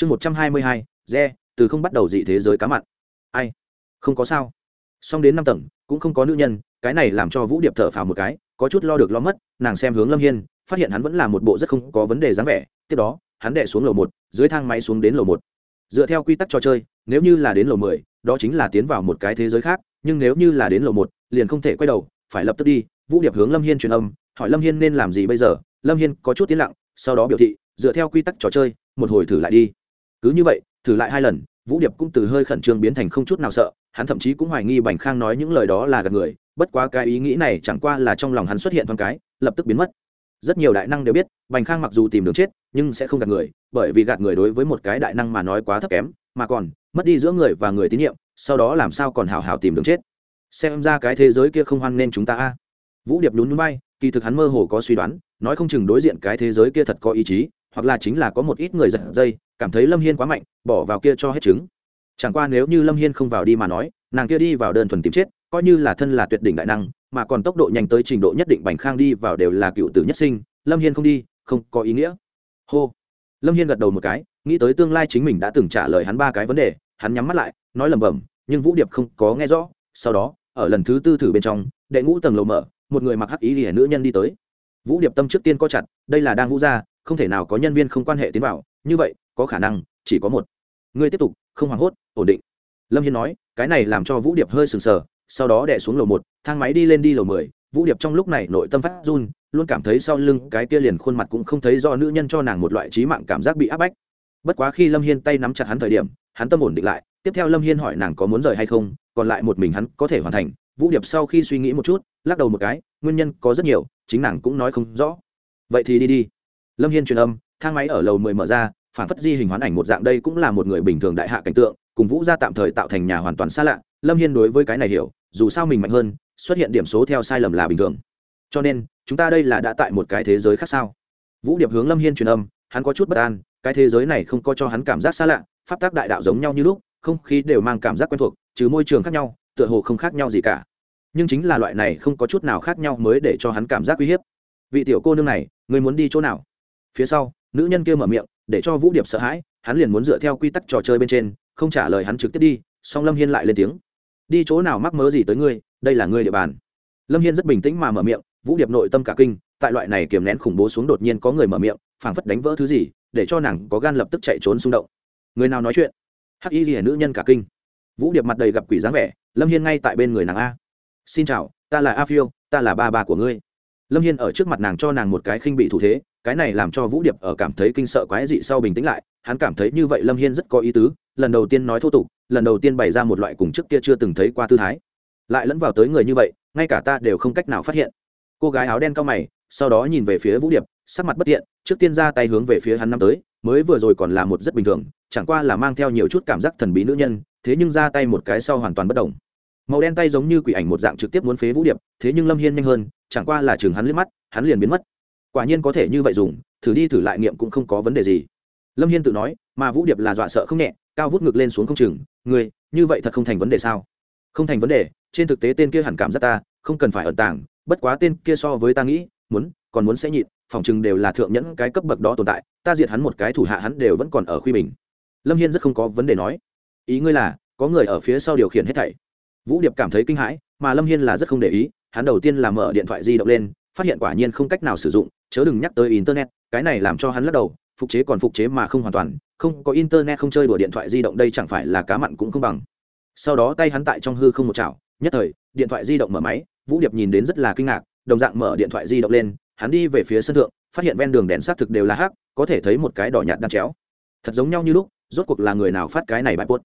chương một trăm hai mươi hai, re, từ không bắt đầu dị thế giới cá mặn. Ai? Không có sao. Xong đến năm tầng, cũng không có nữ nhân, cái này làm cho vũ điệp thở phào một cái, có chút lo được lo mất, nàng xem hướng lâm hiên, phát hiện hắn vẫn là một bộ rất không có vấn đề dáng vẻ, tiếp đó, hắn đệ xuống lầu một, dưới thang máy xuống đến lầu một. Dựa theo quy tắc trò chơi, nếu như là đến lầu mười, đó chính là tiến vào một cái thế giới khác, nhưng nếu như là đến lầu một, liền không thể quay đầu, phải lập tức đi. Vũ điệp hướng lâm hiên truyền âm, hỏi lâm hiên nên làm gì bây giờ? Lâm hiên có chút tiến lặng, sau đó biểu thị, dựa theo quy tắc trò chơi, một hồi thử lại đi cứ như vậy, thử lại hai lần, vũ điệp cũng từ hơi khẩn trương biến thành không chút nào sợ, hắn thậm chí cũng hoài nghi bành khang nói những lời đó là gạt người, bất quá cái ý nghĩ này chẳng qua là trong lòng hắn xuất hiện thoáng cái, lập tức biến mất. Rất nhiều đại năng đều biết, bành khang mặc dù tìm đường chết, nhưng sẽ không gạt người, bởi vì gạt người đối với một cái đại năng mà nói quá thấp kém, mà còn, mất đi giữa người và người tín nhiệm, sau đó làm sao còn hào hào tìm đường chết? Xem ra cái thế giới kia không hoan nên chúng ta a. Vũ điệp nhún núi bay kỳ thực hắn mơ hồ có suy đoán, nói không chừng đối diện cái thế giới kia thật có ý chí, hoặc là chính là có một ít người giật dây cảm thấy lâm hiên quá mạnh, bỏ vào kia cho hết trứng. chẳng qua nếu như lâm hiên không vào đi mà nói, nàng kia đi vào đơn thuần tìm chết, coi như là thân là tuyệt đỉnh đại năng, mà còn tốc độ nhanh tới trình độ nhất định bành khang đi vào đều là cựu tử nhất sinh, lâm hiên không đi, không có ý nghĩa. Hô. Lâm hiên gật đầu một cái, nghĩ tới tương lai chính mình đã từng trả lời hắn ba cái vấn đề, hắn nhắm mắt lại, nói lẩm bẩm, nhưng vũ điệp không có nghe rõ. Sau đó, ở lần thứ tư thử bên trong, đệ ngũ tầng lầu mở, một người mặc hắc ý lìa nữ nhân đi tới. Vũ điệp tâm trước tiên có chặt, đây là đang vũ gia, không thể nào có nhân viên không quan hệ tiến vào như vậy, có khả năng, chỉ có một. Ngươi tiếp tục, không hoảng hốt, ổn định. Lâm hiên nói, cái này làm cho vũ điệp hơi sừng sờ, sau đó đẻ xuống lầu một, thang máy đi lên đi lầu mười. Vũ điệp trong lúc này nội tâm phát run, luôn cảm thấy sau lưng cái kia liền khuôn mặt cũng không thấy do nữ nhân cho nàng một loại trí mạng cảm giác bị áp bách. Bất quá khi lâm hiên tay nắm chặt hắn thời điểm, hắn tâm ổn định lại. Tiếp theo lâm hiên hỏi nàng có muốn rời hay không, còn lại một mình hắn có thể hoàn thành. Vũ điệp sau khi suy nghĩ một chút, lắc đầu một cái, nguyên nhân có rất nhiều, chính nàng cũng nói không rõ. Vậy thì đi đi. Lâm hiên truyền âm, thang máy ở lầu mười mở ra phản phất di hình hoán ảnh một dạng, đây cũng là một người bình thường đại hạ cảnh tượng, cùng vũ gia tạm thời tạo thành nhà hoàn toàn xa lạ, lâm hiên đối với cái này hiểu, dù sao mình mạnh hơn, xuất hiện điểm số theo sai lầm là bình thường. Cho nên, chúng ta đây là đã tại một cái thế giới khác sao? Vũ điệp hướng lâm hiên truyền âm, hắn có chút bất an, cái thế giới này không có cho hắn cảm giác xa lạ, pháp tác đại đạo giống nhau như lúc, không khí đều mang cảm giác quen thuộc, trừ môi trường khác nhau, tựa hồ không khác nhau gì cả. Nhưng chính là loại này không có chút nào khác nhau mới để cho hắn cảm giác uy hiếp. Vị tiểu cô nương này, người muốn đi chỗ nào? Phía sau, nữ nhân kia mở miệng để cho vũ điệp sợ hãi, hắn liền muốn dựa theo quy tắc trò chơi bên trên, không trả lời hắn trực tiếp đi, song lâm hiên lại lên tiếng. Đi chỗ nào mắc mớ gì tới ngươi, đây là ngươi địa bàn. Lâm hiên rất bình tĩnh mà mở miệng, vũ điệp nội tâm cả kinh, tại loại này kiềm nén khủng bố xuống đột nhiên có người mở miệng, phảng phất đánh vỡ thứ gì, để cho nàng có gan lập tức chạy trốn xung động. Người nào nói chuyện? Hắc y ghi nữ nhân cả kinh. Vũ điệp mặt đầy gặp quỷ dáng vẻ, lâm hiên ngay tại bên người nàng a. Xin chào, ta là a phiêu, ta là ba ba của ngươi lâm hiên ở trước mặt nàng cho nàng một cái khinh bị thủ thế, cái này làm cho vũ điệp ở cảm thấy kinh sợ quái dị sau bình tĩnh lại, hắn cảm thấy như vậy lâm hiên rất có ý tứ, lần đầu tiên nói thô tục, lần đầu tiên bày ra một loại cùng trước kia chưa từng thấy qua tư thái. Lại lẫn vào tới người như vậy, ngay cả ta đều không cách nào phát hiện. Cô gái áo đen cao mày, sau đó nhìn về phía vũ điệp, sắc mặt bất tiện trước tiên ra tay hướng về phía hắn năm tới, mới vừa rồi còn là một rất bình thường, chẳng qua là mang theo nhiều chút cảm giác thần bí nữ nhân, thế nhưng ra tay một cái sau hoàn toàn bất đồng màu đen tay giống như quỷ ảnh một dạng trực tiếp muốn phế vũ điệp, thế nhưng lâm hiên nhanh hơn chẳng qua là chừng hắn liếc mắt, hắn liền biến mất. Quả nhiên có thể như vậy dùng, thử đi thử lại nghiệm cũng không có vấn đề gì. Lâm hiên tự nói, mà vũ điệp là dọa sợ không nhẹ, cao vút ngực lên xuống không chừng người như vậy thật không thành vấn đề sao? Không thành vấn đề, trên thực tế tên kia hẳn cảm giác ta, không cần phải ẩn tàng, bất quá tên kia so với ta nghĩ, muốn, còn muốn sẽ nhịn, phòng chừng đều là thượng nhẫn cái cấp bậc đó tồn tại, ta diệt hắn một cái thủ hạ hắn đều vẫn còn ở khuy bình lâm hiên rất không có vấn đề nói. Ý ngươi là, có người ở phía sau điều khiển hết thảy. Vũ điệp cảm thấy kinh hãi, mà lâm hiên là rất không để ý hắn đầu tiên là mở điện thoại di động lên, phát hiện quả nhiên không cách nào sử dụng, chớ đừng nhắc tới internet, cái này làm cho hắn lắc đầu, phục chế còn phục chế mà không hoàn toàn, không có internet không chơi đùa điện thoại di động đây chẳng phải là cá mặn cũng không bằng. Sau đó tay hắn tại trong hư không một chảo, nhất thời, điện thoại di động mở máy, vũ điệp nhìn đến rất là kinh ngạc, đồng dạng mở điện thoại di động lên, hắn đi về phía sân thượng, phát hiện ven đường đèn xác thực đều là hắc, có thể thấy một cái đỏ nhạt đang chéo. Thật giống nhau như lúc, rốt cuộc là người nào phát cái này bài bột?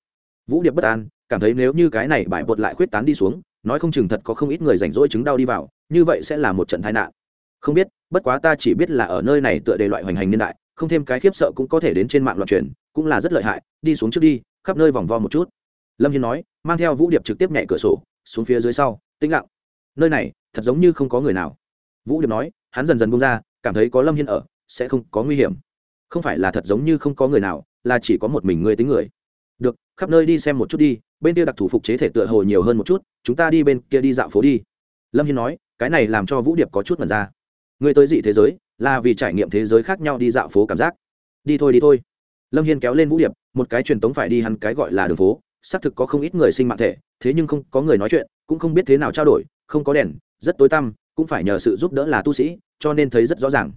Vũ điệp bất an, cảm thấy nếu như cái này bài bột lại khuyết tán đi xuống nói không chừng thật có không ít người rảnh rỗi chứng đau đi vào, như vậy sẽ là một trận tai nạn. Không biết, bất quá ta chỉ biết là ở nơi này tựa đề loại hoành hành niên đại, không thêm cái khiếp sợ cũng có thể đến trên mạng loạn truyền, cũng là rất lợi hại, đi xuống trước đi, khắp nơi vòng vo một chút. Lâm hiên nói, mang theo vũ điệp trực tiếp nhảy cửa sổ, xuống phía dưới sau, tĩnh lặng. Nơi này, thật giống như không có người nào. Vũ điệp nói, hắn dần dần bung ra, cảm thấy có lâm hiên ở, sẽ không có nguy hiểm. Không phải là thật giống như không có người nào, là chỉ có một mình ngươi tính người được, khắp nơi đi xem một chút đi, bên kia đặc thủ phục chế thể tựa hồ nhiều hơn một chút, chúng ta đi bên kia đi dạo phố đi. Lâm hiên nói, cái này làm cho vũ điệp có chút mật ra. Người tới dị thế giới, là vì trải nghiệm thế giới khác nhau đi dạo phố cảm giác. Đi thôi đi thôi. Lâm hiên kéo lên vũ điệp, một cái truyền tống phải đi hắn cái gọi là đường phố, xác thực có không ít người sinh mạng thể, thế nhưng không có người nói chuyện, cũng không biết thế nào trao đổi, không có đèn, rất tối tăm, cũng phải nhờ sự giúp đỡ là tu sĩ, cho nên thấy rất rõ ràng.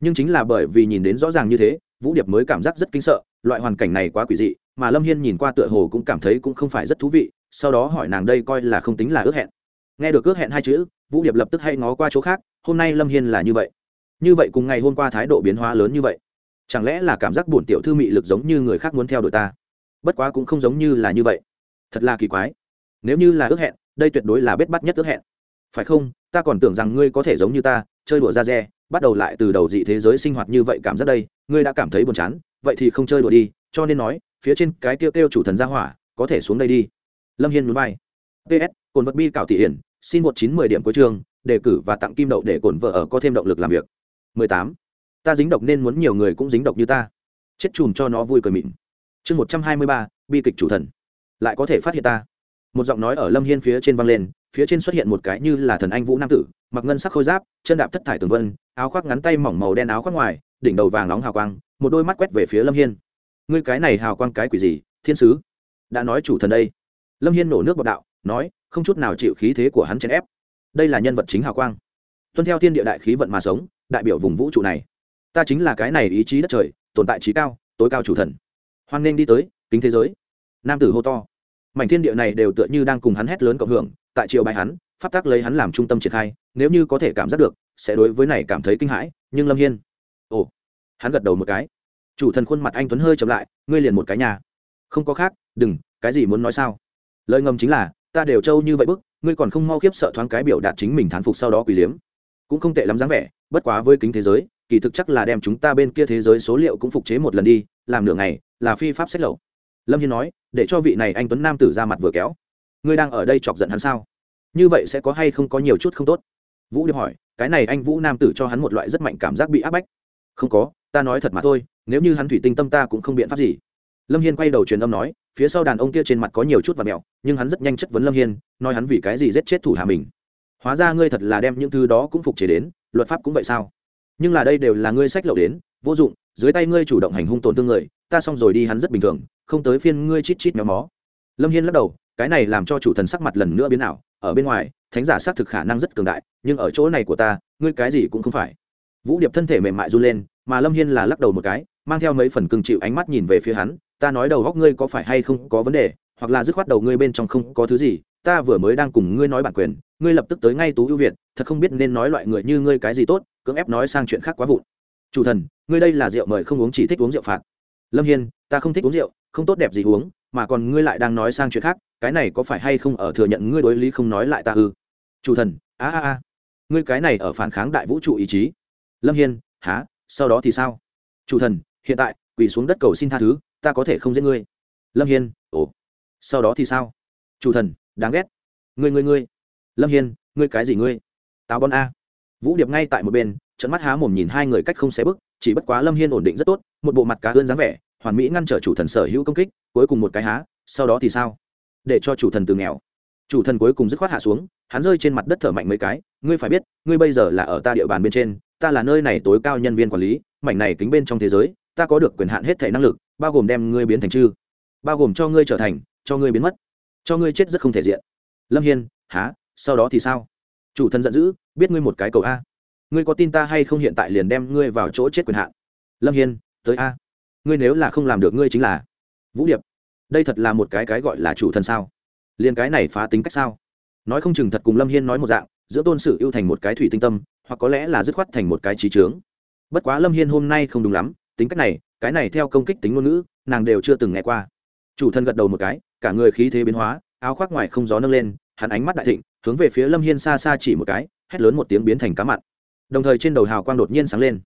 Nhưng chính là bởi vì nhìn đến rõ ràng như thế vũ điệp mới cảm giác rất kinh sợ, loại hoàn cảnh này quá quỷ dị, mà lâm hiên nhìn qua tựa hồ cũng cảm thấy cũng không phải rất thú vị, sau đó hỏi nàng đây coi là không tính là ước hẹn. Nghe được ước hẹn hai chữ, vũ điệp lập tức hay ngó qua chỗ khác, hôm nay lâm hiên là như vậy. Như vậy cùng ngày hôm qua thái độ biến hóa lớn như vậy. Chẳng lẽ là cảm giác bổn tiểu thư mị lực giống như người khác muốn theo đuổi ta? Bất quá cũng không giống như là như vậy. Thật là kỳ quái. Nếu như là ước hẹn, đây tuyệt đối là bết bắt nhất ước hẹn. Phải không, ta còn tưởng rằng ngươi có thể giống như ta chơi đùa ra re, bắt đầu lại từ đầu dị thế giới sinh hoạt như vậy cảm giác đây, ngươi đã cảm thấy buồn chán, vậy thì không chơi đùa đi, cho nên nói, phía trên cái kêu kêu chủ thần ra hỏa, có thể xuống đây đi. Lâm hiên núi bay ps cồn vật bi cảo thị hiển, xin một chín mười điểm cuối trường đề cử và tặng kim đậu để cồn vợ ở có thêm động lực làm việc. Mười tám, ta dính độc nên muốn nhiều người cũng dính độc như ta. Chết chùm cho nó vui cười mịn. Chương một trăm hai mươi ba, bi kịch chủ thần. Lại có thể phát hiện ta. Một giọng nói ở lâm hiên phía trên vang lên, phía trên xuất hiện một cái như là thần anh vũ nam tử mặc ngân sắc khôi giáp, chân đạp thất thải tường vân, áo khoác ngắn tay mỏng màu đen áo khoác ngoài, đỉnh đầu vàng nóng hào quang, một đôi mắt quét về phía lâm hiên. Ngươi cái này hào quang cái quỷ gì, thiên sứ? Đã nói chủ thần đây. Lâm hiên nổ nước bọc đạo, nói, không chút nào chịu khí thế của hắn chèn ép. Đây là nhân vật chính hào quang. Tuân theo thiên địa đại khí vận mà sống, đại biểu vùng vũ trụ này. Ta chính là cái này ý chí đất trời, tồn tại trí cao, tối cao chủ thần. Hoan nghênh đi tới, kính thế giới. Nam tử hô to. Mảnh thiên địa này đều tựa như đang cùng hắn hét lớn cộng hưởng, tại triều bài hắn pháp tác lấy hắn làm trung tâm triển khai, nếu như có thể cảm giác được, sẽ đối với này cảm thấy kinh hãi, nhưng lâm hiên, ồ, hắn gật đầu một cái. Chủ thần khuôn mặt anh tuấn hơi chậm lại, ngươi liền một cái nhà. Không có khác, đừng, cái gì muốn nói sao? Lời ngầm chính là, ta đều trâu như vậy bức, ngươi còn không mau khiếp sợ thoáng cái biểu đạt chính mình thán phục sau đó quỳ liếm. Cũng không tệ lắm dáng vẻ, bất quá với kính thế giới, kỳ thực chắc là đem chúng ta bên kia thế giới số liệu cũng phục chế một lần đi, làm nửa ngày, là phi pháp xét lậu. Lâm hiên nói, để cho vị này anh tuấn nam tử ra mặt vừa kéo. Ngươi đang ở đây chọc giận hắn sao? Như vậy sẽ có hay không có nhiều chút không tốt? Vũ điệp hỏi, cái này anh vũ nam tử cho hắn một loại rất mạnh cảm giác bị áp bách. Không có, ta nói thật mà thôi, nếu như hắn thủy tinh tâm ta cũng không biện pháp gì. Lâm hiên quay đầu truyền âm nói, phía sau đàn ông kia trên mặt có nhiều chút và mẹo, nhưng hắn rất nhanh chất vấn lâm hiên, nói hắn vì cái gì giết chết thủ hạ mình. Hóa ra ngươi thật là đem những thứ đó cũng phục chế đến, luật pháp cũng vậy sao? Nhưng là đây đều là ngươi sách lậu đến, vô dụng, dưới tay ngươi chủ động hành hung tổn thương người, ta xong rồi đi hắn rất bình thường, không tới phiên ngươi chít chít méo mó. Lâm hiên lắc đầu cái này làm cho chủ thần sắc mặt lần nữa biến ảo, ở bên ngoài, thánh giả xác thực khả năng rất cường đại, nhưng ở chỗ này của ta, ngươi cái gì cũng không phải. Vũ điệp thân thể mềm mại run lên, mà lâm hiên là lắc đầu một cái, mang theo mấy phần cưng chịu ánh mắt nhìn về phía hắn, ta nói đầu góc ngươi có phải hay không có vấn đề, hoặc là dứt khoát đầu ngươi bên trong không có thứ gì, ta vừa mới đang cùng ngươi nói bản quyền, ngươi lập tức tới ngay tú ưu việt, thật không biết nên nói loại người như ngươi cái gì tốt, cưỡng ép nói sang chuyện khác quá vụn. Chủ thần, ngươi đây là rượu mời không uống chỉ thích uống rượu phạt. Lâm hiên, ta không thích uống rượu, không tốt đẹp gì uống, mà còn ngươi lại đang nói sang chuyện khác cái này có phải hay không ở thừa nhận ngươi đối lý không nói lại ta ư? Chủ thần, a a a. Ngươi cái này ở phản kháng đại vũ trụ ý chí. Lâm hiên, há, sau đó thì sao? Chủ thần, hiện tại, quỳ xuống đất cầu xin tha thứ, ta có thể không giết ngươi. Lâm hiên, ồ, sau đó thì sao? Chủ thần, đáng ghét. Ngươi ngươi ngươi. Lâm hiên, ngươi cái gì ngươi? Táo bon a. Vũ điệp ngay tại một bên trận mắt há mồm nhìn hai người cách không xé bức chỉ bất quá lâm hiên ổn định rất tốt, một bộ mặt cá ơn dáng vẻ, hoàn mỹ ngăn trở chủ thần sở hữu công kích, cuối cùng một cái há, sau đó thì sao? Để cho chủ thần từ nghèo. Chủ thần cuối cùng dứt khoát hạ xuống, hắn rơi trên mặt đất thở mạnh mấy cái, ngươi phải biết, ngươi bây giờ là ở ta địa bàn bên trên, ta là nơi này tối cao nhân viên quản lý, mảnh này kính bên trong thế giới, ta có được quyền hạn hết thể năng lực, bao gồm đem ngươi biến thành chư, bao gồm cho ngươi trở thành, cho ngươi biến mất, cho ngươi chết rất không thể diện. Lâm hiên há sau đó thì sao? Chủ thần giận dữ, biết ngươi một cái cầu a. Ngươi có tin ta hay không hiện tại liền đem ngươi vào chỗ chết quyền hạn? Lâm hiên, tới a. Ngươi nếu là không làm được ngươi chính là vũ điệp đây thật là một cái cái gọi là chủ thần sao? Liền cái này phá tính cách sao? Nói không chừng thật cùng lâm hiên nói một dạng, giữa tôn sử yêu thành một cái thủy tinh tâm, hoặc có lẽ là dứt khoát thành một cái trí trướng bất quá lâm hiên hôm nay không đúng lắm, tính cách này, cái này theo công kích tính ngôn ngữ, nàng đều chưa từng nghe qua. Chủ thân gật đầu một cái, cả người khí thế biến hóa, áo khoác ngoài không gió nâng lên, hắn ánh mắt đại thịnh, hướng về phía lâm hiên xa xa chỉ một cái, hét lớn một tiếng biến thành cá mặn. Đồng thời trên đầu hào quang đột nhiên sáng lên.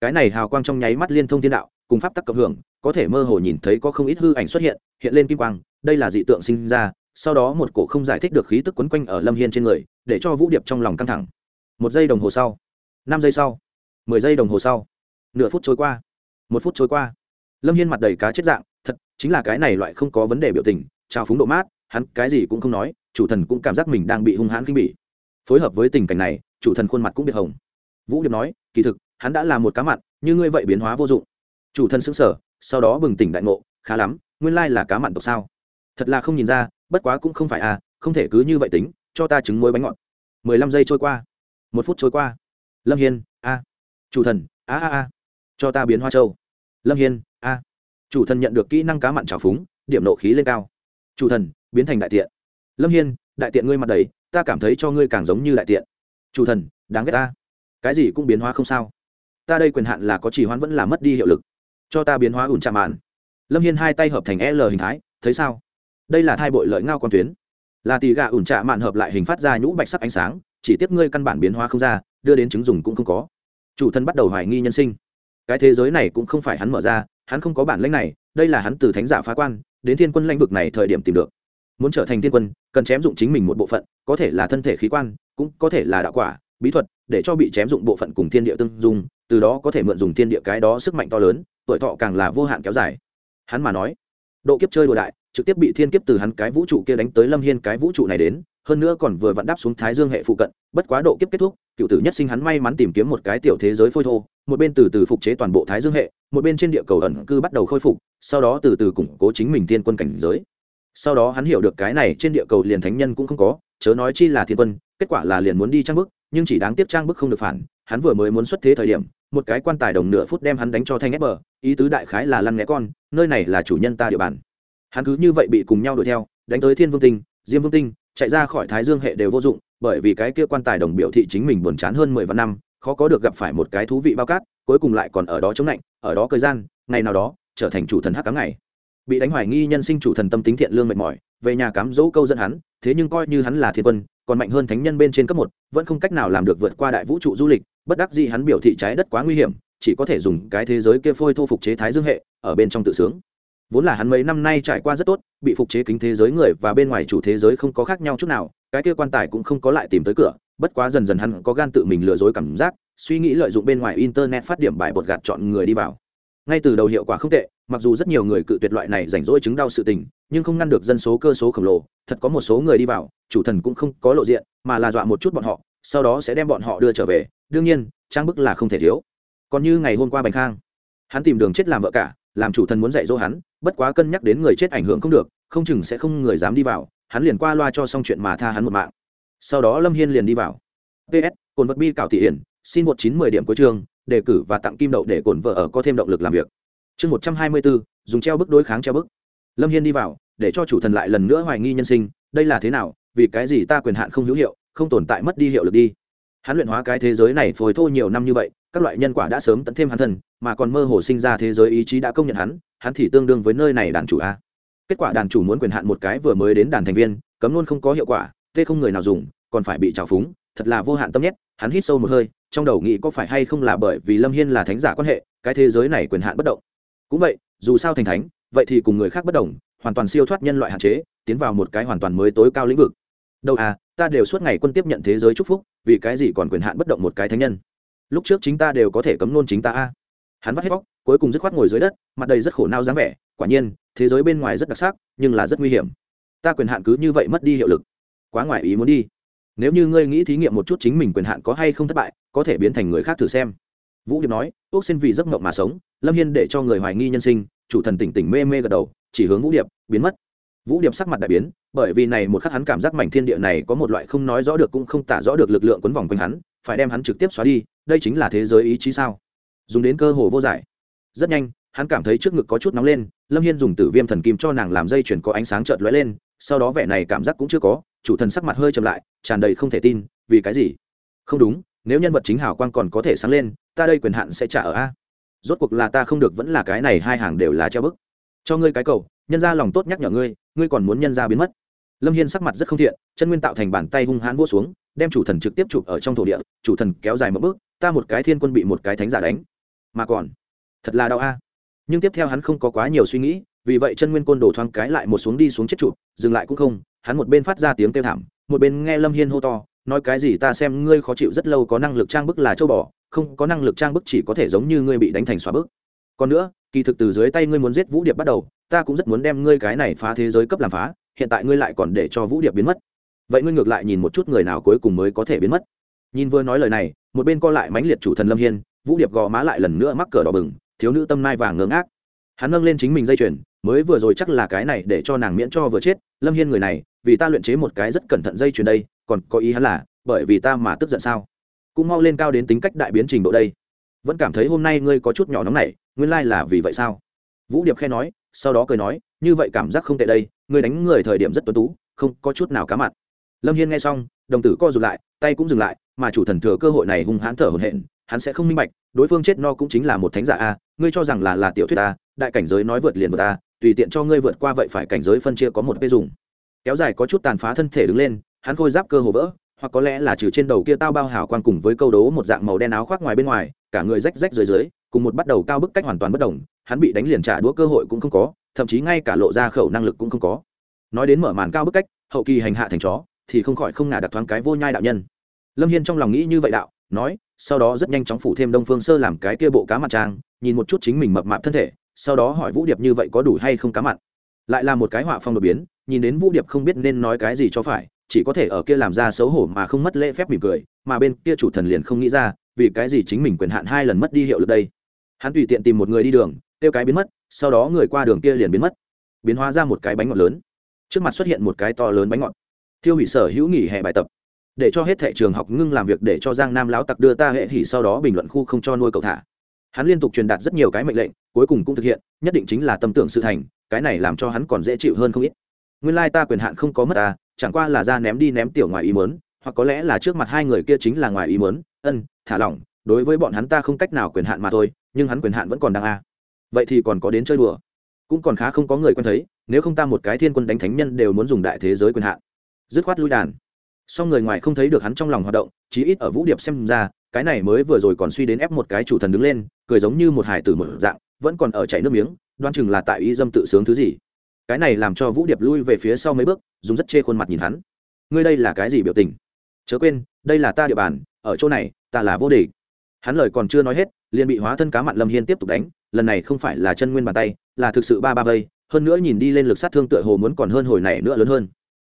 Cái này hào quang trong nháy mắt liên thông thiên đạo cùng pháp tắc cộng hưởng, có thể mơ hồ nhìn thấy có không ít hư ảnh xuất hiện hiện lên kim quang, đây là dị tượng sinh ra, sau đó một cổ không giải thích được khí tức quấn quanh ở lâm hiên trên người, để cho vũ điệp trong lòng căng thẳng. Một giây đồng hồ sau, năm giây sau, mười giây đồng hồ sau, nửa phút trôi qua, một phút trôi qua, lâm hiên mặt đầy cá chết dạng, thật, chính là cái này loại không có vấn đề biểu tình, trào phúng độ mát, hắn cái gì cũng không nói, chủ thần cũng cảm giác mình đang bị hung hãn kinh bỉ. Phối hợp với tình cảnh này, chủ thần khuôn mặt cũng biệt hồng. Vũ điệp nói, kỳ thực, hắn đã là một cá mặn như ngươi vậy biến hóa vô dụng chủ thần xứng sở sau đó bừng tỉnh đại ngộ, khá lắm, nguyên lai là cá mặn tộc sao? Thật là không nhìn ra, bất quá cũng không phải à không thể cứ như vậy tính, cho ta trứng muối bánh ngọt. Mười lăm giây trôi qua. Một phút trôi qua. Lâm hiên, a. Chủ thần, a a a. Cho ta biến hoa châu. Lâm hiên, a. Chủ thần nhận được kỹ năng cá mặn trào phúng, điểm nộ khí lên cao. Chủ thần, biến thành đại tiện. Lâm hiên, đại tiện ngươi mặt đầy, ta cảm thấy cho ngươi càng giống như đại tiện. Chủ thần, đáng ghét ta. Cái gì cũng biến hóa không sao. Ta đây quyền hạn là có chỉ hoãn vẫn là mất đi hiệu lực cho ta biến hóa ủn chạm màn lâm hiên hai tay hợp thành l hình thái, thấy sao? Đây là thai bội lợi ngao quan tuyến. Là tì gà ủn trạ mạn hợp lại hình phát ra nhũ bạch sắc ánh sáng, chỉ tiếp ngươi căn bản biến hóa không ra, đưa đến chứng dùng cũng không có. Chủ thân bắt đầu hoài nghi nhân sinh. Cái thế giới này cũng không phải hắn mở ra, hắn không có bản lãnh này, đây là hắn từ thánh giả phá quan, đến thiên quân lãnh vực này thời điểm tìm được. Muốn trở thành thiên quân, cần chém dụng chính mình một bộ phận, có thể là thân thể khí quan, cũng có thể là đạo quả, bí thuật, để cho bị chém dụng bộ phận cùng thiên địa tương dung từ đó có thể mượn dùng thiên địa cái đó sức mạnh to lớn, tuổi thọ càng là vô hạn kéo dài. Hắn mà nói, độ kiếp chơi đồ đại, trực tiếp bị thiên kiếp từ hắn cái vũ trụ kia đánh tới lâm hiên cái vũ trụ này đến, hơn nữa còn vừa vặn đáp xuống thái dương hệ phụ cận, bất quá độ kiếp kết thúc, cựu tử nhất sinh hắn may mắn tìm kiếm một cái tiểu thế giới phôi thô, một bên từ từ phục chế toàn bộ thái dương hệ, một bên trên địa cầu ẩn cư bắt đầu khôi phục, sau đó từ từ củng cố chính mình thiên quân cảnh giới. Sau đó hắn hiểu được cái này trên địa cầu liền thánh nhân cũng không có, chớ nói chi là thiên quân, kết quả là liền muốn đi trang bức, nhưng chỉ đáng tiếc trang bức không được phản, hắn vừa mới muốn xuất thế thời điểm một cái quan tài đồng nửa phút đem hắn đánh cho thanh ép bờ, ý tứ đại khái là lăn né con, nơi này là chủ nhân ta địa bàn. Hắn cứ như vậy bị cùng nhau đuổi theo, đánh tới thiên vương tinh, diêm vương tinh, chạy ra khỏi thái dương hệ đều vô dụng, bởi vì cái kia quan tài đồng biểu thị chính mình buồn chán hơn mười vạn năm, khó có được gặp phải một cái thú vị bao cát, cuối cùng lại còn ở đó chống lạnh, ở đó thời gian, ngày nào đó, trở thành chủ thần hắc cám ngày. Bị đánh hoài nghi nhân sinh chủ thần tâm tính thiện lương mệt mỏi, về nhà cám dỗ câu dẫn hắn, thế nhưng coi như hắn là thiên quân còn mạnh hơn thánh nhân bên trên cấp một, vẫn không cách nào làm được vượt qua đại vũ trụ du lịch, bất đắc dĩ hắn biểu thị trái đất quá nguy hiểm, chỉ có thể dùng cái thế giới kia phôi thô phục chế thái dương hệ, ở bên trong tự sướng. Vốn là hắn mấy năm nay trải qua rất tốt, bị phục chế kính thế giới người và bên ngoài chủ thế giới không có khác nhau chút nào, cái kia quan tài cũng không có lại tìm tới cửa, bất quá dần dần hắn có gan tự mình lừa dối cảm giác, suy nghĩ lợi dụng bên ngoài internet phát điểm bài bột gạt chọn người đi vào. Ngay từ đầu hiệu quả không tệ mặc dù rất nhiều người cự tuyệt loại này rảnh rỗi chứng đau sự tình, nhưng không ngăn được dân số cơ số khổng lồ, thật có một số người đi vào, chủ thần cũng không có lộ diện, mà là dọa một chút bọn họ, sau đó sẽ đem bọn họ đưa trở về. Đương nhiên, trang bức là không thể thiếu. Còn như ngày hôm qua bành khang, hắn tìm đường chết làm vợ cả, làm chủ thần muốn dạy dỗ hắn, bất quá cân nhắc đến người chết ảnh hưởng không được, không chừng sẽ không người dám đi vào, hắn liền qua loa cho xong chuyện mà tha hắn một mạng. Sau đó lâm hiên liền đi vào. Ps cồn vật bi cảo thị hiển, xin một chín mười điểm cuối trường đề cử và tặng kim đậu để cổn vợ ở có thêm động lực làm việc chương một trăm hai mươi bốn dùng treo bức đối kháng treo bức. Lâm hiên đi vào, để cho chủ thần lại lần nữa hoài nghi nhân sinh, đây là thế nào, vì cái gì ta quyền hạn không hữu hiệu, không tồn tại mất đi hiệu lực đi. Hắn luyện hóa cái thế giới này phôi thô nhiều năm như vậy, các loại nhân quả đã sớm tận thêm hắn thần, mà còn mơ hồ sinh ra thế giới ý chí đã công nhận hắn hắn thì tương đương với nơi này đàn chủ a. Kết quả đàn chủ muốn quyền hạn một cái vừa mới đến đàn thành viên, cấm luôn không có hiệu quả tê không người nào dùng, còn phải bị trào phúng, thật là vô hạn tâm nhét, hắn hít sâu một hơi, trong đầu nghĩ có phải hay không là bởi vì lâm hiên là thánh giả quan hệ, cái thế giới này quyền hạn bất động cũng vậy, dù sao thành thánh, vậy thì cùng người khác bất đồng, hoàn toàn siêu thoát nhân loại hạn chế, tiến vào một cái hoàn toàn mới tối cao lĩnh vực. Đâu à ta đều suốt ngày quân tiếp nhận thế giới chúc phúc, vì cái gì còn quyền hạn bất động một cái thánh nhân? Lúc trước chính ta đều có thể cấm nôn chính ta a. Hắn vắt hết vóc cuối cùng dứt khoát ngồi dưới đất, mặt đầy rất khổ nao dáng vẻ, quả nhiên, thế giới bên ngoài rất đặc sắc, nhưng là rất nguy hiểm. Ta quyền hạn cứ như vậy mất đi hiệu lực. Quá ngoài ý muốn đi. Nếu như ngươi nghĩ thí nghiệm một chút chính mình quyền hạn có hay không thất bại, có thể biến thành người khác thử xem vũ điệp nói ốc xin vì giấc mộng mà sống, lâm hiên để cho người hoài nghi nhân sinh. Chủ thần tỉnh tỉnh mê mê gật đầu, chỉ hướng vũ điệp, biến mất. Vũ điệp sắc mặt đại biến, bởi vì này một khắc hắn cảm giác mảnh thiên địa này có một loại không nói rõ được cũng không tả rõ được lực lượng quấn vòng quanh hắn, phải đem hắn trực tiếp xóa đi, đây chính là thế giới ý chí sao? Dùng đến cơ hồ vô giải. Rất nhanh, hắn cảm thấy trước ngực có chút nóng lên, lâm hiên dùng tử viêm thần kim cho nàng làm dây chuyển có ánh sáng trợt lóe lên, sau đó vẻ này cảm giác cũng chưa có, chủ thần sắc mặt hơi chậm lại, tràn đầy không thể tin, vì cái gì? Không đúng, nếu nhân vật chính hào quang còn có thể sáng lên ta đây quyền hạn sẽ trả ở a. Rốt cuộc là ta không được vẫn là cái này, hai hàng đều là treo bức. Cho ngươi cái cầu, nhân ra lòng tốt nhắc nhở ngươi ngươi còn muốn nhân ra biến mất. Lâm hiên sắc mặt rất không thiện, chân nguyên tạo thành bàn tay hung hãn vỗ xuống, đem chủ thần trực tiếp chụp ở trong thổ địa, chủ thần kéo dài một bước, ta một cái thiên quân bị một cái thánh giả đánh. Mà còn, thật là đau a. Nhưng tiếp theo hắn không có quá nhiều suy nghĩ, vì vậy chân nguyên côn đổ thoáng cái lại một xuống đi xuống chết chụp, dừng lại cũng không, hắn một bên phát ra tiếng kêu thảm, một bên nghe lâm hiên hô to nói cái gì ta xem ngươi khó chịu rất lâu có năng lực trang bức là châu bò, không có năng lực trang bức chỉ có thể giống như ngươi bị đánh thành xóa bức. Còn nữa, kỳ thực từ dưới tay ngươi muốn giết vũ điệp bắt đầu, ta cũng rất muốn đem ngươi cái này phá thế giới cấp làm phá, hiện tại ngươi lại còn để cho vũ điệp biến mất. Vậy ngươi ngược lại nhìn một chút người nào cuối cùng mới có thể biến mất. Nhìn vừa nói lời này, một bên co lại mãnh liệt chủ thần lâm hiên, vũ điệp gò má lại lần nữa mắc cờ đỏ bừng, thiếu nữ tâm nai vàng ngưỡng ác hắn nâng lên chính mình dây chuyền, mới vừa rồi chắc là cái này để cho nàng miễn cho vừa chết, lâm hiên người này, vì ta luyện chế một cái rất cẩn thận dây chuyền đây còn có ý hắn là, bởi vì ta mà tức giận sao? Cũng mau lên cao đến tính cách đại biến trình độ đây. Vẫn cảm thấy hôm nay ngươi có chút nhỏ nóng này, nguyên lai là vì vậy sao? Vũ điệp khe nói, sau đó cười nói, như vậy cảm giác không tệ đây, ngươi đánh người thời điểm rất tuấn tú, không có chút nào cá mặt. Lâm hiên nghe xong, đồng tử co rụt lại, tay cũng dừng lại, mà chủ thần thừa cơ hội này hung hãn thở hổn hển, hắn sẽ không minh bạch, đối phương chết no cũng chính là một thánh giả a, ngươi cho rằng là là tiểu thuyết a đại cảnh giới nói vượt liền vượt ta, tùy tiện cho ngươi vượt qua vậy phải cảnh giới phân chia có một bê dùng. Kéo dài có chút tàn phá thân thể đứng lên hắn khôi giáp cơ hồ vỡ, hoặc có lẽ là trừ trên đầu kia tao bao hào quang cùng với câu đố một dạng màu đen áo khoác ngoài bên ngoài, cả người rách rách dưới dưới, cùng một bắt đầu cao bức cách hoàn toàn bất đồng, hắn bị đánh liền trả đũa cơ hội cũng không có, thậm chí ngay cả lộ ra khẩu năng lực cũng không có. Nói đến mở màn cao bức cách, hậu kỳ hành hạ thành chó, thì không khỏi không ngả đặt thoáng cái vô nhai đạo nhân. Lâm hiên trong lòng nghĩ như vậy đạo, nói, sau đó rất nhanh chóng phủ thêm đông phương sơ làm cái kia bộ cá mặt trang, nhìn một chút chính mình mập mạp thân thể, sau đó hỏi vũ điệp như vậy có đủ hay không cá mặn lại là một cái họa phong đột biến, nhìn đến vũ điệp không biết nên nói cái gì cho phải chỉ có thể ở kia làm ra xấu hổ mà không mất lễ phép mỉm cười, mà bên kia chủ thần liền không nghĩ ra, vì cái gì chính mình quyền hạn hai lần mất đi hiệu lực đây. Hắn tùy tiện tìm một người đi đường tiêu cái biến mất, sau đó người qua đường kia liền biến mất. Biến hóa ra một cái bánh ngọt lớn. Trước mặt xuất hiện một cái to lớn bánh ngọt. Tiêu hủy sở hữu nghỉ hè bài tập. Để cho hết thệ trường học ngưng làm việc để cho giang nam lão tặc đưa ta hệ hỉ sau đó bình luận khu không cho nuôi cậu thả. Hắn liên tục truyền đạt rất nhiều cái mệnh lệnh, cuối cùng cũng thực hiện, nhất định chính là tâm tưởng sự thành, cái này làm cho hắn còn dễ chịu hơn không ít. Nguyên lai ta quyền hạn không có mất ta chẳng qua là ra ném đi ném tiểu ngoài ý mớn hoặc có lẽ là trước mặt hai người kia chính là ngoài ý mớn ân, thả lỏng, đối với bọn hắn ta không cách nào quyền hạn mà thôi, nhưng hắn quyền hạn vẫn còn đang a. Vậy thì còn có đến chơi đùa. Cũng còn khá không có người quen thấy, nếu không ta một cái thiên quân đánh thánh nhân đều muốn dùng đại thế giới quyền hạn. Dứt khoát lui đàn. Song người ngoài không thấy được hắn trong lòng hoạt động, chí ít ở vũ điệp xem ra, cái này mới vừa rồi còn suy đến ép một cái chủ thần đứng lên, cười giống như một hải tử mở dạng, vẫn còn ở chảy nước miếng đoan chừng là tại y dâm tự sướng thứ gì cái này làm cho vũ điệp lui về phía sau mấy bước, dùng rất chê khuôn mặt nhìn hắn. Ngươi đây là cái gì biểu tình? Chớ quên, đây là ta địa bàn, ở chỗ này, ta là vô địch. Hắn lời còn chưa nói hết, liền bị hóa thân cá mặn lâm hiên tiếp tục đánh, lần này không phải là chân nguyên bàn tay, là thực sự ba ba vây, hơn nữa nhìn đi lên lực sát thương tựa hồ muốn còn hơn hồi này nữa lớn hơn.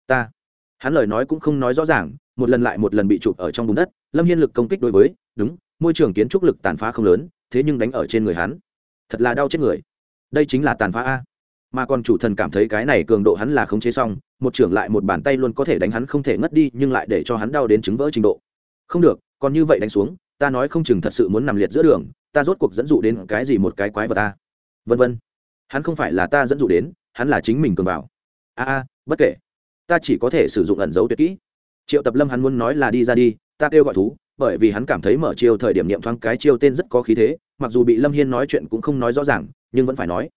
Ta. Hắn lời nói cũng không nói rõ ràng, một lần lại một lần bị chụp ở trong bùn đất, lâm hiên lực công kích đối với, đúng, môi trường kiến trúc lực tàn phá không lớn, thế nhưng đánh ở trên người hắn. Thật là đau chết người. Đây chính là tàn phá a mà còn chủ thần cảm thấy cái này cường độ hắn là khống chế xong, một trưởng lại một bàn tay luôn có thể đánh hắn không thể ngất đi, nhưng lại để cho hắn đau đến chứng vỡ trình độ. Không được, còn như vậy đánh xuống, ta nói không chừng thật sự muốn nằm liệt giữa đường, ta rốt cuộc dẫn dụ đến cái gì một cái quái vào ta. Vân vân. Hắn không phải là ta dẫn dụ đến, hắn là chính mình cường vào. A a, bất kể. Ta chỉ có thể sử dụng ẩn dấu tuyệt kỹ. Triệu tập lâm hắn muốn nói là đi ra đi, ta kêu gọi thú, bởi vì hắn cảm thấy mở chiêu thời điểm niệm thoáng cái chiêu tên rất có khí thế, mặc dù bị lâm hiên nói chuyện cũng không nói rõ ràng, nhưng vẫn phải nói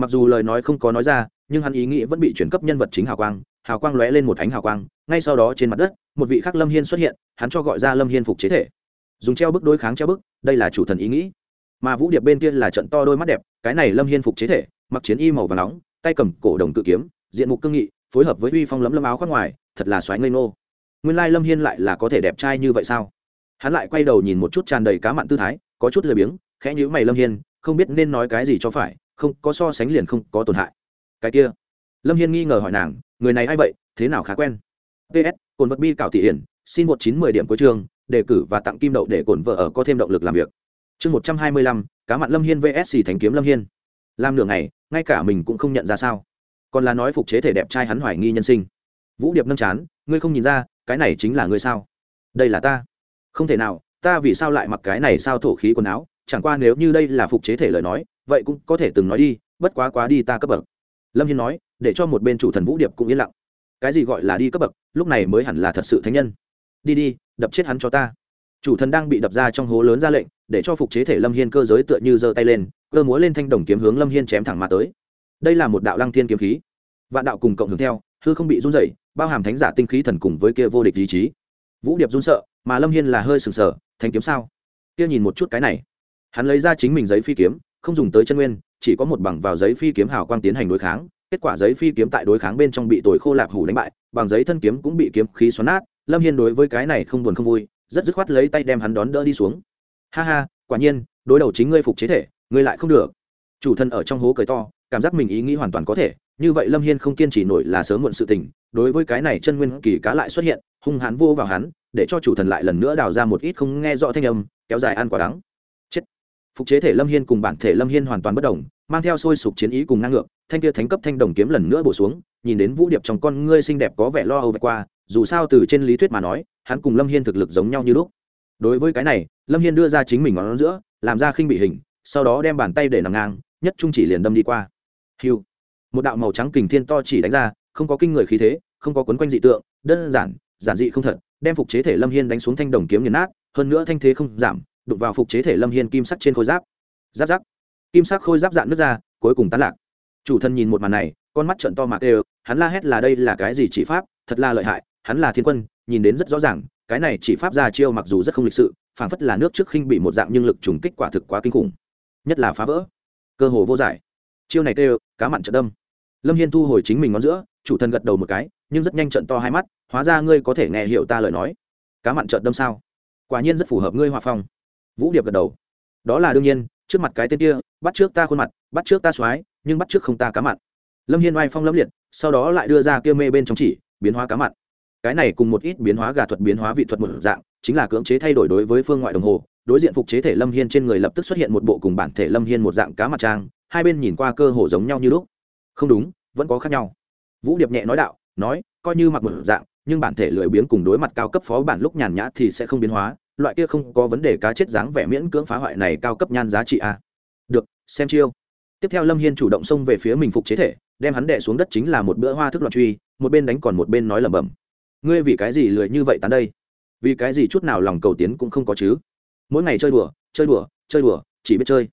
mặc dù lời nói không có nói ra, nhưng hắn ý nghĩ vẫn bị chuyển cấp nhân vật chính hào quang hào quang lóe lên một ánh hào quang, ngay sau đó trên mặt đất, một vị khác lâm hiên xuất hiện, hắn cho gọi ra lâm hiên phục chế thể. Dùng treo bức đối kháng treo bức, đây là chủ thần ý nghĩ. Mà vũ điệp bên kia là trận to đôi mắt đẹp, cái này lâm hiên phục chế thể, mặc chiến y màu và nóng, tay cầm cổ đồng tự kiếm, diện mục cương nghị, phối hợp với uy phong lấm lâm áo khoác ngoài, thật là xoáy ngây ngô. Nguyên lai lâm hiên lại là có thể đẹp trai như vậy sao? Hắn lại quay đầu nhìn một chút tràn đầy cá mặn tư thái, có chút lười biếng, khẽ nhữ mày lâm hiên, không biết nên nói cái gì cho phải không có so sánh liền không có tổn hại. Cái kia. Lâm hiên nghi ngờ hỏi nàng, người này a i vậy, thế nào khá quen? Ps cồn vật bi cảo thị hiển, xin một chín mười điểm cuối trường đề cử và tặng kim đậu để cổn vợ ở có thêm động lực làm việc. Chương một trăm hai mươi lăm, cá mặn lâm hiên vsc thành kiếm lâm hiên. Làm nửa ngày, ngay cả mình cũng không nhận ra sao. Còn là nói phục chế thể đẹp trai hắn hoài nghi nhân sinh. Vũ điệp nâng chán, ngươi không nhìn ra, cái này chính là ngươi sao? Đây là ta. Không thể nào, ta vì sao lại mặc cái này sao thổ khí quần áo? Chẳng qua nếu như đây là phục chế thể lời nói vậy cũng có thể từng nói đi, bất quá quá đi ta cấp bậc. Lâm hiên nói, để cho một bên chủ thần vũ điệp cũng yên lặng. Cái gì gọi là đi cấp bậc, lúc này mới hẳn là thật sự thánh nhân. Đi đi, đập chết hắn cho ta. Chủ thần đang bị đập ra trong hố lớn ra lệnh, để cho phục chế thể lâm hiên cơ giới tựa như giơ tay lên, cơ múa lên thanh đồng kiếm hướng lâm hiên chém thẳng mà tới. Đây là một đạo lăng thiên kiếm khí. Vạn đạo cùng cộng hưởng theo, hư không bị run dày bao hàm thánh giả tinh khí thần cùng với kia vô địch ý chí. Vũ điệp run sợ, mà lâm hiên là hơi sừng sờ thanh kiếm sao? Kia nhìn một chút cái này. Hắn lấy ra chính mình giấy phi kiếm không dùng tới chân nguyên, chỉ có một bằng vào giấy phi kiếm hào quang tiến hành đối kháng. Kết quả giấy phi kiếm tại đối kháng bên trong bị tồi khô lạp hủ đánh bại, bằng giấy thân kiếm cũng bị kiếm khí xoắn nát. Lâm hiên đối với cái này không buồn không vui, rất dứt khoát lấy tay đem hắn đón đỡ đi xuống. Ha ha, quả nhiên, đối đầu chính ngươi phục chế thể, ngươi lại không được. Chủ thân ở trong hố cười to, cảm giác mình ý nghĩ hoàn toàn có thể. Như vậy lâm hiên không kiên trì nổi là sớm muộn sự tình, đối với cái này chân nguyên kỳ cá lại xuất hiện, hung hãn vô vào hắn, để cho chủ thần lại lần nữa đào ra một ít không nghe rõ thanh âm, kéo dài ăn quả đắng phục chế thể lâm hiên cùng bản thể lâm hiên hoàn toàn bất đồng, mang theo sôi sục chiến ý cùng năng ngược, thanh kia thánh cấp thanh đồng kiếm lần nữa bổ xuống, nhìn đến vũ điệp trong con ngươi xinh đẹp có vẻ lo âu vạch qua, dù sao từ trên lý thuyết mà nói, hắn cùng lâm hiên thực lực giống nhau như lúc. Đối với cái này, lâm hiên đưa ra chính mình ngón giữa, làm ra khinh bị hình, sau đó đem bàn tay để nằm ngang, nhất trung chỉ liền đâm đi qua. Hiu một đạo màu trắng kình thiên to chỉ đánh ra, không có kinh người khí thế, không có quấn quanh dị tượng, đơn giản giản dị không thật, đem phục chế thể lâm hiên đánh xuống thanh đồng kiếm nghiền nát, hơn nữa thanh thế không giảm đục vào phục chế thể lâm hiên kim sắc trên khôi giáp. Giáp giáp. Kim sắc khôi giáp dạn nước ra, cuối cùng tán lạc. Chủ thân nhìn một màn này, con mắt trận to mạc đều hắn la hét là đây là cái gì chỉ pháp, thật là lợi hại, hắn là thiên quân, nhìn đến rất rõ ràng, cái này chỉ pháp ra chiêu mặc dù rất không lịch sự, phảng phất là nước trước khinh bị một dạng nhưng lực trùng kích quả thực quá kinh khủng. Nhất là phá vỡ. Cơ hồ vô giải. Chiêu này kêu, cá mặn trận đâm. Lâm hiên thu hồi chính mình ngón giữa, chủ thân gật đầu một cái, nhưng rất nhanh trận to hai mắt, hóa ra ngươi có thể nghe hiểu ta lời nói. Cá mặn trận đâm sao? Quả nhiên rất phù hợp ngươi hòa phong vũ điệp gật đầu. Đó là đương nhiên, trước mặt cái tên kia, bắt trước ta khuôn mặt, bắt trước ta soái, nhưng bắt trước không ta cá mặn. Lâm hiên oai phong lâm liệt, sau đó lại đưa ra kia mê bên trong chỉ, biến hóa cá mặn. Cái này cùng một ít biến hóa gà thuật, biến hóa vị thuật một dạng, chính là cưỡng chế thay đổi đối với phương ngoại đồng hồ. Đối diện phục chế thể lâm hiên trên người lập tức xuất hiện một bộ cùng bản thể lâm hiên một dạng cá mặt trang, hai bên nhìn qua cơ hồ giống nhau như lúc. Không đúng, vẫn có khác nhau. Vũ điệp nhẹ nói đạo, nói, coi như mặc một dạng, nhưng bản thể lười biếng cùng đối mặt cao cấp phó bản lúc nhàn nhã thì sẽ không biến hóa loại kia không có vấn đề cá chết dáng vẻ miễn cưỡng phá hoại này cao cấp nhan giá trị a. Được, xem chiêu. Tiếp theo lâm hiên chủ động xông về phía mình phục chế thể, đem hắn đẻ xuống đất chính là một bữa hoa thức loạn truy, một bên đánh còn một bên nói lẩm bẩm. Ngươi vì cái gì lười như vậy tán đây? Vì cái gì chút nào lòng cầu tiến cũng không có chứ? Mỗi ngày chơi đùa chơi đùa chơi đùa, chỉ biết chơi.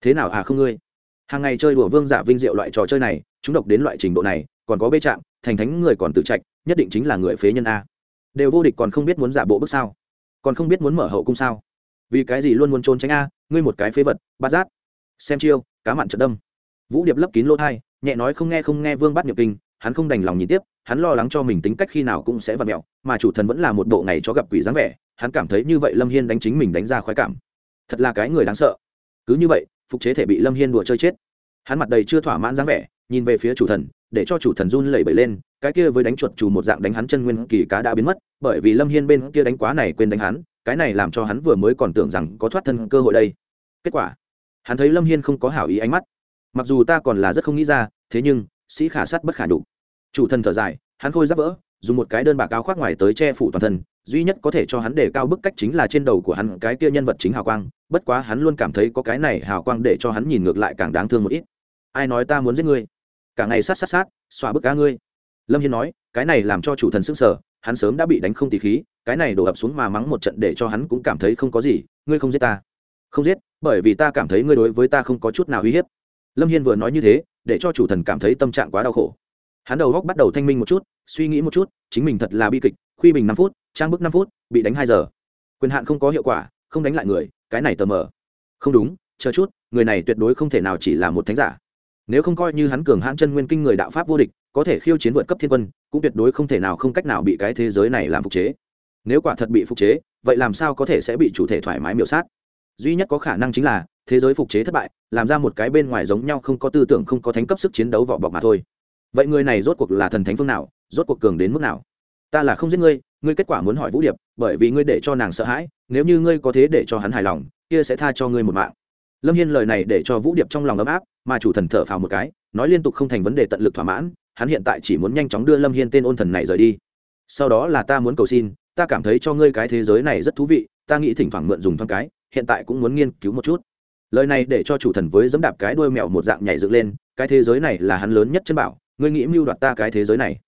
Thế nào à không ngươi? Hàng ngày chơi đùa vương giả vinh diệu loại trò chơi này, chúng độc đến loại trình độ này, còn có bê trạng thành thánh người còn tự trạch, nhất định chính là người phế nhân a. Đều vô địch còn không biết muốn giả bộ bước sao? Còn không biết muốn mở hậu cung sao? Vì cái gì luôn muốn trốn tránh a, ngươi một cái phế vật, bát giác. Xem chiêu, cá mặn trận đâm. Vũ điệp lấp kín lỗ thai, nhẹ nói không nghe không nghe vương bắt nhập kinh, hắn không đành lòng nhìn tiếp, hắn lo lắng cho mình tính cách khi nào cũng sẽ vặt mẹo, mà chủ thần vẫn là một bộ ngày cho gặp quỷ dáng vẻ, hắn cảm thấy như vậy lâm hiên đánh chính mình đánh ra khoái cảm. Thật là cái người đáng sợ. Cứ như vậy, phục chế thể bị lâm hiên đùa chơi chết. Hắn mặt đầy chưa thỏa mãn dáng vẻ, nhìn về phía chủ thần, để cho chủ thần run lẩy bẩy lên cái kia với đánh chuột chủ một dạng đánh hắn chân nguyên kỳ cá đã biến mất, bởi vì lâm hiên bên kia đánh quá này quên đánh hắn, cái này làm cho hắn vừa mới còn tưởng rằng có thoát thân cơ hội đây. Kết quả, hắn thấy lâm hiên không có hảo ý ánh mắt. Mặc dù ta còn là rất không nghĩ ra, thế nhưng, sĩ khả sát bất khả đủ chủ thần thở dài, hắn khôi giáp vỡ, dùng một cái đơn bạc áo khoác ngoài tới che phủ toàn thân, duy nhất có thể cho hắn để cao bức cách chính là trên đầu của hắn, cái kia nhân vật chính hào quang, bất quá hắn luôn cảm thấy có cái này hào quang để cho hắn nhìn ngược lại càng đáng thương một ít. Ai nói ta muốn giết ngươi? Cả ngày sát sát sát, xóa bức cá ngươi lâm hiên nói, cái này làm cho chủ thần sức sở hắn sớm đã bị đánh không tỉ khí, cái này đổ ập xuống mà mắng một trận để cho hắn cũng cảm thấy không có gì, ngươi không giết ta. Không giết, bởi vì ta cảm thấy ngươi đối với ta không có chút nào uy hiếp. Lâm hiên vừa nói như thế, để cho chủ thần cảm thấy tâm trạng quá đau khổ. Hắn đầu góc bắt đầu thanh minh một chút, suy nghĩ một chút, chính mình thật là bi kịch, khuy bình năm phút, trang bức năm phút, bị đánh hai giờ. Quyền hạn không có hiệu quả, không đánh lại người, cái này tờ mờ. Không đúng, chờ chút, người này tuyệt đối không thể nào chỉ là một thánh giả nếu không coi như hắn cường hãn chân nguyên kinh người đạo pháp vô địch, có thể khiêu chiến vượt cấp thiên quân, cũng tuyệt đối không thể nào không cách nào bị cái thế giới này làm phục chế. Nếu quả thật bị phục chế, vậy làm sao có thể sẽ bị chủ thể thoải mái miểu sát? Duy nhất có khả năng chính là, thế giới phục chế thất bại, làm ra một cái bên ngoài giống nhau không có tư tưởng không có thánh cấp sức chiến đấu vỏ bọc mà thôi. Vậy người này rốt cuộc là thần thánh phương nào, rốt cuộc cường đến mức nào? Ta là không giết ngươi ngươi kết quả muốn hỏi vũ điệp, bởi vì ngươi để cho nàng sợ hãi, nếu như ngươi có thế để cho hắn hài lòng, kia sẽ tha cho ngươi một mạng lâm hiên lời này để cho vũ điệp trong lòng ấm áp, mà chủ thần thở phào một cái, nói liên tục không thành vấn đề tận lực thỏa mãn, hắn hiện tại chỉ muốn nhanh chóng đưa lâm hiên tên ôn thần này rời đi. Sau đó là ta muốn cầu xin, ta cảm thấy cho ngươi cái thế giới này rất thú vị, ta nghĩ thỉnh thoảng mượn dùng thoáng cái, hiện tại cũng muốn nghiên cứu một chút. Lời này để cho chủ thần với dẫm đạp cái đuôi mèo một dạng nhảy dựng lên, cái thế giới này là hắn lớn nhất chân bảo, ngươi nghĩ mưu đoạt ta cái thế giới này.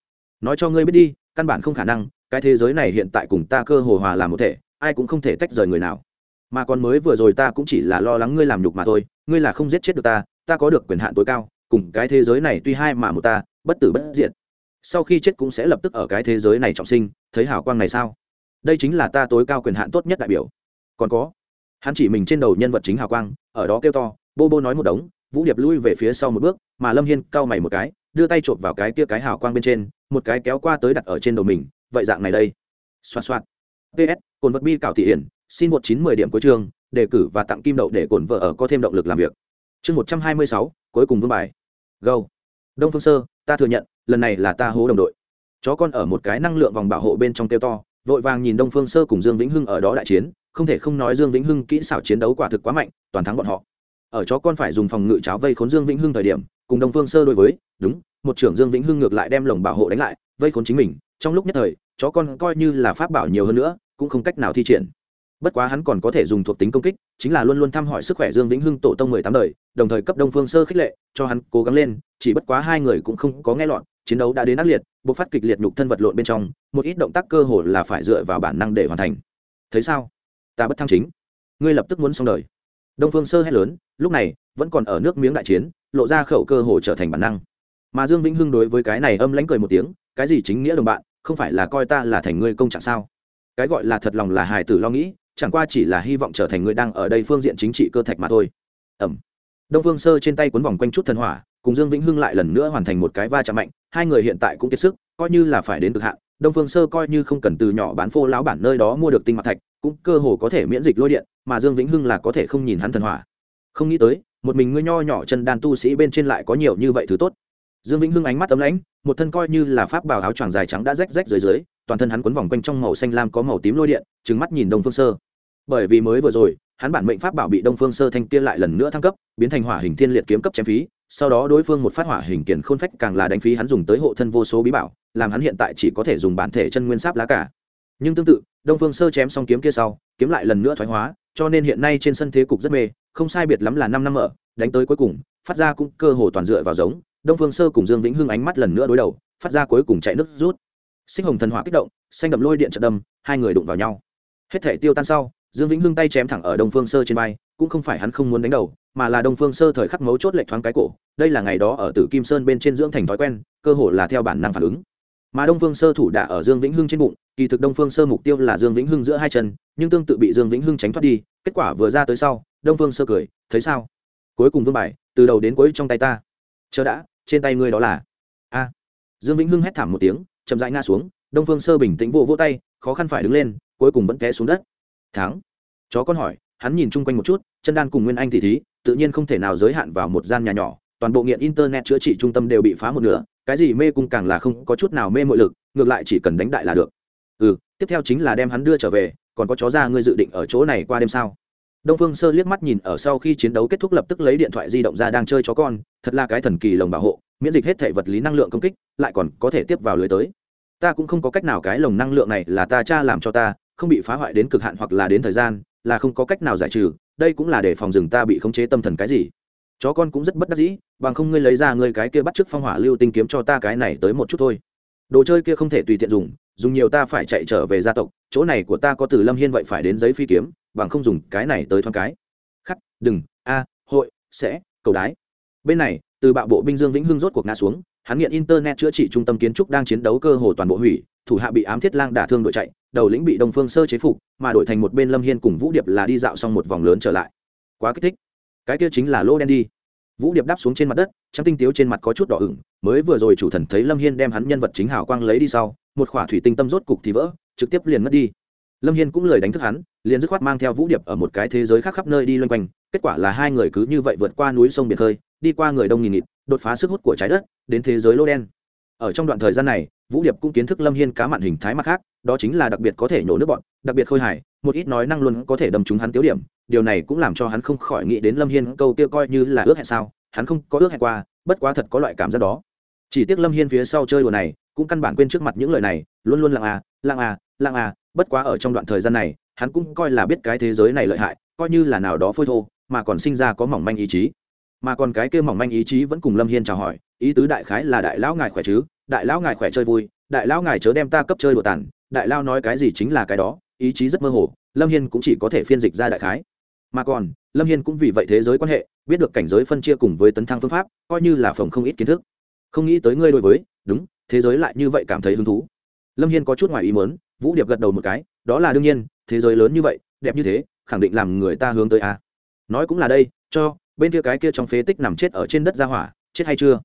Nói cho ngươi biết đi, căn bản không khả năng, cái thế giới này hiện tại cùng ta cơ hồ hòa làm một thể, ai cũng không thể tách rời người nào mà còn mới vừa rồi ta cũng chỉ là lo lắng ngươi làm nhục mà thôi, ngươi là không giết chết được ta ta có được quyền hạn tối cao, cùng cái thế giới này tuy hai mà một ta, bất tử bất diệt. Sau khi chết cũng sẽ lập tức ở cái thế giới này trọng sinh, thấy hào quang này sao? Đây chính là ta tối cao quyền hạn tốt nhất đại biểu. Còn có, hắn chỉ mình trên đầu nhân vật chính hào quang, ở đó kêu to, bô bô nói một đống, vũ điệp lui về phía sau một bước, mà lâm hiên cau mày một cái, đưa tay chộp vào cái kia cái hào quang bên trên, một cái kéo qua tới đặt ở trên đầu mình, vậy dạng này đây. Xoa xoạt. Ps cồn vật bi cảo thị hiển xin một chín mười điểm cuối chương, đề cử và tặng kim đậu để cổn vợ ở có thêm động lực làm việc. Chương một trăm hai mươi sáu, cuối cùng vương bài. Go. Đông phương sơ, ta thừa nhận, lần này là ta hố đồng đội. Chó con ở một cái năng lượng vòng bảo hộ bên trong kêu to, vội vàng nhìn đông phương sơ cùng dương vĩnh hưng ở đó đại chiến, không thể không nói dương vĩnh hưng kỹ xảo chiến đấu quả thực quá mạnh, toàn thắng bọn họ. Ở chó con phải dùng phòng ngự cháo vây khốn dương vĩnh hưng thời điểm, cùng đông phương sơ đối với, đúng, một trưởng dương vĩnh hưng ngược lại đem lồng bảo hộ đánh lại, vây khốn chính mình, trong lúc nhất thời, chó con coi như là pháp bảo nhiều hơn nữa, cũng không cách nào thi triển bất quá hắn còn có thể dùng thuộc tính công kích, chính là luôn luôn thăm hỏi sức khỏe dương vĩnh hưng tổ tông mười tám đời, đồng thời cấp đông phương sơ khích lệ, cho hắn cố gắng lên, chỉ bất quá hai người cũng không có nghe lọn chiến đấu đã đến ác liệt buộc phát kịch liệt nhục thân vật lộn bên trong, một ít động tác cơ hồ là phải dựa vào bản năng để hoàn thành. Thấy sao? Ta bất thăng chính. Ngươi lập tức muốn xong đời. Đông phương sơ hét lớn, lúc này, vẫn còn ở nước miếng đại chiến, lộ ra khẩu cơ hồ trở thành bản năng. Mà dương vĩnh hưng đối với cái này âm lãnh cười một tiếng, cái gì chính nghĩa đồng bạn, không phải là coi ta là thành ngươi công trạng sao? Cái gọi là thật lòng là hài tử lo nghĩ chẳng qua chỉ là hy vọng trở thành người đang ở đây phương diện chính trị cơ thạch mà thôi. Ẩm. Đông phương sơ trên tay cuốn vòng quanh chút thần hỏa, cùng dương vĩnh hưng lại lần nữa hoàn thành một cái va chạm mạnh, hai người hiện tại cũng kiệt sức, coi như là phải đến cực hạn, đông phương sơ coi như không cần từ nhỏ bán phô lão bản nơi đó mua được tinh mặt thạch, cũng cơ hồ có thể miễn dịch lôi điện, mà dương vĩnh hưng là có thể không nhìn hắn thần hỏa. Không nghĩ tới, một mình ngươi nho nhỏ chân đan tu sĩ bên trên lại có nhiều như vậy thứ tốt. Dương vĩnh hưng ánh mắt ấm lãnh, một thân coi như là pháp bào áo choàng dài trắng đã rách rách dưới dưới, toàn thân hắn quấn vòng quanh trong màu xanh lam có màu tím lôi điện trứng mắt nhìn đông phương sơ bởi vì mới vừa rồi, hắn bản mệnh pháp bảo bị đông phương sơ thanh kia lại lần nữa thăng cấp, biến thành hỏa hình thiên liệt kiếm cấp chém phí, sau đó đối phương một phát hỏa hình kiển khôn phách càng là đánh phí hắn dùng tới hộ thân vô số bí bảo, làm hắn hiện tại chỉ có thể dùng bản thể chân nguyên sáp lá cả. Nhưng tương tự, đông phương sơ chém xong kiếm kia sau, kiếm lại lần nữa thoái hóa, cho nên hiện nay trên sân thế cục rất mê, không sai biệt lắm là năm năm ở, đánh tới cuối cùng, phát ra cũng cơ hồ toàn dựa vào giống, đông phương sơ cùng dương vĩnh hưng ánh mắt lần nữa đối đầu, phát ra cuối cùng chạy nước rút. Sinh hồng thần hỏa kích động, xanh đậm lôi điện trận đâm, hai người đụng vào nhau. Hết thể tiêu tan sau dương vĩnh hưng tay chém thẳng ở đông phương sơ trên vai, cũng không phải hắn không muốn đánh đầu, mà là đông phương sơ thời khắc mấu chốt lệch thoáng cái cổ, đây là ngày đó ở tử kim sơn bên trên dưỡng thành thói quen, cơ hồ là theo bản năng phản ứng. Mà đông phương sơ thủ đả ở dương vĩnh hưng trên bụng, kỳ thực đông phương sơ mục tiêu là dương vĩnh hưng giữa hai chân, nhưng tương tự bị dương vĩnh hưng tránh thoát đi, kết quả vừa ra tới sau, đông phương sơ cười, thấy sao? Cuối cùng vương bài, từ đầu đến cuối trong tay ta. Chờ đã, trên tay ngươi đó là. A. Dương vĩnh hưng hét thảm một tiếng, chậm rãi ngã xuống, đông phương sơ bình tĩnh vô vỗ tay, khó khăn phải đứng lên, cuối cùng vẫn té xuống đất thắng. Chó con hỏi, hắn nhìn chung quanh một chút, chân đan cùng nguyên anh thì thí, tự nhiên không thể nào giới hạn vào một gian nhà nhỏ, toàn bộ nghiện internet chữa trị trung tâm đều bị phá một nửa, cái gì mê cung càng là không có chút nào mê mội lực, ngược lại chỉ cần đánh đại là được. Ừ tiếp theo chính là đem hắn đưa trở về, còn có chó ra ngươi dự định ở chỗ này qua đêm sao? Đông phương sơ liếc mắt nhìn ở sau khi chiến đấu kết thúc lập tức lấy điện thoại di động ra đang chơi chó con, thật là cái thần kỳ lồng bảo hộ, miễn dịch hết thể vật lý năng lượng công kích, lại còn có thể tiếp vào lưới tới. Ta cũng không có cách nào cái lồng năng lượng này là ta cha làm cho ta không bị phá hoại đến cực hạn hoặc là đến thời gian, là không có cách nào giải trừ, đây cũng là để phòng rừng ta bị khống chế tâm thần cái gì. Chó con cũng rất bất đắc dĩ, bằng không ngươi lấy ra ngươi cái kia bắt chước phong hỏa lưu tinh kiếm cho ta cái này tới một chút thôi. Đồ chơi kia không thể tùy tiện dùng dùng nhiều ta phải chạy trở về gia tộc, chỗ này của ta có từ lâm hiên vậy phải đến giấy phi kiếm, bằng không dùng cái này tới thoáng cái. Khắc, đừng, a, hội, sẽ, cầu đái. Bên này, từ bạo bộ binh dương vĩnh hưng rốt cuộc ngã xuống, hắn nghiện internet chữa trị trung tâm kiến trúc đang chiến đấu cơ hồ toàn bộ hủy, thủ hạ bị ám thiết lang đả thương đội chạy đầu lĩnh bị đồng phương sơ chế phục, mà đổi thành một bên lâm hiên cùng vũ điệp là đi dạo xong một vòng lớn trở lại. Quá kích thích. Cái kia chính là lô đen đi. Vũ điệp đáp xuống trên mặt đất, trắng tinh tiếu trên mặt có chút đỏ ửng, mới vừa rồi chủ thần thấy lâm hiên đem hắn nhân vật chính hào quang lấy đi sau, một khỏa thủy tinh tâm rốt cục thì vỡ, trực tiếp liền mất đi. Lâm hiên cũng lời đánh thức hắn, liền dứt khoát mang theo vũ điệp ở một cái thế giới khác khắp nơi đi loanh quanh, kết quả là hai người cứ như vậy vượt qua núi sông biển khơi, đi qua người đông nghìn nghịt, đột phá sức hút của trái đất, đến thế giới lô đen ở trong đoạn thời gian này, vũ điệp cũng kiến thức lâm hiên cá mặn hình thái mặt khác, đó chính là đặc biệt có thể nhổ nước bọn, đặc biệt khôi hài, một ít nói năng luôn có thể đâm trúng hắn tiếu điểm. Điều này cũng làm cho hắn không khỏi nghĩ đến lâm hiên câu kia coi như là ước hẹn sao, hắn không có ước hẹn qua, bất quá thật có loại cảm giác đó. Chỉ tiếc lâm hiên phía sau chơi đùa này, cũng căn bản quên trước mặt những lời này, luôn luôn lặng à lặng à lặng à bất quá ở trong đoạn thời gian này, hắn cũng coi là biết cái thế giới này lợi hại, coi như là nào đó phôi thô, mà còn sinh ra có mỏng manh ý chí. Mà còn cái kia mỏng manh ý chí vẫn cùng lâm hiên chào hỏi ý tứ đại khái là đại lão ngài khỏe chứ? Đại lão ngài khỏe chơi vui, đại lão ngài chớ đem ta cấp chơi đùa tàn, đại lao nói cái gì chính là cái đó, ý chí rất mơ hồ, lâm hiên cũng chỉ có thể phiên dịch ra đại khái. Mà còn, lâm hiên cũng vì vậy thế giới quan hệ, biết được cảnh giới phân chia cùng với tấn thăng phương pháp, coi như là phòng không ít kiến thức. Không nghĩ tới ngươi đối với, đúng, thế giới lại như vậy cảm thấy hứng thú. Lâm hiên có chút ngoài ý mớn vũ điệp gật đầu một cái, đó là đương nhiên, thế giới lớn như vậy, đẹp như thế, khẳng định làm người ta hướng tới a. Nói cũng là đây, cho, bên kia cái kia trong phế tích nằm chết ở trên đất ra hỏa, chết hay chưa?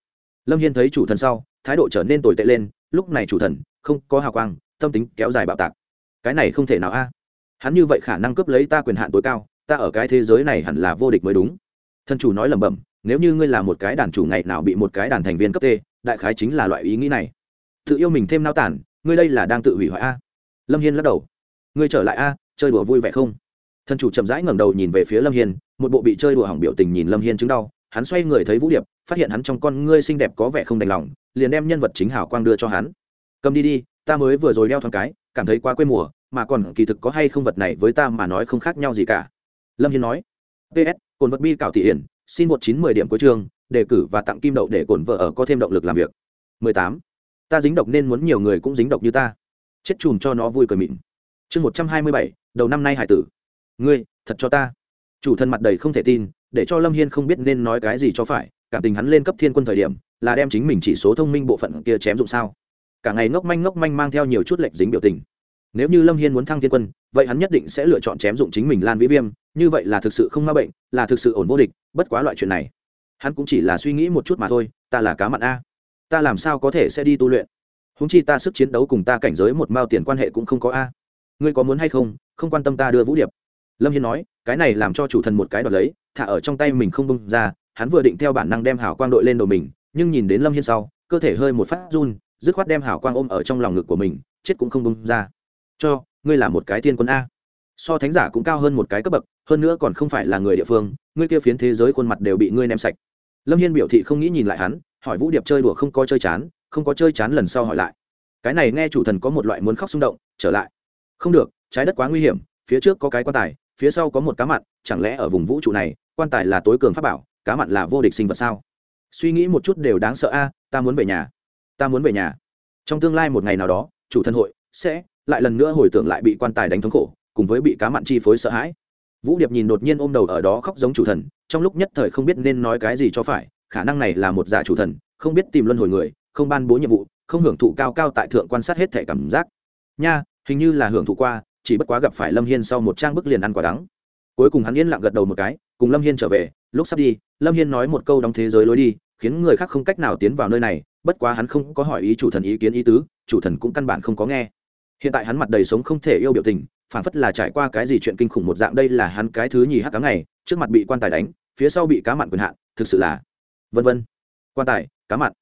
Lâm hiên thấy chủ thần sau, thái độ trở nên tồi tệ lên, lúc này chủ thần, không có hào quang, tâm tính kéo dài bạo tạc. Cái này không thể nào a. Hắn như vậy khả năng cướp lấy ta quyền hạn tối cao, ta ở cái thế giới này hẳn là vô địch mới đúng. Thân chủ nói lẩm bẩm, nếu như ngươi là một cái đàn chủ ngày nào bị một cái đàn thành viên cấp t đại khái chính là loại ý nghĩ này. Tự yêu mình thêm nao tản, ngươi đây là đang tự hủy hoại a. Lâm hiên lắc đầu. Ngươi trở lại a, chơi đùa vui vẻ không? Thân chủ chậm rãi ngẩng đầu nhìn về phía lâm hiên, một bộ bị chơi đùa hỏng biểu tình nhìn lâm hiên chứng đau hắn xoay người thấy vũ điệp, phát hiện hắn trong con ngươi xinh đẹp có vẻ không đành lòng, liền đem nhân vật chính hảo quang đưa cho hắn. Cầm đi đi, ta mới vừa rồi đeo thoáng cái, cảm thấy quá quê mùa, mà còn kỳ thực có hay không vật này với ta mà nói không khác nhau gì cả. Lâm hiên nói. Ps cồn vật bi cảo thị hiển, xin một chín mười điểm cuối trường đề cử và tặng kim đậu để cồn vợ ở có thêm động lực làm việc. 18. ta dính độc nên muốn nhiều người cũng dính độc như ta. Chết chùm cho nó vui cười mịn. Chương một trăm hai mươi bảy, đầu năm nay hải tử. Ngươi, thật cho ta. Chủ thân mặt đầy không thể tin để cho lâm hiên không biết nên nói cái gì cho phải, cảm tình hắn lên cấp thiên quân thời điểm, là đem chính mình chỉ số thông minh bộ phận kia chém dụng sao. Cả ngày ngốc manh ngốc manh mang theo nhiều chút lệch dính biểu tình. Nếu như lâm hiên muốn thăng thiên quân, vậy hắn nhất định sẽ lựa chọn chém dụng chính mình lan vĩ viêm, như vậy là thực sự không ma bệnh, là thực sự ổn vô địch, bất quá loại chuyện này, hắn cũng chỉ là suy nghĩ một chút mà thôi, ta là cá mặn a. Ta làm sao có thể sẽ đi tu luyện? Húng chi ta sức chiến đấu cùng ta cảnh giới một mao tiền quan hệ cũng không có a. Ngươi có muốn hay không? Không quan tâm ta đưa vũ điệp lâm hiên nói, cái này làm cho chủ thần một cái đoạt lấy, thả ở trong tay mình không bông ra, hắn vừa định theo bản năng đem hảo quang đội lên đầu mình, nhưng nhìn đến lâm hiên sau, cơ thể hơi một phát run, dứt khoát đem hảo quang ôm ở trong lòng ngực của mình, chết cũng không bông ra. Cho, ngươi là một cái thiên quân a. So thánh giả cũng cao hơn một cái cấp bậc, hơn nữa còn không phải là người địa phương, ngươi kia phiến thế giới khuôn mặt đều bị ngươi ném sạch. Lâm hiên biểu thị không nghĩ nhìn lại hắn, hỏi vũ điệp chơi đùa không có chơi chán, không có chơi chán lần sau hỏi lại. Cái này nghe chủ thần có một loại muốn khóc xung động, trở lại. Không được, trái đất quá nguy hiểm, phía trước có cái quan tài phía sau có một cá mặn, chẳng lẽ ở vùng vũ trụ này, quan tài là tối cường pháp bảo, cá mặn là vô địch sinh vật sao? Suy nghĩ một chút đều đáng sợ a, ta muốn về nhà. Ta muốn về nhà. Trong tương lai một ngày nào đó, chủ thân hội sẽ lại lần nữa hồi tưởng lại bị quan tài đánh thống khổ, cùng với bị cá mặn chi phối sợ hãi. Vũ điệp nhìn đột nhiên ôm đầu ở đó khóc giống chủ thần, trong lúc nhất thời không biết nên nói cái gì cho phải, khả năng này là một giả chủ thần, không biết tìm luân hồi người, không ban bố nhiệm vụ, không hưởng thụ cao cao tại thượng quan sát hết thể cảm giác. Nha, hình như là hưởng thụ qua chỉ bất quá gặp phải lâm hiên sau một trang bức liền ăn quả đắng. Cuối cùng hắn yên lặng gật đầu một cái, cùng lâm hiên trở về, lúc sắp đi, lâm hiên nói một câu đóng thế giới lối đi, khiến người khác không cách nào tiến vào nơi này, bất quá hắn không có hỏi ý chủ thần ý kiến ý tứ, chủ thần cũng căn bản không có nghe. Hiện tại hắn mặt đầy sống không thể yêu biểu tình, phản phất là trải qua cái gì chuyện kinh khủng một dạng, đây là hắn cái thứ nhì hắc cá ngày trước mặt bị quan tài đánh, phía sau bị cá mặn quyền hạn, thực sự là vân vân. Quan tài, cá mặn.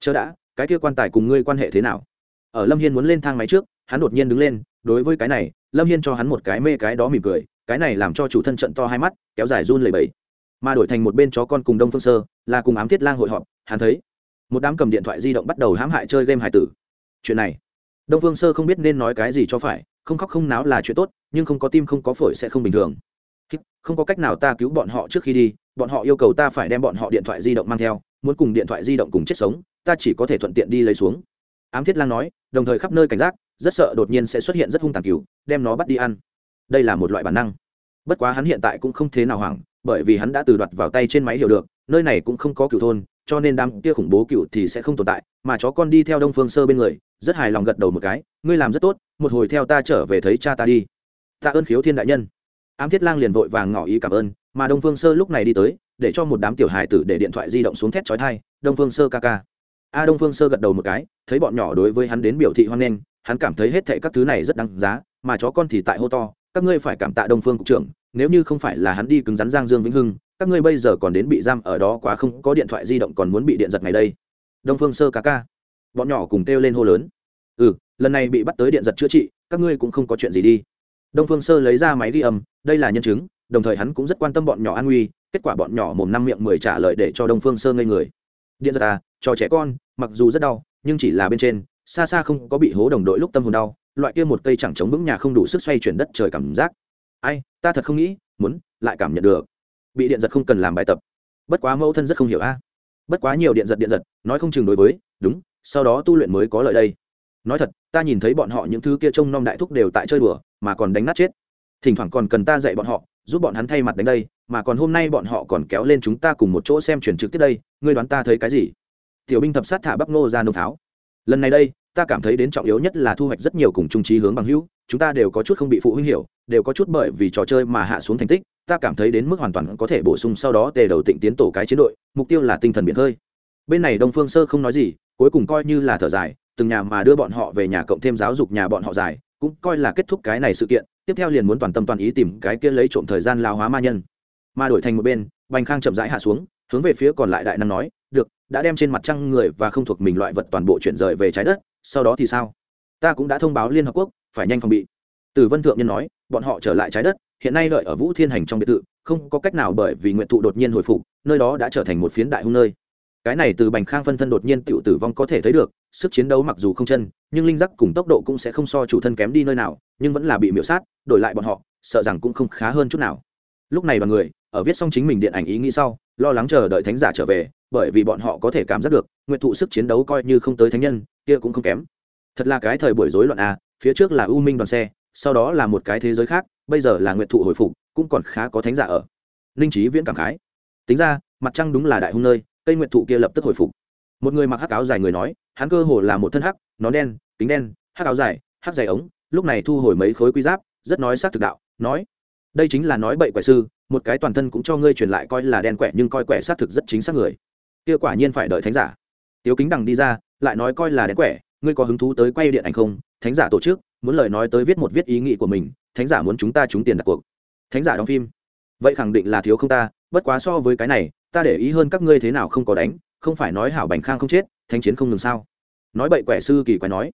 Chớ đã, cái kia quan tài cùng ngươi quan hệ thế nào? Ở lâm hiên muốn lên thang máy trước, hắn đột nhiên đứng lên đối với cái này, lâm hiên cho hắn một cái mê cái đó mỉm cười, cái này làm cho chủ thân trận to hai mắt, kéo dài run lầy bẫy mà đổi thành một bên chó con cùng đông phương sơ, là cùng ám thiết lang hội họp, hắn thấy, một đám cầm điện thoại di động bắt đầu hãm hại chơi game hải tử. Chuyện này, đông phương sơ không biết nên nói cái gì cho phải, không khóc không náo là chuyện tốt, nhưng không có tim không có phổi sẽ không bình thường. Không có cách nào ta cứu bọn họ trước khi đi, bọn họ yêu cầu ta phải đem bọn họ điện thoại di động mang theo, muốn cùng điện thoại di động cùng chết sống, ta chỉ có thể thuận tiện đi lấy xuống. Ám thiết lang nói, đồng thời khắp nơi cảnh giác rất sợ đột nhiên sẽ xuất hiện rất hung tàn cừu, đem nó bắt đi ăn. Đây là một loại bản năng. Bất quá hắn hiện tại cũng không thế nào hoảng, bởi vì hắn đã từ đoạt vào tay trên máy hiểu được, nơi này cũng không có cựu thôn, cho nên đám kia khủng bố cừu thì sẽ không tồn tại, mà chó con đi theo đông phương sơ bên người, rất hài lòng gật đầu một cái, ngươi làm rất tốt, một hồi theo ta trở về thấy cha ta đi. Ta ơn khiếu thiên đại nhân. Ám thiết lang liền vội vàng ngỏ ý cảm ơn, mà đông phương sơ lúc này đi tới, để cho một đám tiểu hài tử để điện thoại di động xuống thét chói tai, đông phương sơ ca ca. A đông phương sơ gật đầu một cái, thấy bọn nhỏ đối với hắn đến biểu thị hoan nghênh hắn cảm thấy hết thệ các thứ này rất đáng giá, mà chó con thì tại hô to, các ngươi phải cảm tạ đông phương cục trưởng, nếu như không phải là hắn đi cứng rắn giang dương vĩnh hưng, các ngươi bây giờ còn đến bị giam ở đó quá không có điện thoại di động còn muốn bị điện giật ngày đây. Đông phương sơ ca ca. Bọn nhỏ cùng kêu lên hô lớn. Ừ lần này bị bắt tới điện giật chữa trị, các ngươi cũng không có chuyện gì đi. Đông phương sơ lấy ra máy ghi âm, đây là nhân chứng, đồng thời hắn cũng rất quan tâm bọn nhỏ an nguy, kết quả bọn nhỏ mồm năm miệng mười trả lời để cho đông phương sơ ngây người. Điện giật à cho trẻ con, mặc dù rất đau, nhưng chỉ là bên trên xa xa không có bị hố đồng đội lúc tâm hồn đau, loại kia một cây chẳng chống vững nhà không đủ sức xoay chuyển đất trời cảm giác. Ai, ta thật không nghĩ, muốn, lại cảm nhận được. Bị điện giật không cần làm bài tập. Bất quá mẫu thân rất không hiểu a. Bất quá nhiều điện giật điện giật, nói không chừng đối với, đúng, sau đó tu luyện mới có lợi đây. Nói thật, ta nhìn thấy bọn họ những thứ kia trông nom đại thúc đều tại chơi đùa, mà còn đánh nát chết. Thỉnh thoảng còn cần ta dạy bọn họ, giúp bọn hắn thay mặt đánh đây, mà còn hôm nay bọn họ còn kéo lên chúng ta cùng một chỗ xem chuyển trực tiếp đây, ngươi đoán ta thấy cái gì? Tiểu binh thập sát thả bắp nô ra nông tháo lần này đây, ta cảm thấy đến trọng yếu nhất là thu hoạch rất nhiều cùng trung trí hướng bằng hữu, chúng ta đều có chút không bị phụ huynh hiểu, đều có chút bởi vì trò chơi mà hạ xuống thành tích, ta cảm thấy đến mức hoàn toàn có thể bổ sung sau đó tề đầu tịnh tiến tổ cái chiến đội, mục tiêu là tinh thần biển hơi. Bên này đông phương sơ không nói gì, cuối cùng coi như là thở dài, từng nhà mà đưa bọn họ về nhà cộng thêm giáo dục nhà bọn họ dài, cũng coi là kết thúc cái này sự kiện, tiếp theo liền muốn toàn tâm toàn ý tìm cái kia lấy trộm thời gian lao hóa ma nhân. Mà đổi thành một bên, bành khang chậm rãi hạ xuống, hướng về phía còn lại đại năng nói đã đem trên mặt trăng người và không thuộc mình loại vật toàn bộ chuyển rời về trái đất, sau đó thì sao? Ta cũng đã thông báo liên hợp quốc, phải nhanh phòng bị. Từ vân thượng nhân nói, bọn họ trở lại trái đất, hiện nay đợi ở vũ thiên hành trong biệt thự, không có cách nào bởi vì nguyện thụ đột nhiên hồi phục, nơi đó đã trở thành một phiến đại hung nơi. Cái này từ bành khang phân thân đột nhiên tự tử vong có thể thấy được, sức chiến đấu mặc dù không chân, nhưng linh giác cùng tốc độ cũng sẽ không so chủ thân kém đi nơi nào, nhưng vẫn là bị miễu sát, đổi lại bọn họ, sợ rằng cũng không khá hơn chút nào. Lúc này đoàn người, ở viết xong chính mình điện ảnh ý nghĩ sau, lo lắng chờ đợi thánh giả trở về bởi vì bọn họ có thể cảm giác được nguyện thụ sức chiến đấu coi như không tới thánh nhân, kia cũng không kém. Thật là cái thời buổi rối loạn à phía trước là u minh đoàn xe, sau đó là một cái thế giới khác, bây giờ là nguyện thụ hồi phục, cũng còn khá có thánh giả ở. Ninh trí viễn cảm khái. Tính ra, mặt trăng đúng là đại hung nơi, cây nguyện thụ kia lập tức hồi phục. Một người mặc hắc áo dài người nói, hắn cơ hồ là một thân hắc, nó đen, kính đen, hắc áo dài, hắc dài ống, lúc này thu hồi mấy khối quy giáp, rất nói xác thực đạo, nói, đây chính là nói bậy quẻ sư, một cái toàn thân cũng cho ngươi truyền lại coi là đen quẻ nhưng coi quẻ xác thực rất chính xác người kia quả nhiên phải đợi thánh giả. Tiếu kính đằng đi ra, lại nói coi là đến quẻ, ngươi có hứng thú tới quay điện ảnh không? Thánh giả tổ chức, muốn lời nói tới viết một viết ý nghĩ của mình, thánh giả muốn chúng ta trúng tiền đặt cuộc. Thánh giả đóng phim. Vậy khẳng định là thiếu không ta, bất quá so với cái này, ta để ý hơn các ngươi thế nào không có đánh, không phải nói hảo bành khang không chết thanh chiến không ngừng sao? Nói bậy quẻ sư kỳ quái nói.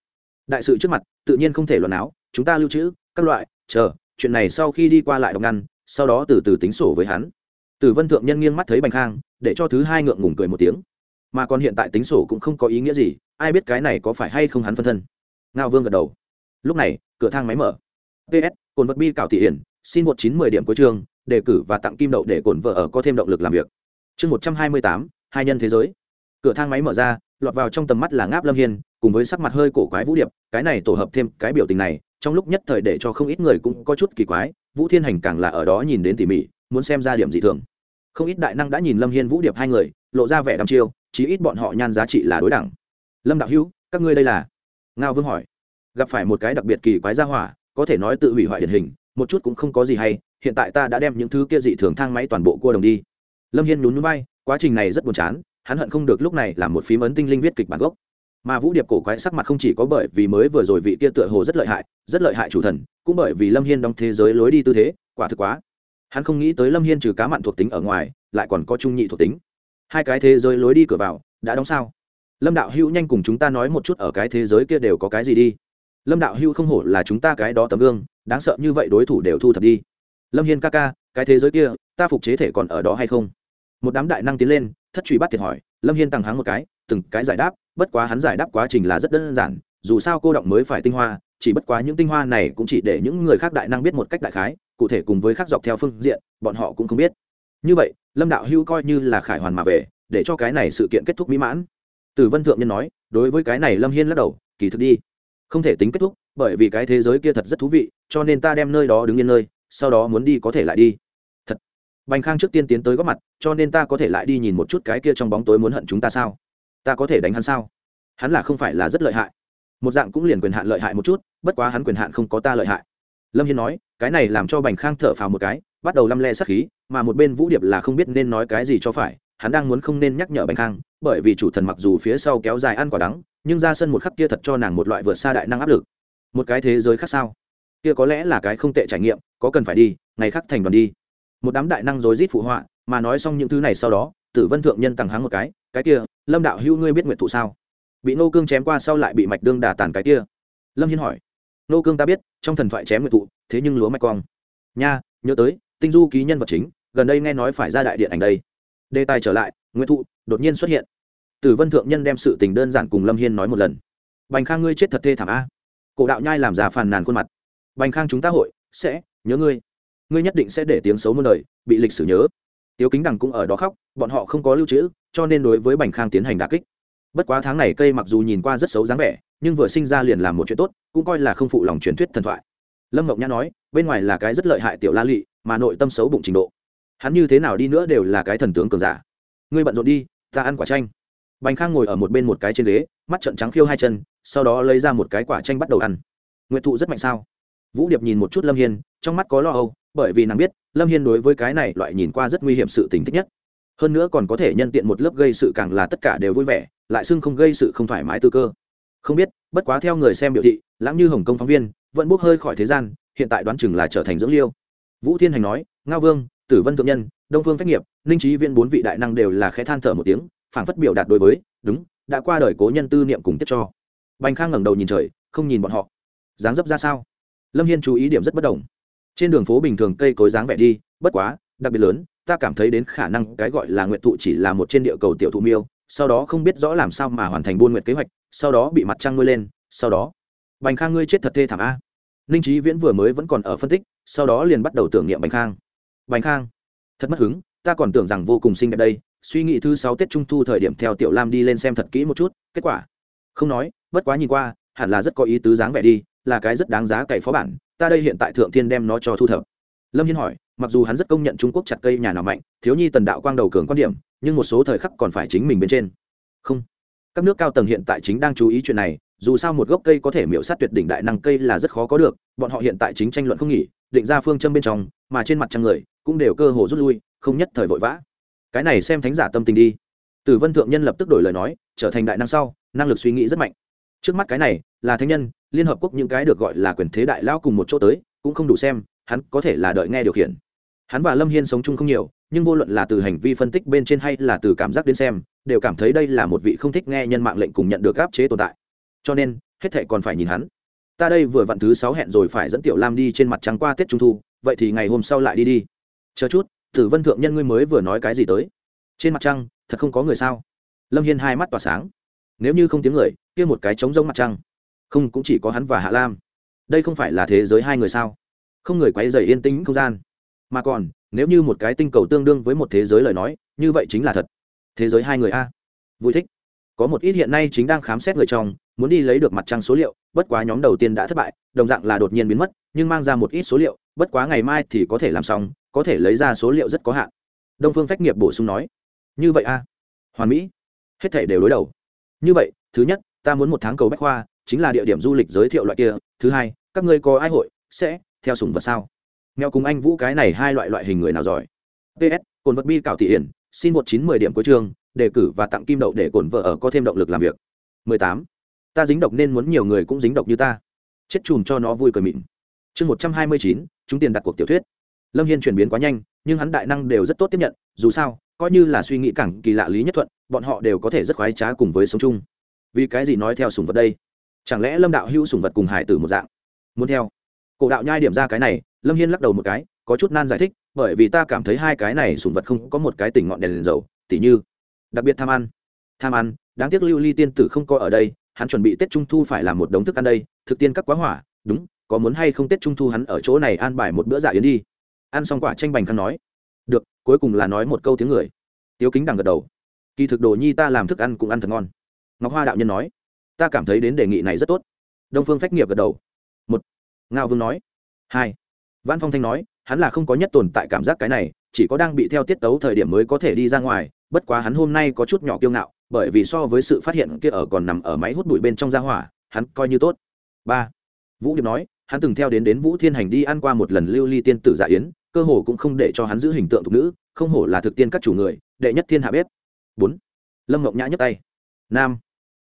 Đại sự trước mặt, tự nhiên không thể luận áo, chúng ta lưu trữ, các loại, chờ, chuyện này sau khi đi qua lại đọc ngăn, sau đó từ từ tính sổ với hắn. Tử vân thượng nhân nghiêng mắt thấy bành khang, để cho thứ hai ngượng ngùng cười một tiếng. Mà còn hiện tại tính sổ cũng không có ý nghĩa gì, ai biết cái này có phải hay không hắn phân thân. Ngao vương gật đầu. Lúc này, cửa thang máy mở. Ps cồn vật bi cảo thị hiển, xin một chín mười điểm cuối trường đề cử và tặng kim đậu để cổn vợ ở có thêm động lực làm việc. Chương một trăm hai mươi tám, hai nhân thế giới. Cửa thang máy mở ra, lọt vào trong tầm mắt là ngáp lâm hiên, cùng với sắc mặt hơi cổ quái vũ điệp, cái này tổ hợp thêm cái biểu tình này, trong lúc nhất thời để cho không ít người cũng có chút kỳ quái, vũ thiên hành càng là ở đó nhìn đến tỉ mỉ, muốn xem ra điểm gì thường không ít đại năng đã nhìn lâm hiên vũ điệp hai người, lộ ra vẻ đăm chiêu, chí ít bọn họ nhan giá trị là đối đẳng. Lâm đạo hữu, các ngươi đây là? Ngao vương hỏi. Gặp phải một cái đặc biệt kỳ quái gia hỏa, có thể nói tự hủy hoại điển hình, một chút cũng không có gì hay, hiện tại ta đã đem những thứ kia dị thường thang máy toàn bộ cua đồng đi. Lâm hiên nhún núi bay quá trình này rất buồn chán, hắn hận không được lúc này làm một phím ấn tinh linh viết kịch bản gốc. Mà vũ điệp cổ quái sắc mặt không chỉ có bởi vì mới vừa rồi vị kia tựa hồ rất lợi hại, rất lợi hại chủ thần, cũng bởi vì lâm hiên đóng thế giới lối đi tư thế, quả thực quá hắn không nghĩ tới lâm hiên trừ cá mặn thuộc tính ở ngoài, lại còn có trung nhị thuộc tính. Hai cái thế giới lối đi cửa vào, đã đóng sao? Lâm đạo hữu nhanh cùng chúng ta nói một chút ở cái thế giới kia đều có cái gì đi. Lâm đạo hữu không hổ là chúng ta cái đó tấm gương, đáng sợ như vậy đối thủ đều thu thập đi. Lâm hiên ca ca, cái thế giới kia, ta phục chế thể còn ở đó hay không? Một đám đại năng tiến lên, thất truy bắt thiệt hỏi, lâm hiên tăng háng một cái, từng cái giải đáp, bất quá hắn giải đáp quá trình là rất đơn giản, dù sao cô động mới phải tinh hoa, chỉ bất quá những tinh hoa này cũng chỉ để những người khác đại năng biết một cách đại khái cụ thể cùng với khác dọc theo phương diện, bọn họ cũng không biết. Như vậy, lâm đạo hữu coi như là khải hoàn mà về, để cho cái này sự kiện kết thúc mỹ mãn. Từ vân thượng nhân nói, đối với cái này lâm hiên lắc đầu, kỳ thực đi. Không thể tính kết thúc, bởi vì cái thế giới kia thật rất thú vị, cho nên ta đem nơi đó đứng yên nơi, sau đó muốn đi có thể lại đi. Thật. Bành khang trước tiên tiến tới góp mặt, cho nên ta có thể lại đi nhìn một chút cái kia trong bóng tối muốn hận chúng ta sao? Ta có thể đánh hắn sao? Hắn là không phải là rất lợi hại. Một dạng cũng liền quyền hạn lợi hại một chút, bất quá hắn quyền hạn không có ta lợi hại lâm hiên nói, cái này làm cho bành khang thở phào một cái, bắt đầu lăm le sắc khí, mà một bên vũ điệp là không biết nên nói cái gì cho phải, hắn đang muốn không nên nhắc nhở bành khang, bởi vì chủ thần mặc dù phía sau kéo dài ăn quả đắng, nhưng ra sân một khắc kia thật cho nàng một loại vượt xa đại năng áp lực. Một cái thế giới khác sao? Kia có lẽ là cái không tệ trải nghiệm, có cần phải đi, ngày khác thành đoàn đi. Một đám đại năng rối rít phụ họa, mà nói xong những thứ này sau đó, tử vân thượng nhân tặng háng một cái cái kia, lâm đạo hữu ngươi biết nguyện thụ sao? Bị nô cương chém qua sau lại bị mạch đương đà tàn cái kia. Lâm hiên hỏi nô cương ta biết trong thần thoại chém nguyện thụ thế nhưng lúa mạch quang, nha nhớ tới tinh du ký nhân vật chính gần đây nghe nói phải ra đại điện ảnh đây. Đề tài trở lại nguyện thụ đột nhiên xuất hiện. Tử vân thượng nhân đem sự tình đơn giản cùng lâm hiên nói một lần. Bành khang ngươi chết thật thê thảm a. Cổ đạo nhai làm già phàn nàn khuôn mặt. Bành khang chúng ta hội sẽ nhớ ngươi. Ngươi nhất định sẽ để tiếng xấu muôn đời bị lịch sử nhớ. Tiếu kính đằng cũng ở đó khóc bọn họ không có lưu trữ cho nên đối với bành khang tiến hành đà kích bất quá tháng này cây mặc dù nhìn qua rất xấu dáng vẻ, nhưng vừa sinh ra liền làm một chuyện tốt, cũng coi là không phụ lòng truyền thuyết thần thoại. Lâm ngọc nhã nói, bên ngoài là cái rất lợi hại tiểu la lị, mà nội tâm xấu bụng trình độ. Hắn như thế nào đi nữa đều là cái thần tướng cường giả. Ngươi bận rộn đi, ta ăn quả chanh. Bành khang ngồi ở một bên một cái trên ghế, mắt trận trắng khiêu hai chân, sau đó lấy ra một cái quả chanh bắt đầu ăn. Nguyện thụ rất mạnh sao? Vũ điệp nhìn một chút lâm hiên, trong mắt có lo âu, bởi vì nàng biết, lâm hiên đối với cái này loại nhìn qua rất nguy hiểm sự tình thích nhất hơn nữa còn có thể nhân tiện một lớp gây sự càng là tất cả đều vui vẻ, lại xưng không gây sự không thoải mái tư cơ. Không biết, bất quá theo người xem biểu thị, lãng như hồng kông phóng viên, vẫn bốc hơi khỏi thế gian, hiện tại đoán chừng là trở thành dưỡng liêu. Vũ thiên hành nói, ngao vương, tử vân thượng nhân, đông phương phách nghiệp, ninh trí viên bốn vị đại năng đều là khẽ than thở một tiếng, phảng phất biểu đạt đối với, đúng, đã qua đời cố nhân tư niệm cùng tiếp cho. Bành khang ngẩng đầu nhìn trời, không nhìn bọn họ. Dáng dấp ra sao? Lâm hiên chú ý điểm rất bất đồng. Trên đường phố bình thường cây cối dáng vẻ đi, bất quá đặc biệt lớn, ta cảm thấy đến khả năng cái gọi là nguyện thụ chỉ là một trên địa cầu tiểu thụ miêu, sau đó không biết rõ làm sao mà hoàn thành buôn nguyện kế hoạch, sau đó bị mặt trăng nuôi lên, sau đó. Bành khang ngươi chết thật thê thảm a. Ninh trí viễn vừa mới vẫn còn ở phân tích, sau đó liền bắt đầu tưởng niệm bành khang. Bành khang, thật mất hứng, ta còn tưởng rằng vô cùng xinh đẹp đây, suy nghĩ thứ sáu tết trung thu thời điểm theo tiểu lam đi lên xem thật kỹ một chút, kết quả. Không nói, bất quá nhìn qua, hẳn là rất có ý tứ dáng vẻ đi, là cái rất đáng giá cày phó bản, ta đây hiện tại thượng thiên đem nó cho thu thập lâm hiên hỏi, mặc dù hắn rất công nhận trung quốc chặt cây nhà nào mạnh, thiếu nhi tần đạo quang đầu cường quan điểm, nhưng một số thời khắc còn phải chính mình bên trên. Không. Các nước cao tầng hiện tại chính đang chú ý chuyện này, dù sao một gốc cây có thể miễu sát tuyệt đỉnh đại năng cây là rất khó có được, bọn họ hiện tại chính tranh luận không nghỉ, định ra phương châm bên trong, mà trên mặt trăng người, cũng đều cơ hồ rút lui, không nhất thời vội vã. Cái này xem thánh giả tâm tình đi. Tử vân thượng nhân lập tức đổi lời nói, trở thành đại năng sau, năng lực suy nghĩ rất mạnh. Trước mắt cái này, là thánh nhân, liên hợp quốc những cái được gọi là quyền thế đại lao cùng một chỗ tới, cũng không đủ xem hắn có thể là đợi nghe điều khiển. Hắn và lâm hiên sống chung không nhiều, nhưng vô luận là từ hành vi phân tích bên trên hay là từ cảm giác đến xem, đều cảm thấy đây là một vị không thích nghe nhân mạng lệnh cùng nhận được áp chế tồn tại. Cho nên, hết thệ còn phải nhìn hắn. Ta đây vừa vặn thứ sáu hẹn rồi phải dẫn tiểu lam đi trên mặt trăng qua tết trung thu, vậy thì ngày hôm sau lại đi đi. Chờ chút, tử vân thượng nhân ngươi mới vừa nói cái gì tới? Trên mặt trăng, thật không có người sao? Lâm hiên hai mắt tỏa sáng. Nếu như không tiếng người, kia một cái trống rông mặt trăng. Không, cũng chỉ có hắn và hạ lam. Đây không phải là thế giới hai người sao? Không người quấy dày yên tĩnh không gian. Mà còn, nếu như một cái tinh cầu tương đương với một thế giới lời nói, như vậy chính là thật. Thế giới hai người a. Vui thích. Có một ít hiện nay chính đang khám xét người trong, muốn đi lấy được mặt trăng số liệu, bất quá nhóm đầu tiên đã thất bại, đồng dạng là đột nhiên biến mất, nhưng mang ra một ít số liệu, bất quá ngày mai thì có thể làm xong, có thể lấy ra số liệu rất có hạn. Đông phương phách nghiệp bổ sung nói. Như vậy a. Hoàn mỹ. Hết thể đều đối đầu. Như vậy, thứ nhất, ta muốn một tháng cầu bách khoa, chính là địa điểm du lịch giới thiệu loại kia. Thứ hai, các ngươi có ai hội, sẽ theo sùng vật sao? Mèo cùng anh vũ cái này hai loại loại hình người nào giỏi? Ps cồn vật bi cảo thị hiển, xin một chín mười điểm cuối chương, đề cử và tặng kim đậu để cồn vợ ở có thêm động lực làm việc. 18. ta dính độc nên muốn nhiều người cũng dính độc như ta. Chết chùm cho nó vui cười mịn. Chương một trăm hai mươi chín, chúng tiền đặt cuộc tiểu thuyết. Lâm hiên chuyển biến quá nhanh, nhưng hắn đại năng đều rất tốt tiếp nhận, dù sao, coi như là suy nghĩ cẳng kỳ lạ lý nhất thuận, bọn họ đều có thể rất khoái trá cùng với sống chung. Vì cái gì nói theo sùng vật đây? Chẳng lẽ lâm đạo hữu sùng vật cùng hải tử một dạng? Muốn theo cổ đạo nhai điểm ra cái này lâm hiên lắc đầu một cái có chút nan giải thích bởi vì ta cảm thấy hai cái này sùng vật không có một cái tỉnh ngọn đèn, liền dầu tỉ như đặc biệt tham ăn. Tham ăn đáng tiếc lưu ly tiên tử không có ở đây hắn chuẩn bị tết trung thu phải làm một đống thức ăn đây thực tiên các quá hỏa đúng có muốn hay không tết trung thu hắn ở chỗ này an bài một bữa dạ yến đi. Ăn xong quả tranh bành khăn nói được cuối cùng là nói một câu tiếng người. Tiếu kính đằng gật đầu kỳ thực đồ nhi ta làm thức ăn cũng ăn thật ngon. Ngọc hoa đạo nhân nói ta cảm thấy đến đề nghị này rất tốt. Đông phương phách nghiệp gật đầu ngao vương nói. Hai. Văn phong thanh nói, hắn là không có nhất tồn tại cảm giác cái này, chỉ có đang bị theo tiết tấu thời điểm mới có thể đi ra ngoài, bất quá hắn hôm nay có chút nhỏ kiêu ngạo, bởi vì so với sự phát hiện kia ở còn nằm ở máy hút bụi bên trong gia hỏa, hắn coi như tốt. Ba. Vũ điệp nói, hắn từng theo đến đến vũ thiên hành đi ăn qua một lần lưu ly tiên tử dạ yến, cơ hồ cũng không để cho hắn giữ hình tượng thục nữ, không hổ là thực tiên các chủ người, đệ nhất thiên hạ bếp. Bốn. Lâm ngọc nhã nhấc tay. Nam.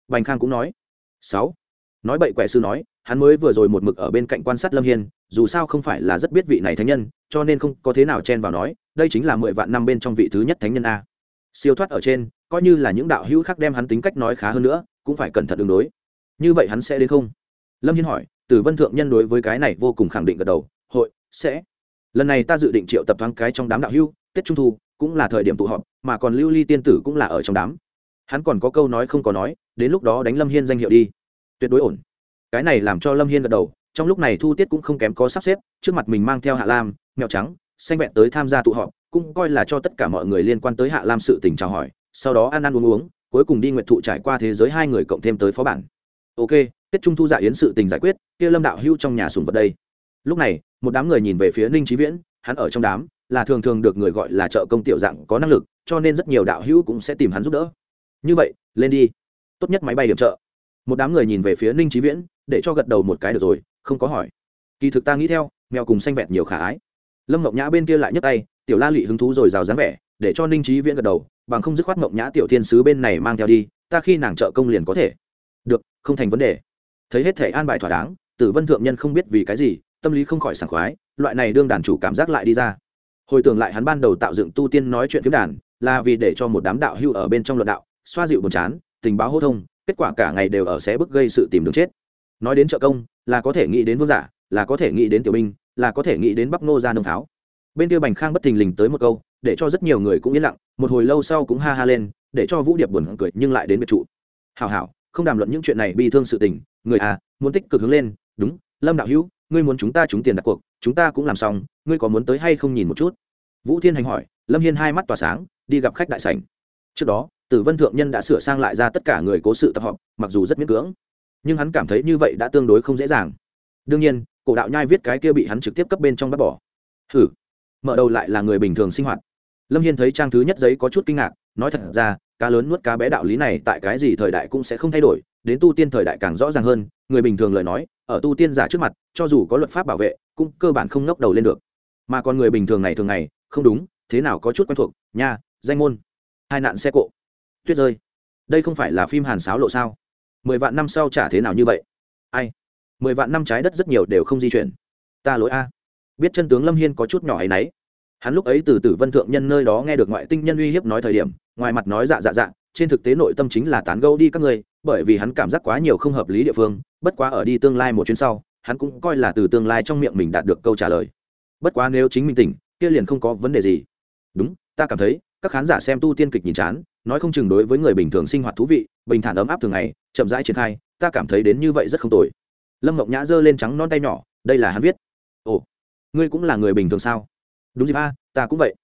Bành khang cũng nói. Sáu. Nói bậy quẻ sư nói hắn mới vừa rồi một mực ở bên cạnh quan sát lâm hiên, dù sao không phải là rất biết vị này thánh nhân, cho nên không có thế nào chen vào nói, đây chính là mười vạn năm bên trong vị thứ nhất thánh nhân a. Siêu thoát ở trên, coi như là những đạo hữu khác đem hắn tính cách nói khá hơn nữa, cũng phải cẩn thận đường đối. Như vậy hắn sẽ đến không? Lâm hiên hỏi, tử vân thượng nhân đối với cái này vô cùng khẳng định gật đầu, hội, sẽ. Lần này ta dự định triệu tập thoáng cái trong đám đạo hữu, tết trung thu, cũng là thời điểm tụ họp, mà còn lưu ly tiên tử cũng là ở trong đám. Hắn còn có câu nói không có nói, đến lúc đó đánh lâm hiên danh hiệu đi. Tuyệt đối ổn cái này làm cho lâm hiên gật đầu, trong lúc này thu tiết cũng không kém có sắp xếp, trước mặt mình mang theo hạ lam mèo trắng, xanh vẹn tới tham gia tụ họp, cũng coi là cho tất cả mọi người liên quan tới hạ lam sự tình chào hỏi, sau đó ăn ăn uống uống, cuối cùng đi nguyện thụ trải qua thế giới hai người cộng thêm tới phó bản. Ok tết trung thu dạ yến sự tình giải quyết, kia lâm đạo hưu trong nhà sùng vật đây. Lúc này, một đám người nhìn về phía ninh trí viễn, hắn ở trong đám, là thường thường được người gọi là trợ công tiểu dạng có năng lực, cho nên rất nhiều đạo hữu cũng sẽ tìm hắn giúp đỡ. Như vậy, lên đi. Tốt nhất máy bay điểm trợ một đám người nhìn về phía ninh trí viễn, để cho gật đầu một cái được rồi, không có hỏi. Kỳ thực ta nghĩ theo, mèo cùng xanh vẹt nhiều khả ái. Lâm ngọc nhã bên kia lại nhấc tay, tiểu la lị hứng thú rồi rào dáng vẻ, để cho ninh trí viễn gật đầu, bằng không dứt khoát ngọc nhã tiểu thiên sứ bên này mang theo đi, ta khi nàng trợ công liền có thể. Được, không thành vấn đề. Thấy hết thể an bài thỏa đáng, tử vân thượng nhân không biết vì cái gì, tâm lý không khỏi sảng khoái, loại này đương đàn chủ cảm giác lại đi ra. Hồi tưởng lại hắn ban đầu tạo dựng tu tiên nói chuyện phiếm đàn, là vì để cho một đám đạo hưu ở bên trong luận đạo, xoa dịu buồn chán, tình báo hô thông kết quả cả ngày đều ở xé bức gây sự tìm đường chết. Nói đến trợ công, là có thể nghĩ đến vương giả, là có thể nghĩ đến tiểu binh, là có thể nghĩ đến bắc nô ra nông pháo bên kia bành khang bất thình lình tới một câu, để cho rất nhiều người cũng yên lặng, một hồi lâu sau cũng ha ha lên, để cho vũ điệp buồn cười nhưng lại đến biệt trụ. Hảo hảo, không đàm luận những chuyện này bi thương sự tình, người à muốn tích cực hướng lên, đúng, lâm đạo hữu, ngươi muốn chúng ta trúng tiền đặt cuộc, chúng ta cũng làm xong, ngươi có muốn tới hay không nhìn một chút? Vũ thiên hành hỏi, lâm hiên hai mắt tỏa sáng, đi gặp khách đại sảnh. Trước đó tử vân thượng nhân đã sửa sang lại ra tất cả người cố sự tập họp mặc dù rất miễn cưỡng nhưng hắn cảm thấy như vậy đã tương đối không dễ dàng. Đương nhiên cổ đạo nhai viết cái kia bị hắn trực tiếp cấp bên trong bắt bỏ. Thử, mở đầu lại là người bình thường sinh hoạt. Lâm hiên thấy trang thứ nhất giấy có chút kinh ngạc nói thật ra cá lớn nuốt cá bé đạo lý này tại cái gì thời đại cũng sẽ không thay đổi đến tu tiên thời đại càng rõ ràng hơn người bình thường lời nói ở tu tiên giả trước mặt cho dù có luật pháp bảo vệ cũng cơ bản không ngóc đầu lên được. Mà còn người bình thường này thường ngày không đúng thế nào có chút quen thuộc nha danh môn hai nạn xe cộ tuyết rơi. Đây không phải là phim hàn sáo lộ sao? Mười vạn năm sau trả thế nào như vậy? Ai? Mười vạn năm trái đất rất nhiều đều không di chuyển. Ta lỗi a. Biết chân tướng lâm hiên có chút nhỏ ấ y n ấ y hắn lúc ấy từ tử vân thượng nhân nơi đó nghe được ngoại tinh nhân uy hiếp nói thời điểm, ngoài mặt nói dạ dạ dạ trên thực tế nội tâm chính là tán gâu đi các ngươi, bởi vì hắn cảm giác quá nhiều không hợp lý địa phương, bất quá ở đi tương lai một chuyến sau, hắn cũng coi là từ tương lai trong miệng mình đạt được câu trả lời. Bất quá nếu chính mình tỉnh, kia liền không có vấn đề gì. Đúng, ta cảm thấy, các khán giả xem tu tiên kịch nhìn chán nói không chừng đối với người bình thường sinh hoạt thú vị, bình thản ấm áp thường ngày, chậm rãi triển khai, ta cảm thấy đến như vậy rất không tồi. Lâm ngọc nhã giơ lên trắng non tay nhỏ, đây là hắn viết. Ồ, ngươi cũng là người bình thường sao? Đúng gì ba, ta cũng vậy.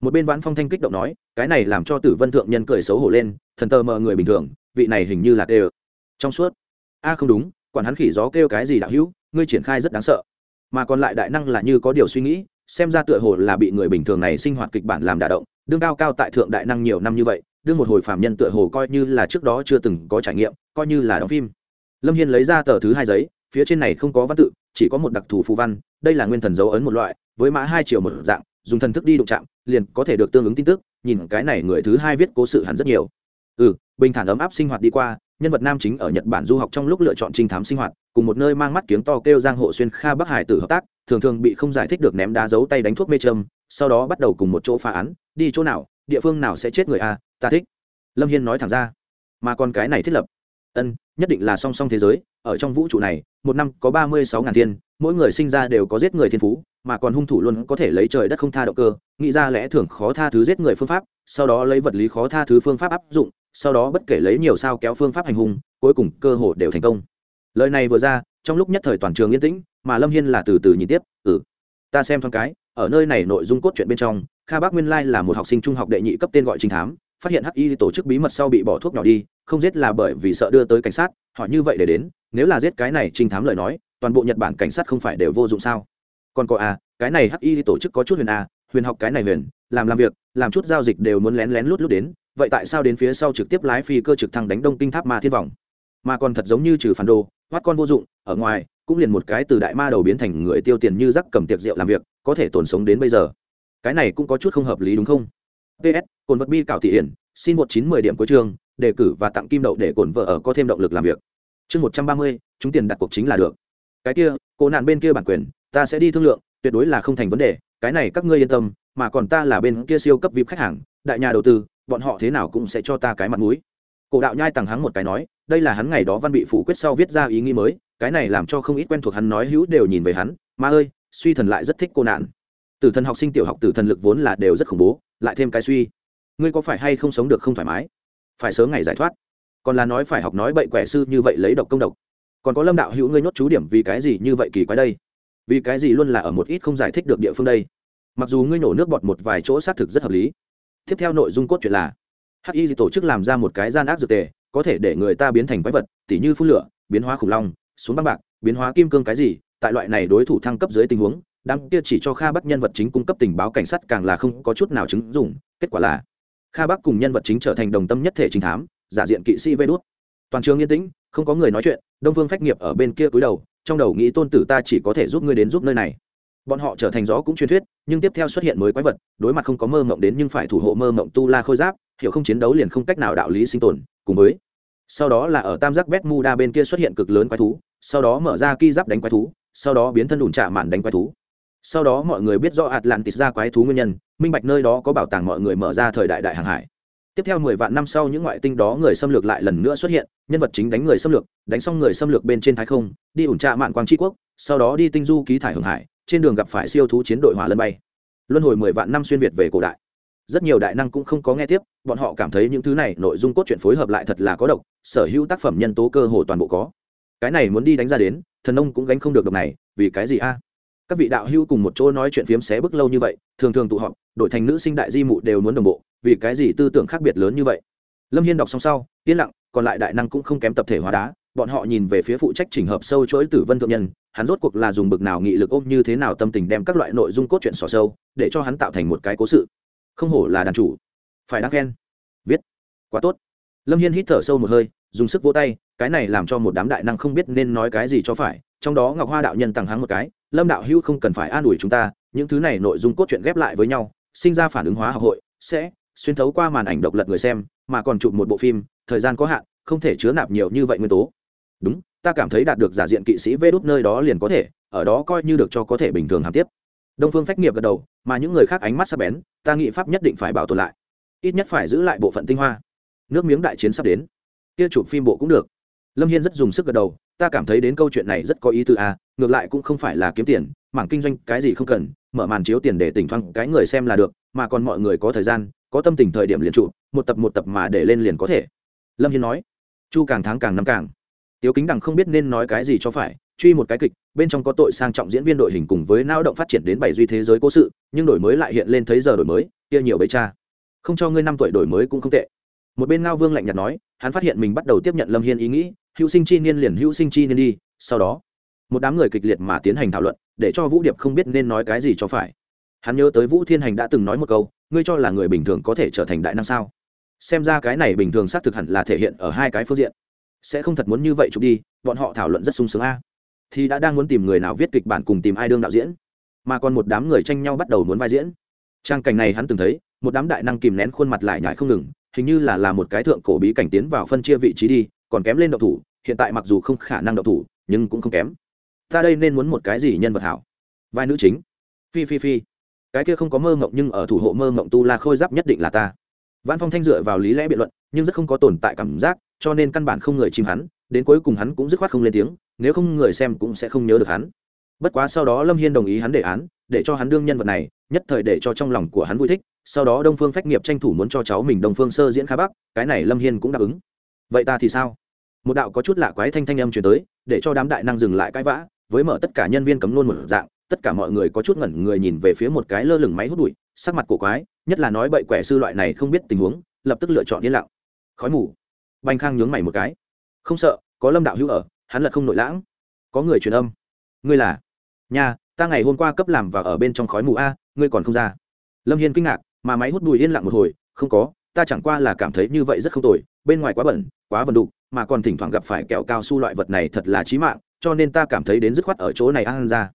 Một bên vãn phong thanh kích động nói, cái này làm cho tử vân thượng nhân cười xấu hổ lên, thần tờ mờ người bình thường, vị này hình như là tê trong suốt. A, không đúng, quản hắn khỉ gió kêu cái gì đạo hữu, ngươi triển khai rất đáng sợ. Mà còn lại đại năng là như có điều suy nghĩ, xem ra tựa hồ là bị người bình thường này sinh hoạt kịch bản làm đả động, đương cao cao tại thượng đại năng nhiều năm như vậy đương một hồi phạm nhân tựa hồ coi như là trước đó chưa từng có trải nghiệm, coi như là đóng phim. Lâm hiên lấy ra tờ thứ hai giấy, phía trên này không có văn tự, chỉ có một đặc thù phù văn, đây là nguyên thần dấu ấn một loại, với mã hai triệu một dạng, dùng thần thức đi đụng chạm, liền có thể được tương ứng tin tức, nhìn cái này người thứ hai viết cố sự hẳn rất nhiều. Ừ bình thản ấm áp sinh hoạt đi qua nhân vật nam chính ở nhật bản du học trong lúc lựa chọn trinh thám sinh hoạt, cùng một nơi mang mắt kiếng to kêu giang hộ xuyên kha bắc hải tử hợp tác, thường thường bị không giải thích được ném đá giấu tay đánh thuốc mê trâm, sau đó bắt đầu cùng một chỗ phá án, đi chỗ nào, địa phương nào sẽ chết người a, ta thích. Lâm hiên nói thẳng ra. Mà còn cái này thiết lập. Ân, nhất định là song song thế giới, ở trong vũ trụ này, một năm có ba mươi sáu ngàn thiên, mỗi người sinh ra đều có giết người thiên phú mà còn hung thủ luôn có thể lấy trời đất không tha động cơ, nghĩ ra lẽ thường khó tha thứ giết người phương pháp, sau đó lấy vật lý khó tha thứ phương pháp áp dụng, sau đó bất kể lấy nhiều sao kéo phương pháp hành hung, cuối cùng cơ hội đều thành công. Lời này vừa ra, trong lúc nhất thời toàn trường yên tĩnh, mà lâm hiên là từ từ nhìn tiếp ừ ta xem thoáng cái, ở nơi này nội dung cốt truyện bên trong, kha bác nguyên lai là một học sinh trung học đệ nhị cấp tên gọi trinh thám, phát hiện hắc tổ chức bí mật sau bị bỏ thuốc nhỏ đi, không giết là bởi vì sợ đưa tới cảnh sát họ như vậy để đến, nếu là giết cái này trinh thám lời nói, toàn bộ nhật bản cảnh sát không phải đều vô dụng sao? Còn có à cái này hắc tổ chức có chút huyền à huyền học cái này huyền, làm làm việc, làm chút giao dịch đều muốn lén lén lút lút đến, vậy tại sao đến phía sau trực tiếp lái phi cơ trực thăng đánh đông kinh tháp ma thiên vọng? Mà còn thật giống như trừ phản đồ hoắt con vô dụng, ở ngoài, cũng liền một cái từ đại ma đầu biến thành người tiêu tiền như rắc cầm tiệc rượu làm việc, có thể tồn sống đến bây giờ. Cái này cũng có chút không hợp lý đúng không? Ps cồn vật bi cảo thị hiển, xin một chín mười điểm cuối chương, đề cử và tặng kim đậu để cồn vợ ở có thêm động lực làm việc. Chương một trăm ba mươi, chúng tiền đặt cuộc chính là được. Cái kia, cô nạn bên kia bản quyền ta sẽ đi thương lượng, tuyệt đối là không thành vấn đề, cái này các ngươi yên tâm, mà còn ta là bên kia siêu cấp vip khách hàng, đại nhà đầu tư, bọn họ thế nào cũng sẽ cho ta cái mặt mũi. Cổ đạo nhai tằng hắng một cái nói, đây là hắn ngày đó văn bị phủ quyết sau viết ra ý nghĩ mới, cái này làm cho không ít quen thuộc hắn nói hữu đều nhìn về hắn, ma ơi, suy thần lại rất thích cô nạn. Tử thần học sinh tiểu học tử thần lực vốn là đều rất khủng bố, lại thêm cái suy, ngươi có phải hay không sống được không thoải mái? Phải sớm ngày giải thoát. Còn là nói phải học nói bậy quẻ sư như vậy lấy độc công độc. Còn có lâm đạo hữu ngươi nhốt chú điểm vì cái gì như vậy kỳ quái đây? Vì cái gì luôn là ở một ít không giải thích được địa phương đây? Mặc dù ngươi nổ nước bọt một vài chỗ xác thực rất hợp lý. Tiếp theo nội dung cốt truyện là hắc y tổ chức làm ra một cái gian ác dược tề, có thể để người ta biến thành quái vật, tỉ như phun lửa, biến hóa khủng long, xuống băng bạc, biến hóa kim cương cái gì, tại loại này đối thủ thăng cấp dưới tình huống, đám kia chỉ cho kha bắc nhân vật chính cung cấp tình báo cảnh sát càng là không có chút nào chứng dụng, kết quả là, kha bắc cùng nhân vật chính trở thành đồng tâm nhất thể chính thám, giả diện kỵ sĩ vê đốt toàn trường yên tĩnh, không có người nói chuyện, đông phương phách nghiệp ở bên kia cúi đầu trong đầu nghĩ tôn tử ta chỉ có thể giúp ngươi đến giúp nơi này. Bọn họ trở thành gió cũng truyền thuyết, nhưng tiếp theo xuất hiện mới quái vật, đối mặt không có mơ mộng đến nhưng phải thủ hộ mơ mộng tu la khôi giáp, hiểu không chiến đấu liền không cách nào đạo lý sinh tồn, cùng với sau đó là ở tam giác betu đa bên kia xuất hiện cực lớn quái thú, sau đó mở ra ki giáp đánh quái thú, sau đó biến thân đùn trả mạn đánh quái thú. Sau đó mọi người biết rõ atlantis ra quái thú nguyên nhân, minh bạch nơi đó có bảo tàng mọi người mở ra thời đại đại hàng hải tiếp theo mười vạn năm sau những ngoại tinh đó người xâm lược lại lần nữa xuất hiện, nhân vật chính đánh người xâm lược, đánh xong người xâm lược bên trên thái không, đi ủn trạ mạn quang tri quốc, sau đó đi tinh du ký thải hưởng hải, trên đường gặp phải siêu thú chiến đội hỏa lân bay. Luân hồi mười vạn năm xuyên việt về cổ đại. Rất nhiều đại năng cũng không có nghe tiếp, bọn họ cảm thấy những thứ này nội dung cốt truyện phối hợp lại thật là có độc, sở hữu tác phẩm nhân tố cơ hồ toàn bộ có. Cái này muốn đi đánh ra đến, thần nông cũng gánh không được độc này, vì cái gì a? Các vị đạo hữu cùng một chỗ nói chuyện phiếm xé bức lâu như vậy, thường thường tụ họp đổi thành nữ sinh đại di mụ đều muốn đồng bộ vì cái gì tư tưởng khác biệt lớn như vậy? Lâm hiên đọc xong sau, yên lặng, còn lại đại năng cũng không kém tập thể hóa đá, bọn họ nhìn về phía phụ trách trình hợp sâu chuỗi tử vân thượng nhân, hắn rốt cuộc là dùng bực nào nghị lực ôm như thế nào tâm tình đem các loại nội dung cốt truyện xỏ sâu, để cho hắn tạo thành một cái cố sự. Không hổ là đàn chủ. Phải đáng khen. Viết. Quá tốt. Lâm hiên hít thở sâu một hơi, dùng sức vỗ tay, cái này làm cho một đám đại năng không biết nên nói cái gì cho phải, trong đó ngọc hoa đạo nhân tặng hắn một cái, lâm đạo hữu không cần phải an ủi chúng ta, những thứ này nội dung cốt truyện ghép lại với nhau, sinh ra phản ứng hóa học hội, sẽ xuyên thấu qua màn ảnh độc lật người xem, mà còn chụp một bộ phim, thời gian có hạn, không thể chứa nạp nhiều như vậy nguyên tố. Đúng, ta cảm thấy đạt được giả diện kỵ sĩ vê đốt nơi đó liền có thể, ở đó coi như được cho có thể bình thường hàm tiếp. Đông phương phách nghiệp gật đầu, mà những người khác ánh mắt sắp bén, ta nghĩ pháp nhất định phải bảo tồn lại. Ít nhất phải giữ lại bộ phận tinh hoa. Nước miếng đại chiến sắp đến. Kia chụp phim bộ cũng được. Lâm hiên rất dùng sức gật đầu, ta cảm thấy đến câu chuyện này rất có ý tư a, ngược lại cũng không phải là kiếm tiền, mảng kinh doanh cái gì không cần, mở màn chiếu tiền để tỉnh thoáng cái người xem là được, mà còn mọi người có thời gian có tâm tình thời điểm liền trụ, một tập một tập mà để lên liền có thể. Lâm hiên nói, chu càng tháng càng năm càng. Tiếu kính đằng không biết nên nói cái gì cho phải, truy một cái kịch, bên trong có tội sang trọng diễn viên đội hình cùng với lao động phát triển đến bảy duy thế giới cố sự, nhưng đổi mới lại hiện lên thấy giờ đổi mới, kia nhiều bấy cha. Không cho ngươi năm tuổi đổi mới cũng không tệ. Một bên ngao vương lạnh nhạt nói, hắn phát hiện mình bắt đầu tiếp nhận lâm hiên ý nghĩ, hữu sinh chi niên liền hữu sinh chi niên đi, sau đó, một đám người kịch liệt mà tiến hành thảo luận, để cho vũ điệp không biết nên nói cái gì cho phải. Hắn nhớ tới vũ thiên hành đã từng nói một câu ngươi cho là người bình thường có thể trở thành đại năng sao? Xem ra cái này bình thường xác thực hẳn là thể hiện ở hai cái phương diện. Sẽ không thật muốn như vậy chụp đi, bọn họ thảo luận rất sung sướng a. Thì đã đang muốn tìm người nào viết kịch bản cùng tìm ai đương đạo diễn, mà còn một đám người tranh nhau bắt đầu muốn vai diễn. Trang cảnh này hắn từng thấy, một đám đại năng kìm nén khuôn mặt lại nhải không ngừng, hình như là là một cái thượng cổ bí cảnh tiến vào phân chia vị trí đi, còn kém lên đậu thủ, hiện tại mặc dù không khả năng đậu thủ, nhưng cũng không kém. Ta đây nên muốn một cái gì nhân vật hảo? Vai nữ chính. Phi phi phi cái kia không có mơ mộng nhưng ở thủ hộ mơ mộng tu la khôi giáp nhất định là ta. Văn phong thanh dựa vào lý lẽ biện luận, nhưng rất không có tồn tại cảm giác, cho nên căn bản không người chìm hắn, đến cuối cùng hắn cũng dứt khoát không lên tiếng, nếu không người xem cũng sẽ không nhớ được hắn. Bất quá sau đó lâm hiên đồng ý hắn đề án, để cho hắn đương nhân vật này, nhất thời để cho trong lòng của hắn vui thích, sau đó đông phương phách nghiệp tranh thủ muốn cho cháu mình đông phương sơ diễn khá bắc, cái này lâm hiên cũng đáp ứng. Vậy ta thì sao? Một đạo có chút lạ quái thanh thanh âm chuyển tới, để cho đám đại năng dừng lại cãi vã, với mở tất cả nhân viên cấm nôn một dạng tất cả mọi người có chút ngẩn người nhìn về phía một cái lơ lửng máy hút bụi, sắc mặt cổ quái, nhất là nói bậy quẻ sư loại này không biết tình huống, lập tức lựa chọn yên lặng. Khói mù. Banh khang nhướng mày một cái. Không sợ, có lâm đạo hữu ở, hắn lật không nội lãng. Có người truyền âm. Ngươi là? Nhà ta ngày hôm qua cấp làm và ở bên trong khói mù a, ngươi còn không ra. Lâm hiên kinh ngạc, mà máy hút bụi yên lặng một hồi, không có, ta chẳng qua là cảm thấy như vậy rất không tồi, bên ngoài quá bẩn, quá vần đục, mà còn thỉnh thoảng gặp phải kẹo cao su loại vật này thật là chí mạng, cho nên ta cảm thấy đến dứt khoát ở chỗ này ăn ra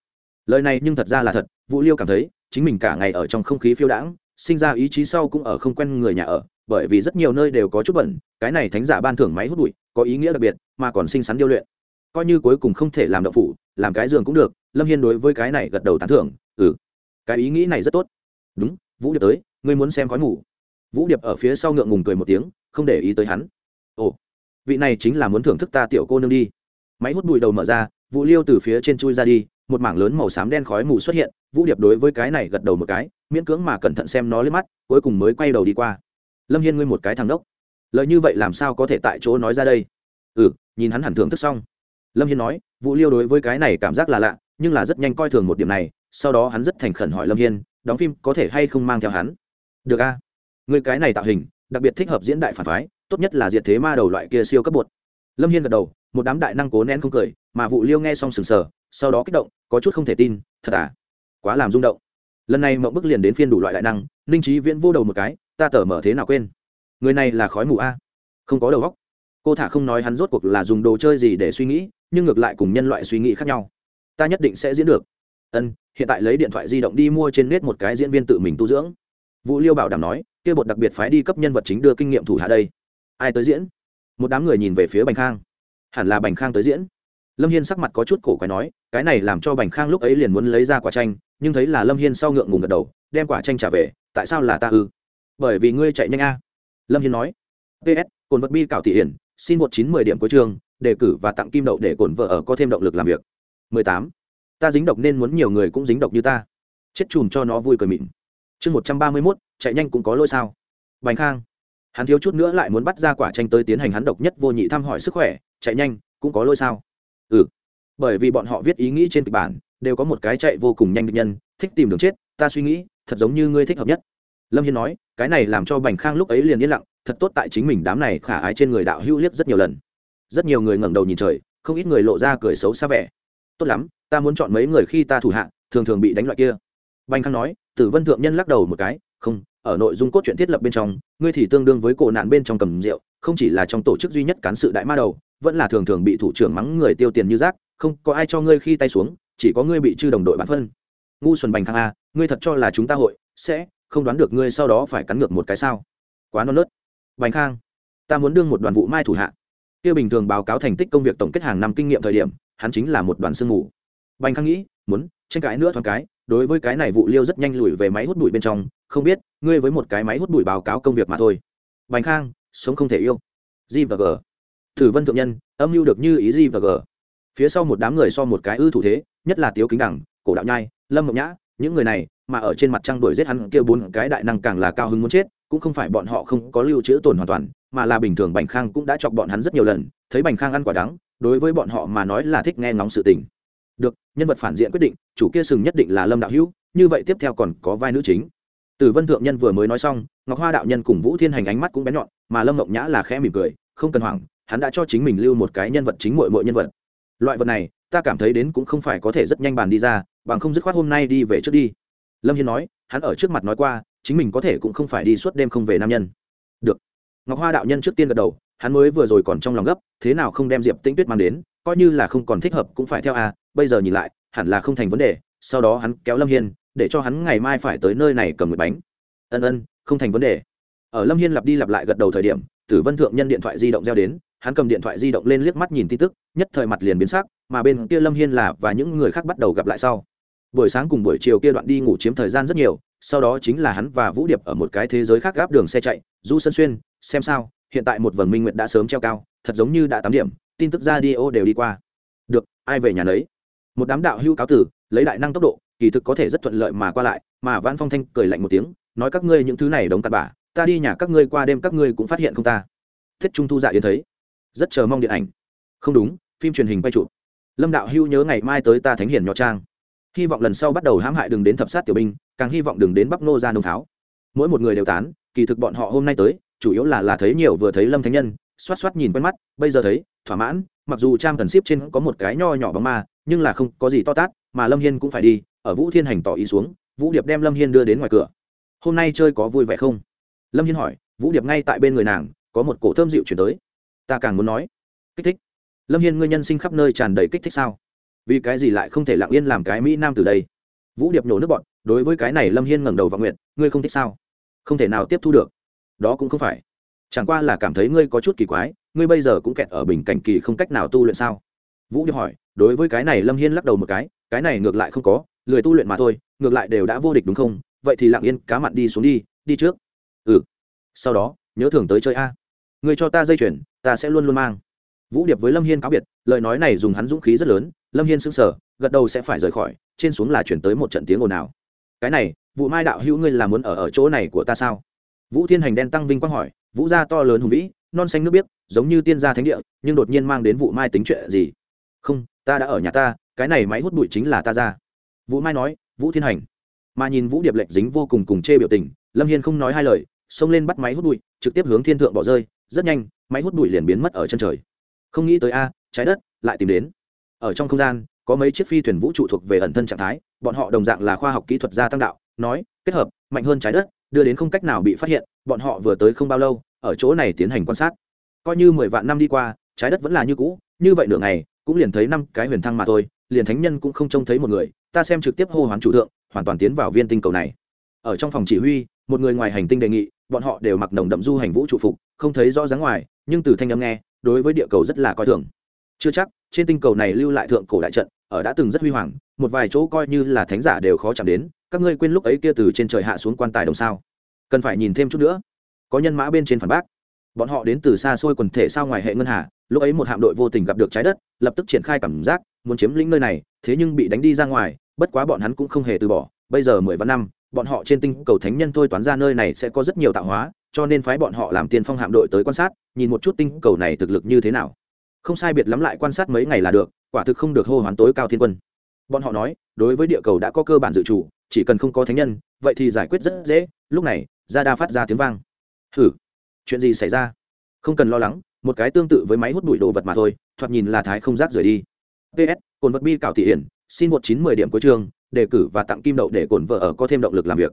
lời này nhưng thật ra là thật, vũ liêu cảm thấy, chính mình cả ngày ở trong không khí phiêu đãng, sinh ra ý chí sau cũng ở không quen người nhà ở, bởi vì rất nhiều nơi đều có chút bẩn, cái này thánh giả ban thưởng máy hút bụi, có ý nghĩa đặc biệt, mà còn xinh xắn điêu luyện. Coi như cuối cùng không thể làm đậu phủ, làm cái giường cũng được, lâm hiên đối với cái này gật đầu tán thưởng ừ cái ý nghĩ này rất tốt. Đúng, vũ điệp tới, ngươi muốn xem khói mù. Vũ điệp ở phía sau ngượng ngùng cười một tiếng, không để ý tới hắn. Ồ, vị này chính là muốn thưởng thức ta tiểu cô nương đi máy hút bụi đầu mở ra, vũ liêu từ phía trên chui ra đi, một mảng lớn màu xám đen khói mù xuất hiện, vũ điệp đối với cái này gật đầu một cái, miễn cưỡng mà cẩn thận xem nó lên mắt, cuối cùng mới quay đầu đi qua. Lâm hiên ngươi một cái thằng đốc. Lời như vậy làm sao có thể tại chỗ nói ra đây? Ừ nhìn hắn hẳn thưởng thức xong. Lâm hiên nói, vũ liêu đối với cái này cảm giác là lạ, nhưng là rất nhanh coi thường một điểm này, sau đó hắn rất thành khẩn hỏi lâm hiên, đóng phim có thể hay không mang theo hắn? Được a. Người cái này tạo hình, đặc biệt thích hợp diễn đại phản phái, tốt nhất là diệt thế ma đầu loại kia siêu cấp bột. Lâm hiên gật đầu một đám đại năng cố nén không cười, mà vụ liêu nghe xong sừng sờ, sau đó kích động, có chút không thể tin, thật à? Quá làm rung động. Lần này mậu bức liền đến phiên đủ loại đại năng, ninh trí viễn vô đầu một cái, ta tở mở thế nào quên? Người này là khói mù a? Không có đầu góc cô thả không nói hắn rốt cuộc là dùng đồ chơi gì để suy nghĩ, nhưng ngược lại cùng nhân loại suy nghĩ khác nhau. Ta nhất định sẽ diễn được. Ân, hiện tại lấy điện thoại di động đi mua trên nét một cái diễn viên tự mình tu dưỡng. Vũ liêu bảo đảm nói, kia bột đặc biệt phái đi cấp nhân vật chính đưa kinh nghiệm thủ hạ đây. Ai tới diễn? Một đám người nhìn về phía bành khang hẳn là bành khang tới diễn. Lâm hiên sắc mặt có chút cổ quái nói, cái này làm cho bành khang lúc ấy liền muốn lấy ra quả tranh nhưng thấy là lâm hiên sau ngượng ngùng gật đầu, đem quả tranh trả về, tại sao là ta ư? Bởi vì ngươi chạy nhanh a. Lâm hiên nói ps cồn vật bi cảo thị hiển, xin một chín mười điểm cuối trường, đề cử và tặng kim đậu để cồn vợ ở có thêm động lực làm việc. Mười tám. Ta dính độc nên muốn nhiều người cũng dính độc như ta. Chết chùm cho nó vui cười mịn. Chương một trăm ba mươi mốt, chạy nhanh cũng có lỗi sao? Bành khang. Hắn thiếu chút nữa lại muốn bắt ra quả tranh tới tiến hành hắn độc nhất vô nhị thăm hỏi sức khỏe chạy nhanh, cũng có lỗi sao? Ừ. Bởi vì bọn họ viết ý nghĩ trên kịch bản, đều có một cái chạy vô cùng nhanh định nhân, thích tìm đường chết, ta suy nghĩ, thật giống như ngươi thích hợp nhất. Lâm hiên nói, cái này làm cho bành khang lúc ấy liền yên lặng, thật tốt tại chính mình đám này khả ái trên người đạo hữu liếc rất nhiều lần. Rất nhiều người ngẩng đầu nhìn trời, không ít người lộ ra cười xấu xa vẻ. Tốt lắm, ta muốn chọn mấy người khi ta thủ hạ, thường thường bị đánh loại kia. Bành khang nói, tử vân thượng nhân lắc đầu một cái, không, ở nội dung cốt truyện thiết lập bên trong, ngươi thì tương đương với cổ nạn bên trong cầm rượu, không chỉ là trong tổ chức duy nhất cán sự đại ma đầu vẫn là thường thường bị thủ trưởng mắng người tiêu tiền như rác, không có ai cho ngươi khi tay xuống, chỉ có ngươi bị chư đồng đội bản phân. Ngu xuẩn bành khang a, ngươi thật cho là chúng ta hội sẽ không đoán được ngươi sau đó phải cắn ngược một cái sao? Quá non nớt. Bành khang, ta muốn đương một đoàn vụ mai thủ hạ. Kia bình thường báo cáo thành tích công việc tổng kết hàng năm kinh nghiệm thời điểm, hắn chính là một đoàn sương mù. Bành khang nghĩ, muốn tranh cãi nữa thoáng cái, đối với cái này vụ liêu rất nhanh lùi về máy hút bụi bên trong, không biết, ngươi với một cái máy hút bụi báo cáo công việc mà thôi. Bành khang, sống không thể yêu. G và g thử vân thượng nhân, âm mưu được như ý gì và g phía sau một đám người so một cái ư thủ thế, nhất là tiếu kính đẳng cổ đạo nhai, lâm mộng nhã, những người này mà ở trên mặt trăng đuổi giết hắn kia bốn cái đại năng càng là cao hứng muốn chết, cũng không phải bọn họ không có lưu trữ tổn hoàn toàn, mà là bình thường bành khang cũng đã chọc bọn hắn rất nhiều lần, thấy bành khang ăn quả đắng, đối với bọn họ mà nói là thích nghe ngóng sự tình. Được, nhân vật phản diện quyết định, chủ kia sừng nhất định là lâm đạo hữu, như vậy tiếp theo còn có vai nữ chính. Tử vân thượng nhân vừa mới nói xong, ngọc hoa đạo nhân cùng vũ thiên hành ánh mắt cũng bén nhọn, mà lâm mộng nhã là khẽ mỉm cười, không cần hoảng hắn đã cho chính mình lưu một cái nhân vật chính mội mội nhân vật. Loại vật này, ta cảm thấy đến cũng không phải có thể rất nhanh bàn đi ra, bằng không dứt khoát hôm nay đi về trước đi. Lâm hiên nói, hắn ở trước mặt nói qua, chính mình có thể cũng không phải đi suốt đêm không về nam nhân. Được. Ngọc hoa đạo nhân trước tiên gật đầu, hắn mới vừa rồi còn trong lòng gấp, thế nào không đem diệp tĩnh tuyết mang đến, coi như là không còn thích hợp cũng phải theo a bây giờ nhìn lại, hẳn là không thành vấn đề, sau đó hắn kéo lâm hiên, để cho hắn ngày mai phải tới nơi này cầm một bánh. Ân ân, không thành vấn đề. Ở lâm hiên lặp đi lặp lại gật đầu thời điểm, tử vân thượng nhân điện thoại di động reo đến hắn cầm điện thoại di động lên liếc mắt nhìn tin tức, nhất thời mặt liền biến sắc, mà bên kia lâm hiên là và những người khác bắt đầu gặp lại sau. Buổi sáng cùng buổi chiều kia đoạn đi ngủ chiếm thời gian rất nhiều, sau đó chính là hắn và vũ điệp ở một cái thế giới khác gáp đường xe chạy, du sân xuyên, xem sao, hiện tại một vầng minh nguyệt đã sớm treo cao, thật giống như đã tám điểm, tin tức ra đi ô đều đi qua. Được, ai về nhà nấy? Một đám đạo hưu cáo tử, lấy đại năng tốc độ, kỳ thực có thể rất thuận lợi mà qua lại, mà văn phong thanh cười lạnh một tiếng, nói các ngươi những thứ này đóng tạt bả, ta đi nhà các ngươi qua đêm các ngươi cũng phát hiện không ta. Thiết trung thu dạ yến thấy rất chờ mong điện ảnh. Không đúng, phim truyền hình quay chụp. Lâm đạo hưu nhớ ngày mai tới ta thánh hiền nho trang. Hy vọng lần sau bắt đầu hãm hại đừng đến thập sát tiểu binh, càng hy vọng đừng đến bắc nô ra nông tháo. Mỗi một người đều tán, kỳ thực bọn họ hôm nay tới, chủ yếu là là thấy nhiều vừa thấy lâm thánh nhân, xoát xoát nhìn quen mắt, bây giờ thấy, thỏa mãn, mặc dù trang cần ship trên có một cái nho nhỏ bóng ma, nhưng là không có gì to tát, mà lâm hiên cũng phải đi, ở vũ thiên hành tỏ ý xuống, vũ điệp đem lâm hiên đưa đến ngoài cửa. Hôm nay chơi có vui vẻ không? Lâm hiên hỏi, vũ điệp ngay tại bên người nàng, có một cổ thơm dịu chuyển tới ta càng muốn nói. Kích thích. Lâm hiên, ngươi nhân sinh khắp nơi tràn đầy kích thích sao? Vì cái gì lại không thể lặng yên làm cái mỹ nam từ đây? Vũ điệp nhổ nước bọn đối với cái này lâm hiên ngẩng đầu và nguyện, ngươi không thích sao? Không thể nào tiếp thu được. Đó cũng không phải. Chẳng qua là cảm thấy ngươi có chút kỳ quái, ngươi bây giờ cũng kẹt ở bình cảnh kỳ không cách nào tu luyện sao? Vũ điệp hỏi, đối với cái này lâm hiên lắc đầu một cái cái này ngược lại không có, lười tu luyện mà thôi, ngược lại đều đã vô địch đúng không? Vậy thì lặng yên, cá mặn đi xuống đi đi trước. Ừ. Sau đó, nhớ thường tới chơi a. Ngươi cho ta dây chuyển ta sẽ luôn luôn mang. Vũ điệp với lâm hiên cáo biệt, lời nói này dùng hắn dũng khí rất lớn, lâm hiên sững sờ, gật đầu sẽ phải rời khỏi, trên xuống là chuyển tới một trận tiếng ồn ào. Cái này, vụ mai đạo hữu ngươi là muốn ở ở chỗ này của ta sao? Vũ thiên hành đen tăng vinh quang hỏi, vũ gia to lớn hùng vĩ, non xanh nước biếc, giống như tiên gia thánh địa, nhưng đột nhiên mang đến vụ mai tính chuyện gì? Không, ta đã ở nhà ta, cái này máy hút bụi chính là ta ra. Vũ mai nói, vũ thiên hành. Mà nhìn vũ điệp lệnh dính vô cùng cùng chê biểu tình, lâm hiên không nói hai lời, xông lên bắt máy hút bụi, trực tiếp hướng thiên thượng bỏ rơi rất nhanh, máy hút bụi liền biến mất ở chân trời. Không nghĩ tới a, trái đất lại tìm đến. Ở trong không gian, có mấy chiếc phi thuyền vũ trụ thuộc về ẩn thân trạng thái, bọn họ đồng dạng là khoa học kỹ thuật gia tăng đạo, nói, kết hợp, mạnh hơn trái đất, đưa đến không cách nào bị phát hiện, bọn họ vừa tới không bao lâu, ở chỗ này tiến hành quan sát. Coi như mười vạn năm đi qua, trái đất vẫn là như cũ, như vậy nửa ngày, cũng liền thấy năm cái huyền thăng mà thôi, liền thánh nhân cũng không trông thấy một người, ta xem trực tiếp hô hoán chủ thượng, hoàn toàn tiến vào viên tinh cầu này. Ở trong phòng chỉ huy, một người ngoài hành tinh đề nghị bọn họ đều mặc nồng đậm du hành vũ trụ phục, không thấy rõ dáng ngoài, nhưng từ thanh âm nghe, đối với địa cầu rất là coi thường. Chưa chắc, trên tinh cầu này lưu lại thượng cổ đại trận, ở đã từng rất huy hoàng, một vài chỗ coi như là thánh giả đều khó chạm đến, các ngươi quên lúc ấy kia từ trên trời hạ xuống quan tài đồng sao? Cần phải nhìn thêm chút nữa. Có nhân mã bên trên phản bác. Bọn họ đến từ xa xôi quần thể sao ngoài hệ ngân hà, lúc ấy một hạm đội vô tình gặp được trái đất, lập tức triển khai cảm giác, muốn chiếm lĩnh nơi này, thế nhưng bị đánh đi ra ngoài, bất quá bọn hắn cũng không hề từ bỏ, bây giờ mười vạn năm bọn họ trên tinh cầu thánh nhân thôi toán ra nơi này sẽ có rất nhiều tạo hóa, cho nên phái bọn họ làm tiên phong hạm đội tới quan sát, nhìn một chút tinh cầu này thực lực như thế nào. Không sai biệt lắm lại quan sát mấy ngày là được, quả thực không được hô hoán tối cao thiên quân. Bọn họ nói, đối với địa cầu đã có cơ bản dự trù chỉ cần không có thánh nhân, vậy thì giải quyết rất dễ, lúc này, ra đa phát ra tiếng vang. Hử chuyện gì xảy ra? Không cần lo lắng, một cái tương tự với máy hút bụi đồ vật mà thôi, thoạt nhìn là thái không rác rời đi. Ps cồn vật bi cạo thị hiển, xin một chín mười điểm cuối chương đề cử và tặng kim đậu để cổn vợ ở có thêm động lực làm việc.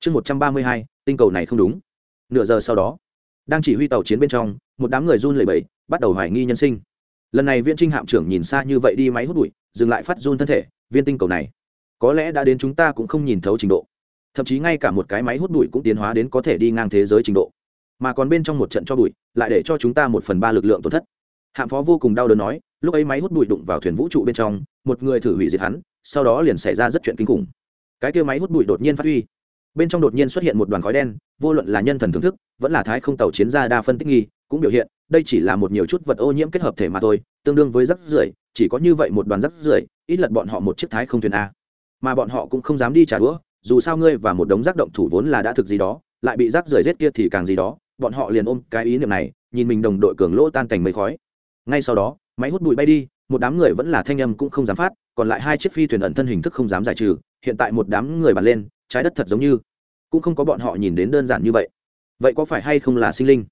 Chương một trăm ba mươi hai, tinh cầu này không đúng. Nửa giờ sau đó, đang chỉ huy tàu chiến bên trong, một đám người run lẩy bẩy, bắt đầu hoài nghi nhân sinh. Lần này viên trinh hạm trưởng nhìn xa như vậy đi máy hút bụi, dừng lại phát run thân thể, viên tinh cầu này, có lẽ đã đến chúng ta cũng không nhìn thấu trình độ. Thậm chí ngay cả một cái máy hút bụi cũng tiến hóa đến có thể đi ngang thế giới trình độ. Mà còn bên trong một trận cho bụi, lại để cho chúng ta một phần ba lực lượng tổn thất. Hạm phó vô cùng đau đớn nói, lúc ấy máy hút bụi đụng vào thuyền vũ trụ bên trong, một người thử hủy diệt hắn sau đó liền xảy ra rất chuyện kinh khủng. Cái kia máy hút bụi đột nhiên phát huy. Bên trong đột nhiên xuất hiện một đoàn khói đen, vô luận là nhân thần thưởng thức, vẫn là thái không tàu chiến gia đa phân tích nghi, cũng biểu hiện, đây chỉ là một nhiều chút vật ô nhiễm kết hợp thể mà thôi, tương đương với rắc rưởi, chỉ có như vậy một đoàn rắc rưởi, ít lật bọn họ một chiếc thái không thuyền a. Mà bọn họ cũng không dám đi trả đũa, dù sao ngươi và một đống rác động thủ vốn là đã thực gì đó, lại bị rác rưởi rết kia thì càng gì đó, bọn họ liền ôm cái ý niệm này, nhìn mình đồng đội cường lỗ tan thành mây khói. Ngay sau đó, máy hút bụi bay đi, một đám người vẫn là thanh âm cũng không dám phát còn lại hai chiếc phi thuyền ẩn thân hình thức không dám giải trừ, hiện tại một đám người bàn lên, trái đất thật giống như cũng không có bọn họ nhìn đến đơn giản như vậy. Vậy có phải hay không là sinh linh?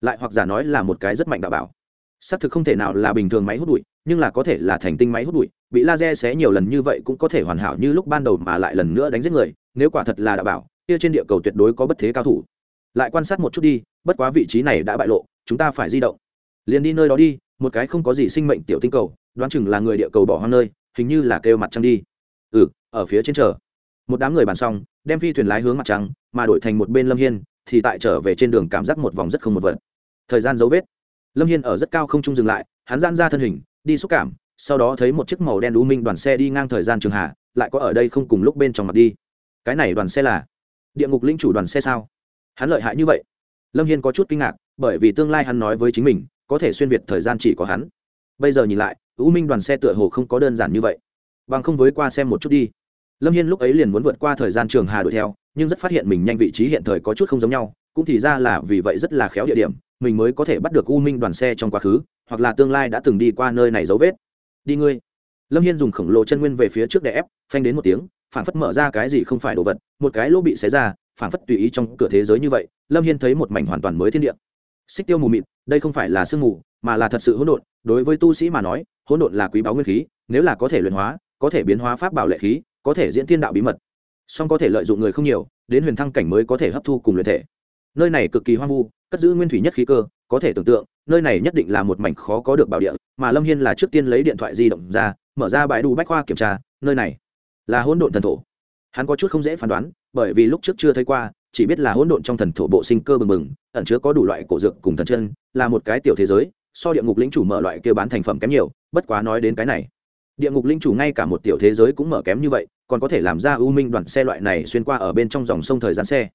Lại hoặc giả nói là một cái rất mạnh đạo bảo. Xác thực không thể nào là bình thường máy hút bụi, nhưng là có thể là thành tinh máy hút bụi, bị laser xé nhiều lần như vậy cũng có thể hoàn hảo như lúc ban đầu mà lại lần nữa đánh giết người, nếu quả thật là đạo bảo, kia trên địa cầu tuyệt đối có bất thế cao thủ. Lại quan sát một chút đi, bất quá vị trí này đã bại lộ, chúng ta phải di động. Liền đi nơi đó đi, một cái không có gì sinh mệnh tiểu tinh cầu, đoán chừng là người địa cầu bỏ hoang nơi hình như là kêu mặt trăng đi. Ừ ở phía trên chờ. Một đám người bàn xong, đem phi thuyền lái hướng mặt trăng, mà đổi thành một bên lâm hiên, thì tại trở về trên đường cảm giác một vòng rất không một vật. Thời gian dấu vết. Lâm hiên ở rất cao không trung dừng lại, hắn gian ra thân hình, đi xúc cảm, sau đó thấy một chiếc màu đen đú minh đoàn xe đi ngang thời gian trường hạ, lại có ở đây không cùng lúc bên trong mặt đi. Cái này đoàn xe là địa ngục linh chủ đoàn xe sao? Hắn lợi hại như vậy? Lâm hiên có chút kinh ngạc, bởi vì tương lai hắn nói với chính mình, có thể xuyên việt thời gian chỉ có hắn. Bây giờ nhìn lại u minh đoàn xe tựa hồ không có đơn giản như vậy. Bằng không với qua xem một chút đi. Lâm hiên lúc ấy liền muốn vượt qua thời gian trường hà đuổi theo, nhưng rất phát hiện mình nhanh vị trí hiện thời có chút không giống nhau, cũng thì ra là vì vậy rất là khéo địa điểm, mình mới có thể bắt được u minh đoàn xe trong quá khứ, hoặc là tương lai đã từng đi qua nơi này dấu vết. Đi ngươi. Lâm hiên dùng khổng lồ chân nguyên về phía trước để ép, phanh đến một tiếng phản phất mở ra cái gì không phải đồ vật, một cái lỗ bị xé ra phản phất tùy ý trong cửa thế giới như vậy, lâm hiên thấy một mảnh hoàn toàn mới thiên địa. Xích tiêu mù mịt, đây không phải là sương mù, mà là thật sự hỗn độn, đối với tu sĩ mà nói hỗn độn là quý báu nguyên khí, nếu là có thể luyện hóa, có thể biến hóa pháp bảo lệ khí, có thể diễn thiên đạo bí mật. Song có thể lợi dụng người không nhiều, đến huyền thăng cảnh mới có thể hấp thu cùng luyện thể. Nơi này cực kỳ hoang vu, cất giữ nguyên thủy nhất khí cơ, có thể tưởng tượng, nơi này nhất định là một mảnh khó có được bảo địa, mà lâm hiên là trước tiên lấy điện thoại di động ra, mở ra bãi đủ bách khoa kiểm tra, nơi này là hỗn độn thần thổ. Hắn có chút không dễ phán đoán, bởi vì lúc trước chưa thấy qua, chỉ biết là hỗn độn trong thần thổ bộ sinh cơ bừng bừng, ẩn chứa có đủ loại cổ dược cùng thần chân, là một cái tiểu thế giới, so địa ngục lĩnh chủ mở loại kia bán thành phẩm kém nhiều bất quá nói đến cái này. Địa ngục linh chủ ngay cả một tiểu thế giới cũng mở kém như vậy, còn có thể làm ra ưu minh đoàn xe loại này xuyên qua ở bên trong dòng sông thời gian xe.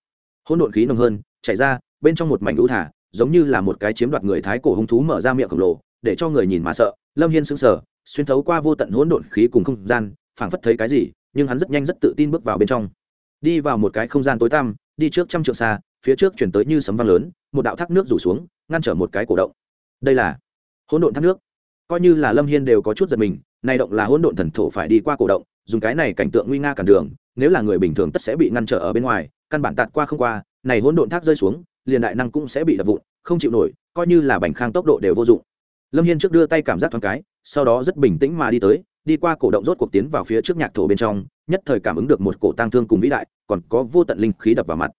Hỗn độn khí nồng hơn, chạy ra, bên trong một mảnh ưu thả, giống như là một cái chiếm đoạt người thái cổ hung thú mở ra miệng khổng lồ, để cho người nhìn mà sợ. Lâm hiên sững sờ, xuyên thấu qua vô tận hỗn độn khí cùng không gian, phảng phất thấy cái gì, nhưng hắn rất nhanh rất tự tin bước vào bên trong. Đi vào một cái không gian tối tăm, đi trước trăm trượng xa, phía trước chuyển tới như sấm vang lớn, một đạo thác nước rủ xuống, ngăn trở một cái cổ động. Đây là hỗn độn thác nước coi như là lâm hiên đều có chút giật mình này động là hỗn độn thần thổ phải đi qua cổ động, dùng cái này cảnh tượng nguy nga cản đường, nếu là người bình thường tất sẽ bị ngăn trở ở bên ngoài, căn bản tạt qua không qua, này hỗn độn thác rơi xuống, liền đại năng cũng sẽ bị đập vụn, không chịu nổi, coi như là bành khang tốc độ đều vô dụng. Lâm hiên trước đưa tay cảm giác thoáng cái, sau đó rất bình tĩnh mà đi tới, đi qua cổ động rốt cuộc tiến vào phía trước nhạc thổ bên trong, nhất thời cảm ứng được một cổ tang thương cùng vĩ đại, còn có vô tận linh khí đập vào mặt.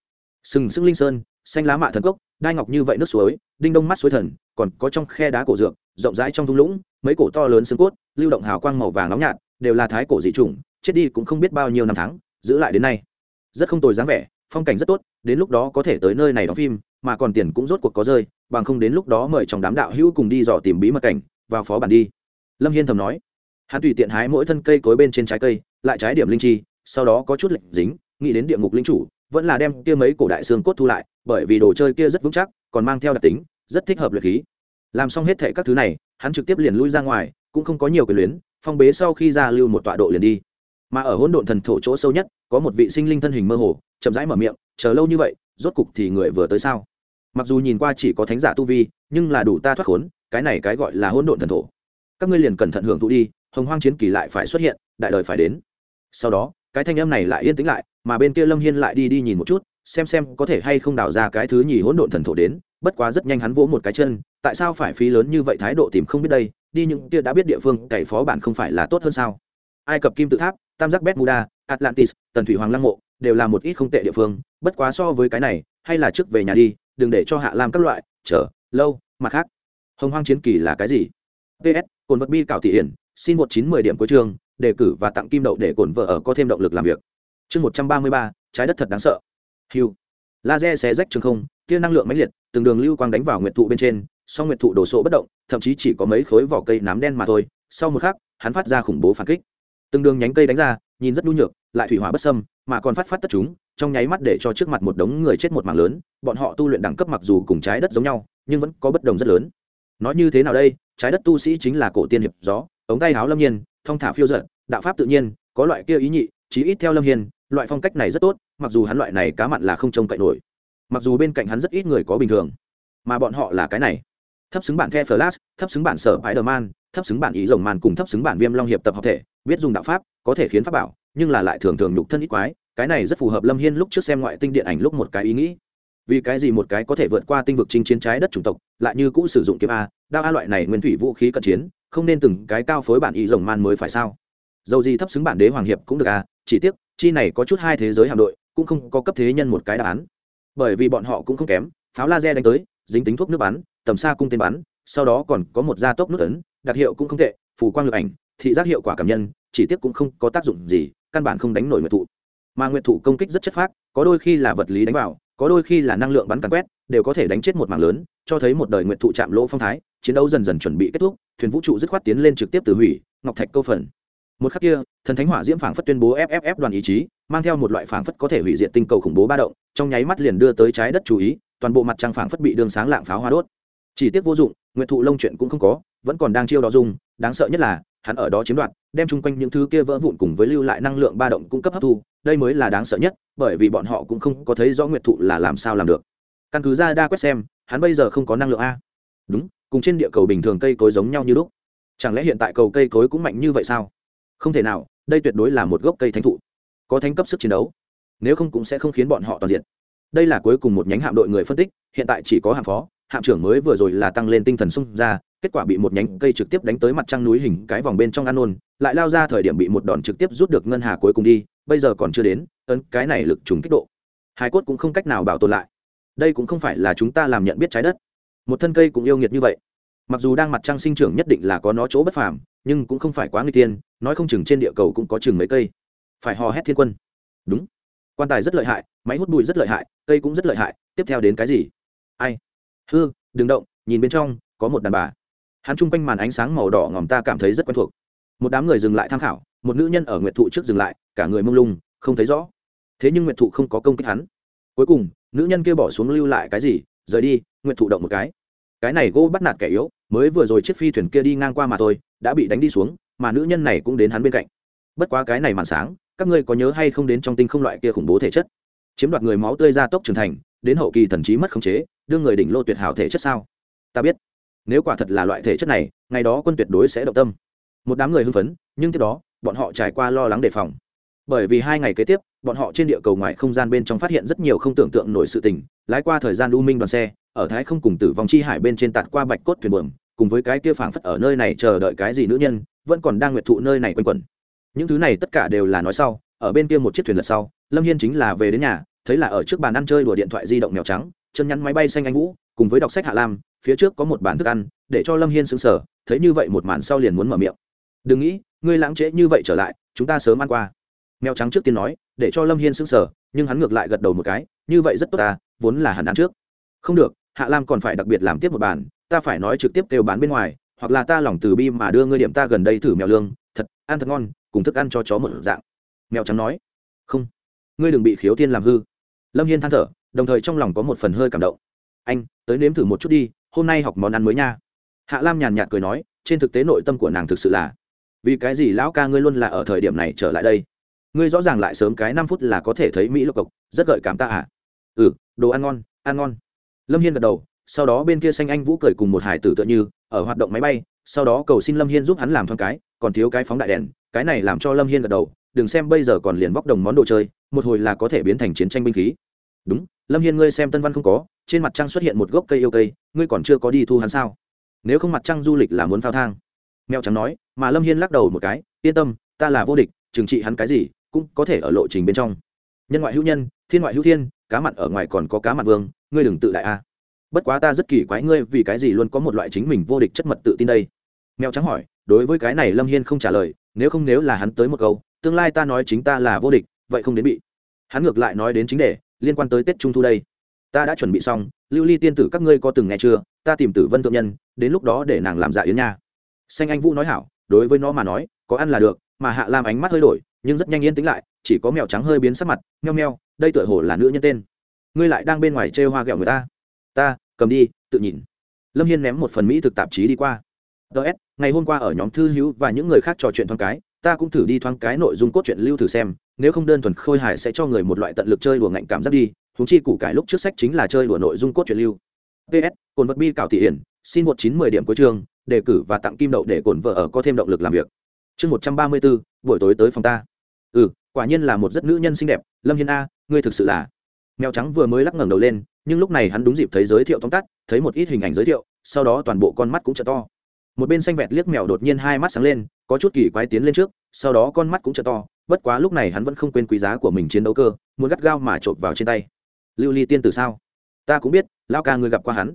Sừng sững linh sơn, xanh lá mạ thần cốc, đai ngọc như vậy nước suối, đinh đông mắt suối thần còn có trong khe đá cổ dược, rộng rãi trong thung lũng, mấy cổ to lớn xương cốt, lưu động hào quang màu vàng nóng nhạt, đều là thái cổ dị chủng, chết đi cũng không biết bao nhiêu năm tháng, giữ lại đến nay. Rất không tồi dáng vẻ, phong cảnh rất tốt, đến lúc đó có thể tới nơi này đóng phim, mà còn tiền cũng rốt cuộc có rơi, bằng không đến lúc đó mời trong đám đạo hữu cùng đi dò tìm bí mật cảnh, vào phó bản đi. Lâm hiên thầm nói. Hắn tùy tiện hái mỗi thân cây cối bên trên trái cây, lại trái điểm linh chi, sau đó có chút lệnh dính, nghĩ đến địa ngục linh chủ, vẫn là đem kia mấy cổ đại xương cốt thu lại, bởi vì đồ chơi kia rất vững chắc, còn mang theo đặc tính rất thích hợp luyện khí. Làm xong hết thệ các thứ này, hắn trực tiếp liền lui ra ngoài, cũng không có nhiều quyền luyến, phong bế sau khi ra lưu một tọa độ liền đi. Mà ở hỗn độn thần thổ chỗ sâu nhất, có một vị sinh linh thân hình mơ hồ, chậm rãi mở miệng, chờ lâu như vậy, rốt cục thì người vừa tới sao? Mặc dù nhìn qua chỉ có thánh giả tu vi, nhưng là đủ ta thoát khốn, cái này cái gọi là hỗn độn thần thổ. Các ngươi liền cẩn thận hưởng thụ đi, hồng hoang chiến kỳ lại phải xuất hiện, đại đời phải đến. Sau đó, cái thanh âm này lại yên tĩnh lại, mà bên kia lâm hiên lại đi đi nhìn một chút, xem xem có thể hay không đào ra cái thứ nhì hỗn độn thần thổ đến bất quá rất nhanh hắn vỗ một cái chân, tại sao phải phí lớn như vậy thái độ tìm không biết đây, đi những kia đã biết địa phương, cày phó bản không phải là tốt hơn sao? Ai cập kim tự tháp, tam giác bet muda atlantis, tần thủy hoàng lăng mộ, đều là một ít không tệ địa phương, bất quá so với cái này, hay là trước về nhà đi, đừng để cho hạ lam các loại, chờ, lâu, mặt khác. Hồng hoang chiến kỳ là cái gì? Ps cồn vật bi cảo thị hiển, xin một chín mười điểm cuối chương đề cử và tặng kim đậu để cồn vợ ở có thêm động lực làm việc. Chương một trăm ba mươi ba, trái đất thật đáng sợ. Hiu laser xé rách trường không tia năng lượng mãnh liệt, từng đường lưu quang đánh vào nguyệt thụ bên trên sau nguyệt thụ đổ sộ bất động, thậm chí chỉ có mấy khối vỏ cây nám đen mà thôi. Sau một khắc, hắn phát ra khủng bố phản kích. Từng đường nhánh cây đánh ra, nhìn rất nhu nhược, lại thủy hỏa bất sâm mà còn phát phát tất chúng, trong nháy mắt để cho trước mặt một đống người chết một mảng lớn, bọn họ tu luyện đẳng cấp mặc dù cùng trái đất giống nhau, nhưng vẫn có bất đồng rất lớn. Nói như thế nào đây? Trái đất tu sĩ chính là cổ tiên hiệp gió, ống tay háo lâm nhiên, thong thả phiêu giận đạo pháp tự nhiên, có loại kia ý nhị, chí ít theo lâm hiền loại phong cách này rất tốt, mặc dù hắn loại này cá mặn là không trông cậy nổi mặc dù bên cạnh hắn rất ít người có bình thường, mà bọn họ là cái này. Thấp xứng bản the flash, thấp xứng bản sở spider man thấp xứng bản ý rồng man cùng thấp xứng bản viêm long hiệp tập hợp thể, biết dùng đạo pháp, có thể khiến pháp bảo, nhưng là lại thường thường nhục thân ít quái, cái này rất phù hợp lâm hiên lúc trước xem ngoại tinh điện ảnh lúc một cái ý nghĩ. Vì cái gì một cái có thể vượt qua tinh vực chinh chiến trái đất chủng tộc, lại như cũ sử dụng kiếm a, đao a loại này nguyên thủy vũ khí cận chiến, không nên từng cái cao phối bản ý rồng man mới phải sao? Dầu gì thấp xứng bản đế hoàng hiệp cũng được a, chỉ tiếc, chi này có chút hai thế giới hạm đội, cũng không có cấp thế nhân một cái đáp án bởi vì bọn họ cũng không kém, pháo laser đánh tới, dính tính thuốc nước bắn, tầm xa cung tên bắn, sau đó còn có một gia tốc nước tấn, đặc hiệu cũng không tệ phủ quang lực ảnh, thị giác hiệu quả cảm nhân, chỉ tiếc cũng không có tác dụng gì, căn bản không đánh nổi nguyệt thụ. Mà nguyệt thụ công kích rất chất phác, có đôi khi là vật lý đánh vào, có đôi khi là năng lượng bắn càn quét, đều có thể đánh chết một mảng lớn, cho thấy một đời nguyệt thụ chạm lỗ phong thái, chiến đấu dần dần chuẩn bị kết thúc, thuyền vũ trụ dứt khoát tiến lên trực tiếp từ hủy, ngọc thạch câu phần một khắc kia, thần thánh hỏa diễm phảng phất tuyên bố fff đoàn ý chí, mang theo một loại phảng phất có thể hủy diệt tinh cầu khủng bố ba động, trong nháy mắt liền đưa tới trái đất chú ý, toàn bộ mặt trăng phảng phất bị đường sáng lạng pháo hoa đốt. Chỉ tiếc vô dụng, nguyệt thụ lông chuyện cũng không có, vẫn còn đang chiêu đó dùng đáng sợ nhất là, hắn ở đó chiếm đoạt, đem chung quanh những thứ kia vỡ vụn cùng với lưu lại năng lượng ba động cung cấp hấp thu, đây mới là đáng sợ nhất, bởi vì bọn họ cũng không có thấy rõ nguyệt thụ là làm sao làm được. Căn cứ ra đa quét xem, hắn bây giờ không có năng lượng a. Đúng, cùng trên địa cầu bình thường cây cối giống nhau như lúc. Chẳng lẽ hiện tại cầu cây cối cũng mạnh như vậy sao? Không thể nào, đây tuyệt đối là một gốc cây thánh thụ. Có thánh cấp sức chiến đấu, nếu không cũng sẽ không khiến bọn họ toàn diện. Đây là cuối cùng một nhánh hạm đội người phân tích, hiện tại chỉ có hạm phó, hạm trưởng mới vừa rồi là tăng lên tinh thần xung ra, kết quả bị một nhánh cây trực tiếp đánh tới mặt trăng núi hình cái vòng bên trong ăn ôn lại lao ra thời điểm bị một đòn trực tiếp rút được ngân hà cuối cùng đi, bây giờ còn chưa đến, ấn, cái này lực trùng kích độ. Hải cốt cũng không cách nào bảo tồn lại. Đây cũng không phải là chúng ta làm nhận biết trái đất. Một thân cây cũng yêu nghiệt như vậy mặc dù đang mặt trăng sinh trưởng nhất định là có nó chỗ bất phàm, nhưng cũng không phải quá người tiên nói không chừng trên địa cầu cũng có chừng mấy cây. Phải hò hét thiên quân. Đúng. Quan tài rất lợi hại, máy hút bụi rất lợi hại, cây cũng rất lợi hại, tiếp theo đến cái gì? Ai? Hư, đừng động, nhìn bên trong, có một đàn bà. Hắn chung quanh màn ánh sáng màu đỏ ngòm ta cảm thấy rất quen thuộc. Một đám người dừng lại tham khảo, một nữ nhân ở nguyệt thụ trước dừng lại, cả người mông lung, không thấy rõ. Thế nhưng nguyệt thụ không có công kích hắn. Cuối cùng, nữ nhân kia bỏ xuống lưu lại cái gì? Rời đi, nguyệt thụ động một cái cái này gỗ bắt nạt kẻ yếu, mới vừa rồi chiếc phi thuyền kia đi ngang qua mà thôi, đã bị đánh đi xuống, mà nữ nhân này cũng đến hắn bên cạnh. Bất quá cái này màn sáng, các ngươi có nhớ hay không đến trong tinh không loại kia khủng bố thể chất? Chiếm đoạt người máu tươi ra tốc trưởng thành, đến hậu kỳ thần trí mất khống chế, đưa người đỉnh lô tuyệt hảo thể chất sao? Ta biết. Nếu quả thật là loại thể chất này, ngày đó quân tuyệt đối sẽ động tâm. Một đám người hưng phấn, nhưng tiếp đó, bọn họ trải qua lo lắng đề phòng. Bởi vì hai ngày kế tiếp bọn họ trên địa cầu ngoài không gian bên trong phát hiện rất nhiều không tưởng tượng nổi sự tình, lái qua thời gian u minh đoàn xe, ở thái không cùng tử vong chi hải bên trên tạt qua bạch cốt thuyền buồm, cùng với cái kia phảng phất ở nơi này chờ đợi cái gì nữ nhân, vẫn còn đang nguyệt thụ nơi này quanh quẩn. Những thứ này tất cả đều là nói sau, ở bên kia một chiếc thuyền lật sau, lâm hiên chính là về đến nhà, thấy là ở trước bàn ăn chơi đùa điện thoại di động mèo trắng, chân nhắn máy bay xanh anh vũ, cùng với đọc sách hạ lam, phía trước có một bàn thức ăn, để cho lâm hiên xứng sở thấy như vậy một màn sau liền muốn mở miệng. Đừng nghĩ, ngươi lãng trễ như vậy trở lại, chúng ta sớm ăn qua mèo trắng trước tiên nói, để cho lâm hiên sững sở nhưng hắn ngược lại gật đầu một cái, như vậy rất tốt ta, vốn là hẳn ăn trước. Không được, hạ lam còn phải đặc biệt làm tiếp một bàn, ta phải nói trực tiếp kêu bán bên ngoài, hoặc là ta lòng từ bi mà đưa ngươi điểm ta gần đây thử mèo lương, thật, ăn thật ngon, cùng thức ăn cho chó một dạng. Mèo trắng nói. Không, ngươi đừng bị khiếu thiên làm hư. Lâm hiên than thở, đồng thời trong lòng có một phần hơi cảm động. Anh, tới nếm thử một chút đi, hôm nay học món ăn mới nha. Hạ lam nhàn nhạt cười nói, trên thực tế nội tâm của nàng thực sự là, vì cái gì lão ca ngươi luôn là ở thời điểm này trở lại đây? Ngươi rõ ràng lại sớm cái năm phút là có thể thấy mỹ lộc cộc, rất gợi cảm ta à? Ừ đồ ăn ngon ăn ngon. Lâm hiên gật đầu, sau đó bên kia xanh anh vũ cười cùng một hải tử tựa như, ở hoạt động máy bay, sau đó cầu xin lâm hiên giúp hắn làm thoáng cái, còn thiếu cái phóng đại đèn, cái này làm cho lâm hiên gật đầu, đừng xem bây giờ còn liền vóc đồng món đồ chơi, một hồi là có thể biến thành chiến tranh binh khí. Đúng, lâm hiên ngươi xem tân văn không có, trên mặt trăng xuất hiện một gốc cây yêu cây, ngươi còn chưa có đi thu hắn sao? Nếu không mặt trăng du lịch là muốn phao thang. Mèo trắng nói, mà lâm hiên lắc đầu một cái, yên tâm, ta là vô địch, trừng trị hắn cái gì cũng có thể ở lộ trình bên trong. Nhân ngoại hữu nhân, thiên ngoại hữu thiên, cá mặn ở ngoài còn có cá mặn vương, ngươi đừng tự đại a. À. Bất quá ta rất kỳ quái ngươi vì cái gì luôn có một loại chính mình vô địch chất mật tự tin đây? Mèo trắng hỏi, đối với cái này lâm hiên không trả lời, nếu không nếu là hắn tới một câu, tương lai ta nói chính ta là vô địch, vậy không đến bị. Hắn ngược lại nói đến chính đề, liên quan tới tết trung thu đây. Ta đã chuẩn bị xong, lưu ly tiên tử các ngươi có từng nghe chưa? Ta tìm tử vân thượng nhân, đến lúc đó để nàng làm dạ yến nha. Xanh anh vũ nói hảo, đối với nó mà nói, có ăn là được mà hạ lam ánh mắt hơi đổi nhưng rất nhanh yên tĩnh lại chỉ có mèo trắng hơi biến sắc mặt meo meo đây tựa hồ là nữ nhân tên. Ngươi lại đang bên ngoài chê hoa ghẹo người ta. Ta cầm đi tự nhìn. Lâm hiên ném một phần mỹ thực tạp chí đi qua. Ts ngày hôm qua ở nhóm thư hữu và những người khác trò chuyện thoáng cái ta cũng thử đi thoáng cái nội dung cốt truyện lưu thử xem nếu không đơn thuần khôi hài sẽ cho người một loại tận lực chơi đùa ngạnh cảm giác đi huống chi củ cải lúc trước sách chính là chơi đùa nội dung cốt truyện lưu. Ps cồn vật bi cảo thị hiển xin một chín mười điểm cuối trường, đề cử và tặng kim đậu để cồn vợ ở có thêm động lực làm việc chương một trăm ba mươi bốn, buổi tối tới phòng ta. Ừ quả nhiên là một rất nữ nhân xinh đẹp, lâm hiên a, ngươi thực sự là. Mèo trắng vừa mới lắc ngẩng đầu lên, nhưng lúc này hắn đúng dịp thấy giới thiệu tóm tắt, thấy một ít hình ảnh giới thiệu, sau đó toàn bộ con mắt cũng t to. Một bên xanh vẹt liếc mèo đột nhiên hai mắt sáng lên, có chút kỳ quái tiến lên trước, sau đó con mắt cũng t to, bất quá lúc này hắn vẫn không quên quý giá của mình chiến đấu cơ, muốn gắt gao mà chộp vào trên tay. Lưu ly tiên từ sao? Ta cũng biết lao ca ngươi gặp qua hắn.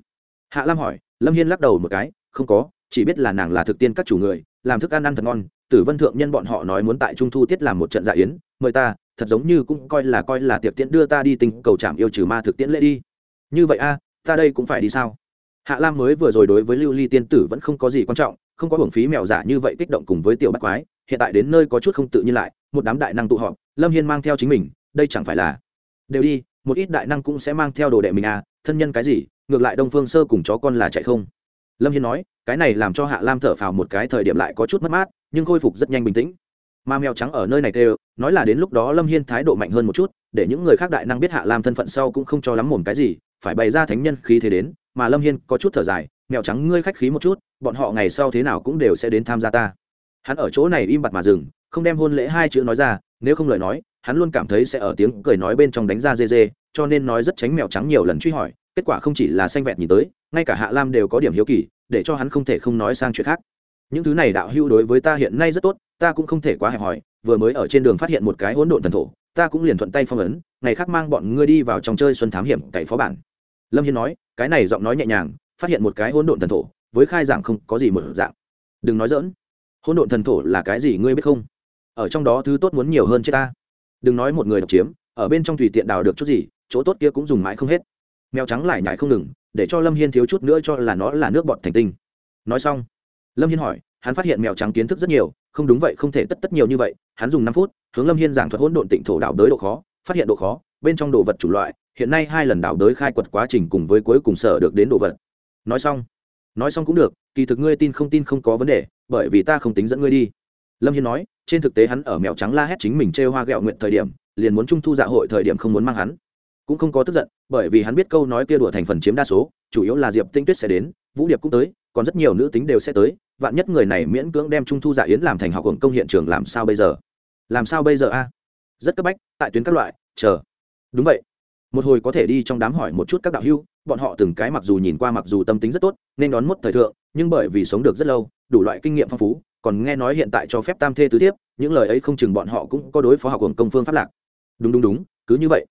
Hạ lam hỏi, lâm hiên lắc đầu một cái, không có, chỉ biết là nàng là thực tiên các chủ người, làm thức ăn ăn thật ngon tử vân thượng nhân bọn họ nói muốn tại trung thu tiết làm một trận dạ yến, mời ta, thật giống như cũng coi là coi là tiệc tiễn đưa ta đi tình cầu trạm yêu trừ ma thực tiễn lễ đi. Như vậy a, ta đây cũng phải đi sao? Hạ lam mới vừa rồi đối với lưu ly tiên tử vẫn không có gì quan trọng, không có hưởng phí mèo giả như vậy kích động cùng với tiểu bắt quái, hiện tại đến nơi có chút không tự nhiên lại, một đám đại năng tụ họp, lâm hiên mang theo chính mình, đây chẳng phải là đều đi, một ít đại năng cũng sẽ mang theo đồ đệ mình à thân nhân cái gì, ngược lại đông phương sơ cùng chó con là chạy không? Lâm hiên nói, cái này làm cho hạ lam thở phào một cái thời điểm lại có chút mất mát nhưng khôi phục rất nhanh bình tĩnh. Mà mèo trắng ở nơi này kêu, nói là đến lúc đó lâm hiên thái độ mạnh hơn một chút, để những người khác đại năng biết hạ lam thân phận sau cũng không cho lắm mồm cái gì, phải bày ra thánh nhân khí thế đến, mà lâm hiên có chút thở dài, mèo trắng ngươi khách khí một chút, bọn họ ngày sau thế nào cũng đều sẽ đến tham gia ta. Hắn ở chỗ này im bặt mà dừng, không đem hôn lễ hai chữ nói ra, nếu không lời nói, hắn luôn cảm thấy sẽ ở tiếng cười nói bên trong đánh ra dê dê, cho nên nói rất tránh mèo trắng nhiều lần truy hỏi, kết quả không chỉ là xanh vẹn nhìn tới, ngay cả hạ lam đều có điểm hiếu kỳ, để cho hắn không thể không nói sang chuyện khác những thứ này đạo hưu đối với ta hiện nay rất tốt, ta cũng không thể quá hẹp hòi, vừa mới ở trên đường phát hiện một cái hỗn độn thần thổ, ta cũng liền thuận tay phong ấn, ngày khác mang bọn ngươi đi vào trong chơi xuân thám hiểm cậy phó bản. Lâm hiên nói, cái này giọng nói nhẹ nhàng, phát hiện một cái hỗn độn thần thổ, với khai giảng không có gì một dạng. Đừng nói dỡn hỗn độn thần thổ là cái gì ngươi biết không? Ở trong đó thứ tốt muốn nhiều hơn chứ ta. Đừng nói một người độc chiếm, ở bên trong tùy tiện đào được chút gì, chỗ tốt kia cũng dùng mãi không hết. Mèo trắng lại nhải không ngừng, để cho lâm hiên thiếu chút nữa cho là nó là nước bọt thành tinh. Nói xong lâm hiên hỏi, hắn phát hiện mèo trắng kiến thức rất nhiều, không đúng vậy, không thể tất tất nhiều như vậy. Hắn dùng năm phút, hướng lâm hiên giảng thuật hỗn độn tịnh thổ đảo đới độ khó, phát hiện độ khó, bên trong đồ vật chủ loại, hiện nay hai lần đảo đới khai quật quá trình cùng với cuối cùng sở được đến đồ vật. Nói xong nói xong cũng được, kỳ thực ngươi tin không tin không có vấn đề, bởi vì ta không tính dẫn ngươi đi. Lâm hiên nói, trên thực tế hắn ở mèo trắng la hét chính mình chê hoa ghẹo nguyện thời điểm, liền muốn trung thu dạ hội thời điểm không muốn mang hắn. Cũng không có tức giận, bởi vì hắn biết câu nói kia đùa thành phần chiếm đa số, chủ yếu là diệp tinh tuyết sẽ đến, vũ điệp cũng tới còn rất nhiều nữ tính đều sẽ tới, vạn nhất người này miễn cưỡng đem trung thu dạ yến làm thành học hưởng công hiện trường làm sao bây giờ? Làm sao bây giờ a? Rất cấp bách, tại tuyến các loại, chờ. Đúng vậy. Một hồi có thể đi trong đám hỏi một chút các đạo hưu bọn họ từng cái mặc dù nhìn qua mặc dù tâm tính rất tốt, nên đón mốt thời thượng, nhưng bởi vì sống được rất lâu, đủ loại kinh nghiệm phong phú, còn nghe nói hiện tại cho phép tam thê tứ thiếp, những lời ấy không chừng bọn họ cũng có đối phó học hưởng công phương pháp lạc. Đúng đúng đúng, cứ như vậy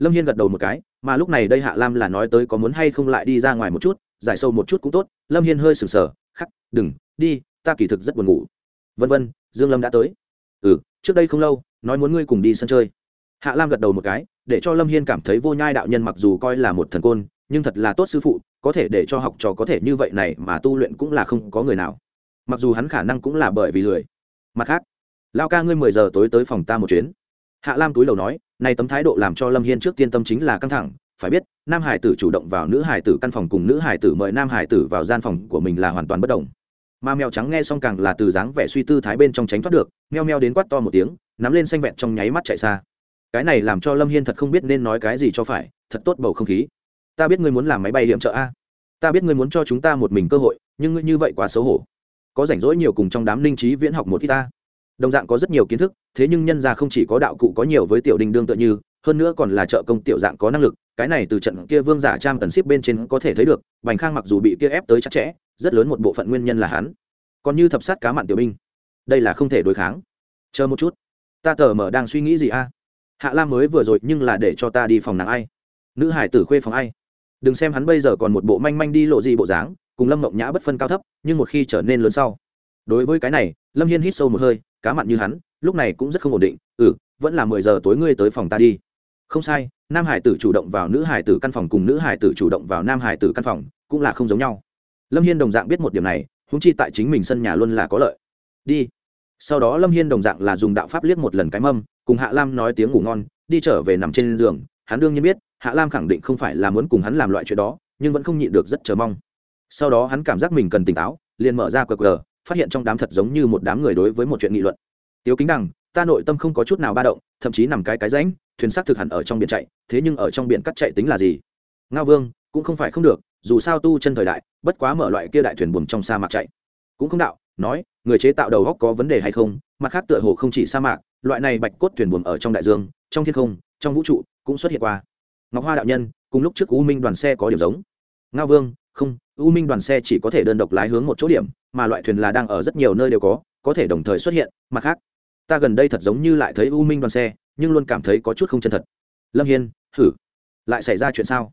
lâm hiên gật đầu một cái, mà lúc này đây hạ lam là nói tới có muốn hay không lại đi ra ngoài một chút, giải sâu một chút cũng tốt. Lâm hiên hơi sừng sờ, khắc, đừng, đi, ta kỳ thực rất buồn ngủ. Vân vân, dương lâm đã tới. Ừ trước đây không lâu, nói muốn ngươi cùng đi sân chơi. Hạ lam gật đầu một cái, để cho lâm hiên cảm thấy vô nhai đạo nhân mặc dù coi là một thần côn, nhưng thật là tốt sư phụ, có thể để cho học trò có thể như vậy này mà tu luyện cũng là không có người nào. Mặc dù hắn khả năng cũng là bởi vì lười. Mặt khác, lao ca ngươi mười giờ tối tới phòng ta một chuyến. Hạ lam túi đầu nói này tấm thái độ làm cho lâm hiên trước tiên tâm chính là căng thẳng, phải biết, nam hải tử chủ động vào nữ hải tử căn phòng cùng nữ hải tử mời nam hải tử vào gian phòng của mình là hoàn toàn bất đồng. Mà mèo trắng nghe xong càng là từ dáng vẻ suy tư thái bên trong tránh thoát được, meo meo đến quát to một tiếng, nắm lên xanh vẹn trong nháy mắt chạy xa. Cái này làm cho lâm hiên thật không biết nên nói cái gì cho phải, thật tốt bầu không khí. Ta biết ngươi muốn làm máy bay hiểm trợ a. Ta biết ngươi muốn cho chúng ta một mình cơ hội, nhưng ngươi như vậy quá xấu hổ. Có rảnh rỗi nhiều cùng trong đám linh trí viễn học một ít ta đồng dạng có rất nhiều kiến thức, thế nhưng nhân ra không chỉ có đạo cụ có nhiều với tiểu đình đương tựa như, hơn nữa còn là trợ công tiểu dạng có năng lực, cái này từ trận kia vương giả trang tần ship bên trên có thể thấy được, bành khang mặc dù bị kia ép tới chặt chẽ, rất lớn một bộ phận nguyên nhân là hắn. Còn như thập sát cá mặn tiểu binh, đây là không thể đối kháng. Chờ một chút, ta tờ mở đang suy nghĩ gì a? Hạ lam mới vừa rồi nhưng là để cho ta đi phòng nàng ai? Nữ hải tử khuê phòng ai? Đừng xem hắn bây giờ còn một bộ manh manh đi lộ gì bộ dáng, cùng lâm mộng nhã bất phân cao thấp, nhưng một khi trở nên lớn sau. Đối với cái này, lâm hiên hít sâu một hơi cá mặn như hắn, lúc này cũng rất không ổn định. Ừ vẫn là mười giờ tối ngươi tới phòng ta đi. Không sai, nam hải tử chủ động vào nữ hải tử căn phòng cùng nữ hải tử chủ động vào nam hải tử căn phòng, cũng là không giống nhau. Lâm hiên đồng dạng biết một điểm này húng chi tại chính mình sân nhà luôn là có lợi. Đi. Sau đó lâm hiên đồng dạng là dùng đạo pháp liếc một lần cái mâm, cùng hạ lam nói tiếng ngủ ngon, đi trở về nằm trên giường. Hắn đương nhiên biết, hạ lam khẳng định không phải là muốn cùng hắn làm loại chuyện đó, nhưng vẫn không nhịn được rất chờ mong. Sau đó hắn cảm giác mình cần tỉnh táo, liền mở ra qr phát hiện trong đám thật giống như một đám người đối với một chuyện nghị luận. Tiếu kính đằng, ta nội tâm không có chút nào ba động, thậm chí nằm cái cái rãnh, thuyền xác thực hẳn ở trong biển chạy, thế nhưng ở trong biển cắt chạy tính là gì? Ngao vương, cũng không phải không được, dù sao tu chân thời đại, bất quá mở loại kia đại thuyền buồm trong sa mạc chạy. Cũng không đạo, nói, người chế tạo đầu góc có vấn đề hay không, mặt khác tựa hồ không chỉ sa mạc, loại này bạch cốt thuyền buồm ở trong đại dương, trong thiên không, trong vũ trụ cũng xuất hiện qua. Ngọc hoa đạo nhân, cùng lúc trước u minh đoàn xe có điểm giống. Ngao vương không, u minh đoàn xe chỉ có thể đơn độc lái hướng một chỗ điểm, mà loại thuyền là đang ở rất nhiều nơi đều có có thể đồng thời xuất hiện, mặt khác, ta gần đây thật giống như lại thấy u minh đoàn xe, nhưng luôn cảm thấy có chút không chân thật. Lâm hiên thử lại xảy ra chuyện sao?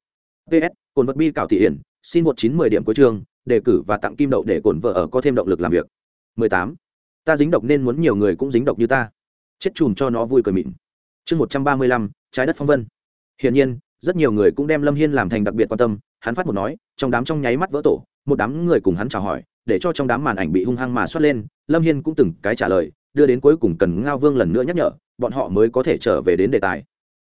Ps cồn vật bi cảo thị hiển, xin một chín mười điểm cuối trường đề cử và tặng kim đậu để cồn vợ ở có thêm động lực làm việc. Mười tám. Ta dính độc nên muốn nhiều người cũng dính độc như ta. Chết chùm cho nó vui cười mịn. Chương một trăm ba mươi lăm, trái đất phong vân. Hiển nhiên, rất nhiều người cũng đem lâm hiên làm thành đặc biệt quan tâm hắn phát một nói, trong đám trong nháy mắt vỡ tổ, một đám người cùng hắn chào hỏi, để cho trong đám màn ảnh bị hung hăng mà xuất lên, lâm hiên cũng từng cái trả lời, đưa đến cuối cùng cần ngao vương lần nữa nhắc nhở, bọn họ mới có thể trở về đến đề tài.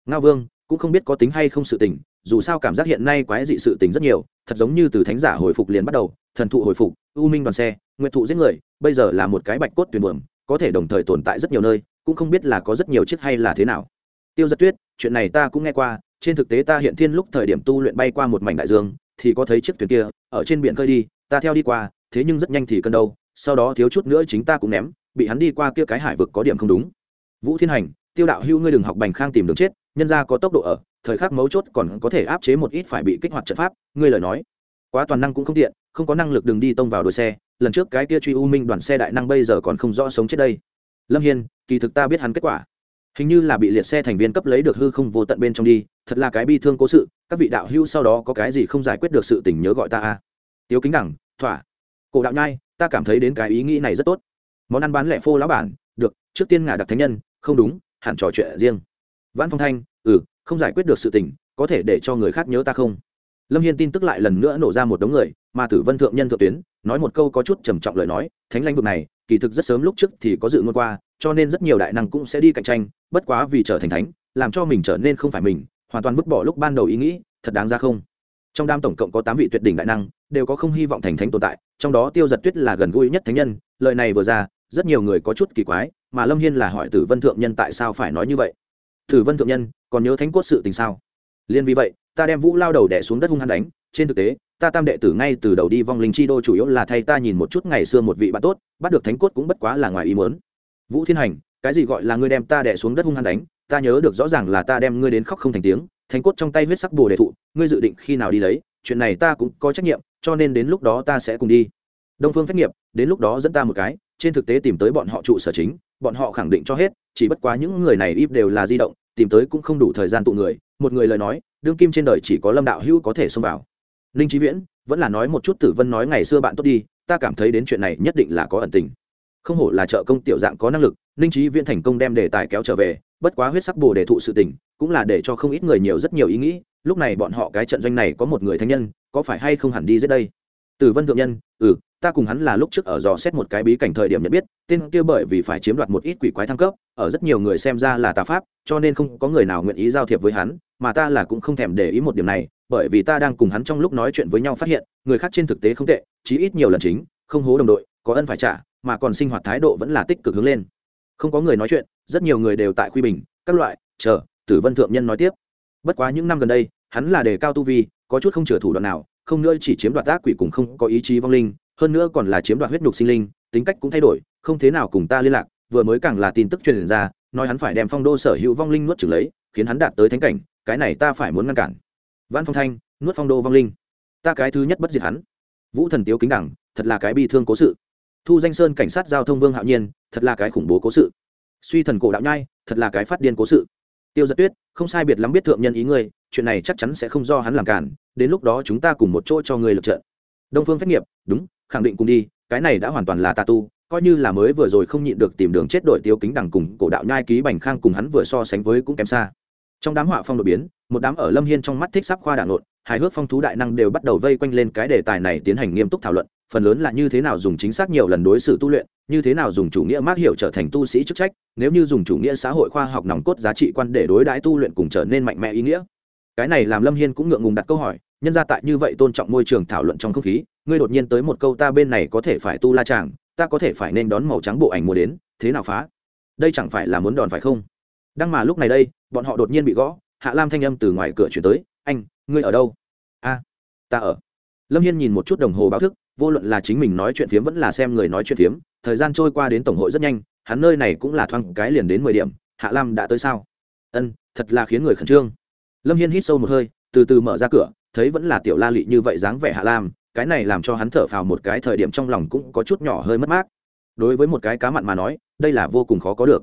Ngao vương cũng không biết có tính hay không sự tình, dù sao cảm giác hiện nay quái dị sự tình rất nhiều, thật giống như từ thánh giả hồi phục liền bắt đầu, thần thụ hồi phục, u minh đoàn xe nguyện thụ giết người, bây giờ là một cái bạch cốt tuyển bờm có thể đồng thời tồn tại rất nhiều nơi, cũng không biết là có rất nhiều chiếc hay là thế nào. Tiêu giật tuyết, chuyện này ta cũng nghe qua trên thực tế ta hiện thiên lúc thời điểm tu luyện bay qua một mảnh đại dương, thì có thấy chiếc thuyền kia, ở trên biển khơi đi, ta theo đi qua, thế nhưng rất nhanh thì cân đâu, sau đó thiếu chút nữa chính ta cũng ném, bị hắn đi qua kia cái hải vực có điểm không đúng. Vũ thiên hành, tiêu đạo hưu ngươi đừng học bành khang tìm đường chết, nhân ra có tốc độ ở, thời khắc mấu chốt còn có thể áp chế một ít phải bị kích hoạt trận pháp, ngươi lời nói. Quá toàn năng cũng không tiện, không có năng lực đường đi tông vào đuôi xe, lần trước cái kia truy u minh đoàn xe đại năng bây giờ còn không rõ sống chết đây. Lâm hiên, kỳ thực ta biết hắn kết quả hình như là bị liệt xe thành viên cấp lấy được hư không vô tận bên trong đi, thật là cái bi thương cố sự, các vị đạo hữu sau đó có cái gì không giải quyết được sự tình nhớ gọi ta a. À. tiếu kính đẳng, thỏa. Cổ đạo nhai, ta cảm thấy đến cái ý nghĩ này rất tốt. Món ăn bán lẻ phô lão bản, được, trước tiên ngả đặc thánh nhân, không đúng, hẳn trò chuyện riêng. Vãn phong thanh ừ không giải quyết được sự tình, có thể để cho người khác nhớ ta không? Lâm hiên tin tức lại lần nữa nổ ra một đống người, mà tử vân thượng nhân thượng tuyến nói một câu có chút trầm trọng lời nói, thánh lãnh vực này, kỳ thực rất sớm lúc trước thì có dự ngôn qua, cho nên rất nhiều đại năng cũng sẽ đi cạnh tranh, bất quá vì trở thành thánh, làm cho mình trở nên không phải mình, hoàn toàn vứt bỏ lúc ban đầu ý nghĩ, thật đáng ra không? Trong đam tổng cộng có tám vị tuyệt đỉnh đại năng, đều có không hy vọng thành thánh tồn tại, trong đó tiêu giật tuyết là gần gũi nhất thánh nhân, lời này vừa ra, rất nhiều người có chút kỳ quái, mà lâm hiên là hỏi tử vân thượng nhân tại sao phải nói như vậy? Tử vân thượng nhân, còn nhớ thánh cốt sự tình sao? Liên vì vậy, ta đem vũ lao đầu đẻ xuống đất hung hăng đánh trên thực tế, ta tam đệ tử ngay từ đầu đi vong linh chi đô chủ yếu là thay ta nhìn một chút ngày xưa một vị bạn tốt, bắt được thánh cốt cũng bất quá là ngoài ý mớn vũ thiên hành, cái gì gọi là ngươi đem ta đẻ xuống đất hung hăng đánh, ta nhớ được rõ ràng là ta đem ngươi đến khóc không thành tiếng, thánh cốt trong tay huyết sắc bồ đề thụ, ngươi dự định khi nào đi lấy, chuyện này ta cũng có trách nhiệm, cho nên đến lúc đó ta sẽ cùng đi. Đông phương phép nghiệp, đến lúc đó dẫn ta một cái, trên thực tế tìm tới bọn họ trụ sở chính, bọn họ khẳng định cho hết, chỉ bất quá những người này ít đều là di động, tìm tới cũng không đủ thời gian tụ người, một người lời nói, đương kim trên đời chỉ có lâm đạo hữu có thể xông vào ninh trí viễn, vẫn là nói một chút tử vân nói ngày xưa bạn tốt đi, ta cảm thấy đến chuyện này nhất định là có ẩn tình. Không hổ là trợ công tiểu dạng có năng lực, ninh trí viễn thành công đem đề tài kéo trở về, bất quá huyết sắc bồ đề thụ sự tình, cũng là để cho không ít người nhiều rất nhiều ý nghĩ, lúc này bọn họ cái trận doanh này có một người thanh nhân, có phải hay không hẳn đi dưới đây? Tử vân thượng nhân ừ ta cùng hắn là lúc trước ở dò xét một cái bí cảnh thời điểm nhận biết, tên kia bởi vì phải chiếm đoạt một ít quỷ quái thăng cấp, ở rất nhiều người xem ra là tà pháp, cho nên không có người nào nguyện ý giao thiệp với hắn, mà ta là cũng không thèm để ý một điểm này bởi vì ta đang cùng hắn trong lúc nói chuyện với nhau phát hiện, người khác trên thực tế không tệ, chí ít nhiều lần chính, không hố đồng đội, có ân phải trả, mà còn sinh hoạt thái độ vẫn là tích cực hướng lên. Không có người nói chuyện, rất nhiều người đều tại khuy bình, các loại, chờ, tử vân thượng nhân nói tiếp. Bất quá những năm gần đây, hắn là đề cao tu vi, có chút không chừa thủ đoạn nào, không nữa chỉ chiếm đoạt ác quỷ cùng không có ý chí vong linh, hơn nữa còn là chiếm đoạt huyết nhục sinh linh, tính cách cũng thay đổi, không thế nào cùng ta liên lạc, vừa mới càng là tin tức truyền ra, nói hắn phải đem phong đô sở hữu vong linh nuốt trừng lấy, khiến hắn đạt tới thánh cảnh, cái này ta phải muốn ngăn cản văn phong thanh, nuốt phong đô vong linh. Ta cái thứ nhất bất diệt hắn. Vũ thần tiếu kính đẳng, thật là cái bi thương cố sự. Thu danh sơn cảnh sát giao thông vương hạo nhiên, thật là cái khủng bố cố sự. Suy thần cổ đạo nhai, thật là cái phát điên cố sự. Tiêu giật tuyết, không sai biệt lắm biết thượng nhân ý ngươi, chuyện này chắc chắn sẽ không do hắn làm cản, đến lúc đó chúng ta cùng một chỗ cho ngươi lượt trận. Đông phương phép nghiệp, đúng, khẳng định cùng đi, cái này đã hoàn toàn là tà tu, coi như là mới vừa rồi không nhịn được tìm đường chết đổi tiêu kính đằng cùng cổ đạo nhai ký bành khang cùng hắn vừa so sánh với cũng kém xa. Trong đám họa phong đột biến một đám ở lâm hiên trong mắt thích sắp khoa đạn lộn hài hước phong thú đại năng đều bắt đầu vây quanh lên cái đề tài này tiến hành nghiêm túc thảo luận, phần lớn là như thế nào dùng chính xác nhiều lần đối xử tu luyện, như thế nào dùng chủ nghĩa mác hiểu trở thành tu sĩ chức trách, nếu như dùng chủ nghĩa xã hội khoa học nòng cốt giá trị quan để đối đãi tu luyện cùng trở nên mạnh mẽ ý nghĩa. Cái này làm lâm hiên cũng ngượng ngùng đặt câu hỏi, nhân ra tại như vậy tôn trọng môi trường thảo luận trong không khí, ngươi đột nhiên tới một câu ta bên này có thể phải tu la tràng ta có thể phải nên đón màu trắng bộ ảnh mua đến, thế nào phá? Đây chẳng phải là muốn đòn phải không? Đang mà lúc này đây, bọn họ đột nhiên bị gõ hạ lam thanh âm từ ngoài cửa chuyển tới, anh, ngươi ở đâu? A, ta ở. Lâm hiên nhìn một chút đồng hồ báo thức, vô luận là chính mình nói chuyện phiếm vẫn là xem người nói chuyện phiếm, thời gian trôi qua đến tổng hội rất nhanh, hắn nơi này cũng là thoáng cái liền đến mười điểm, hạ lam đã tới sao? Ân, thật là khiến người khẩn trương. Lâm hiên hít sâu một hơi, từ từ mở ra cửa, thấy vẫn là tiểu la lị như vậy dáng vẻ hạ lam, cái này làm cho hắn thở phào một cái thời điểm trong lòng cũng có chút nhỏ hơi mất mát. Đối với một cái cá mặn mà nói, đây là vô cùng khó có được.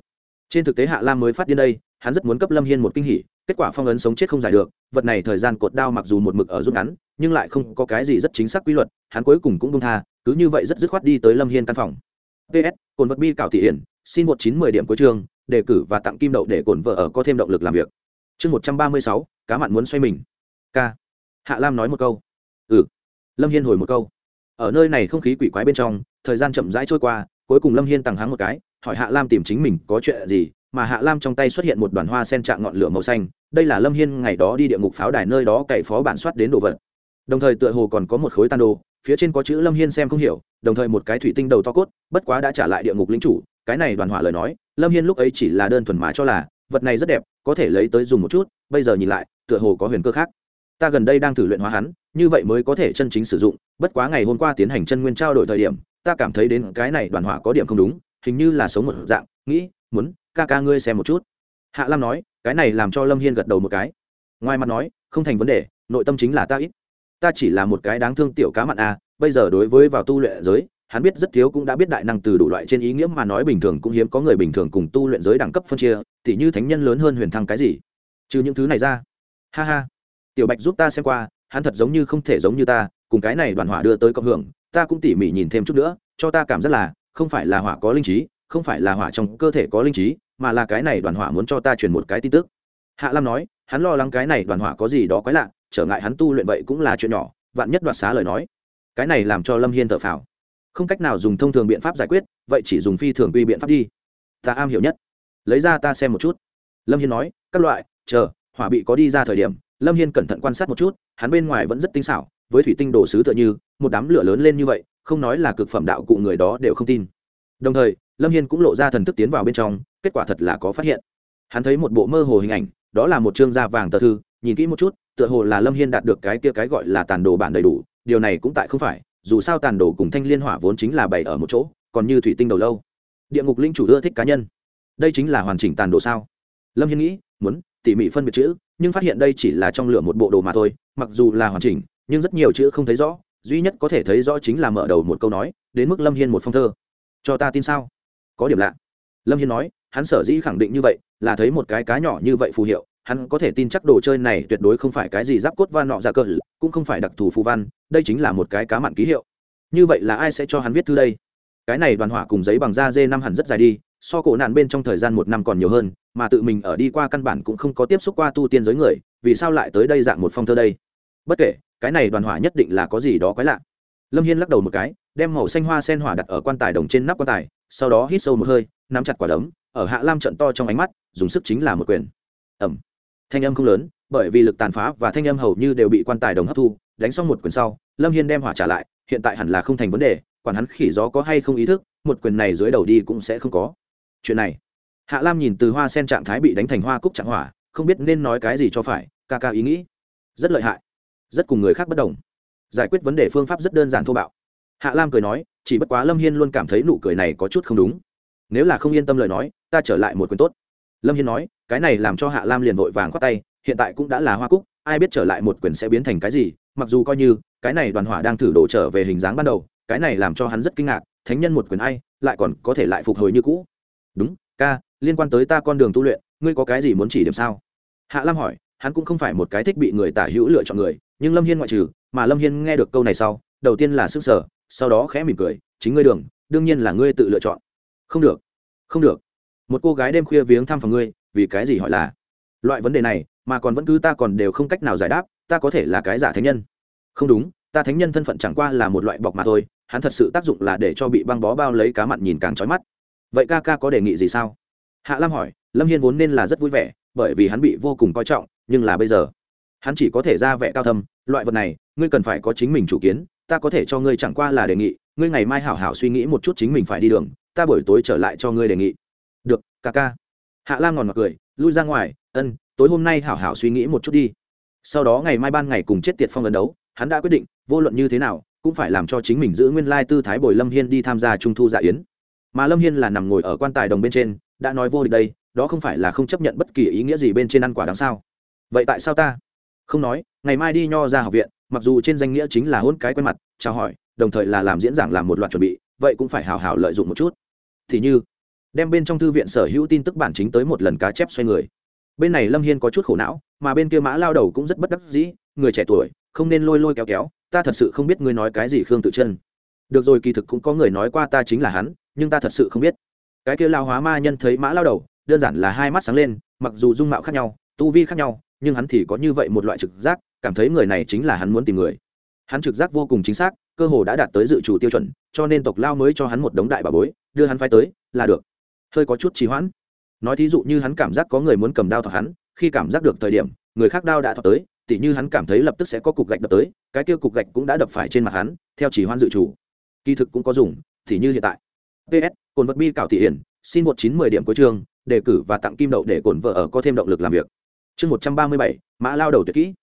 Trên thực tế hạ lam mới phát điên đây, hắn rất muốn cấp lâm hiên một kinh hỉ kết quả phong ấn sống chết không giải được, vật này thời gian cột đao mặc dù một mực ở rút ngắn, nhưng lại không có cái gì rất chính xác quy luật, hắn cuối cùng cũng bông tha, cứ như vậy rất dứt khoát đi tới lâm hiên căn phòng. Ps cồn vật bi cảo thị hiển, xin một chín mười điểm cuối chương, đề cử và tặng kim đậu để cồn vợ ở có thêm động lực làm việc. Chương một trăm ba mươi sáu, cá mặn muốn xoay mình. K. Hạ lam nói một câu. Ừ. Lâm hiên hồi một câu. Ở nơi này không khí quỷ quái bên trong, thời gian chậm rãi trôi qua, cuối cùng lâm hiên tằng hắng một cái hỏi hạ lam tìm chính mình có chuyện gì, mà hạ lam trong tay xuất hiện một đoàn hoa sen trạng ngọn lửa màu xanh, đây là lâm hiên ngày đó đi địa ngục pháo đài nơi đó cậy phó bản soát đến đồ vật. Đồng thời tựa hồ còn có một khối tan đồ, phía trên có chữ lâm hiên xem không hiểu, đồng thời một cái thủy tinh đầu to cốt, bất quá đã trả lại địa ngục lính chủ, cái này đoàn hỏa lời nói, lâm hiên lúc ấy chỉ là đơn thuần mà cho là, vật này rất đẹp, có thể lấy tới dùng một chút, bây giờ nhìn lại, tựa hồ có huyền cơ khác. Ta gần đây đang thử luyện hóa hắn, như vậy mới có thể chân chính sử dụng, bất quá ngày hôm qua tiến hành chân nguyên trao đổi thời điểm, ta cảm thấy đến cái này đoàn hỏa có điểm không đúng hình như là sống một dạng nghĩ muốn ca ca ngươi xem một chút. Hạ lam nói cái này làm cho lâm hiên gật đầu một cái. Ngoài mặt nói không thành vấn đề nội tâm chính là ta ít. Ta chỉ là một cái đáng thương tiểu cá mặn a à, bây giờ đối với vào tu luyện giới hắn biết rất thiếu cũng đã biết đại năng từ đủ loại trên ý nghĩa mà nói bình thường cũng hiếm có người bình thường cùng tu luyện giới đẳng cấp phân chia tỉ như thánh nhân lớn hơn huyền thăng cái gì. Trừ những thứ này ra. Ha ha. Tiểu bạch giúp ta xem qua hắn thật giống như không thể giống như ta cùng cái này đoàn hỏa đưa tới cộng hưởng ta cũng tỉ mỉ nhìn thêm chút nữa cho ta cảm giác là không phải là hỏa có linh trí, không phải là hỏa trong cơ thể có linh trí, mà là cái này đoàn hỏa muốn cho ta truyền một cái tin tức. Hạ lam nói, hắn lo lắng cái này đoàn hỏa có gì đó quái lạ, trở ngại hắn tu luyện vậy cũng là chuyện nhỏ, vạn nhất đoạt xá lời nói. Cái này làm cho lâm hiên thở phào. Không cách nào dùng thông thường biện pháp giải quyết, vậy chỉ dùng phi thường quy biện pháp đi. Ta am hiểu nhất. Lấy ra ta xem một chút. Lâm hiên nói, các loại, chờ, hỏa bị có đi ra thời điểm, lâm hiên cẩn thận quan sát một chút, hắn bên ngoài vẫn rất tinh xảo, với thủy tinh đồ sứ tựa như, một đám lửa lớn lên như vậy không nói là cực phẩm đạo cụ người đó đều không tin. Đồng thời, lâm hiên cũng lộ ra thần thức tiến vào bên trong, kết quả thật là có phát hiện. Hắn thấy một bộ mơ hồ hình ảnh, đó là một chương da vàng tờ thư, nhìn kỹ một chút, tựa hồ là lâm hiên đạt được cái kia cái gọi là tàn đồ bản đầy đủ, điều này cũng tại không phải, dù sao tàn đồ cùng thanh liên hỏa vốn chính là bày ở một chỗ, còn như thủy tinh đầu lâu. Địa ngục linh chủ ưa thích cá nhân. Đây chính là hoàn chỉnh tàn đồ sao? Lâm hiên nghĩ, muốn, tỉ mỉ phân biệt chữ, nhưng phát hiện đây chỉ là trong lửa một bộ đồ mà thôi, mặc dù là hoàn chỉnh, nhưng rất nhiều chữ không thấy rõ duy nhất có thể thấy rõ chính là mở đầu một câu nói, đến mức lâm hiên một phong thơ. Cho ta tin sao? Có điểm lạ. Lâm hiên nói, hắn sở dĩ khẳng định như vậy, là thấy một cái cá nhỏ như vậy phù hiệu, hắn có thể tin chắc đồ chơi này tuyệt đối không phải cái gì giáp cốt van nọ ra cờ, cũng không phải đặc thù phù văn, đây chính là một cái cá mặn ký hiệu. Như vậy là ai sẽ cho hắn viết thư đây? Cái này đoàn hỏa cùng giấy bằng da dê năm hẳn rất dài đi, so cổ nạn bên trong thời gian một năm còn nhiều hơn, mà tự mình ở đi qua căn bản cũng không có tiếp xúc qua tu tiên giới người, vì sao lại tới đây dạng một phong thơ đây? Bất kể cái này đoàn hỏa nhất định là có gì đó quái lạ. Lâm hiên lắc đầu một cái, đem màu xanh hoa sen hỏa đặt ở quan tài đồng trên nắp quan tài, sau đó hít sâu một hơi, nắm chặt quả đấm, ở hạ lam trận to trong ánh mắt, dùng sức chính là một quyền. Ẩm thanh âm không lớn, bởi vì lực tàn phá và thanh âm hầu như đều bị quan tài đồng hấp thu, đánh xong một quyền sau, lâm hiên đem hỏa trả lại, hiện tại hẳn là không thành vấn đề, quản hắn khỉ gió có hay không ý thức, một quyền này dưới đầu đi cũng sẽ không có. Chuyện này. Hạ lam nhìn từ hoa sen trạng thái bị đánh thành hoa cúc trạng hỏa, không biết nên nói cái gì cho phải, ca ca ý nghĩ. Rất lợi hại rất cùng người khác bất đồng. Giải quyết vấn đề phương pháp rất đơn giản thô bạo. Hạ lam cười nói, chỉ bất quá lâm hiên luôn cảm thấy nụ cười này có chút không đúng. Nếu là không yên tâm lời nói, ta trở lại một quyền tốt. Lâm hiên nói, cái này làm cho hạ lam liền vội vàng khoát tay, hiện tại cũng đã là hoa cúc, ai biết trở lại một quyền sẽ biến thành cái gì, mặc dù coi như, cái này đoàn hỏa đang thử đổ trở về hình dáng ban đầu, cái này làm cho hắn rất kinh ngạc, thánh nhân một quyền ai, lại còn có thể lại phục hồi như cũ. Đúng, ca, liên quan tới ta con đường tu luyện, ngươi có cái gì muốn chỉ điểm sao? Hạ lam hỏi, hắn cũng không phải một cái thích bị người tả hữu lựa chọn người nhưng lâm hiên ngoại trừ, mà lâm hiên nghe được câu này sau, đầu tiên là sức sở, sau đó khẽ mỉm cười, chính ngươi đường, đương nhiên là ngươi tự lựa chọn. Không được không được. Một cô gái đêm khuya viếng thăm phòng ngươi, vì cái gì hỏi là? Loại vấn đề này, mà còn vẫn cứ ta còn đều không cách nào giải đáp, ta có thể là cái giả thánh nhân. Không đúng, ta thánh nhân thân phận chẳng qua là một loại bọc mà thôi, hắn thật sự tác dụng là để cho bị băng bó bao lấy cá mặn nhìn càng trói mắt. Vậy ca ca có đề nghị gì sao? Hạ lam hỏi, lâm hiên vốn nên là rất vui vẻ, bởi vì hắn bị vô cùng coi trọng, nhưng là bây giờ? Hắn chỉ có thể ra vẻ cao thâm, loại vật này, ngươi cần phải có chính mình chủ kiến, ta có thể cho ngươi chẳng qua là đề nghị, ngươi ngày mai hảo hảo suy nghĩ một chút chính mình phải đi đường, ta buổi tối trở lại cho ngươi đề nghị. Được, ca ca. Hạ lam ngòn mặc cười, lui ra ngoài, ân, tối hôm nay hảo hảo suy nghĩ một chút đi. Sau đó ngày mai ban ngày cùng chết tiệt phong ấn đấu, hắn đã quyết định, vô luận như thế nào, cũng phải làm cho chính mình giữ nguyên lai tư thái bồi lâm hiên đi tham gia trung thu dạ yến. Mà lâm hiên là nằm ngồi ở quan tài đồng bên trên, đã nói vô địch đây, đó không phải là không chấp nhận bất kỳ ý nghĩa gì bên trên ăn quả đáng sao? Vậy tại sao ta? Không nói, ngày mai đi nho ra học viện, mặc dù trên danh nghĩa chính là hôn cái quen mặt, chào hỏi, đồng thời là làm diễn giảng làm một loạt chuẩn bị, vậy cũng phải hào hào lợi dụng một chút. Thì như, đem bên trong thư viện sở hữu tin tức bản chính tới một lần cá chép xoay người. Bên này lâm hiên có chút khổ não, mà bên kia mã lao đầu cũng rất bất đắc dĩ, người trẻ tuổi, không nên lôi lôi kéo kéo, ta thật sự không biết ngươi nói cái gì khương tự chân. Được rồi, kỳ thực cũng có người nói qua ta chính là hắn, nhưng ta thật sự không biết. Cái kia lao hóa ma nhân thấy mã lao đầu, đơn giản là hai mắt sáng lên, mặc dù dung mạo khác nhau, tu vi khác nhau nhưng hắn thì có như vậy một loại trực giác, cảm thấy người này chính là hắn muốn tìm người. Hắn trực giác vô cùng chính xác, cơ hồ đã đạt tới dự chủ tiêu chuẩn, cho nên tộc lao mới cho hắn một đống đại bà bối, đưa hắn phái tới, là được. Hơi có chút trì hoãn. Nói thí dụ như hắn cảm giác có người muốn cầm đao thọc hắn, khi cảm giác được thời điểm, người khác đao đã thọc tới, tỉ như hắn cảm thấy lập tức sẽ có cục gạch đập tới, cái kia cục gạch cũng đã đập phải trên mặt hắn, theo chỉ hoan dự chủ kỳ thực cũng có dùng, tỉ như hiện tại. Ps cồn vật bi cảo thị hiển, xin một chín mười điểm cuối chương, đề cử và tặng kim đậu để cồn vợ ở có thêm động lực làm việc chương một trăm ba mươi bảy, mã lao đầu tuyệt kỹ.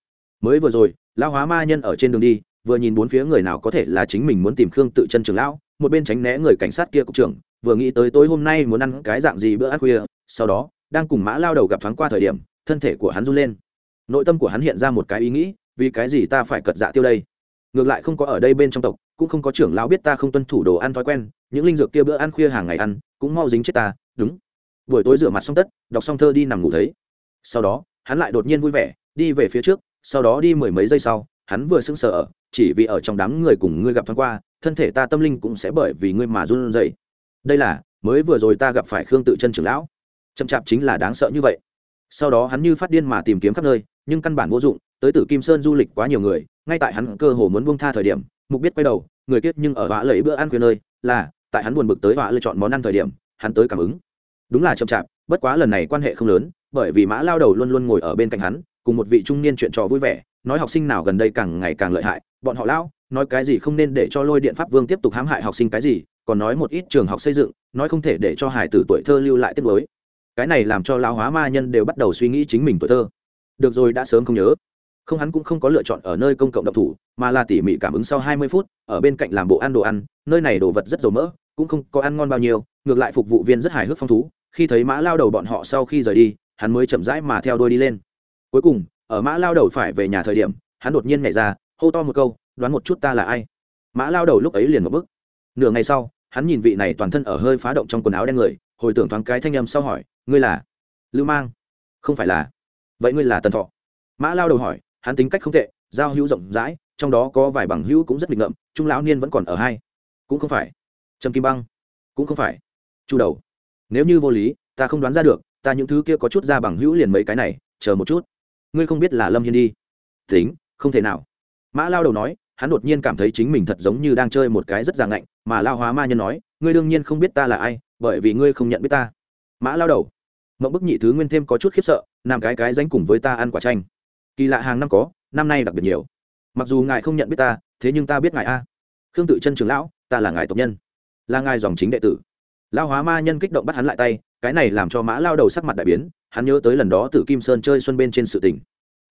Mới vừa rồi lao hóa ma nhân ở trên đường đi, vừa nhìn bốn phía người nào có thể là chính mình muốn tìm khương tự chân trường lão, một bên tránh né người cảnh sát kia cục trưởng, vừa nghĩ tới tối hôm nay muốn ăn cái dạng gì bữa ăn khuya, sau đó, đang cùng mã lao đầu gặp thoáng qua thời điểm, thân thể của hắn run lên. Nội tâm của hắn hiện ra một cái ý nghĩ, vì cái gì ta phải cật dạ tiêu đây? Ngược lại không có ở đây bên trong tộc, cũng không có trưởng lão biết ta không tuân thủ đồ ăn thói quen, những linh dược kia bữa ăn khuya hàng ngày ăn, cũng mau dính chết ta, đúng. Buổi tối rửa mặt xong tất, đọc xong thơ đi nằm ngủ thấy. Sau đó hắn lại đột nhiên vui vẻ, đi về phía trước, sau đó đi mười mấy giây sau, hắn vừa sững sờ chỉ vì ở trong đám người cùng ngươi gặp thoáng qua, thân thể ta tâm linh cũng sẽ bởi vì ngươi mà run rẩy. Đây là, mới vừa rồi ta gặp phải khương tự chân trưởng lão. Chậm chạp chính là đáng sợ như vậy. Sau đó hắn như phát điên mà tìm kiếm khắp nơi, nhưng căn bản vô dụng, tới tử kim sơn du lịch quá nhiều người, ngay tại hắn cơ hồ muốn buông tha thời điểm, mục biết quay đầu, người kiết nhưng ở vã lấy bữa ăn quyền nơi, là, tại hắn buồn bực tới vã lựa chọn món ăn thời điểm, hắn tới cảm ứng. Đúng là chậm chạp, bất quá lần này quan hệ không lớn bởi vì mã lao đầu luôn luôn ngồi ở bên cạnh hắn, cùng một vị trung niên chuyện trò vui vẻ, nói học sinh nào gần đây càng ngày càng lợi hại, bọn họ lao nói cái gì không nên để cho lôi điện pháp vương tiếp tục hãm hại học sinh cái gì, còn nói một ít trường học xây dựng, nói không thể để cho hải tử tuổi thơ lưu lại tiết mới. Cái này làm cho lao hóa ma nhân đều bắt đầu suy nghĩ chính mình tuổi thơ. Được rồi, đã sớm không nhớ. Không, hắn cũng không có lựa chọn ở nơi công cộng độc thủ, mà là tỉ mỉ cảm ứng sau hai mươi phút, ở bên cạnh làm bộ ăn đồ ăn, nơi này đồ vật rất dầu mỡ, cũng không có ăn ngon bao nhiêu, ngược lại phục vụ viên rất hài hước phong thú. Khi thấy mã lao đầu bọn họ sau khi rời đi hắn mới chậm rãi mà theo đôi đi lên. Cuối cùng, ở mã lao đầu phải về nhà thời điểm, hắn đột nhiên nhảy ra, hô to một câu, đoán một chút ta là ai? Mã lao đầu lúc ấy liền một bức nửa ngày sau, hắn nhìn vị này toàn thân ở hơi phá động trong quần áo đen người, hồi tưởng thoáng cái thanh âm sau hỏi, ngươi là lưu mang? Không phải là. Vậy ngươi là tần thọ? Mã lao đầu hỏi, hắn tính cách không tệ, giao hữu rộng rãi, trong đó có vài bằng hữu cũng rất nghịch ngợm, trung lão niên vẫn còn ở hai. Cũng không phải. Trầm kim băng? Cũng không phải. Chu đầu? Nếu như vô lý, ta không đoán ra được ta những thứ kia có chút ra bằng hữu liền mấy cái này, chờ một chút. Ngươi không biết là lâm hiên đi. Tính, không thể nào. Mã lao đầu nói, hắn đột nhiên cảm thấy chính mình thật giống như đang chơi một cái rất già ngạnh, mà lao hóa ma nhân nói, ngươi đương nhiên không biết ta là ai, bởi vì ngươi không nhận biết ta. Mã lao đầu. Mậu bức nhị thứ nguyên thêm có chút khiếp sợ làm cái cái danh cùng với ta ăn quả chanh. Kỳ lạ hàng năm có, năm nay đặc biệt nhiều. Mặc dù ngài không nhận biết ta, thế nhưng ta biết ngài a. Khương tự chân trường lão, ta là ngài tộc nhân. Là ngài dòng chính đệ tử. Lao hóa ma nhân kích động bắt hắn lại tay cái này làm cho mã lao đầu sắc mặt đại biến, hắn nhớ tới lần đó từ kim sơn chơi xuân bên trên sự tình.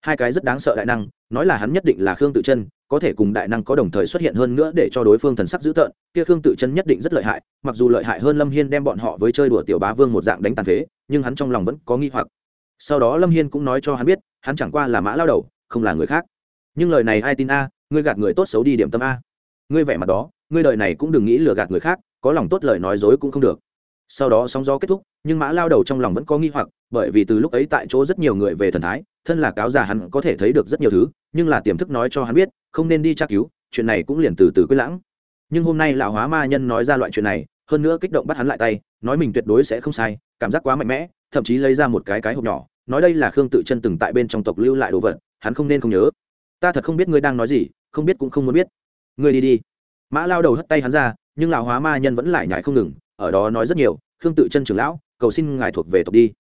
Hai cái rất đáng sợ đại năng, nói là hắn nhất định là khương tự chân, có thể cùng đại năng có đồng thời xuất hiện hơn nữa để cho đối phương thần sắc dữ tợn, kia khương tự chân nhất định rất lợi hại, mặc dù lợi hại hơn lâm hiên đem bọn họ với chơi đùa tiểu bá vương một dạng đánh tàn phế, nhưng hắn trong lòng vẫn có nghi hoặc. Sau đó lâm hiên cũng nói cho hắn biết, hắn chẳng qua là mã lao đầu, không là người khác. Nhưng lời này ai tin a, ngươi gạt người tốt xấu đi điểm tâm a. Ngươi vẻ mặt đó, ngươi đời này cũng đừng nghĩ lừa gạt người khác, có lòng tốt lời nói dối cũng không được sau đó sóng gió kết thúc, nhưng mã lao đầu trong lòng vẫn có nghi hoặc, bởi vì từ lúc ấy tại chỗ rất nhiều người về thần thái, thân là cáo già hắn có thể thấy được rất nhiều thứ, nhưng là tiềm thức nói cho hắn biết, không nên đi tra cứu, chuyện này cũng liền từ từ quyết lãng. Nhưng hôm nay lão hóa ma nhân nói ra loại chuyện này, hơn nữa kích động bắt hắn lại tay, nói mình tuyệt đối sẽ không sai, cảm giác quá mạnh mẽ, thậm chí lấy ra một cái cái hộp nhỏ, nói đây là khương tự chân từng tại bên trong tộc lưu lại đồ vật, hắn không nên không nhớ. Ta thật không biết ngươi đang nói gì, không biết cũng không muốn biết. Ngươi đi đi. Mã lao đầu hất tay hắn ra, nhưng lão hóa ma nhân vẫn lại nhải không ngừng ở đó nói rất nhiều, khương tự chân trưởng lão, cầu xin ngài thuộc về tộc đi.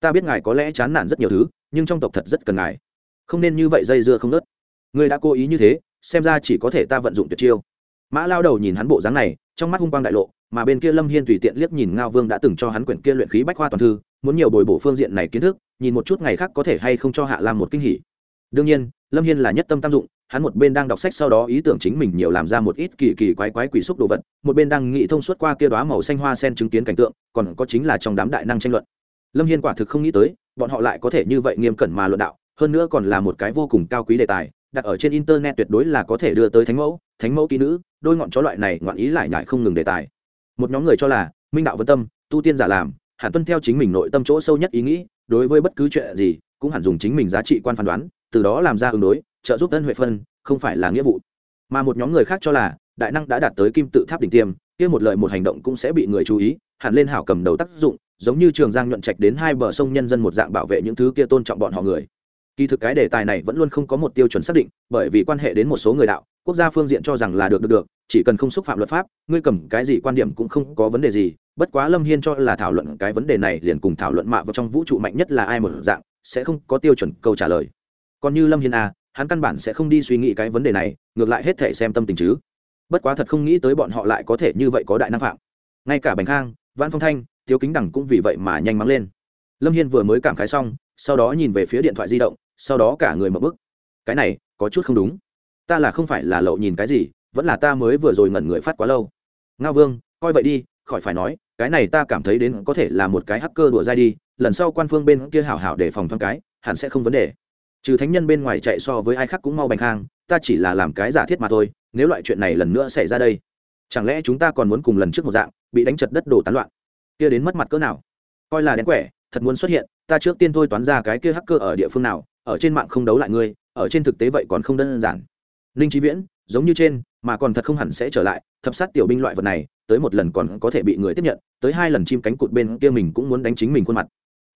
Ta biết ngài có lẽ chán nản rất nhiều thứ, nhưng trong tộc thật rất cần ngài. Không nên như vậy dây dưa không nớt. Ngươi đã cố ý như thế, xem ra chỉ có thể ta vận dụng tuyệt chiêu. Mã lao đầu nhìn hắn bộ dáng này, trong mắt hung quang đại lộ, mà bên kia lâm hiên tùy tiện liếc nhìn ngao vương đã từng cho hắn quyển kia luyện khí bách khoa toàn thư, muốn nhiều bồi bổ phương diện này kiến thức, nhìn một chút ngày khác có thể hay không cho hạ lam một kinh hỉ. Đương nhiên, lâm hiên là nhất tâm tam dụng hắn một bên đang đọc sách sau đó ý tưởng chính mình nhiều làm ra một ít kỳ kỳ quái quái quỷ xúc đồ vật, một bên đang nghĩ thông suốt qua kia đoá màu xanh hoa sen chứng kiến cảnh tượng, còn có chính là trong đám đại năng tranh luận. Lâm hiên quả thực không nghĩ tới, bọn họ lại có thể như vậy nghiêm cẩn mà luận đạo, hơn nữa còn là một cái vô cùng cao quý đề tài, đặt ở trên internet tuyệt đối là có thể đưa tới thánh mẫu thánh mẫu kỹ nữ, đôi ngọn chó loại này ngoạn ý lại nhại không ngừng đề tài. Một nhóm người cho là, minh đạo vân tâm, tu tiên giả làm hẳn tuân theo chính mình nội tâm chỗ sâu nhất ý nghĩ, đối với bất cứ chuyện gì, cũng hẳn dùng chính mình giá trị quan phán đoán, từ đó làm ra ứng đối trợ giúp tân huệ phân, không phải là nghĩa vụ. Mà một nhóm người khác cho là, đại năng đã đạt tới kim tự tháp đỉnh tiêm, kia một lời một hành động cũng sẽ bị người chú ý, hẳn lên hảo cầm đầu tác dụng, giống như trường giang nhuận trạch đến hai bờ sông nhân dân một dạng bảo vệ những thứ kia tôn trọng bọn họ người. Kỳ thực cái đề tài này vẫn luôn không có một tiêu chuẩn xác định, bởi vì quan hệ đến một số người đạo, quốc gia phương diện cho rằng là được được được, chỉ cần không xúc phạm luật pháp, ngươi cầm cái gì quan điểm cũng không có vấn đề gì, bất quá lâm hiên cho là thảo luận cái vấn đề này liền cùng thảo luận mạ vào trong vũ trụ mạnh nhất là ai một dạng, sẽ không có tiêu chuẩn câu trả lời. Còn như lâm hiên a hắn căn bản sẽ không đi suy nghĩ cái vấn đề này, ngược lại hết thể xem tâm tình chứ. Bất quá thật không nghĩ tới bọn họ lại có thể như vậy có đại nam phạm. Ngay cả bành khang văn phong thanh, tiếu kính đẳng cũng vì vậy mà nhanh mắng lên. Lâm hiên vừa mới cảm khái xong, sau đó nhìn về phía điện thoại di động, sau đó cả người mở bức. Cái này, có chút không đúng. Ta là không phải là lậu nhìn cái gì, vẫn là ta mới vừa rồi ngẩn người phát quá lâu. Ngao vương, coi vậy đi, khỏi phải nói, cái này ta cảm thấy đến có thể là một cái hacker đùa dai đi, lần sau quan phương bên kia hảo hảo để phòng thoáng cái, hẳn sẽ không vấn đề trừ thánh nhân bên ngoài chạy so với ai khác cũng mau bành khang, ta chỉ là làm cái giả thiết mà thôi, nếu loại chuyện này lần nữa xảy ra đây, chẳng lẽ chúng ta còn muốn cùng lần trước một dạng, bị đánh chật đất đổ tán loạn? Kia đến mất mặt cỡ nào? Coi là đen quẻ, thật muốn xuất hiện, ta trước tiên thôi toán ra cái kia hacker ở địa phương nào, ở trên mạng không đấu lại ngươi, ở trên thực tế vậy còn không đơn giản. Ninh trí viễn, giống như trên, mà còn thật không hẳn sẽ trở lại, thập sát tiểu binh loại vật này, tới một lần còn có thể bị người tiếp nhận, tới hai lần chim cánh cụt bên kia mình cũng muốn đánh chính mình khuôn mặt.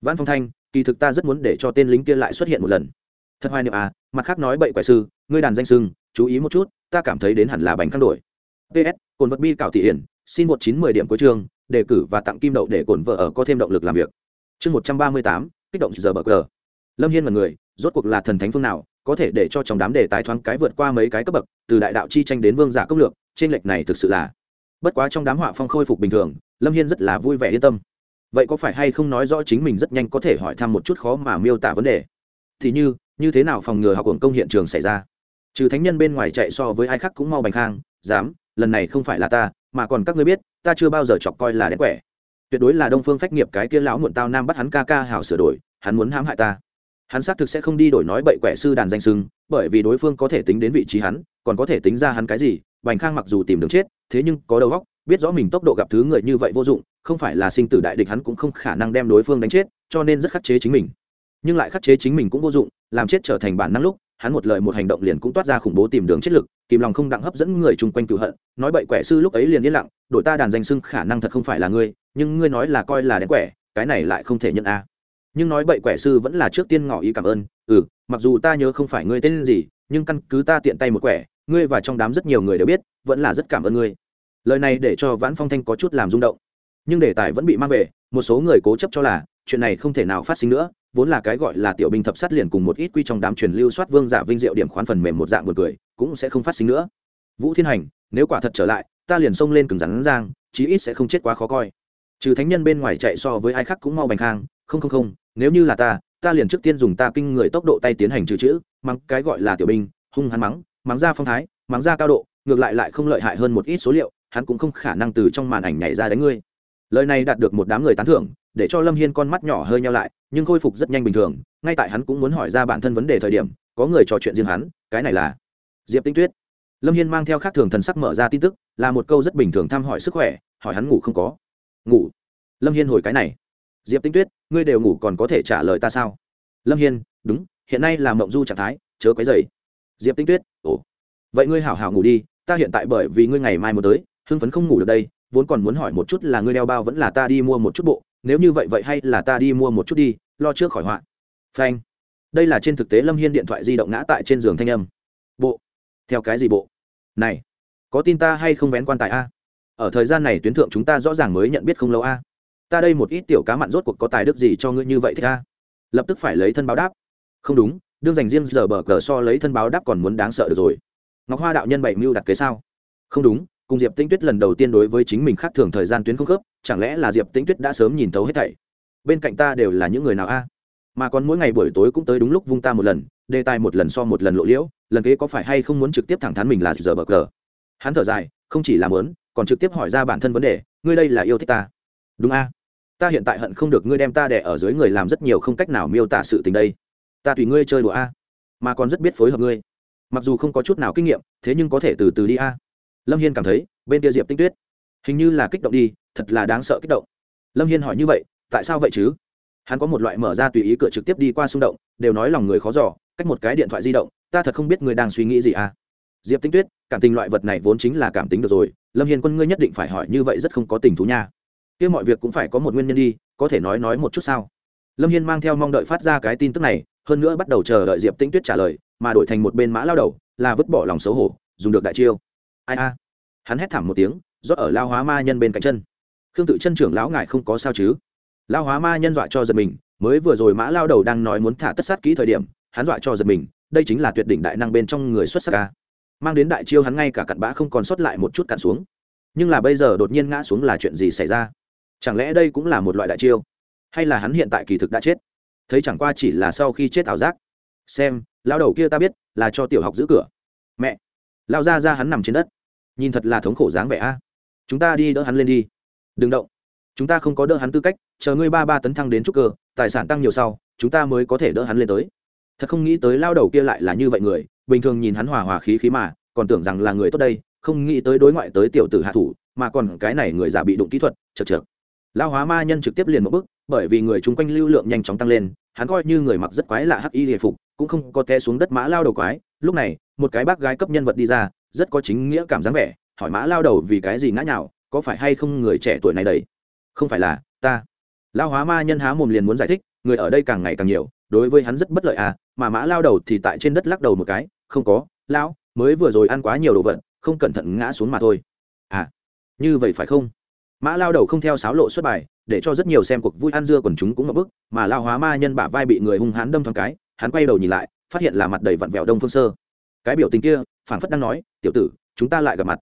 Văn phong thanh, kỳ thực ta rất muốn để cho tên lính kia lại xuất hiện một lần thật hoài niệm à mặt khác nói bậy quẻ sư, ngươi đàn danh sưng, chú ý một chút, ta cảm thấy đến hẳn là bánh khăn đổi. Ps cồn vật bi cảo thị hiển, xin một chín mười điểm cuối chương, đề cử và tặng kim đậu để cồn vợ ở có thêm động lực làm việc. Chương một trăm ba mươi tám, kích động giờ bờ cờ. Lâm hiên là người, rốt cuộc là thần thánh phương nào, có thể để cho trong đám đề tài thoáng cái vượt qua mấy cái cấp bậc, từ đại đạo chi tranh đến vương giả công lược trên lệch này thực sự là. Bất quá trong đám họa phong khôi phục bình thường, lâm hiên rất là vui vẻ yên tâm. Vậy có phải hay không nói rõ chính mình rất nhanh có thể hỏi thăm một chút khó mà miêu tả vấn đề? Thì như như thế nào phòng ngừa học hưởng công hiện trường xảy ra? Trừ thánh nhân bên ngoài chạy so với ai khác cũng mau bành khang, dám, lần này không phải là ta, mà còn các ngươi biết, ta chưa bao giờ chọc coi là đen quẻ. Tuyệt đối là đông phương phách nghiệp cái kia lão muộn tao nam bắt hắn ca ca hảo sửa đổi, hắn muốn hãm hại ta. Hắn xác thực sẽ không đi đổi nói bậy quẻ sư đàn danh sưng bởi vì đối phương có thể tính đến vị trí hắn, còn có thể tính ra hắn cái gì, bành khang mặc dù tìm đường chết, thế nhưng có đầu óc, biết rõ mình tốc độ gặp thứ người như vậy vô dụng, không phải là sinh tử đại địch hắn cũng không khả năng đem đối phương đánh chết, cho nên rất khắc chế chính mình nhưng lại khắc chế chính mình cũng vô dụng, làm chết trở thành bản năng lúc, hắn một lời một hành động liền cũng toát ra khủng bố tìm đường chết lực, kìm lòng không đặng hấp dẫn người chung quanh cựu hận, nói bậy quẻ sư lúc ấy liền yên lặng, đổi ta đàn danh sưng khả năng thật không phải là ngươi, nhưng ngươi nói là coi là đen quẻ, cái này lại không thể nhận a. Nhưng nói bậy quẻ sư vẫn là trước tiên ngỏ ý cảm ơn ừ mặc dù ta nhớ không phải ngươi tên gì, nhưng căn cứ ta tiện tay một quẻ, ngươi và trong đám rất nhiều người đều biết, vẫn là rất cảm ơn ngươi. Lời này để cho vãn phong thanh có chút làm rung động, nhưng đề tài vẫn bị mang về, một số người cố chấp cho là chuyện này không thể nào phát sinh nữa vốn là cái gọi là tiểu binh thập sát liền cùng một ít quy trong đám truyền lưu soát vương giả vinh diệu điểm khoán phần mềm một dạng một cười, cũng sẽ không phát sinh nữa. Vũ thiên hành, nếu quả thật trở lại, ta liền xông lên cứng rắn giang, chí ít sẽ không chết quá khó coi. Trừ thánh nhân bên ngoài chạy so với ai khác cũng mau bành khang, không không không, nếu như là ta ta liền trước tiên dùng ta kinh người tốc độ tay tiến hành trừ chữ mắng cái gọi là tiểu binh, hung hắn mắng mắng ra phong thái, mắng ra cao độ, ngược lại lại không lợi hại hơn một ít số liệu, hắn cũng không khả năng từ trong màn ảnh nhảy ra đánh ngươi lời này đạt được một đám người tán thưởng, để cho lâm hiên con mắt nhỏ hơi nhau lại, nhưng khôi phục rất nhanh bình thường, ngay tại hắn cũng muốn hỏi ra bản thân vấn đề thời điểm, có người trò chuyện riêng hắn, cái này là diệp tinh tuyết. Lâm hiên mang theo khác thường thần sắc mở ra tin tức, là một câu rất bình thường thăm hỏi sức khỏe, hỏi hắn ngủ không có. Ngủ. Lâm hiên hồi cái này. Diệp tinh tuyết, ngươi đều ngủ còn có thể trả lời ta sao? Lâm hiên, đúng, hiện nay là mộng du trạng thái, chớ quấy dày diệp tinh tuyết, ồ. Vậy ngươi hảo hảo ngủ đi, ta hiện tại bởi vì ngươi ngày mai muốn tới, hưng phấn không ngủ được đây vốn còn muốn hỏi một chút là ngươi đeo bao vẫn là ta đi mua một chút bộ, nếu như vậy vậy hay là ta đi mua một chút đi, lo trước khỏi họa. Phanh. Đây là trên thực tế lâm hiên điện thoại di động ngã tại trên giường thanh âm. Bộ. Theo cái gì bộ? Này. Có tin ta hay không vén quan tài a? Ở thời gian này tuyến thượng chúng ta rõ ràng mới nhận biết không lâu a. Ta đây một ít tiểu cá mặn rốt cuộc có tài đức gì cho ngươi như vậy thích a? Lập tức phải lấy thân báo đáp. Không đúng, đương dành riêng giờ bờ cờ so lấy thân báo đáp còn muốn đáng sợ được rồi. Ngọc hoa đạo nhân bảy mưu đặt kế sao? Không đúng cùng diệp tĩnh tuyết lần đầu tiên đối với chính mình khác thường thời gian tuyến không khớp, chẳng lẽ là diệp tĩnh tuyết đã sớm nhìn thấu hết thảy? Bên cạnh ta đều là những người nào a? Mà còn mỗi ngày buổi tối cũng tới đúng lúc vung ta một lần, đề tài một lần so một lần lộ liễu, lần kế có phải hay không muốn trực tiếp thẳng thắn mình là giờ bờ cờ? Hắn thở dài, không chỉ làm lớn còn trực tiếp hỏi ra bản thân vấn đề, ngươi đây là yêu thích ta. Đúng a. Ta hiện tại hận không được ngươi đem ta đẻ ở dưới người làm rất nhiều không cách nào miêu tả sự tình đây. Ta tùy ngươi chơi đùa a, mà còn rất biết phối hợp ngươi. Mặc dù không có chút nào kinh nghiệm, thế nhưng có thể từ từ đi a lâm hiên cảm thấy, bên kia diệp tinh tuyết, hình như là kích động đi, thật là đáng sợ kích động. Lâm hiên hỏi như vậy, tại sao vậy chứ? Hắn có một loại mở ra tùy ý cửa trực tiếp đi qua xung động, đều nói lòng người khó giỏ cách một cái điện thoại di động, ta thật không biết người đang suy nghĩ gì à. Diệp tinh tuyết, cảm tình loại vật này vốn chính là cảm tính được rồi, lâm hiền quân ngươi nhất định phải hỏi như vậy rất không có tình thú nha. Kia mọi việc cũng phải có một nguyên nhân đi, có thể nói nói một chút sao? Lâm hiên mang theo mong đợi phát ra cái tin tức này, hơn nữa bắt đầu chờ đợi diệp tinh tuyết trả lời, mà đổi thành một bên mã lao đầu, là vứt bỏ lòng xấu hổ, dùng được đại chiêu ai a? Hắn hét thảm một tiếng, rót ở lao hóa ma nhân bên cạnh chân. Khương tự chân trưởng lão ngài không có sao chứ? Lao hóa ma nhân dọa cho giật mình, mới vừa rồi mã lao đầu đang nói muốn thả tất sát kỹ thời điểm, hắn dọa cho giật mình, đây chính là tuyệt đỉnh đại năng bên trong người xuất sắc ca mang đến đại chiêu hắn ngay cả cặn bã không còn sót lại một chút cặn xuống. Nhưng là bây giờ đột nhiên ngã xuống là chuyện gì xảy ra? Chẳng lẽ đây cũng là một loại đại chiêu? Hay là hắn hiện tại kỳ thực đã chết? Thấy chẳng qua chỉ là sau khi chết ảo giác. Xem, lao đầu kia ta biết, là cho tiểu học giữ cửa. Mẹ! Lao ra ra hắn nằm trên đất nhìn thật là thống khổ dáng vẻ a. Chúng ta đi đỡ hắn lên đi. Đừng động. Chúng ta không có đỡ hắn tư cách, chờ ngươi ba ba tấn thăng đến trúc cơ, tài sản tăng nhiều sau, chúng ta mới có thể đỡ hắn lên tới. Thật không nghĩ tới lao đầu kia lại là như vậy người, bình thường nhìn hắn hòa hòa khí khí mà, còn tưởng rằng là người tốt đây, không nghĩ tới đối ngoại tới tiểu tử hạ thủ, mà còn cái này người giả bị đụng kỹ thuật, chật chật lao hóa ma nhân trực tiếp liền một bước, bởi vì người chung quanh lưu lượng nhanh chóng tăng lên, hắn coi như người mặc rất quái lạ hắc y hề phục, cũng không có té xuống đất mã lao đầu quái. Lúc này, một cái bác gái cấp nhân vật đi ra rất có chính nghĩa cảm giác vẻ, hỏi mã lao đầu vì cái gì ngã nhào, có phải hay không người trẻ tuổi này đấy không phải là, ta. Lao hóa ma nhân há mồm liền muốn giải thích, người ở đây càng ngày càng nhiều, đối với hắn rất bất lợi à mà mã lao đầu thì tại trên đất lắc đầu một cái, không có, lão, mới vừa rồi ăn quá nhiều đồ vật, không cẩn thận ngã xuống mà thôi. À như vậy phải không? Mã lao đầu không theo sáo lộ xuất bài, để cho rất nhiều xem cuộc vui ăn dưa còn chúng cũng ngập bức, mà lao hóa ma nhân bả vai bị người hung hãn đâm thoáng cái, hắn quay đầu nhìn lại, phát hiện là mặt đầy vặn vẹo đông phương sơ cái biểu tình kia, phảng phất đang nói, tiểu tử, chúng ta lại gặp mặt.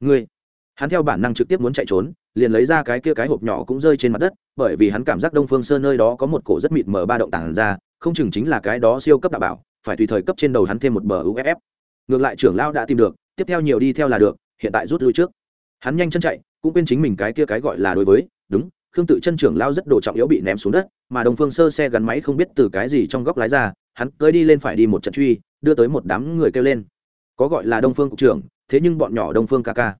Ngươi? Hắn theo bản năng trực tiếp muốn chạy trốn, liền lấy ra cái kia cái hộp nhỏ cũng rơi trên mặt đất, bởi vì hắn cảm giác đông phương sơ nơi đó có một cổ rất mịt mờ ba động tàng ra, không chừng chính là cái đó siêu cấp đạo bảo, phải tùy thời cấp trên đầu hắn thêm một bờ uff ngược lại trưởng lao đã tìm được, tiếp theo nhiều đi theo là được, hiện tại rút lui trước. Hắn nhanh chân chạy, cũng quên chính mình cái kia cái gọi là đối với, đúng, khương tự chân trưởng lao rất đồ trọng yếu bị ném xuống đất, mà đồng phương sơ xe gắn máy không biết từ cái gì trong góc lái ra, hắn cưới đi lên phải đi một trận truy đưa tới một đám người kêu lên. Có gọi là đông phương cục trưởng, thế nhưng bọn nhỏ đông phương ca ca.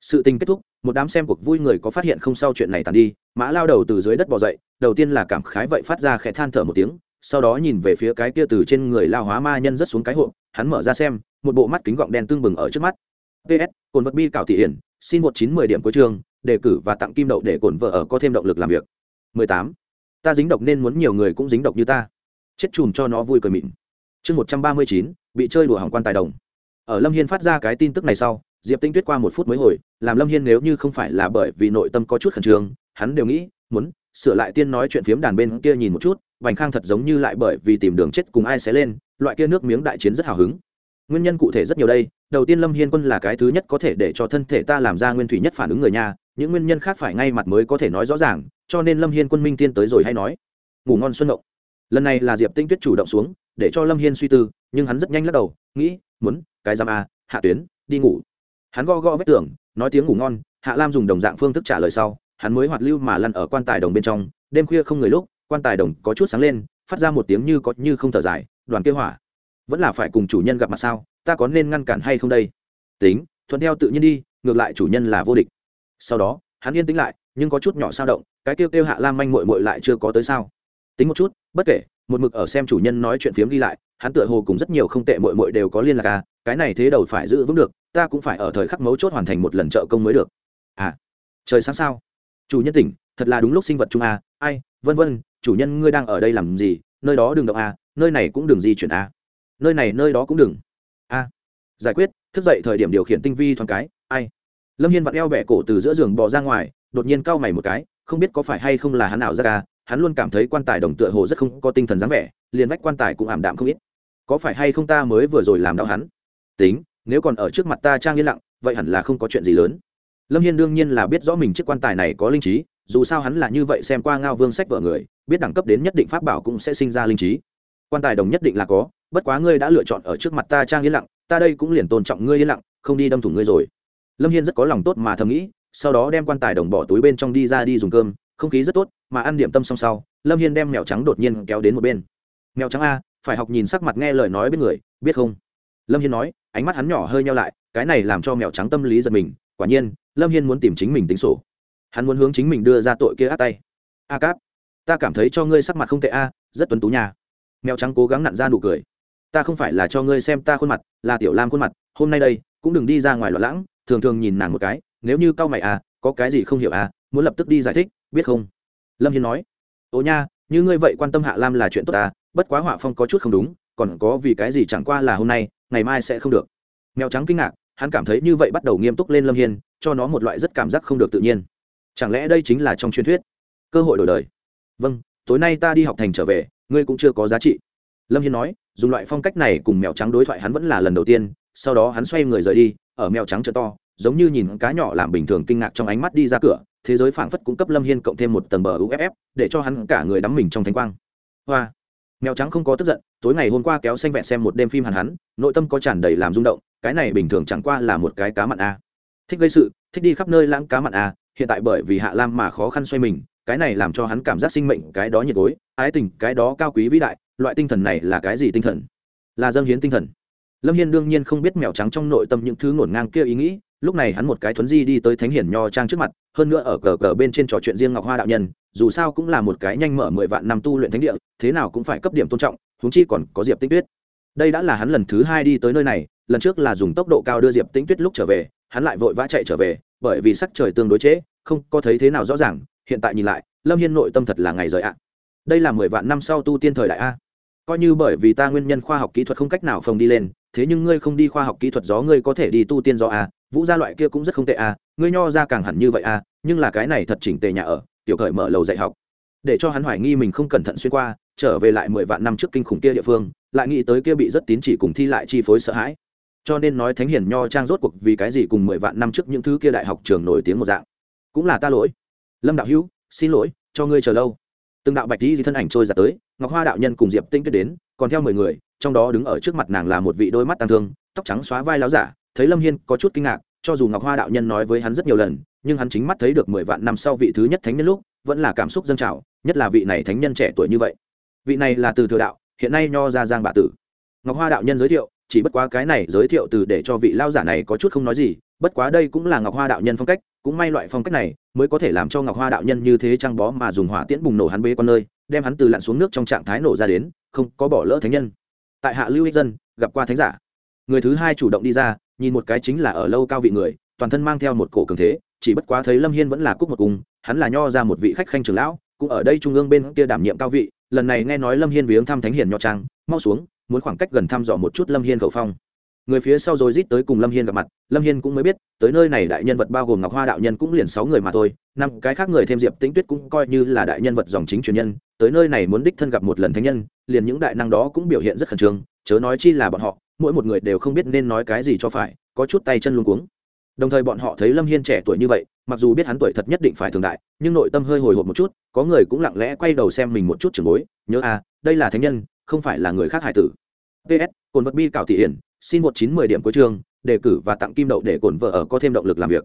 Sự tình kết thúc, một đám xem cuộc vui người có phát hiện không sau chuyện này tàn đi, mã lao đầu từ dưới đất bỏ dậy, đầu tiên là cảm khái vậy phát ra khẽ than thở một tiếng, sau đó nhìn về phía cái kia từ trên người lao hóa ma nhân rất xuống cái hộp, hắn mở ra xem, một bộ mắt kính gọng đen tương bừng ở trước mắt. Ps cồn vật bi cảo thị hiển, xin một chín mười điểm cuối trường đề cử và tặng kim đậu để cồn vợ ở có thêm động lực làm việc. 18. ta dính độc nên muốn nhiều người cũng dính độc như ta. Chết chùm cho nó vui cười mịn chương một trăm ba mươi chín, bị chơi đùa hỏng quan tài đồng. Ở lâm hiên phát ra cái tin tức này sau, diệp tinh tuyết qua một phút mới hồi, làm lâm hiên nếu như không phải là bởi vì nội tâm có chút khẩn trương, hắn đều nghĩ, muốn sửa lại tiên nói chuyện phiếm đàn bên kia nhìn một chút vành khang thật giống như lại bởi vì tìm đường chết cùng ai sẽ lên, loại kia nước miếng đại chiến rất hào hứng. Nguyên nhân cụ thể rất nhiều đây, đầu tiên lâm hiên quân là cái thứ nhất có thể để cho thân thể ta làm ra nguyên thủy nhất phản ứng người nhà những nguyên nhân khác phải ngay mặt mới có thể nói rõ ràng, cho nên lâm hiên quân minh tiên tới rồi hay nói. Ngủ ngon xuân động lần này là diệp tinh tuyết chủ động xuống để cho lâm hiên suy tư, nhưng hắn rất nhanh lắc đầu, nghĩ, muốn, cái giam a, hạ tuyến, đi ngủ. Hắn go go vết tưởng nói tiếng ngủ ngon, hạ lam dùng đồng dạng phương thức trả lời sau, hắn mới hoạt lưu mà lăn ở quan tài đồng bên trong, đêm khuya không người lúc, quan tài đồng có chút sáng lên, phát ra một tiếng như có như không thở dài, đoàn kêu hỏa. Vẫn là phải cùng chủ nhân gặp mặt sao, ta có nên ngăn cản hay không đây? Tính, thuận theo tự nhiên đi, ngược lại chủ nhân là vô địch. Sau đó, hắn yên tĩnh lại, nhưng có chút nhỏ sao động, cái kêu kêu hạ lam manh mội mội lại chưa có tới sao. Tính một chút, bất kể một mực ở xem chủ nhân nói chuyện phiếm ghi lại, hắn tựa hồ cùng rất nhiều không tệ mội mội đều có liên lạc à cái này thế đầu phải giữ vững được, ta cũng phải ở thời khắc mấu chốt hoàn thành một lần trợ công mới được. À trời sáng sao? Chủ nhân tỉnh, thật là đúng lúc sinh vật chung à ai, vân vân, chủ nhân ngươi đang ở đây làm gì, nơi đó đừng động à nơi này cũng đừng di chuyển à. Nơi này, nơi đó cũng đừng. A giải quyết, thức dậy thời điểm điều khiển tinh vi thoáng cái, ai. Lâm hiên vặn eo bẻ cổ từ giữa giường bò ra ngoài, đột nhiên cau mày một cái, không biết có phải hay không là hắn ảo ra ca à, hắn luôn cảm thấy quan tài đồng tựa hồ rất không có tinh thần dáng vẻ, liền vách quan tài cũng ảm đạm không ít. Có phải hay không ta mới vừa rồi làm đau hắn? Tính, nếu còn ở trước mặt ta trang yên lặng, vậy hẳn là không có chuyện gì lớn. Lâm hiên đương nhiên là biết rõ mình chiếc quan tài này có linh trí, dù sao hắn là như vậy xem qua ngao vương sách vợ người, biết đẳng cấp đến nhất định pháp bảo cũng sẽ sinh ra linh trí. Quan tài đồng nhất định là có, bất quá ngươi đã lựa chọn ở trước mặt ta trang yên lặng, ta đây cũng liền tôn trọng ngươi yên lặng, không đi đâm thủng ngươi rồi. Lâm hiên rất có lòng tốt mà thầm nghĩ, sau đó đem quan tài đồng bỏ túi bên trong đi ra đi dùng cơm không khí rất tốt, mà ăn điểm tâm xong sau, lâm hiên đem mèo trắng đột nhiên kéo đến một bên. Mèo trắng a, phải học nhìn sắc mặt nghe lời nói bên người, biết không? Lâm hiên nói, ánh mắt hắn nhỏ hơi nhau lại, cái này làm cho mèo trắng tâm lý giật mình, quả nhiên, lâm hiên muốn tìm chính mình tính sổ. Hắn muốn hướng chính mình đưa ra tội kia át tay. A cáp, ta cảm thấy cho ngươi sắc mặt không tệ a, rất tuấn tú nhà mèo trắng cố gắng nặn ra nụ cười. Ta không phải là cho ngươi xem ta khuôn mặt, là tiểu lam khuôn mặt, hôm nay đây, cũng đừng đi ra ngoài loạn lãng thường thường nhìn nàng một cái, nếu như cau mày à có cái gì không hiểu à muốn lập tức đi giải thích biết không? Lâm hiên nói, ồ nha, như ngươi vậy quan tâm hạ lam là chuyện tốt à bất quá họa phong có chút không đúng, còn có vì cái gì chẳng qua là hôm nay, ngày mai sẽ không được. Mèo trắng kinh ngạc, hắn cảm thấy như vậy bắt đầu nghiêm túc lên lâm hiên, cho nó một loại rất cảm giác không được tự nhiên. Chẳng lẽ đây chính là trong truyền thuyết? Cơ hội đổi đời. Vâng tối nay ta đi học thành trở về, ngươi cũng chưa có giá trị. Lâm hiên nói, dùng loại phong cách này cùng mèo trắng đối thoại hắn vẫn là lần đầu tiên, sau đó hắn xoay người rời đi, ở mèo trắng chợ to, giống như nhìn cá nhỏ làm bình thường kinh ngạc trong ánh mắt đi ra cửa thế giới phảng phất cũng cấp lâm hiên cộng thêm một tầng bờ uff để cho hắn cả người đắm mình trong thánh quang. Hoa. Mèo trắng không có tức giận, tối ngày hôm qua kéo xanh vẹn xem một đêm phim hàn hắn, nội tâm có tràn đầy làm rung động, cái này bình thường chẳng qua là một cái cá mặn a. Thích gây sự, thích đi khắp nơi lãng cá mặn a, hiện tại bởi vì hạ lam mà khó khăn xoay mình, cái này làm cho hắn cảm giác sinh mệnh cái đó nhiệt gối, ái tình cái đó cao quý vĩ đại, loại tinh thần này là cái gì tinh thần? Là dâng hiến tinh thần. Lâm hiên đương nhiên không biết mèo trắng trong nội tâm những thứ ngổn ngang kia ý nghĩ lúc này hắn một cái thuấn di đi tới thánh hiển nho trang trước mặt hơn nữa ở cờ cờ bên trên trò chuyện riêng ngọc hoa đạo nhân dù sao cũng là một cái nhanh mở mười vạn năm tu luyện thánh địa thế nào cũng phải cấp điểm tôn trọng húng chi còn có diệp tinh tuyết. Đây đã là hắn lần thứ hai đi tới nơi này lần trước là dùng tốc độ cao đưa diệp tinh tuyết lúc trở về hắn lại vội vã chạy trở về bởi vì sắc trời tương đối chế, không có thấy thế nào rõ ràng hiện tại nhìn lại lâm hiên nội tâm thật là ngày rời ạ. Đây là mười vạn năm sau tu tiên thời đại a. Coi như bởi vì ta nguyên nhân khoa học kỹ thuật không cách nào phồng đi lên thế nhưng ngươi không đi khoa học kỹ thuật gió ngươi có thể đi tu tiên gió a vũ gia loại kia cũng rất không tệ à? ngươi nho ra càng hẳn như vậy à? nhưng là cái này thật chỉnh tề nhà ở, tiểu khởi mở lầu dạy học để cho hắn hoài nghi mình không cẩn thận xuyên qua, trở về lại mười vạn năm trước kinh khủng kia địa phương, lại nghĩ tới kia bị rất tín chỉ cùng thi lại chi phối sợ hãi cho nên nói thánh hiền nho trang rốt cuộc vì cái gì cùng mười vạn năm trước những thứ kia đại học trường nổi tiếng một dạng cũng là ta lỗi lâm đạo hữu, xin lỗi, cho ngươi chờ lâu từng đạo bạch di thân ảnh trôi ra tới, ngọc hoa đạo nhân cùng diệp tinh tuyết đến, còn theo mười người, trong đó đứng ở trước mặt nàng là một vị đôi mắt tăng thương, tóc trắng xóa vai láo giả thấy lâm hiên có chút kinh ngạc, cho dù ngọc hoa đạo nhân nói với hắn rất nhiều lần, nhưng hắn chính mắt thấy được mười vạn năm sau vị thứ nhất thánh nhân lúc, vẫn là cảm xúc dân trào, nhất là vị này thánh nhân trẻ tuổi như vậy. Vị này là từ thừa đạo, hiện nay nho ra giang bạ tử. Ngọc hoa đạo nhân giới thiệu, chỉ bất quá cái này giới thiệu từ để cho vị lao giả này có chút không nói gì, bất quá đây cũng là ngọc hoa đạo nhân phong cách, cũng may loại phong cách này mới có thể làm cho ngọc hoa đạo nhân như thế trăng bó mà dùng hỏa tiễn bùng nổ hắn bế con nơi, đem hắn từ lặn xuống nước trong trạng thái nổ ra đến, không có bỏ lỡ thánh nhân. Tại hạ lưu ích dân, gặp qua thánh giả. Người thứ hai chủ động đi ra nhìn một cái chính là ở lâu cao vị người, toàn thân mang theo một cổ cường thế, chỉ bất quá thấy lâm hiên vẫn là cúc một cung, hắn là nho ra một vị khách khanh trường lão, cũng ở đây trung ương bên kia đảm nhiệm cao vị, lần này nghe nói lâm hiên viếng thăm thánh hiền nho trang, mau xuống, muốn khoảng cách gần thăm dò một chút lâm hiên khẩu phong. Người phía sau rồi rít tới cùng lâm hiên gặp mặt, lâm hiên cũng mới biết, tới nơi này đại nhân vật bao gồm ngọc hoa đạo nhân cũng liền sáu người mà thôi, năm cái khác người thêm diệp tĩnh tuyết cũng coi như là đại nhân vật dòng chính truyền nhân, tới nơi này muốn đích thân gặp một lần thánh nhân, liền những đại năng đó cũng biểu hiện rất khẩn trương, chớ nói chi là bọn họ mỗi một người đều không biết nên nói cái gì cho phải, có chút tay chân luôn cuống. Đồng thời bọn họ thấy lâm hiên trẻ tuổi như vậy, mặc dù biết hắn tuổi thật nhất định phải thường đại, nhưng nội tâm hơi hồi hộp một chút, có người cũng lặng lẽ quay đầu xem mình một chút trường bối, nhớ à đây là thánh nhân, không phải là người khác hải tử. Ps cồn vật bi cảo thị hiển, xin một chín mười điểm cuối trường đề cử và tặng kim đậu để cồn vợ ở có thêm động lực làm việc.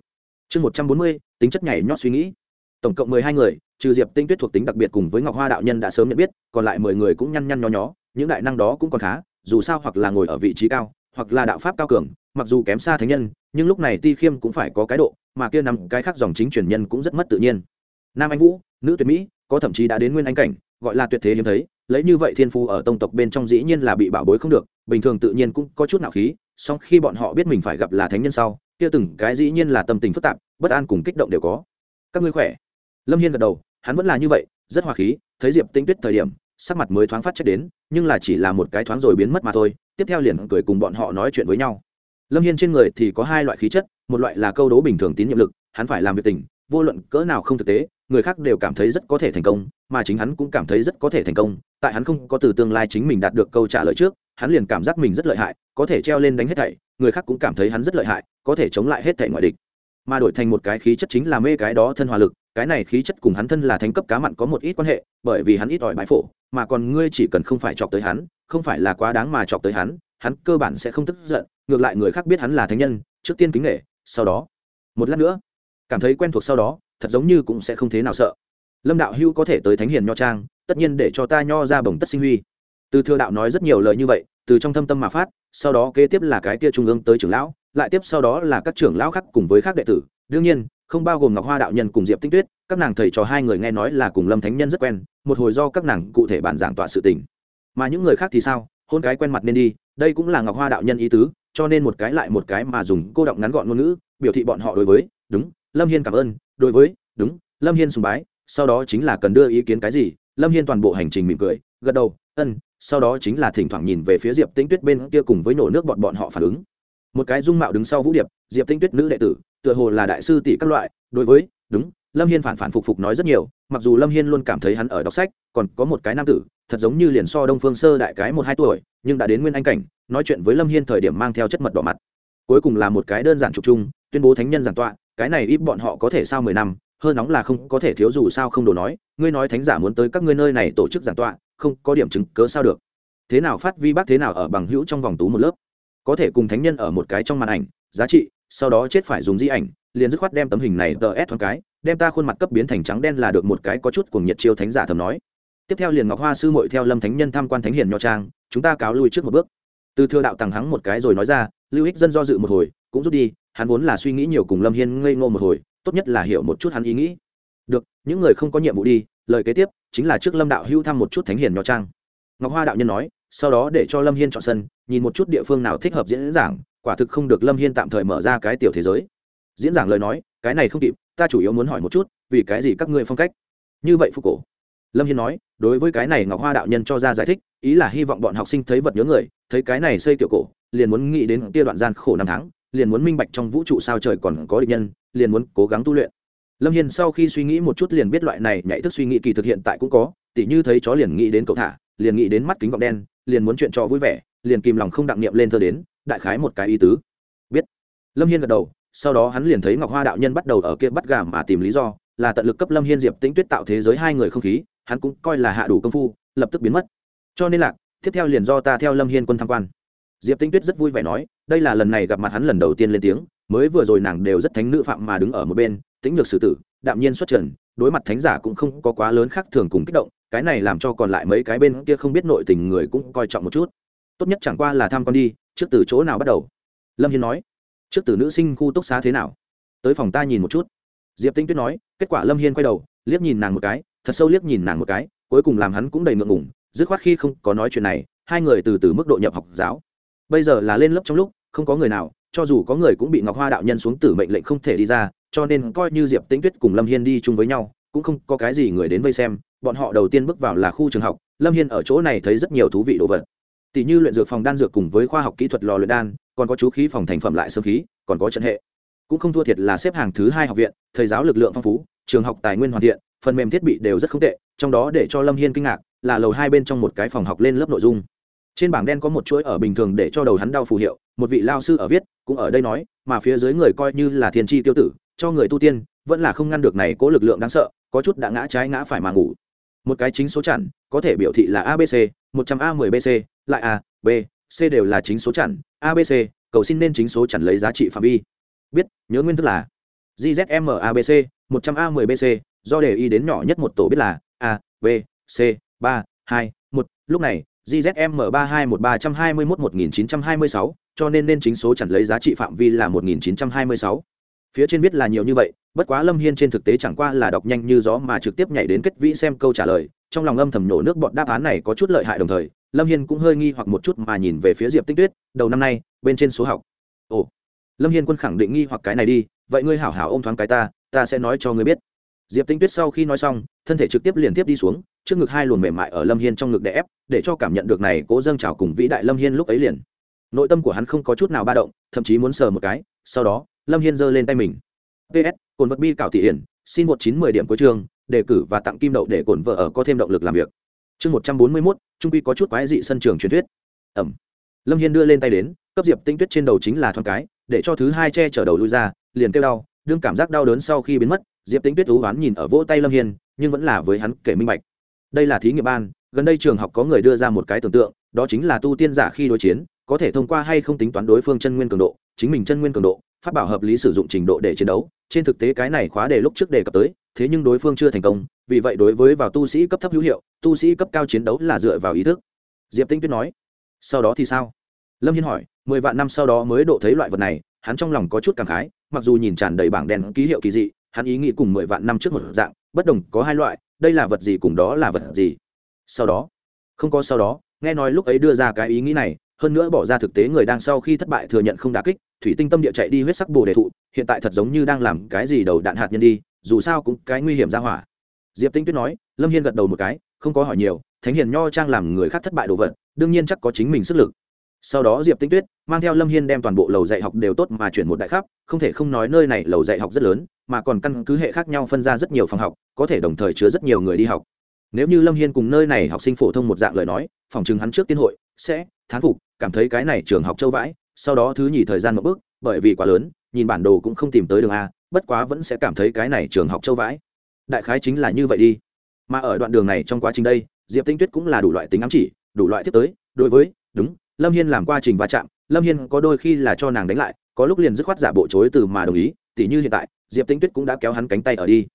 Chương một trăm bốn mươi, tính chất nhảy nhót suy nghĩ. Tổng cộng mười hai người, trừ diệp tinh tuyết thuộc tính đặc biệt cùng với ngọc hoa đạo nhân đã sớm nhận biết, còn lại mười người cũng nhăn nhăn nho nhó, những đại năng đó cũng còn khá dù sao hoặc là ngồi ở vị trí cao, hoặc là đạo pháp cao cường, mặc dù kém xa thánh nhân, nhưng lúc này ti khiêm cũng phải có cái độ, mà kia nằm cái khác dòng chính truyền nhân cũng rất mất tự nhiên. Nam anh vũ, nữ tuyệt mỹ, có thậm chí đã đến nguyên anh cảnh, gọi là tuyệt thế hiếm thấy, lấy như vậy thiên phu ở tông tộc bên trong dĩ nhiên là bị bảo bối không được, bình thường tự nhiên cũng có chút nạo khí, song khi bọn họ biết mình phải gặp là thánh nhân sau, kia từng cái dĩ nhiên là tâm tình phức tạp, bất an cùng kích động đều có. Các ngươi khỏe? Lâm hiên gật đầu, hắn vẫn là như vậy, rất hòa khí, thấy diệp tinh tuyết thời điểm sắc mặt mới thoáng phát chất đến, nhưng là chỉ là một cái thoáng rồi biến mất mà thôi, tiếp theo liền cười cùng bọn họ nói chuyện với nhau. Lâm hiên trên người thì có hai loại khí chất, một loại là câu đố bình thường tín nhiệm lực, hắn phải làm việc tình, vô luận cỡ nào không thực tế, người khác đều cảm thấy rất có thể thành công, mà chính hắn cũng cảm thấy rất có thể thành công, tại hắn không có từ tương lai chính mình đạt được câu trả lời trước, hắn liền cảm giác mình rất lợi hại, có thể treo lên đánh hết thảy, người khác cũng cảm thấy hắn rất lợi hại, có thể chống lại hết thảy ngoại địch. Mà đổi thành một cái khí chất chính là mê cái đó thân hòa lực cái này khí chất cùng hắn thân là thánh cấp cá mặn có một ít quan hệ, bởi vì hắn ít ỏi bãi phổ, mà còn ngươi chỉ cần không phải chọc tới hắn, không phải là quá đáng mà chọc tới hắn hắn cơ bản sẽ không tức giận, ngược lại người khác biết hắn là thánh nhân, trước tiên kính nghệ sau đó. Một lát nữa, cảm thấy quen thuộc sau đó, thật giống như cũng sẽ không thế nào sợ. Lâm đạo hưu có thể tới thánh hiền nho trang, tất nhiên để cho ta nho ra bồng tất sinh huy. Từ thừa đạo nói rất nhiều lời như vậy, từ trong thâm tâm mà phát, sau đó kế tiếp là cái kia trung ương tới trưởng lão, lại tiếp sau đó là các trưởng lão khác cùng với các đệ tử. Đương nhiên không bao gồm ngọc hoa đạo nhân cùng diệp tinh tuyết, các nàng thầy trò hai người nghe nói là cùng lâm thánh nhân rất quen, một hồi do các nàng cụ thể bản giảng tọa sự tình. Mà những người khác thì sao? Hôn cái quen mặt nên đi, đây cũng là ngọc hoa đạo nhân ý tứ, cho nên một cái lại một cái mà dùng cô động ngắn gọn ngôn ngữ, biểu thị bọn họ đối với, đúng, lâm hiên cảm ơn, đối với, đúng, lâm hiên sùng bái, sau đó chính là cần đưa ý kiến cái gì? Lâm hiên toàn bộ hành trình mỉm cười, gật đầu ân sau đó chính là thỉnh thoảng nhìn về phía diệp tĩnh tuyết bên kia cùng với nổ nước bọn bọn họ phản ứng. Một cái dung mạo đứng sau vũ điệp, diệp tĩnh tuyết nữ đệ tử tựa hồ là đại sư tỷ các loại, đối với, đúng, lâm hiên phản phản phục phục nói rất nhiều, mặc dù lâm hiên luôn cảm thấy hắn ở đọc sách, còn có một cái nam tử, thật giống như liền so đông phương sơ đại cái một hai tuổi, nhưng đã đến nguyên anh cảnh, nói chuyện với lâm hiên thời điểm mang theo chất mật đỏ mặt. Cuối cùng là một cái đơn giản trục chung, tuyên bố thánh nhân giảng tọa, cái này ít bọn họ có thể sao mười năm, hơn nóng là không có thể thiếu dù sao không đồ nói, ngươi nói thánh giả muốn tới các ngươi nơi này tổ chức giảng tọa, không có điểm chứng cớ sao được. Thế nào phát vi bác thế nào ở bằng hữu trong vòng tú một lớp có thể cùng thánh nhân ở một cái trong màn ảnh, giá trị, sau đó chết phải dùng di ảnh, liền dứt khoát đem tấm hình này tờ ép thoáng cái, đem ta khuôn mặt cấp biến thành trắng đen là được một cái có chút cùng nhiệt chiêu thánh giả thầm nói. Tiếp theo liền ngọc hoa sư mội theo lâm thánh nhân tham quan thánh hiền nho trang, chúng ta cáo lui trước một bước. Từ thừa đạo tàng hắng một cái rồi nói ra, lưu ích dân do dự một hồi, cũng rút đi, hắn vốn là suy nghĩ nhiều cùng lâm hiên ngây ngô một hồi, tốt nhất là hiểu một chút hắn ý nghĩ. Được, những người không có nhiệm vụ đi, lời kế tiếp, chính là trước lâm đạo hưu thăm một chút thánh hiền nho trang. Ngọc hoa đạo nhân nói sau đó để cho lâm hiên chọn sân, nhìn một chút địa phương nào thích hợp diễn giảng, quả thực không được lâm hiên tạm thời mở ra cái tiểu thế giới. Diễn giảng lời nói, cái này không kịp, ta chủ yếu muốn hỏi một chút, vì cái gì các ngươi phong cách? Như vậy phục cổ. Lâm hiên nói, đối với cái này ngọc hoa đạo nhân cho ra giải thích, ý là hy vọng bọn học sinh thấy vật nhớ người, thấy cái này xây kiểu cổ, liền muốn nghĩ đến kia đoạn gian khổ năm tháng, liền muốn minh bạch trong vũ trụ sao trời còn có địch nhân, liền muốn cố gắng tu luyện. Lâm hiên sau khi suy nghĩ một chút liền biết loại này nhạy thức suy nghĩ kỳ thực hiện tại cũng có, tỉ như thấy chó liền nghĩ đến cậu thả, liền nghĩ đến mắt kính gọng đen liền muốn chuyện cho vui vẻ, liền kìm lòng không đặng niệm lên thơ đến, đại khái một cái ý tứ. Biết. Lâm hiên gật đầu, sau đó hắn liền thấy ngọc hoa đạo nhân bắt đầu ở kia bắt gà mà tìm lý do, là tận lực cấp lâm hiên diệp tĩnh tuyết tạo thế giới hai người không khí, hắn cũng coi là hạ đủ công phu, lập tức biến mất. Cho nên là tiếp theo liền do ta theo lâm hiên quân tham quan. Diệp tĩnh tuyết rất vui vẻ nói, đây là lần này gặp mặt hắn lần đầu tiên lên tiếng, mới vừa rồi nàng đều rất thánh nữ phạm mà đứng ở một bên, tĩnh lược xử tử, đạm nhiên xuất trần, đối mặt thánh giả cũng không có quá lớn khác thường cùng kích động cái này làm cho còn lại mấy cái bên kia không biết nội tình người cũng coi trọng một chút. Tốt nhất chẳng qua là tham con đi, trước từ chỗ nào bắt đầu? Lâm hiên nói. Trước từ nữ sinh khu túc xá thế nào? Tới phòng ta nhìn một chút. Diệp tinh tuyết nói, kết quả lâm hiên quay đầu, liếc nhìn nàng một cái, thật sâu liếc nhìn nàng một cái, cuối cùng làm hắn cũng đầy ngượng ngủng dứt khoát khi không có nói chuyện này, hai người từ từ mức độ nhập học giáo. Bây giờ là lên lớp trong lúc, không có người nào, cho dù có người cũng bị ngọc hoa đạo nhân xuống tử mệnh lệnh không thể đi ra, cho nên coi như diệp tĩnh tuyết cùng lâm hiên đi chung với nhau, cũng không có cái gì người đến vây xem bọn họ đầu tiên bước vào là khu trường học, lâm hiên ở chỗ này thấy rất nhiều thú vị đồ vật. Tỷ như luyện dược phòng đan dược cùng với khoa học kỹ thuật lò luyện đan, còn có chú khí phòng thành phẩm lại sơ khí, còn có trận hệ. Cũng không thua thiệt là xếp hàng thứ hai học viện, thầy giáo lực lượng phong phú, trường học tài nguyên hoàn thiện, phần mềm thiết bị đều rất không tệ, trong đó để cho lâm hiên kinh ngạc là lầu hai bên trong một cái phòng học lên lớp nội dung. Trên bảng đen có một chuỗi ở bình thường để cho đầu hắn đau phù hiệu, một vị lao sư ở viết, cũng ở đây nói, mà phía dưới người coi như là thiên tri tiêu tử, cho người tu tiên, vẫn là không ngăn được này cố lực lượng đáng sợ, có chút đã ngã trái ngã phải mà ngủ một cái chính số chẵn, có thể biểu thị là abc 100 a 10 bc lại a, b, c đều là chính số chẵn abc cầu xin nên chính số chẵn lấy giá trị phạm vi. Biết, nhớ nguyên thức là gzmabc 100 a 10 bc do để y đến nhỏ nhất một tổ biết là a, b, c 3 2 1 lúc này gzm 321321 1926 cho nên nên chính số chẵn lấy giá trị phạm vi là 1926 phía trên viết là nhiều như vậy bất quá lâm hiên trên thực tế chẳng qua là đọc nhanh như gió mà trực tiếp nhảy đến kết vĩ xem câu trả lời, trong lòng âm thầm nổ nước bọn đáp án này có chút lợi hại đồng thời, lâm hiên cũng hơi nghi hoặc một chút mà nhìn về phía diệp tinh tuyết, đầu năm nay, bên trên số học. Ồ, lâm hiên quân khẳng định nghi hoặc cái này đi, vậy ngươi hảo hảo ô m thoáng cái ta ta sẽ nói cho ngươi biết. Diệp tinh tuyết sau khi nói xong, thân thể trực tiếp liền tiếp đi xuống, trước ngực hai luồng mềm mại ở lâm hiên trong ngực đè ép, để cho cảm nhận được này cố dâng trào cùng vĩ đại lâm hiên lúc ấy liền. Nội tâm của hắn không có chút nào ba động, thậm chí muốn sờ một cái, sau đó, lâm hiên giơ lên tay mình. Ps cồn vật bi cảo thị hiển xin một chín mười điểm cuối chương, đề cử và tặng kim đậu để cồn vợ ở có thêm động lực làm việc. Chương một trăm bốn mươi mốt trung quy có chút quái dị sân trường truyền thuyết. Ẩm. Lâm hiên đưa lên tay đến cấp diệp tinh tuyết trên đầu chính là thoáng cái để cho thứ hai che chở đầu lui ra liền kêu đau đương cảm giác đau đớn sau khi biến mất diệp tinh tuyết thú oán nhìn ở vỗ tay lâm hiên nhưng vẫn là với hắn kể minh bạch. Đây là thí nghiệm ban gần đây trường học có người đưa ra một cái tưởng tượng đó chính là tu tiên giả khi đối chiến có thể thông qua hay không tính toán đối phương chân nguyên cường độ chính mình chân nguyên cường độ phát bảo hợp lý sử dụng trình độ để chiến đấu. Trên thực tế cái này khóa đề lúc trước đề cập tới, thế nhưng đối phương chưa thành công, vì vậy đối với vào tu sĩ cấp thấp hữu hiệu, tu sĩ cấp cao chiến đấu là dựa vào ý thức. Diệp tinh tuyết nói, sau đó thì sao? Lâm hiên hỏi, mười vạn năm sau đó mới độ thấy loại vật này. Hắn trong lòng có chút cảm khái, mặc dù nhìn tràn đầy bảng đèn ký hiệu kỳ dị, hắn ý nghĩ cùng mười vạn năm trước một dạng, bất đồng, có hai loại, đây là vật gì cùng đó là vật gì. Sau đó, không có sau đó, nghe nói lúc ấy đưa ra cái ý nghĩ này, hơn nữa bỏ ra thực tế người đang sau khi thất bại thừa nhận không đả kích thủy tinh tâm địa chạy đi huyết sắc bồ đề thụ, hiện tại thật giống như đang làm cái gì đầu đạn hạt nhân đi, dù sao cũng cái nguy hiểm ra hỏa. Diệp tinh tuyết nói, lâm hiên gật đầu một cái, không có hỏi nhiều, thánh hiền nho trang làm người khác thất bại đồ vật, đương nhiên chắc có chính mình sức lực. Sau đó diệp tinh tuyết mang theo lâm hiên đem toàn bộ lầu dạy học đều tốt mà chuyển một đại khắp, không thể không nói nơi này lầu dạy học rất lớn, mà còn căn cứ hệ khác nhau phân ra rất nhiều phòng học, có thể đồng thời chứa rất nhiều người đi học. Nếu như lâm hiên cùng nơi này học sinh phổ thông một dạng lời nói, phòng chừng hắn trước tiên hội sẽ thán phục, cảm thấy cái này trường học châu vãi sau đó thứ nhì thời gian một bước, bởi vì quá lớn, nhìn bản đồ cũng không tìm tới đường a, bất quá vẫn sẽ cảm thấy cái này trường học châu vãi. Đại khái chính là như vậy đi. Mà ở đoạn đường này trong quá trình đây, diệp tinh tuyết cũng là đủ loại tính ám chỉ, đủ loại tiếp tới, đối với, đúng, lâm hiên làm quá trình va chạm, lâm hiên có đôi khi là cho nàng đánh lại, có lúc liền dứt khoát giả bộ chối từ mà đồng ý, tỉ như hiện tại, diệp tinh tuyết cũng đã kéo hắn cánh tay ở đi.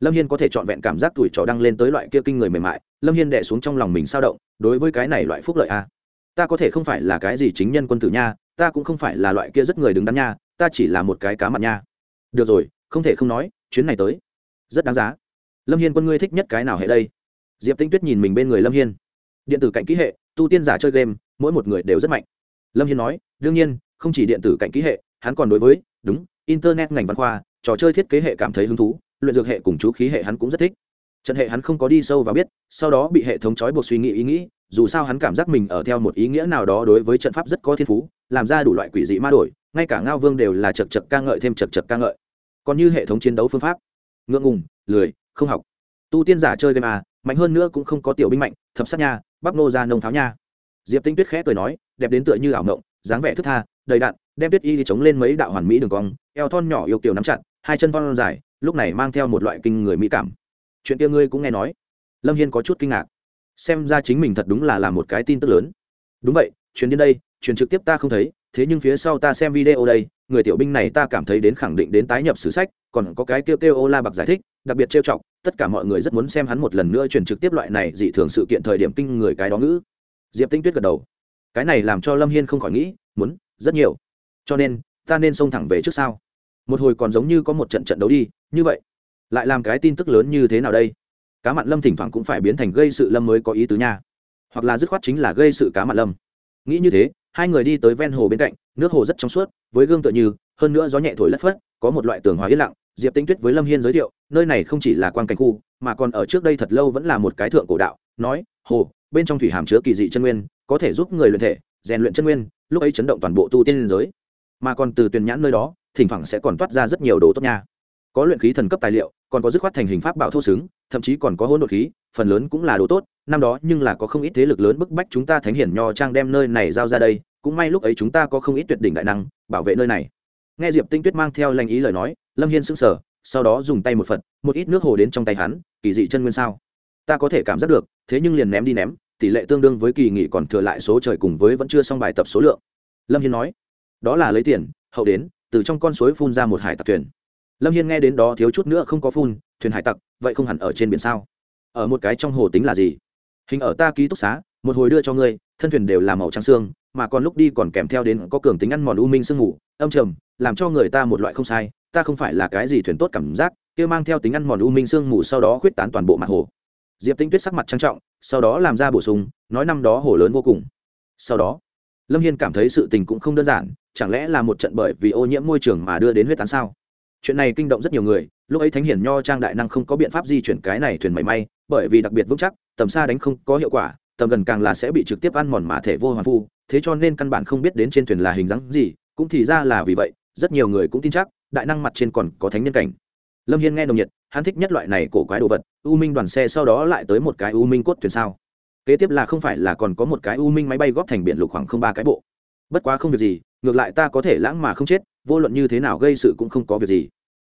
Lâm hiên có thể trọn vẹn cảm giác tuổi trò đăng lên tới loại kia kinh người mềm mại, lâm hiên đẻ xuống trong lòng mình sao động, đối với cái này loại phúc lợi a. Ta có thể không phải là cái gì chính nhân quân tử nha ta cũng không phải là loại kia rất người đứng đắn nha, ta chỉ là một cái cá mặt nha. Được rồi, không thể không nói, chuyến này tới. Rất đáng giá. Lâm hiên quân ngươi thích nhất cái nào hệ đây? Diệp tinh tuyết nhìn mình bên người lâm hiên. Điện tử cạnh kỹ hệ, tu tiên giả chơi game, mỗi một người đều rất mạnh. Lâm hiên nói, đương nhiên, không chỉ điện tử cạnh kỹ hệ, hắn còn đối với, đúng, internet ngành văn khoa, trò chơi thiết kế hệ cảm thấy hứng thú, luyện dược hệ cùng chú khí hệ hắn cũng rất thích. Trận hệ hắn không có đi sâu vào biết, sau đó bị hệ thống trói buộc suy nghĩ ý nghĩ, dù sao hắn cảm giác mình ở theo một ý nghĩa nào đó đối với trận pháp rất có thiên phú làm ra đủ loại quỷ dị ma đổi ngay cả ngao vương đều là chật chật ca ngợi thêm chật chật ca ngợi. Còn như hệ thống chiến đấu phương pháp ngượng ngùng lười không học. Tu tiên giả chơi game à mạnh hơn nữa cũng không có tiểu binh mạnh thập sát nha bắp nô ra nông tháo nha. Diệp tinh tuyết khẽ cười nói đẹp đến tựa như ảo ngộng dáng vẻ thức tha đầy đạn, đem tuyết y chống lên mấy đạo hoàn mỹ đường cong eo thon nhỏ yêu kiểu nắm chặt hai chân thon dài lúc này mang theo một loại kinh người mỹ cảm. Chuyện kia ngươi cũng nghe nói. Lâm hiên có chút kinh ngạc xem ra chính mình thật đúng là làm một cái tin tức lớn. Đúng vậy chuyến đến đây truyền trực tiếp ta không thấy, thế nhưng phía sau ta xem video đây, người tiểu binh này ta cảm thấy đến khẳng định đến tái nhập sử sách, còn có cái kêu kêu ô la bạc giải thích, đặc biệt trêu chọc, tất cả mọi người rất muốn xem hắn một lần nữa truyền trực tiếp loại này dị thường sự kiện thời điểm kinh người cái đó ngữ. Diệp tinh tuyết gật đầu. Cái này làm cho lâm hiên không khỏi nghĩ, muốn, rất nhiều. Cho nên, ta nên xông thẳng về trước sau một hồi còn giống như có một trận trận đấu đi, như vậy. Lại làm cái tin tức lớn như thế nào đây? Cá mặn lâm thỉnh thoảng cũng phải biến thành gây sự lâm mới có ý tứ nha. Hoặc là dứt khoát chính là gây sự cá mặn lâm. Nghĩ như thế hai người đi tới ven hồ bên cạnh, nước hồ rất trong suốt, với gương tựa như, hơn nữa gió nhẹ thổi lất phất, có một loại tường hóa yên lặng. Diệp tinh tuyết với lâm hiên giới thiệu, nơi này không chỉ là quan cảnh khu, mà còn ở trước đây thật lâu vẫn là một cái thượng cổ đạo. Nói, hồ, bên trong thủy hàm chứa kỳ dị chân nguyên, có thể giúp người luyện thể, rèn luyện chân nguyên, lúc ấy chấn động toàn bộ tu tiên giới. Mà còn từ tuyền nhãn nơi đó, thỉnh thoảng sẽ còn toát ra rất nhiều đồ tốt nha. Có luyện khí thần cấp tài liệu, còn có dứt khoát thành hình pháp bảo thô xứng, thậm chí còn có hỗn độn khí, phần lớn cũng là đồ tốt năm đó nhưng là có không ít thế lực lớn bức bách chúng ta thánh hiển nho trang đem nơi này giao ra đây, cũng may lúc ấy chúng ta có không ít tuyệt đỉnh đại năng, bảo vệ nơi này. Nghe diệp tinh tuyết mang theo lành ý lời nói, lâm hiên sững sờ, sau đó dùng tay một phật, một ít nước hồ đến trong tay hắn, kỳ dị chân nguyên sao? Ta có thể cảm giác được, thế nhưng liền ném đi ném, tỷ lệ tương đương với kỳ nghỉ còn thừa lại số trời cùng với vẫn chưa xong bài tập số lượng. Lâm hiên nói, đó là lấy tiền, hậu đến, từ trong con suối phun ra một hải tặc thuyền. Lâm hiên nghe đến đó thiếu chút nữa không có phun, thuyền hải tặc, vậy không hẳn ở trên biển sao? Ở một cái trong hồ tính là gì? Hình ở ta ký túc xá một hồi đưa cho ngươi thân thuyền đều là màu trắng xương mà còn lúc đi còn kèm theo đến có cường tính ăn mòn u minh sương ngủ, âm trầm làm cho người ta một loại không sai ta không phải là cái gì thuyền tốt cảm giác kia mang theo tính ăn mòn u minh sương mù sau đó khuyết tán toàn bộ mặt hồ. Diệp tinh tuyết sắc mặt trang trọng sau đó làm ra bổ sung nói năm đó hồ lớn vô cùng. Sau đó lâm hiên cảm thấy sự tình cũng không đơn giản chẳng lẽ là một trận bởi vì ô nhiễm môi trường mà đưa đến huyết tán sao? Chuyện này kinh động rất nhiều người lúc ấy thánh hiển nho trang đại năng không có biện pháp di chuyển cái này thuyền mảy may bởi vì đặc biệt vững chắc, tầm xa đánh không có hiệu quả, tầm gần càng là sẽ bị trực tiếp ăn mòn mà thể vô hoàn phu, thế cho nên căn bản không biết đến trên thuyền là hình dáng gì, cũng thì ra là vì vậy, rất nhiều người cũng tin chắc, đại năng mặt trên còn có thánh nhân cảnh. Lâm hiên nghe nồng nhiệt, hắn thích nhất loại này cổ quái đồ vật, u minh đoàn xe sau đó lại tới một cái u minh cốt thuyền sao? Kế tiếp là không phải là còn có một cái u minh máy bay góp thành biển lục khoảng không ba cái bộ. Bất quá không việc gì, ngược lại ta có thể lãng mà không chết, vô luận như thế nào gây sự cũng không có việc gì.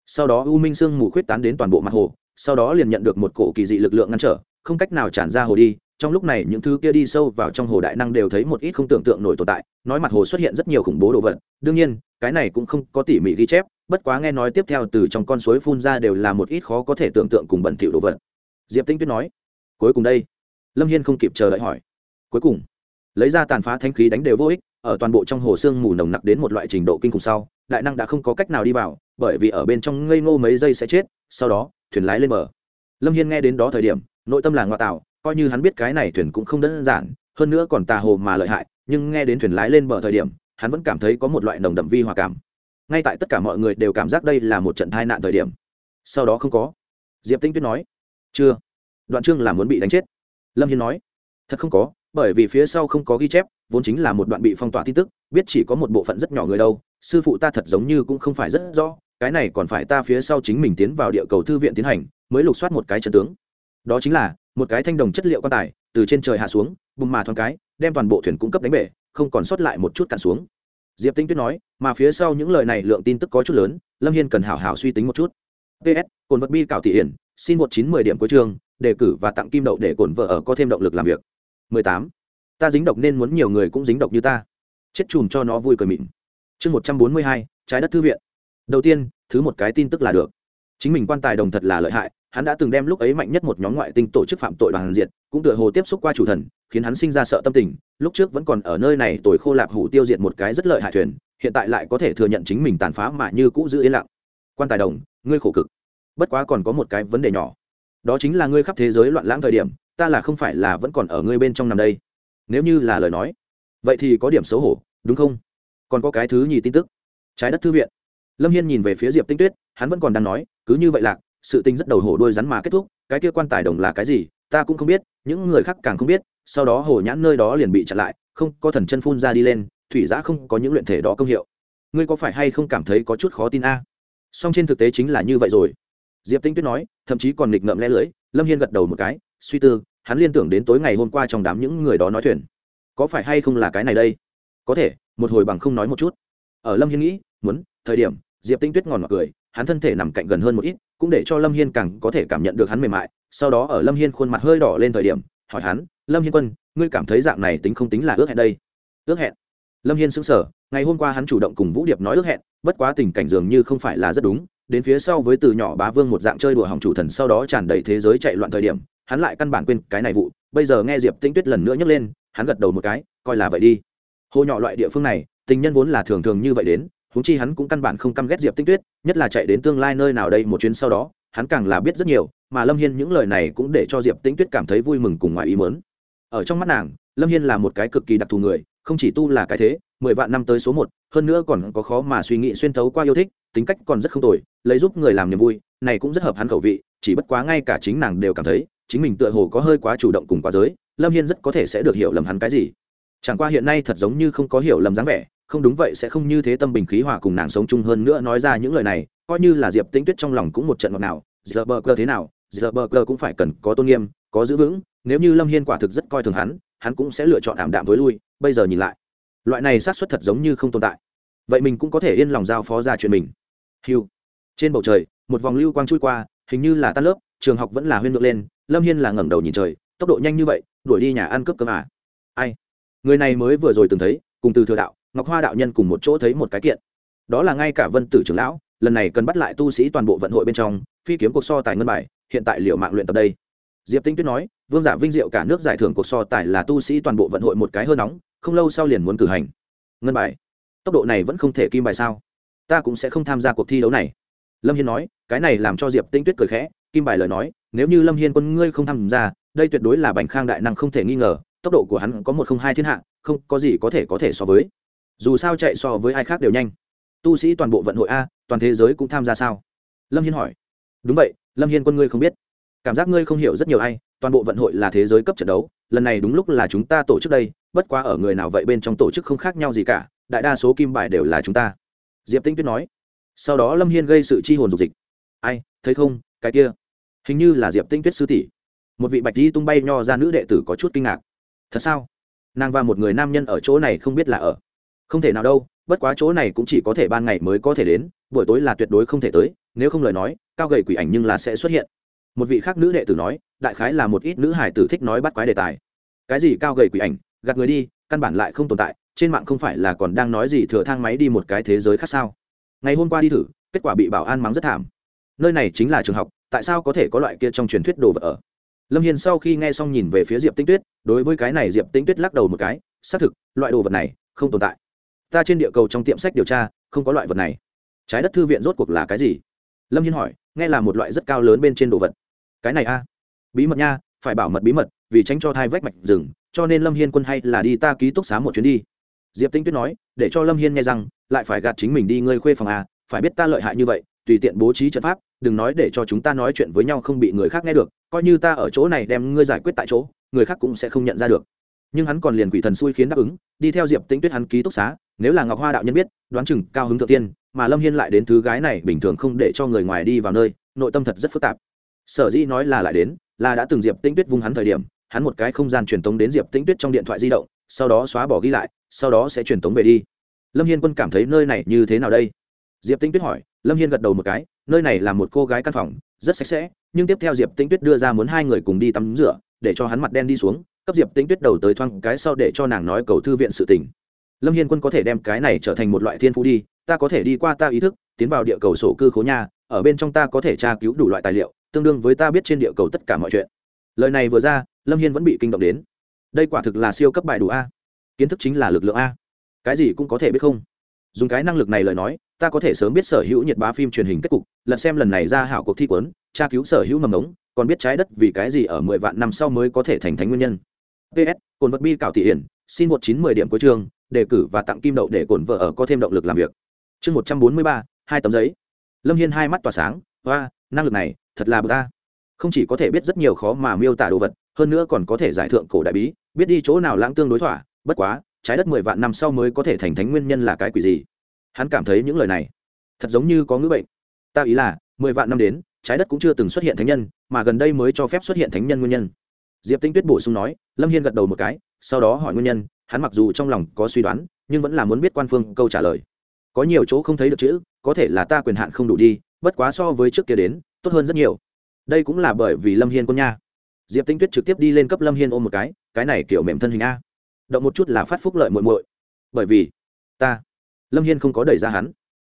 Sau đó u minh sương mù khuyết tán đến toàn bộ mặt hồ sau đó liền nhận được một cổ kỳ dị lực lượng ngăn trở, không cách nào tràn ra hồ đi, trong lúc này những thứ kia đi sâu vào trong hồ đại năng đều thấy một ít không tưởng tượng nổi tồn tại, nói mặt hồ xuất hiện rất nhiều khủng bố đồ vật, đương nhiên, cái này cũng không có tỉ mỉ ghi chép, bất quá nghe nói tiếp theo từ trong con suối phun ra đều là một ít khó có thể tưởng tượng cùng bẩn thỉu đồ vật. Diệp tinh tuyết nói, cuối cùng đây? Lâm hiên không kịp chờ đợi hỏi. Cuối cùng. Lấy ra tàn phá thanh khí đánh đều vô ích, ở toàn bộ trong hồ sương mù nồng nặc đến một loại trình độ kinh khủng sau, đại năng đã không có cách nào đi vào, bởi vì ở bên trong ngây ngô mấy giây sẽ chết, sau đó thuyền lái lên bờ. Lâm hiên nghe đến đó thời điểm, nội tâm là ngoại tạo, coi như hắn biết cái này thuyền cũng không đơn giản, hơn nữa còn tà hồ mà lợi hại, nhưng nghe đến thuyền lái lên bờ thời điểm, hắn vẫn cảm thấy có một loại nồng đậm vi hòa cảm. Ngay tại tất cả mọi người đều cảm giác đây là một trận tai nạn thời điểm. Sau đó không có. Diệp tinh tuyết nói, chưa. Đoạn chương là muốn bị đánh chết. Lâm hiên nói, thật không có, bởi vì phía sau không có ghi chép, vốn chính là một đoạn bị phong tỏa tin tức, biết chỉ có một bộ phận rất nhỏ người đâu, sư phụ ta thật giống như cũng không phải rất rõ cái này còn phải ta phía sau chính mình tiến vào địa cầu thư viện tiến hành, mới lục soát một cái trận tướng. Đó chính là, một cái thanh đồng chất liệu quan tài, từ trên trời hạ xuống, bùng mà thoáng cái, đem toàn bộ thuyền cung cấp đánh bể, không còn sót lại một chút cạn xuống. Diệp tinh tuyết nói, mà phía sau những lời này lượng tin tức có chút lớn, lâm hiên cần hảo hảo suy tính một chút. Ps cồn vật bi cảo thị hiển, xin một chín mười điểm cuối trường đề cử và tặng kim đậu để cồn vợ ở có thêm động lực làm việc. 18. ta dính độc nên muốn nhiều người cũng dính độc như ta. Chết chùm cho nó vui cười mịn. Chương một trăm bốn mươi hai, trái đất thư viện đầu tiên, thứ một cái tin tức là được. Chính mình quan tài đồng thật là lợi hại, hắn đã từng đem lúc ấy mạnh nhất một nhóm ngoại tinh tổ chức phạm tội đoàn diệt, cũng tựa hồ tiếp xúc qua chủ thần, khiến hắn sinh ra sợ tâm tình, lúc trước vẫn còn ở nơi này tồi khô lạp hủ tiêu diệt một cái rất lợi hại thuyền, hiện tại lại có thể thừa nhận chính mình tàn phá mà như cũ giữ yên lặng. Quan tài đồng, ngươi khổ cực. Bất quá còn có một cái vấn đề nhỏ. Đó chính là ngươi khắp thế giới loạn lãng thời điểm, ta là không phải là vẫn còn ở ngươi bên trong nằm đây. Nếu như là lời nói, vậy thì có điểm xấu hổ, đúng không? Còn có cái thứ nhì tin tức. Trái đất thư viện lâm hiên nhìn về phía diệp tinh tuyết, hắn vẫn còn đang nói, cứ như vậy lạc sự tình rất đầu hổ đôi rắn mà kết thúc, cái kia quan tài đồng là cái gì, ta cũng không biết, những người khác càng không biết, sau đó hồ nhãn nơi đó liền bị chặn lại, không, có thần chân phun ra đi lên, thủy giã không có những luyện thể đó công hiệu. Ngươi có phải hay không cảm thấy có chút khó tin a? Song trên thực tế chính là như vậy rồi. Diệp tinh tuyết nói, thậm chí còn nghịch ngợm lẽ lưỡi, lâm hiên gật đầu một cái, suy tư, hắn liên tưởng đến tối ngày hôm qua trong đám những người đó nói thuyền. Có phải hay không là cái này đây? Có thể, một hồi bằng không nói một chút. Ở lâm hiên nghĩ, muốn, thời điểm diệp tinh tuyết ngòn ngọt cười, hắn thân thể nằm cạnh gần hơn một ít, cũng để cho lâm hiên càng có thể cảm nhận được hắn mềm mại. Sau đó ở lâm hiên khuôn mặt hơi đỏ lên thời điểm, hỏi hắn, lâm hiên quân, ngươi cảm thấy dạng này tính không tính là ước hẹn đây? Ước hẹn? Lâm hiên sững sờ, ngày hôm qua hắn chủ động cùng vũ điệp nói ước hẹn, bất quá tình cảnh dường như không phải là rất đúng. Đến phía sau với từ nhỏ bá vương một dạng chơi đùa hỏng chủ thần sau đó tràn đầy thế giới chạy loạn thời điểm, hắn lại căn bản quên cái này vụ. Bây giờ nghe diệp Tinh tuyết lần nữa nhấc lên, hắn gật đầu một cái, coi là vậy đi. Hồ nhỏ loại địa phương này, tình nhân vốn là thường thường như vậy đến huống chi hắn cũng căn bản không căm ghét diệp Tinh tuyết, nhất là chạy đến tương lai nơi nào đây một chuyến sau đó, hắn càng là biết rất nhiều, mà lâm hiên những lời này cũng để cho diệp Tinh tuyết cảm thấy vui mừng cùng ngoài ý mớn ở trong mắt nàng, lâm hiên là một cái cực kỳ đặc thù người, không chỉ tu là cái thế, mười vạn năm tới số một, hơn nữa còn có khó mà suy nghĩ xuyên thấu qua yêu thích, tính cách còn rất không tồi, lấy giúp người làm niềm vui, này cũng rất hợp hắn khẩu vị, chỉ bất quá ngay cả chính nàng đều cảm thấy, chính mình tựa hồ có hơi quá chủ động cùng quá giới, lâm hiên rất có thể sẽ được hiểu lầm hắn cái gì. Chẳng qua hiện nay thật giống như không có hiểu lầm dáng vẻ không đúng vậy sẽ không như thế tâm bình khí hòa cùng nàng sống chung hơn nữa nói ra những lời này, coi như là diệp tĩnh tuyết trong lòng cũng một trận ngọt nào giờ bờ cơ thế nào, giờ bờ cơ cũng phải cần có tôn nghiêm, có giữ vững, nếu như lâm hiên quả thực rất coi thường hắn hắn cũng sẽ lựa chọn ảm đạm với lui, bây giờ nhìn lại, loại này sát xuất thật giống như không tồn tại. Vậy mình cũng có thể yên lòng giao phó ra chuyện mình. Hiu trên bầu trời, một vòng lưu quang chui qua, hình như là tan lớp, trường học vẫn là huyên ngược lên, lâm hiên là ngẩng đầu nhìn trời, tốc độ nhanh như vậy, đuổi đi nhà ăn cướp cơm à. Ai? Người này mới vừa rồi từng thấy, cùng từ thừa đạo ngọc hoa đạo nhân cùng một chỗ thấy một cái kiện. Đó là ngay cả vân tử trưởng lão, lần này cần bắt lại tu sĩ toàn bộ vận hội bên trong, phi kiếm cuộc so tài ngân bài, hiện tại liệu mạng luyện tập đây. Diệp tinh tuyết nói, vương giả vinh diệu cả nước giải thưởng cuộc so tài là tu sĩ toàn bộ vận hội một cái hơi nóng, không lâu sau liền muốn cử hành. Ngân bài. Tốc độ này vẫn không thể kim bài sao? Ta cũng sẽ không tham gia cuộc thi đấu này. Lâm hiên nói, cái này làm cho diệp tinh tuyết cười khẽ, kim bài lời nói, nếu như lâm hiên quân ngươi không tham gia, đây tuyệt đối là bành khang đại năng không thể nghi ngờ, tốc độ của hắn có một không hai thiên hạ, không có gì có thể có thể so với dù sao chạy so với ai khác đều nhanh. Tu sĩ toàn bộ vận hội a, toàn thế giới cũng tham gia sao? Lâm hiên hỏi. Đúng vậy, lâm hiên quân ngươi không biết. Cảm giác ngươi không hiểu rất nhiều ai, toàn bộ vận hội là thế giới cấp trận đấu, lần này đúng lúc là chúng ta tổ chức đây, bất quá ở người nào vậy bên trong tổ chức không khác nhau gì cả, đại đa số kim bài đều là chúng ta. Diệp tinh tuyết nói. Sau đó lâm hiên gây sự chi hồn dục dịch. Ai, thấy không, cái kia. Hình như là diệp tinh tuyết sư tỷ. Một vị bạch di tung bay nho ra nữ đệ tử có chút kinh ngạc. Thật sao? Nàng và một người nam nhân ở chỗ này không biết là ở không thể nào đâu, bất quá chỗ này cũng chỉ có thể ban ngày mới có thể đến, buổi tối là tuyệt đối không thể tới, nếu không lời nói, cao gầy quỷ ảnh nhưng là sẽ xuất hiện. Một vị khác nữ đệ tử nói, đại khái là một ít nữ hải tử thích nói bắt quái đề tài. Cái gì cao gầy quỷ ảnh, gạt người đi, căn bản lại không tồn tại, trên mạng không phải là còn đang nói gì thừa thang máy đi một cái thế giới khác sao? Ngày hôm qua đi thử, kết quả bị bảo an mắng rất thảm. Nơi này chính là trường học, tại sao có thể có loại kia trong truyền thuyết đồ vật ở? Lâm hiền sau khi nghe xong nhìn về phía diệp tinh tuyết, đối với cái này diệp tinh tuyết lắc đầu một cái, xác thực, loại đồ vật này không tồn tại ta trên địa cầu trong tiệm sách điều tra, không có loại vật này. Trái đất thư viện rốt cuộc là cái gì? Lâm hiên hỏi, nghe là một loại rất cao lớn bên trên đồ vật. Cái này a? Bí mật nha, phải bảo mật bí mật, vì tránh cho thai vách mạch rừng, cho nên lâm hiên quân hay là đi ta ký túc xá một chuyến đi. Diệp tinh tuyết nói, để cho lâm hiên nghe rằng, lại phải gạt chính mình đi ngơi khuê phòng a phải biết ta lợi hại như vậy, tùy tiện bố trí trận pháp, đừng nói để cho chúng ta nói chuyện với nhau không bị người khác nghe được, coi như ta ở chỗ này đem ngươi giải quyết tại chỗ, người khác cũng sẽ không nhận ra được. Nhưng hắn còn liền quỷ thần xui khiến đáp ứng, đi theo diệp tĩnh tuyết hắn ký túc xá nếu là ngọc hoa đạo nhân biết, đoán chừng cao hứng thượng tiên, mà lâm hiên lại đến thứ gái này bình thường không để cho người ngoài đi vào nơi, nội tâm thật rất phức tạp. Sở dĩ nói là lại đến, là đã từng diệp tĩnh tuyết vung hắn thời điểm, hắn một cái không gian truyền tống đến diệp tĩnh tuyết trong điện thoại di động, sau đó xóa bỏ ghi lại, sau đó sẽ truyền tống về đi. Lâm hiên quân cảm thấy nơi này như thế nào đây? Diệp tĩnh tuyết hỏi, lâm hiên gật đầu một cái, nơi này là một cô gái căn phòng, rất sạch sẽ, nhưng tiếp theo diệp tĩnh tuyết đưa ra muốn hai người cùng đi tắm rửa, để cho hắn mặt đen đi xuống, cấp diệp tĩnh tuyết đầu tới thoang cái sau để cho nàng nói cầu thư viện sự tình lâm hiên quân có thể đem cái này trở thành một loại thiên phú đi, ta có thể đi qua ta ý thức, tiến vào địa cầu sổ cư khố nhà, ở bên trong ta có thể tra cứu đủ loại tài liệu, tương đương với ta biết trên địa cầu tất cả mọi chuyện. Lời này vừa ra, lâm hiên vẫn bị kinh động đến. Đây quả thực là siêu cấp bài đủ a. Kiến thức chính là lực lượng a. Cái gì cũng có thể biết không? Dùng cái năng lực này lời nói, ta có thể sớm biết sở hữu nhiệt bá phim truyền hình kết cục, lần xem lần này ra hảo cuộc thi quấn tra cứu sở hữu mầm ống còn biết trái đất vì cái gì ở mười vạn năm sau mới có thể thành thánh nguyên nhân. Ps cồn vật bi cảo thị hiển, xin một chín mười điểm cuối chương đề cử và tặng kim đậu để cổn vợ ở có thêm động lực làm việc. Chương một trăm bốn mươi ba, hai tấm giấy. Lâm hiên hai mắt tỏa sáng, hoa, năng lực này, thật là bờ ta không chỉ có thể biết rất nhiều khó mà miêu tả đồ vật, hơn nữa còn có thể giải thượng cổ đại bí, biết đi chỗ nào lãng tương đối thỏa, bất quá, trái đất mười vạn năm sau mới có thể thành thánh nguyên nhân là cái quỷ gì? Hắn cảm thấy những lời này, thật giống như có ngữ bệnh. Ta ý là, mười vạn năm đến, trái đất cũng chưa từng xuất hiện thánh nhân, mà gần đây mới cho phép xuất hiện thánh nhân nguyên nhân. Diệp tinh tuyết bổ sung nói, lâm hiên gật đầu một cái, sau đó hỏi nguyên nhân hắn mặc dù trong lòng có suy đoán, nhưng vẫn là muốn biết quan phương câu trả lời. Có nhiều chỗ không thấy được chữ, có thể là ta quyền hạn không đủ đi, bất quá so với trước kia đến, tốt hơn rất nhiều. Đây cũng là bởi vì lâm hiên quân nha. Diệp tinh tuyết trực tiếp đi lên cấp lâm hiên ôm một cái cái này kiểu mềm thân hình a. Động một chút là phát phúc lợi muội muội. Bởi vì, ta, lâm hiên không có đẩy ra hắn.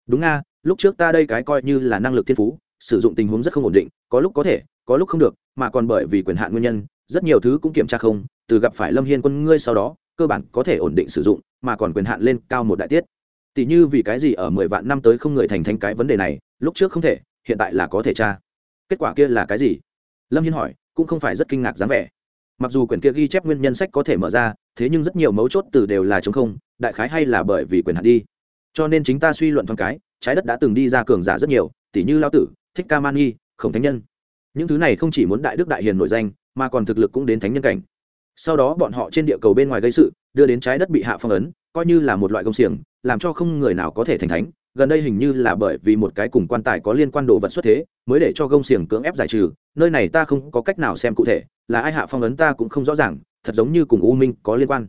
Đúng nga lúc trước ta đây cái coi như là năng lực thiên phú, sử dụng tình huống rất không ổn định, có lúc có thể, có lúc không được, mà còn bởi vì quyền hạn nguyên nhân, rất nhiều thứ cũng kiểm tra không, từ gặp phải lâm hiên quân ngươi sau đó cơ bản có thể ổn định sử dụng, mà còn quyền hạn lên cao một đại tiết. Tỷ như vì cái gì ở mười vạn năm tới không người thành thành cái vấn đề này, lúc trước không thể, hiện tại là có thể tra. Kết quả kia là cái gì? Lâm hiên hỏi, cũng không phải rất kinh ngạc dáng vẻ. Mặc dù quyển kia ghi chép nguyên nhân sách có thể mở ra, thế nhưng rất nhiều mấu chốt từ đều là chống không, đại khái hay là bởi vì quyền hạn đi. Cho nên chính ta suy luận thoáng cái, trái đất đã từng đi ra cường giả rất nhiều tỷ như lao tử, thích ca mani khổng thánh nhân. Những thứ này không chỉ muốn đại đức đại hiền nổi danh, mà còn thực lực cũng đến thánh nhân cảnh sau đó bọn họ trên địa cầu bên ngoài gây sự, đưa đến trái đất bị hạ phong ấn, coi như là một loại công xiềng, làm cho không người nào có thể thành thánh. Gần đây hình như là bởi vì một cái cùng quan tài có liên quan đồ vật xuất thế, mới để cho gông xiềng cưỡng ép giải trừ. Nơi này ta không có cách nào xem cụ thể, là ai hạ phong ấn ta cũng không rõ ràng, thật giống như cùng u minh có liên quan.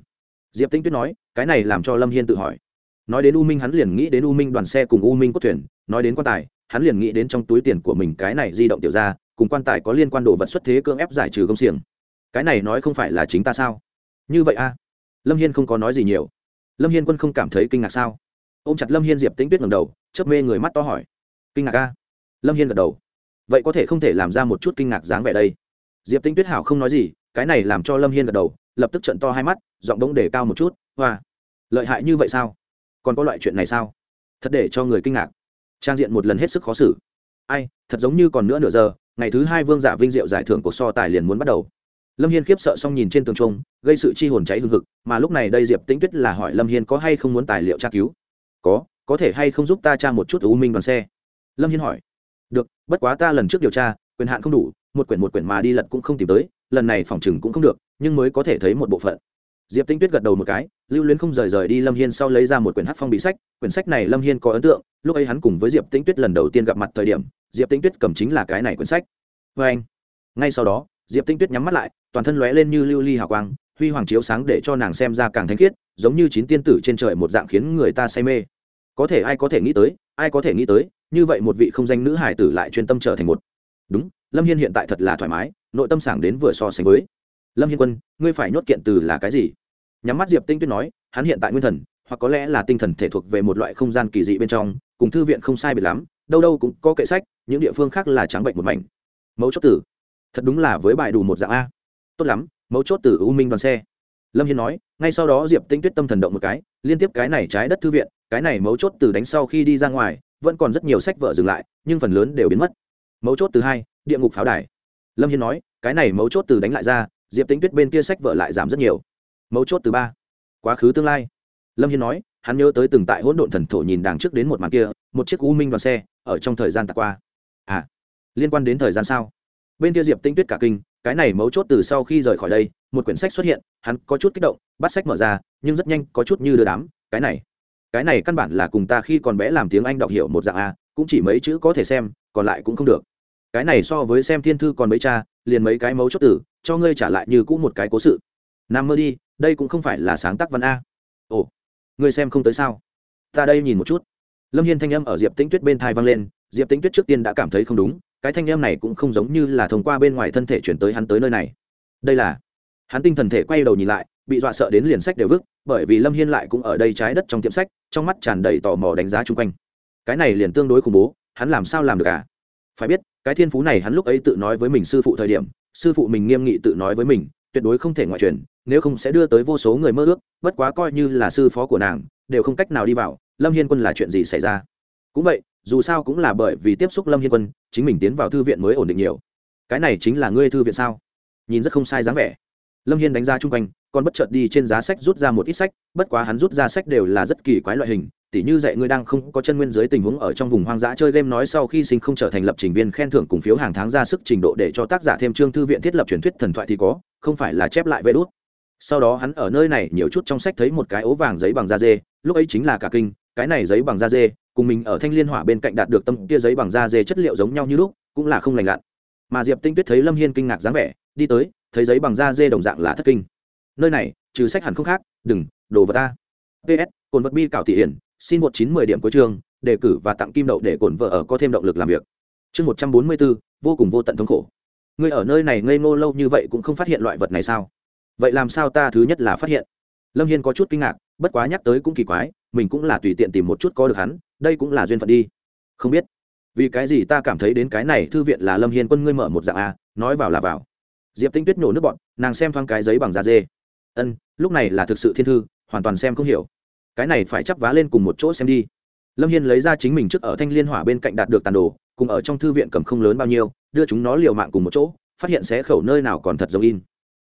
Diệp tĩnh tuyết nói, cái này làm cho lâm hiên tự hỏi. Nói đến u minh hắn liền nghĩ đến u minh đoàn xe cùng u minh cốt thuyền, nói đến quan tài, hắn liền nghĩ đến trong túi tiền của mình cái này di động tiểu ra, cùng quan tài có liên quan đồ vật xuất thế cưỡng ép giải trừ công xiềng cái này nói không phải là chính ta sao? Như vậy a lâm hiên không có nói gì nhiều. Lâm hiên quân không cảm thấy kinh ngạc sao? Ô m chặt lâm hiên diệp tĩnh tuyết ngầm đầu, chớp mê người mắt to hỏi. Kinh ngạc a lâm hiên gật đầu. Vậy có thể không thể làm ra một chút kinh ngạc dáng vẻ đây? Diệp tĩnh tuyết hảo không nói gì, cái này làm cho lâm hiên gật đầu, lập tức trận to hai mắt, giọng đống để cao một chút, hoa, lợi hại như vậy sao? Còn có loại chuyện này sao? Thật để cho người kinh ngạc. Trang diện một lần hết sức khó xử. Ai, thật giống như còn nữa nửa giờ, ngày thứ hai vương giả vinh diệu giải thưởng của so tài liền muốn bắt đầu lâm hiên khiếp sợ xong nhìn trên tường trông gây sự chi hồn cháy hương thực mà lúc này đây diệp tĩnh tuyết là hỏi lâm hiên có hay không muốn tài liệu tra cứu. Có có thể hay không giúp ta tra một chút u minh đoàn xe? Lâm hiên hỏi. Được, bất quá ta lần trước điều tra, quyền hạn không đủ, một quyển một quyển mà đi lật cũng không tìm tới, lần này phòng chừng cũng không được, nhưng mới có thể thấy một bộ phận. Diệp tinh tuyết gật đầu một cái, lưu luyến không rời rời đi lâm hiên sau lấy ra một quyển hát phong bị sách, quyển sách này lâm hiên có ấn tượng, lúc ấy hắn cùng với diệp tinh tuyết lần đầu tiên gặp mặt thời điểm, diệp tinh tuyết cầm chính là cái này quyển sách. Vê anh, ngay sau đó diệp tinh tuyết nhắm mắt lại, toàn thân lóe lên như lưu ly hào quang, huy hoàng chiếu sáng để cho nàng xem ra càng thanh khiết, giống như chín tiên tử trên trời một dạng khiến người ta say mê. Có thể ai có thể nghĩ tới, ai có thể nghĩ tới, như vậy một vị không danh nữ hải tử lại chuyên tâm trở thành một. Đúng, lâm hiên hiện tại thật là thoải mái, nội tâm sảng đến vừa so sánh với. Lâm hiên quân, ngươi phải nhốt kiện từ là cái gì? Nhắm mắt diệp tinh tuyết nói, hắn hiện tại nguyên thần, hoặc có lẽ là tinh thần thể thuộc về một loại không gian kỳ dị bên trong, cùng thư viện không sai biệt lắm, đâu đâu cũng có kệ sách, những địa phương khác là trắng bệnh một mảnh. Mẫu chốt tử thật đúng là với bài đủ một dạng a. Tốt lắm, mấu chốt từ u minh đoàn xe. Lâm hiên nói, ngay sau đó diệp tinh tuyết tâm thần động một cái, liên tiếp cái này trái đất thư viện, cái này mấu chốt từ đánh sau khi đi ra ngoài, vẫn còn rất nhiều sách vợ dừng lại, nhưng phần lớn đều biến mất. Mấu chốt từ hai, địa ngục pháo đài. Lâm hiên nói, cái này mấu chốt từ đánh lại ra, diệp Tinh tuyết bên kia sách vợ lại giảm rất nhiều. Mấu chốt từ ba, quá khứ tương lai. Lâm hiên nói, hắn nhớ tới từng tại hỗn độn thần thổ nhìn đằng trước đến một màn kia, một chiếc u minh đoàn xe, ở trong thời gian tạc qua. À liên quan đến thời gian sao? Bên kia diệp tinh tuyết cả kinh, cái này mấu chốt từ sau khi rời khỏi đây, một quyển sách xuất hiện, hắn có chút kích động, bắt sách mở ra, nhưng rất nhanh, có chút như đưa đám, cái này cái này căn bản là cùng ta khi còn bé làm tiếng anh đọc hiểu một dạng a, cũng chỉ mấy chữ có thể xem, còn lại cũng không được. Cái này so với xem thiên thư còn mấy cha, liền mấy cái mấu chốt tử cho ngươi trả lại như cũ một cái cố sự. Nam mơ đi, đây cũng không phải là sáng tác văn a. Ồ, ngươi xem không tới sao? Ta đây nhìn một chút. Lâm hiên thanh âm ở diệp tĩnh tuyết bên thai vang lên, diệp tĩnh tuyết trước tiên đã cảm thấy không đúng cái thanh em này cũng không giống như là thông qua bên ngoài thân thể chuyển tới hắn tới nơi này. Đây là, hắn tinh thần thể quay đầu nhìn lại, bị dọa sợ đến liền sách đều vứt, bởi vì lâm hiên lại cũng ở đây trái đất trong tiệm sách, trong mắt tràn đầy tò mò đánh giá chung quanh. Cái này liền tương đối khủng bố, hắn làm sao làm được à? Phải biết, cái thiên phú này hắn lúc ấy tự nói với mình sư phụ thời điểm, sư phụ mình nghiêm nghị tự nói với mình, tuyệt đối không thể ngoại truyền, nếu không sẽ đưa tới vô số người mơ ước, bất quá coi như là sư phó của nàng, đều không cách nào đi vào, lâm hiên quân là chuyện gì xảy ra? Cũng vậy dù sao cũng là bởi vì tiếp xúc lâm hiên quân, chính mình tiến vào thư viện mới ổn định nhiều. Cái này chính là ngươi thư viện sao? Nhìn rất không sai dáng vẻ. Lâm hiên đánh ra chung quanh còn bất chợt đi trên giá sách rút ra một ít sách, bất quá hắn rút ra sách đều là rất kỳ quái loại hình, tỉ như dạy ngươi đang không có chân nguyên dưới tình huống ở trong vùng hoang dã chơi game nói sau khi sinh không trở thành lập trình viên khen thưởng cùng phiếu hàng tháng ra sức trình độ để cho tác giả thêm chương thư viện thiết lập truyền thuyết thần thoại thì có, không phải là chép lại vê đốt sau đó hắn ở nơi này nhiều chút trong sách thấy một cái ố vàng giấy bằng da dê, lúc ấy chính là cả kinh cái này giấy bằng da dê cùng mình ở thanh liên hỏa bên cạnh đạt được tâm kia giấy bằng da dê chất liệu giống nhau như lúc cũng là không lành lặn. Mà diệp tinh tuyết thấy lâm hiên kinh ngạc dáng vẻ đi tới thấy giấy bằng da dê đồng dạng là thất kinh. Nơi này trừ sách hẳn không khác đừng đồ vật ta. Ps cồn vật bi cảo thị hiển xin một chín mười điểm cuối trường, đề cử và tặng kim đậu để cồn vợ ở có thêm động lực làm việc. Chương một trăm bốn mươi bốn vô cùng vô tận thống khổ. Ngươi ở nơi này ngây ngô lâu như vậy cũng không phát hiện loại vật này sao? Vậy làm sao ta thứ nhất là phát hiện? Lâm hiên có chút kinh ngạc, bất quá nhắc tới cũng kỳ quái, mình cũng là tùy tiện tìm một chút có được hắn, đây cũng là duyên phận đi. Không biết, vì cái gì ta cảm thấy đến cái này thư viện là lâm hiên quân ngươi mở một dạng a, nói vào là vào. Diệp tinh tuyết nhổ nước bọn nàng xem thoáng cái giấy bằng da dê. Ân, lúc này là thực sự thiên thư, hoàn toàn xem không hiểu. Cái này phải chắp vá lên cùng một chỗ xem đi. Lâm hiên lấy ra chính mình trước ở thanh liên hỏa bên cạnh đạt được tàn đồ, cùng ở trong thư viện cầm không lớn bao nhiêu, đưa chúng nó liều mạng cùng một chỗ, phát hiện xé khẩu nơi nào còn thật giống in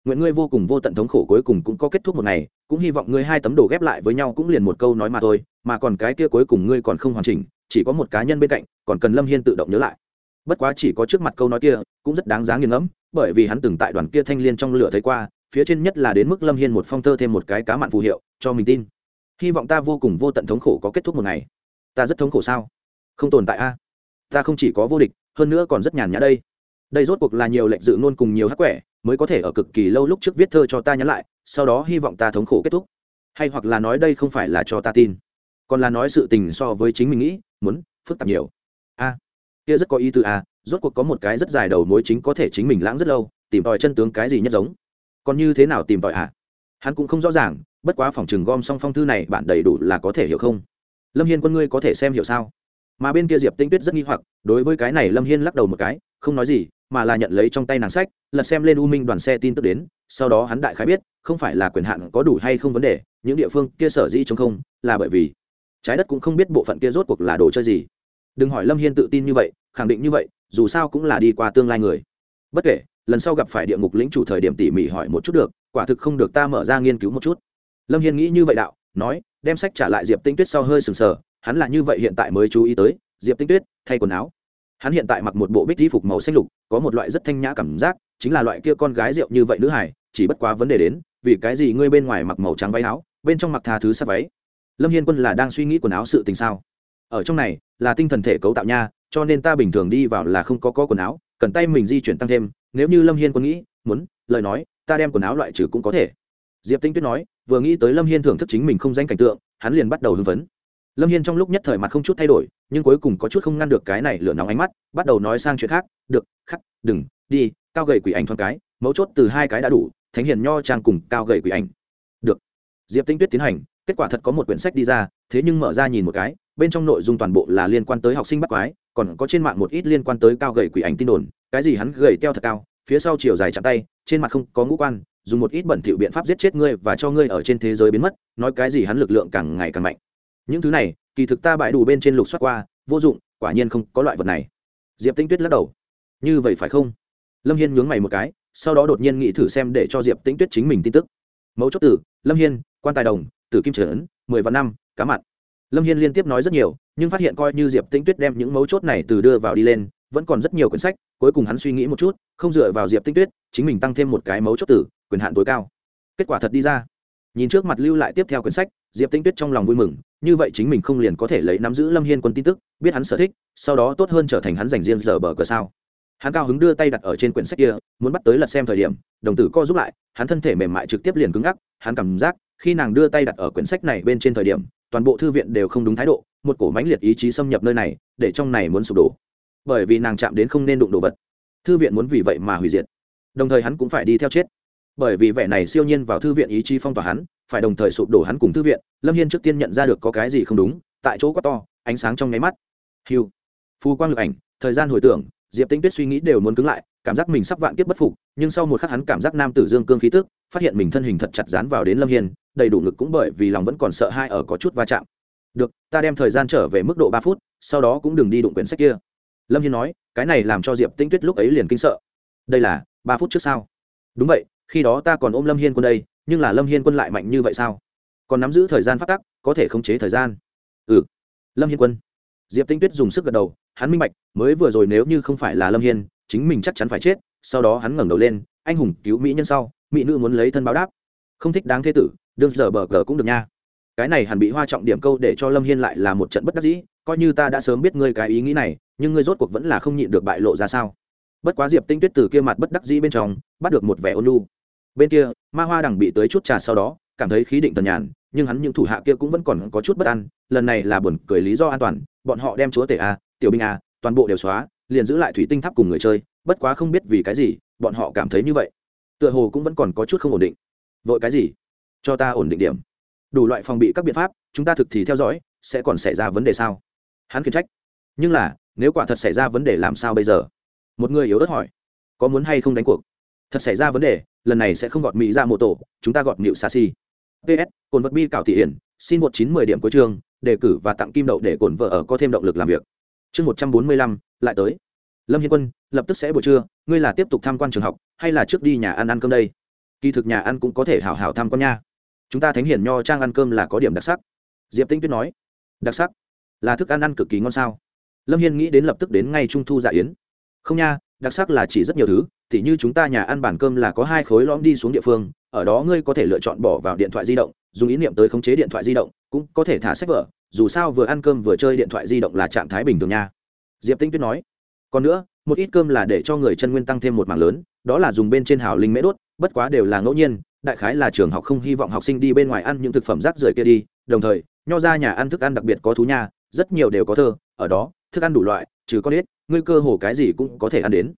nguyện ngươi vô cùng vô tận thống khổ cuối cùng cũng có kết thúc một ngày, cũng hy vọng ngươi hai tấm đồ ghép lại với nhau cũng liền một câu nói mà thôi, mà còn cái kia cuối cùng ngươi còn không hoàn chỉnh, chỉ có một cá nhân bên cạnh, còn cần lâm hiên tự động nhớ lại. Bất quá chỉ có trước mặt câu nói kia, cũng rất đáng giá nghiền ngẫm, bởi vì hắn từng tại đoàn kia thanh liên trong lửa thấy qua, phía trên nhất là đến mức lâm hiên một phong thơ thêm một cái cá mặn phù hiệu, cho mình tin. Hy vọng ta vô cùng vô tận thống khổ có kết thúc một ngày. Ta rất thống khổ sao? Không tồn tại a. Ta không chỉ có vô địch, hơn nữa còn rất nhàn nhã đây đây rốt cuộc là nhiều lệnh dự nôn cùng nhiều hắc quẻ, mới có thể ở cực kỳ lâu lúc trước viết thơ cho ta nhắn lại, sau đó hy vọng ta thống khổ kết thúc. Hay hoặc là nói đây không phải là cho ta tin, còn là nói sự tình so với chính mình nghĩ, muốn, phức tạp nhiều. A, kia rất có ý tư à rốt cuộc có một cái rất dài đầu mối chính có thể chính mình lãng rất lâu, tìm tòi chân tướng cái gì nhất giống. Còn như thế nào tìm tòi à? Hắn cũng không rõ ràng, bất quá phòng chừng gom xong phong thư này bạn đầy đủ là có thể hiểu không? Lâm hiên quân ngươi có thể xem hiểu sao? Mà bên kia diệp tinh tuyết rất nghi hoặc, đối với cái này lâm hiên lắc đầu một cái không nói gì, mà là nhận lấy trong tay nàng sách, lật xem lên u minh đoàn xe tin tức đến, sau đó hắn đại khái biết, không phải là quyền hạn có đủ hay không vấn đề, những địa phương kia sở dĩ chống không, là bởi vì trái đất cũng không biết bộ phận kia rốt cuộc là đồ chơi gì. Đừng hỏi lâm hiên tự tin như vậy, khẳng định như vậy, dù sao cũng là đi qua tương lai người. Bất kể, lần sau gặp phải địa ngục lĩnh chủ thời điểm tỉ mỉ hỏi một chút được, quả thực không được ta mở ra nghiên cứu một chút. Lâm hiên nghĩ như vậy đạo, nói, đem sách trả lại diệp tinh tuyết sau hơi sừng sờ, hắn là như vậy hiện tại mới chú ý tới, diệp tinh tuyết, thay quần áo hắn hiện tại mặc một bộ bích di phục màu xanh lục, có một loại rất thanh nhã cảm giác, chính là loại kia con gái rượu như vậy nữ hải chỉ bất quá vấn đề đến, vì cái gì ngươi bên ngoài mặc màu trắng váy áo, bên trong mặc tha thứ sát váy? Lâm hiên quân là đang suy nghĩ quần áo sự tình sao? Ở trong này, là tinh thần thể cấu tạo nha, cho nên ta bình thường đi vào là không có có quần áo, cần tay mình di chuyển tăng thêm, nếu như lâm hiên quân nghĩ, muốn, lời nói, ta đem quần áo loại trừ cũng có thể. Diệp tinh tuyết nói, vừa nghĩ tới lâm hiên thưởng thức chính mình không danh cảnh tượng, hắn liền bắt đầu hưng phấn lâm hiên trong lúc nhất thời mặt không chút thay đổi, nhưng cuối cùng có chút không ngăn được cái này lửa nóng ánh mắt, bắt đầu nói sang chuyện khác, được, khắc, đừng, đi, cao gầy quỷ ảnh thoáng cái, mấu chốt từ hai cái đã đủ, thánh hiền nho trang cùng cao gầy quỷ ảnh. Được. Diệp tinh tuyết tiến hành, kết quả thật có một quyển sách đi ra, thế nhưng mở ra nhìn một cái, bên trong nội dung toàn bộ là liên quan tới học sinh bắt quái, còn có trên mạng một ít liên quan tới cao gầy quỷ ảnh tin đồn, cái gì hắn gầy teo thật cao, phía sau chiều dài chạm tay, trên mặt không có ngũ quan, dùng một ít bẩn thỉu biện pháp giết chết ngươi và cho ngươi ở trên thế giới biến mất, nói cái gì hắn lực lượng càng ngày càng mạnh những thứ này, kỳ thực ta bại đủ bên trên lục soát qua, vô dụng, quả nhiên không có loại vật này. Diệp tinh tuyết lắc đầu. Như vậy phải không? Lâm hiên nhướng mày một cái, sau đó đột nhiên nghĩ thử xem để cho diệp tinh tuyết chính mình tin tức. Mẫu chốt tử lâm hiên, quan tài đồng, tử kim trấn mười vạn năm, cá mặn. Lâm hiên liên tiếp nói rất nhiều, nhưng phát hiện coi như diệp tinh tuyết đem những mấu chốt này từ đưa vào đi lên, vẫn còn rất nhiều quyển sách, cuối cùng hắn suy nghĩ một chút, không dựa vào diệp tinh tuyết, chính mình tăng thêm một cái mấu chốt tử quyền hạn tối cao. Kết quả thật đi ra nhìn trước mặt lưu lại tiếp theo quyển sách, diệp tinh tuyết trong lòng vui mừng, như vậy chính mình không liền có thể lấy nắm giữ lâm hiên quân tin tức, biết hắn sở thích, sau đó tốt hơn trở thành hắn dành riêng giờ bờ cờ sao. Hắn cao hứng đưa tay đặt ở trên quyển sách kia, muốn bắt tới lật xem thời điểm, đồng tử co giúp lại, hắn thân thể mềm mại trực tiếp liền cứng ngắc, hắn cảm giác, khi nàng đưa tay đặt ở quyển sách này bên trên thời điểm, toàn bộ thư viện đều không đúng thái độ, một cổ mãnh liệt ý chí xâm nhập nơi này, để trong này muốn sụp đổ. Bởi vì nàng chạm đến không nên đụng đồ vật, thư viện muốn vì vậy mà hủy diệt. Đồng thời hắn cũng phải đi theo chết bởi vì vẻ này siêu nhiên vào thư viện ý chí phong tỏa hắn, phải đồng thời sụp đổ hắn cùng thư viện, lâm hiên trước tiên nhận ra được có cái gì không đúng, tại chỗ quá to, ánh sáng trong nháy mắt. Hiu phu quang lực ảnh, thời gian hồi tưởng, diệp tinh tuyết suy nghĩ đều muốn cứng lại, cảm giác mình sắp vạn kiếp bất phục, nhưng sau một khắc hắn cảm giác nam tử dương cương khí tức, phát hiện mình thân hình thật chặt dán vào đến lâm hiên, đầy đủ ngực cũng bởi vì lòng vẫn còn sợ hai ở có chút va chạm. Được, ta đem thời gian trở về mức độ ba phút, sau đó cũng đừng đi đụng quyển sách kia. Lâm hiên nói, cái này làm cho diệp tinh tuyết lúc ấy liền kinh sợ. Đây là ba phút trước sau đúng vậy khi đó ta còn ôm lâm hiên quân đây, nhưng là lâm hiên quân lại mạnh như vậy sao? Còn nắm giữ thời gian phát tắc, có thể khống chế thời gian. Ừ. Lâm hiên quân. Diệp tinh tuyết dùng sức gật đầu, hắn minh bạch, mới vừa rồi nếu như không phải là lâm hiên, chính mình chắc chắn phải chết, sau đó hắn ngẩng đầu lên, anh hùng cứu mỹ nhân sau, mỹ nữ muốn lấy thân báo đáp. Không thích đáng thế tử, đương giờ bờ cờ cũng được nha. Cái này hẳn bị hoa trọng điểm câu để cho lâm hiên lại là một trận bất đắc dĩ, coi như ta đã sớm biết ngươi cái ý nghĩ này, nhưng ngươi rốt cuộc vẫn là không nhịn được bại lộ ra sao? Bất quá diệp tinh tuyết từ kia mặt bất đắc dĩ bên trong, bắt được một vẻ ôn lu bên kia, ma hoa đằng bị tới chút trà sau đó, cảm thấy khí định tần nhàn, nhưng hắn những thủ hạ kia cũng vẫn còn có chút bất an, lần này là buồn cười lý do an toàn, bọn họ đem chúa tể a, tiểu binh a, toàn bộ đều xóa, liền giữ lại thủy tinh tháp cùng người chơi, bất quá không biết vì cái gì, bọn họ cảm thấy như vậy. Tựa hồ cũng vẫn còn có chút không ổn định. Vội cái gì? Cho ta ổn định điểm. Đủ loại phòng bị các biện pháp, chúng ta thực thì theo dõi, sẽ còn xảy ra vấn đề sao? Hắn khiển trách. Nhưng là, nếu quả thật xảy ra vấn đề làm sao bây giờ? Một người yếu ớt hỏi. Có muốn hay không đánh cuộc? Thật xảy ra vấn đề lần này sẽ không gọt mỹ ra mô tổ, chúng ta gọt nịu xa xi ps cồn vật bi cảo thị hiển, xin một chín mười điểm cuối chương, đề cử và tặng kim đậu để cồn vợ ở có thêm động lực làm việc. Chương một trăm bốn mươi lăm, lại tới. Lâm hiên quân, lập tức sẽ buổi trưa, ngươi là tiếp tục tham quan trường học, hay là trước đi nhà ăn ăn cơm đây? Kỳ thực nhà ăn cũng có thể hảo hảo tham quan nha. Chúng ta thánh hiển nho trang ăn cơm là có điểm đặc sắc. Diệp tinh tuyết nói. Đặc sắc? Là thức ăn ăn cực kỳ ngon sao? Lâm hiên nghĩ đến lập tức đến ngay trung thu dạ yến. Không nha, đặc sắc là chỉ rất nhiều thứ tỉ như chúng ta nhà ăn bản cơm là có hai khối lõm đi xuống địa phương, ở đó ngươi có thể lựa chọn bỏ vào điện thoại di động, dùng ý niệm tới khống chế điện thoại di động, cũng có thể thả sách vở, dù sao vừa ăn cơm vừa chơi điện thoại di động là trạng thái bình thường nha. Diệp tinh tuyết nói. Còn nữa, một ít cơm là để cho người chân nguyên tăng thêm một mảng lớn, đó là dùng bên trên hào linh mễ đốt, bất quá đều là ngẫu nhiên, đại khái là trường học không hy vọng học sinh đi bên ngoài ăn những thực phẩm rác rưởi kia đi, đồng thời, nho ra nhà ăn thức ăn đặc biệt có thú nha, rất nhiều đều có thơ, ở đó, thức ăn đủ loại, trừ con ít ngươi cơ hồ cái gì cũng có thể ăn đến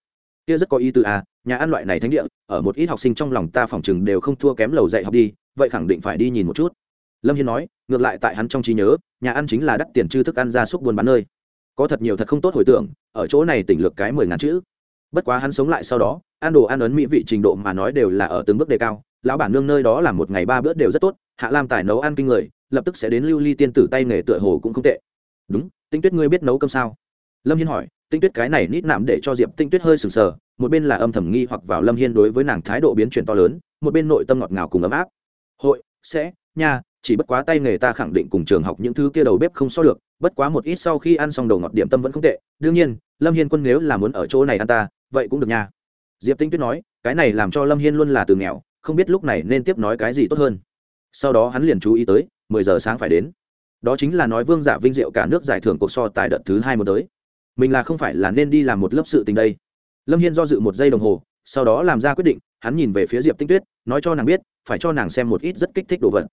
kia rất có ý tư à nhà ăn loại này thánh địa, ở một ít học sinh trong lòng ta phòng chừng đều không thua kém lầu dạy học đi, vậy khẳng định phải đi nhìn một chút. Lâm hiên nói, ngược lại tại hắn trong trí nhớ, nhà ăn chính là đắt tiền chư thức ăn ra súc buôn bán nơi. Có thật nhiều thật không tốt hồi tưởng, ở chỗ này tỉnh lược cái mười ngàn chữ. Bất quá hắn sống lại sau đó, ăn đồ ăn ấn mỹ vị trình độ mà nói đều là ở từng bước đề cao. Lão bản nương nơi đó là một ngày ba bữa đều rất tốt, hạ lam tài nấu ăn kinh người, lập tức sẽ đến lưu ly tiên tử tay nghề tựa hồ cũng không tệ. Đúng, tinh tuyết ngươi biết nấu cơm sao? Lâm hiên hỏi tinh tuyết cái này nít nạm để cho diệp tinh tuyết hơi sừng sờ, một bên là âm thầm nghi hoặc vào lâm hiên đối với nàng thái độ biến chuyển to lớn, một bên nội tâm ngọt ngào cùng ấm áp. Hội, sẽ, nha, chỉ bất quá tay nghề ta khẳng định cùng trường học những thứ kia đầu bếp không so được, bất quá một ít sau khi ăn xong đầu ngọt điểm tâm vẫn không tệ. Đương nhiên, lâm hiên quân nếu là muốn ở chỗ này ăn ta, vậy cũng được nha. Diệp tinh tuyết nói, cái này làm cho lâm hiên luôn là từ nghèo, không biết lúc này nên tiếp nói cái gì tốt hơn. Sau đó hắn liền chú ý tới, mười giờ sáng phải đến. Đó chính là nói vương giả vinh diệu cả nước giải thưởng cuộc so tài đợt thứ hai muốn tới mình là không phải là nên đi làm một lớp sự tình đây. Lâm hiên do dự một giây đồng hồ, sau đó làm ra quyết định, hắn nhìn về phía diệp tinh tuyết, nói cho nàng biết, phải cho nàng xem một ít rất kích thích đồ vật.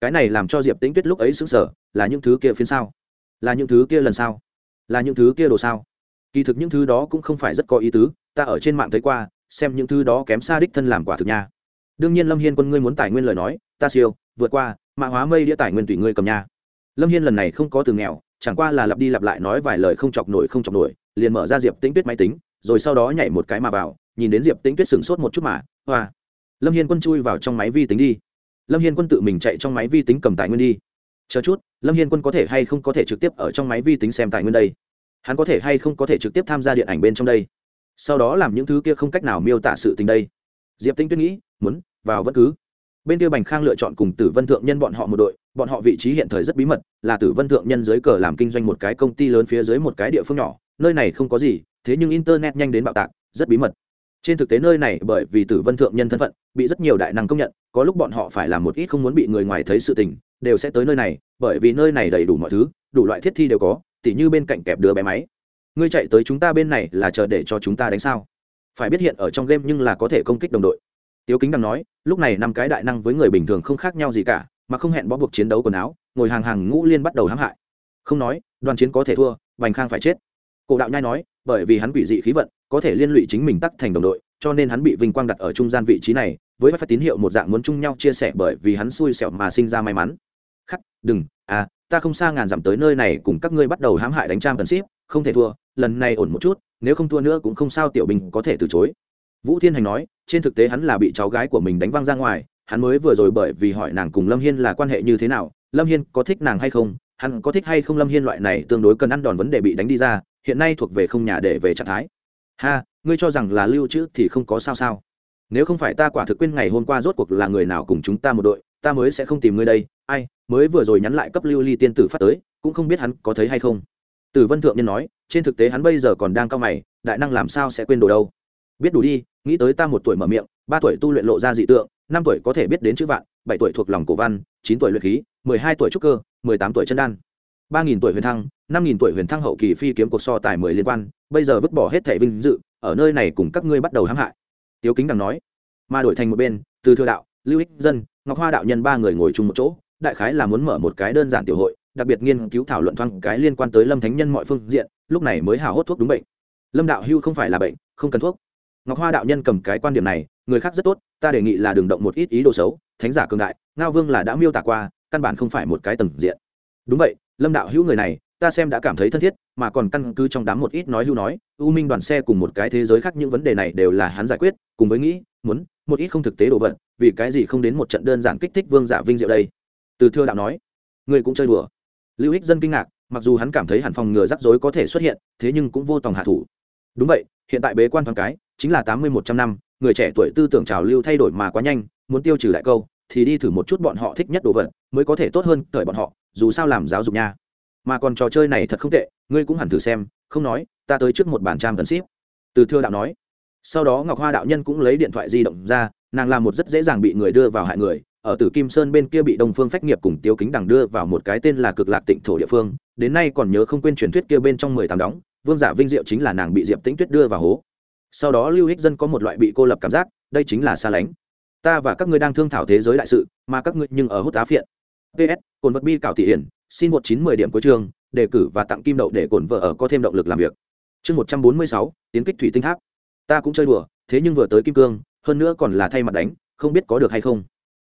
Cái này làm cho diệp tinh tuyết lúc ấy xứng sở là những thứ kia phiến sao? Là những thứ kia lần sau là những thứ kia đồ sao? Kỳ thực những thứ đó cũng không phải rất có ý tứ, ta ở trên mạng thấy qua, xem những thứ đó kém xa đích thân làm quả thực nha. Đương nhiên lâm hiên quân ngươi muốn tài nguyên lời nói, ta siêu, vượt qua mạng hóa mây đĩa tài nguyên tùy ngươi cầm nha. Lâm hiên lần này không có từ nghèo chẳng qua là lặp đi lặp lại nói vài lời không chọc nổi không chọc nổi, liền mở ra diệp tĩnh tuyết máy tính, rồi sau đó nhảy một cái mà vào, nhìn đến diệp tĩnh tuyết sửng sốt một chút mà, hoa, lâm hiên quân chui vào trong máy vi tính đi. Lâm hiên quân tự mình chạy trong máy vi tính cầm tài nguyên đi. Chờ chút, lâm hiên quân có thể hay không có thể trực tiếp ở trong máy vi tính xem tài nguyên đây? Hắn có thể hay không có thể trực tiếp tham gia điện ảnh bên trong đây? Sau đó làm những thứ kia không cách nào miêu tả sự tình đây. Diệp Tĩnh tuyết nghĩ, muốn, vào vẫn cứ. Bên kia bành khang lựa chọn cùng tử vân thượng nhân bọn họ một đội bọn họ vị trí hiện thời rất bí mật, là tử vân thượng nhân dưới cờ làm kinh doanh một cái công ty lớn phía dưới một cái địa phương nhỏ, nơi này không có gì, thế nhưng internet nhanh đến bạo tạc, rất bí mật. Trên thực tế nơi này bởi vì tử vân thượng nhân thân phận, bị rất nhiều đại năng công nhận, có lúc bọn họ phải làm một ít không muốn bị người ngoài thấy sự tình, đều sẽ tới nơi này, bởi vì nơi này đầy đủ mọi thứ, đủ loại thiết thi đều có, tỉ như bên cạnh kẹp đứa bé máy. Ngươi chạy tới chúng ta bên này là chờ để cho chúng ta đánh sao? Phải biết hiện ở trong game nhưng là có thể công kích đồng đội. Tiếu kính đằng nói, lúc này năm cái đại năng với người bình thường không khác nhau gì cả mà không hẹn bó buộc chiến đấu quần áo, ngồi hàng hàng ngũ liên bắt đầu hãm hại. Không nói, đoàn chiến có thể thua, bành khang phải chết. Cổ đạo nhai nói, bởi vì hắn quỷ dị khí vận, có thể liên lụy chính mình tắc thành đồng đội, cho nên hắn bị vinh quang đặt ở trung gian vị trí này, với phát tín hiệu một dạng muốn chung nhau chia sẻ bởi vì hắn xui xẻo mà sinh ra may mắn. Khắc, đừng à ta không xa ngàn dặm tới nơi này cùng các ngươi bắt đầu hãm hại đánh trang tần ship, không thể thua, lần này ổn một chút, nếu không thua nữa cũng không sao tiểu bình có thể từ chối. Vũ thiên hành nói, trên thực tế hắn là bị cháu gái của mình đánh văng ra ngoài hắn mới vừa rồi bởi vì hỏi nàng cùng lâm hiên là quan hệ như thế nào, lâm hiên có thích nàng hay không, hắn có thích hay không lâm hiên loại này tương đối cần ăn đòn vấn đề bị đánh đi ra, hiện nay thuộc về không nhà để về trạng thái. Ha, ngươi cho rằng là lưu trữ thì không có sao sao. Nếu không phải ta quả thực quên ngày hôm qua rốt cuộc là người nào cùng chúng ta một đội, ta mới sẽ không tìm ngươi đây. Ai, mới vừa rồi nhắn lại cấp lưu ly tiên tử phát tới, cũng không biết hắn có thấy hay không. Tử vân thượng nhân nói, trên thực tế hắn bây giờ còn đang cao mày, đại năng làm sao sẽ quên đồ đâu. Biết đủ đi nghĩ tới ta một tuổi mở miệng, ba tuổi tu luyện lộ ra dị tượng, năm tuổi có thể biết đến chữ vạn, bảy tuổi thuộc lòng cổ văn, chín tuổi luyện khí, mười hai tuổi trúc cơ, mười tám tuổi chân đan. Ba nghìn tuổi huyền thăng, năm nghìn tuổi huyền thăng hậu kỳ phi kiếm cuộc so tài mười liên quan, bây giờ vứt bỏ hết thẻ vinh dự, ở nơi này cùng các ngươi bắt đầu hãm hại. Tiếu kính đằng nói mà đổi thành một bên, từ thừa đạo, lưu ích dân, ngọc hoa đạo nhân ba người ngồi chung một chỗ, đại khái là muốn mở một cái đơn giản tiểu hội, đặc biệt nghiên cứu thảo luận thoáng cái liên quan tới lâm thánh nhân mọi phương diện, lúc này mới hào hốt thuốc đúng bệnh. Lâm đạo hưu không phải là bệnh, không cần thuốc ngọc hoa đạo nhân cầm cái quan điểm này, người khác rất tốt, ta đề nghị là đừng động một ít ý đồ xấu, thánh giả cường đại, ngao vương là đã miêu tả qua, căn bản không phải một cái tầng diện. Đúng vậy, lâm đạo hữu người này, ta xem đã cảm thấy thân thiết, mà còn căn cứ trong đám một ít nói hưu nói, u minh đoàn xe cùng một cái thế giới khác những vấn đề này đều là hắn giải quyết, cùng với nghĩ, muốn, một ít không thực tế đồ vật, vì cái gì không đến một trận đơn giản kích thích vương giả vinh diệu đây? Từ thưa đạo nói, người cũng chơi đùa. Lưu ích dân kinh ngạc, mặc dù hắn cảm thấy hẳn phòng ngừa rắc rối có thể xuất hiện, thế nhưng cũng vô tòng hạ thủ. Đúng vậy, hiện tại bế quan thoáng cái chính là tám mươi một trăm năm, người trẻ tuổi tư tưởng trào lưu thay đổi mà quá nhanh, muốn tiêu trừ lại câu, thì đi thử một chút bọn họ thích nhất đồ vật, mới có thể tốt hơn cởi bọn họ, dù sao làm giáo dục nha. Mà còn trò chơi này thật không tệ, ngươi cũng hẳn thử xem, không nói, ta tới trước một bản trang tấn ship. Từ thưa đạo nói. Sau đó ngọc hoa đạo nhân cũng lấy điện thoại di động ra, nàng làm một rất dễ dàng bị người đưa vào hại người, ở tử kim sơn bên kia bị đông phương phách nghiệp cùng tiêu kính đằng đưa vào một cái tên là cực lạc tịnh thổ địa phương, đến nay còn nhớ không quên truyền thuyết kia bên trong mười tám đóng, vương giả vinh diệu chính là nàng bị diệp tĩnh tuyết đưa vào hố sau đó lưu hích dân có một loại bị cô lập cảm giác, đây chính là xa lánh. Ta và các ngươi đang thương thảo thế giới đại sự, mà các ngươi nhưng ở hút tá phiện. Ps cồn vật bi cảo thị hiển, xin một chín mười điểm cuối trường đề cử và tặng kim đậu để cồn vợ ở có thêm động lực làm việc. Chương một trăm bốn mươi sáu, tiến kích thủy tinh tháp. Ta cũng chơi đùa, thế nhưng vừa tới kim cương, hơn nữa còn là thay mặt đánh, không biết có được hay không.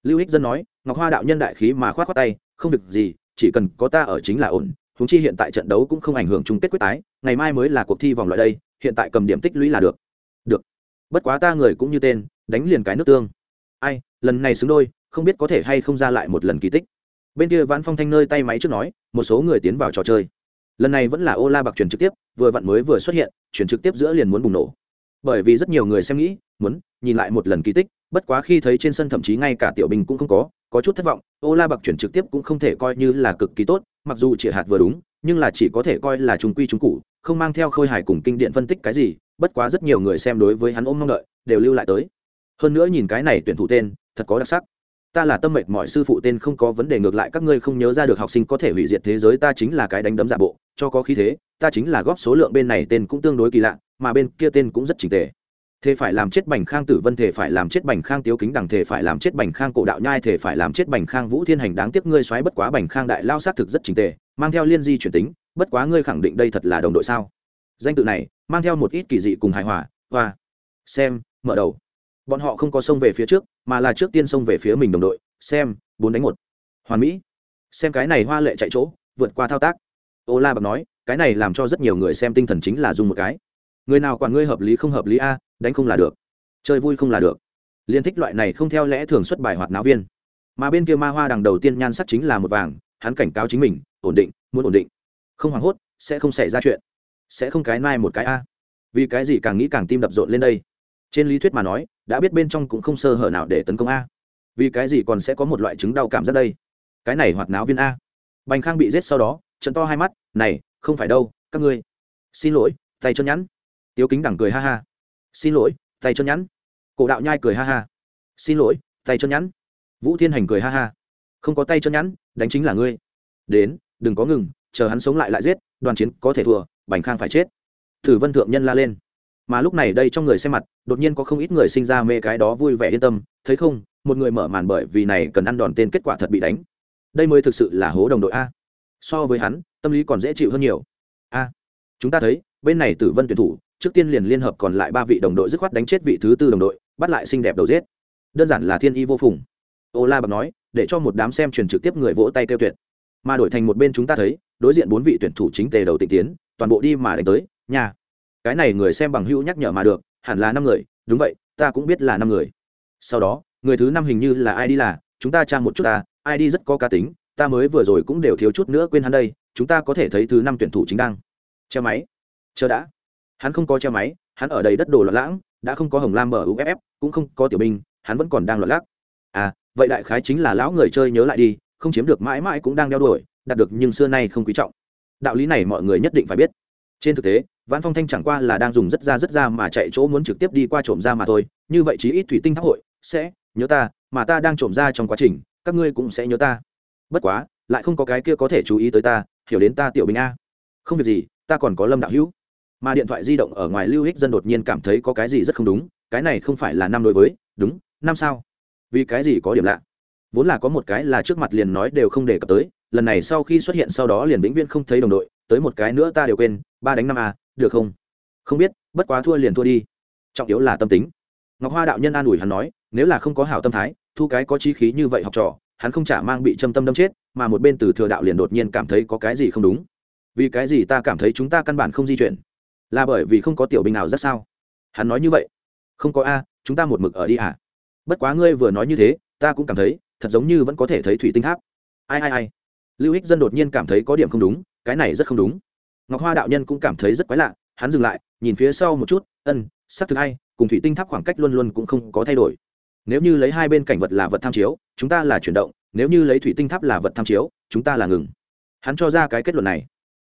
Lưu Hích dân nói, ngọc hoa đạo nhân đại khí mà khoát khoát tay, không việc gì, chỉ cần có ta ở chính là ổn húng chi hiện tại trận đấu cũng không ảnh hưởng chung kết quyết tái, ngày mai mới là cuộc thi vòng loại đây, hiện tại cầm điểm tích lũy là được bất quá ta người cũng như tên, đánh liền cái nước tương. Ai, lần này xứng đôi, không biết có thể hay không ra lại một lần kỳ tích. Bên kia vãn phong thanh nơi tay máy trước nói, một số người tiến vào trò chơi. Lần này vẫn là ô la bạc truyền trực tiếp, vừa vặn mới vừa xuất hiện, chuyển trực tiếp giữa liền muốn bùng nổ. Bởi vì rất nhiều người xem nghĩ, muốn nhìn lại một lần kỳ tích, bất quá khi thấy trên sân thậm chí ngay cả tiểu binh cũng không có có chút thất vọng, ô la bạc chuyển trực tiếp cũng không thể coi như là cực kỳ tốt, mặc dù chỉ hạt vừa đúng, nhưng là chỉ có thể coi là trung quy trung cụ, không mang theo khôi hài cùng kinh điện phân tích cái gì bất quá rất nhiều người xem đối với hắn ôm mong đợi, đều lưu lại tới. Hơn nữa nhìn cái này tuyển thủ tên, thật có đặc sắc. Ta là tâm mệnh mọi sư phụ tên không có vấn đề ngược lại các ngươi không nhớ ra được học sinh có thể hủy diệt thế giới ta chính là cái đánh đấm giả bộ, cho có khí thế, ta chính là góp số lượng bên này tên cũng tương đối kỳ lạ, mà bên kia tên cũng rất trình tề. Thế phải làm chết bành khang tử vân thể phải làm chết bành khang tiếu kính đằng thể phải làm chết bành khang cổ đạo nhai thể phải làm chết bành khang vũ thiên hành, đáng tiếc ngươi xoáy bất quá bành khang đại lao sát thực rất trình tề, mang theo liên di chuyển tính, bất quá ngươi khẳng định đây thật là đồng đội sao? Danh tự này mang theo một ít kỳ dị cùng hài hòa, hoa. Xem, mở đầu. Bọn họ không có xông về phía trước, mà là trước tiên xông về phía mình đồng đội. Xem, bốn đánh một. Hoàn mỹ. Xem cái này hoa lệ chạy chỗ, vượt qua thao tác. Ô la bạc nói, cái này làm cho rất nhiều người xem tinh thần chính là dùng một cái. Người nào quản ngươi hợp lý không hợp lý a, đánh không là được. Chơi vui không là được. Liên thích loại này không theo lẽ thường xuất bài hoạt náo viên. Mà bên kia ma hoa đằng đầu tiên nhan sắc chính là một vàng, hắn cảnh cáo chính mình, ổn định, muốn ổn định. Không hoảng hốt, sẽ không xảy ra chuyện sẽ không cái nai một cái a. Vì cái gì càng nghĩ càng tim đập rộn lên đây? Trên lý thuyết mà nói, đã biết bên trong cũng không sơ hở nào để tấn công a. Vì cái gì còn sẽ có một loại chứng đau cảm giác đây? Cái này hoạt náo viên a. Bành khang bị giết sau đó, trận to hai mắt, này, không phải đâu, các ngươi. Xin lỗi, tay chân nhắn. Tiếu kính đẳng cười ha ha. Xin lỗi, tay chân nhắn. Cổ đạo nhai cười ha ha. Xin lỗi, tay chân nhắn. Vũ thiên hành cười ha ha. Không có tay chân nhắn, đánh chính là ngươi. Đến, đừng có ngừng, chờ hắn sống lại lại giết, đoàn chiến có thể thua bành khang phải chết. Thử vân thượng nhân la lên. Mà lúc này đây trong người xem mặt, đột nhiên có không ít người sinh ra mê cái đó vui vẻ yên tâm. Thấy không, một người mở màn bởi vì này cần ăn đòn tên kết quả thật bị đánh. Đây mới thực sự là hố đồng đội a. So với hắn, tâm lý còn dễ chịu hơn nhiều. A. Chúng ta thấy, bên này tử vân tuyển thủ, trước tiên liền liên hợp còn lại ba vị đồng đội dứt khoát đánh chết vị thứ tư đồng đội, bắt lại xinh đẹp đầu giết. Đơn giản là thiên y vô phùng. Ô la bạc nói, để cho một đám xem truyền trực tiếp người vỗ tay kêu tuyệt. Mà đổi thành một bên chúng ta thấy, đối diện bốn vị tuyển thủ chính tề đầu tịnh tiến toàn bộ đi mà đánh tới nhà cái này người xem bằng hữu nhắc nhở mà được, hẳn là năm người, đúng vậy, ta cũng biết là năm người. Sau đó, người thứ năm hình như là ai đi là, chúng ta tra một chút ta, ai đi rất có cá tính, ta mới vừa rồi cũng đều thiếu chút nữa quên hắn đây, chúng ta có thể thấy thứ năm tuyển thủ chính đang. Che máy. Chờ đã. Hắn không có che máy, hắn ở đây đất đồ loạn lãng, đã không có hồng lam mở uff cũng không có tiểu binh hắn vẫn còn đang loạn lắc à vậy đại khái chính là lão người chơi nhớ lại đi, không chiếm được mãi mãi cũng đang đeo đuổi, đạt được nhưng xưa nay không quý trọng đạo lý này mọi người nhất định phải biết. Trên thực tế, vãn phong thanh chẳng qua là đang dùng rất ra rất ra mà chạy chỗ muốn trực tiếp đi qua trộm ra mà thôi. Như vậy chí ít thủy tinh tháp hội sẽ nhớ ta, mà ta đang trộm ra trong quá trình, các ngươi cũng sẽ nhớ ta. Bất quá, lại không có cái kia có thể chú ý tới ta, hiểu đến ta tiểu bình a. Không việc gì, ta còn có lâm đạo hữu. Mà điện thoại di động ở ngoài lưu hích dân đột nhiên cảm thấy có cái gì rất không đúng, cái này không phải là năm đối với, đúng, năm sao? Vì cái gì có điểm lạ? Vốn là có một cái là trước mặt liền nói đều không đề cập tới, lần này sau khi xuất hiện sau đó liền vĩnh viễn không thấy đồng đội, tới một cái nữa ta đều quên, ba đánh năm a, được không? Không biết, bất quá thua liền thua đi. Trọng yếu là tâm tính. Ngọc hoa đạo nhân an ủi hắn nói, nếu là không có hảo tâm thái, thu cái có chi khí như vậy học trò, hắn không chả mang bị châm tâm đâm chết, mà một bên từ thừa đạo liền đột nhiên cảm thấy có cái gì không đúng. Vì cái gì ta cảm thấy chúng ta căn bản không di chuyển? Là bởi vì không có tiểu binh nào rất sao? Hắn nói như vậy. Không có a, chúng ta một mực ở đi à? Bất quá ngươi vừa nói như thế, ta cũng cảm thấy thật giống như vẫn có thể thấy thủy tinh tháp. Ai ai ai? Lưu ích dân đột nhiên cảm thấy có điểm không đúng, cái này rất không đúng. Ngọc hoa đạo nhân cũng cảm thấy rất quái lạ, hắn dừng lại, nhìn phía sau một chút, ân, xác thực hay, cùng thủy tinh tháp khoảng cách luôn luôn cũng không có thay đổi. Nếu như lấy hai bên cảnh vật là vật tham chiếu, chúng ta là chuyển động, nếu như lấy thủy tinh tháp là vật tham chiếu, chúng ta là ngừng. Hắn cho ra cái kết luận này.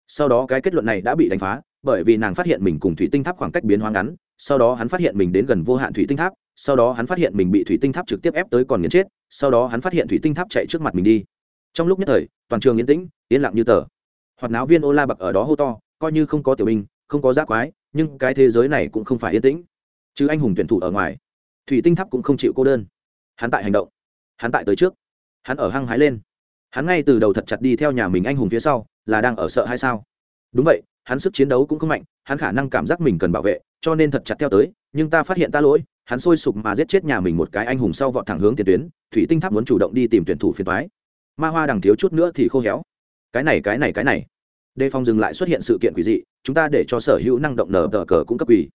Sau đó cái kết luận này đã bị đánh phá, bởi vì nàng phát hiện mình cùng thủy tinh tháp khoảng cách biến hóa ngắn sau đó hắn phát hiện mình đến gần vô hạn thủy tinh tháp, sau đó hắn phát hiện mình bị thủy tinh tháp trực tiếp ép tới còn nghiến chết, sau đó hắn phát hiện thủy tinh tháp chạy trước mặt mình đi. Trong lúc nhất thời, toàn trường yên tĩnh, yên lặng như tờ. Hoạt náo viên ô la bậc ở đó hô to, coi như không có tiểu binh, không có giác quái, nhưng cái thế giới này cũng không phải yên tĩnh. Chứ anh hùng tuyển thủ ở ngoài, thủy tinh tháp cũng không chịu cô đơn. Hắn tại hành động. Hắn tại tới trước. Hắn ở hăng hái lên. Hắn ngay từ đầu thật chặt đi theo nhà mình anh hùng phía sau, là đang ở sợ hay sao? Đúng vậy, hắn sức chiến đấu cũng không mạnh, hắn khả năng cảm giác mình cần bảo vệ cho nên thật chặt theo tới, nhưng ta phát hiện ta lỗi, hắn sôi sục mà giết chết nhà mình một cái anh hùng sau vọt thẳng hướng tiền tuyến, thủy tinh tháp muốn chủ động đi tìm tuyển thủ phiền thoái ma hoa đằng thiếu chút nữa thì khô héo. Cái này cái này cái này. Đề phòng dừng lại xuất hiện sự kiện quỷ dị, chúng ta để cho sở hữu năng động nở tờ cờ cũng cấp quỷ.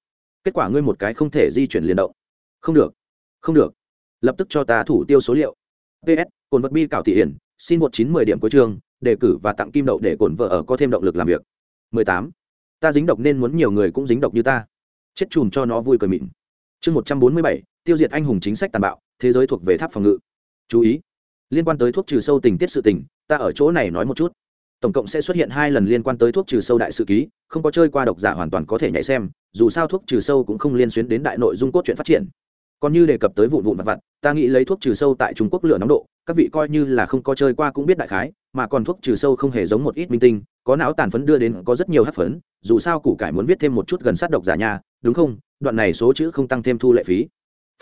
Kết quả ngươi một cái không thể di chuyển liền động. Không được không được. Lập tức cho ta thủ tiêu số liệu. Ps cồn vật bi cảo thị hiển, xin một chín mười điểm cuối chương, đề cử và tặng kim đậu để cồn vợ ở có thêm động lực làm việc. 18. ta dính độc nên muốn nhiều người cũng dính độc như ta chết chùm cho nó vui cười mịn. Chương một trăm bốn mươi bảy, tiêu diệt anh hùng chính sách tàn bạo, thế giới thuộc về tháp phòng ngự. Chú ý, liên quan tới thuốc trừ sâu tình tiết sự tình, ta ở chỗ này nói một chút. Tổng cộng sẽ xuất hiện hai lần liên quan tới thuốc trừ sâu đại sự ký, không có chơi qua độc giả hoàn toàn có thể nhảy xem, dù sao thuốc trừ sâu cũng không liên xuyến đến đại nội dung cốt truyện phát triển. Còn như đề cập tới vụn vụn vặt vặt, ta nghĩ lấy thuốc trừ sâu tại trung quốc lửa nóng độ, các vị coi như là không có chơi qua cũng biết đại khái, mà còn thuốc trừ sâu không hề giống một ít minh tinh, có não tàn phấn đưa đến có rất nhiều hát phấn, dù sao củ cải muốn viết thêm một chút gần sát độc giả nhà đúng không? Đoạn này số chữ không tăng thêm thu lệ phí.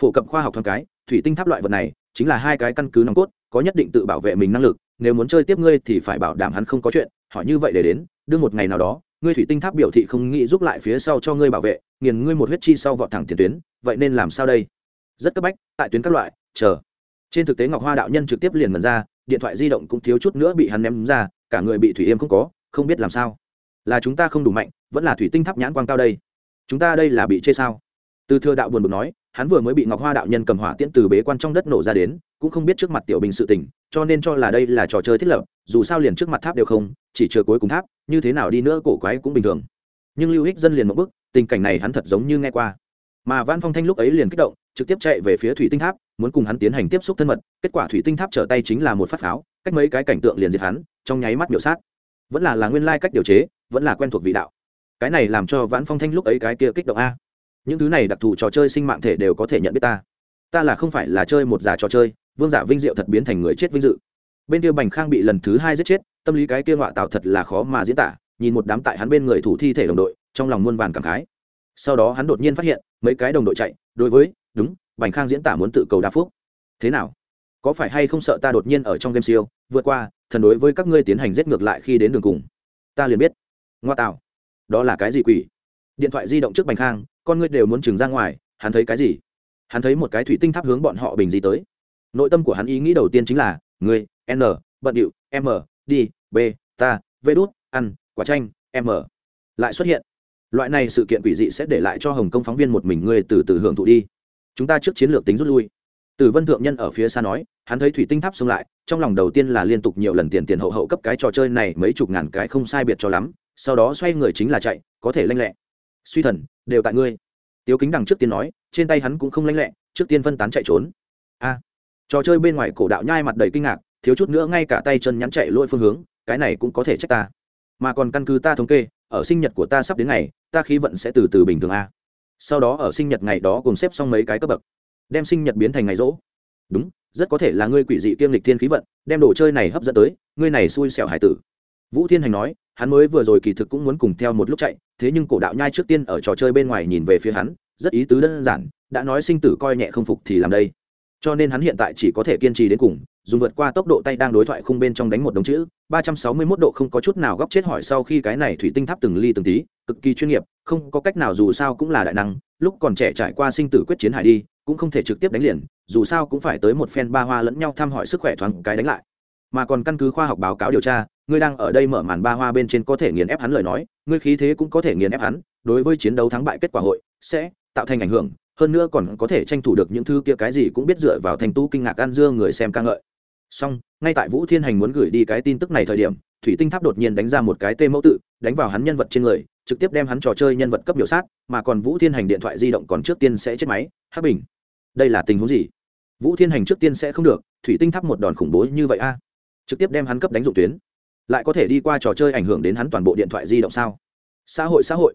Phổ cập khoa học thoáng cái, thủy tinh tháp loại vật này chính là hai cái căn cứ nòng cốt, có nhất định tự bảo vệ mình năng lực, nếu muốn chơi tiếp ngươi thì phải bảo đảm hắn không có chuyện, hỏi như vậy để đến, đương một ngày nào đó, ngươi thủy tinh tháp biểu thị không nghĩ giúp lại phía sau cho ngươi bảo vệ, nghiền ngươi một huyết chi sau vọt thẳng tiền tuyến, vậy nên làm sao đây? Rất cấp bách, tại tuyến các loại, chờ. Trên thực tế ngọc hoa đạo nhân trực tiếp liền mần ra, điện thoại di động cũng thiếu chút nữa bị hắn ném ra, cả người bị thủy yêm không có, không biết làm sao. Là chúng ta không đủ mạnh, vẫn là thủy tinh tháp nhãn quang cao đây chúng ta đây là bị chê sao? Từ thừa đạo buồn bực nói, hắn vừa mới bị ngọc hoa đạo nhân cầm hỏa tiễn từ bế quan trong đất nổ ra đến, cũng không biết trước mặt tiểu bình sự tình, cho nên cho là đây là trò chơi thiết lập, dù sao liền trước mặt tháp đều không, chỉ chờ cuối cùng tháp, như thế nào đi nữa cổ quái cũng bình thường. Nhưng lưu hích dân liền một bức tình cảnh này hắn thật giống như nghe qua. Mà văn phong thanh lúc ấy liền kích động, trực tiếp chạy về phía thủy tinh tháp, muốn cùng hắn tiến hành tiếp xúc thân mật, kết quả thủy tinh tháp trở tay chính là một phát pháo, cách mấy cái cảnh tượng liền diệt hắn, trong nháy mắt biểu sát. Vẫn là là nguyên lai cách điều chế, vẫn là quen thuộc vị đạo cái này làm cho vãn phong thanh lúc ấy cái kia kích động a. Những thứ này đặc thù trò chơi sinh mạng thể đều có thể nhận biết ta. Ta là không phải là chơi một giả trò chơi, vương giả vinh diệu thật biến thành người chết vinh dự. Bên kia bành khang bị lần thứ hai giết chết, tâm lý cái kia họa tạo thật là khó mà diễn tả, nhìn một đám tại hắn bên người thủ thi thể đồng đội, trong lòng muôn vàn cảm khái. Sau đó hắn đột nhiên phát hiện, mấy cái đồng đội chạy, đối với, đúng, bành khang diễn tả muốn tự cầu đa phúc. Thế nào? Có phải hay không sợ ta đột nhiên ở trong game siêu, vượt qua, thần đối với các ngươi tiến hành giết ngược lại khi đến đường cùng? Ta liền biết. Ngoa tạo đó là cái gì quỷ? Điện thoại di động trước bành khang, con ngươi đều muốn trừng ra ngoài, hắn thấy cái gì? Hắn thấy một cái thủy tinh tháp hướng bọn họ bình gì tới. Nội tâm của hắn ý nghĩ đầu tiên chính là người n, bận điệu, m, đi, b, ta vê đút, ăn, quả chanh, m. Lại xuất hiện. Loại này sự kiện quỷ dị sẽ để lại cho hồng kông phóng viên một mình ngươi từ từ hưởng thụ đi. Chúng ta trước chiến lược tính rút lui. Từ vân thượng nhân ở phía xa nói, hắn thấy thủy tinh tháp xông lại, trong lòng đầu tiên là liên tục nhiều lần tiền tiền hậu hậu cấp cái trò chơi này mấy chục ngàn cái không sai biệt cho lắm sau đó xoay người chính là chạy, có thể lanh lẹ. Suy thần, đều tại ngươi. Tiếu kính đằng trước tiên nói, trên tay hắn cũng không lanh lẹ, trước tiên phân tán chạy trốn. A. Trò chơi bên ngoài cổ đạo nhai mặt đầy kinh ngạc, thiếu chút nữa ngay cả tay chân nhắn chạy lôi phương hướng, cái này cũng có thể trách ta. Mà còn căn cứ ta thống kê, ở sinh nhật của ta sắp đến ngày, ta khí vận sẽ từ từ bình thường a. Sau đó ở sinh nhật ngày đó cùng xếp xong mấy cái cấp bậc, đem sinh nhật biến thành ngày rỗ. Đúng, rất có thể là ngươi quỷ dị kiêm lịch thiên khí vận, đem đồ chơi này hấp dẫn tới, ngươi này xui xẻo hải tử. Vũ thiên hành nói hắn mới vừa rồi kỳ thực cũng muốn cùng theo một lúc chạy, thế nhưng cổ đạo nhai trước tiên ở trò chơi bên ngoài nhìn về phía hắn, rất ý tứ đơn giản, đã nói sinh tử coi nhẹ không phục thì làm đây. Cho nên hắn hiện tại chỉ có thể kiên trì đến cùng, dùng vượt qua tốc độ tay đang đối thoại khung bên trong đánh một đống chữ, ba trăm sáu mươi 361 độ không có chút nào góc chết hỏi sau khi cái này thủy tinh tháp từng ly từng tí, cực kỳ chuyên nghiệp, không có cách nào dù sao cũng là đại năng, lúc còn trẻ trải qua sinh tử quyết chiến hải đi, cũng không thể trực tiếp đánh liền, dù sao cũng phải tới một phen ba hoa lẫn nhau thăm hỏi sức khỏe thoáng cái đánh lại. Mà còn căn cứ khoa học báo cáo điều tra ngươi đang ở đây mở màn ba hoa bên trên có thể nghiền ép hắn lời nói, ngươi khí thế cũng có thể nghiền ép hắn, đối với chiến đấu thắng bại kết quả hội, sẽ tạo thành ảnh hưởng, hơn nữa còn có thể tranh thủ được những thứ kia cái gì cũng biết dựa vào thành tu kinh ngạc ăn dưa người xem ca ngợi. Song ngay tại vũ thiên hành muốn gửi đi cái tin tức này thời điểm, thủy tinh tháp đột nhiên đánh ra một cái tê mẫu tự, đánh vào hắn nhân vật trên người, trực tiếp đem hắn trò chơi nhân vật cấp biểu sát, mà còn vũ thiên hành điện thoại di động còn trước tiên sẽ chết máy, hắc bình. Đây là tình huống gì? Vũ thiên hành trước tiên sẽ không được, thủy tinh tháp một đòn khủng bố như vậy a. Trực tiếp đem hắn cấp đánh dụng tuyến lại có thể đi qua trò chơi ảnh hưởng đến hắn toàn bộ điện thoại di động sao? Xã hội xã hội.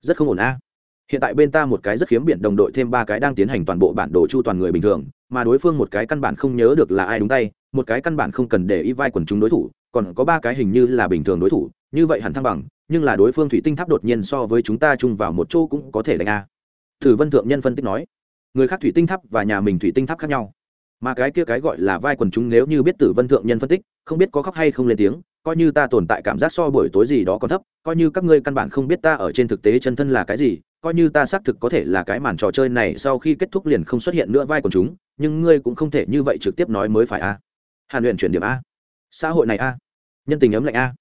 Rất không ổn a. Hiện tại bên ta một cái rất khiếm biển đồng đội thêm ba cái đang tiến hành toàn bộ bản đồ chu toàn người bình thường, mà đối phương một cái căn bản không nhớ được là ai đúng tay, một cái căn bản không cần để ý vai quần chúng đối thủ, còn có ba cái hình như là bình thường đối thủ, như vậy hẳn thăng bằng, nhưng là đối phương thủy tinh tháp đột nhiên so với chúng ta chung vào một chỗ cũng có thể đánh a. Thử vân thượng nhân phân tích nói, người khác thủy tinh tháp và nhà mình thủy tinh tháp khác nhau, mà cái kia cái gọi là vai quần chúng nếu như biết tử vân thượng nhân phân tích, không biết có khóc hay không lên tiếng coi như ta tồn tại cảm giác so buổi tối gì đó còn thấp, coi như các ngươi căn bản không biết ta ở trên thực tế chân thân là cái gì, coi như ta xác thực có thể là cái màn trò chơi này sau khi kết thúc liền không xuất hiện nữa vai của chúng, nhưng ngươi cũng không thể như vậy trực tiếp nói mới phải a. Hàn luyện chuyển điểm a. Xã hội này a. Nhân tình ấm lạnh a.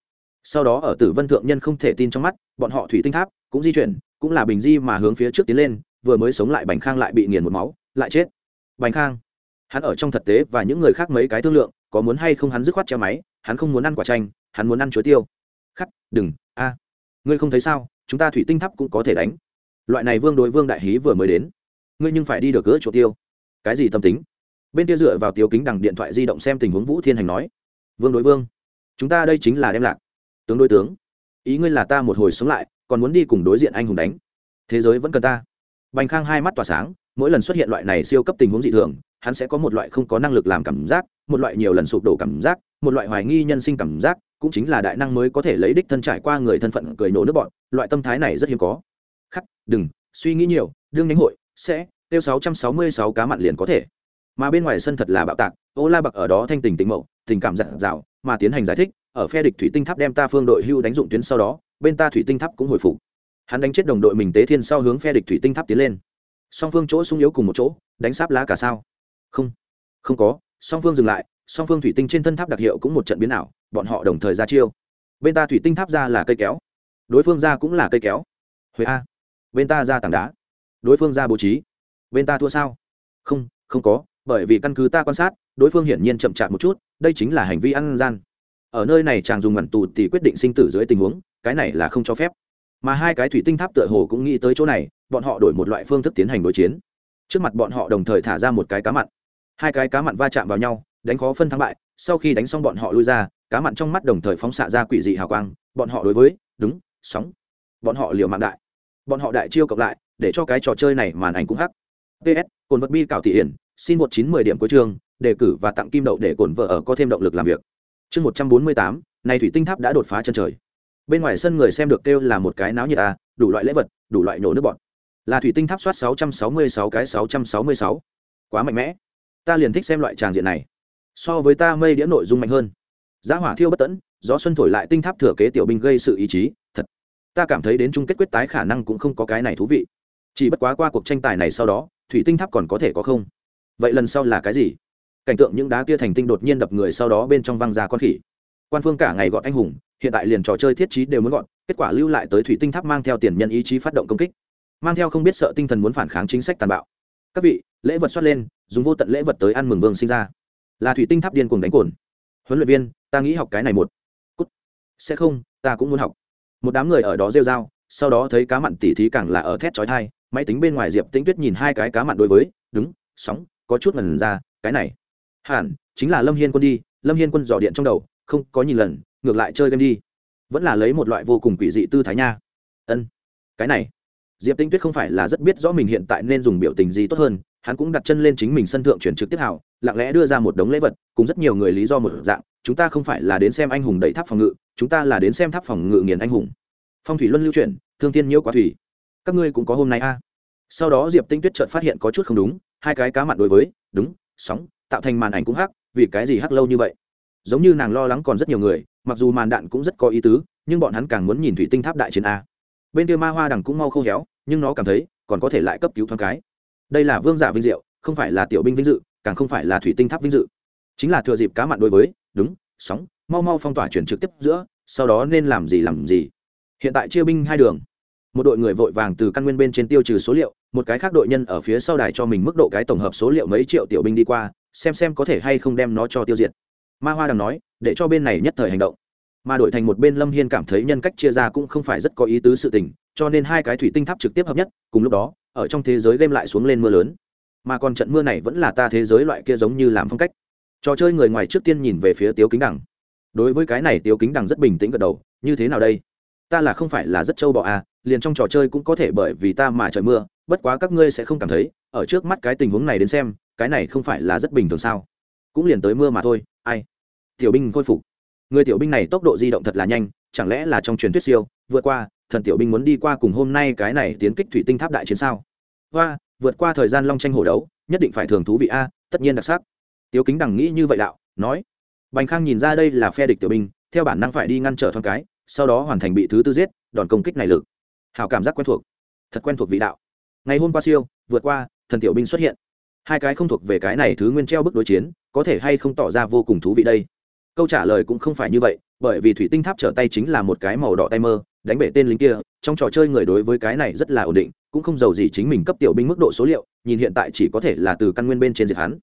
Sau đó ở tử vân thượng nhân không thể tin trong mắt, bọn họ thủy tinh tháp, cũng di chuyển, cũng là bình di mà hướng phía trước tiến lên, vừa mới sống lại bành khang lại bị nghiền một máu, lại chết. Bành khang. Hắn ở trong thực tế và những người khác mấy cái thương lượng, có muốn hay không hắn dứt khoát treo máy hắn không muốn ăn quả chanh, hắn muốn ăn chuối tiêu. Khắc, đừng, a. Ngươi không thấy sao, chúng ta thủy tinh thắp cũng có thể đánh. Loại này vương đối vương đại hí vừa mới đến. Ngươi nhưng phải đi được gỡ chỗ tiêu. Cái gì tâm tính? Bên kia dựa vào tiêu kính đằng điện thoại di động xem tình huống vũ thiên hành nói. Vương đối vương. Chúng ta đây chính là đem lạc. Tướng đối tướng. Ý ngươi là ta một hồi sống lại, còn muốn đi cùng đối diện anh hùng đánh. Thế giới vẫn cần ta. Bành khang hai mắt tỏa sáng, mỗi lần xuất hiện loại này siêu cấp tình huống dị thường, hắn sẽ có một loại không có năng lực làm cảm giác, một loại nhiều lần sụp đổ cảm giác một loại hoài nghi nhân sinh cảm giác, cũng chính là đại năng mới có thể lấy đích thân trải qua người thân phận cười nổ nước bọn, loại tâm thái này rất hiếm có. Khắc, đừng, suy nghĩ nhiều, đương nhánh hội, sẽ, tiêu sáu trăm sáu mươi sáu cá mặn liền có thể. Mà bên ngoài sân thật là bạo tạc, ô la bạc ở đó thanh tình tình mậu, tình cảm dặn dạo mà tiến hành giải thích, ở phe địch thủy tinh tháp đem ta phương đội hưu đánh dụng tuyến sau đó, bên ta thủy tinh tháp cũng hồi phục. Hắn đánh chết đồng đội mình tế thiên sau hướng phe địch thủy tinh tháp tiến lên. Song phương chỗ sung yếu cùng một chỗ, đánh sáp lá cả sao? Không không có, song phương dừng lại song phương thủy tinh trên thân tháp đặc hiệu cũng một trận biến ảo, bọn họ đồng thời ra chiêu. Bên ta thủy tinh tháp ra là cây kéo. Đối phương ra cũng là cây kéo. Huệ a. Bên ta ra tảng đá. Đối phương ra bố trí. Bên ta thua sao? Không không có, bởi vì căn cứ ta quan sát, đối phương hiển nhiên chậm chạp một chút, đây chính là hành vi ăn gian. Ở nơi này chàng dùng ngẩn tù thì quyết định sinh tử dưới tình huống, cái này là không cho phép. Mà hai cái thủy tinh tháp tựa hồ cũng nghĩ tới chỗ này, bọn họ đổi một loại phương thức tiến hành đối chiến. Trước mặt bọn họ đồng thời thả ra một cái cá mặn. Hai cái cá mặn va chạm vào nhau đánh khó phân thắng bại, sau khi đánh xong bọn họ lui ra, cá mặn trong mắt đồng thời phóng xạ ra quỷ dị hào quang, bọn họ đối với, đúng, sóng. Bọn họ liều mạng đại. Bọn họ đại chiêu cộng lại, để cho cái trò chơi này màn ảnh cũng hắc. Ps cồn vật bi cảo thị hiển, xin một chín mười điểm cuối trường đề cử và tặng kim đậu để cồn vợ ở có thêm động lực làm việc. Chương một trăm bốn mươi tám này thủy tinh tháp đã đột phá chân trời. Bên ngoài sân người xem được kêu là một cái náo nhiệt à đủ loại lễ vật, đủ loại nổ nước bọn là thủy tinh tháp soát sáu trăm sáu mươi sáu cái sáu trăm sáu mươi sáu. Quá mạnh mẽ. Ta liền thích xem loại tràng diện này so với ta mây đĩa nội dung mạnh hơn. Giá hỏa thiêu bất tẫn, gió xuân thổi lại tinh tháp thừa kế tiểu binh gây sự ý chí, thật. Ta cảm thấy đến chung kết quyết tái khả năng cũng không có cái này thú vị. Chỉ bất quá qua cuộc tranh tài này sau đó, thủy tinh tháp còn có thể có không? Vậy lần sau là cái gì? Cảnh tượng những đá kia thành tinh đột nhiên đập người sau đó bên trong văng ra con khỉ. Quan phương cả ngày gọn anh hùng, hiện tại liền trò chơi thiết trí đều muốn gọn, kết quả lưu lại tới thủy tinh tháp mang theo tiền nhân ý chí phát động công kích. Mang theo không biết sợ tinh thần muốn phản kháng chính sách tàn bạo. Các vị, lễ vật xuất lên, dùng vô tận lễ vật tới ăn mừng vương sinh ra là thủy tinh tháp điên cuồng đánh cồn. Huấn luyện viên, ta nghĩ học cái này một. Cút. Sẽ không, ta cũng muốn học. Một đám người ở đó rêu r a o sau đó thấy cá mặn tỉ thí càng là ở thét trói thai máy tính bên ngoài diệp tĩnh tuyết nhìn hai cái cá mặn đối với, đúng, sóng, có chút lần ra, cái này. Hẳn, chính là lâm hiên quân đi, lâm hiên quân dò điện trong đầu, không có nhìn lần, ngược lại chơi game đi. Vẫn là lấy một loại vô cùng quỷ dị tư thái nha. Ân, cái này. Diệp Tĩnh tuyết không phải là rất biết rõ mình hiện tại nên dùng biểu tình gì tốt hơn hắn cũng đặt chân lên chính mình sân thượng chuyển trực tiếp hảo lặng lẽ đưa ra một đống lễ vật, cùng rất nhiều người lý do một dạng, chúng ta không phải là đến xem anh hùng đẩy tháp phòng ngự, chúng ta là đến xem tháp phòng ngự nghiền anh hùng. Phong thủy luân lưu chuyển, thương thiên nhiễu quá thủy. Các ngươi cũng có hôm nay a. À. sau đó diệp tinh tuyết chợt phát hiện có chút không đúng, hai cái cá mặn đối với, đúng, sóng, tạo thành màn ảnh cũng hắc, vì cái gì hắc lâu như vậy? Giống như nàng lo lắng còn rất nhiều người, mặc dù màn đạn cũng rất có ý tứ, nhưng bọn hắn càng muốn nhìn thủy tinh tháp đại chiến a. Bên kia ma hoa đằng cũng mau khô héo, nhưng nó cảm thấy, còn có thể lại cấp cứu thoáng cái đây là vương giả vinh diệu, không phải là tiểu binh vinh dự, càng không phải là thủy tinh tháp vinh dự. Chính là thừa dịp cá mặn đối với, đúng, sóng, mau mau phong tỏa chuyển trực tiếp giữa, sau đó nên làm gì làm gì. Hiện tại chia binh hai đường. Một đội người vội vàng từ căn nguyên bên trên tiêu trừ số liệu, một cái khác đội nhân ở phía sau đài cho mình mức độ cái tổng hợp số liệu mấy triệu tiểu binh đi qua, xem xem có thể hay không đem nó cho tiêu diệt. Ma hoa đằng nói, để cho bên này nhất thời hành động. Mà đổi thành một bên lâm hiên cảm thấy nhân cách chia ra cũng không phải rất có ý tứ sự tình, cho nên hai cái thủy tinh tháp trực tiếp hợp nhất, cùng lúc đó ở trong thế giới game lại xuống lên mưa lớn. Mà còn trận mưa này vẫn là ta thế giới loại kia giống như làm phong cách. Trò chơi người ngoài trước tiên nhìn về phía tiếu kính đằng. Đối với cái này tiếu kính đằng rất bình tĩnh gật đầu, như thế nào đây? Ta là không phải là rất trâu bọ à liền trong trò chơi cũng có thể bởi vì ta mà trời mưa, bất quá các ngươi sẽ không cảm thấy, ở trước mắt cái tình huống này đến xem, cái này không phải là rất bình thường sao? Cũng liền tới mưa mà thôi, ai? Tiểu binh khôi phục. Người tiểu binh này tốc độ di động thật là nhanh, chẳng lẽ là trong truyền thuyết siêu, vượt qua, thần tiểu binh muốn đi qua cùng hôm nay cái này tiến kích thủy tinh tháp đại chiến sao? Hoa, vượt qua thời gian long tranh hổ đấu, nhất định phải thường thú vị a, tất nhiên đặc sắc. Tiếu kính đằng nghĩ như vậy đạo, nói, bành khang nhìn ra đây là phe địch tiểu binh, theo bản năng phải đi ngăn trở thoáng cái, sau đó hoàn thành bị thứ tư giết, đòn công kích này lực. Hào cảm giác quen thuộc, thật quen thuộc vị đạo. Ngày hôm qua siêu, vượt qua, thần tiểu binh xuất hiện. Hai cái không thuộc về cái này thứ nguyên treo bức đối chiến, có thể hay không tỏ ra vô cùng thú vị đây? Câu trả lời cũng không phải như vậy, bởi vì thủy tinh tháp trở tay chính là một cái màu đỏ tay mơ, đánh bể tên lính kia, trong trò chơi người đối với cái này rất là ổn định cũng không giàu gì chính mình cấp tiểu binh mức độ số liệu, nhìn hiện tại chỉ có thể là từ căn nguyên bên trên diệt hắn.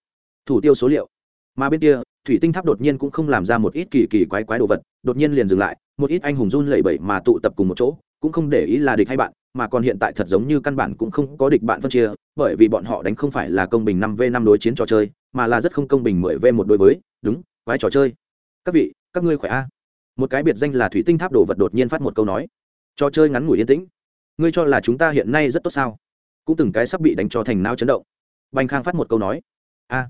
Thủ tiêu số liệu. Mà bên kia, thủy tinh tháp đột nhiên cũng không làm ra một ít kỳ kỳ quái quái đồ vật, đột nhiên liền dừng lại, một ít anh hùng run lẩy bẩy mà tụ tập cùng một chỗ, cũng không để ý là địch hay bạn, mà còn hiện tại thật giống như căn bản cũng không có địch bạn phân chia, bởi vì bọn họ đánh không phải là công bình năm v năm đối chiến trò chơi, mà là rất không công bình mười v một đối với, đúng, quái trò chơi. Các vị, các ngươi khỏe a? Một cái biệt danh là thủy tinh tháp đồ vật đột nhiên phát một câu nói. Trò chơi ngắn ngủi yên tĩnh ngươi cho là chúng ta hiện nay rất tốt sao? Cũng từng cái sắp bị đánh cho thành nao chấn động. Bành khang phát một câu nói. A,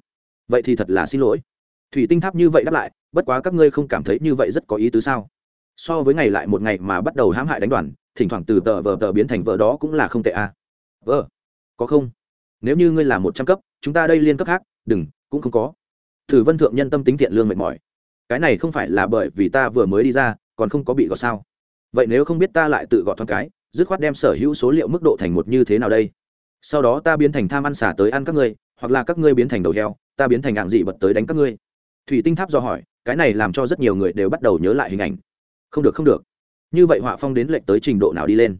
vậy thì thật là xin lỗi. Thủy tinh tháp như vậy đáp lại, bất quá các ngươi không cảm thấy như vậy rất có ý tứ sao? So với ngày lại một ngày mà bắt đầu hãm hại đánh đoàn, thỉnh thoảng từ tờ vờ tờ biến thành vợ đó cũng là không tệ a. Vợ có không? Nếu như ngươi là một trăm cấp, chúng ta đây liên cấp khác, đừng, cũng không có. Thử vân thượng nhân tâm tính thiện lương mệt mỏi. Cái này không phải là bởi vì ta vừa mới đi ra, còn không có bị gọt sao? Vậy nếu không biết ta lại tự gọt thoáng cái dứt khoát đem sở hữu số liệu mức độ thành một như thế nào đây? Sau đó ta biến thành tham ăn xả tới ăn các ngươi, hoặc là các ngươi biến thành đầu heo, ta biến thành hạng dị bật tới đánh các ngươi. Thủy tinh tháp do hỏi, cái này làm cho rất nhiều người đều bắt đầu nhớ lại hình ảnh. Không được không được. Như vậy họa phong đến lệnh tới trình độ nào đi lên?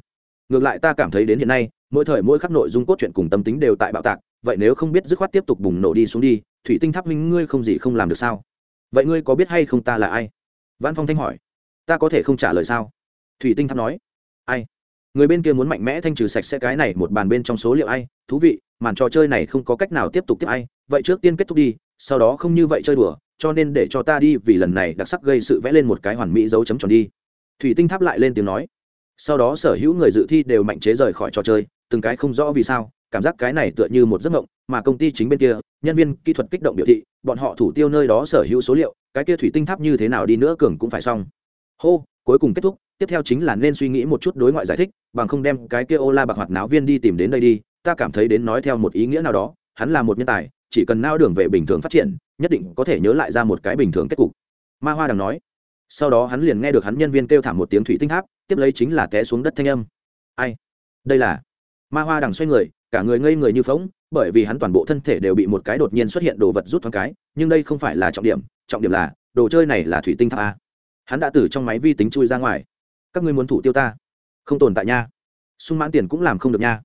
Ngược lại ta cảm thấy đến hiện nay, mỗi thời mỗi khắc nội dung cốt truyện cùng tâm tính đều tại bạo tạc, vậy nếu không biết dứt khoát tiếp tục bùng nổ đi xuống đi, thủy tinh tháp minh, ngươi không gì không làm được sao? Vậy ngươi có biết hay không ta là ai? Văn phong thanh hỏi. Ta có thể không trả lời sao? Thủy tinh tháp nói. Ai? Người bên kia muốn mạnh mẽ thanh trừ sạch sẽ cái này một bàn bên trong số liệu ai, thú vị, màn trò chơi này không có cách nào tiếp tục tiếp ai, vậy trước tiên kết thúc đi, sau đó không như vậy chơi đùa, cho nên để cho ta đi vì lần này đặc sắc gây sự vẽ lên một cái hoàn mỹ dấu chấm tròn đi. Thủy tinh tháp lại lên tiếng nói. Sau đó sở hữu người dự thi đều mạnh chế rời khỏi trò chơi, từng cái không rõ vì sao, cảm giác cái này tựa như một giấc mộng, mà công ty chính bên kia, nhân viên kỹ thuật kích động biểu thị, bọn họ thủ tiêu nơi đó sở hữu số liệu, cái kia thủy tinh tháp như thế nào đi nữa cường cũng phải xong. Hô cuối cùng kết thúc, tiếp theo chính là nên suy nghĩ một chút đối ngoại giải thích, bằng không đem cái kia ô la bạc hoạt náo viên đi tìm đến đây đi, ta cảm thấy đến nói theo một ý nghĩa nào đó, hắn là một nhân tài, chỉ cần nao đường về bình thường phát triển, nhất định có thể nhớ lại ra một cái bình thường kết cục. Ma hoa đằng nói. Sau đó hắn liền nghe được hắn nhân viên kêu thảm một tiếng thủy tinh tháp, tiếp lấy chính là té xuống đất thanh âm. Ai? Đây là? Ma hoa đằng xoay người, cả người ngây người như phóng bởi vì hắn toàn bộ thân thể đều bị một cái đột nhiên xuất hiện đồ vật rút thoáng cái, nhưng đây không phải là trọng điểm trọng điểm là, đồ chơi này là thủy tinh tháp a hắn đã từ trong máy vi tính chui ra ngoài. Các ngươi muốn thủ tiêu ta? Không tồn tại nha. Sung mãn tiền cũng làm không được nha.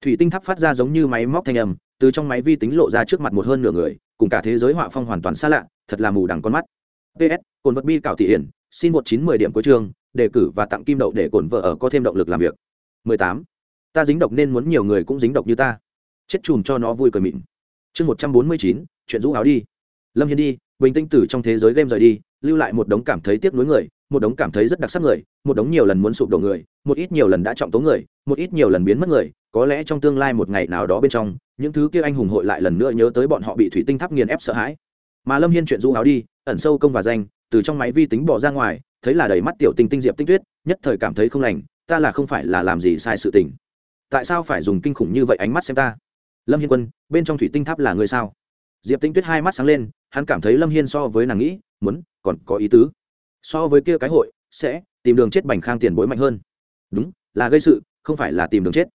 Thủy tinh tháp phát ra giống như máy móc thanh âm từ trong máy vi tính lộ ra trước mặt một hơn nửa người cùng cả thế giới họa phong hoàn toàn xa lạ thật là mù đằng con mắt. Ps cồn vật bi cạo thị hiển xin một chín mười điểm cuối trường, đề cử và tặng kim đậu để cồn vợ ở có thêm động lực làm việc. 18. ta dính độc nên muốn nhiều người cũng dính độc như ta. Chết chùm cho nó vui cười mịn. Chương một trăm bốn mươi chín chuyện rũ áo đi. Lâm hiên đi bình tĩnh từ trong thế giới game rời đi lưu lại một đống cảm thấy tiếc nuối người, một đống cảm thấy rất đặc sắc người, một đống nhiều lần muốn sụp đổ người, một ít nhiều lần đã trọng tố người, một ít nhiều lần biến mất người. Có lẽ trong tương lai một ngày nào đó bên trong, những thứ kia anh hùng hội lại lần nữa nhớ tới bọn họ bị thủy tinh tháp nghiền ép sợ hãi. Mà lâm hiên chuyện du áo đi, ẩn sâu công và danh, từ trong máy vi tính bỏ ra ngoài, thấy là đầy mắt tiểu tinh tinh diệp tinh tuyết, nhất thời cảm thấy không lành, ta là không phải là làm gì sai sự tình. Tại sao phải dùng kinh khủng như vậy ánh mắt xem ta? Lâm hiên quân, bên trong thủy tinh tháp là người sao? Diệp tinh tuyết hai mắt sáng lên hắn cảm thấy lâm hiên so với nàng nghĩ, muốn, còn có ý tứ. So với kia cái hội, sẽ tìm đường chết bành khang tiền bối mạnh hơn. Đúng, là gây sự, không phải là tìm đường chết.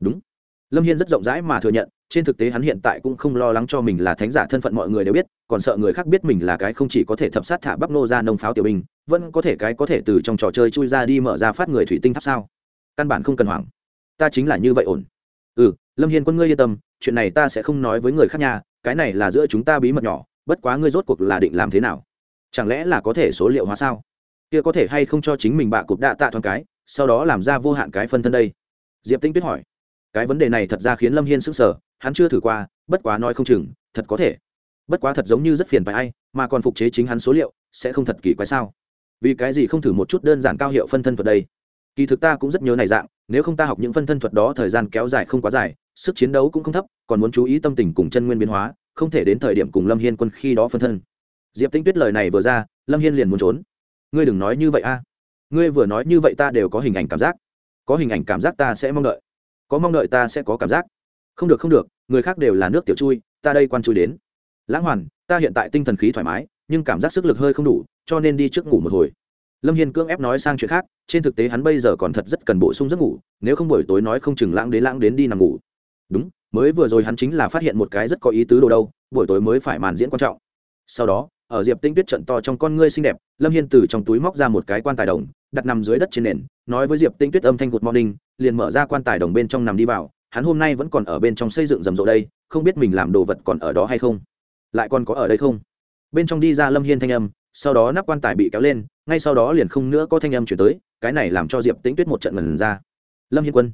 Đúng. Lâm hiên rất rộng rãi mà thừa nhận, trên thực tế hắn hiện tại cũng không lo lắng cho mình là thánh giả thân phận mọi người đều biết, còn sợ người khác biết mình là cái không chỉ có thể thập sát thả bắp nô ra nông pháo tiểu binh, vẫn có thể cái có thể từ trong trò chơi chui ra đi mở ra phát người thủy tinh tháp sao? Căn bản không cần hoảng. Ta chính là như vậy ổn. Ừ lâm hiên quân ngươi yên tâm, chuyện này ta sẽ không nói với người khác nhà cái này là giữa chúng ta bí mật nhỏ bất quá ngươi rốt cuộc là định làm thế nào? Chẳng lẽ là có thể số liệu hóa sao? Kia có thể hay không cho chính mình bạ cục đạ tạ thoáng cái, sau đó làm ra vô hạn cái phân thân đây? Diệp tinh tuyết hỏi. Cái vấn đề này thật ra khiến lâm hiên s ứ n g sở hắn chưa thử qua, bất quá nói không chừng, thật có thể. Bất quá thật giống như rất phiền phải ai, mà còn phục chế chính hắn số liệu, sẽ không thật kỳ quái sao? Vì cái gì không thử một chút đơn giản cao hiệu phân thân thuật đây? Kỳ thực ta cũng rất nhớ này dạng, nếu không ta học những phân thân thuật đó thời gian kéo dài không quá dài, sức chiến đấu cũng không thấp, còn muốn chú ý tâm tình cùng chân nguyên biến hóa không thể đến thời điểm cùng lâm hiên quân khi đó phân thân. Diệp tinh tuyết lời này vừa ra, lâm hiên liền muốn trốn. Ngươi đừng nói như vậy a. Ngươi vừa nói như vậy ta đều có hình ảnh cảm giác. Có hình ảnh cảm giác ta sẽ mong đợi. Có mong đợi ta sẽ có cảm giác. Không được không được, người khác đều là nước tiểu chui, ta đây quan chui đến. Lãng hoàn, ta hiện tại tinh thần khí thoải mái, nhưng cảm giác sức lực hơi không đủ, cho nên đi trước ngủ một hồi. Lâm hiên cưỡng ép nói sang chuyện khác, trên thực tế hắn bây giờ còn thật rất cần bổ sung giấc ngủ, nếu không buổi tối nói không chừng lãng đến lãng đến đi nằm ngủ. Đúng mới vừa rồi hắn chính là phát hiện một cái rất có ý tứ đồ đâu, buổi tối mới phải màn diễn quan trọng. Sau đó, ở diệp tinh tuyết trận to trong con ngươi xinh đẹp, lâm hiên từ trong túi móc ra một cái quan tài đồng, đặt nằm dưới đất trên nền, nói với diệp tinh tuyết âm thanh good morning, liền mở ra quan tài đồng bên trong nằm đi vào, hắn hôm nay vẫn còn ở bên trong xây dựng rầm rộ đây, không biết mình làm đồ vật còn ở đó hay không? Lại còn có ở đây không? Bên trong đi ra lâm hiên thanh âm, sau đó nắp quan tài bị kéo lên, ngay sau đó liền không nữa có thanh âm chuyển tới, cái này làm cho diệp tĩnh tuyết một trận ngần ra. Lâm hiên quân,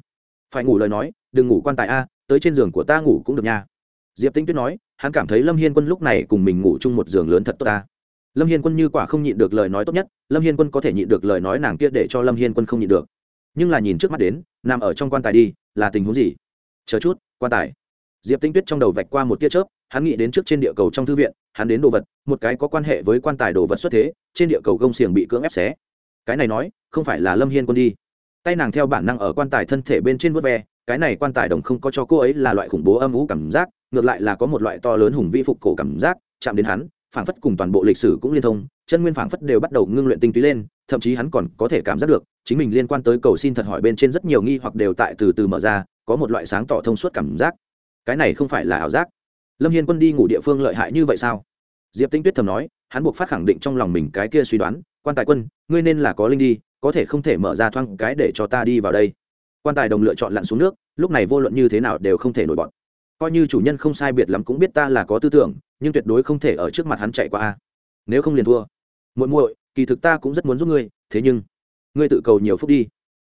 phải ngủ lời nói, đừng ngủ quan tài a tới trên giường của ta ngủ cũng được nha. Diệp tĩnh tuyết nói, hắn cảm thấy lâm hiên quân lúc này cùng mình ngủ chung một giường lớn thật tốt ta. Lâm hiên quân như quả không nhịn được lời nói tốt nhất, lâm hiên quân có thể nhịn được lời nói nàng kia để cho lâm hiên quân không nhịn được. Nhưng là nhìn trước mắt đến, nằm ở trong quan tài đi, là tình huống gì? Chờ chút, quan tài. Diệp tinh tuyết trong đầu vạch qua một tia chớp, hắn nghĩ đến trước trên địa cầu trong thư viện, hắn đến đồ vật, một cái có quan hệ với quan tài đồ vật xuất thế, trên địa cầu gông xiềng bị cưỡng ép xé. Cái này nói, không phải là lâm hiên quân đi. Tay nàng theo bản năng ở quan tài thân thể bên trên vớt ve cái này quan tài đồng không có cho cô ấy là loại khủng bố âm ú cảm giác, ngược lại là có một loại to lớn hùng vĩ phục cổ cảm giác, chạm đến hắn, phảng phất cùng toàn bộ lịch sử cũng liên thông, chân nguyên phảng phất đều bắt đầu ngưng luyện tinh túy lên, thậm chí hắn còn có thể cảm giác được, chính mình liên quan tới cầu xin thật hỏi bên trên rất nhiều nghi hoặc đều tại từ từ mở ra, có một loại sáng tỏ thông suốt cảm giác. Cái này không phải là ảo giác. Lâm hiên quân đi ngủ địa phương lợi hại như vậy sao? Diệp tinh tuyết thầm nói, hắn buộc phát khẳng định trong lòng mình cái kia suy đoán, quan tài quân, ngươi nên là có linh đi, có thể không thể mở ra thoang cái để cho ta đi vào đây quan tài đồng lựa chọn lặn xuống nước, lúc này vô luận như thế nào đều không thể nổi bọn coi như chủ nhân không sai biệt lắm cũng biết ta là có tư tưởng, nhưng tuyệt đối không thể ở trước mặt hắn chạy qua a. Nếu không liền thua. Muội muội, kỳ thực ta cũng rất muốn giúp ngươi, thế nhưng, ngươi tự cầu nhiều phút đi.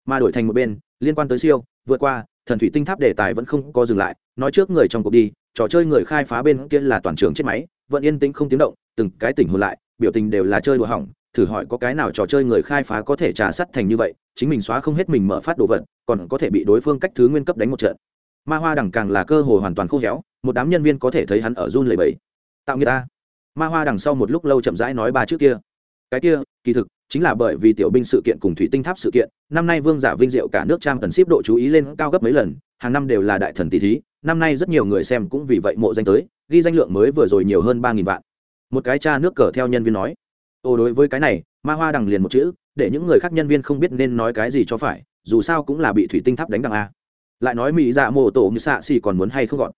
Mà đổi thành một bên, liên quan tới siêu, vượt qua, thần thủy tinh tháp đề tài vẫn không có dừng lại, nói trước người trong cuộc đi, trò chơi người khai phá bên kia là toàn trường chết máy, vẫn yên tĩnh không tiếng động, từng cái tỉnh hồn lại, biểu tình đều là chơi đùa hỏng thử hỏi có cái nào trò chơi người khai phá có thể trả sắt thành như vậy, chính mình xóa không hết mình mở phát đồ vật, còn có thể bị đối phương cách thứ nguyên cấp đánh một trận. Ma hoa đằng càng là cơ hội hoàn toàn khô héo, một đám nhân viên có thể thấy hắn ở run lầy bẫy tạo người ta. Ma hoa đằng sau một lúc lâu chậm rãi nói ba trước kia. Cái kia, kỳ thực, chính là bởi vì tiểu binh sự kiện cùng thủy tinh tháp sự kiện, năm nay vương giả vinh diệu cả nước trang tần ship độ chú ý lên cao gấp mấy lần, hàng năm đều là đại thần tỷ thí, năm nay rất nhiều người xem cũng vì vậy mộ danh tới, ghi danh lượng mới vừa rồi nhiều hơn ba nghìn vạn. Một cái cha nước cờ theo nhân viên nói ồ đối với cái này, ma hoa đằng liền một chữ, để những người khác nhân viên không biết nên nói cái gì cho phải, dù sao cũng là bị thủy tinh tháp đánh đằng a. Lại nói mỹ dạ mô tổ như xạ xì còn muốn hay không gọn?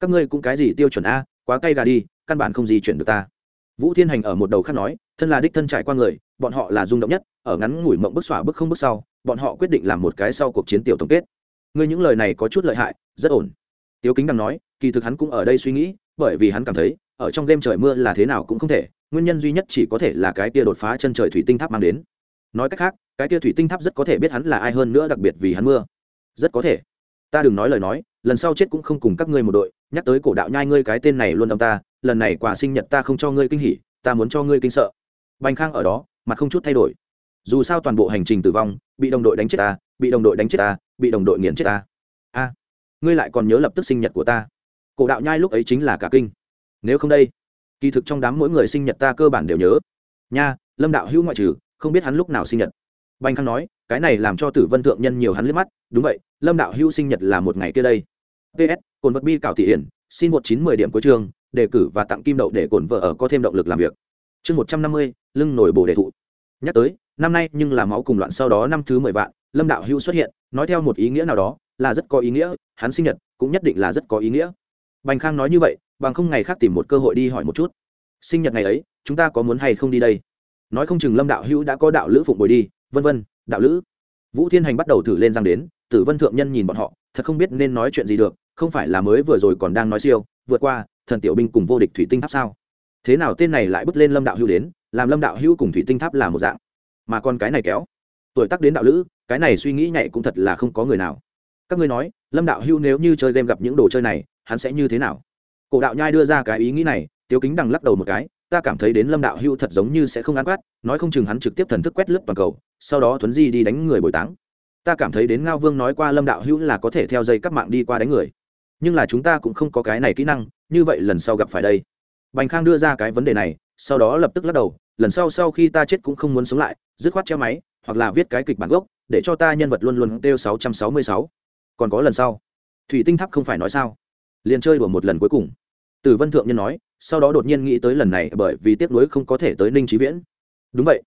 Các ngươi cũng cái gì tiêu chuẩn a, quá cay gà đi, căn bản không gì chuyển được ta. Vũ thiên hành ở một đầu khác nói, thân là đích thân trải qua người, bọn họ là rung động nhất, ở ngắn ngủi mộng bức xỏa bức không bức sau, bọn họ quyết định làm một cái sau cuộc chiến tiểu tổng kết. Ngươi những lời này có chút lợi hại, rất ổn. Tiếu kính đang nói, kỳ thực hắn cũng ở đây suy nghĩ, bởi vì hắn cảm thấy, ở trong đêm trời mưa là thế nào cũng không thể nguyên nhân duy nhất chỉ có thể là cái tia đột phá chân trời thủy tinh tháp mang đến. Nói cách khác, cái tia thủy tinh tháp rất có thể biết hắn là ai hơn nữa đặc biệt vì hắn mưa. Rất có thể. Ta đừng nói lời nói, lần sau chết cũng không cùng các ngươi một đội, nhắc tới cổ đạo nhai ngươi cái tên này luôn ông ta, lần này quà sinh nhật ta không cho ngươi kinh hỉ, ta muốn cho ngươi kinh sợ. Bành khang ở đó mà không chút thay đổi. Dù sao toàn bộ hành trình tử vong, bị đồng đội đánh chết ta, bị đồng đội đánh chết ta, bị đồng đội nghiền chết ta. A, ngươi lại còn nhớ lập tức sinh nhật của ta. Cổ đạo nhai lúc ấy chính là cả kinh. Nếu không đây kỳ thực trong đám mỗi người sinh nhật ta cơ bản đều nhớ. Nha, lâm đạo hữu ngoại trừ, không biết hắn lúc nào sinh nhật. Bành khang nói, cái này làm cho tử vân thượng nhân nhiều hắn liếc mắt. Đúng vậy, lâm đạo hữu sinh nhật là một ngày kia đây. Ps cồn vật bi cảo thị hiển, xin một chín mười điểm cuối trường đề cử và tặng kim đậu để cồn vợ ở có thêm động lực làm việc. Chương một trăm năm mươi, lưng nổi bồ đề thụ. Nhắc tới, năm nay nhưng là máu cùng loạn sau đó năm thứ mười vạn, lâm đạo hữu xuất hiện, nói theo một ý nghĩa nào đó là rất có ý nghĩa, hắn sinh nhật cũng nhất định là rất có ý nghĩa bành khang nói như vậy, bằng không ngày khác tìm một cơ hội đi hỏi một chút. Sinh nhật ngày ấy, chúng ta có muốn hay không đi đây? Nói không chừng lâm đạo hữu đã có đạo lữ phụng bồi đi. Vân vân, đạo lữ. Vũ thiên hành bắt đầu thử lên răng đến, tử vân thượng nhân nhìn bọn họ, thật không biết nên nói chuyện gì được, không phải là mới vừa rồi còn đang nói siêu, vượt qua, thần tiểu binh cùng vô địch thủy tinh tháp sao? Thế nào tên này lại bước lên lâm đạo hữu đến, làm lâm đạo hữu cùng thủy tinh tháp là một dạng. Mà còn cái này kéo. Tuổi tác đến đạo lữ, cái này suy nghĩ nhạy cũng thật là không có người nào. Các ngươi nói, lâm đạo hữu nếu như chơi game gặp những đồ chơi này hắn sẽ như thế nào? Cổ đạo nhai đưa ra cái ý nghĩ này, tiếu kính đằng lắc đầu một cái, ta cảm thấy đến lâm đạo hưu thật giống như sẽ không ăn quát, nói không chừng hắn trực tiếp thần thức quét lướt toàn cầu, sau đó thuấn di đi đánh người bồi táng. Ta cảm thấy đến ngao vương nói qua lâm đạo hữu là có thể theo dây các mạng đi qua đánh người. Nhưng là chúng ta cũng không có cái này kỹ năng, như vậy lần sau gặp phải đây. Bành khang đưa ra cái vấn đề này, sau đó lập tức lắc đầu, lần sau sau khi ta chết cũng không muốn sống lại, dứt khoát treo máy, hoặc là viết cái kịch bản gốc, để cho ta nhân vật luôn luôn kêu sáu trăm sáu mươi sáu. Còn có lần sau. Thủy tinh tháp không phải nói sao? Liền chơi đùa một lần cuối cùng. Từ vân thượng nhân nói, sau đó đột nhiên nghĩ tới lần này bởi vì tiếc nuối không có thể tới ninh trí viễn. Đúng vậy.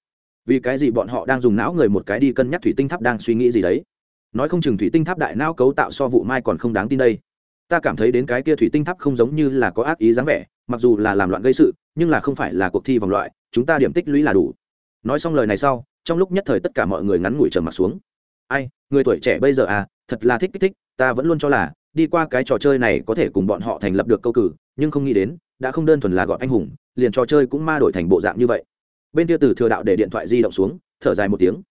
Vì cái gì bọn họ đang dùng não người một cái đi cân nhắc thủy tinh tháp đang suy nghĩ gì đấy? Nói không chừng thủy tinh tháp đại não cấu tạo so vụ mai còn không đáng tin đây. Ta cảm thấy đến cái kia thủy tinh tháp không giống như là có ác ý dáng vẻ, mặc dù là làm loạn gây sự, nhưng là không phải là cuộc thi vòng loại, chúng ta điểm tích lũy là đủ. Nói xong lời này sau, trong lúc nhất thời tất cả mọi người ngắn ngủi trầm mặt xuống. Ai, người tuổi trẻ bây giờ à thật là thích kích thích, ta vẫn luôn cho là đi qua cái trò chơi này có thể cùng bọn họ thành lập được câu cử, nhưng không nghĩ đến, đã không đơn thuần là gọi anh hùng, liền trò chơi cũng ma đổi thành bộ dạng như vậy. Bên kia từ thừa đạo để điện thoại di động xuống, thở dài một tiếng.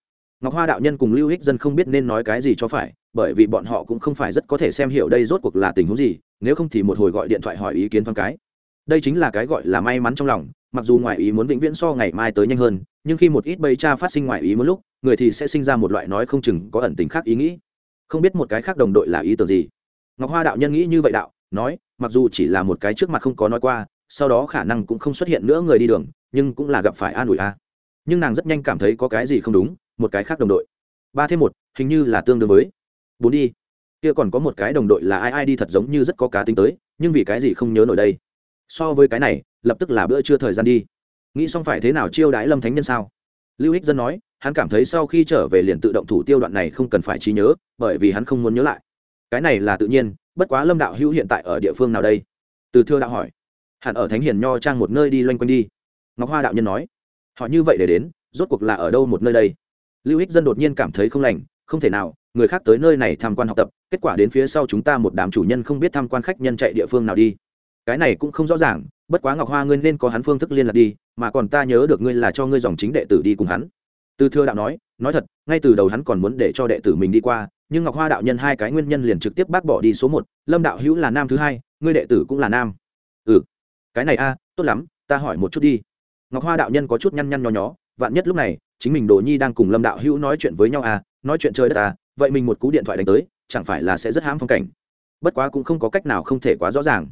Ngọc hoa đạo nhân cùng lưu hích dân không biết nên nói cái gì cho phải, bởi vì bọn họ cũng không phải rất có thể xem hiểu đây rốt cuộc là tình huống gì, nếu không thì một hồi gọi điện thoại hỏi ý kiến thoáng cái. Đây chính là cái gọi là may mắn trong lòng, mặc dù ngoại ý muốn vĩnh viễn so ngày mai tới nhanh hơn, nhưng khi một ít bầy cha phát sinh ngoại ý muốn lúc, người thì sẽ sinh ra một loại nói không chừng có ẩn tình khác ý nghĩ. Không biết một cái khác đồng đội là ý tưởng gì ngọc hoa đạo nhân nghĩ như vậy đạo, nói, mặc dù chỉ là một cái trước mặt không có nói qua, sau đó khả năng cũng không xuất hiện nữa người đi đường, nhưng cũng là gặp phải an ủi a. Nhưng nàng rất nhanh cảm thấy có cái gì không đúng, một cái khác đồng đội. Ba thêm một, hình như là tương đương với bốn đi. Kia còn có một cái đồng đội là ai ai đi thật giống như rất có cá tính tới, nhưng vì cái gì không nhớ nổi đây? So với cái này, lập tức là bữa trưa thời gian đi. Nghĩ xong phải thế nào chiêu đãi lâm thánh nhân sao? Lưu Hích dân nói, hắn cảm thấy sau khi trở về liền tự động thủ tiêu đoạn này không cần phải trí nhớ, bởi vì hắn không muốn nhớ lại cái này là tự nhiên, bất quá lâm đạo hữu hiện tại ở địa phương nào đây? Từ thưa đạo hỏi. Hẳn ở thánh hiền nho trang một nơi đi loanh quanh đi. Ngọc hoa đạo nhân nói. Họ như vậy để đến, rốt cuộc là ở đâu một nơi đây? Lưu ích dân đột nhiên cảm thấy không lành, không thể nào, người khác tới nơi này tham quan học tập, kết quả đến phía sau chúng ta một đám chủ nhân không biết tham quan khách nhân chạy địa phương nào đi. Cái này cũng không rõ ràng, bất quá ngọc hoa ngươi nên có hắn phương thức liên lạc đi, mà còn ta nhớ được ngươi là cho ngươi dòng chính đệ tử đi cùng hắn. Từ thưa đạo nói nói thật, ngay từ đầu hắn còn muốn để cho đệ tử mình đi qua nhưng ngọc hoa đạo nhân hai cái nguyên nhân liền trực tiếp bác bỏ đi số một, lâm đạo hữu là nam thứ hai, ngươi đệ tử cũng là nam. Ừ. Cái này a, tốt lắm, ta hỏi một chút đi. Ngọc hoa đạo nhân có chút nhăn nhăn nho nhó, vạn nhất lúc này, chính mình đồ nhi đang cùng lâm đạo hữu nói chuyện với nhau à nói chuyện chơi đất à vậy mình một cú điện thoại đánh tới, chẳng phải là sẽ rất hãm phong cảnh. Bất quá cũng không có cách nào không thể quá rõ ràng.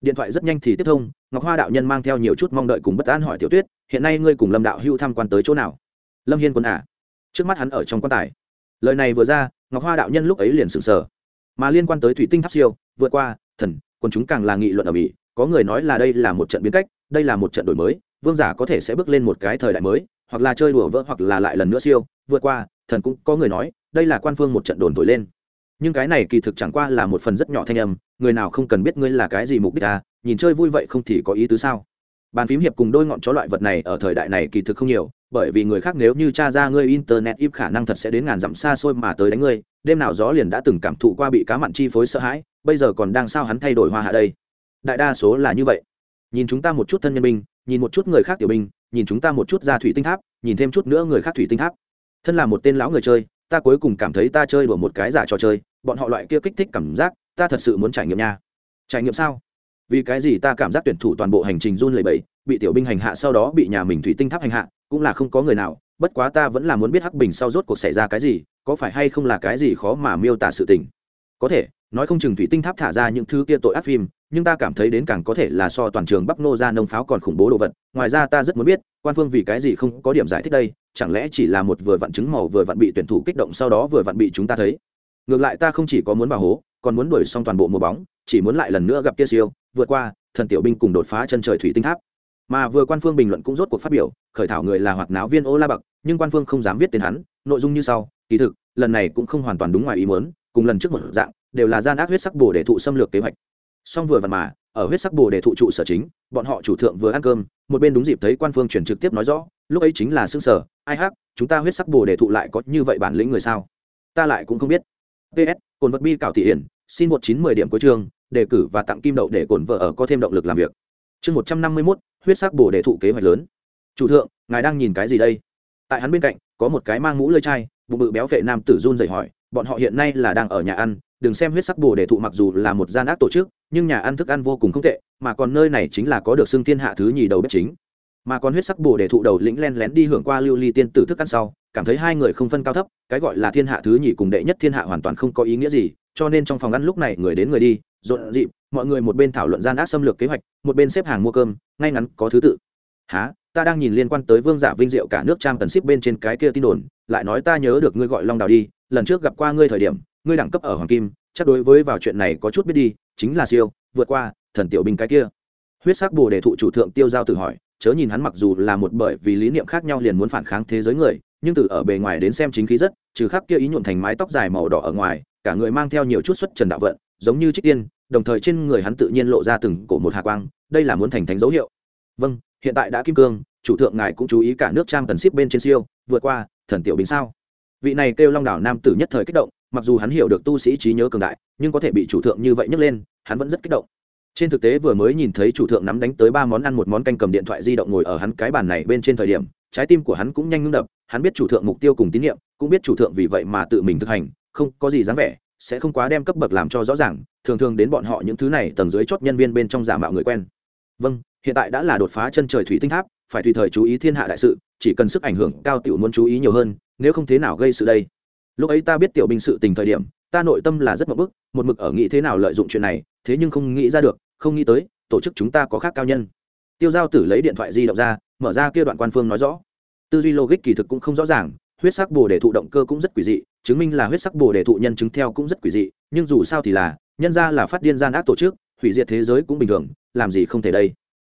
Điện thoại rất nhanh thì tiếp thông, ngọc hoa đạo nhân mang theo nhiều chút mong đợi cùng bất an hỏi tiểu tuyết, hiện nay ngươi cùng lâm đạo hữu tham quan tới chỗ nào? Lâm hiên quân à? Trước mắt hắn ở trong quan tài. Lời này vừa ra ngọc hoa đạo nhân lúc ấy liền sửng sờ. Mà liên quan tới thủy tinh tháp siêu, vượt qua, thần quân chúng càng là nghị luận ở mỹ, có người nói là đây là một trận biến cách, đây là một trận đổi mới, vương giả có thể sẽ bước lên một cái thời đại mới, hoặc là chơi đùa vỡ, hoặc là lại lần nữa siêu, vượt qua, thần cũng có người nói, đây là quan phương một trận đồn thổi lên. Nhưng cái này kỳ thực chẳng qua là một phần rất nhỏ thanh âm, người nào không cần biết ngươi là cái gì mục đích à nhìn chơi vui vậy không thì có ý tứ sao? Bàn phím hiệp cùng đôi ngọn chó loại vật này ở thời đại này kỳ thực không nhiều, bởi vì người khác nếu như cha ra ngươi internet ít khả năng thật sẽ đến ngàn dặm xa xôi mà tới đánh ngươi, đêm nào gió liền đã từng cảm thụ qua bị cá mặn chi phối sợ hãi, bây giờ còn đang sao hắn thay đổi hoa hạ đây. Đại đa số là như vậy. Nhìn chúng ta một chút thân nhân binh, nhìn một chút người khác tiểu binh, nhìn chúng ta một chút ra thủy tinh tháp, nhìn thêm chút nữa người khác thủy tinh tháp. Thân là một tên lão người chơi, ta cuối cùng cảm thấy ta chơi đùa một cái giả trò chơi, bọn họ loại kia kích thích cảm giác, ta thật sự muốn trải nghiệm nha. Trải nghiệm sao? Vì cái gì ta cảm giác tuyển thủ toàn bộ hành trình run lẩy bẩy, bị tiểu binh hành hạ sau đó bị nhà mình thủy tinh tháp hành hạ, cũng là không có người nào, bất quá ta vẫn là muốn biết hắc bình sau rốt cuộc xảy ra cái gì, có phải hay không là cái gì khó mà miêu tả sự tình. Có thể, nói không chừng thủy tinh tháp thả ra những thứ kia tội ác phim, nhưng ta cảm thấy đến càng có thể là so toàn trường bắp nô ra nông pháo còn khủng bố đồ vật, ngoài ra ta rất muốn biết, quan phương vì cái gì không có điểm giải thích đây, chẳng lẽ chỉ là một vừa vặn chứng màu vừa vặn bị tuyển thủ kích động sau đó vừa vặn bị chúng ta thấy? Ngược lại ta không chỉ có muốn vào hố, còn muốn đuổi xong toàn bộ mùa bóng, chỉ muốn lại lần nữa gặp kia siêu, vượt qua, thần tiểu binh cùng đột phá chân trời thủy tinh tháp. Mà vừa quan phương bình luận cũng rốt cuộc phát biểu, khởi thảo người là hoạt náo viên ô la bậc, nhưng quan phương không dám viết tên hắn, nội dung như sau, kỳ thực, lần này cũng không hoàn toàn đúng ngoài ý muốn, cùng lần trước một dạng, đều là gian ác huyết sắc bồ để thụ xâm lược kế hoạch. Song vừa vặn mà, ở huyết sắc bồ để thụ trụ sở chính, bọn họ chủ thượng vừa ăn cơm, một bên đúng dịp thấy quan phương chuyển trực tiếp nói rõ, lúc ấy chính là xương sở, ai hắc, chúng ta huyết sắc bồ để thụ lại có như vậy bản lĩnh người sao? Ta lại cũng không biết ps cồn vật bi cảo thị hiển, xin một chín mười điểm cuối chương, đề cử và tặng kim đậu để cồn vợ ở có thêm động lực làm việc. Chương một trăm năm mươi mốt, huyết sắc bổ để thụ kế hoạch lớn. Chủ thượng, ngài đang nhìn cái gì đây? Tại hắn bên cạnh, có một cái mang mũ lơi chai, bụng bự béo vệ nam tử run dậy hỏi, bọn họ hiện nay là đang ở nhà ăn, đừng xem huyết sắc bồ đề thụ mặc dù là một gian ác tổ chức, nhưng nhà ăn thức ăn vô cùng không tệ, mà còn nơi này chính là có được xưng thiên hạ thứ nhì đầu bếp chính mà còn huyết sắc bồ để thụ đầu lĩnh len lén đi hưởng qua lưu ly tiên tử thức ăn sau, cảm thấy hai người không phân cao thấp, cái gọi là thiên hạ thứ nhì cùng đệ nhất thiên hạ hoàn toàn không có ý nghĩa gì, cho nên trong phòng ăn lúc này người đến người đi, rộn rịp, mọi người một bên thảo luận gian ác xâm lược kế hoạch, một bên xếp hàng mua cơm, ngay ngắn có thứ tự. Há ta đang nhìn liên quan tới vương giả vinh diệu cả nước trang tần ship bên trên cái kia tin đồn, lại nói ta nhớ được ngươi gọi long đào đi, lần trước gặp qua ngươi thời điểm, ngươi đẳng cấp ở hoàng kim, chắc đối với vào chuyện này có chút biết đi, chính là siêu, vượt qua, thần tiểu binh cái kia. Huyết sắc bồ đề thụ chủ thượng tiêu giao tự hỏi chớ nhìn hắn mặc dù là một bởi vì lý niệm khác nhau liền muốn phản kháng thế giới người, nhưng từ ở bề ngoài đến xem chính khí rất, trừ khắc kia ý nhuộm thành mái tóc dài màu đỏ ở ngoài, cả người mang theo nhiều chút xuất trần đạo vận, giống như trích tiên, đồng thời trên người hắn tự nhiên lộ ra từng cổ một hạ quang, đây là muốn thành thánh dấu hiệu. Vâng hiện tại đã kim cương, chủ thượng ngài cũng chú ý cả nước trang tần ship bên trên siêu, vượt qua, thần tiểu bình sao? Vị này kêu long đảo nam tử nhất thời kích động, mặc dù hắn hiểu được tu sĩ trí nhớ cường đại, nhưng có thể bị chủ thượng như vậy nhấc lên, hắn vẫn rất kích động trên thực tế vừa mới nhìn thấy chủ thượng nắm đánh tới ba món ăn, một món canh cầm điện thoại di động ngồi ở hắn cái bàn này bên trên thời điểm, trái tim của hắn cũng nhanh ngưng đập, hắn biết chủ thượng mục tiêu cùng tín nhiệm, cũng biết chủ thượng vì vậy mà tự mình thực hành, không có gì dáng vẻ, sẽ không quá đem cấp bậc làm cho rõ ràng, thường thường đến bọn họ những thứ này tầng dưới chót nhân viên bên trong giả mạo người quen. Vâng hiện tại đã là đột phá chân trời thủy tinh tháp, phải tùy thời chú ý thiên hạ đại sự, chỉ cần sức ảnh hưởng cao tiểu muốn chú ý nhiều hơn, nếu không thế nào gây sự đây? Lúc ấy ta biết tiểu binh sự tình thời điểm, ta nội tâm là rất mập bức, một mực ở nghĩ thế nào lợi dụng chuyện này, thế nhưng không nghĩ ra được không nghĩ tới, tổ chức chúng ta có khác cao nhân. Tiêu giao tử lấy điện thoại di động ra, mở ra kia đoạn quan phương nói rõ. Tư duy logic kỳ thực cũng không rõ ràng, huyết sắc bồ đề thụ động cơ cũng rất quỷ dị, chứng minh là huyết sắc bồ đề thụ nhân chứng theo cũng rất quỷ dị, nhưng dù sao thì là, nhân ra là phát điên gian ác tổ chức, hủy diệt thế giới cũng bình thường, làm gì không thể đây.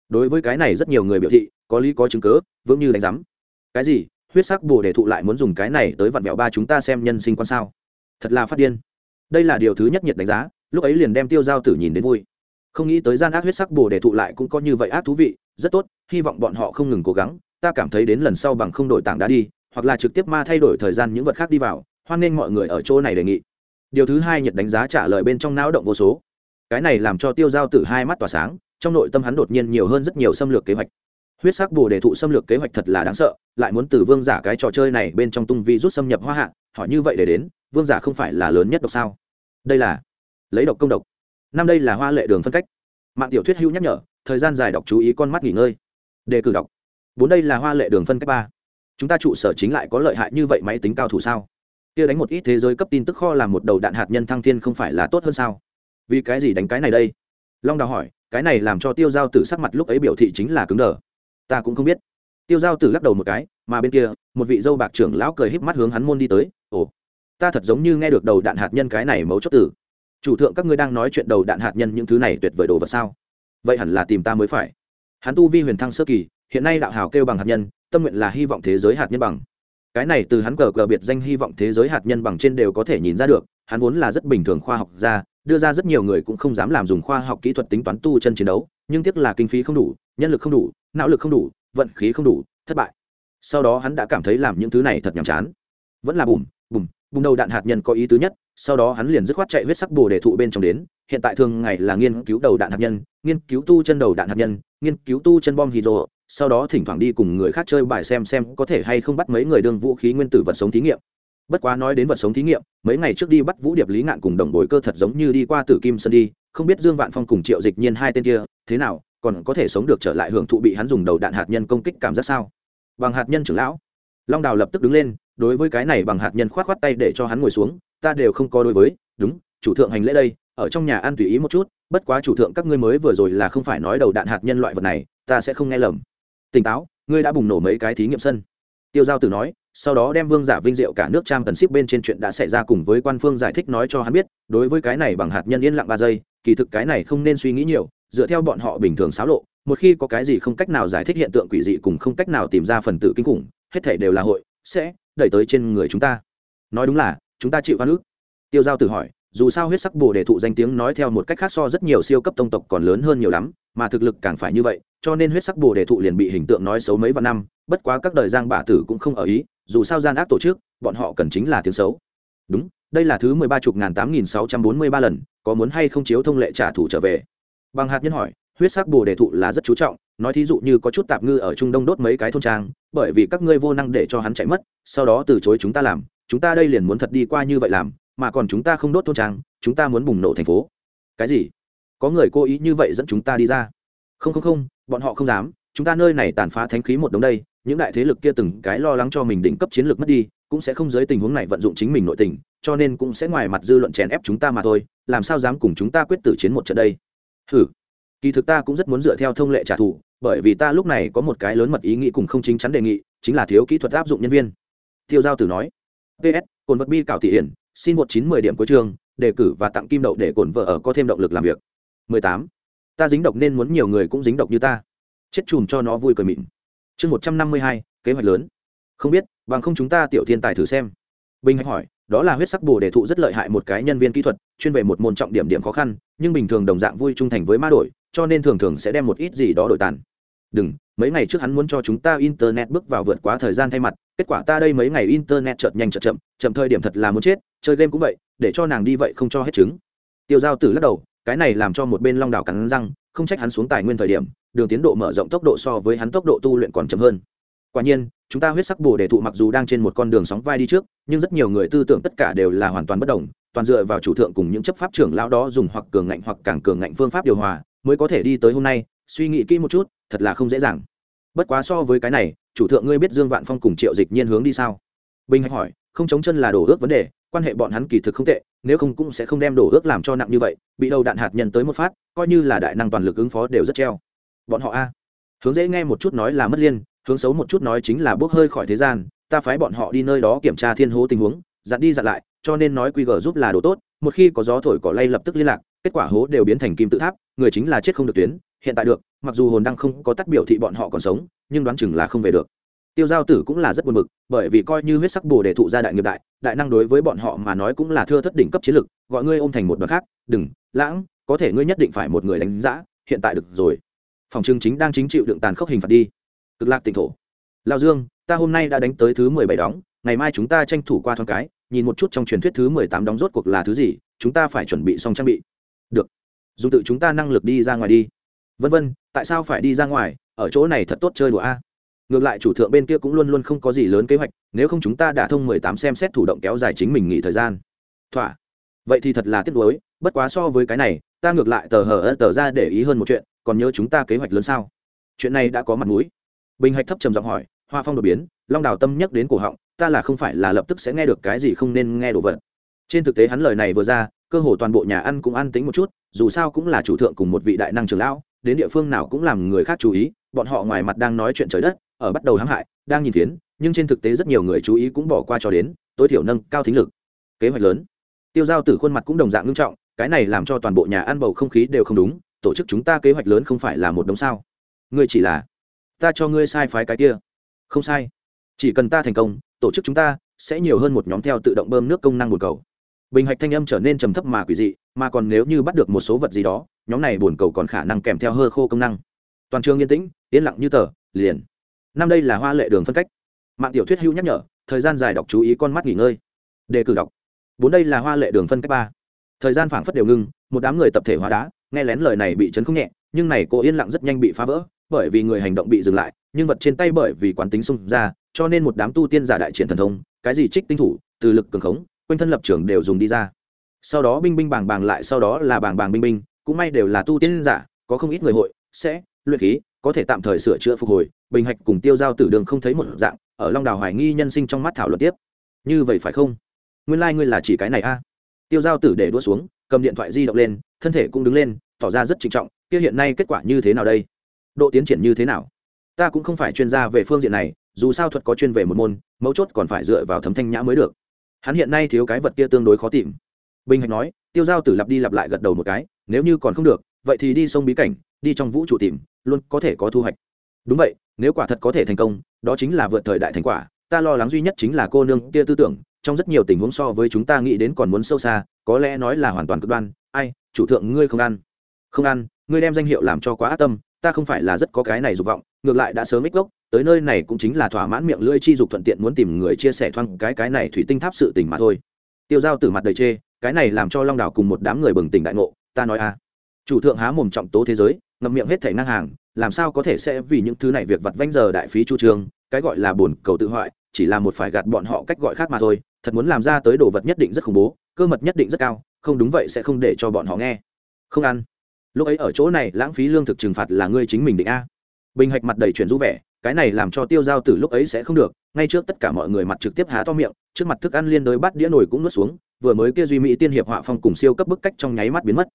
Đối với cái này rất nhiều người biểu thị, có lý có chứng cớ vững như đánh giám cái gì? Huyết sắc bồ đề thụ lại muốn dùng cái này tới vặn vẹo ba chúng ta xem nhân sinh quan sao? Thật là phát điên. Đây là điều thứ nhất nhiệt đánh giá, lúc ấy liền đem tiêu giao tử nhìn đến vui không nghĩ tới gian ác huyết sắc bồ đề thụ lại cũng có như vậy ác thú vị, rất tốt, hy vọng bọn họ không ngừng cố gắng, ta cảm thấy đến lần sau bằng không đổi tảng đá đi, hoặc là trực tiếp ma thay đổi thời gian những vật khác đi vào, hoan nghênh mọi người ở chỗ này đề nghị. Điều thứ hai nhiệt đánh giá trả lời bên trong não động vô số. Cái này làm cho tiêu giao tử hai mắt tỏa sáng, trong nội tâm hắn đột nhiên nhiều hơn rất nhiều xâm lược kế hoạch. Huyết sắc bồ đề thụ xâm lược kế hoạch thật là đáng sợ, lại muốn từ vương giả cái trò chơi này bên trong tung vi rút xâm nhập hoa hạ, hỏi như vậy để đến, vương giả không phải là lớn nhất độc sao? Đây là lấy độc công độc năm đây là hoa lệ đường phân cách. Mạng tiểu thuyết hữu nhắc nhở, thời gian dài đọc chú ý con mắt nghỉ ngơi. Đề cử đọc. Bốn đây là hoa lệ đường phân cách ba. Chúng ta trụ sở chính lại có lợi hại như vậy máy tính cao thủ sao? Kia đánh một ít thế giới cấp tin tức kho làm một đầu đạn hạt nhân thăng thiên không phải là tốt hơn sao? Vì cái gì đánh cái này đây? Long đào hỏi, cái này làm cho tiêu giao tử sắc mặt lúc ấy biểu thị chính là cứng đờ. Ta cũng không biết. Tiêu giao tử lắc đầu một cái, mà bên kia, một vị dâu bạc trưởng lão cười híp mắt hướng hắn môn đi tới. Ồ, ta thật giống như nghe được đầu đạn hạt nhân cái này mấu chốt tử chủ thượng các ngươi đang nói chuyện đầu đạn hạt nhân những thứ này tuyệt vời đồ vật sao? Vậy hẳn là tìm ta mới phải. Hắn tu vi huyền thăng sơ kỳ, hiện nay đạo hào kêu bằng hạt nhân, tâm nguyện là hy vọng thế giới hạt nhân bằng. Cái này từ hắn cờ cờ biệt danh hy vọng thế giới hạt nhân bằng trên đều có thể nhìn ra được, hắn vốn là rất bình thường khoa học ra đưa ra rất nhiều người cũng không dám làm dùng khoa học kỹ thuật tính toán tu chân chiến đấu, nhưng tiếc là kinh phí không đủ, nhân lực không đủ, não lực không đủ, vận khí không đủ, thất bại. Sau đó hắn đã cảm thấy làm những thứ này thật nhàm chán. Vẫn là bùm bùm bùm đầu đạn hạt nhân có ý tứ nhất sau đó hắn liền dứt khoát chạy huyết sắc bồ đề thụ bên trong đến, hiện tại thường ngày là nghiên cứu đầu đạn hạt nhân, nghiên cứu tu chân đầu đạn hạt nhân, nghiên cứu tu chân bom hydro, sau đó thỉnh thoảng đi cùng người khác chơi bài xem xem có thể hay không bắt mấy người đương vũ khí nguyên tử vật sống thí nghiệm. Bất quá nói đến vật sống thí nghiệm, mấy ngày trước đi bắt vũ điệp lý ngạn cùng đồng bồi cơ thật giống như đi qua tử kim sơn đi, không biết dương vạn phong cùng triệu dịch nhiên hai tên kia, thế nào, còn có thể sống được trở lại hưởng thụ bị hắn dùng đầu đạn hạt nhân công kích cảm giác sao? Bằng hạt nhân trưởng lão. Long đào lập tức đứng lên, đối với cái này bằng hạt nhân k h o á t k h o á t tay để cho hắn ngồi xuống ta đều không có đối với, đúng, chủ thượng hành lễ đây, ở trong nhà ăn tùy ý một chút, bất quá chủ thượng các ngươi mới vừa rồi là không phải nói đầu đạn hạt nhân loại vật này, ta sẽ không nghe lầm. Tỉnh táo, ngươi đã bùng nổ mấy cái thí nghiệm sân. Tiêu giao tử nói, sau đó đem vương giả vinh diệu cả nước trang tần ship bên trên chuyện đã xảy ra cùng với quan phương giải thích nói cho hắn biết, đối với cái này bằng hạt nhân yên lặng ba giây, kỳ thực cái này không nên suy nghĩ nhiều, dựa theo bọn họ bình thường xáo lộ, một khi có cái gì không cách nào giải thích hiện tượng quỷ dị cùng không cách nào tìm ra phần tử kinh khủng, hết thể đều là hội, sẽ đẩy tới trên người chúng ta. Nói đúng là chúng ta chịu hoa nước tiêu giao tự hỏi, dù sao huyết sắc bồ đề thụ danh tiếng nói theo một cách khác so rất nhiều siêu cấp tông tộc còn lớn hơn nhiều lắm, mà thực lực càng phải như vậy, cho nên huyết sắc bồ đề thụ liền bị hình tượng nói xấu mấy vạn năm, bất quá các đời giang bả tử cũng không ở ý, dù sao gian ác tổ chức, bọn họ cần chính là tiếng xấu. Đúng, đây là thứ mười ba chục ngàn tám nghìn sáu trăm bốn mươi ba lần, có muốn hay không chiếu thông lệ trả thù trở về? Bằng hạt nhân hỏi, huyết sắc bồ đề thụ là rất chú trọng, nói thí dụ như có chút tạp ngư ở trung đông đốt mấy cái thôn trang, bởi vì các ngươi vô năng để cho hắn chạy mất, sau đó từ chối chúng ta làm chúng ta đây liền muốn thật đi qua như vậy làm mà còn chúng ta không đốt thôn trang chúng ta muốn bùng nổ thành phố. Cái gì? Có người cố ý như vậy dẫn chúng ta đi ra? Không không không bọn họ không dám. Chúng ta nơi này tàn phá thánh khí một đống đây những đại thế lực kia từng cái lo lắng cho mình đỉnh cấp chiến lược mất đi cũng sẽ không dưới tình huống này vận dụng chính mình nội tình cho nên cũng sẽ ngoài mặt dư luận chèn ép chúng ta mà thôi làm sao dám cùng chúng ta quyết tử chiến một trận đây? Hừ, kỳ thực ta cũng rất muốn dựa theo thông lệ trả thù bởi vì ta lúc này có một cái lớn mật ý nghĩ cùng không chính chắn đề nghị chính là thiếu kỹ thuật áp dụng nhân viên. Tiêu giao tử nói ps cồn vật bi cảo thị hiển, xin một chín mười điểm cuối trường đề cử và tặng kim đậu để cồn vợ ở có thêm động lực làm việc. 18. ta dính độc nên muốn nhiều người cũng dính độc như ta. Chết chùm cho nó vui cười mịn. Chương một trăm năm mươi hai, kế hoạch lớn. Không biết, bằng không chúng ta tiểu thiên tài thử xem. Bình hạnh hỏi, đó là huyết sắc bồ đề thụ rất lợi hại một cái nhân viên kỹ thuật, chuyên về một môn trọng điểm điểm khó khăn, nhưng bình thường đồng dạng vui trung thành với ma đổi cho nên thường thường sẽ đem một ít gì đó đổi tàn. Đừng, mấy ngày trước hắn muốn cho chúng ta internet bước vào vượt quá thời gian thay mặt kết quả ta đây mấy ngày internet chợt nhanh chợt chậm chậm thời điểm thật là muốn chết, chơi game cũng vậy, để cho nàng đi vậy không cho hết trứng tiêu giao tử lắc đầu, cái này làm cho một bên long đảo cắn răng, không trách hắn xuống tài nguyên thời điểm, đường tiến độ mở rộng tốc độ so với hắn tốc độ tu luyện còn chậm hơn. Quả nhiên, chúng ta huyết sắc bồ đề thụ mặc dù đang trên một con đường sóng vai đi trước, nhưng rất nhiều người tư tưởng tất cả đều là hoàn toàn bất đồng, toàn dựa vào chủ thượng cùng những chấp pháp trưởng lão đó dùng hoặc cường ngạnh hoặc càng cường ngạnh phương pháp điều hòa, mới có thể đi tới hôm nay, suy nghĩ kỹ một chút, thật là không dễ dàng. Bất quá so với cái này chủ thượng, ngươi biết dương vạn phong cùng triệu dịch nhiên hướng đi sao? Bình hạnh hỏi, không chống chân là đổ ước vấn đề, quan hệ bọn hắn kỳ thực không tệ, nếu không cũng sẽ không đem đổ ước làm cho nặng như vậy, bị đầu đạn hạt nhân tới một phát, coi như là đại năng toàn lực ứng phó đều rất treo. Bọn họ a? Hướng dễ nghe một chút nói là mất liên, hướng xấu một chút nói chính là bốc hơi khỏi thế gian, ta phái bọn họ đi nơi đó kiểm tra thiên hố tình huống, dặn đi dặn lại, cho nên nói quy gờ giúp là đồ tốt, một khi có gió thổi cỏ lay lập tức liên lạc, kết quả hố đều biến thành kim tự tháp, người chính là chết không được tuyến hiện tại được, mặc dù hồn đăng không có tắt biểu thị bọn họ còn sống, nhưng đoán chừng là không về được. Tiêu giao tử cũng là rất buồn bực, bởi vì coi như huyết sắc bồ đề thụ gia đại nghiệp đại đại năng đối với bọn họ mà nói cũng là thưa thất đỉnh cấp chiến lực, gọi ngươi ôm thành một đoạn khác, đừng, lãng, có thể ngươi nhất định phải một người đánh giá hiện tại được rồi. Phòng trưng chính đang chính chịu đựng tàn khốc hình phạt đi. Cực lạc tỉnh thổ. Lao dương, ta hôm nay đã đánh tới thứ mười bảy đóng, ngày mai chúng ta tranh thủ qua thoáng cái, nhìn một chút trong truyền thuyết thứ mười tám đóng rốt cuộc là thứ gì, chúng ta phải chuẩn bị xong trang bị. Được. Dùng tự chúng ta năng lực đi ra ngoài đi vân vân, tại sao phải đi ra ngoài? Ở chỗ này thật tốt chơi đùa a. Ngược lại chủ thượng bên kia cũng luôn luôn không có gì lớn kế hoạch, nếu không chúng ta đã thông mười tám xem xét thủ động kéo dài chính mình nghỉ thời gian. Thỏa. Vậy thì thật là tiếc nuối, bất quá so với cái này, ta ngược lại tờ hờ tờ ra để ý hơn một chuyện, còn nhớ chúng ta kế hoạch lớn sao? Chuyện này đã có mặt mũi. Bình hạch thấp trầm giọng hỏi, hoa phong đột biến, long đào tâm nhắc đến cổ họng, ta là không phải là lập tức sẽ nghe được cái gì không nên nghe đồ vật. Trên thực tế hắn lời này vừa ra, cơ hồ toàn bộ nhà ăn cũng an tính một chút, dù sao cũng là chủ thượng cùng một vị đại năng trường lão đến địa phương nào cũng làm người khác chú ý, bọn họ ngoài mặt đang nói chuyện trời đất, ở bắt đầu hãm hại, đang nhìn tiến nhưng trên thực tế rất nhiều người chú ý cũng bỏ qua cho đến, tối thiểu nâng cao thính lực. Kế hoạch lớn. Tiêu giao từ khuôn mặt cũng đồng dạng nghiêm trọng, cái này làm cho toàn bộ nhà ăn bầu không khí đều không đúng, tổ chức chúng ta kế hoạch lớn không phải là một đống sao? Ngươi chỉ là, ta cho ngươi sai phái cái kia. Không sai. Chỉ cần ta thành công, tổ chức chúng ta sẽ nhiều hơn một nhóm theo tự động bơm nước công năng bồn cầu bình hạch thanh âm trở nên trầm thấp mà quỷ dị, mà còn nếu như bắt được một số vật gì đó, nhóm này bồn cầu còn khả năng kèm theo hơ khô công năng. Toàn trường yên tĩnh, yên lặng như tờ, liền. Năm đây là hoa lệ đường phân cách. Mạng tiểu thuyết hữu nhắc nhở, thời gian dài đọc chú ý con mắt nghỉ ngơi. Đề cử đọc. Bốn đây là hoa lệ đường phân cách ba. Thời gian phảng phất đều ngưng, một đám người tập thể hóa đá, nghe lén lời này bị chấn không nhẹ, nhưng này cô yên lặng rất nhanh bị phá vỡ, bởi vì người hành động bị dừng lại, nhưng vật trên tay bởi vì quán tính xung ra, cho nên một đám tu tiên giả đại triển thần thông, cái gì trích tinh thủ, từ lực cường khống quanh thân lập trường đều dùng đi ra. Sau đó binh binh bàng bàng lại, sau đó là bàng bàng binh binh, cũng may đều là tu tiên giả, có không ít người hội, sẽ, luyện khí, có thể tạm thời sửa chữa phục hồi, bình hạch cùng tiêu giao tử đường không thấy một dạng, ở long đào hoài nghi nhân sinh trong mắt thảo luận tiếp. Như vậy phải không? Nguyên lai、like、ngươi là chỉ cái này a. Tiêu giao tử để đua xuống, cầm điện thoại di động lên, thân thể cũng đứng lên, tỏ ra rất trịnh trọng, kia hiện nay kết quả như thế nào đây? Độ tiến triển như thế nào? Ta cũng không phải chuyên gia về phương diện này, dù sao thuật có chuyên về một môn, mấu chốt còn phải dựa vào thấm thanh nhã mới được hắn hiện nay thiếu cái vật kia tương đối khó tìm. Bình hạch nói, tiêu giao tử lặp đi lặp lại gật đầu một cái, nếu như còn không được, vậy thì đi sông bí cảnh, đi trong vũ trụ tìm, luôn có thể có thu hoạch. Đúng vậy, nếu quả thật có thể thành công, đó chính là vượt thời đại thành quả. Ta lo lắng duy nhất chính là cô nương kia tư tưởng, trong rất nhiều tình huống so với chúng ta nghĩ đến còn muốn sâu xa, có lẽ nói là hoàn toàn cực đoan. Ai, chủ thượng ngươi không ăn. Không ăn, ngươi đem danh hiệu làm cho quá ác tâm, ta không phải là rất có cái này dục vọng ngược lại đã sớm ích gốc, tới nơi này cũng chính là thỏa mãn miệng lưỡi chi dục thuận tiện muốn tìm người chia sẻ thoang cái cái này thủy tinh tháp sự tình mà thôi. Tiêu giao từ mặt đầy chê, cái này làm cho long đảo cùng một đám người bừng tỉnh đại ngộ, ta nói a à. chủ thượng há mồm trọng tố thế giới, ngậm miệng hết thể ngang hàng, làm sao có thể sẽ vì những thứ này việc vặt vanh giờ đại phí chu trường cái gọi là buồn cầu tự hoại, chỉ là một phải gạt bọn họ cách gọi khác mà thôi, thật muốn làm ra tới đồ vật nhất định rất khủng bố, cơ mật nhất định rất cao, không đúng vậy sẽ không để cho bọn họ nghe. Không ăn. Lúc ấy ở chỗ này, lãng phí lương thực trừng phạt là ngươi chính mình định a bình hạch mặt đầy chuyển du vẻ cái này làm cho tiêu giao từ lúc ấy sẽ không được ngay trước tất cả mọi người mặt trực tiếp há to miệng trước mặt thức ăn liên đối bắt đĩa nồi cũng nuốt xuống vừa mới kia duy mỹ tiên hiệp họa phong cùng siêu cấp bức cách trong nháy mắt biến mất.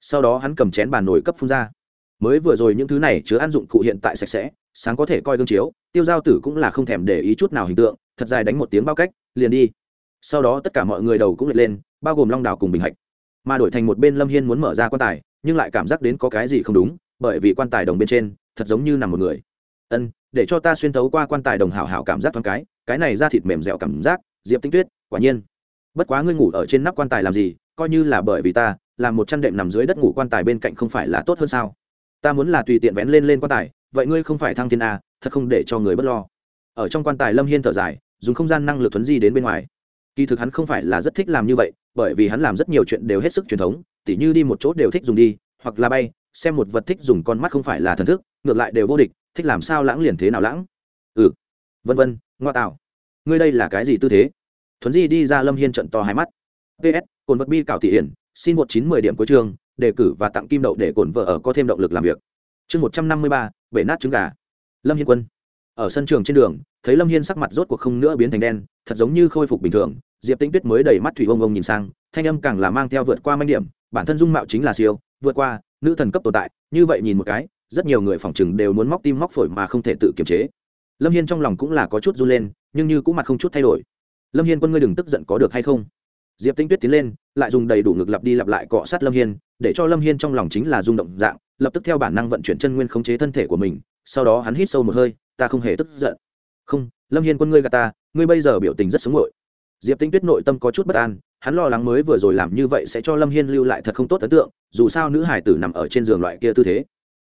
Sau đó hắn cầm chén bàn nồi cấp phun ra. Mới vừa rồi những thứ này chứa ăn dụng cụ hiện tại sạch sẽ sáng có thể coi gương chiếu tiêu giao tử cũng là không thèm để ý chút nào hình tượng thật dài đánh một tiếng bao cách liền đi. Sau đó tất cả mọi người đầu cũng lật lên bao gồm long đào cùng bình Hạch, mà đổi thành một bên lâm hiên muốn mở ra quan tài nhưng lại cảm giác đến có cái gì không đúng bởi vì quan tài đồng bên trên thật giống như nằm một người. Ân, để cho ta xuyên thấu qua quan tài đồng hảo hảo cảm giác thoáng cái cái này ra thịt mềm dẻo cảm giác, diệp tinh tuyết, quả nhiên. Bất quá ngươi ngủ ở trên nắp quan tài làm gì, coi như là bởi vì ta, làm một chăn đệm nằm dưới đất ngủ quan tài bên cạnh không phải là tốt hơn sao? Ta muốn là tùy tiện vén lên lên quan tài, vậy ngươi không phải thăng thiên a thật không để cho người bất lo. Ở trong quan tài lâm hiên thở dài, dùng không gian năng lực thuấn di đến bên ngoài. Kỳ thực hắn không phải là rất thích làm như vậy, bởi vì hắn làm rất nhiều chuyện đều hết sức truyền thống, tỉ như đi một chỗ đều thích dùng đi, hoặc là bay, xem một vật thích dùng con mắt không phải là thần thức ngược lại đều vô địch, thích làm sao lãng liền thế nào lãng. Ừ. Vân vân, ngoa tạo. Ngươi đây là cái gì tư thế? Thuấn di đi ra lâm hiên trận to hai mắt. Ps cồn vật bi cảo thị hiển, xin một chín mười điểm cuối trường đề cử và tặng kim đậu để cồn vợ ở có thêm động lực làm việc. Chương một trăm năm mươi ba, bể nát trứng gà. Lâm hiên quân. Ở sân trường trên đường, thấy lâm hiên sắc mặt rốt cuộc không nữa biến thành đen, thật giống như khôi phục bình thường. Diệp tĩnh tuyết mới đầy mắt thủy ông ông nhìn sang, thanh âm càng là mang theo vượt qua manh điểm, bản thân dung mạo chính là siêu, vượt qua, nữ thần cấp tồn tại, như vậy nhìn một cái rất nhiều người phỏng chừng đều muốn móc tim móc phổi mà không thể tự kiềm chế. Lâm hiên trong lòng cũng là có chút run lên, nhưng như cũng mặt không chút thay đổi. Lâm hiên quân ngươi đừng tức giận có được hay không? Diệp tinh tuyết tiến lên, lại dùng đầy đủ ngực lặp đi lặp lại cọ sát lâm hiên, để cho lâm hiên trong lòng chính là rung động dạng, lập tức theo bản năng vận chuyển chân nguyên khống chế thân thể của mình, sau đó hắn hít sâu một hơi, ta không hề tức giận. Không, lâm hiên quân ngươi gà ta, ngươi bây giờ biểu tình rất sống nội diệp tinh tuyết nội tâm có chút bất an, hắn lo lắng mới vừa rồi làm như vậy sẽ cho lâm hiên lưu lại thật không tốt ấn tượng, dù sao nữ hải tử nằm ở trên giường loại kia tư thế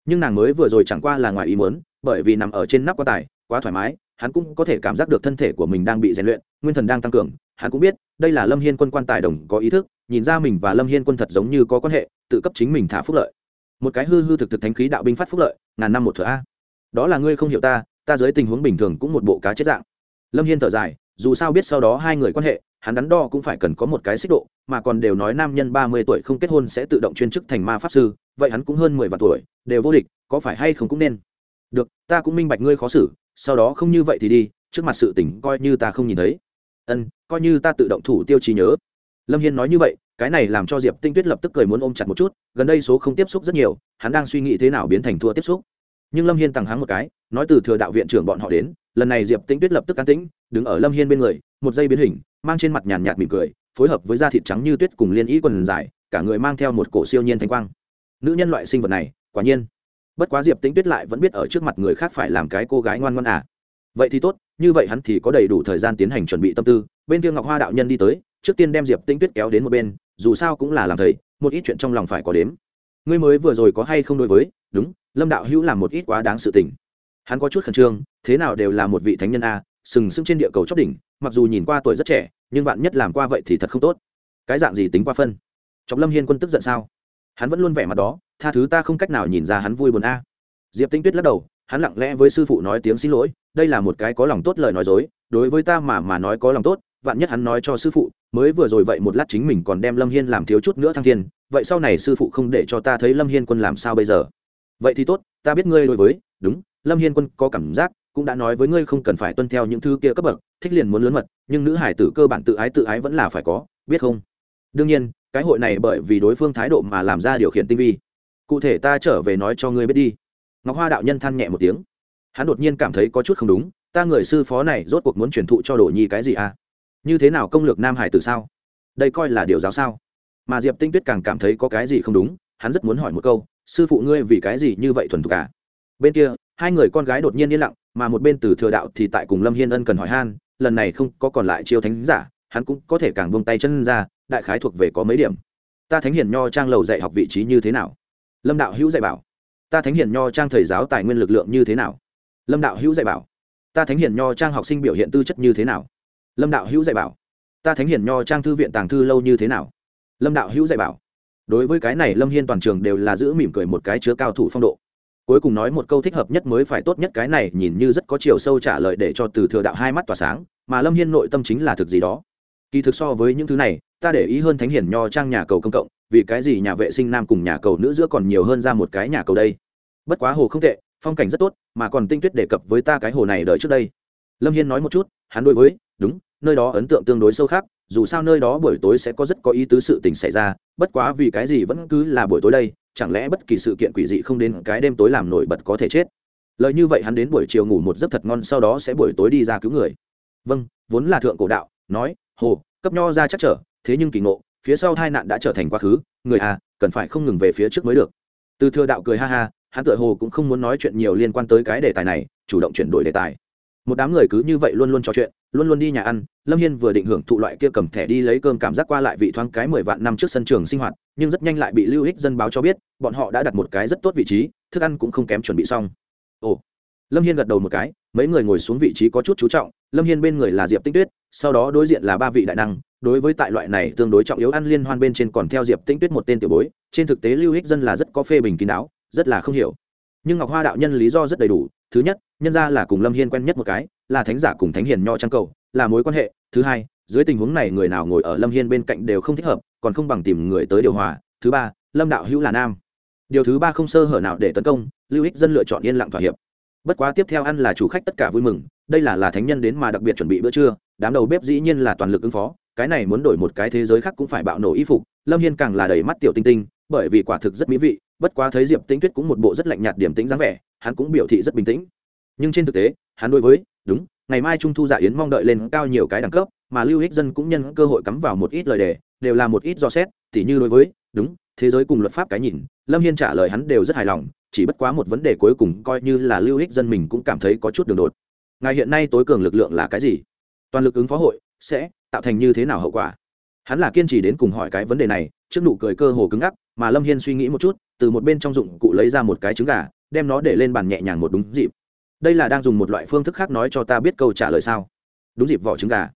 nhưng nàng mới vừa rồi chẳng qua là ngoài ý muốn, bởi vì nằm ở trên nắp quá tài, quá thoải mái, hắn cũng có thể cảm giác được thân thể của mình đang bị rèn luyện, nguyên thần đang tăng cường. Hắn cũng biết, đây là lâm hiên quân quan tài đồng có ý thức, nhìn ra mình và lâm hiên quân thật giống như có quan hệ, tự cấp chính mình thả phúc lợi. Một cái hư hư thực thực thánh khí đạo binh phát phúc lợi, ngàn năm một thửa a. Đó là ngươi không hiểu ta ta dưới tình huống bình thường cũng một bộ cá chết dạng. Lâm hiên thở dài, dù sao biết sau đó hai người quan hệ hắn đắn đo cũng phải cần có một cái xích độ, mà còn đều nói nam nhân ba mươi tuổi không kết hôn sẽ tự động chuyên chức thành ma pháp sư, vậy hắn cũng hơn mười vạn tuổi, đều vô địch, có phải hay không cũng nên? Được, ta cũng minh bạch ngươi khó xử, sau đó không như vậy thì đi, trước mặt sự tỉnh coi như ta không nhìn thấy. Ân, coi như ta tự động thủ tiêu trí nhớ. Lâm hiên nói như vậy, cái này làm cho diệp tinh tuyết lập tức cười muốn ôm chặt một chút, gần đây số không tiếp xúc rất nhiều, hắn đang suy nghĩ thế nào biến thành thua tiếp xúc. Nhưng lâm hiên tằng hắng một cái, nói từ thừa đạo viện trưởng bọn họ đến, lần này diệp tinh tuyết lập tức cán tĩnh, đứng ở lâm hiên bên người, một giây biến hình mang trên mặt nhàn nhạt mỉm cười, phối hợp với da thịt trắng như tuyết cùng liên ý quần dài, cả người mang theo một cổ siêu nhiên thanh quang. Nữ nhân loại sinh vật này, quả nhiên. Bất quá diệp tĩnh tuyết lại vẫn biết ở trước mặt người khác phải làm cái cô gái ngoan ngoan à. Vậy thì tốt, như vậy hắn thì có đầy đủ thời gian tiến hành chuẩn bị tâm tư. Bên kia ngọc hoa đạo nhân đi tới, trước tiên đem diệp tĩnh tuyết kéo đến một bên, dù sao cũng là làm thầy, một ít chuyện trong lòng phải có đếm. Ngươi mới vừa rồi có hay không đối với, đúng, lâm đạo hữu làm một ít quá đáng sự tình. Hắn có chút khẩn trương, thế nào đều là một vị thánh nhân a sừng sững trên địa cầu chót đỉnh, mặc dù nhìn qua tuổi rất trẻ, nhưng vạn nhất làm qua vậy thì thật không tốt. Cái dạng gì tính qua phân? Chọc lâm hiên quân tức giận sao? Hắn vẫn luôn vẻ mặt đó, tha thứ ta không cách nào nhìn ra hắn vui buồn a. Diệp tinh tuyết lắc đầu, hắn lặng lẽ với sư phụ nói tiếng xin lỗi, đây là một cái có lòng tốt lời nói dối, đối với ta mà mà nói có lòng tốt, vạn nhất hắn nói cho sư phụ, mới vừa rồi vậy một lát chính mình còn đem lâm hiên làm thiếu chút nữa thăng thiên, vậy sau này sư phụ không để cho ta thấy lâm hiên quân làm sao bây giờ? Vậy thì tốt, ta biết ngươi đối với, đúng, lâm hiên quân có cảm giác cũng đã nói với ngươi không cần phải tuân theo những thứ kia cấp bậc, thích liền muốn lớn mật, nhưng nữ hải tử cơ bản tự ái tự ái vẫn là phải có, biết không? Đương nhiên, cái hội này bởi vì đối phương thái độ mà làm ra điều khiển tinh vi. Cụ thể ta trở về nói cho ngươi biết đi. Ngọc hoa đạo nhân than nhẹ một tiếng. Hắn đột nhiên cảm thấy có chút không đúng, ta người sư phó này rốt cuộc muốn truyền thụ cho đồ nhi cái gì à? Như thế nào công lược nam hải tử sao? Đây coi là điều giáo sao? Mà diệp tinh tuyết càng cảm thấy có cái gì không đúng, hắn rất muốn hỏi một câu, sư phụ ngươi vì cái gì như vậy thuần thục cả bên kia hai người con gái đột nhiên yên lặng, mà một bên từ thừa đạo thì tại cùng lâm hiên ân cần hỏi han, lần này không có còn lại chiêu thánh giả, hắn cũng có thể càng buông tay chân ra, đại khái thuộc về có mấy điểm. Ta thánh Hiền nho trang lầu dạy học vị trí như thế nào? Lâm đạo hữu dạy bảo. Ta thánh Hiền nho trang thầy giáo tài nguyên lực lượng như thế nào? Lâm đạo hữu dạy bảo. Ta thánh Hiền nho trang học sinh biểu hiện tư chất như thế nào? Lâm đạo hữu dạy bảo. Ta thánh Hiền nho trang thư viện tàng thư lâu như thế nào? Lâm đạo hữu dạy bảo. Đối với cái này lâm hiên toàn trường đều là giữ mỉm cười một cái chứa cao thủ phong độ cuối cùng nói một câu thích hợp nhất mới phải tốt nhất cái này nhìn như rất có chiều sâu trả lời để cho từ thừa đạo hai mắt tỏa sáng, mà lâm hiên nội tâm chính là thực gì đó. Kỳ thực so với những thứ này, ta để ý hơn thánh hiển nho trang nhà cầu công cộng, vì cái gì nhà vệ sinh nam cùng nhà cầu nữ giữa còn nhiều hơn ra một cái nhà cầu đây? Bất quá hồ không tệ, phong cảnh rất tốt, mà còn tinh tuyết đề cập với ta cái hồ này đợi trước đây. Lâm hiên nói một chút, hắn đối với, đúng, nơi đó ấn tượng tương đối sâu khác, dù sao nơi đó buổi tối sẽ có rất có ý tứ sự tình xảy ra, bất quá vì cái gì vẫn cứ là buổi tối đây chẳng lẽ bất kỳ sự kiện quỷ dị không đến cái đêm tối làm nổi bật có thể chết? Lời như vậy hắn đến buổi chiều ngủ một giấc thật ngon, sau đó sẽ buổi tối đi ra cứu người. Vâng vốn là thượng cổ đạo, nói, hồ, cấp nho ra chắc trở, thế nhưng kỳ ngộ, phía sau tai nạn đã trở thành quá khứ, người à cần phải không ngừng về phía trước mới được. Từ thừa đạo cười ha ha, hắn tựa hồ cũng không muốn nói chuyện nhiều liên quan tới cái đề tài này, chủ động chuyển đổi đề tài một đám người cứ như vậy luôn luôn trò chuyện, luôn luôn đi nhà ăn. Lâm hiên vừa định hưởng thụ loại kia cầm thẻ đi lấy cơm cảm giác qua lại vị thoáng cái mười vạn năm trước sân trường sinh hoạt, nhưng rất nhanh lại bị lưu ích dân báo cho biết, bọn họ đã đặt một cái rất tốt vị trí, thức ăn cũng không kém chuẩn bị xong. Ồ. Lâm hiên gật đầu một cái, mấy người ngồi xuống vị trí có chút chú trọng. Lâm hiên bên người là diệp tinh tuyết, sau đó đối diện là ba vị đại năng. Đối với tại loại này tương đối trọng yếu ăn liên hoan bên trên còn theo diệp tinh tuyết một tên tiểu bối, trên thực tế lưu ích dân là rất có phê bình kín đáo, rất là không hiểu. Nhưng ngọc hoa đạo nhân lý do rất đầy đủ thứ nhất, nhân ra là cùng lâm hiên quen nhất một cái, là thánh giả cùng thánh hiền nho trang cầu, là mối quan hệ. Thứ hai, dưới tình huống này người nào ngồi ở lâm hiên bên cạnh đều không thích hợp, còn không bằng tìm người tới điều hòa. Thứ ba, lâm đạo hữu là nam. Điều thứ ba không sơ hở nào để tấn công, lưu ích dân lựa chọn yên lặng thỏa hiệp. Bất quá tiếp theo ăn là chủ khách tất cả vui mừng, đây là là thánh nhân đến mà đặc biệt chuẩn bị bữa trưa, đám đầu bếp dĩ nhiên là toàn lực ứng phó, cái này muốn đổi một cái thế giới khác cũng phải bạo nổ y phục. Lâm hiên càng là đầy mắt tiểu tinh tinh, bởi vì quả thực rất mỹ vị bất quá thấy diệp tĩnh tuyết cũng một bộ rất lạnh nhạt điểm tĩnh dáng vẻ, hắn cũng biểu thị rất bình tĩnh. Nhưng trên thực tế, hắn đối với, đúng, ngày mai trung thu dạ yến mong đợi lên cao nhiều cái đẳng cấp, mà lưu hích dân cũng nhân cơ hội cắm vào một ít lời đề, đều là một ít do xét, tỉ như đối với, đúng, thế giới cùng luật pháp cái nhìn, lâm hiên trả lời hắn đều rất hài lòng, chỉ bất quá một vấn đề cuối cùng coi như là lưu hích dân mình cũng cảm thấy có chút đường đột. Ngài hiện nay tối cường lực lượng là cái gì? Toàn lực ứng phó hội sẽ tạo thành như thế nào hậu quả? Hắn là kiên trì đến cùng hỏi cái vấn đề này, trước nụ cười cơ hồ cứng ngắc, mà lâm hiên suy nghĩ một chút từ một bên trong dụng cụ lấy ra một cái trứng gà, đem nó để lên bàn nhẹ nhàng một đúng dịp. Đây là đang dùng một loại phương thức khác nói cho ta biết câu trả lời sao. Đúng dịp vỏ trứng gà.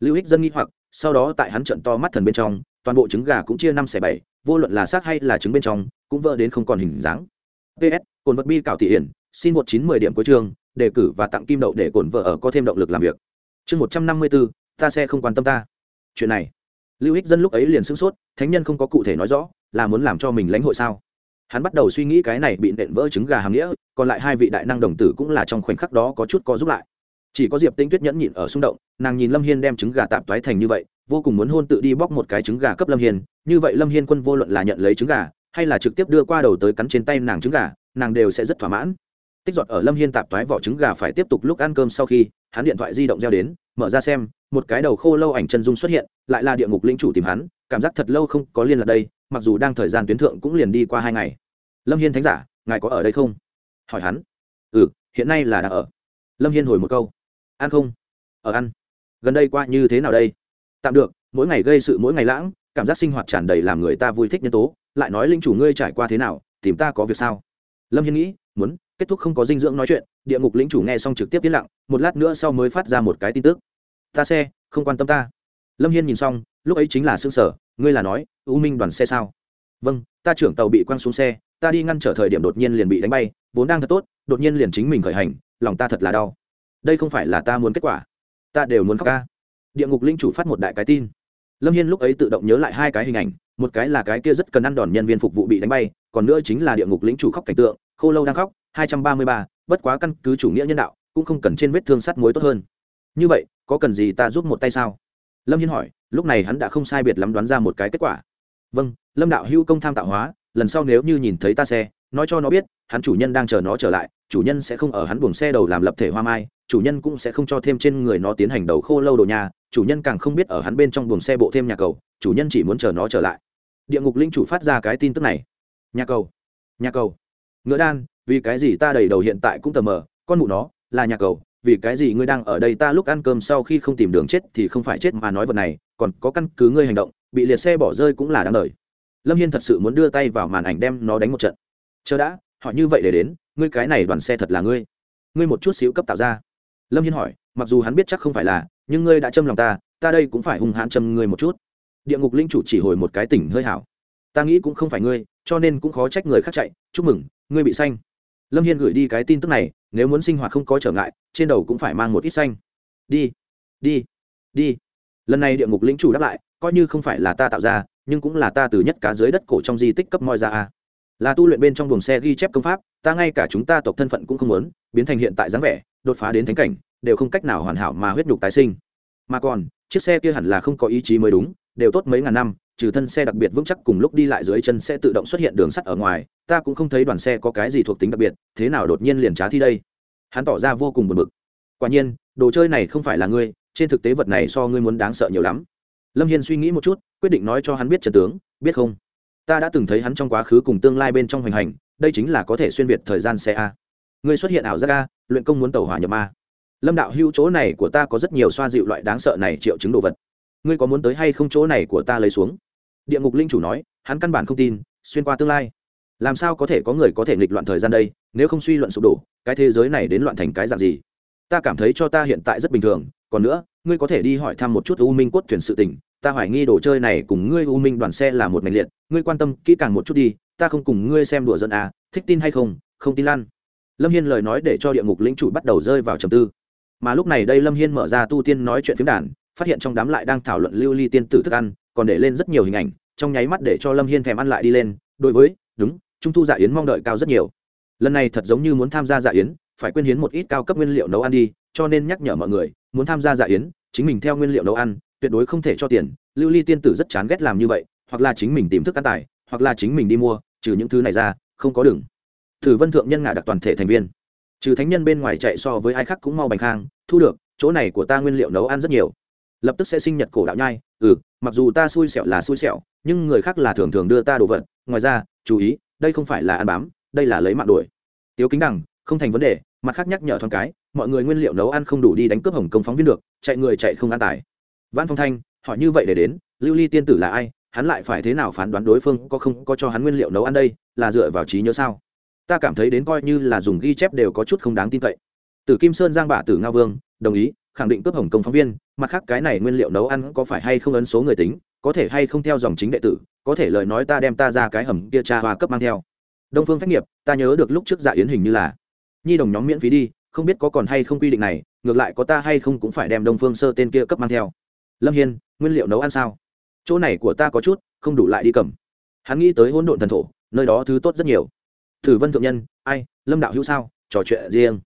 Lưu Hích dân nghĩ hoặc, sau đó tại hắn trận to mắt thần bên trong, toàn bộ trứng gà cũng chia năm xẻ bảy, vô luận là xác hay là trứng bên trong, cũng vỡ đến không còn hình dáng. Ps cồn vật bi cảo thị hiển, xin một chín mười điểm cuối chương đề cử và tặng kim đậu để cồn vợ ở có thêm động lực làm việc. Chương một trăm năm mươi bốn, ta sẽ không quan tâm ta. Chuyện này. Lưu Hích dân lúc ấy liền sửng sốt, thánh nhân không có cụ thể nói rõ, là muốn làm cho mình lãnh hội sao? Hắn bắt đầu suy nghĩ cái này bị nện vỡ trứng gà hàm nghĩa, còn lại hai vị đại năng đồng tử cũng là trong khoảnh khắc đó có chút có giúp lại. Chỉ có diệp tinh tuyết nhẫn nhịn ở xung động, nàng nhìn lâm hiên đem trứng gà tạm toái thành như vậy, vô cùng muốn hôn tự đi bóc một cái trứng gà cấp lâm hiên, như vậy lâm hiên quân vô luận là nhận lấy trứng gà, hay là trực tiếp đưa qua đầu tới cắn trên tay nàng trứng gà, nàng đều sẽ rất thỏa mãn. Tích giọt ở lâm hiên tạp toái vỏ trứng gà phải tiếp tục lúc ăn cơm sau khi, hắn điện thoại di động reo đến, mở ra xem, một cái đầu khô lâu ảnh chân dung xuất hiện, lại là địa ngục lĩnh chủ tìm hắn, cảm giác thật lâu không có liên lạc đây mặc dù đang thời gian tuyến thượng cũng liền đi qua hai ngày. Lâm hiên thánh giả, ngài có ở đây không? Hỏi hắn. Ừ hiện nay là đang ở. Lâm hiên hồi một câu. Ăn không? Ở ăn. Gần đây qua như thế nào đây? Tạm được, mỗi ngày gây sự mỗi ngày lãng, cảm giác sinh hoạt tràn đầy làm người ta vui thích nhân tố, lại nói linh chủ ngươi trải qua thế nào, tìm ta có việc sao? Lâm hiên nghĩ, muốn, kết thúc không có dinh dưỡng nói chuyện, địa ngục lĩnh chủ nghe xong trực tiếp yên lặng, một lát nữa sau mới phát ra một cái tin tức. Ta xe, không quan tâm ta lâm hiên nhìn xong, lúc ấy chính là xương sở ngươi là nói, u minh đoàn xe sao? Vâng ta trưởng tàu bị quăng xuống xe, ta đi ngăn trở thời điểm đột nhiên liền bị đánh bay, vốn đang thật tốt, đột nhiên liền chính mình khởi hành, lòng ta thật là đau. Đây không phải là ta muốn kết quả, ta đều muốn khóc. Ca địa ngục linh chủ phát một đại cái tin. Lâm hiên lúc ấy tự động nhớ lại hai cái hình ảnh, một cái là cái kia rất cần ăn đòn nhân viên phục vụ bị đánh bay, còn nữa chính là địa ngục lĩnh chủ khóc cảnh tượng, khô lâu đang khóc, hai trăm ba mươi ba, bất quá căn cứ chủ nghĩa nhân đạo, cũng không cần trên vết thương sắt muối tốt hơn. Như vậy, có cần gì ta giúp một tay sao? Lâm hiên hỏi, lúc này hắn đã không sai biệt lắm đoán ra một cái kết quả. Vâng lâm đạo hữu công tham tạo hóa, lần sau nếu như nhìn thấy ta xe, nói cho nó biết, hắn chủ nhân đang chờ nó trở lại, chủ nhân sẽ không ở hắn buồng xe đầu làm lập thể hoa mai, chủ nhân cũng sẽ không cho thêm trên người nó tiến hành đầu khô lâu đồ nhà, chủ nhân càng không biết ở hắn bên trong buồng xe bộ thêm nhà cầu, chủ nhân chỉ muốn chờ nó trở lại. Địa ngục linh chủ phát ra cái tin tức này. Nhà cầu nhà cầu. Ngựa đan, vì cái gì ta đầy đầu hiện tại cũng tờ mờ, con mụ nó là nhà cầu vì cái gì ngươi đang ở đây ta lúc ăn cơm sau khi không tìm đường chết thì không phải chết mà nói vật này, còn có căn cứ ngươi hành động, bị liệt xe bỏ rơi cũng là đáng đời. Lâm hiên thật sự muốn đưa tay vào màn ảnh đem nó đánh một trận. Chờ đã họ như vậy để đến, ngươi cái này đoàn xe thật là ngươi? Ngươi một chút xíu cấp tạo ra. Lâm hiên hỏi, mặc dù hắn biết chắc không phải là, nhưng ngươi đã châm lòng ta ta đây cũng phải hung hãn châm ngươi một chút. Địa ngục linh chủ chỉ hồi một cái tỉnh hơi hảo. Ta nghĩ cũng không phải ngươi, cho nên cũng khó trách người khác chạy. Chúc mừng, ngươi bị xanh lâm hiên gửi đi cái tin tức này, nếu muốn sinh hoạt không có trở ngại, trên đầu cũng phải mang một ít xanh. Đi đi đi. Lần này địa ngục lĩnh chủ đáp lại, coi như không phải là ta tạo ra, nhưng cũng là ta từ nhất cá dưới đất cổ trong di tích cấp moi ra a. Là tu luyện bên trong buồng xe ghi chép công pháp, ta ngay cả chúng ta tộc thân phận cũng không muốn, biến thành hiện tại dáng vẻ, đột phá đến thánh cảnh, đều không cách nào hoàn hảo mà huyết nhục tái sinh. Mà còn, chiếc xe kia hẳn là không có ý chí mới đúng, đều tốt mấy ngàn năm trừ thân xe đặc biệt vững chắc cùng lúc đi lại dưới chân sẽ tự động xuất hiện đường sắt ở ngoài, ta cũng không thấy đoàn xe có cái gì thuộc tính đặc biệt, thế nào đột nhiên liền trá thi đây? Hắn tỏ ra vô cùng buồn bực. Quả nhiên, đồ chơi này không phải là ngươi, trên thực tế vật này so ngươi muốn đáng sợ nhiều lắm. Lâm hiên suy nghĩ một chút, quyết định nói cho hắn biết trần tướng, biết không? Ta đã từng thấy hắn trong quá khứ cùng tương lai bên trong hoành hành, đây chính là có thể xuyên việt thời gian xe a. Ngươi xuất hiện ảo giác a, luyện công muốn tàu hỏa nhập a lâm đạo hữu chỗ này của ta có rất nhiều xoa dịu loại đáng sợ này triệu chứng đồ vật. Ngươi có muốn tới hay không chỗ này của ta lấy xuống? Địa ngục linh chủ nói, hắn căn bản không tin, xuyên qua tương lai. Làm sao có thể có người có thể nghịch loạn thời gian đây, nếu không suy luận sụp đổ, cái thế giới này đến loạn thành cái dạng gì? Ta cảm thấy cho ta hiện tại rất bình thường, còn nữa, ngươi có thể đi hỏi thăm một chút u minh cốt thuyền sự tình, ta hoài nghi đồ chơi này cùng ngươi u minh đoàn xe là một mệnh liệt, ngươi quan tâm kỹ càng một chút đi, ta không cùng ngươi xem đùa dân à thích tin hay không không tin lan lâm hiên lời nói để cho địa ngục lĩnh chủ bắt đầu rơi vào trầm tư. Mà lúc này đây lâm hiên mở ra tu tiên nói chuyện phiếm đàn, phát hiện trong đám lại đang thảo luận lưu ly tiên tử thức ăn còn để lên rất nhiều hình ảnh, trong nháy mắt để cho lâm hiên thèm ăn lại đi lên, đối với, đúng, trung thu dạ yến mong đợi cao rất nhiều. Lần này thật giống như muốn tham gia dạ yến, phải quên hiến một ít cao cấp nguyên liệu nấu ăn đi, cho nên nhắc nhở mọi người, muốn tham gia dạ yến, chính mình theo nguyên liệu nấu ăn, tuyệt đối không thể cho tiền. Lưu ly tiên tử rất chán ghét làm như vậy, hoặc là chính mình tìm thức ăn tài, hoặc là chính mình đi mua, trừ những thứ này ra, không có đường. Thử vân thượng nhân ngả đặc toàn thể thành viên. Trừ thánh nhân bên ngoài chạy so với ai khác cũng mau bành khang, thu được, chỗ này của ta nguyên liệu nấu ăn rất nhiều. Lập tức sẽ sinh nhật cổ đạo nhai ừ mặc dù ta xui xẻo là xui xẻo, nhưng người khác là thường thường đưa ta đồ vật. Ngoài ra, chú ý, đây không phải là ăn bám, đây là lấy mạng đuổi. Tiếu kính đằng, không thành vấn đề, mặt khác nhắc nhở thoáng cái, mọi người nguyên liệu nấu ăn không đủ đi đánh cướp hồng công phóng viên được, chạy người chạy không an tài văn phong thanh, hỏi như vậy để đến, lưu ly tiên tử là ai, hắn lại phải thế nào phán đoán đối phương có không có cho hắn nguyên liệu nấu ăn đây, là dựa vào trí nhớ sao? Ta cảm thấy đến coi như là dùng ghi chép đều có chút không đáng tin cậy. Tử kim sơn giang bả tử nga vương, đồng ý khẳng định cướp hồng công phóng viên, mặt khác cái này nguyên liệu nấu ăn có phải hay không ấn số người tính, có thể hay không theo dòng chính đệ tử, có thể lời nói ta đem ta ra cái hầm kia cha hoa cấp mang theo. Đông phương phách nghiệp, ta nhớ được lúc trước dạ yến hình như là. Nhi đồng nhóm miễn phí đi, không biết có còn hay không quy định này, ngược lại có ta hay không cũng phải đem đông phương sơ tên kia cấp mang theo. Lâm hiên, nguyên liệu nấu ăn sao? Chỗ này của ta có chút, không đủ lại đi cầm. Hắn nghĩ tới hỗn độn thần thổ, nơi đó thứ tốt rất nhiều. Thử vân thượng nhân, ai, lâm đạo hữu sao? Trò chuyện riêng.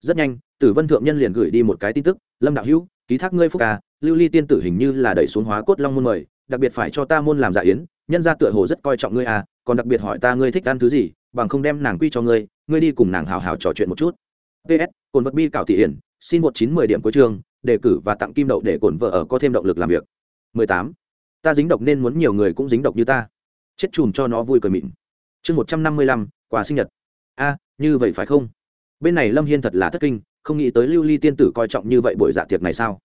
Rất nhanh tử vân thượng nhân liền gửi đi một cái tin tức, lâm đạo hữu, ký thác ngươi phúc ca, lưu ly tiên tử hình như là đẩy xuống hóa cốt long môn mời, đặc biệt phải cho ta môn làm dạ yến, nhân ra tựa hồ rất coi trọng ngươi à còn đặc biệt hỏi ta ngươi thích ăn thứ gì, bằng không đem nàng quy cho ngươi ngươi đi cùng nàng hào hào trò chuyện một chút. Ps cồn vật bi cảo thị hiển, xin một chín mười điểm cuối chương, đề cử và tặng kim đậu để Cổn vợ ở có thêm động lực làm việc. 18. ta dính độc nên muốn nhiều người cũng dính độc như ta. Chết chùm cho nó vui cười mịn. Chương một trăm năm mươi lăm, quà sinh nhật. A, như vậy phải không? Bên này lâm hiên thật là thất kinh không nghĩ tới lưu ly tiên tử coi trọng như vậy buổi dạ tiệc này sao?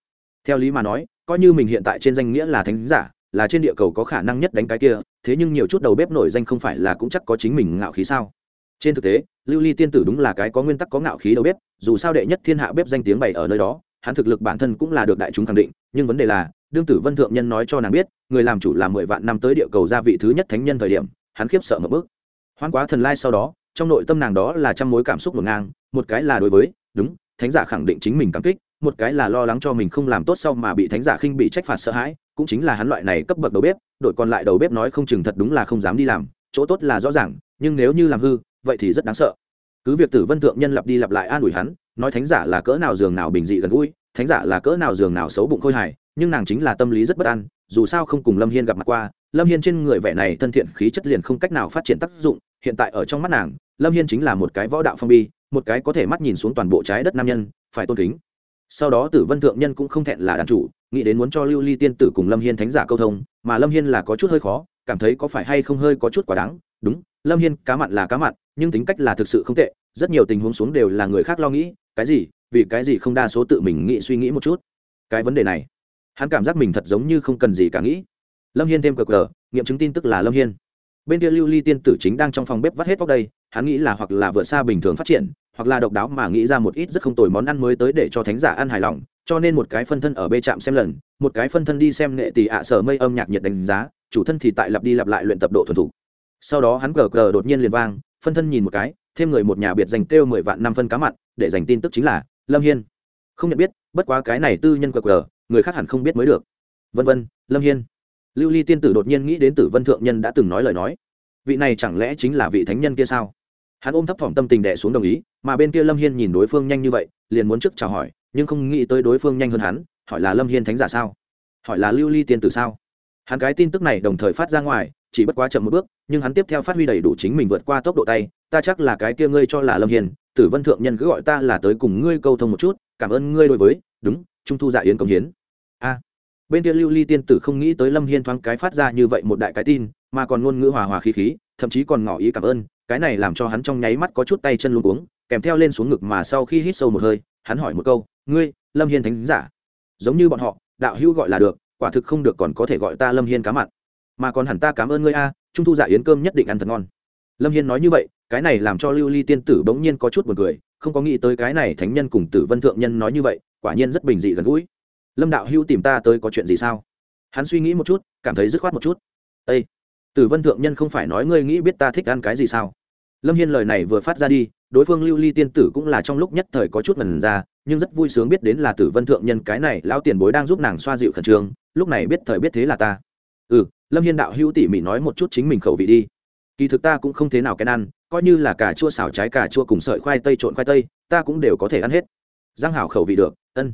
Theo lý mà nói, coi như mình hiện tại trên danh nghĩa là thánh giả, là trên địa cầu có khả năng nhất đánh cái kia, thế nhưng nhiều chút đầu bếp nổi danh không phải là cũng chắc có chính mình ngạo khí sao? Trên thực tế, lưu ly tiên tử đúng là cái có nguyên tắc có ngạo khí đầu bếp, dù sao đệ nhất thiên hạ bếp danh tiếng bày ở nơi đó, hắn thực lực bản thân cũng là được đại chúng khẳng định, nhưng vấn đề là, đương tử vân thượng nhân nói cho nàng biết, người làm chủ là mười vạn năm tới địa cầu gia vị thứ nhất thánh nhân thời điểm, hắn khiếp sợ một bước. Hoan quá thần lai sau đó, trong nội tâm nàng đó là trăm mối cảm xúc ngổn ngang, một cái là đối với, đúng thánh giả khẳng định chính mình cảm kích, một cái là lo lắng cho mình không làm tốt sau mà bị thánh giả khinh bị trách phạt sợ hãi, cũng chính là hắn loại này cấp bậc đầu bếp đội còn lại đầu bếp nói không chừng thật đúng là không dám đi làm, chỗ tốt là rõ ràng, nhưng nếu như làm hư, vậy thì rất đáng sợ. Cứ việc tử vân thượng nhân lặp đi lặp lại an ủi hắn, nói thánh giả là cỡ nào giường nào bình dị gần gũi, thánh giả là cỡ nào giường nào xấu bụng khôi hài, nhưng nàng chính là tâm lý rất bất an, dù sao không cùng lâm hiên gặp mặt qua, lâm hiên trên người vẻ này thân thiện khí chất liền không cách nào phát triển tác dụng, hiện tại ở trong mắt nàng, lâm hiên chính là một cái võ đạo phong bi một cái có thể mắt nhìn xuống toàn bộ trái đất nam nhân, phải tôn kính. Sau đó tử vân thượng nhân cũng không thẹn là đàn chủ, nghĩ đến muốn cho lưu ly tiên tử cùng lâm hiên thánh giả câu thông, mà lâm hiên là có chút hơi khó, cảm thấy có phải hay không hơi có chút quá đáng. Đúng, lâm hiên cá mặn là cá mặn, nhưng tính cách là thực sự không tệ, rất nhiều tình huống xuống đều là người khác lo nghĩ, cái gì, vì cái gì không đa số tự mình nghĩ suy nghĩ một chút. Cái vấn đề này, hắn cảm giác mình thật giống như không cần gì cả nghĩ. Lâm hiên thêm cờ cờ, nghiệm chứng tin tức là lâm hiên. Bên kia lưu ly tiên tử chính đang trong phòng bếp vắt hết vóc đây, hắn nghĩ là hoặc là vượt xa bình thường phát triển hoặc là độc đáo mà nghĩ ra một ít rất không tồi món ăn mới tới để cho thánh giả ăn hài lòng, cho nên một cái phân thân ở bê trạm xem lần, một cái phân thân đi xem nghệ tỷ ạ sở mây âm nhạc nhiệt đánh giá, chủ thân thì tại lặp đi lặp lại luyện tập độ thuần thủ sau đó hắn gờ gờ đột nhiên liền vang, phân thân nhìn một cái, thêm người một nhà biệt dành kêu mười vạn năm phân cá mặn, để dành tin tức chính là lâm hiên. Không nhận biết, bất quá cái này tư nhân gờ gờ, người khác hẳn không biết mới được. Vân vân, lâm hiên. Lưu ly tiên tử đột nhiên nghĩ đến tử vân thượng nhân đã từng nói lời nói. Vị này chẳng lẽ chính là vị thánh nhân kia sao? Hắn ôm thấp thỏm tâm tình đẻ xuống đồng ý, mà bên kia lâm hiên nhìn đối phương nhanh như vậy, liền muốn trước chào hỏi, nhưng không nghĩ tới đối phương nhanh hơn hắn, hỏi là lâm hiên thánh giả sao? Hỏi là lưu ly tiên tử sao? Hắn cái tin tức này đồng thời phát ra ngoài, chỉ bất quá chậm một bước, nhưng hắn tiếp theo phát huy đầy đủ chính mình vượt qua tốc độ tay, ta chắc là cái kia ngươi cho là lâm hiền tử vân thượng nhân cứ gọi ta là tới cùng ngươi câu thông một chút, cảm ơn ngươi đối với, đúng, trung thu dạ yến công hiến. A. Bên kia lưu ly tiên tử không nghĩ tới lâm hiên thoáng cái phát ra như vậy một đại cái tin, mà còn ngôn ngữ hòa hòa khí khí, thậm chí còn ngỏ ý cảm ơn cái này làm cho hắn trong nháy mắt có chút tay chân luôn uống kèm theo lên xuống ngực mà sau khi hít sâu một hơi, hắn hỏi một câu, ngươi, lâm hiên thánh giả? Giống như bọn họ, đạo hữu gọi là được, quả thực không được còn có thể gọi ta lâm hiên cá mặn. Mà còn hẳn ta cảm ơn ngươi a, trung thu giả yến cơm nhất định ăn thật ngon. Lâm hiên nói như vậy, cái này làm cho lưu ly tiên tử bỗng nhiên có chút buồn cười, không có nghĩ tới cái này thánh nhân cùng tử vân thượng nhân nói như vậy, quả nhiên rất bình dị gần gũi. Lâm đạo hữu tìm ta tới có chuyện gì sao? Hắn suy nghĩ một chút, cảm thấy dứt khoát một chút. Ây tử vân thượng nhân không phải nói ngươi nghĩ biết ta thích ăn cái gì sao? Lâm hiên lời này vừa phát ra đi, đối phương lưu ly tiên tử cũng là trong lúc nhất thời có chút ngần ra, nhưng rất vui sướng biết đến là tử vân thượng nhân cái này lão tiền bối đang giúp nàng xoa dịu khẩn trương, lúc này biết thời biết thế là ta. Ừ lâm hiên đạo hữu tỉ mỉ nói một chút chính mình khẩu vị đi. Kỳ thực ta cũng không thế nào cái ăn, coi như là cà chua xào trái cà chua cùng sợi khoai tây trộn khoai tây, ta cũng đều có thể ăn hết. Giang hảo khẩu vị được, ân.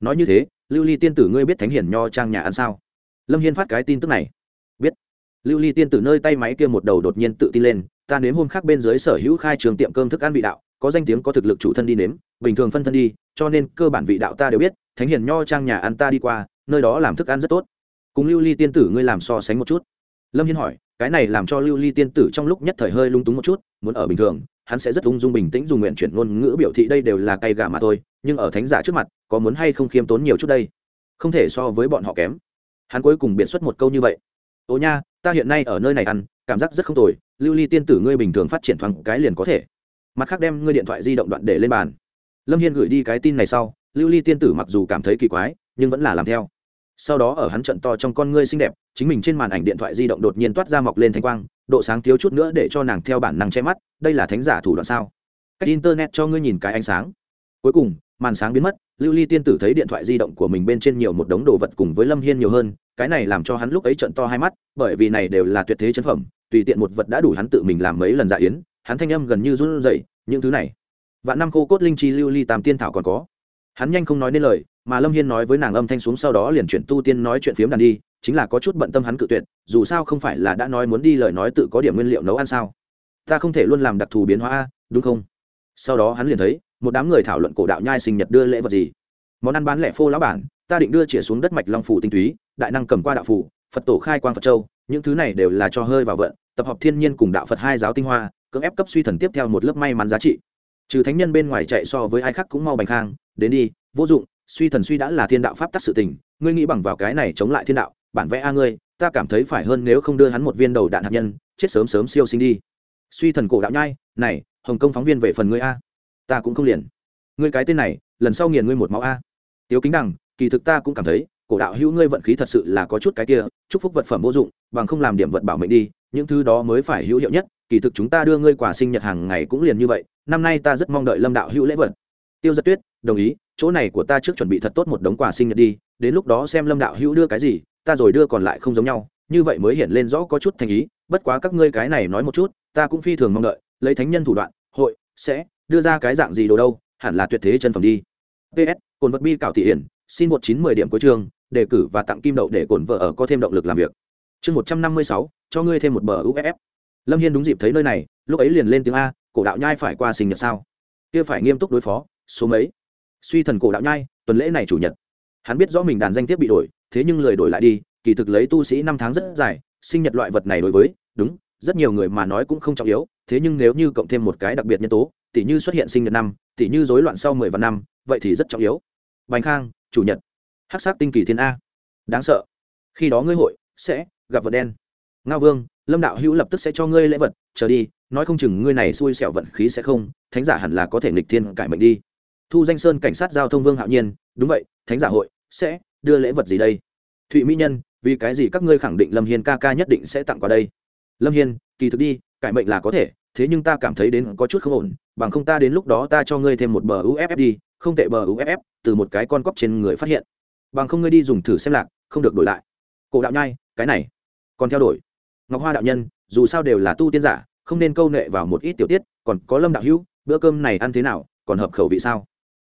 Nói như thế, lưu ly tiên tử ngươi biết thánh hiển nho trang nhà ăn sao? Lâm hiên phát cái tin tức này lưu ly tiên tử nơi tay máy kia một đầu đột nhiên tự tin lên, ta nếm hôm khác bên dưới sở hữu khai trường tiệm cơm thức ăn vị đạo, có danh tiếng có thực lực chủ thân đi nếm, bình thường phân thân đi, cho nên cơ bản vị đạo ta đều biết, thánh hiền nho trang nhà ăn ta đi qua, nơi đó làm thức ăn rất tốt. Cùng lưu ly tiên tử ngươi làm so sánh một chút. Lâm hiên hỏi, cái này làm cho lưu ly tiên tử trong lúc nhất thời hơi lung túng một chút, muốn ở bình thường, hắn sẽ rất ung dung bình tĩnh dùng nguyện chuyển ngôn ngữ biểu thị đây đều là cay gà mà thôi, nhưng ở thánh giả trước mặt, có muốn hay không khiêm tốn nhiều chút đây? Không thể so với bọn họ kém. Hắn cuối cùng biện xuất một câu như vậy. Ô nha ta hiện nay ở nơi này ăn, cảm giác rất không tồi, lưu ly tiên tử ngươi bình thường phát triển thoáng cái liền có thể. Mặt khác đem ngươi điện thoại di động đoạn để lên bàn. Lâm hiên gửi đi cái tin này sau, lưu ly tiên tử mặc dù cảm thấy kỳ quái, nhưng vẫn là làm theo. Sau đó ở hắn trận to trong con ngươi xinh đẹp, chính mình trên màn ảnh điện thoại di động đột nhiên toát ra mọc lên thanh quang, độ sáng thiếu chút nữa để cho nàng theo bản năng che mắt, đây là thánh giả thủ đoạn sao? Cách internet cho ngươi nhìn cái ánh sáng. Cuối cùng màn sáng biến mất, lưu ly tiên tử thấy điện thoại di động của mình bên trên nhiều một đống đồ vật cùng với lâm hiên nhiều hơn, cái này làm cho hắn lúc ấy trận to hai mắt, bởi vì này đều là tuyệt thế chân phẩm, tùy tiện một vật đã đủ hắn tự mình làm mấy lần dạ yến, hắn thanh âm gần như run rẩy, những thứ này. Vạn năm khô cốt linh chi lưu ly tam tiên thảo còn có. Hắn nhanh không nói nên lời, mà lâm hiên nói với nàng âm thanh xuống sau đó liền chuyển tu tiên nói chuyện phiếm đàn đi, chính là có chút bận tâm hắn cự tuyệt, dù sao không phải là đã nói muốn đi lời nói tự có điểm nguyên liệu nấu ăn sao? Ta không thể luôn làm đặc thù biến hóa, đúng không? Sau đó hắn liền thấy một đám người thảo luận cổ đạo nhai sinh nhật đưa lễ vật gì. Món ăn bán lẻ phô lão bản, ta định đưa chĩa xuống đất mạch long phủ tinh túy, đại năng cầm qua đạo phủ, phật tổ khai quang phật châu, những thứ này đều là cho hơi vào vận, tập hợp thiên nhiên cùng đạo phật hai giáo tinh hoa, cưỡng ép cấp suy thần tiếp theo một lớp may mắn giá trị. Trừ thánh nhân bên ngoài chạy so với ai khác cũng mau bành khang, đến đi, vô dụng, suy thần suy đã là thiên đạo pháp tắc sự tình, ngươi nghĩ bằng vào cái này chống lại thiên đạo, bản vẽ a ngươi, ta cảm thấy phải hơn nếu không đưa hắn một viên đầu đạn hạt nhân, chết sớm sớm siêu sinh đi. Suy thần cổ đạo nhai, này, hồng công phóng viên về phần ngươi a ta cũng không liền. Ngươi cái tên này, lần sau nghiền ngươi một máu a. Tiếu kính đằng, kỳ thực ta cũng cảm thấy, cổ đạo hữu ngươi vận khí thật sự là có chút cái kia, chúc phúc vật phẩm vô dụng, bằng không làm điểm vật bảo mệnh đi, những thứ đó mới phải hữu hiệu nhất, kỳ thực chúng ta đưa ngươi quà sinh nhật hàng ngày cũng liền như vậy, năm nay ta rất mong đợi lâm đạo hữu lễ vật. Tiêu giật tuyết, đồng ý, chỗ này của ta trước chuẩn bị thật tốt một đống quà sinh nhật đi, đến lúc đó xem lâm đạo hữu đưa cái gì, ta rồi đưa còn lại không giống nhau, như vậy mới hiện lên rõ có chút thành ý, bất quá các ngươi cái này nói một chút, ta cũng phi thường mong đợi, lấy thánh nhân thủ đoạn, hội, sẽ đưa ra cái dạng gì đồ đâu, hẳn là tuyệt thế chân phẩm đi. Ps cồn vật bi cảo thị hiển, xin một chín mười điểm cuối trường đề cử và tặng kim đậu để cồn vợ ở có thêm động lực làm việc. Chương một trăm năm mươi sáu, cho ngươi thêm một bờ uff lâm hiên đúng dịp thấy nơi này, lúc ấy liền lên tiếng a, cổ đạo nhai phải qua sinh nhật sao? Kia phải nghiêm túc đối phó, số mấy? Suy thần cổ đạo nhai, tuần lễ này chủ nhật. Hắn biết rõ mình đàn danh thiếp bị đổi, thế nhưng lời đổi lại đi, kỳ thực lấy tu sĩ năm tháng rất dài, sinh nhật loại vật này đối với, đúng, rất nhiều người mà nói cũng không trọng yếu, thế nhưng nếu như cộng thêm một cái đặc biệt nhân tố tỉ như xuất hiện sinh nhật năm, tỉ như rối loạn sau mười vạn năm, vậy thì rất trọng yếu. Bành khang, chủ nhật. Hắc sắc tinh kỳ thiên a. Đáng sợ. Khi đó ngươi hội sẽ gặp vật đen. Ngao vương, lâm đạo hữu lập tức sẽ cho ngươi lễ vật, chờ đi, nói không chừng ngươi này xui xẻo vận khí sẽ không, thánh giả hẳn là có thể nghịch thiên cải mệnh đi. Thu danh sơn cảnh sát giao thông vương hạo nhiên, đúng vậy, thánh giả hội sẽ đưa lễ vật gì đây? Thụy mỹ nhân, vì cái gì các ngươi khẳng định lâm hiên ca ca nhất định sẽ tặng qua đây? Lâm hiên, kỳ thực đi, cải mệnh là có thể thế nhưng ta cảm thấy đến có chút không ổn, bằng không ta đến lúc đó ta cho ngươi thêm một bờ uff đi, không tệ bờ uff từ một cái con cóc trên người phát hiện. Bằng không ngươi đi dùng thử xem lạc, không được đổi lại. Cổ đạo nhai, cái này, còn theo đuổi ngọc hoa đạo nhân, dù sao đều là tu tiên giả, không nên câu nệ vào một ít tiểu tiết, còn có lâm đạo hữu, bữa cơm này ăn thế nào, còn hợp khẩu vị sao?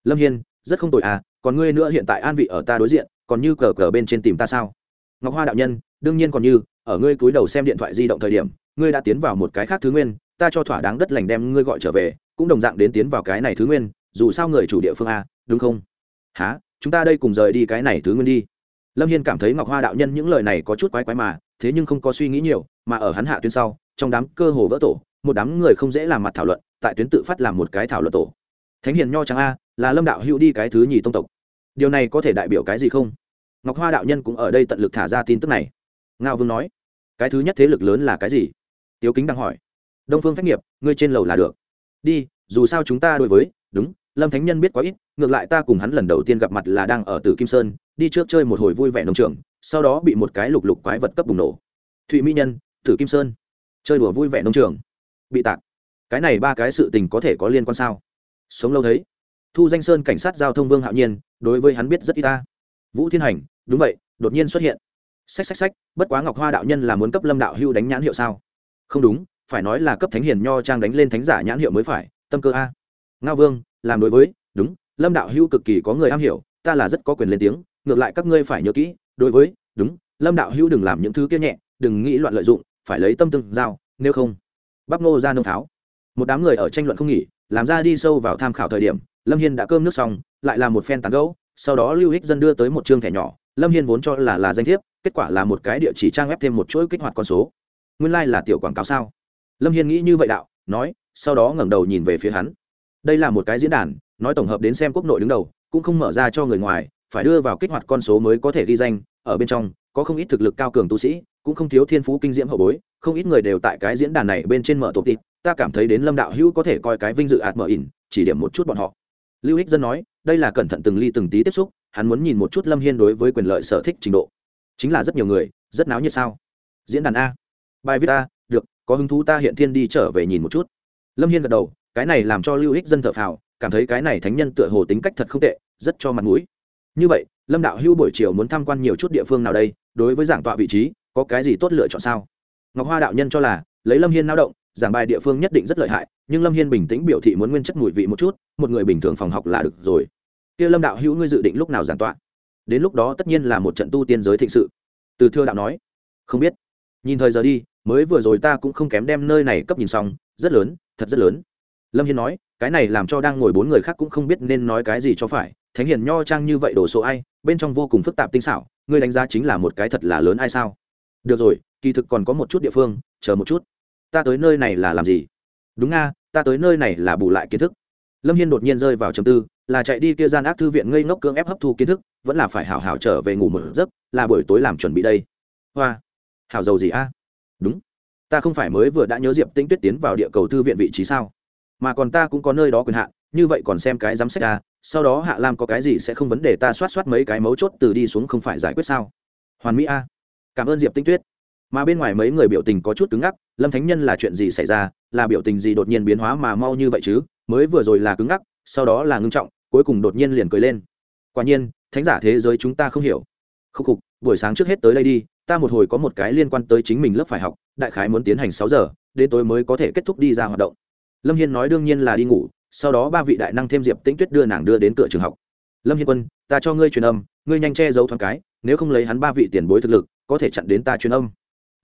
Lâm hiên, rất không tội à còn ngươi nữa hiện tại an vị ở ta đối diện, còn như cờ cờ bên trên tìm ta sao? Ngọc hoa đạo nhân, đương nhiên còn như, ở ngươi cúi đầu xem điện thoại di động thời điểm, ngươi đã tiến vào một cái khác thứ nguyên ta cho thỏa đáng đất lành đem ngươi gọi trở về, cũng đồng dạng đến tiến vào cái này thứ nguyên, dù sao người chủ địa phương a, đúng không? Há chúng ta đây cùng rời đi cái này thứ nguyên đi. Lâm hiên cảm thấy ngọc hoa đạo nhân những lời này có chút quái quái mà, thế nhưng không có suy nghĩ nhiều, mà ở hắn hạ tuyến sau, trong đám cơ hồ vỡ tổ, một đám người không dễ làm mặt thảo luận, tại tuyến tự phát làm một cái thảo luận tổ. Thánh hiền nho trắng a, là lâm đạo hữu đi cái thứ nhì tông tộc. Điều này có thể đại biểu cái gì không? Ngọc hoa đạo nhân cũng ở đây tận lực thả ra tin tức này. Ngao vương nói, cái thứ nhất thế lực lớn là cái gì? Tiếu kính đang hỏi đông phương phách nghiệp, ngươi trên lầu là được. Đi, dù sao chúng ta đối với, đúng, lâm thánh nhân biết quá ít, ngược lại ta cùng hắn lần đầu tiên gặp mặt là đang ở tử kim sơn, đi trước chơi một hồi vui vẻ nông trường, sau đó bị một cái lục lục quái vật cấp bùng nổ. Thụy mỹ nhân, tử kim sơn, chơi đùa vui vẻ nông trường. Bị tạc. Cái này ba cái sự tình có thể có liên quan sao? Sống lâu thấy. Thu danh sơn cảnh sát giao thông vương hạo nhiên, đối với hắn biết rất ít ta. Vũ thiên hành, đúng vậy, đột nhiên xuất hiện. Xách xách xách, bất quá ngọc hoa đạo nhân là muốn cấp lâm đạo hưu đánh nhãn hiệu sao? Không đúng phải nói là cấp thánh hiền nho trang đánh lên thánh giả nhãn hiệu mới phải, tâm cơ a. Ngao vương, làm đối với, đúng, lâm đạo hữu cực kỳ có người am hiểu, ta là rất có quyền lên tiếng, ngược lại các ngươi phải nhớ kỹ, đối với, đúng, lâm đạo hữu đừng làm những thứ kia nhẹ, đừng nghĩ loạn lợi dụng, phải lấy tâm tương giao, nếu không bắp ngô ra nông tháo. một đám người ở tranh luận không nghỉ, làm ra đi sâu vào tham khảo thời điểm, lâm hiên đã cơm nước xong, lại là một phen tán gấu sau đó lưu hích dân đưa tới một chương thẻ nhỏ, lâm hiên vốn cho là là danh thiếp, kết quả là một cái địa chỉ trang web thêm một chuỗi kích hoạt con số. Nguyên lai、like、là tiểu quảng cáo sao? Lâm hiên nghĩ như vậy đạo, nói, sau đó ngẩng đầu nhìn về phía hắn. Đây là một cái diễn đàn, nói tổng hợp đến xem quốc nội đứng đầu, cũng không mở ra cho người ngoài, phải đưa vào kích hoạt con số mới có thể ghi danh, ở bên trong, có không ít thực lực cao cường tu sĩ, cũng không thiếu thiên phú kinh diễm hậu bối, không ít người đều tại cái diễn đàn này bên trên mở tổ tịt ta cảm thấy đến lâm đạo hữu có thể coi cái vinh dự ạt mở ỉn, chỉ điểm một chút bọn họ. Lưu ích dân nói, đây là cẩn thận từng ly từng tí tiếp xúc, hắn muốn nhìn một chút lâm hiên đối với quyền lợi sở thích trình độ. Chính là rất nhiều người, rất náo nhiệt sao? Diễn đàn a. Bài viết a có hứng thú ta hiện thiên đi trở về nhìn một chút. Lâm hiên gật đầu, cái này làm cho lưu ích dân thợ phào, cảm thấy cái này thánh nhân tựa hồ tính cách thật không tệ, rất cho mặt mũi. Như vậy, lâm đạo hưu buổi chiều muốn tham quan nhiều chút địa phương nào đây, đối với giảng tọa vị trí, có cái gì tốt lựa chọn sao? Ngọc hoa đạo nhân cho là, lấy lâm hiên lao động, giảng bài địa phương nhất định rất lợi hại, nhưng lâm hiên bình tĩnh biểu thị muốn nguyên chất mùi vị một chút, một người bình thường phòng học là được rồi. Kia lâm đạo hữu ngươi dự định lúc nào giảng tọa? Đến lúc đó tất nhiên là một trận tu tiên giới thịnh sự. Từ thưa đạo nói, không biết. Nhìn thời giờ đi mới vừa rồi ta cũng không kém đem nơi này cấp nhìn xong, rất lớn, thật rất lớn. Lâm hiên nói, cái này làm cho đang ngồi bốn người khác cũng không biết nên nói cái gì cho phải, thánh hiền nho trang như vậy đồ số ai, bên trong vô cùng phức tạp tinh xảo, ngươi đánh giá chính là một cái thật là lớn ai sao? Được rồi, kỳ thực còn có một chút địa phương, chờ một chút. Ta tới nơi này là làm gì? Đúng nga ta tới nơi này là bù lại kiến thức. Lâm hiên đột nhiên rơi vào trầm tư, là chạy đi kia gian ác thư viện ngây ngốc cưỡng ép hấp thu kiến thức, vẫn là phải hảo hảo trở về ngủ một giấc, là buổi tối làm chuẩn bị đây. Hoa, hảo giàu gì a? Đúng. Ta không phải mới vừa đã nhớ diệp tĩnh tuyết tiến vào địa cầu thư viện vị trí sao? Mà còn ta cũng có nơi đó quyền hạn, như vậy còn xem cái giám sách ta à, sau đó hạ lam có cái gì sẽ không vấn đề ta soát soát mấy cái mấu chốt từ đi xuống không phải giải quyết sao? Hoàn mỹ a. Cảm ơn diệp tĩnh tuyết. Mà bên ngoài mấy người biểu tình có chút cứng ngắc, lâm thánh nhân là chuyện gì xảy ra, là biểu tình gì đột nhiên biến hóa mà mau như vậy chứ? Mới vừa rồi là cứng ngắc, sau đó là ngưng trọng, cuối cùng đột nhiên liền cười lên. Quả nhiên, thánh giả thế giới chúng ta không hiểu. Khúc khục, buổi sáng trước hết tới đây đi ta một hồi có một cái liên quan tới chính mình lớp phải học, đại khái muốn tiến hành sáu giờ, đến tối mới có thể kết thúc đi ra hoạt động. Lâm hiên nói đương nhiên là đi ngủ, sau đó ba vị đại năng thêm diệp tĩnh tuyết đưa nàng đưa đến cửa trường học. Lâm hiên quân, ta cho ngươi truyền âm, ngươi nhanh che giấu thoáng cái, nếu không lấy hắn ba vị tiền bối thực lực, có thể chặn đến ta truyền âm.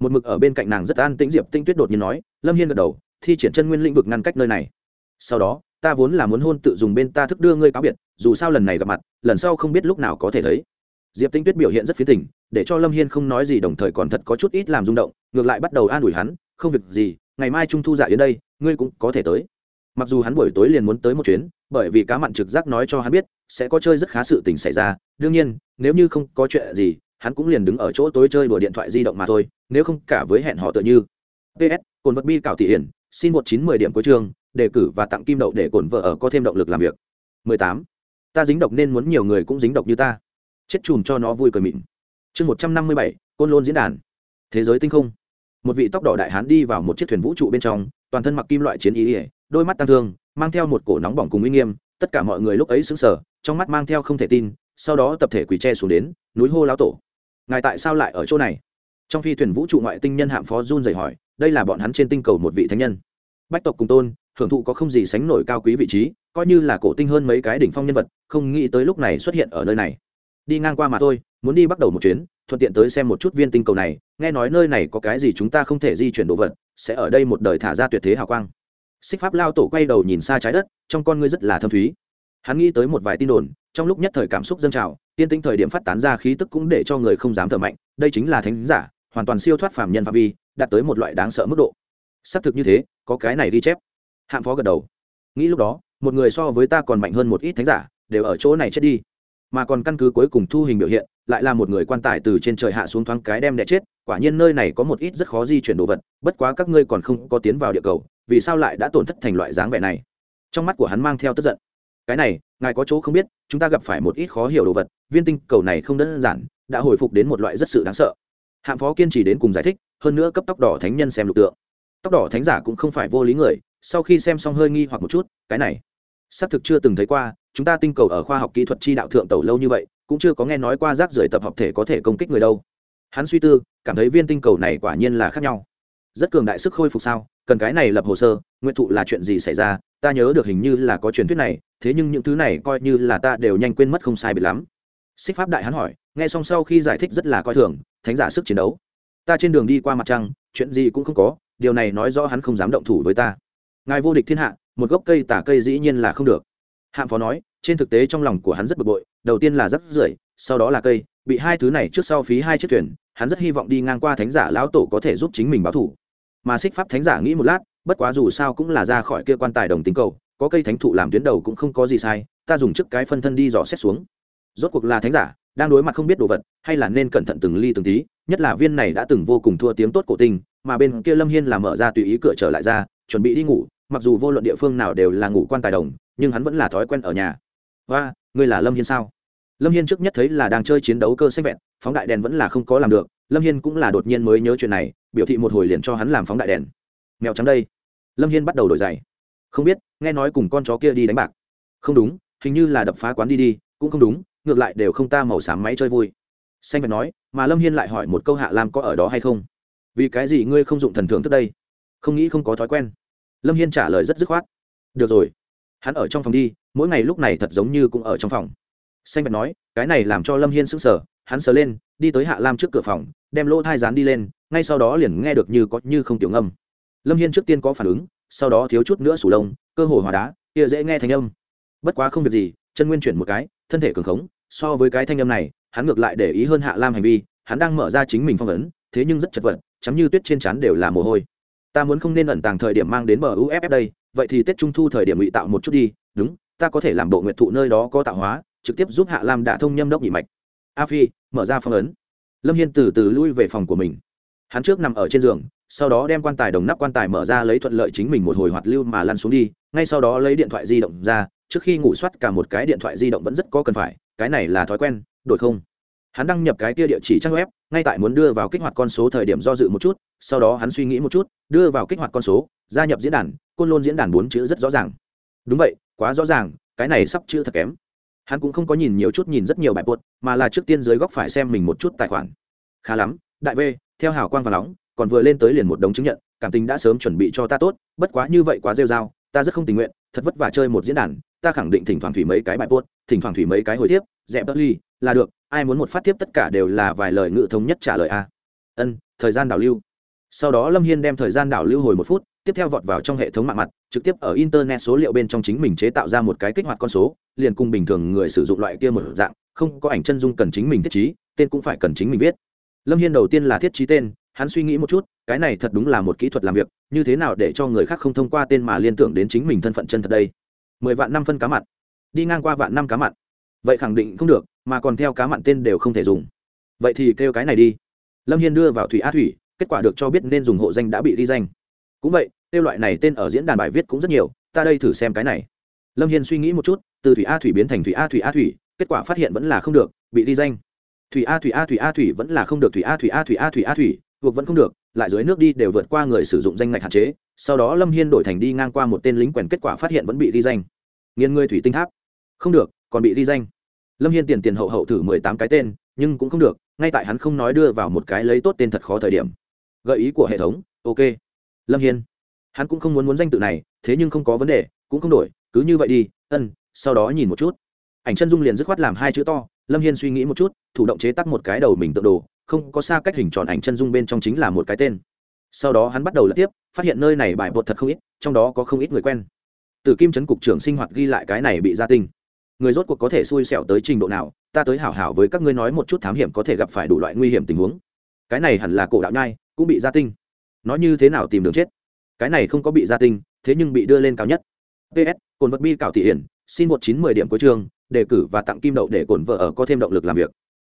Một mực ở bên cạnh nàng rất an tĩnh, diệp Tĩnh tuyết đột nhiên nói, lâm hiên gật đầu, thi triển chân nguyên lĩnh vực ngăn cách nơi này. Sau đó, ta vốn là muốn hôn tự dùng bên ta thức đưa ngươi cáo biệt, dù sao lần này gặp mặt, lần sau không biết lúc nào có thể thấy. Diệp Tĩnh tuyết biểu hiện rất phiến tình để cho lâm hiên không nói gì đồng thời còn thật có chút ít làm rung động, ngược lại bắt đầu an ủi hắn, không việc gì, ngày mai trung thu dạ đến đây, ngươi cũng có thể tới. Mặc dù hắn buổi tối liền muốn tới một chuyến, bởi vì cá mặn trực giác nói cho hắn biết, sẽ có chơi rất khá sự tình xảy ra, đương nhiên, nếu như không có chuyện gì, hắn cũng liền đứng ở chỗ tối chơi đùa điện thoại di động mà thôi, nếu không cả với hẹn họ tựa như. Ps cồn vật bi cảo thị hiển, xin một chín mười điểm cuối trường đề cử và tặng kim đậu để cồn vợ ở có thêm động lực làm việc. 18. ta dính độc nên muốn nhiều người cũng dính độc như ta. Chết chùm cho nó vui cười mịn chương một trăm năm mươi bảy, côn lôn diễn đàn. Thế giới tinh không. Một vị tóc đỏ đại hán đi vào một chiếc thuyền vũ trụ bên trong, toàn thân mặc kim loại chiến ý ỉa đôi mắt tăng thương, mang theo một cổ nóng bỏng cùng uy nghiêm, tất cả mọi người lúc ấy sững sờ, trong mắt mang theo không thể tin, sau đó tập thể quỳ tre xuống đến, núi hô lão tổ. Ngài tại sao lại ở chỗ này? Trong phi thuyền vũ trụ ngoại tinh nhân hạm phó run dày hỏi, đây là bọn hắn trên tinh cầu một vị thánh nhân. Bách tộc cùng tôn, hưởng thụ có không gì sánh nổi cao quý vị trí, coi như là cổ tinh hơn mấy cái đỉnh phong nhân vật, không nghĩ tới lúc này xuất hiện ở nơi này đi ngang qua mà thôi, muốn đi bắt đầu một chuyến, thuận tiện tới xem một chút viên tinh cầu này, nghe nói nơi này có cái gì chúng ta không thể di chuyển đồ vật, sẽ ở đây một đời thả ra tuyệt thế hào quang. Xích pháp lao tổ quay đầu nhìn xa trái đất, trong con ngươi rất là thâm thúy. Hắn nghĩ tới một vài tin đồn, trong lúc nhất thời cảm xúc dâng trào, tiên tinh thời điểm phát tán ra khí tức cũng để cho người không dám thở mạnh, đây chính là thánh giả, hoàn toàn siêu thoát phàm nhân phạm vi, đạt tới một loại đáng sợ mức độ. Xác thực như thế, có cái này ghi chép. Hạng phó gật đầu. Nghĩ lúc đó, một người so với ta còn mạnh hơn một ít thánh giả, đều ở chỗ này chết đi mà còn căn cứ cuối cùng thu hình biểu hiện, lại là một người quan tài từ trên trời hạ xuống thoáng cái đem đẻ chết, quả nhiên nơi này có một ít rất khó di chuyển đồ vật, bất quá các ngươi còn không có tiến vào địa cầu, vì sao lại đã tổn thất thành loại dáng vẻ này? Trong mắt của hắn mang theo tức giận. Cái này, ngài có chỗ không biết, chúng ta gặp phải một ít khó hiểu đồ vật, viên tinh cầu này không đơn giản, đã hồi phục đến một loại rất sự đáng sợ. Hạng phó kiên trì đến cùng giải thích, hơn nữa cấp tóc đỏ thánh nhân xem lục tượng. Tóc đỏ thánh giả cũng không phải vô lý người, sau khi xem xong hơi nghi hoặc một chút, cái này, xác thực chưa từng thấy qua chúng ta tinh cầu ở khoa học kỹ thuật chi đạo thượng tẩu lâu như vậy, cũng chưa có nghe nói qua rác rưởi tập hợp thể có thể công kích người đâu. Hắn suy tư, cảm thấy viên tinh cầu này quả nhiên là khác nhau. Rất cường đại sức khôi phục sao, cần cái này lập hồ sơ, nguyện thụ là chuyện gì xảy ra, ta nhớ được hình như là có truyền thuyết này, thế nhưng những thứ này coi như là ta đều nhanh quên mất không sai biệt lắm. Xích pháp đại hắn hỏi, nghe xong sau khi giải thích rất là coi thường, thánh giả sức chiến đấu. Ta trên đường đi qua mặt trăng, chuyện gì cũng không có, điều này nói rõ hắn không dám động thủ với ta. Ngài vô địch thiên hạ, một gốc cây tả cây dĩ nhiên là không được hạng phó nói, trên thực tế trong lòng của hắn rất bực bội, đầu tiên là rất rưởi, sau đó là cây, bị hai thứ này trước sau phí hai chiếc thuyền, hắn rất hy vọng đi ngang qua thánh giả lão tổ có thể giúp chính mình báo thủ. Mà xích pháp thánh giả nghĩ một lát, bất quá dù sao cũng là ra khỏi kia quan tài đồng tính cầu, có cây thánh thụ làm tuyến đầu cũng không có gì sai, ta dùng chức cái phân thân đi dò xét xuống. Rốt cuộc là thánh giả, đang đối mặt không biết đồ vật, hay là nên cẩn thận từng ly từng tí, nhất là viên này đã từng vô cùng thua tiếng tốt cổ tình mà bên kia lâm hiên là mở ra tùy ý cửa trở lại ra, chuẩn bị đi ngủ, mặc dù vô luận địa phương nào đều là ngủ quan tài đồng nhưng hắn vẫn là thói quen ở nhà. Và ngươi là lâm hiên sao? Lâm hiên trước nhất thấy là đang chơi chiến đấu cơ xanh vẹn, phóng đại đèn vẫn là không có làm được. Lâm hiên cũng là đột nhiên mới nhớ chuyện này, biểu thị một hồi liền cho hắn làm phóng đại đèn. Mèo trắng đây. Lâm hiên bắt đầu đổi giày. Không biết, nghe nói cùng con chó kia đi đánh bạc. Không đúng, hình như là đập phá quán đi đi, cũng không đúng, ngược lại đều không ta màu xám máy chơi vui. Xanh vẹn nói, mà lâm hiên lại hỏi một câu hạ lam có ở đó hay không? Vì cái gì ngươi không dụng thần thưởng trước đây? Không nghĩ không có thói quen. Lâm hiên trả lời rất dứt khoát. Được rồi hắn ở trong phòng đi, mỗi ngày lúc này thật giống như cũng ở trong phòng. Xanh vẹt nói, cái này làm cho lâm hiên sững sờ, hắn sờ lên, đi tới hạ lam trước cửa phòng, đem lỗ thai rán đi lên, ngay sau đó liền nghe được như có như không tiểu ngâm. Lâm hiên trước tiên có phản ứng, sau đó thiếu chút nữa sủ lông, cơ hồ hòa đá, kia dễ nghe thanh âm. Bất quá không việc gì, chân nguyên chuyển một cái, thân thể cường khống, so với cái thanh âm này, hắn ngược lại để ý hơn hạ lam hành vi, hắn đang mở ra chính mình phong ấn, thế nhưng rất chật vật chắm như tuyết trên trán đều là mồ hôi ta muốn không nên ẩn tàng thời điểm mang đến bờ uff đây, vậy thì tết trung thu thời điểm ngụy tạo một chút đi, đúng, ta có thể làm bộ nguyện thụ nơi đó có tạo hóa, trực tiếp giúp hạ lam đả thông nhâm đốc nhị mạch. A phi, mở ra phong ấn. Lâm hiên từ từ lui về phòng của mình. Hắn trước nằm ở trên giường, sau đó đem quan tài đồng nắp quan tài mở ra lấy thuận lợi chính mình một hồi hoạt lưu mà lăn xuống đi, ngay sau đó lấy điện thoại di động ra, trước khi ngủ soát cả một cái điện thoại di động vẫn rất có cần phải, cái này là thói quen, đổi không? Hắn đăng nhập cái kia địa chỉ trang web, ngay tại muốn đưa vào kích hoạt con số thời điểm do dự một chút, sau đó hắn suy nghĩ một chút, đưa vào kích hoạt con số, gia nhập diễn đàn, côn lôn diễn đàn bốn chữ rất rõ ràng. Đúng vậy, quá rõ ràng, cái này sắp chữ thật kém. Hắn cũng không có nhìn nhiều chút nhìn rất nhiều bài buốt mà là trước tiên dưới góc phải xem mình một chút tài khoản. Khá lắm, đại v, theo hào quang và nóng, còn vừa lên tới liền một đống chứng nhận, cảm tình đã sớm chuẩn bị cho ta tốt, bất quá như vậy quá rêu r a o ta rất không tình nguyện, thật vất vả chơi một diễn đàn, ta khẳng định thỉnh thoảng thủy mấy cái bài buốt thỉnh thoảng thủy mấy cái hồi tiếp, dẹp đất ly, là được ai muốn một phát tiếp tất cả đều là vài lời ngự thống nhất trả lời a. Ân, thời gian đảo lưu. Sau đó lâm hiên đem thời gian đảo lưu hồi một phút, tiếp theo vọt vào trong hệ thống mạng mặt, trực tiếp ở internet số liệu bên trong chính mình chế tạo ra một cái kích hoạt con số, liền cùng bình thường người sử dụng loại kia một dạng, không có ảnh chân dung cần chính mình thiết trí, tên cũng phải cần chính mình viết. Lâm hiên đầu tiên là thiết trí tên, hắn suy nghĩ một chút, cái này thật đúng là một kỹ thuật làm việc, như thế nào để cho người khác không thông qua tên mà liên tưởng đến chính mình thân phận chân thật đây? Mười vạn năm phân cá mặn đi ngang qua vạn năm cá mặn vậy khẳng định không được mà còn theo cá mặn tên đều không thể dùng vậy thì kêu cái này đi lâm hiên đưa vào thủy a thủy kết quả được cho biết nên dùng hộ danh đã bị ghi danh cũng vậy kêu loại này tên ở diễn đàn bài viết cũng rất nhiều ta đây thử xem cái này lâm hiên suy nghĩ một chút từ thủy a thủy biến thành thủy a thủy a thủy kết quả phát hiện vẫn là không được bị ghi danh thủy a thủy a thủy a thủy vẫn là không được thủy a thủy a thủy a thủy a thủy buộc vẫn không được lại dưới nước đi đều vượt qua người sử dụng danh ngạch hạn chế sau đó lâm hiên đổi thành đi ngang qua một tên lính quèn kết quả phát hiện vẫn bị ghi danh nghiên ngươi thủy tinh tháp không được còn bị ghi danh lâm hiên tiền tiền hậu hậu thử mười tám cái tên, nhưng cũng không được, ngay tại hắn không nói đưa vào một cái lấy tốt tên thật khó thời điểm. Gợi ý của hệ thống, ok. Lâm hiên. Hắn cũng không muốn muốn danh tự này, thế nhưng không có vấn đề, cũng không đổi, cứ như vậy đi, ân, sau đó nhìn một chút. Ảnh chân dung liền dứt khoát làm hai chữ to, lâm hiên suy nghĩ một chút, thủ động chế tắc một cái đầu mình tự đồ, không có xa cách hình tròn ảnh chân dung bên trong chính là một cái tên. Sau đó hắn bắt đầu lật tiếp, phát hiện nơi này bài bột thật không ít, trong đó có không ít người quen. Từ kim trấn cục trưởng sinh hoạt ghi lại cái này bị gia tinh người rốt cuộc có thể xui xẻo tới trình độ nào, ta tới hảo hảo với các ngươi nói một chút thám hiểm có thể gặp phải đủ loại nguy hiểm tình huống. Cái này hẳn là cổ đạo nhai, cũng bị gia tinh. Nó như thế nào tìm đường chết? Cái này không có bị gia tinh, thế nhưng bị đưa lên cao nhất. Ps cồn vật bi cảo thị hiển, xin một chín mười điểm cuối chương đề cử và tặng kim đậu để cổn vợ ở có thêm động lực làm việc.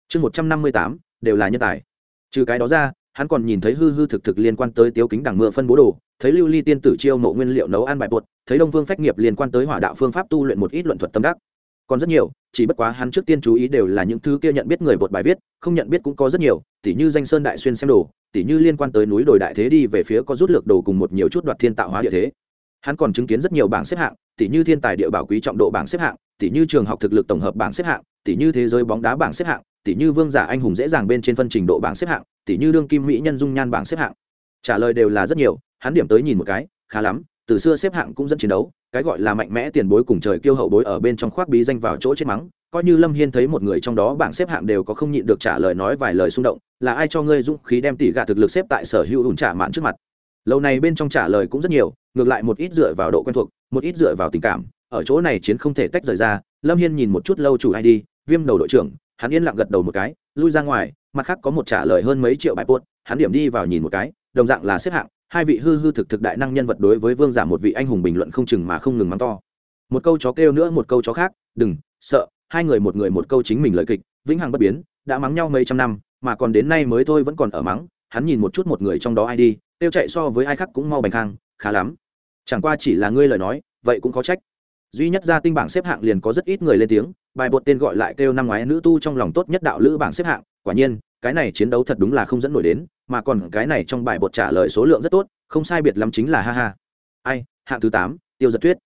Chương một trăm năm mươi tám, đều là nhân tài. Trừ cái đó ra, hắn còn nhìn thấy hư hư thực thực liên quan tới tiếu kính đằng mưa phân bố đồ, thấy lưu ly tiên tử chiêu mộ nguyên liệu nấu ăn bài bột, thấy đông vương phách nghiệp liên quan tới hỏa đạo phương pháp tu luyện một ít luận thuật tâm đắc còn rất nhiều, chỉ bất quá hắn trước tiên chú ý đều là những thứ kia nhận biết người bột bài viết, không nhận biết cũng có rất nhiều, tỉ như danh sơn đại xuyên xem đồ, tỉ như liên quan tới núi đồi đại thế đi về phía có rút lược đồ cùng một nhiều chút đoạt thiên tạo hóa địa thế. Hắn còn chứng kiến rất nhiều bảng xếp hạng, tỉ như thiên tài địa bảo quý trọng độ bảng xếp hạng, tỉ như trường học thực lực tổng hợp bảng xếp hạng, tỉ như thế giới bóng đá bảng xếp hạng, tỉ như vương giả anh hùng dễ dàng bên trên phân trình độ bảng xếp hạng, tỉ như đương kim mỹ nhân dung nhan bảng xếp hạng. Trả lời đều là rất nhiều, hắn điểm tới nhìn một cái, khá lắm, từ xưa xếp hạng cũng dẫn chiến đấu cái gọi là mạnh mẽ tiền bối cùng trời kiêu hậu bối ở bên trong khoác bí danh vào chỗ chết mắng, coi như lâm hiên thấy một người trong đó bảng xếp hạng đều có không nhịn được trả lời nói vài lời xung động, là ai cho ngươi dũng khí đem tỷ gạ thực lực xếp tại sở hữu ủn trả mạn trước mặt? Lâu này bên trong trả lời cũng rất nhiều, ngược lại một ít dựa vào độ quen thuộc, một ít dựa vào tình cảm, ở chỗ này chiến không thể tách rời ra, lâm hiên nhìn một chút lâu chủ ai đi, viêm đầu đội trưởng, hắn yên lặng gật đầu một cái, lui ra ngoài, mặt khác có một trả lời hơn mấy triệu bài post, hắn điểm đi vào nhìn một cái, đồng dạng là xếp hạng hai vị hư hư thực thực đại năng nhân vật đối với vương giả một vị anh hùng bình luận không chừng mà không ngừng mắng to. Một câu chó kêu nữa, một câu chó khác, đừng, sợ, hai người một người một câu chính mình lời kịch, vĩnh hằng bất biến, đã mắng nhau mấy trăm năm, mà còn đến nay mới thôi vẫn còn ở mắng, hắn nhìn một chút một người trong đó ai đi tiêu chạy so với ai khác cũng mau bành khang, khá lắm. Chẳng qua chỉ là ngươi lời nói, vậy cũng có trách. Duy nhất ra tinh bảng xếp hạng liền có rất ít người lên tiếng, bài bột tên gọi lại kêu năm ngoái nữ tu trong lòng tốt nhất đạo lữ bảng xếp hạng, quả nhiên cái này chiến đấu thật đúng là không dẫn nổi đến, mà còn cái này trong bài bột trả lời số lượng rất tốt, không sai biệt lắm chính là ha ha. Ai, hạng thứ tám, tiêu giật tuyết.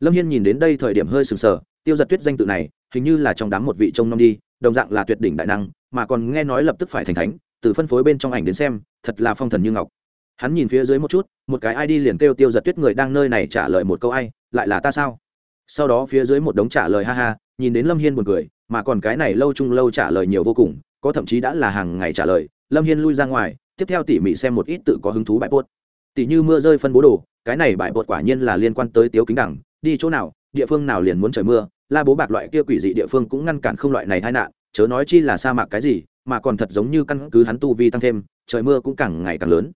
Lâm hiên nhìn đến đây thời điểm hơi sừng sờ, tiêu giật tuyết danh tự này, hình như là trong đám một vị trông nom đi, đồng dạng là tuyệt đỉnh đại năng, mà còn nghe nói lập tức phải thành thánh, từ phân phối bên trong ảnh đến xem, thật là phong thần như ngọc. Hắn nhìn phía dưới một chút, một cái id liền kêu tiêu giật tuyết người đang nơi này trả lời một câu ai, lại là ta sao? Sau đó phía dưới một đống trả lời ha ha, nhìn đến lâm hiên buồn cười, mà còn cái này lâu chung lâu trả lời nhiều vô cùng có thậm chí đã là hàng ngày trả lời, lâm hiên lui ra ngoài, tiếp theo tỉ mỉ xem một ít tự có hứng thú bãi bốt tỉ như mưa rơi phân bố đồ, cái này bãi bột quả nhiên là liên quan tới tiếu kính đẳng đi chỗ nào, địa phương nào liền muốn trời mưa, la bố bạc loại kia quỷ dị địa phương cũng ngăn cản không loại này tai nạn, chớ nói chi là sa mạc cái gì, mà còn thật giống như căn cứ hắn tu vi tăng thêm, trời mưa cũng càng ngày càng lớn.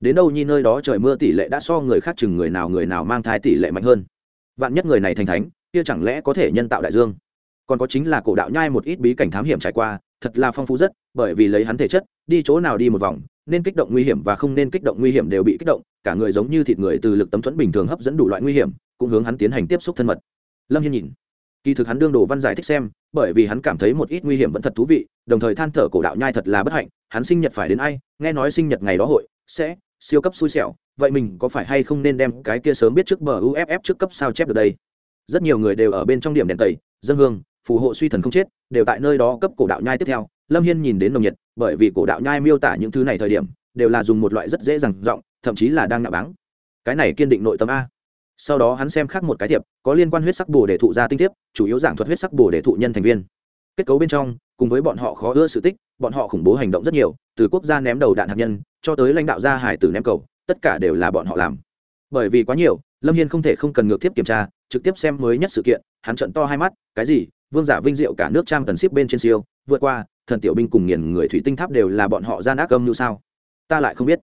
Đến đâu nhi nơi đó trời mưa tỷ lệ đã so người khác chừng người nào người nào mang thai tỷ lệ mạnh hơn. Vạn nhất người này thành thánh, kia chẳng lẽ có thể nhân tạo đại dương? Còn có chính là cổ đạo nhai một ít bí cảnh thám hiểm trải qua thật là phong phú rất, bởi vì lấy hắn thể chất, đi chỗ nào đi một vòng, nên kích động nguy hiểm và không nên kích động nguy hiểm đều bị kích động, cả người giống như thịt người từ lực tấm thuẫn bình thường hấp dẫn đủ loại nguy hiểm, cũng hướng hắn tiến hành tiếp xúc thân mật. Lâm hiên nhìn, kỳ thực hắn đương đồ văn giải thích xem, bởi vì hắn cảm thấy một ít nguy hiểm vẫn thật thú vị, đồng thời than thở cổ đạo nhai thật là bất hạnh, hắn sinh nhật phải đến ai, nghe nói sinh nhật ngày đó hội, sẽ, siêu cấp xui xẻo, vậy mình có phải hay không nên đem cái kia sớm biết trước bờ uff trước cấp sao chép được đây? Rất nhiều người đều ở bên trong điểm đèn tẩy, dân hương phù hộ suy thần không chết đều tại nơi đó cấp cổ đạo nhai tiếp theo. Lâm hiên nhìn đến nồng nhiệt bởi vì cổ đạo nhai miêu tả những thứ này thời điểm đều là dùng một loại rất dễ dàng giọng thậm chí là đang nạ báng. Cái này kiên định nội tâm a. Sau đó hắn xem khác một cái thiệp có liên quan huyết sắc bồ để thụ ra tinh tiếp, chủ yếu giảng thuật huyết sắc bồ để thụ nhân thành viên. Kết cấu bên trong cùng với bọn họ khó ưa sự tích bọn họ khủng bố hành động rất nhiều từ quốc gia ném đầu đạn hạt nhân cho tới lãnh đạo gia hải tử ném cầu tất cả đều là bọn họ làm. Bởi vì quá nhiều lâm hiên không thể không cần ngược tiếp kiểm tra trực tiếp xem mới nhất sự kiện hắn trận to hai mắt cái gì vương giả vinh diệu cả nước trang cần ship bên trên siêu, vượt qua, thần tiểu binh cùng nghiền người thủy tinh tháp đều là bọn họ gian ác âm như sao. Ta lại không biết.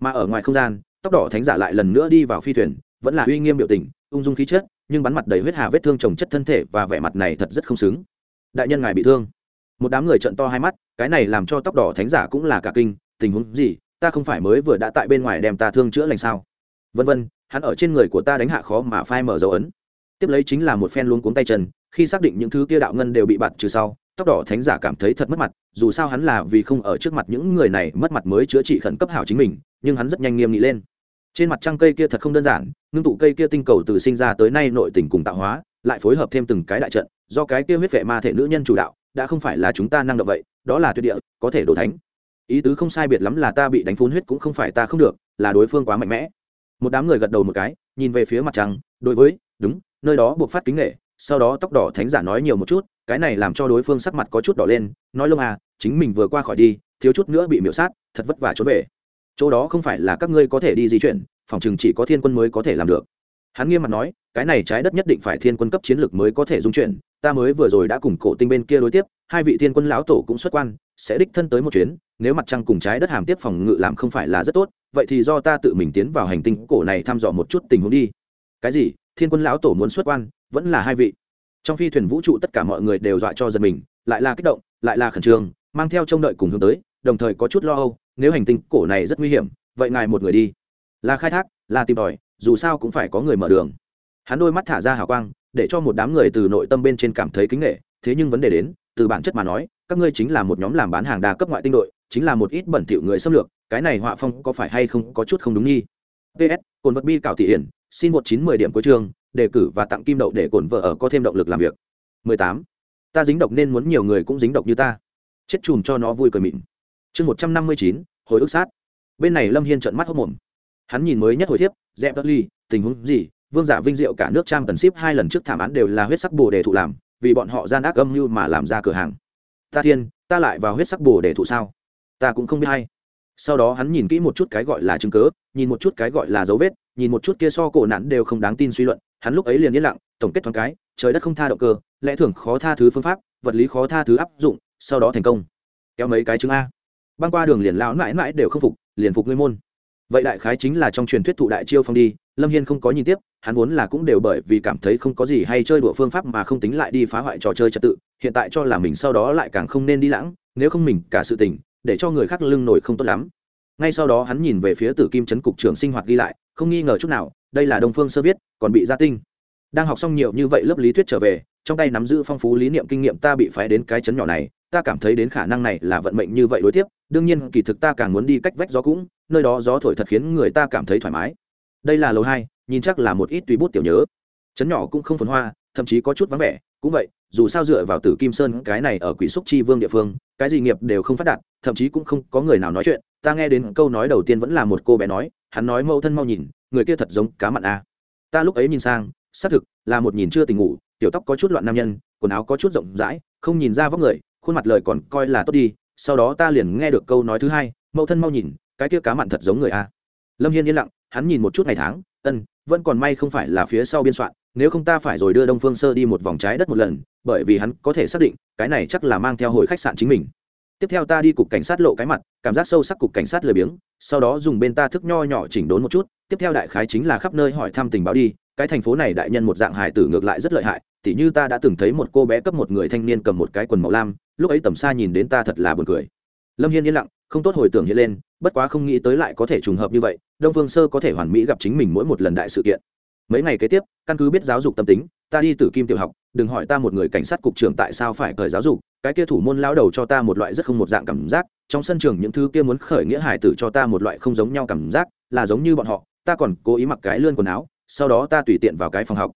Mà ở ngoài không gian, tóc đỏ thánh giả lại lần nữa đi vào phi thuyền, vẫn là uy nghiêm biểu tình, ung dung khí chất, nhưng bắn mặt đầy huyết hà vết thương trồng chất thân thể và vẻ mặt này thật rất không xứng. Đại nhân ngài bị thương. Một đám người trận to hai mắt, cái này làm cho tóc đỏ thánh giả cũng là cả kinh, tình huống gì, ta không phải mới vừa đã tại bên ngoài đem ta thương chữa lành sao? Vân vân, hắn ở trên người của ta đánh hạ khó mà phai mở dấu ấn. Tiếp lấy chính là một phen luôn cuống tay chân khi xác định những thứ kia đạo ngân đều bị bạt trừ sau, tóc đỏ thánh giả cảm thấy thật mất mặt, dù sao hắn là vì không ở trước mặt những người này mất mặt mới chữa trị khẩn cấp hảo chính mình, nhưng hắn rất nhanh nghiêm nghị lên. Trên mặt trăng cây kia thật không đơn giản, ngưng tụ cây kia tinh cầu từ sinh ra tới nay nội tình cùng tạo hóa, lại phối hợp thêm từng cái đại trận, do cái kia huyết vệ ma thể nữ nhân chủ đạo, đã không phải là chúng ta năng động vậy, đó là tuyệt địa, có thể đổ thánh. Ý tứ không sai biệt lắm là ta bị đánh phun huyết cũng không phải ta không được, là đối phương quá mạnh mẽ. Một đám người gật đầu một cái, nhìn về phía mặt trăng, đối với, đúng, nơi đó buộc phát kính nghệ sau đó tóc đỏ thánh giả nói nhiều một chút, cái này làm cho đối phương sắc mặt có chút đỏ lên, nói lông à chính mình vừa qua khỏi đi, thiếu chút nữa bị miễu sát, thật vất vả trốn về. Chỗ đó không phải là các ngươi có thể đi di chuyển, phòng chừng chỉ có thiên quân mới có thể làm được. Hắn nghiêm mặt nói, cái này trái đất nhất định phải thiên quân cấp chiến lược mới có thể dung chuyển, ta mới vừa rồi đã cùng cổ tinh bên kia đối tiếp, hai vị thiên quân lão tổ cũng xuất quan, sẽ đích thân tới một chuyến, nếu mặt trăng cùng trái đất hàm tiếp phòng ngự làm không phải là rất tốt, vậy thì do ta tự mình tiến vào hành tinh cổ này thăm dò một chút tình huống đi. Cái gì? Thiên quân lão tổ muốn xuất quan, vẫn là hai vị. Trong phi thuyền vũ trụ tất cả mọi người đều dọa cho giật mình, lại là kích động, lại là khẩn trương, mang theo trông đợi cùng hướng tới, đồng thời có chút lo âu, nếu hành tinh cổ này rất nguy hiểm, vậy ngài một người đi. Là khai thác, là tìm tòi, dù sao cũng phải có người mở đường. Hắn đôi mắt thả ra hào quang, để cho một đám người từ nội tâm bên trên cảm thấy kính nghệ thế nhưng vấn đề đến, từ bản chất mà nói, các ngươi chính là một nhóm làm bán hàng đa cấp ngoại tinh đội, chính là một ít bẩn thỉu người xâm lược, cái này họa phong có phải hay không có chút không đúng nghi? Ps cồn vật bi cảo thị hiển xin một chín mười điểm cuối trường đề cử và tặng kim đậu để cổn vợ ở có thêm động lực làm việc. 18. ta dính độc nên muốn nhiều người cũng dính độc như ta. Chết chùm cho nó vui cười mịn. Chương một trăm năm mươi chín, hồi ức sát. Bên này lâm hiên trợn mắt hốc mồm. Hắn nhìn mới nhất hồi thiếp dạ dẹp đất ly, tình huống gì? Vương giả vinh diệu cả nước trang cần ship hai lần trước thảm án đều là huyết sắc bồ đề thụ làm, vì bọn họ gian ác âm mưu mà làm ra cửa hàng. Ta thiên, ta lại vào huyết sắc bồ đề thụ sao? Ta cũng không biết hay. Sau đó hắn nhìn kỹ một chút cái gọi là chứng cớ nhìn một chút cái gọi là dấu vết nhìn một chút kia so cổ nạn đều không đáng tin suy luận, hắn lúc ấy liền yên lặng, tổng kết thoáng cái, trời đất không tha động cơ, lẽ thường khó tha thứ phương pháp, vật lý khó tha thứ áp dụng, sau đó thành công. Kéo mấy cái chứng a. Băng qua đường liền lão mãi mãi đều không phục, liền phục ngươi môn. Vậy đại khái chính là trong truyền thuyết thụ đại chiêu phong đi, lâm hiên không có nhìn tiếp, hắn vốn là cũng đều bởi vì cảm thấy không có gì hay chơi đùa phương pháp mà không tính lại đi phá hoại trò chơi trật tự, hiện tại cho là mình sau đó lại càng không nên đi lãng, nếu không mình cả sự tình, để cho người khác lưng nổi không tốt lắm. Ngay sau đó hắn nhìn về phía tử kim trấn cục trưởng sinh hoạt ghi lại không nghi ngờ chút nào, đây là đông phương sơ viết, còn bị gia tinh. Đang học xong nhiều như vậy lớp lý thuyết trở về, trong tay nắm giữ phong phú lý niệm kinh nghiệm ta bị phái đến cái chấn nhỏ này, ta cảm thấy đến khả năng này là vận mệnh như vậy đối tiếp, đương nhiên kỳ thực ta càng muốn đi cách vách gió cũng, nơi đó gió thổi thật khiến người ta cảm thấy thoải mái. Đây là lầu hai, nhìn chắc là một ít tùy bút tiểu nhớ. Chấn nhỏ cũng không phồn hoa, thậm chí có chút vắng vẻ, cũng vậy, dù sao dựa vào tử kim sơn, cái này ở quỷ xúc chi vương địa phương, cái gì nghiệp đều không phát đạt, thậm chí cũng không có người nào nói chuyện ta nghe đến câu nói đầu tiên vẫn là một cô bé nói, hắn nói mẫu thân mau nhìn, người kia thật giống cá mặn a à. ta lúc ấy nhìn sang, xác thực là một nhìn chưa tình ngủ, tiểu tóc có chút loạn nam nhân, quần áo có chút rộng rãi, không nhìn ra vóc người, khuôn mặt lời còn coi là tốt đi, sau đó ta liền nghe được câu nói thứ hai, mẫu thân mau nhìn, cái kia cá mặn thật giống người a lâm hiên yên lặng, hắn nhìn một chút ngày tháng, ân, vẫn còn may không phải là phía sau biên soạn, nếu không ta phải rồi đưa đông phương sơ đi một vòng trái đất một lần, bởi vì hắn có thể xác định, cái này chắc là mang theo hồi khách sạn chính mình tiếp theo ta đi cục cảnh sát lộ cái mặt, cảm giác sâu sắc cục cảnh sát lười biếng, sau đó dùng bên ta thức nho nhỏ chỉnh đốn một chút, tiếp theo đại khái chính là khắp nơi hỏi thăm tình báo đi, cái thành phố này đại nhân một dạng hài tử ngược lại rất lợi hại, tỉ như ta đã từng thấy một cô bé cấp một người thanh niên cầm một cái quần màu lam, lúc ấy tầm xa nhìn đến ta thật là buồn cười. Lâm hiên yên lặng, không tốt hồi tưởng hiện lên, bất quá không nghĩ tới lại có thể trùng hợp như vậy, đông phương sơ có thể hoàn mỹ gặp chính mình mỗi một lần đại sự kiện mấy ngày kế tiếp, căn cứ biết giáo dục tâm tính, ta đi từ kim tiểu học, đừng hỏi ta một người cảnh sát cục trưởng tại sao phải cởi giáo dục, cái kia thủ môn lao đầu cho ta một loại rất không một dạng cảm giác, trong sân trường những thứ kia muốn khởi nghĩa hải tử cho ta một loại không giống nhau cảm giác, là giống như bọn họ, ta còn cố ý mặc cái lươn quần áo, sau đó ta tùy tiện vào cái phòng học.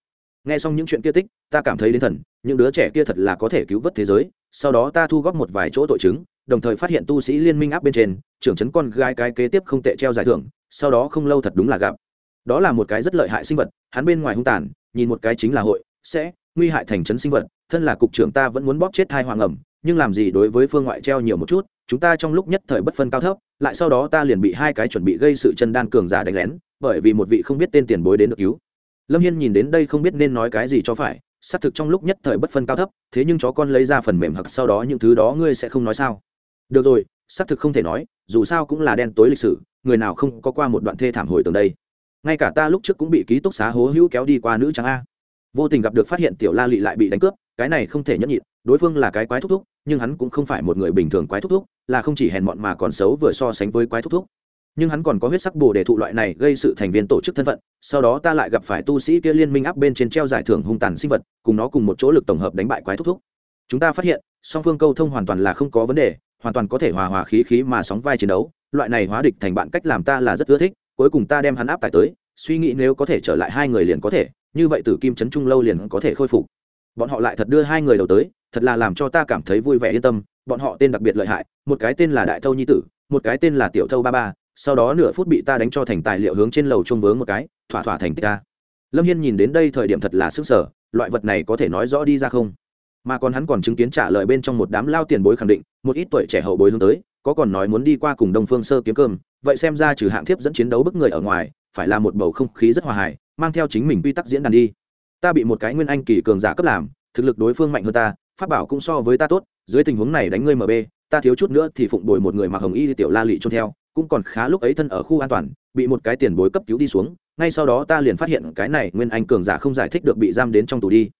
Nghe xong những chuyện kia tích, ta cảm thấy đến thần, những đứa trẻ kia thật là có thể cứu vớt thế giới, sau đó ta thu góp một vài chỗ tội chứng, đồng thời phát hiện tu sĩ liên minh áp bên trên, trưởng trấn con gái cái kế tiếp không tệ treo giải thưởng, sau đó không lâu thật đúng là gặp đó là một cái rất lợi hại sinh vật, hắn bên ngoài hung tàn, nhìn một cái chính là hội, sẽ nguy hại thành trấn sinh vật, thân là cục trưởng ta vẫn muốn bóp chết hai hoàng ẩm, nhưng làm gì đối với phương ngoại treo nhiều một chút, chúng ta trong lúc nhất thời bất phân cao thấp, lại sau đó ta liền bị hai cái chuẩn bị gây sự chân đan cường giả đánh lén, bởi vì một vị không biết tên tiền bối đến được cứu. Lâm hiên nhìn đến đây không biết nên nói cái gì cho phải, xác thực trong lúc nhất thời bất phân cao thấp, thế nhưng chó con lấy ra phần mềm hặc sau đó những thứ đó ngươi sẽ không nói sao? Được rồi, xác thực không thể nói, dù sao cũng là đen tối lịch sử, người nào không có qua một đoạn thê thảm hồi tường đây? Ngay cả ta lúc trước cũng bị ký túc xá hố hữu kéo đi qua nữ trắng a. Vô tình gặp được phát hiện tiểu la lị lại bị đánh cướp, cái này không thể nhẫn nhịn, đối phương là cái quái thúc thúc, nhưng hắn cũng không phải một người bình thường quái thúc thúc, là không chỉ hèn mọn mà còn xấu vừa so sánh với quái thúc thúc. Nhưng hắn còn có huyết sắc bồ đề thụ loại này gây sự thành viên tổ chức thân phận, sau đó ta lại gặp phải tu sĩ kia liên minh áp bên trên treo giải thưởng hung tàn sinh vật, cùng nó cùng một chỗ lực tổng hợp đánh bại quái thúc thúc. Chúng ta phát hiện, song phương câu thông hoàn toàn là không có vấn đề, hoàn toàn có thể hòa hòa khí khí mà sóng vai chiến đấu, loại này hóa địch thành bạn cách làm ta là rất ưa thích cuối cùng ta đem hắn áp tải tới, suy nghĩ nếu có thể trở lại hai người liền có thể, như vậy tử kim trấn trung lâu liền có thể khôi phục. Bọn họ lại thật đưa hai người đầu tới, thật là làm cho ta cảm thấy vui vẻ yên tâm, bọn họ tên đặc biệt lợi hại, một cái tên là đại thâu nhi tử, một cái tên là tiểu thâu ba ba, sau đó nửa phút bị ta đánh cho thành tài liệu hướng trên lầu trông vướng một cái, thỏa thỏa thành tích ta. Lâm hiên nhìn đến đây thời điểm thật là sức sở loại vật này có thể nói rõ đi ra không? Mà còn hắn còn chứng kiến trả lời bên trong một đám lao tiền bối khẳng định, một ít tuổi trẻ hậu bối hướng tới có còn nói muốn đi qua cùng đông phương sơ kiếm cơm, vậy xem ra trừ hạng thiếp dẫn chiến đấu bức người ở ngoài, phải là một bầu không khí rất hòa hài, mang theo chính mình quy tắc diễn đàn đi. Ta bị một cái nguyên anh kỳ cường giả cấp làm, thực lực đối phương mạnh hơn ta, pháp bảo cũng so với ta tốt, dưới tình huống này đánh ngươi mb ta thiếu chút nữa thì phụng bồi một người mặc hồng y tiểu la lị trôn theo, cũng còn khá lúc ấy thân ở khu an toàn, bị một cái tiền bối cấp cứu đi xuống, ngay sau đó ta liền phát hiện cái này nguyên anh cường giả không giải thích được bị giam đến trong tù đi.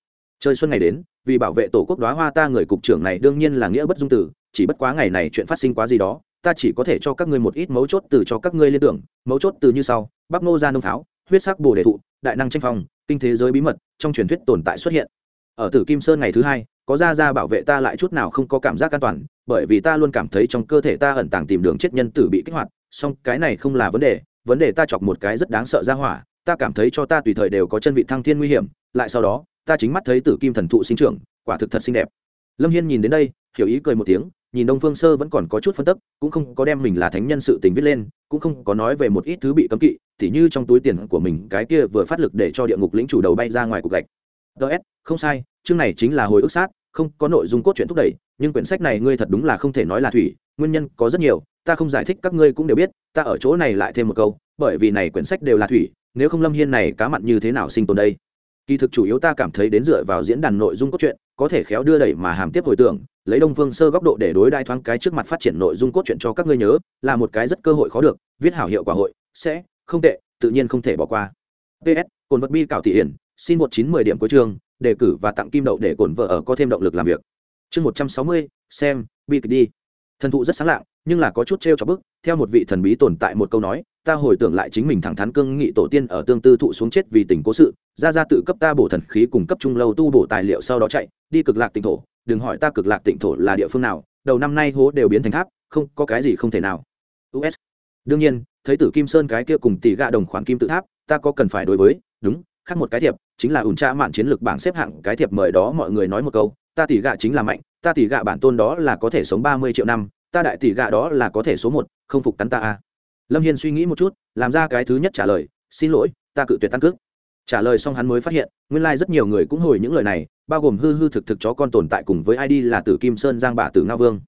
Chơi xuân ngày đến, vì bảo vệ tổ quốc đoá hoa ta người cục trưởng này đương nhiên là nghĩa bất dung tử chỉ bất quá ngày này chuyện phát sinh quá gì đó, ta chỉ có thể cho các ngươi một ít mấu chốt từ cho các ngươi liên tưởng, mấu chốt từ như sau bắp nô ra nông tháo, huyết sắc bồ đề thụ, đại năng tranh phong, kinh thế giới bí mật, trong truyền thuyết tồn tại xuất hiện. Ở tử kim sơn ngày thứ hai, có ra ra bảo vệ ta lại chút nào không có cảm giác an toàn, bởi vì ta luôn cảm thấy trong cơ thể ta ẩn tàng tìm đường chết nhân tử bị kích hoạt, song cái này không là vấn đề vấn đề ta chọc một cái rất đáng sợ ra hỏa, ta cảm thấy cho ta tùy thời đều có chân vị thăng thiên nguy hiểm, lại sau đó, ta chính mắt thấy tử kim thần thụ sinh trưởng, quả thực thật xinh đẹp. Lâm hiên nhìn đến đây, hiểu ý cười một tiếng nhìn đông phương sơ vẫn còn có chút phân tức, cũng không có đem mình là thánh nhân sự tình viết lên, cũng không có nói về một ít thứ bị cấm kỵ, tỉ như trong túi tiền của mình cái kia vừa phát lực để cho địa ngục lĩnh chủ đầu bay ra ngoài cục gạch. Ts không sai, chương này chính là hồi ức sát, không có nội dung cốt truyện thúc đẩy, nhưng quyển sách này ngươi thật đúng là không thể nói là thủy, nguyên nhân có rất nhiều, ta không giải thích các ngươi cũng đều biết, ta ở chỗ này lại thêm một câu, bởi vì này quyển sách đều là thủy, nếu không lâm hiên này cá mặn như thế nào sinh tồn đây? Kỳ thực chủ yếu ta cảm thấy đến dựa vào diễn đàn nội dung cốt truyện, có thể khéo đưa đẩy mà hàm tiếp hồi tưởng lấy đông phương sơ góc độ để đối đai thoáng cái trước mặt phát triển nội dung cốt truyện cho các ngươi nhớ, là một cái rất cơ hội khó được, viết hảo hiệu quả hội, sẽ, không tệ, tự nhiên không thể bỏ qua. Ps cồn vật bi cảo thị hiển, xin một chín mười điểm cuối chương, đề cử và tặng kim đậu để cồn vợ ở có thêm động lực làm việc. Chương một trăm sáu mươi, xem, bi kịch đi. Thần thụ rất sáng lạng, nhưng là có chút t r e o cho bức, theo một vị thần bí tồn tại một câu nói, ta hồi tưởng lại chính mình thẳng thắn cương nghị tổ tiên ở tương tư thụ xuống chết vì tình cố sự, ra ra tự cấp ta bổ thần khí cùng cấp trung lâu tu bổ tài liệu sau đó chạy, đi cực lạc tỉnh thổ đừng hỏi ta cực lạc tịnh thổ là địa phương nào, đầu năm nay hố đều biến thành tháp, không có cái gì không thể nào. Us đương nhiên, thấy tử kim sơn cái kia cùng tỷ gạ đồng khoản kim tự tháp, ta có cần phải đối với, đúng, khác một cái thiệp, chính là ủn tra mạn chiến lược bảng xếp hạng cái thiệp mời đó mọi người nói một câu, ta tỷ gạ chính là mạnh, ta tỷ gạ bản tôn đó là có thể sống ba mươi triệu năm, ta đại tỷ gạ đó là có thể số một, không phục tắn ta a. Lâm hiên suy nghĩ một chút, làm ra cái thứ nhất trả lời, xin lỗi, ta cự tuyệt tăng cước. Trả lời xong hắn mới phát hiện, nguyên lai、like、rất nhiều người cũng hồi những lời này bao gồm hư hư thực thực chó con tồn tại cùng với id là tử kim sơn giang Bà tử nga vương.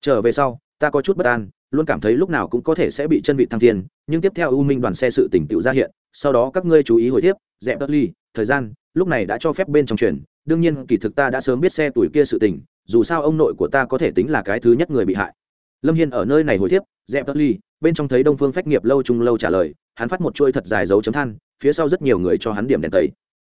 Trở về sau, ta có chút bất an, luôn cảm thấy lúc nào cũng có thể sẽ bị chân vị thăng thiên, nhưng tiếp theo u minh đoàn xe sự tỉnh tựu ra hiện, sau đó các ngươi chú ý hồi tiếp, dẹp đất ly, thời gian, lúc này đã cho phép bên trong truyền, đương nhiên kỳ thực ta đã sớm biết xe tuổi kia sự tỉnh, dù sao ông nội của ta có thể tính là cái thứ nhất người bị hại. Lâm hiên ở nơi này hồi tiếp, dẹp đất ly, bên trong thấy đông phương phách nghiệp lâu trung lâu trả lời, hắn phát một chuôi thật dài dấu chấm than, phía sau rất nhiều người cho hắn điểm đèn tẩy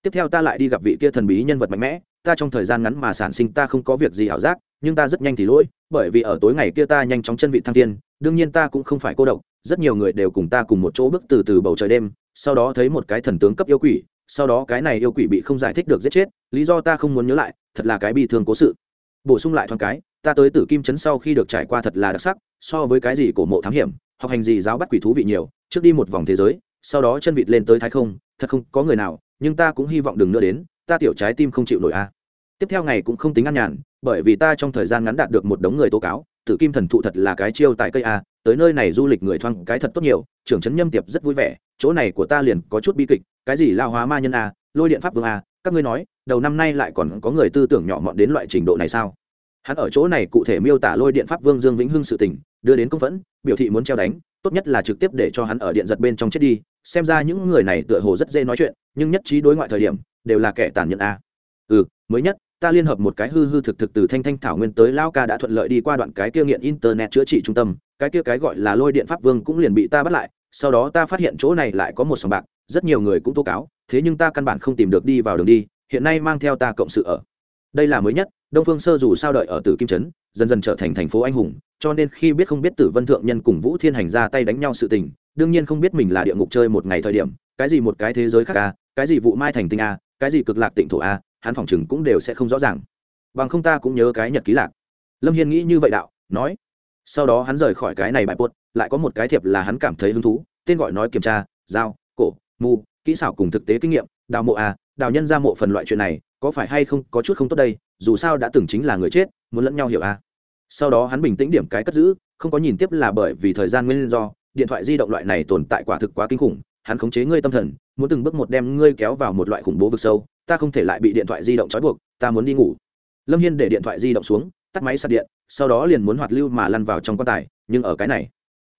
tiếp theo ta lại đi gặp vị kia thần bí nhân vật mạnh mẽ, ta trong thời gian ngắn mà sản sinh ta không có việc gì ảo giác, nhưng ta rất nhanh thì lỗi, bởi vì ở tối ngày kia ta nhanh chóng chân vị thăng thiên, đương nhiên ta cũng không phải cô độc, rất nhiều người đều cùng ta cùng một chỗ bước từ từ bầu trời đêm, sau đó thấy một cái thần tướng cấp yêu quỷ, sau đó cái này yêu quỷ bị không giải thích được giết chết, lý do ta không muốn nhớ lại, thật là cái bi thương cố sự. Bổ sung lại thoáng cái, ta tới tử kim trấn sau khi được trải qua thật là đặc sắc, so với cái gì cổ mộ thám hiểm, học hành gì giáo bắt quỷ thú vị nhiều, trước đi một vòng thế giới, sau đó chân vịt lên tới thái không, thật không có người nào nhưng ta cũng hy vọng đừng nữa đến, ta tiểu trái tim không chịu nổi a tiếp theo ngày cũng không tính ăn nhàn, bởi vì ta trong thời gian ngắn đạt được một đống người tố cáo, tử kim thần thụ thật là cái chiêu tại cây a tới nơi này du lịch người thoang cái thật tốt nhiều, trưởng trấn nhâm tiệp rất vui vẻ, chỗ này của ta liền có chút bi kịch, cái gì lao hóa ma nhân a lôi điện pháp vương a các ngươi nói, đầu năm nay lại còn có người tư tưởng nhỏ mọn đến loại trình độ này sao? Hắn ở chỗ này cụ thể miêu tả lôi điện pháp vương dương vĩnh hưng sự tình, đưa đến công phẫn, biểu thị muốn treo đánh tốt nhất là trực tiếp để cho hắn ở điện giật bên trong chết đi, xem ra những người này tựa hồ rất dễ nói chuyện, nhưng nhất trí đối ngoại thời điểm, đều là kẻ tàn nhẫn a. Ừ mới nhất, ta liên hợp một cái hư hư thực thực từ thanh thanh thảo nguyên tới lao ca đã thuận lợi đi qua đoạn cái kia nghiện internet chữa trị trung tâm, cái kia cái gọi là lôi điện pháp vương cũng liền bị ta bắt lại, sau đó ta phát hiện chỗ này lại có một sòng bạc, rất nhiều người cũng tố cáo, thế nhưng ta căn bản không tìm được đi vào đường đi, hiện nay mang theo ta cộng sự ở. Đây là mới nhất, đông phương sơ dù sao đợi ở tử kim trấn, dần dần trở thành thành phố anh hùng cho nên khi biết không biết tử vân thượng nhân cùng vũ thiên hành ra tay đánh nhau sự tình, đương nhiên không biết mình là địa ngục chơi một ngày thời điểm, cái gì một cái thế giới khác a, cái gì vụ mai thành tinh a, cái gì cực lạc tịnh thổ a, hắn phỏng chừng cũng đều sẽ không rõ ràng. Bằng không ta cũng nhớ cái nhật ký lạc. Lâm hiên nghĩ như vậy đạo, nói. Sau đó hắn rời khỏi cái này bài buốt, lại có một cái thiệp là hắn cảm thấy hứng thú, tên gọi nói kiểm tra, giao, cổ, mù, kỹ xảo cùng thực tế kinh nghiệm, đào mộ a, đào nhân ra mộ phần loại chuyện này, có phải hay không có chút không tốt đây, dù sao đã từng chính là người chết, muốn lẫn nhau hiểu a sau đó hắn bình tĩnh điểm cái cất giữ, không có nhìn tiếp là bởi vì thời gian nguyên do, điện thoại di động loại này tồn tại quả thực quá kinh khủng, hắn khống chế ngươi tâm thần, muốn từng bước một đem ngươi kéo vào một loại khủng bố vực sâu, ta không thể lại bị điện thoại di động trói buộc, ta muốn đi ngủ. Lâm hiên để điện thoại di động xuống, tắt máy sạc điện, sau đó liền muốn hoạt lưu mà lăn vào trong quan tài, nhưng ở cái này,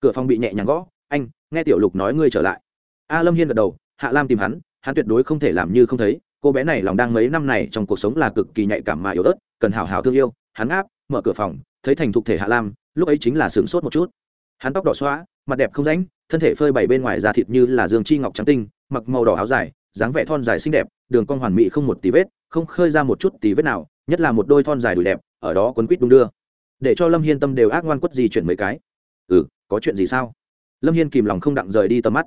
cửa phòng bị nhẹ nhàng gõ, anh, nghe tiểu lục nói ngươi trở lại. A lâm hiên gật đầu, hạ lam tìm hắn hắn tuyệt đối không thể làm như không thấy, cô bé này lòng đang mấy năm này trong cuộc sống là cực kỳ nhạy cảm mà yếu ớt, cần hào hào thương yêu, hắn áp, mở cửa phòng thấy thành thục thể hạ lam lúc ấy chính là sướng sốt một chút. Hắn tóc đỏ xóa mặt đẹp không ránh, thân thể phơi bày bên ngoài da thịt như là dương chi ngọc trắng tinh mặc màu đỏ áo dài dáng vẻ thon dài xinh đẹp đường cong hoàn mỹ không một tí vết không khơi ra một chút tí vết nào nhất là một đôi thon dài đùi đẹp ở đó quấn quýt đung đưa. Để cho lâm hiên tâm đều ác ngoan quất gì chuyển mấy cái. Ừ có chuyện gì sao? Lâm hiên kìm lòng không đặng rời đi tầm mắt.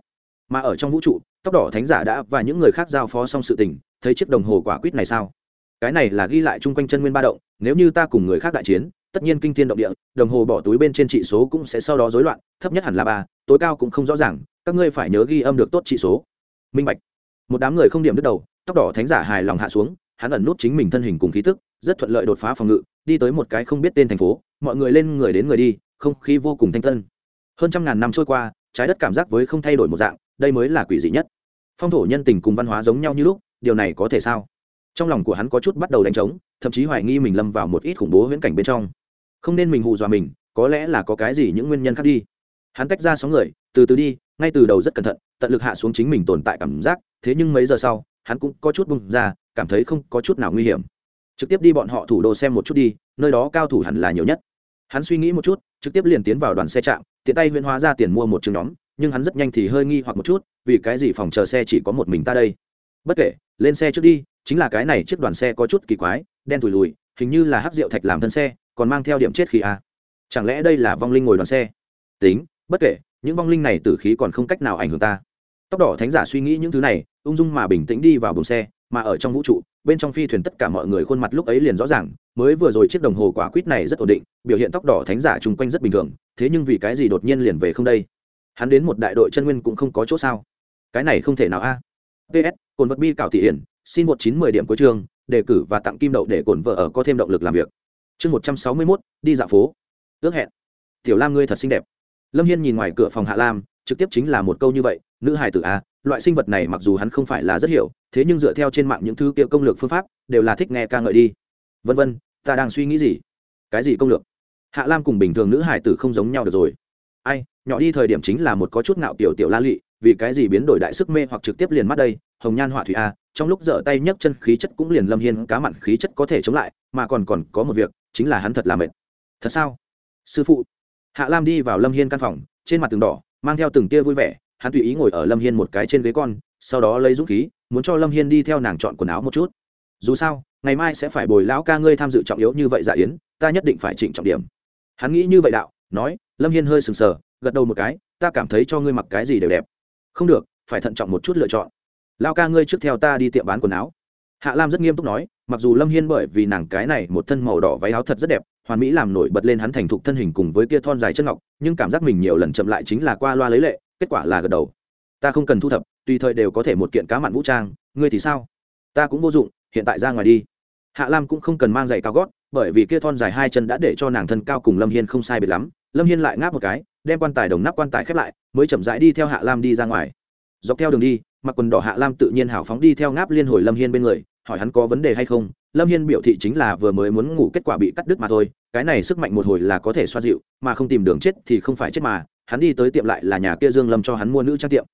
Mà ở trong vũ trụ tóc đỏ thánh giả đã và những người khác giao phó xong sự tình thấy chiếc đồng hồ quả quýt này sao? Cái này là ghi lại chung quanh chân nguyên ba động nếu như ta cùng người khác đại chiến tất nhiên kinh thiên động địa, đồng hồ bỏ túi bên trên trị số cũng sẽ sau đó rối loạn, thấp nhất hẳn là ba, tối cao cũng không rõ ràng, các ngươi phải nhớ ghi âm được tốt trị số. Minh bạch. Một đám người không điểm đứt đầu, tóc đỏ thánh giả hài lòng hạ xuống, hắn ẩn nút chính mình thân hình cùng khí tức, rất thuận lợi đột phá phòng ngự, đi tới một cái không biết tên thành phố, mọi người lên người đến người đi, không khí vô cùng thanh tân. Hơn trăm ngàn năm trôi qua, trái đất cảm giác với không thay đổi một dạng, đây mới là quỷ dị nhất. Phong thổ nhân tình cùng văn hóa giống nhau như lúc, điều này có thể sao? Trong lòng của hắn có chút bắt đầu đánh trống, thậm chí hoài nghi mình lâm vào một ít khủng bố viễn cảnh bên trong không nên mình hù dọa mình, có lẽ là có cái gì những nguyên nhân khác đi. Hắn tách ra sáu người, từ từ đi, ngay từ đầu rất cẩn thận, tận lực hạ xuống chính mình tồn tại cảm giác, thế nhưng mấy giờ sau, hắn cũng có chút bùng ra, cảm thấy không có chút nào nguy hiểm. Trực tiếp đi bọn họ thủ đô xem một chút đi, nơi đó cao thủ hẳn là nhiều nhất. Hắn suy nghĩ một chút, trực tiếp liền tiến vào đoàn xe trạm, tiện tay huyễn hóa ra tiền mua một trường nhóm, nhưng hắn rất nhanh thì hơi nghi hoặc một chút, vì cái gì phòng chờ xe chỉ có một mình ta đây? Bất kể, lên xe trước đi, chính là cái này chiếc đoàn xe có chút kỳ quái, đen thùi lùi, hình như là hắc rượu thạch làm thân xe còn mang theo điểm chết khí a à. chẳng lẽ đây là vong linh ngồi đoàn xe? Tính, bất kể, những vong linh này tử khí còn không cách nào ảnh hưởng ta. Tóc đỏ thánh giả suy nghĩ những thứ này, ung dung mà bình tĩnh đi vào buồng xe, mà ở trong vũ trụ, bên trong phi thuyền tất cả mọi người khuôn mặt lúc ấy liền rõ ràng, mới vừa rồi chiếc đồng hồ quả quýt này rất ổn định, biểu hiện tóc đỏ thánh giả chung quanh rất bình thường, thế nhưng vì cái gì đột nhiên liền về không đây? Hắn đến một đại đội chân nguyên cũng không có chỗ sao? Cái này không thể nào a. Ps cồn vật bi cảo thị hiển, xin một chín mười điểm cuối chương, đề cử và tặng kim đậu để cổn vợ ở có thêm động lực làm việc chương một trăm sáu mươi mốt, đi dạo phố. Ước hẹn. Tiểu lam ngươi thật xinh đẹp. Lâm hiên nhìn ngoài cửa phòng hạ lam, trực tiếp chính là một câu như vậy, nữ hài tử a loại sinh vật này mặc dù hắn không phải là rất hiểu, thế nhưng dựa theo trên mạng những thứ kia công lược phương pháp, đều là thích nghe ca ngợi đi. Vân vân, ta đang suy nghĩ gì? Cái gì công lược? Hạ lam cùng bình thường nữ hải tử không giống nhau được rồi. Ai, nhỏ đi thời điểm chính là một có chút ngạo tiểu tiểu la lị vì cái gì biến đổi đại sức mê hoặc trực tiếp liền mắt đây, hồng nhan họa thủy a trong lúc dở tay nhấc chân khí chất cũng liền lâm hiên cá mặn khí chất có thể chống lại, mà còn còn có một việc chính là hắn thật là mệt. Thật sao? Sư phụ. Hạ lam đi vào lâm hiên căn phòng, trên mặt tường đỏ, mang theo từng tia vui vẻ, hắn tùy ý ngồi ở lâm hiên một cái trên ghế con, sau đó lấy dũng khí, muốn cho lâm hiên đi theo nàng chọn quần áo một chút. Dù sao, ngày mai sẽ phải bồi lão ca ngươi tham dự trọng yếu như vậy dạ yến, ta nhất định phải chỉnh trọng điểm. Hắn nghĩ như vậy đạo, nói, lâm hiên hơi sừng sờ, gật đầu một cái, ta cảm thấy cho ngươi mặc cái gì đều đẹp. Không được, phải thận trọng một chút lựa chọn. Lao ca ngươi trước theo ta đi tiệm bán quần áo hạ lam rất nghiêm túc nói, mặc dù lâm hiên bởi vì nàng cái này một thân màu đỏ váy áo thật rất đẹp, hoàn mỹ làm nổi bật lên hắn thành thục thân hình cùng với kia thon dài chân ngọc, nhưng cảm giác mình nhiều lần chậm lại chính là qua loa lấy lệ, kết quả là gật đầu. Ta không cần thu thập, tùy thời đều có thể một kiện cá mặn vũ trang, ngươi thì sao? Ta cũng vô dụng, hiện tại ra ngoài đi. Hạ lam cũng không cần mang giày cao gót, bởi vì kia thon dài hai chân đã để cho nàng thân cao cùng lâm hiên không sai biệt lắm, lâm hiên lại ngáp một cái, đem quan tài đồng nắp quan tài khép lại, mới chậm rãi đi theo hạ lam đi ra ngoài. Dọc theo đường đi, mặc quần đỏ hạ lam tự nhiên hào phóng đi theo ngáp liên hồi lâm hiên bên người hỏi hắn có vấn đề hay không, lâm hiên biểu thị chính là vừa mới muốn ngủ kết quả bị cắt đứt mà thôi, cái này sức mạnh một hồi là có thể xoa dịu, mà không tìm đường chết thì không phải chết mà, hắn đi tới tiệm lại là nhà kia dương lâm cho hắn mua nữ trang tiệm.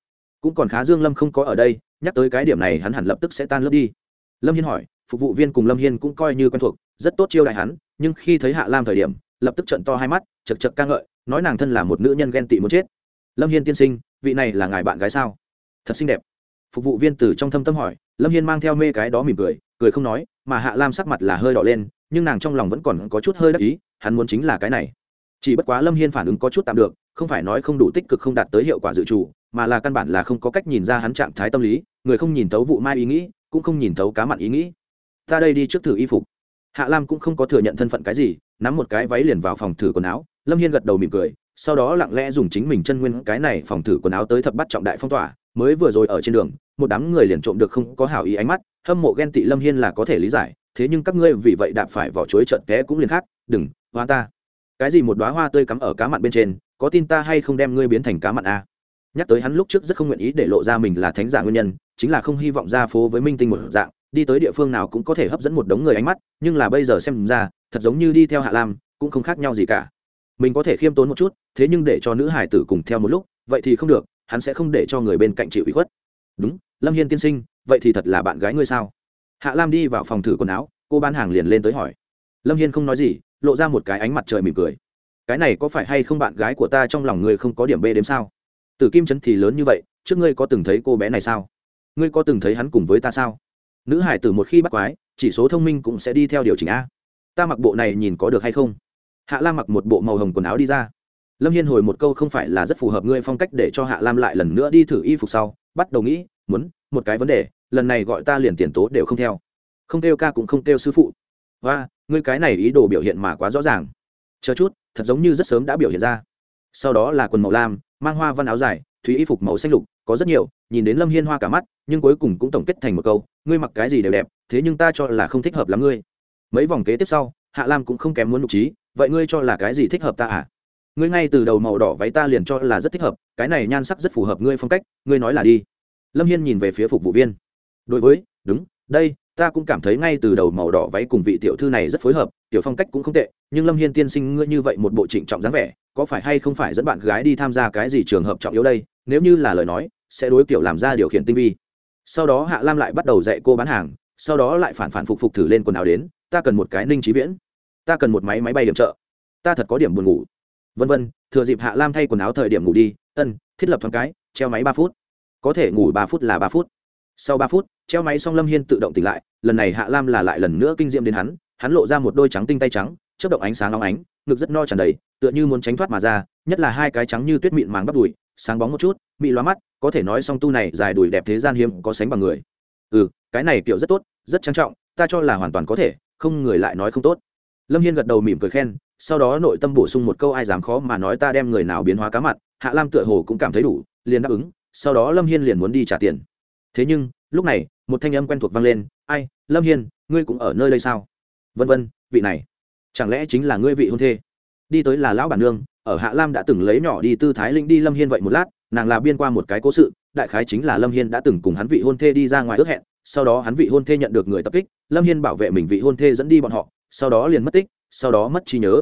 Cũng còn khá dương lâm không có ở đây, nhắc tới cái điểm này hắn hẳn lập tức sẽ tan lớp đi. Lâm hiên hỏi, phục vụ viên cùng lâm hiên cũng coi như quen thuộc, rất tốt chiêu đại hắn, nhưng khi thấy hạ lam thời điểm, lập tức trận to hai mắt, chật chật ca ngợi, nói nàng thân là một nữ nhân ghen tị muốn chết. Lâm hiên tiên sinh, vị này là ngài bạn gái sao? Thật xinh đẹp. Phục vụ viên từ trong thâm tâm hỏi lâm hiên mang theo mê cái đó mỉm cười cười không nói, mà hạ lam sắc mặt là hơi đỏ lên, nhưng nàng trong lòng vẫn còn có chút hơi đắc ý, hắn muốn chính là cái này. Chỉ bất quá lâm hiên phản ứng có chút tạm được, không phải nói không đủ tích cực không đạt tới hiệu quả dự trù, mà là căn bản là không có cách nhìn ra hắn trạng thái tâm lý, người không nhìn thấu vụ mai ý nghĩ, cũng không nhìn thấu cá mặn ý nghĩ. Ta đây đi trước thử y phục. Hạ lam cũng không có thừa nhận thân phận cái gì, nắm một cái váy liền vào phòng thử quần áo, lâm hiên gật đầu mỉm cười, sau đó lặng lẽ dùng chính mình chân nguyên cái này phòng thử quần áo tới thập bắt trọng đại phong tỏa, mới vừa rồi ở trên đường một đám người liền trộm được không có hảo ý ánh mắt, hâm mộ ghen tị lâm hiên là có thể lý giải, thế nhưng các ngươi vì vậy đạp phải vỏ chuối trợn té cũng liền khác, đừng, hoa ta. Cái gì một đoá hoa tươi cắm ở cá mặn bên trên, có tin ta hay không đem ngươi biến thành cá mặn a nhắc tới hắn lúc trước rất không nguyện ý để lộ ra mình là thánh giả nguyên nhân, chính là không hy vọng ra phố với minh tinh một dạng, đi tới địa phương nào cũng có thể hấp dẫn một đống người ánh mắt, nhưng là bây giờ xem ra, thật giống như đi theo hạ lam, cũng không khác nhau gì cả. Mình có thể khiêm tốn một chút, thế nhưng để cho nữ hải tử cùng theo một lúc, vậy thì không được, hắn sẽ không để cho người bên cạnh chịu ủy khuất đúng, lâm hiên tiên sinh, vậy thì thật là bạn gái ngươi sao? Hạ lam đi vào phòng thử quần áo, cô bán hàng liền lên tới hỏi. Lâm hiên không nói gì, lộ ra một cái ánh mặt trời mỉm cười. Cái này có phải hay không bạn gái của ta trong lòng ngươi không có điểm b đếm sao? Tử kim Trấn thì lớn như vậy, trước ngươi có từng thấy cô bé này sao? Ngươi có từng thấy hắn cùng với ta sao? Nữ hải tử một khi bắt quái, chỉ số thông minh cũng sẽ đi theo điều chỉnh a. Ta mặc bộ này nhìn có được hay không? Hạ lam mặc một bộ màu hồng quần áo đi ra. Lâm hiên hồi một câu không phải là rất phù hợp ngươi phong cách để cho hạ lam lại lần nữa đi thử y phục sau bắt đầu nghĩ, muốn, một cái vấn đề, lần này gọi ta liền tiền tố đều không theo. Không kêu ca cũng không kêu sư phụ. Và, ngươi cái này ý đồ biểu hiện mà quá rõ ràng. Chờ chút, thật giống như rất sớm đã biểu hiện ra. Sau đó là quần màu lam, mang hoa văn áo dài thúy y phục màu xanh lục, có rất nhiều, nhìn đến lâm hiên hoa cả mắt, nhưng cuối cùng cũng tổng kết thành một câu, ngươi mặc cái gì đều đẹp, thế nhưng ta cho là không thích hợp lắm ngươi. Mấy vòng kế tiếp sau, hạ lam cũng không kém muốn nụ trí, vậy ngươi cho là cái gì thích hợp ta à? Ngươi ngay từ đầu màu đỏ váy ta liền cho là rất thích hợp, cái này nhan sắc rất phù hợp ngươi phong cách, ngươi nói là đi. Lâm hiên nhìn về phía phục vụ viên. Đối với, đúng, đây, ta cũng cảm thấy ngay từ đầu màu đỏ váy cùng vị tiểu thư này rất phối hợp, tiểu phong cách cũng không tệ, nhưng lâm hiên tiên sinh ngươi như vậy một bộ trịnh trọng dáng vẻ, có phải hay không phải dẫn bạn gái đi tham gia cái gì trường hợp trọng yếu đây? Nếu như là lời nói, sẽ đối kiểu làm ra điều khiển tinh vi. Sau đó hạ lam lại bắt đầu dạy cô bán hàng, sau đó lại phản phản phục phục thử lên quần áo đến, ta cần một cái ninh trí viễn. Ta cần một máy máy bay điểm trợ. Ta thật có điểm buồn ngủ vân vân, thừa dịp hạ lam thay quần áo thời điểm ngủ đi, ân, thiết lập thoáng cái, treo máy ba phút. Có thể ngủ ba phút là ba phút. Sau ba phút, treo máy xong lâm hiên tự động tỉnh lại, lần này hạ lam là lại lần nữa kinh diệm đến hắn hắn lộ ra một đôi trắng tinh tay trắng chất động ánh sáng óng ánh, ngực rất no tràn đầy, tựa như muốn tránh thoát mà ra, nhất là hai cái trắng như tuyết mịn màng bắp đùi, sáng bóng một chút, mị loa mắt, có thể nói song tu này dài đùi đẹp thế gian hiếm có sánh bằng người. Ừ cái này kiểu rất tốt, rất trang trọng, ta cho là hoàn toàn có thể, không người lại nói không tốt. Lâm hiên gật đầu mỉm cười khen sau đó nội tâm bổ sung một câu ai dám khó mà nói ta đem người nào biến hóa cá mặt, hạ lam tựa hồ cũng cảm thấy đủ, liền đáp ứng, sau đó lâm hiên liền muốn đi trả tiền. Thế nhưng, lúc này, một thanh âm quen thuộc vang lên, ai, lâm hiên, ngươi cũng ở nơi đây sao? Vân vân, vị này, chẳng lẽ chính là ngươi vị hôn thê? Đi tới là lão bản nương, ở hạ lam đã từng lấy nhỏ đi tư thái linh đi lâm hiên vậy một lát, nàng là biên qua một cái cố sự, đại khái chính là lâm hiên đã từng cùng hắn vị hôn thê đi ra ngoài ước hẹn, sau đó hắn vị hôn thê nhận được người tập kích, lâm hiên bảo vệ mình vị hôn thê dẫn đi bọn họ, sau đó liền mất tích sau đó mất trí nhớ.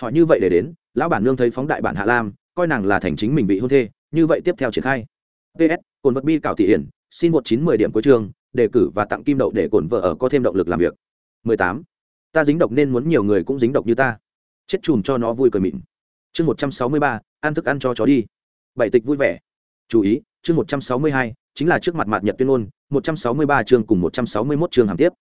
Họ như vậy để đến, lão bản nương thấy phóng đại bản hạ lam, coi nàng là thành chính mình vị hôn thê, như vậy tiếp theo triển khai. Ps cồn vật bi cảo thị hiển, xin một chín mười điểm cuối trường đề cử và tặng kim đậu để cồn vợ ở có thêm động lực làm việc. 18. ta dính độc nên muốn nhiều người cũng dính độc như ta. Chết chùm cho nó vui cười mịn. Chương một trăm sáu mươi ba, ăn thức ăn cho chó đi. Bảy tịch vui vẻ. Chú ý, chương một trăm sáu mươi hai, chính là trước mặt mặt nhật tuyên ngôn, một trăm sáu mươi ba chương cùng một trăm sáu mươi mốt chương hàm tiếp.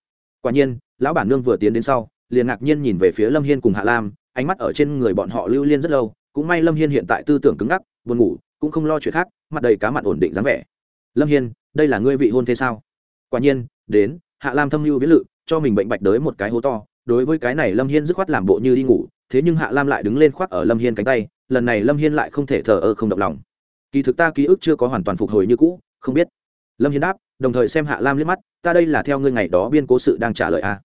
Quả nhiên, lão bản nương vừa tiến đến sau liền ngạc nhiên nhìn về phía lâm hiên cùng hạ lam, ánh mắt ở trên người bọn họ lưu liên rất lâu, cũng may lâm hiên hiện tại tư tưởng cứng ngắc, buồn ngủ, cũng không lo chuyện khác, mặt đầy cá mặn ổn định dáng vẻ. Lâm hiên, đây là ngươi vị hôn thế sao? Quả nhiên, đến, hạ lam thâm mưu viễn lự, cho mình bệnh bạch đới một cái hố to, đối với cái này lâm hiên dứt khoát làm bộ như đi ngủ, thế nhưng hạ lam lại đứng lên khoác ở lâm hiên cánh tay, lần này lâm hiên lại không thể thờ ơ không động lòng. Kỳ thực ta ký ức chưa có hoàn toàn phục hồi như cũ, không biết. Lâm hiên đáp, đồng thời xem hạ lam liếc mắt, ta đây là theo ngươi ngày đó biên cố sự đang trả lời a. à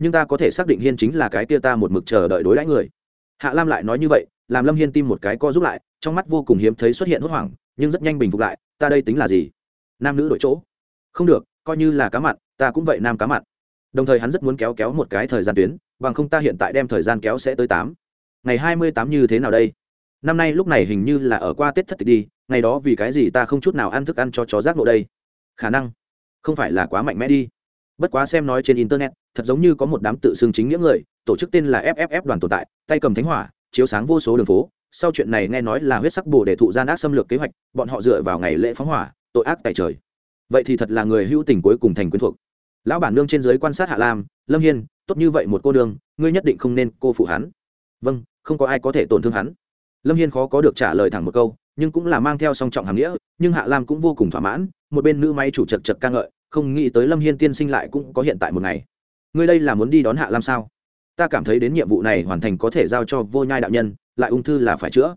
nhưng ta có thể xác định hiên chính là cái tia ta một mực chờ đợi đối đãi người. Hạ lam lại nói như vậy, làm lâm hiên tim một cái co giúp lại, trong mắt vô cùng hiếm thấy xuất hiện hốt hoảng, nhưng rất nhanh bình phục lại, ta đây tính là gì? Nam nữ đổi chỗ. Không được, coi như là cá mặn, ta cũng vậy nam cá mặn. Đồng thời hắn rất muốn kéo kéo một cái thời gian tuyến, bằng không ta hiện tại đem thời gian kéo sẽ tới tám. Ngày hai mươi tám như thế nào đây? Năm nay lúc này hình như là ở qua tết thất tịch đi, ngày đó vì cái gì ta không chút nào ăn thức ăn cho chó rác nộ đây? Khả năng không phải là quá mạnh mẽ đi. Bất quá xem nói trên internet thật giống như có một đám tự xưng chính nghĩa người, tổ chức tên là fff đoàn tồn tại, tay cầm thánh hỏa, chiếu sáng vô số đường phố. Sau chuyện này nghe nói là huyết sắc bồ để thụ gian ác xâm lược kế hoạch, bọn họ dựa vào ngày lễ phóng hỏa, tội ác tại trời. Vậy thì thật là người hữu tình cuối cùng thành quyến thuộc. Lão bản nương trên giới quan sát hạ lam, lâm hiên, tốt như vậy một cô đường ngươi nhất định không nên cô phụ hắn. Vâng không có ai có thể tổn thương hắn. Lâm hiên khó có được trả lời thẳng một câu, nhưng cũng là mang theo song trọng hàm nghĩa, nhưng hạ lam cũng vô cùng thỏa mãn, một bên nữ may chủ chật chật ca ngợi, không nghĩ tới lâm hiên tiên sinh lại cũng có hiện tại một ngày ngươi đây là muốn đi đón hạ lam sao? Ta cảm thấy đến nhiệm vụ này hoàn thành có thể giao cho vô nhai đạo nhân, lại ung thư là phải chữa.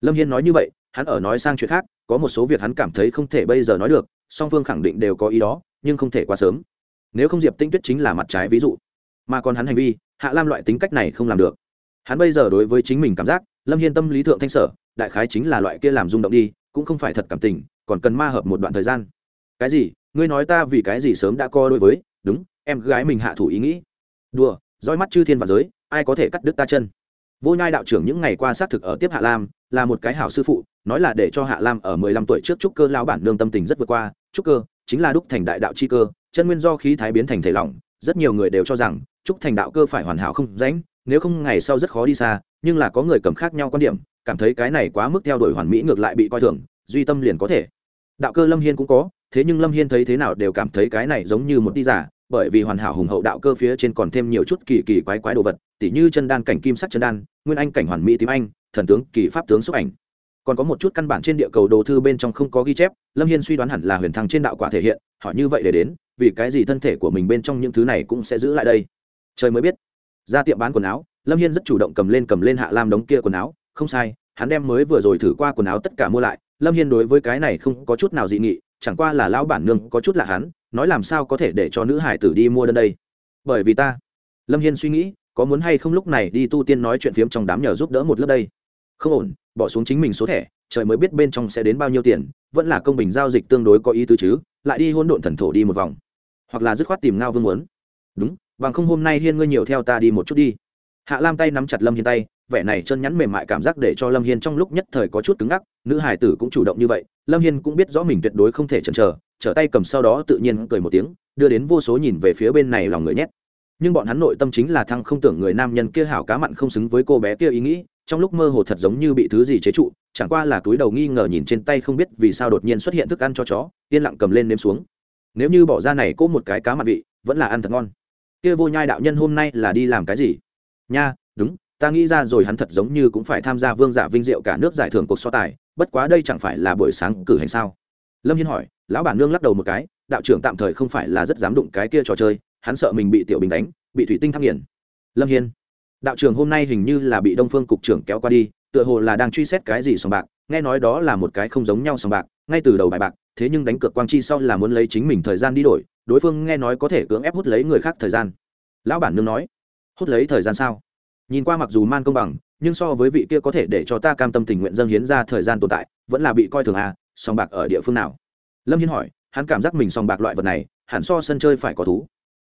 Lâm hiên nói như vậy, hắn ở nói sang chuyện khác, có một số việc hắn cảm thấy không thể bây giờ nói được, song phương khẳng định đều có ý đó, nhưng không thể quá sớm. Nếu không diệp tinh tuyết chính là mặt trái ví dụ, mà còn hắn hành vi, hạ lam loại tính cách này không làm được. Hắn bây giờ đối với chính mình cảm giác, lâm hiên tâm lý thượng thanh sở, đại khái chính là loại kia làm rung động đi, cũng không phải thật cảm tình, còn cần ma hợp một đoạn thời gian. Cái gì? Ngươi nói ta vì cái gì sớm đã co đối với, đúng em gái mình hạ thủ ý nghĩ. Đùa roi mắt chư thiên và giới, ai có thể cắt đứt ta chân? Vô nhai đạo trưởng những ngày qua xác thực ở tiếp hạ lam, là một cái hảo sư phụ, nói là để cho hạ lam ở mười lăm tuổi trước trúc cơ lao bản nương tâm tình rất vượt qua. Trúc cơ chính là đúc thành đại đạo chi cơ, chân nguyên do khí thái biến thành thể lỏng, rất nhiều người đều cho rằng trúc thành đạo cơ phải hoàn hảo không rãnh nếu không ngày sau rất khó đi xa, nhưng là có người cầm khác nhau quan điểm, cảm thấy cái này quá mức theo đuổi hoàn mỹ ngược lại bị coi thường, duy tâm liền có thể. Đạo cơ lâm hiên cũng có, thế nhưng lâm hiên thấy thế nào đều cảm thấy cái này giống như một đi giả bởi vì hoàn hảo hùng hậu đạo cơ phía trên còn thêm nhiều chút kỳ kỳ quái quái đồ vật, tỉ như chân đan cảnh kim sắc chân đan, nguyên anh cảnh hoàn mỹ tím anh, thần tướng, kỳ pháp tướng xúc ảnh. Còn có một chút căn bản trên địa cầu đồ thư bên trong không có ghi chép, lâm hiên suy đoán hẳn là huyền thăng trên đạo quả thể hiện họ như vậy để đến, vì cái gì thân thể của mình bên trong những thứ này cũng sẽ giữ lại đây? Trời mới biết. Ra tiệm bán quần áo, lâm hiên rất chủ động cầm lên cầm lên hạ lam đống kia quần áo, không sai, hắn đem mới vừa rồi thử qua quần áo tất cả mua lại, lâm hiên đối với cái này không có chút nào dị nghị, chẳng qua là lão bản nương có chút là hắn nói làm sao có thể để cho nữ hải tử đi mua đơn đây? Bởi vì ta, lâm hiên suy nghĩ, có muốn hay không lúc này đi tu tiên nói chuyện phiếm trong đám nhờ giúp đỡ một lớp đây? Không ổn, bỏ xuống chính mình số thẻ, trời mới biết bên trong sẽ đến bao nhiêu tiền, vẫn là công bình giao dịch tương đối có ý tứ chứ, lại đi hôn độn thần thổ đi một vòng. Hoặc là dứt khoát tìm ngao vương muốn. Đúng, bằng không hôm nay hiên ngươi nhiều theo ta đi một chút đi. Hạ lam tay nắm chặt lâm hiên tay, vẻ này chân nhắn mềm mại cảm giác để cho lâm hiên trong lúc nhất thời có chút cứng ngắc, nữ hải tử cũng chủ động như vậy, lâm hiên cũng biết rõ mình tuyệt đối không thể chần chờ trở tay cầm sau đó tự nhiên cười một tiếng, đưa đến vô số nhìn về phía bên này lòng người nhét. Nhưng bọn hắn nội tâm chính là thăng không tưởng người nam nhân kia hảo cá mặn không xứng với cô bé kia ý nghĩ, trong lúc mơ hồ thật giống như bị thứ gì chế trụ, chẳng qua là túi đầu nghi ngờ nhìn trên tay không biết vì sao đột nhiên xuất hiện thức ăn cho chó, yên lặng cầm lên nếm xuống. Nếu như bỏ ra này cố một cái cá mặn vị, vẫn là ăn thật ngon. Kia vô nhai đạo nhân hôm nay là đi làm cái gì? Nha, đúng, ta nghĩ ra rồi hắn thật giống như cũng phải tham gia vương giả vinh diệu cả nước giải thưởng cuộc so tài, bất quá đây chẳng phải là buổi sáng cử hành sao? Lâm hiên hỏi, lão bản nương lắc đầu một cái, đạo trưởng tạm thời không phải là rất dám đụng cái kia trò chơi, hắn sợ mình bị tiểu bình đánh, bị thủy tinh thăng nghiền. Lâm hiên, đạo trưởng hôm nay hình như là bị đông phương cục trưởng kéo qua đi, tựa hồ là đang truy xét cái gì sòng bạc, nghe nói đó là một cái không giống nhau sòng bạc, ngay từ đầu bài bạc, thế nhưng đánh cược quang chi sau là muốn lấy chính mình thời gian đi đổi, đối phương nghe nói có thể cưỡng ép hút lấy người khác thời gian. Lão bản nương nói, hút lấy thời gian sao? Nhìn qua mặc dù man công bằng, nhưng so với vị kia có thể để cho ta cam tâm tình nguyện dâng hiến ra thời gian tồn tại, vẫn là bị coi thường à sòng bạc ở địa phương nào? Lâm hiên hỏi, hắn cảm giác mình sòng bạc loại vật này, hẳn so sân chơi phải có thú.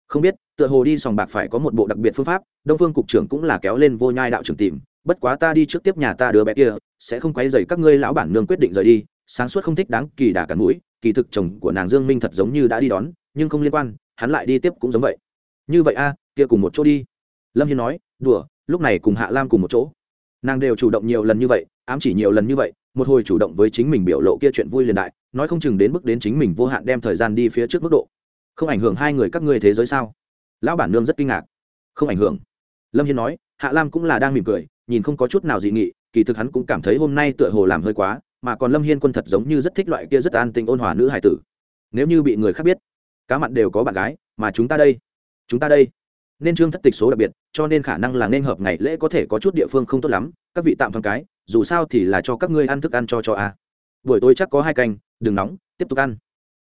Không biết, tựa hồ đi sòng bạc phải có một bộ đặc biệt phương pháp, đông phương cục trưởng cũng là kéo lên vô nhai đạo trưởng tìm, bất quá ta đi trước tiếp nhà ta đứa bé kia, sẽ không quay dày các ngươi lão bản nương quyết định rời đi, sáng suốt không thích đáng kỳ đà cắn mũi, kỳ thực chồng của nàng dương minh thật giống như đã đi đón, nhưng không liên quan, hắn lại đi tiếp cũng giống vậy. Như vậy a, kia cùng một chỗ đi. Lâm hiên nói, đùa, lúc này cùng hạ lam cùng một chỗ. Nàng đều chủ động nhiều lần như vậy, ám chỉ nhiều lần như vậy một hồi chủ động với chính mình biểu lộ kia chuyện vui liền đại, nói không chừng đến mức đến chính mình vô hạn đem thời gian đi phía trước mức độ. Không ảnh hưởng hai người các ngươi thế giới sao? Lão bản nương rất kinh ngạc. Không ảnh hưởng. Lâm hiên nói, hạ lam cũng là đang mỉm cười, nhìn không có chút nào dị nghị, kỳ thực hắn cũng cảm thấy hôm nay tựa hồ làm hơi quá, mà còn lâm hiên quân thật giống như rất thích loại kia rất an tình ôn hòa nữ hải tử. Nếu như bị người khác biết, cá mặn đều có bạn gái, mà chúng ta đây, chúng ta đây nên trương thất tịch số đặc biệt, cho nên khả năng là nên hợp ngày lễ có thể có chút địa phương không tốt lắm, các vị tạm thoáng cái, dù sao thì là cho các ngươi ăn thức ăn cho cho a. Buổi tối chắc có hai canh, đừng nóng, tiếp tục ăn.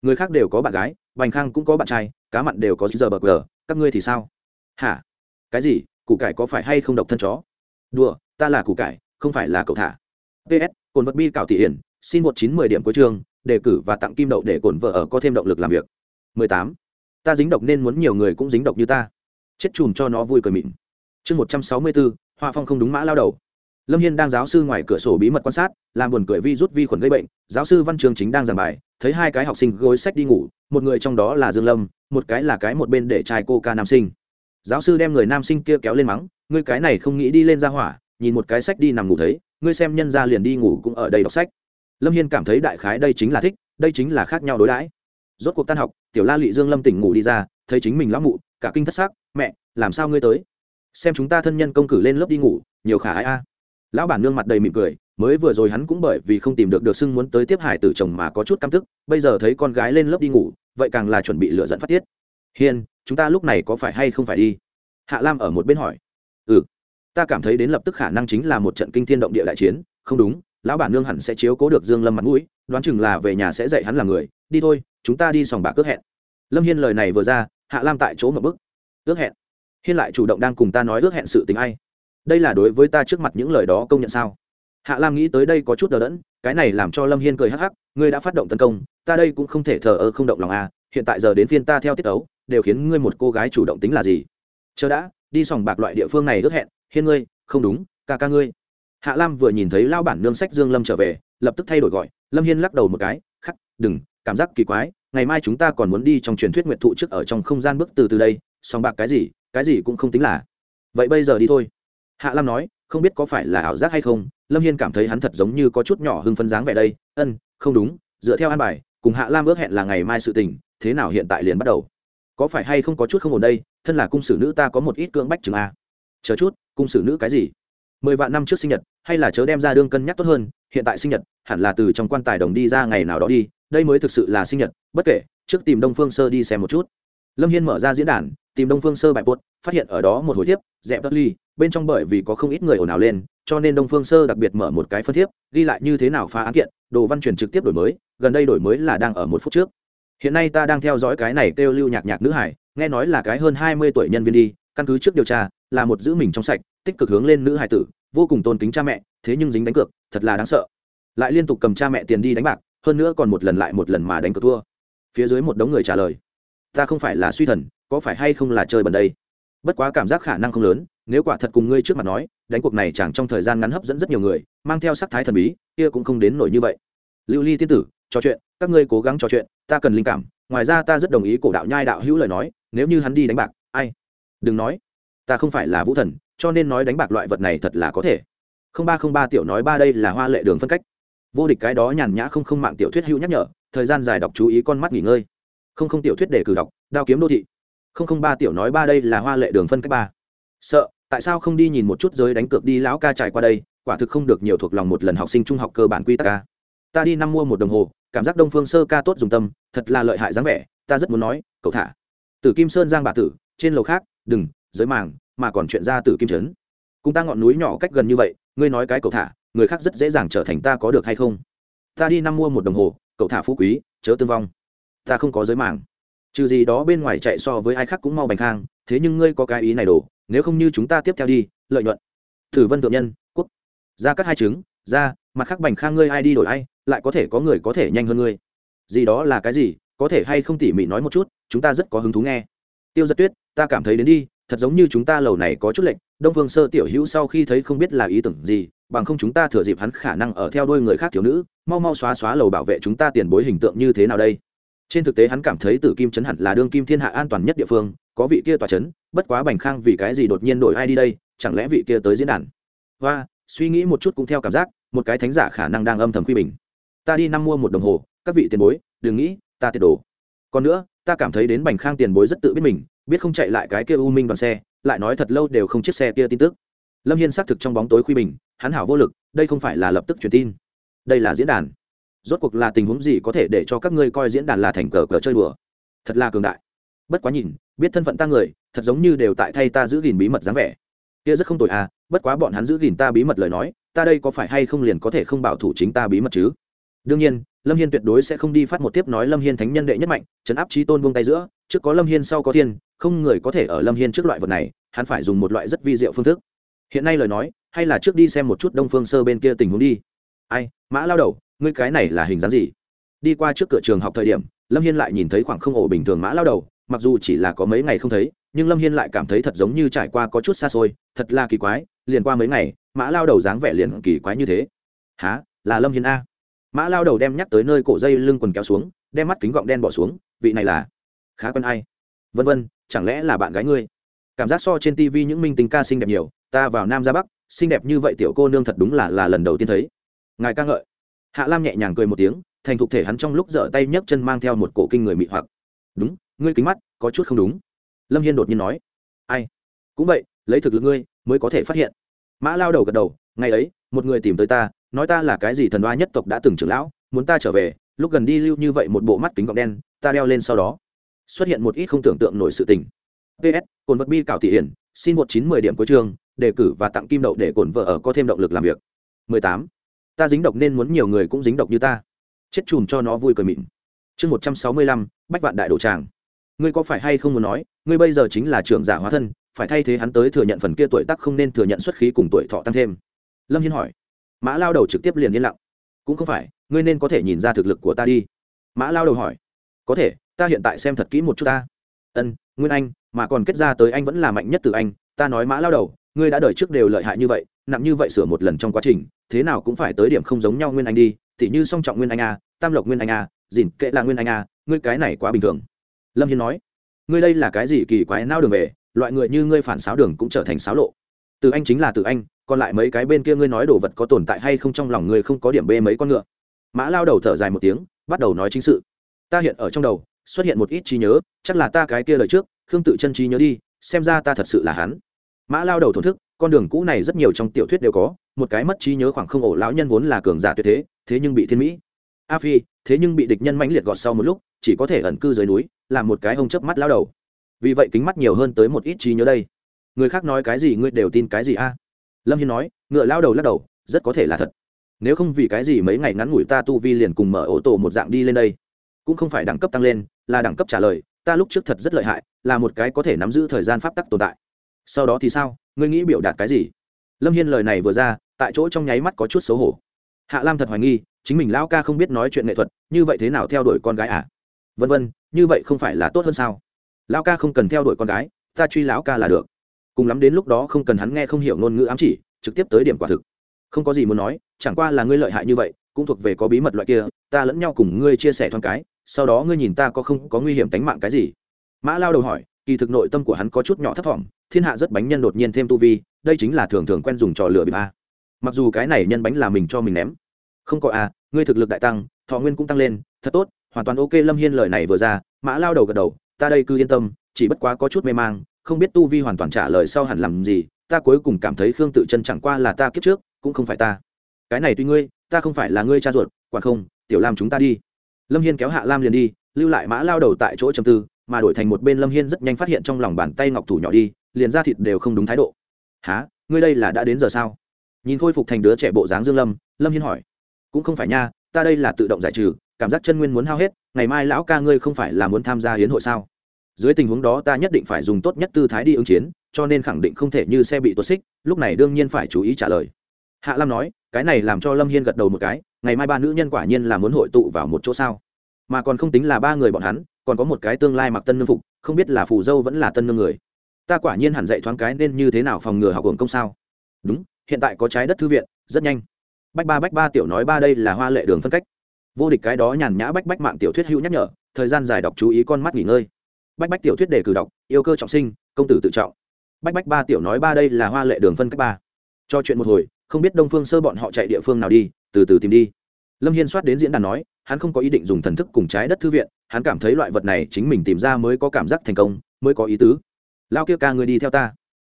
Người khác đều có bạn gái, bành khang cũng có bạn trai, cá mặn đều có giờ bờ cờ các ngươi thì sao? Hả? Cái gì? Củ cải có phải hay không độc thân chó? Đùa, ta là củ cải, không phải là cậu thả. Ps cồn vật bi cảo thị hiển, xin một chín mười điểm cuối trường đề cử và tặng kim đậu để cồn vợ ở có thêm động lực làm việc. Mười tám. Ta dính độc nên muốn nhiều người cũng dính độc như ta chết chùm cho nó vui cười mịn. Chương một trăm sáu mươi bốn hoa phong không đúng mã lao đầu. Lâm hiên đang giáo sư ngoài cửa sổ bí mật quan sát, làm buồn cười vi rút vi khuẩn gây bệnh, giáo sư văn trường chính đang giảng bài, thấy hai cái học sinh gối sách đi ngủ, một người trong đó là dương lâm, một cái là cái một bên để trai cô ca nam sinh. Giáo sư đem người nam sinh kia kéo lên mắng, ngươi cái này không nghĩ đi lên ra hỏa, nhìn một cái sách đi nằm ngủ thấy, ngươi xem nhân ra liền đi ngủ cũng ở đây đọc sách. Lâm hiên cảm thấy đại khái đây chính là thích, đây chính là khác nhau đối đãi. Rốt cuộc tan học, tiểu la lị dương lâm tỉnh ngủ đi ra, thấy chính mình lão mụ cả kinh thất xác, mẹ, làm sao ngươi tới? Xem chúng ta thân nhân công cử lên lớp đi ngủ, nhiều khả ai a. Lão bản nương mặt đầy mỉm cười, mới vừa rồi hắn cũng bởi vì không tìm được được xưng muốn tới tiếp hải tử chồng mà có chút căm tức, bây giờ thấy con gái lên lớp đi ngủ, vậy càng là chuẩn bị lựa dẫn phát tiết. Hiên, chúng ta lúc này có phải hay không phải đi? Hạ lam ở một bên hỏi. Ừ ta cảm thấy đến lập tức khả năng chính là một trận kinh thiên động địa đại chiến, không đúng, lão bản nương hẳn sẽ chiếu cố được dương lâm mặt mũi, đoán chừng là về nhà sẽ dạy hắn là người, đi thôi, chúng ta đi sòng bạc cướp hẹn. Lâm hiên lời này vừa ra hạ lam tại chỗ một bức. Ước hẹn. Hiên lại chủ động đang cùng ta nói ước hẹn sự tình ai. Đây là đối với ta trước mặt những lời đó công nhận sao? Hạ lam nghĩ tới đây có chút đờ đẫn, cái này làm cho lâm hiên cười hắc hắc, ngươi đã phát động tấn công, ta đây cũng không thể thờ ơ không động lòng à hiện tại giờ đến phiên ta theo tiết ấu đều khiến ngươi một cô gái chủ động tính là gì? Chờ đã, đi sòng bạc loại địa phương này ước hẹn, hiên ngươi, không đúng, ca ca ngươi. Hạ lam vừa nhìn thấy lao bản nương sách dương lâm trở về, lập tức thay đổi gọi, lâm hiên lắc đầu một cái, khắc, đừng, cảm giác kỳ quái ngày mai chúng ta còn muốn đi trong truyền thuyết nguyện thụ trước ở trong không gian bước từ từ đây, song bạc cái gì cái gì cũng không tính là. Vậy bây giờ đi thôi. Hạ lam nói, không biết có phải là ảo giác hay không, lâm hiên cảm thấy hắn thật giống như có chút nhỏ hưng phân dáng vẻ đây. Ân, không đúng, dựa theo an bài, cùng hạ lam ước hẹn là ngày mai sự tình, thế nào hiện tại liền bắt đầu. Có phải hay không có chút không ổn đây, thân là cung sử nữ ta có một ít cưỡng bách chừng a. Chờ chút, cung sử nữ cái gì? Mười vạn năm trước sinh nhật, hay là chớ đem ra đương cân nhắc tốt hơn, hiện tại sinh nhật, hẳn là từ trong quan tài đồng đi ra ngày nào đó đi đây mới thực sự là sinh nhật, bất kể, trước tìm đông phương sơ đi xem một chút. Lâm hiên mở ra diễn đàn, tìm đông phương sơ bài buốt phát hiện ở đó một hồi thiếp, dẹp đất ly, bên trong bởi vì có không ít người ồn ào lên, cho nên đông phương sơ đặc biệt mở một cái phân thiếp, ghi lại như thế nào phá án kiện, đồ văn truyền trực tiếp đổi mới, gần đây đổi mới là đang ở một phút trước. Hiện nay ta đang theo dõi cái này kêu lưu nhạc nhạc nữ hải, nghe nói là cái hơn hai mươi tuổi nhân viên đi, căn cứ trước điều tra, là một giữ mình trong sạch, tích cực hướng lên nữ hải tử, vô cùng tôn kính cha mẹ, thế nhưng dính đánh cược, thật là đáng sợ. Lại liên tục cầm cha mẹ tiền đi đánh bạc hơn nữa còn một lần lại một lần mà đánh cờ thua. Phía dưới một đống người trả lời, ta không phải là suy thần, có phải hay không là chơi bẩn đây? Bất quá cảm giác khả năng không lớn, nếu quả thật cùng ngươi trước mặt nói, đánh cuộc này chẳng trong thời gian ngắn hấp dẫn rất nhiều người, mang theo sắc thái thần bí, kia cũng không đến nổi như vậy. Lưu ly tiên tử, trò chuyện, các ngươi cố gắng trò chuyện, ta cần linh cảm, ngoài ra ta rất đồng ý cổ đạo nhai đạo hữu lời nói, nếu như hắn đi đánh bạc, ai? Đừng nói, ta không phải là vũ thần, cho nên nói đánh bạc loại vật này thật là có thể. Không ba không ba tiểu nói ba đây là hoa lệ đường phân cách vô địch cái đó nhàn nhã không không mạng tiểu thuyết hữu nhắc nhở, thời gian dài đọc chú ý con mắt nghỉ ngơi. Không không tiểu thuyết để cử đọc, đao kiếm đô thị. Không không ba tiểu nói ba đây là hoa lệ đường phân cách ba. Sợ, tại sao không đi nhìn một chút giới đánh cược đi lão ca trải qua đây, quả thực không được nhiều thuộc lòng một lần học sinh trung học cơ bản quy tắc ca. Ta đi năm mua một đồng hồ, cảm giác đông phương sơ ca tốt dùng tâm, thật là lợi hại dáng vẻ, ta rất muốn nói, cậu thả. Tử kim sơn giang bà tử, trên lầu khác, đừng, giới màng, mà còn chuyện ra tử kim trấn. Cùng ta ngọn núi nhỏ cách gần như vậy, ngươi nói cái cậu thả người khác rất dễ dàng trở thành ta có được hay không? Ta đi năm mua một đồng hồ, cậu thả phú quý, chớ tương vong. Ta không có giới màng trừ gì đó bên ngoài chạy so với ai khác cũng mau bành khang, thế nhưng ngươi có cái ý này đổ, nếu không như chúng ta tiếp theo đi, lợi nhuận. Thử vân thượng nhân, quốc. Ra cắt hai trứng, ra, mặt khác bành khang ngươi ai đi đổi ai, lại có thể có người có thể nhanh hơn ngươi. Gì đó là cái gì, có thể hay không tỉ mỉ nói một chút, chúng ta rất có hứng thú nghe. Tiêu giật tuyết, ta cảm thấy đến đi, thật giống như chúng ta lầu này có chút lệnh đông phương sơ tiểu hữu sau khi thấy không biết là ý tưởng gì bằng không chúng ta thừa dịp hắn khả năng ở theo đuôi người khác thiếu nữ, mau mau xóa xóa lầu bảo vệ chúng ta tiền bối hình tượng như thế nào đây? Trên thực tế hắn cảm thấy tử kim chấn hẳn là đương kim thiên hạ an toàn nhất địa phương, có vị kia tòa chấn, bất quá bành khang vì cái gì đột nhiên đổi ai đi đây, chẳng lẽ vị kia tới diễn đàn? Và, suy nghĩ một chút cũng theo cảm giác, một cái thánh giả khả năng đang âm thầm quy bình. Ta đi năm mua một đồng hồ, các vị tiền bối, đừng nghĩ, ta tiệt đồ. Còn nữa, ta cảm thấy đến bành khang tiền bối rất tự biết mình, biết không chạy lại cái kia u minh đoàn xe, lại nói thật lâu đều không chiếc xe kia tin tức lâm hiên xác thực trong bóng tối khuy bình, hắn hảo vô lực, đây không phải là lập tức truyền tin. Đây là diễn đàn. Rốt cuộc là tình huống gì có thể để cho các ngươi coi diễn đàn là thành cờ cờ chơi đùa? Thật là cường đại. Bất quá nhìn, biết thân phận ta người, thật giống như đều tại thay ta giữ gìn bí mật dáng vẻ. Kia rất không tội à bất quá bọn hắn giữ gìn ta bí mật lời nói, ta đây có phải hay không liền có thể không bảo thủ chính ta bí mật chứ? Đương nhiên, lâm hiên tuyệt đối sẽ không đi phát một tiếp nói lâm hiên thánh nhân đệ nhất mạnh chấn áp trí tôn buông tay giữa, trước có lâm hiên sau có thiên, không người có thể ở lâm hiên trước loại vật này, hắn phải dùng một loại rất vi diệu phương thức hiện nay lời nói, hay là trước đi xem một chút đông phương sơ bên kia tình huống đi. Ai, mã lao đầu, ngươi cái này là hình dáng gì? Đi qua trước cửa trường học thời điểm, lâm hiên lại nhìn thấy khoảng không ổ bình thường mã lao đầu, mặc dù chỉ là có mấy ngày không thấy, nhưng lâm hiên lại cảm thấy thật giống như trải qua có chút xa xôi, thật là kỳ quái, liền qua mấy ngày, mã lao đầu dáng vẻ liền kỳ quái như thế. Há là lâm hiên a. Mã lao đầu đem nhắc tới nơi cổ dây lưng quần kéo xuống, đem mắt kính gọng đen bỏ xuống, vị này là? Khá quen ai? Vân vân, chẳng lẽ là bạn gái ngươi? Cảm giác so trên tv những minh tính ca xinh đẹp nhiều ta vào nam ra bắc, xinh đẹp như vậy tiểu cô nương thật đúng là là lần đầu tiên thấy. Ngài ca ngợi. Hạ lam nhẹ nhàng cười một tiếng, thành thục thể hắn trong lúc dở tay nhấc chân mang theo một cổ kinh người mị hoặc. Đúng, ngươi kính mắt, có chút không đúng. Lâm hiên đột nhiên nói. Ai? Cũng vậy, lấy thực lực ngươi, mới có thể phát hiện. Mã lao đầu gật đầu, ngày ấy, một người tìm tới ta, nói ta là cái gì thần oa nhất tộc đã từng trưởng lão, muốn ta trở về, lúc gần đi lưu như vậy một bộ mắt kính gọng đen, ta đeo lên sau đó. Xuất hiện một ít không tưởng tượng nổi sự tình. Ps cồn vật bi cảo thị hiển, xin một chín mười điểm cuối trường đề cử và tặng kim đậu để cổn vợ ở có thêm động lực làm việc. 18. ta dính độc nên muốn nhiều người cũng dính độc như ta. Chết chùm cho nó vui cười mịn. Chương một trăm sáu mươi lăm, bách vạn đại đồ tràng. Ngươi có phải hay không muốn nói, ngươi bây giờ chính là trưởng giả hóa thân, phải thay thế hắn tới thừa nhận phần kia tuổi tác không nên thừa nhận xuất khí cùng tuổi thọ tăng thêm. Lâm hiên hỏi. Mã lao đầu trực tiếp liền yên lặng. Cũng không phải, ngươi nên có thể nhìn ra thực lực của ta đi. Mã lao đầu hỏi. Có thể, ta hiện tại xem thật kỹ một chút ta. Ân, nguyên anh, mà còn kết ra tới anh vẫn là mạnh nhất từ anh, ta nói mã lao đầu ngươi đã đời trước đều lợi hại như vậy nặng như vậy sửa một lần trong quá trình thế nào cũng phải tới điểm không giống nhau nguyên anh đi thì như song trọng nguyên anh a tam lộc nguyên anh a dìn kệ là nguyên anh a, ngươi cái này quá bình thường. Lâm hiên nói ngươi đây là cái gì kỳ quái nao đường về loại người như ngươi phản xáo đường cũng trở thành xáo lộ. Từ anh chính là từ anh còn lại mấy cái bên kia ngươi nói đồ vật có tồn tại hay không trong lòng ngươi không có điểm bê mấy con ngựa. Mã lao đầu thở dài một tiếng bắt đầu nói chính sự. Ta hiện ở trong đầu xuất hiện một ít trí nhớ chắc là ta cái kia lời trước khương tự chân trí nhớ đi xem ra ta thật sự là hắn mã lao đầu thổn thức, con đường cũ này rất nhiều trong tiểu thuyết đều có, một cái mất trí nhớ khoảng không ổ lão nhân vốn là cường giả tuyệt thế thế nhưng bị thiên mỹ. A phi, thế nhưng bị địch nhân mãnh liệt gọt sau một lúc, chỉ có thể ẩn cư dưới núi, làm một cái ông chớp mắt lao đầu. Vì vậy kính mắt nhiều hơn tới một ít trí nhớ đây. Người khác nói cái gì ngươi đều tin cái gì a? Lâm hiên nói, ngựa lao đầu lắc đầu, rất có thể là thật. Nếu không vì cái gì mấy ngày ngắn ngủi ta tu vi liền cùng mở ô tô một dạng đi lên đây. Cũng không phải đẳng cấp tăng lên, là đẳng cấp trả lời, ta lúc trước thật rất lợi hại, là một cái có thể nắm giữ thời gian pháp tắc tồn tại sau đó thì sao? Ngươi nghĩ biểu đạt cái gì? Lâm hiên lời này vừa ra, tại chỗ trong nháy mắt có chút xấu hổ. Hạ lam thật hoài nghi, chính mình lão ca không biết nói chuyện nghệ thuật, như vậy thế nào theo đuổi con gái à? Vân vân, như vậy không phải là tốt hơn sao? Lão ca không cần theo đuổi con gái, ta truy lão ca là được. Cùng lắm đến lúc đó không cần hắn nghe không hiểu ngôn ngữ ám chỉ, trực tiếp tới điểm quả thực. Không có gì muốn nói, chẳng qua là ngươi lợi hại như vậy, cũng thuộc về có bí mật loại kia, ta lẫn nhau cùng ngươi chia sẻ thoáng cái, sau đó ngươi nhìn ta có không có nguy hiểm tính mạng cái gì? Mã lao đầu hỏi kỳ thực nội tâm của hắn có chút nhỏ thấp thỏm, thiên hạ rất bánh nhân đột nhiên thêm tu vi, đây chính là thường thường quen dùng trò lửa bị a. Mặc dù cái này nhân bánh là mình cho mình ném. Không có a, ngươi thực lực đại tăng, thọ nguyên cũng tăng lên, thật tốt, hoàn toàn ok lâm hiên lời này vừa ra, mã lao đầu gật đầu, ta đây cứ yên tâm, chỉ bất quá có chút mê mang, không biết tu vi hoàn toàn trả lời sau hẳn làm gì, ta cuối cùng cảm thấy khương tự chân chẳng qua là ta kiếp trước, cũng không phải ta. Cái này tuy ngươi, ta không phải là ngươi cha ruột, quản không, tiểu lam chúng ta đi. Lâm hiên kéo hạ lam liền đi, lưu lại mã lao đầu tại chỗ chầm tư mà đổi thành một bên lâm hiên rất nhanh phát hiện trong lòng bàn tay ngọc thủ nhỏ đi, liền ra thịt đều không đúng thái độ. Há ngươi đây là đã đến giờ sao? Nhìn khôi phục thành đứa trẻ bộ dáng dương lâm lâm hiên hỏi. Cũng không phải nha, ta đây là tự động giải trừ, cảm giác chân nguyên muốn hao hết, ngày mai lão ca ngươi không phải là muốn tham gia hiến hội sao? Dưới tình huống đó ta nhất định phải dùng tốt nhất tư thái đi ứng chiến, cho nên khẳng định không thể như xe bị tuột xích, lúc này đương nhiên phải chú ý trả lời. Hạ lam nói, cái này làm cho lâm hiên gật đầu một cái, ngày mai ba nữ nhân quả nhiên là muốn hội tụ vào một chỗ sao? Mà còn không tính là ba người bọn hắn còn có một cái tương lai mặc tân nương phục, không biết là phù dâu vẫn là tân nương người. Ta quả nhiên hẳn dạy thoáng cái nên như thế nào phòng ngừa học hưởng công sao? Đúng, hiện tại có trái đất thư viện, rất nhanh. Bách ba bách ba tiểu nói ba đây là hoa lệ đường phân cách. Vô địch cái đó nhàn nhã bách bách mạng tiểu thuyết hữu nhắc nhở, thời gian dài đọc chú ý con mắt nghỉ ngơi. Bách bách tiểu thuyết đề cử đọc, yêu cơ trọng sinh, công tử tự trọng. Bách bách ba tiểu nói ba đây là hoa lệ đường phân cách ba. Cho chuyện một hồi, không biết đông phương sơ bọn họ chạy địa phương nào đi, từ từ tìm đi. Lâm hiên soát đến diễn đàn nói hắn không có ý định dùng thần thức cùng trái đất thư viện, hắn cảm thấy loại vật này chính mình tìm ra mới có cảm giác thành công, mới có ý tứ. Lao kia ca người đi theo ta.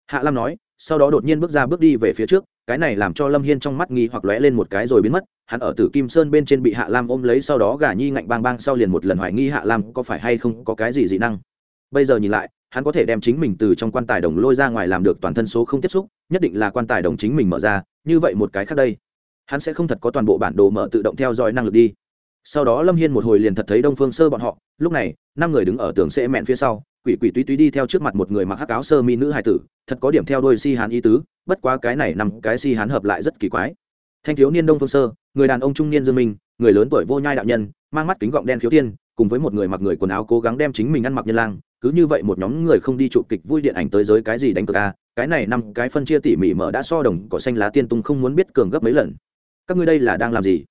Hạ lam nói, sau đó đột nhiên bước ra bước đi về phía trước, cái này làm cho lâm hiên trong mắt nghi hoặc lóe lên một cái rồi biến mất, hắn ở tử kim sơn bên trên bị hạ lam ôm lấy, sau đó gà nhi ngạnh bang bang sau liền một lần hoài nghi hạ lam có phải hay không có cái gì dị năng. Bây giờ nhìn lại, hắn có thể đem chính mình từ trong quan tài đồng lôi ra ngoài làm được toàn thân số không tiếp xúc, nhất định là quan tài đồng chính mình mở ra, như vậy một cái khác đây. Hắn sẽ không thật có toàn bộ bản đồ mở tự động theo dõi năng lực đi sau đó lâm hiên một hồi liền thật thấy đông phương sơ bọn họ lúc này năm người đứng ở tường sẽ mẹn phía sau quỷ quỷ tuy tuy đi theo trước mặt một người mặc hắc áo sơ mi nữ hài tử thật có điểm theo đôi si hán ý tứ bất quá cái này nằm cái si hán hợp lại rất kỳ quái thanh thiếu niên đông phương sơ người đàn ông trung niên dương minh người lớn tuổi vô nhai đạo nhân mang mắt kính gọng đen khiếu tiên cùng với một người mặc người quần áo cố gắng đem chính mình ăn mặc nhân lang cứ như vậy một nhóm người không đi chụp kịch vui điện ảnh tới giới cái gì đánh cược a cái này năm cái phân chia tỉ mỉ mở đã so đồng cỏ xanh lá tiên tung không muốn biết cường gấp mấy lần các ngươi đây là đang làm gì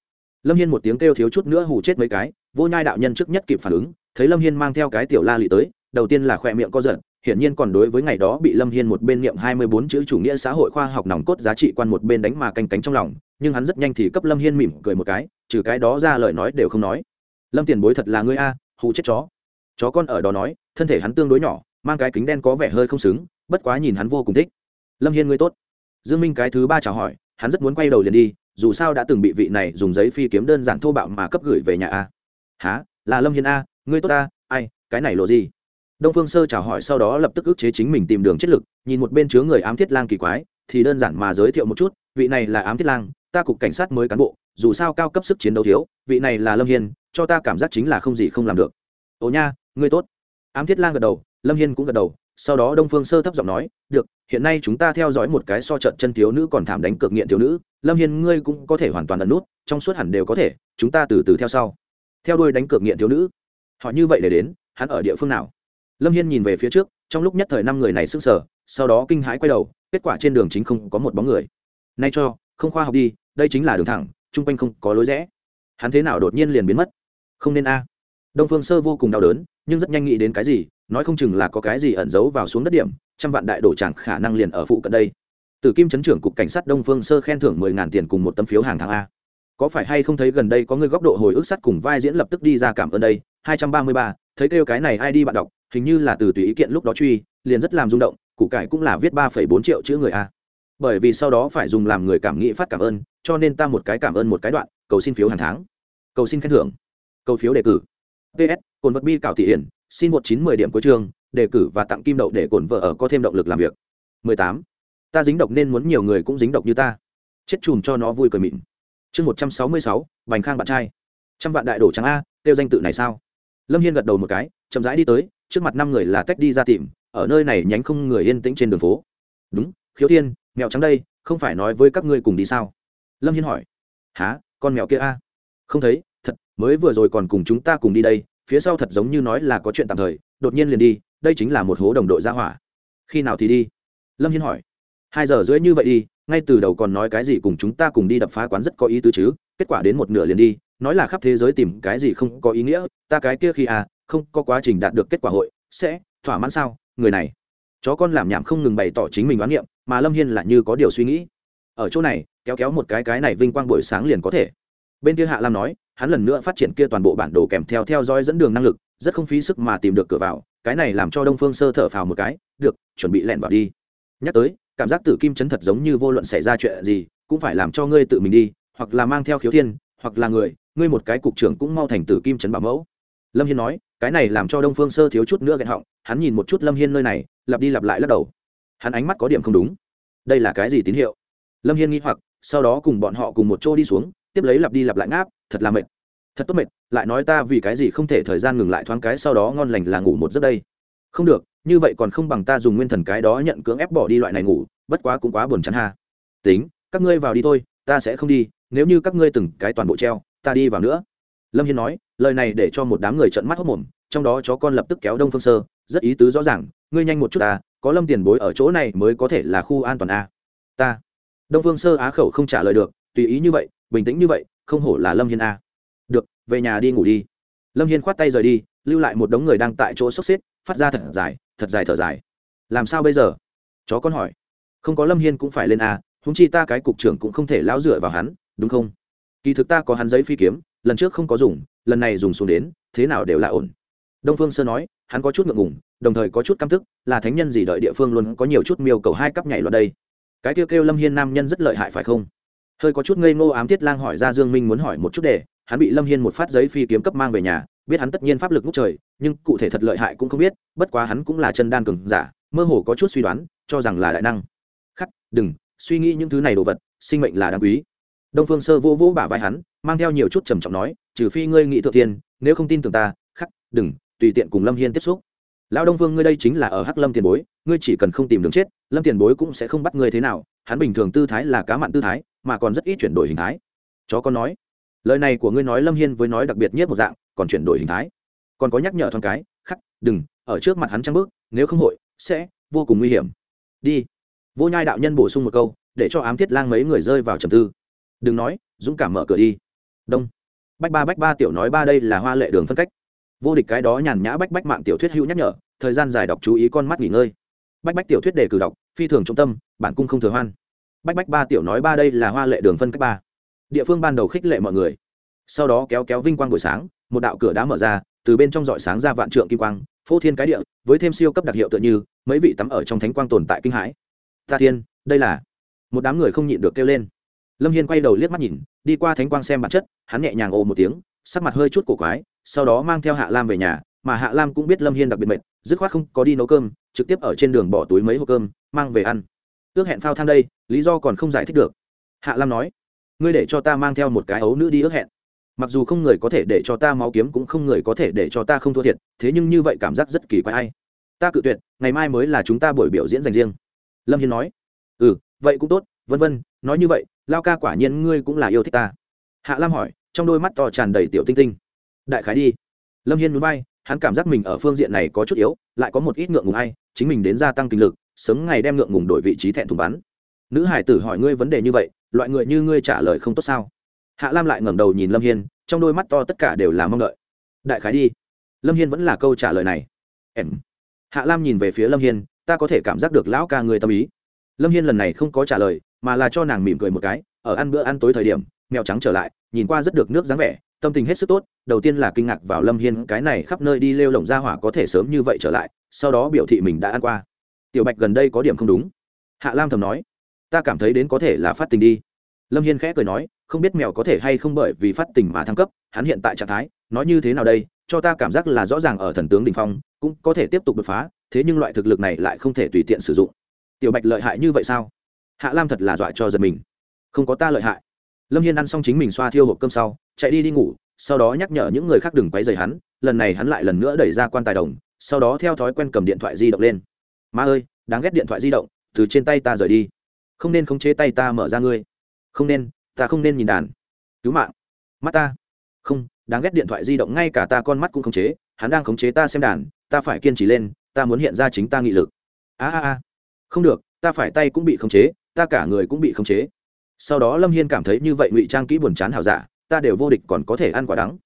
lâm hiên một tiếng kêu thiếu chút nữa hù chết mấy cái, vô nhai đạo nhân trước nhất kịp phản ứng, thấy lâm hiên mang theo cái tiểu la lị tới, đầu tiên là khỏe miệng co giận hiển nhiên còn đối với ngày đó bị lâm hiên một bên niệm hai mươi bốn chữ chủ nghĩa xã hội khoa học nòng cốt giá trị quan một bên đánh mà canh cánh trong lòng, nhưng hắn rất nhanh thì cấp lâm hiên mỉm cười một cái, trừ cái đó ra lời nói đều không nói. Lâm tiền bối thật là ngươi a, hù chết chó. Chó con ở đó nói, thân thể hắn tương đối nhỏ, mang cái kính đen có vẻ hơi không xứng, bất quá nhìn hắn vô cùng thích. Lâm hiên ngươi tốt. Dương minh cái thứ ba chào hỏi, hắn rất muốn quay đầu liền đi dù sao đã từng bị vị này dùng giấy phi kiếm đơn giản thô bạo mà cấp gửi về nhà a. Há là lâm hiên a, ngươi tốt ta, ai, cái này lộ gì? Đông phương sơ chào hỏi sau đó lập tức ức chế chính mình tìm đường chất lực, nhìn một bên chứa người ám thiết lang kỳ quái, thì đơn giản mà giới thiệu một chút, vị này là ám thiết lang, ta cục cảnh sát mới cán bộ, dù sao cao cấp sức chiến đấu thiếu, vị này là lâm hiên, cho ta cảm giác chính là không gì không làm được. Ồ nha, ngươi tốt. Ám thiết lang gật đầu, lâm hiên cũng gật đầu sau đó đông phương sơ thấp giọng nói, được, hiện nay chúng ta theo dõi một cái so trận chân thiếu nữ còn thảm đánh cược nghiện thiếu nữ, lâm hiên ngươi cũng có thể hoàn toàn ẩn nút, trong suốt hẳn đều có thể, chúng ta từ từ theo sau. Theo đuôi đánh cược nghiện thiếu nữ. Họ như vậy để đến, hắn ở địa phương nào? Lâm hiên nhìn về phía trước, trong lúc nhất thời năm người này s ư n g sở sau đó kinh hãi quay đầu, kết quả trên đường chính không có một bóng người. Nay cho, không khoa học đi, đây chính là đường thẳng, chung quanh không có lối rẽ. Hắn thế nào đột nhiên liền biến mất? Không nên a đông phương sơ vô cùng đau đớn, nhưng rất nhanh nghĩ đến cái gì, nói không chừng là có cái gì ẩn giấu vào xuống đất điểm, trăm vạn đại đổ chẳng khả năng liền ở phụ cận đây. Từ kim chấn trưởng cục cảnh sát đông phương sơ khen thưởng mười ngàn tiền cùng một tấm phiếu hàng tháng a. Có phải hay không thấy gần đây có người góc độ hồi ức sắt cùng vai diễn lập tức đi ra cảm ơn đây? hai trăm ba mươi ba, thấy kêu cái này ai đi bạn đọc, hình như là từ tùy ý kiện lúc đó truy, liền rất làm rung động, củ cải cũng là viết ba phẩy bốn triệu chữ người a. Bởi vì sau đó phải dùng làm người cảm nghĩ phát cảm ơn, cho nên ta một cái cảm ơn một cái đoạn, cầu xin phiếu hàng tháng. Cầu xin khen thưởng. Cầu phiếu đề cử ps cồn vật bi cảo thị hiển, xin một chín mười điểm cuối chương, đề cử và tặng kim đậu để cồn vợ ở có thêm động lực làm việc. mười tám. Ta dính độc nên muốn nhiều người cũng dính độc như ta. Chết chùm cho nó vui cười mịn. Chương một trăm sáu mươi sáu vành khang bạn trai. Trăm vạn đại đổ trắng a, tiêu danh tự này sao? Lâm hiên gật đầu một cái, chậm rãi đi tới, trước mặt năm người là tách đi ra tìm, ở nơi này nhánh không người yên tĩnh trên đường phố. Đúng, khiếu thiên, mèo trắng đây, không phải nói với các ngươi cùng đi sao? Lâm hiên hỏi. Há con mèo kia a? Không thấy mới vừa rồi còn cùng chúng ta cùng đi đây, phía sau thật giống như nói là có chuyện tạm thời, đột nhiên liền đi, đây chính là một hố đồng đội ra hỏa. Khi nào thì đi? Lâm hiên hỏi. Hai giờ rưỡi như vậy đi, ngay từ đầu còn nói cái gì cùng chúng ta cùng đi đập phá quán rất có ý tứ chứ, kết quả đến một nửa liền đi, nói là khắp thế giới tìm cái gì không có ý nghĩa, ta cái kia khi à không có quá trình đạt được kết quả hội, sẽ thỏa mãn sao, người này. Chó con làm nhảm không ngừng bày tỏ chính mình đoán niệm mà lâm hiên là như có điều suy nghĩ. Ở chỗ này, kéo kéo một cái cái này vinh quang buổi sáng liền có thể bên kia hạ lam nói, hắn lần nữa phát triển kia toàn bộ bản đồ kèm theo theo dõi dẫn đường năng lực, rất không phí sức mà tìm được cửa vào, cái này làm cho đông phương sơ thở phào một cái, được, chuẩn bị lẹn vào đi. Nhắc tới, cảm giác tử kim chấn thật giống như vô luận xảy ra chuyện gì, cũng phải làm cho ngươi tự mình đi, hoặc là mang theo khiếu thiên, hoặc là người, ngươi một cái cục trưởng cũng mau thành tử kim chấn bảo mẫu. Lâm hiên nói, cái này làm cho đông phương sơ thiếu chút nữa ghen họng, hắn nhìn một chút lâm hiên nơi này, lặp đi lặp lại lắc đầu. Hắn ánh mắt có điểm không đúng. Đây là cái gì tín hiệu? Lâm hiên nghĩ hoặc, sau đó cùng bọn họ cùng một chỗ đi xuống tiếp lấy lặp đi lặp lại ngáp, thật là mệt. Thật tốt mệt, lại nói ta vì cái gì không thể thời gian ngừng lại thoáng cái sau đó ngon lành là ngủ một giấc đây. Không được, như vậy còn không bằng ta dùng nguyên thần cái đó nhận cưỡng ép bỏ đi loại này ngủ, bất quá cũng quá buồn chán ha. Tính, các ngươi vào đi thôi, ta sẽ không đi, nếu như các ngươi từng cái toàn bộ treo, ta đi vào nữa. Lâm hiên nói, lời này để cho một đám người trận mắt hốc mồm, trong đó chó con lập tức kéo đông phương sơ, rất ý tứ rõ ràng, ngươi nhanh một chút ta có lâm tiền bối ở chỗ này mới có thể là khu an toàn a ta. Đông phương sơ á khẩu không trả lời được, tùy ý như vậy bình tĩnh như vậy, không hổ là lâm hiên a. Được, về nhà đi ngủ đi. Lâm hiên khoát tay rời đi, lưu lại một đống người đang tại chỗ sốc xếp, phát ra thật dài thật dài thở dài. Làm sao bây giờ? Chó con hỏi. Không có lâm hiên cũng phải lên a húng chi ta cái cục trưởng cũng không thể lão dựa vào hắn, đúng không? Kỳ thực ta có hắn giấy phi kiếm, lần trước không có dùng, lần này dùng xuống đến, thế nào đều là ổn. Đông phương sơ nói, hắn có chút ngượng ngùng, đồng thời có chút căm tức, là thánh nhân gì đợi địa phương luôn có nhiều chút miêu cầu hai cấp nhảy loạn đây. Cái kêu kêu lâm hiên nam nhân rất lợi hại phải không? Hơi có chút ngây ngô ám thiết lang hỏi ra dương minh muốn hỏi một chút để hắn bị lâm hiên một phát giấy phi kiếm cấp mang về nhà, biết hắn tất nhiên pháp lực ngút trời, nhưng cụ thể thật lợi hại cũng không biết, bất quá hắn cũng là chân đan cường giả, mơ hồ có chút suy đoán, cho rằng là đại năng. Khắc, đừng, suy nghĩ những thứ này đồ vật, sinh mệnh là đáng quý. Đông phương sơ vô vô bả vai hắn, mang theo nhiều chút trầm trọng nói, trừ phi ngươi nghĩ thượng tiên, nếu không tin tưởng ta, khắc, đừng, tùy tiện cùng lâm hiên tiếp xúc. Lão đông vương, ngươi đây chính là ở hắc lâm tiền bối, ngươi chỉ cần không tìm đường chết, lâm tiền bối cũng sẽ không bắt ngươi thế nào, hắn bình thường tư thái là cá mặn tư thái mà còn rất ít chuyển đổi hình thái. Chó con nói, lời này của ngươi nói lâm hiên với nói đặc biệt nhất một dạng, còn chuyển đổi hình thái. Còn có nhắc nhở thoáng cái, khắc, đừng, ở trước mặt hắn trăng bước, nếu không hội, sẽ vô cùng nguy hiểm. Đi. Vô nhai đạo nhân bổ sung một câu, để cho ám thiết lang mấy người rơi vào trầm tư. Đừng nói, dũng cảm mở cửa đi. Đông. Bách ba bách ba tiểu nói ba đây là hoa lệ đường phân cách. Vô địch cái đó nhàn nhã bách bách mạng tiểu thuyết hữu nhắc nhở, thời gian dài đọc chú ý con mắt nghỉ ngơi. Bách bách tiểu thuyết đề cử đọc, phi thường trung tâm, bản cung không thừa hoan bách bách ba tiểu nói ba đây là hoa lệ đường phân cách ba. Địa phương ban đầu khích lệ mọi người. Sau đó kéo kéo vinh quang buổi sáng, một đạo cửa đá mở ra, từ bên trong dọi sáng ra vạn trượng kim quang, phô thiên cái địa, với thêm siêu cấp đặc hiệu tựa như, mấy vị tắm ở trong thánh quang tồn tại kinh hãi. Ta thiên, đây là một đám người không nhịn được kêu lên. Lâm hiên quay đầu liếc mắt nhìn, đi qua thánh quang xem bản chất, hắn nhẹ nhàng ồ một tiếng, sắc mặt hơi chút cổ quái, sau đó mang theo hạ lam về nhà, mà hạ lam cũng biết lâm hiên đặc biệt mệt, dứt khoát không có đi nấu cơm, trực tiếp ở trên đường bỏ túi mấy hộp cơm, mang về ăn ước hẹn phao thang đây, lý do còn không giải thích được. Hạ lam nói, ngươi để cho ta mang theo một cái ấu nữ đi ước hẹn. Mặc dù không người có thể để cho ta máu kiếm cũng không người có thể để cho ta không thua thiệt, thế nhưng như vậy cảm giác rất kỳ quái ai. Ta cự tuyệt, ngày mai mới là chúng ta buổi biểu diễn dành riêng. Lâm hiên nói ừ vậy cũng tốt, vân vân, nói như vậy, lao ca quả nhiên ngươi cũng là yêu thích ta. Hạ lam hỏi, trong đôi mắt to tràn đầy tiểu tinh tinh. Đại khái đi. Lâm hiên núi bay hắn cảm giác mình ở phương diện này có chút yếu, lại có một ít ngượng ngùng hay chính mình đến gia tăng kinh lực sớm ngày đem ngượng ngùng đổi vị trí thẹn thùng bắn. Nữ hải tử hỏi ngươi vấn đề như vậy, loại người như ngươi trả lời không tốt sao? Hạ lam lại ngẩng đầu nhìn lâm hiên, trong đôi mắt to tất cả đều là mong đợi. Đại khái đi. Lâm hiên vẫn là câu trả lời này. Em. Hạ lam nhìn về phía lâm hiên, ta có thể cảm giác được lão ca người tâm ý. Lâm hiên lần này không có trả lời, mà là cho nàng mỉm cười một cái, ở ăn bữa ăn tối thời điểm, mèo trắng trở lại, nhìn qua rất được nước dáng vẻ, tâm tình hết sức tốt, đầu tiên là kinh ngạc vào lâm hiên, cái này khắp nơi đi lêu lồng ra hỏa có thể sớm như vậy trở lại, sau đó biểu thị mình đã ăn qua tiểu bạch gần đây có điểm không đúng. Hạ lam thầm nói, ta cảm thấy đến có thể là phát tình đi. Lâm hiên khẽ cười nói, không biết mèo có thể hay không bởi vì phát tình mà thăng cấp, hắn hiện tại trạng thái nói như thế nào đây, cho ta cảm giác là rõ ràng ở thần tướng đình phong, cũng có thể tiếp tục đột phá, thế nhưng loại thực lực này lại không thể tùy tiện sử dụng. Tiểu bạch lợi hại như vậy sao? Hạ lam thật là dọa cho giật mình. Không có ta lợi hại. Lâm hiên ăn xong chính mình xoa thiêu hộp cơm sau, chạy đi đi ngủ, sau đó nhắc nhở những người khác đừng quấy rầy hắn, lần này hắn lại lần nữa đẩy ra quan tài đồng, sau đó theo thói quen cầm điện thoại di động lên ma ơi, đáng ghét điện thoại di động, từ trên tay ta rời đi. Không nên khống chế tay ta mở ra ngươi. Không nên, ta không nên nhìn đàn. Cứu mạng. Mắt ta. Không, đáng ghét điện thoại di động, ngay cả ta con mắt cũng khống chế, hắn đang khống chế ta xem đàn, ta phải kiên trì lên, ta muốn hiện ra chính ta nghị lực. A a a. Không được, ta phải tay cũng bị khống chế, ta cả người cũng bị khống chế. Sau đó lâm hiên cảm thấy như vậy ngụy trang kỹ buồn chán hào giả, ta đều vô địch còn có thể ăn quả đắng.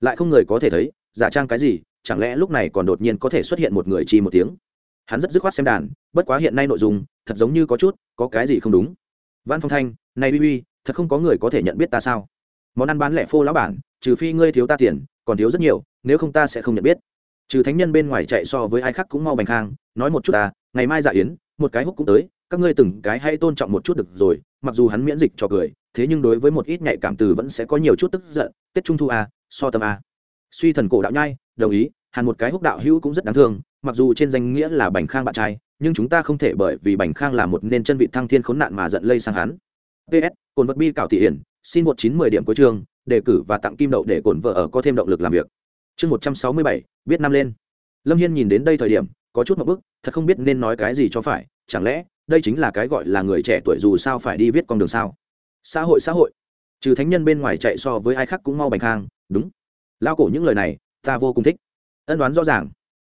Lại không người có thể thấy, giả trang cái gì, chẳng lẽ lúc này còn đột nhiên có thể xuất hiện một người chi một tiếng? Hắn rất dứt khoát xem đàn, bất quá hiện nay nội dung thật giống như có chút, có cái gì không đúng. Văn phong thanh, này uy uy, thật không có người có thể nhận biết ta sao? Món ăn bán lẻ phô lão bản, trừ phi ngươi thiếu ta tiền, còn thiếu rất nhiều, nếu không ta sẽ không nhận biết. Trừ thánh nhân bên ngoài chạy so với ai khác cũng mau bành khang, nói một chút ta, ngày mai dạ yến, một cái húc cũng tới, các ngươi từng cái hay tôn trọng một chút được rồi, mặc dù hắn miễn dịch cho cười, thế nhưng đối với một ít nhạy cảm từ vẫn sẽ có nhiều chút tức giận, tết trung thu a, so tâm a. Suy thần cổ đạo nhai, đồng ý, hàn một cái húc đạo hữu cũng rất đáng thương mặc dù trên danh nghĩa là bành khang bạn trai, nhưng chúng ta không thể bởi vì bành khang là một nên chân vị thăng thiên khốn nạn mà giận lây sang hắn. Ps cồn vật bi cảo thị hiển, xin một chín mười điểm cuối chương, đề cử và tặng kim đậu để cồn vợ ở có thêm động lực làm việc. Chương một trăm sáu mươi bảy biết năm lên. Lâm hiên nhìn đến đây thời điểm, có chút một bức, thật không biết nên nói cái gì cho phải, chẳng lẽ, đây chính là cái gọi là người trẻ tuổi dù sao phải đi viết con đường sao? Xã hội xã hội. Trừ thánh nhân bên ngoài chạy so với ai khác cũng mau bành khang, đúng. Lao cổ những lời này, ta vô cùng thích. Ân đoán rõ ràng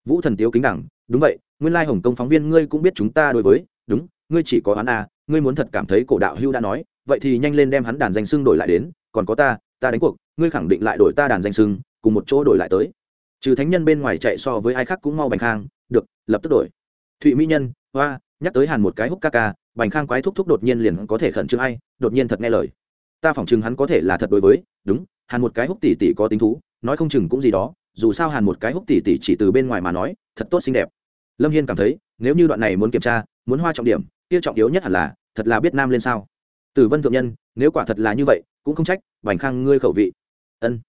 vũ thần tiếu kính đẳng đúng vậy nguyên lai hồng công phóng viên ngươi cũng biết chúng ta đối với đúng ngươi chỉ có hắn à, ngươi muốn thật cảm thấy cổ đạo hưu đã nói vậy thì nhanh lên đem hắn đàn danh sưng đổi lại đến còn có ta ta đánh cuộc ngươi khẳng định lại đổi ta đàn danh sưng cùng một chỗ đổi lại tới. Trừ thánh nhân bên ngoài chạy so với ai khác cũng mau bành khang được lập tức đổi. Thụy mỹ nhân hoa nhắc tới hàn một cái húc ca ca bành khang quái thúc thúc đột nhiên liền có thể khẩn trương ai đột nhiên thật nghe lời. Ta phỏng chừng hắn có thể là thật đối với đúng hàn một cái húc tỷ tỷ có tính thú nói không chừng cũng gì đó dù sao hàn một cái húc tỷ tỷ chỉ từ bên ngoài mà nói, thật tốt xinh đẹp. Lâm hiên cảm thấy, nếu như đoạn này muốn kiểm tra, muốn hoa trọng điểm, kia trọng yếu nhất hẳn là, thật là biết nam lên sao. Tử vân thượng nhân, nếu quả thật là như vậy, cũng không trách, bành khang ngươi khẩu vị. Ân.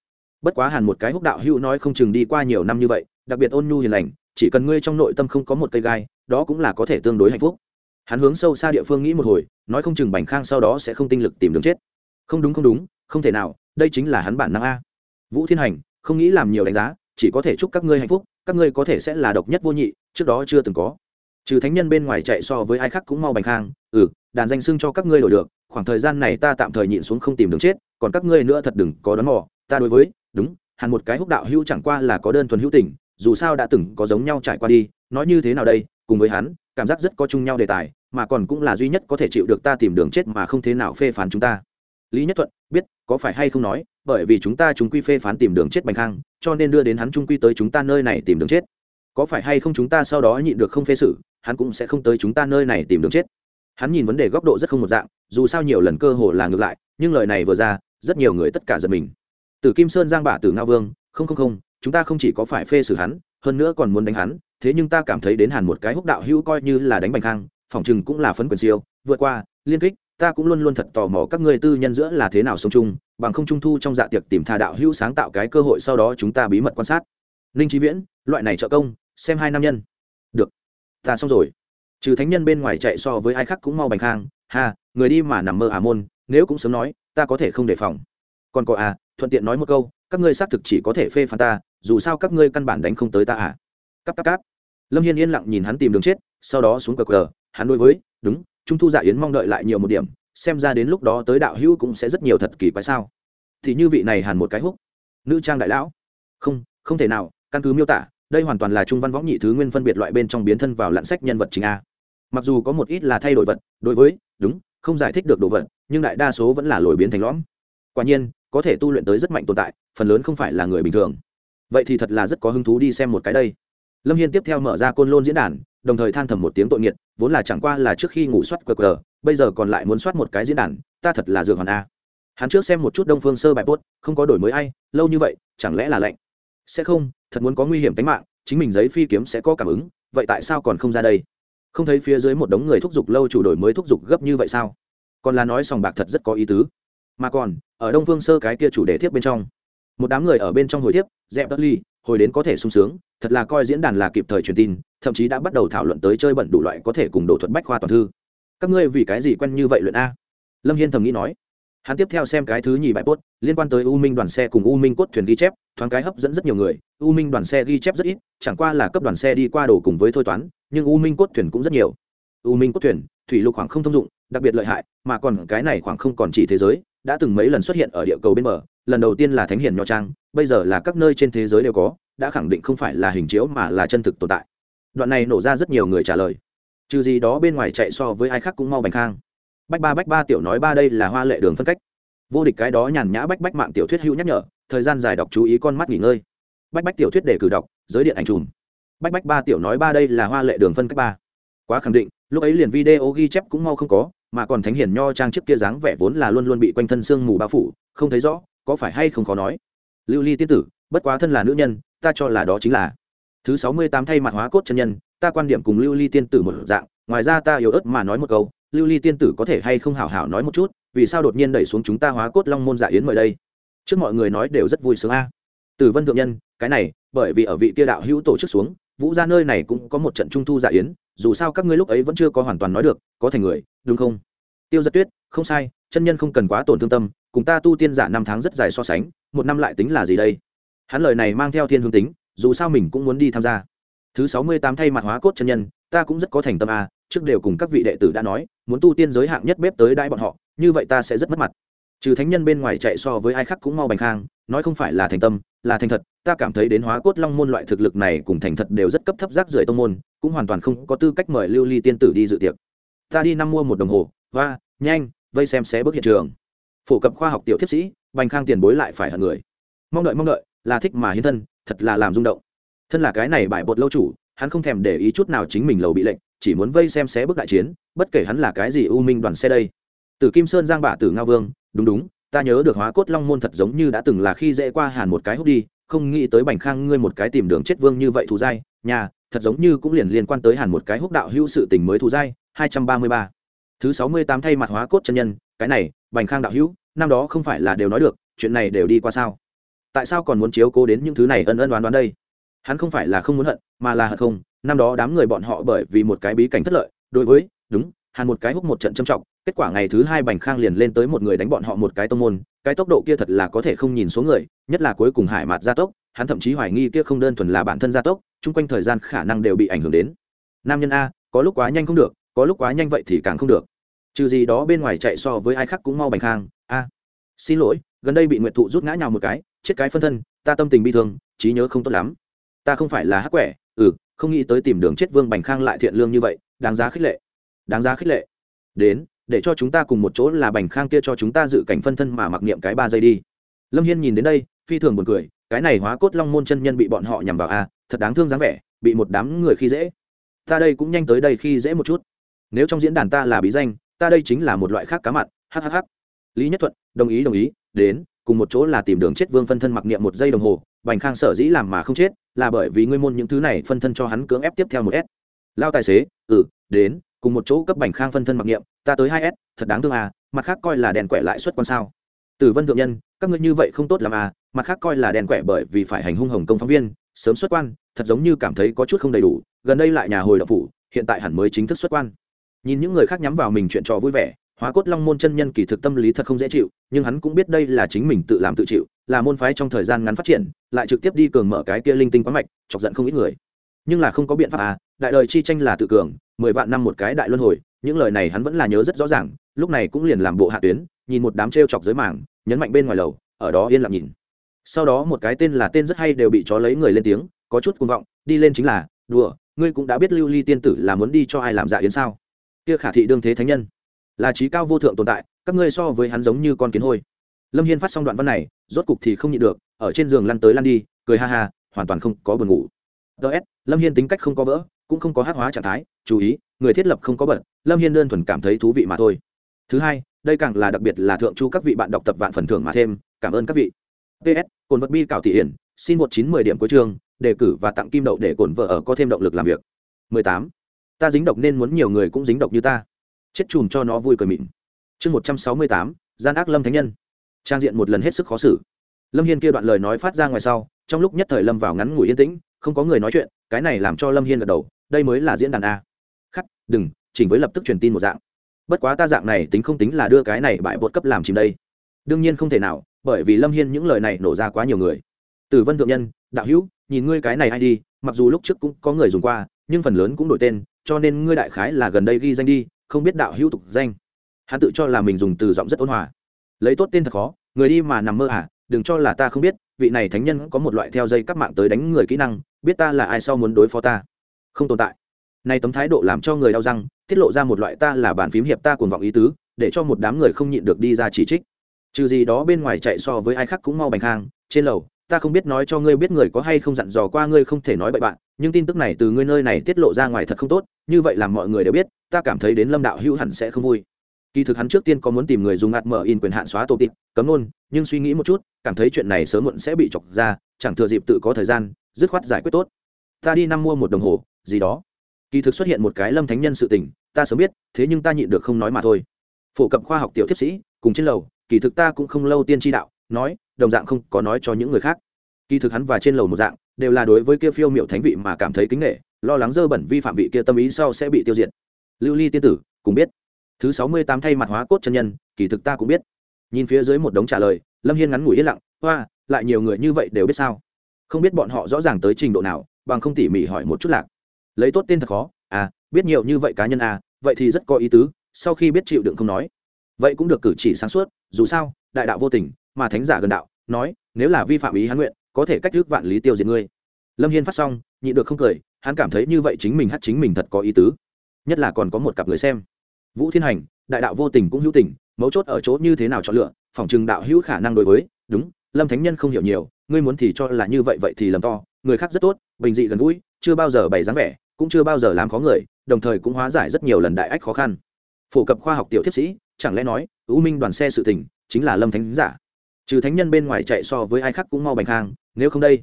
Bất quá hàn một cái húc đạo hữu nói không chừng đi qua nhiều năm như vậy, đặc biệt ôn nhu hiền lành, chỉ cần ngươi trong nội tâm không có một cây gai, đó cũng là có thể tương đối hạnh phúc. Hắn hướng sâu xa địa phương nghĩ một hồi, nói không chừng bành khang sau đó sẽ không tinh lực tìm đường chết. Không đúng không đúng, không thể nào, đây chính là hắn bản năng a. Vũ thiên hành, không nghĩ làm nhiều đánh giá chỉ có thể chúc các ngươi hạnh phúc, các ngươi có thể sẽ là độc nhất vô nhị, trước đó chưa từng có. Trừ thánh nhân bên ngoài chạy so với ai khác cũng mau bành khang ừ đàn danh xưng cho các ngươi đổi được, khoảng thời gian này ta tạm thời nhịn xuống không tìm đường chết, còn các ngươi nữa thật đừng có đón mò, ta đối với, đúng, hẳn một cái húc đạo hữu chẳng qua là có đơn thuần hữu tình, dù sao đã từng có giống nhau trải qua đi, nói như thế nào đây, cùng với hắn, cảm giác rất có chung nhau đề tài, mà còn cũng là duy nhất có thể chịu được ta tìm đường chết mà không thế nào phê phán chúng ta. Lý nhất thuận, biết, có phải hay không nói bởi vì chúng ta chúng quy phê phán tìm đường chết bành khang, cho nên đưa đến hắn trung quy tới chúng ta nơi này tìm đường chết. Có phải hay không chúng ta sau đó nhịn được không phê xử, hắn cũng sẽ không tới chúng ta nơi này tìm đường chết. Hắn nhìn vấn đề góc độ rất không một dạng, dù sao nhiều lần cơ hồ là ngược lại, nhưng lời này vừa ra, rất nhiều người tất cả giật mình. Từ kim sơn giang bả, từ ngao vương, không không không, chúng ta không chỉ có phải phê xử hắn, hơn nữa còn muốn đánh hắn, thế nhưng ta cảm thấy đến hẳn một cái húc đạo hữu coi như là đánh bành khang phỏng chừng cũng là phấn quyền siêu, vượt qua, liên kích ta cũng luôn luôn thật tò mò các ngươi tư nhân giữa là thế nào sống chung, bằng không trung thu trong dạ tiệc tìm thà đạo hữu sáng tạo cái cơ hội sau đó chúng ta bí mật quan sát. Ninh trí viễn, loại này trợ công, xem hai nam nhân. Được. Ta xong rồi. Trừ thánh nhân bên ngoài chạy so với ai khác cũng mau bành khang. Ha, người đi mà nằm mơ à môn, nếu cũng sớm nói, ta có thể không đề phòng. Còn có à thuận tiện nói một câu, các ngươi xác thực chỉ có thể phê phán ta, dù sao các ngươi căn bản đánh không tới ta à. Cắp cắp cắp lâm hiên yên lặng nhìn hắn tìm đường chết, sau đó xuống cờ cờ, hắn đối với, đúng trung thu dạ yến mong đợi lại nhiều một điểm, xem ra đến lúc đó tới đạo hữu cũng sẽ rất nhiều thật kỳ quái sao. Thì như vị này hàn một cái húc. Nữ trang đại lão. Không không thể nào, căn cứ miêu tả, đây hoàn toàn là trung văn võng nhị thứ nguyên phân biệt loại bên trong biến thân vào lặn sách nhân vật chính a. Mặc dù có một ít là thay đổi vật, đối với, đúng, không giải thích được đồ vật, nhưng đại đa số vẫn là lồi biến thành lõm. Quả nhiên, có thể tu luyện tới rất mạnh tồn tại, phần lớn không phải là người bình thường. Vậy thì thật là rất có hứng thú đi xem một cái đây lâm hiên tiếp theo mở ra côn lôn diễn đàn, đồng thời than thầm một tiếng tội nghiệt, vốn là chẳng qua là trước khi ngủ soát qr bây giờ còn lại muốn soát một cái diễn đàn, ta thật là dược hoàn a. Hắn trước xem một chút đông phương sơ bài post, không có đổi mới ai, lâu như vậy, chẳng lẽ là lạnh? Sẽ không, thật muốn có nguy hiểm tính mạng, chính mình giấy phi kiếm sẽ có cảm ứng, vậy tại sao còn không ra đây? Không thấy phía dưới một đống người thúc giục lâu chủ đổi mới thúc giục gấp như vậy sao? Còn là nói sòng bạc thật rất có ý tứ. Mà còn, ở đông phương sơ cái kia chủ đề tiếp bên trong, một đám người ở bên trong hồi tiếp dẹp đất ly hồi đến có thể sung sướng, thật là coi diễn đàn là kịp thời truyền tin, thậm chí đã bắt đầu thảo luận tới chơi bẩn đủ loại có thể cùng đồ thuật bách khoa toàn thư. Các ngươi vì cái gì quen như vậy luyện a? Lâm hiên thầm nghĩ nói. Hắn tiếp theo xem cái thứ nhì bài post, liên quan tới u minh đoàn xe cùng u minh cốt thuyền ghi chép, thoáng cái hấp dẫn rất nhiều người. U minh đoàn xe ghi chép rất ít, chẳng qua là cấp đoàn xe đi qua đồ cùng với thôi toán, nhưng u minh cốt thuyền cũng rất nhiều. U minh cốt thuyền, thủy lục khoảng không thông dụng, đặc biệt lợi hại, mà còn cái này khoảng không còn chỉ thế giới, đã từng mấy lần xuất hiện ở địa cầu bên bờ lần đầu tiên là thánh hiền nho trang, bây giờ là các nơi trên thế giới đều có, đã khẳng định không phải là hình chiếu mà là chân thực tồn tại. Đoạn này nổ ra rất nhiều người trả lời. Trừ gì đó bên ngoài chạy so với ai khác cũng mau bành khang. Bách ba bách ba tiểu nói ba đây là hoa lệ đường phân cách. Vô địch cái đó nhàn nhã bách bách mạng tiểu thuyết hữu nhắc nhở, thời gian dài đọc chú ý con mắt nghỉ ngơi. Bách bách tiểu thuyết để cử đọc, giới điện ảnh trùm bách bách ba tiểu nói ba đây là hoa lệ đường phân cách ba. Quá khẳng định, lúc ấy liền video ghi chép cũng mau không có, mà còn thánh hiền nho trang trước kia dáng vẻ vốn là luôn luôn bị quanh thân sương mù bao phủ, không thấy rõ có phải hay không khó nói. Lưu ly tiên tử, bất quá thân là nữ nhân, ta cho là đó chính là. Thứ sáu mươi tám thay mặt hóa cốt chân nhân, ta quan điểm cùng lưu ly tiên tử một dạng, ngoài ra ta yếu ớt mà nói một câu, lưu ly tiên tử có thể hay không hảo hảo nói một chút, vì sao đột nhiên đẩy xuống chúng ta hóa cốt long môn dạ yến mời đây? Trước mọi người nói đều rất vui sướng a. Từ vân thượng nhân, cái này, bởi vì ở vị kia đạo hữu tổ chức xuống, vũ ra nơi này cũng có một trận trung thu dạ yến, dù sao các ngươi lúc ấy vẫn chưa có hoàn toàn nói được, có thành người, đúng không? Tiêu giật tuyết không sai, chân nhân không cần quá tổn thương tâm, cùng ta tu tiên giả năm tháng rất dài so sánh, một năm lại tính là gì đây? Hắn lời này mang theo thiên hương tính, dù sao mình cũng muốn đi tham gia. Thứ sáu mươi tám thay mặt hóa cốt chân nhân, ta cũng rất có thành tâm a trước đều cùng các vị đệ tử đã nói, muốn tu tiên giới hạng nhất bếp tới đãi bọn họ, như vậy ta sẽ rất mất mặt. Trừ thánh nhân bên ngoài chạy so với ai khác cũng mau bành khang, nói không phải là thành tâm, là thành thật, ta cảm thấy đến hóa cốt long môn loại thực lực này cùng thành thật đều rất cấp thấp rác rưởi tông môn, cũng hoàn toàn không có tư cách mời lưu ly tiên tử đi dự tiệc. Ta đi năm mua một đồng hồ và nhanh vây xem xé bước hiện trường. Phổ cập khoa học tiểu thiếp sĩ, bành khang tiền bối lại phải hận người. Mong đợi mong đợi, là thích mà hiến thân, thật là làm rung động. Thân là cái này bại bột lâu chủ, hắn không thèm để ý chút nào chính mình lầu bị lệnh, chỉ muốn vây xem xé bước đại chiến, bất kể hắn là cái gì u minh đoàn xe đây. Từ kim sơn, giang bả, từ ngao vương, đúng đúng, ta nhớ được hóa cốt long môn thật giống như đã từng là khi dễ qua hàn một cái hút đi, không nghĩ tới bành khang ngươi một cái tìm đường chết vương như vậy thù dai, nhà, thật giống như cũng liền liên quan tới hàn một cái húc đạo hữu sự tình mới thù dai, hai trăm ba mươi ba thứ sáu mươi tám thay mặt hóa cốt chân nhân, cái này, bành khang đạo hữu, năm đó không phải là đều nói được, chuyện này đều đi qua sao? Tại sao còn muốn chiếu cố đến những thứ này ân ân đoán đoán đây? Hắn không phải là không muốn hận, mà là hận không, năm đó đám người bọn họ bởi vì một cái bí cảnh thất lợi, đối với, đúng hàn một cái húc một trận châm trọng, kết quả ngày thứ hai bành khang liền lên tới một người đánh bọn họ một cái tông môn, cái tốc độ kia thật là có thể không nhìn số người, nhất là cuối cùng hải mạt gia tốc, hắn thậm chí hoài nghi kia không đơn thuần là bản thân gia tốc, chung quanh thời gian khả năng đều bị ảnh hưởng đến. Nam nhân a, có lúc quá nhanh không được, có lúc quá nhanh vậy thì càng không được trừ gì đó bên ngoài chạy so với ai khác cũng mau bành khang, a. Xin lỗi, gần đây bị nguyệt thụ rút ngã nhào một cái, chết cái phân thân, ta tâm tình bi thương, trí nhớ không tốt lắm. Ta không phải là hắc quẻ ừ không nghĩ tới tìm đường chết vương bành khang lại thiện lương như vậy, đáng giá khích lệ. Đáng giá khích lệ. Đến, để cho chúng ta cùng một chỗ là bành khang kia cho chúng ta dự cảnh phân thân mà mặc niệm cái ba giây đi. Lâm hiên nhìn đến đây, phi thường buồn cười, cái này hóa cốt long môn chân nhân bị bọn họ nhằm vào a, thật đáng thương dáng vẻ, bị một đám người khi dễ. Ta đây cũng nhanh tới đây khi dễ một chút. Nếu trong diễn đàn ta là bí danh ta đây chính là một loại khác cá mặn hhh lý nhất thuận, đồng ý đồng ý, đến, cùng một chỗ là tìm đường chết vương phân thân mặc niệm một giây đồng hồ, bành khang sở dĩ làm mà không chết, là bởi vì ngươi môn những thứ này phân thân cho hắn cưỡng ép tiếp theo một s. Lao tài xế ừ đến, cùng một chỗ cấp bành khang phân thân mặc niệm, ta tới hai s, thật đáng thương à mặt khác coi là đèn quẻ lại suất quan sao. Tử vân thượng nhân, các ngươi như vậy không tốt làm à mặt khác coi là đèn quẻ bởi vì phải hành hung hồng công phóng viên, sớm xuất quan, thật giống như cảm thấy có chút không đầy đủ, gần đây lại nhà hồi đậu phủ, hiện tại hẳn mới chính thức xuất quan nhìn những người khác nhắm vào mình chuyện trò vui vẻ, hóa cốt long môn chân nhân kỳ thực tâm lý thật không dễ chịu, nhưng hắn cũng biết đây là chính mình tự làm tự chịu, là môn phái trong thời gian ngắn phát triển, lại trực tiếp đi cường mở cái kia linh tinh quá mạch, chọc giận không ít người. Nhưng là không có biện pháp à đại đời chi tranh là tự cường, mười vạn năm một cái đại luân hồi, những lời này hắn vẫn là nhớ rất rõ ràng, lúc này cũng liền làm bộ hạ tuyến, nhìn một đám t r e o chọc dưới mảng, nhấn mạnh bên ngoài lầu, ở đó yên lặng nhìn. Sau đó một cái tên là tên rất hay đều bị chó lấy người lên tiếng, có chút cuồng vọng, đi lên chính là, đùa, ngươi cũng đã biết lưu ly tiên tử là muốn đi cho ai làm dạ yến sao? Kia khả thị đương thế thánh nhân. Là trí cao vô thượng tồn tại, các ngươi so với hắn giống như con kiến hôi. Lâm hiên phát xong đoạn văn này, rốt cục thì không nhịn được, ở trên giường lăn tới lăn đi, cười ha ha, hoàn toàn không có buồn ngủ. Ts lâm hiên tính cách không có vỡ, cũng không có hát hóa trạng thái, chú ý, người thiết lập không có bật lâm hiên đơn thuần cảm thấy thú vị mà thôi. Thứ hai, đây càng là đặc biệt là thượng chu các vị bạn đọc tập vạn phần thưởng mà thêm, cảm ơn các vị. Ps cồn vật bi cảo thị hiển, xin một chín mười điểm cuối chương, đề cử và tặng kim đậu để cồn vợ ở có thêm động lực làm việc. 18 ta dính độc nên muốn nhiều người cũng dính độc như ta. Chết chùm cho nó vui cười mịn. Chương một trăm sáu mươi tám, gian ác lâm thánh nhân. Trang diện một lần hết sức khó xử. Lâm hiên kia đoạn lời nói phát ra ngoài sau, trong lúc nhất thời lâm vào ngắn ngủi yên tĩnh, không có người nói chuyện, cái này làm cho lâm hiên gật đầu, đây mới là diễn đàn a. Khắc, đừng, chỉnh với lập tức truyền tin một dạng. Bất quá ta dạng này tính không tính là đưa cái này bại bột cấp làm chìm đây. Đương nhiên không thể nào, bởi vì lâm hiên những lời này nổ ra quá nhiều người. Từ vân thượng nhân, đạo hữu, nhìn ngươi cái này ai đi, mặc dù lúc trước cũng có người dùng qua, nhưng phần lớn cũng đổi tên cho nên ngươi đại khái là gần đây ghi danh đi, không biết đạo hữu tục danh. Hắn tự cho là mình dùng từ giọng rất ôn hòa. Lấy tốt tên thật khó, người đi mà nằm mơ à đừng cho là ta không biết, vị này thánh nhân có một loại theo dây các mạng tới đánh người kỹ năng, biết ta là ai sau muốn đối phó ta. Không tồn tại. Nay tấm thái độ làm cho người đau răng, tiết lộ ra một loại ta là bản phím hiệp ta cuồng vọng ý tứ, để cho một đám người không nhịn được đi ra chỉ trích. Trừ gì đó bên ngoài chạy so với ai khác cũng mau bành khang, trên lầu ta không biết nói cho ngươi biết người có hay không dặn dò qua ngươi không thể nói bậy bạn, nhưng tin tức này từ ngươi nơi này tiết lộ ra ngoài thật không tốt, như vậy làm mọi người đều biết, ta cảm thấy đến lâm đạo hữu hẳn sẽ không vui. Kỳ thực hắn trước tiên có muốn tìm người dùng ạt mở in quyền hạn xóa tổ tịp cấm nôn nhưng suy nghĩ một chút, cảm thấy chuyện này sớm muộn sẽ bị chọc ra, chẳng thừa dịp tự có thời gian, dứt khoát giải quyết tốt. Ta đi năm mua một đồng hồ, gì đó. Kỳ thực xuất hiện một cái lâm thánh nhân sự tình, ta sớm biết, thế nhưng ta nhịn được không nói mà thôi. Phổ cập khoa học tiểu thiếp sĩ, cùng trên lầu, kỳ thực ta cũng không lâu tiên tri đạo, nói đồng dạng không có nói cho những người khác. Kỳ thực hắn và trên lầu một dạng, đều là đối với kia phiêu miệu thánh vị mà cảm thấy kính nghệ lo lắng dơ bẩn vi phạm vị kia tâm ý sau sẽ bị tiêu diệt. Lưu ly tiên tử cũng biết. Thứ sáu mươi tám thay mặt hóa cốt chân nhân, kỳ thực ta cũng biết. Nhìn phía dưới một đống trả lời, lâm hiên ngắn ngủi yên lặng hoa lại nhiều người như vậy đều biết sao? Không biết bọn họ rõ ràng tới trình độ nào, bằng không tỉ mỉ hỏi một chút lạc. Lấy tốt tên thật khó à biết nhiều như vậy cá nhân à vậy thì rất có ý tứ, sau khi biết chịu đựng không nói. Vậy cũng được cử chỉ sáng suốt, dù sao, đại đạo vô tình, mà thánh giả gần đạo nói, nếu là vi phạm ý hắn nguyện, có thể cách thức vạn lý tiêu diệt ngươi. Lâm hiên phát xong nhị được không cười, hắn cảm thấy như vậy chính mình hát chính mình thật có ý tứ. Nhất là còn có một cặp người xem. Vũ thiên hành, đại đạo vô tình cũng hữu tình, mấu chốt ở chỗ như thế nào chọn lựa, phòng trừng đạo hữu khả năng đối với, đúng, lâm thánh nhân không hiểu nhiều, ngươi muốn thì cho là như vậy vậy thì lầm to, người khác rất tốt, bình dị gần gũi, chưa bao giờ bày dáng vẻ, cũng chưa bao giờ làm khó người, đồng thời cũng hóa giải rất nhiều lần đại ách khó khăn. Phổ cập khoa học tiểu thiếp sĩ, chẳng lẽ nói ưu minh đoàn xe sự tình, chính là lâm thánh giả? Trừ thánh nhân bên ngoài chạy so với ai khác cũng mau bành khang, nếu không đây,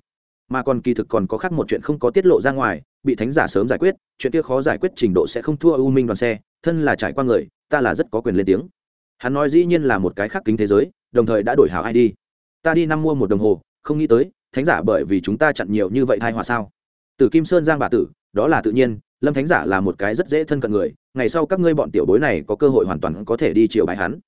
mà còn kỳ thực còn có khác một chuyện không có tiết lộ ra ngoài, bị thánh giả sớm giải quyết, chuyện kia khó giải quyết trình độ sẽ không thua ưu minh đoàn xe, thân là trải qua người, ta là rất có quyền lên tiếng. Hắn nói dĩ nhiên là một cái khác kính thế giới, đồng thời đã đổi hảo ai đi. Ta đi năm mua một đồng hồ, không nghĩ tới, thánh giả bởi vì chúng ta chặn nhiều như vậy thai hòa sao? Từ kim sơn giang bà tử, đó là tự nhiên, lâm thánh giả là một cái rất dễ thân cận người, ngày sau các ngươi bọn tiểu bối này có cơ hội hoàn toàn có thể đi chiều bài hắn.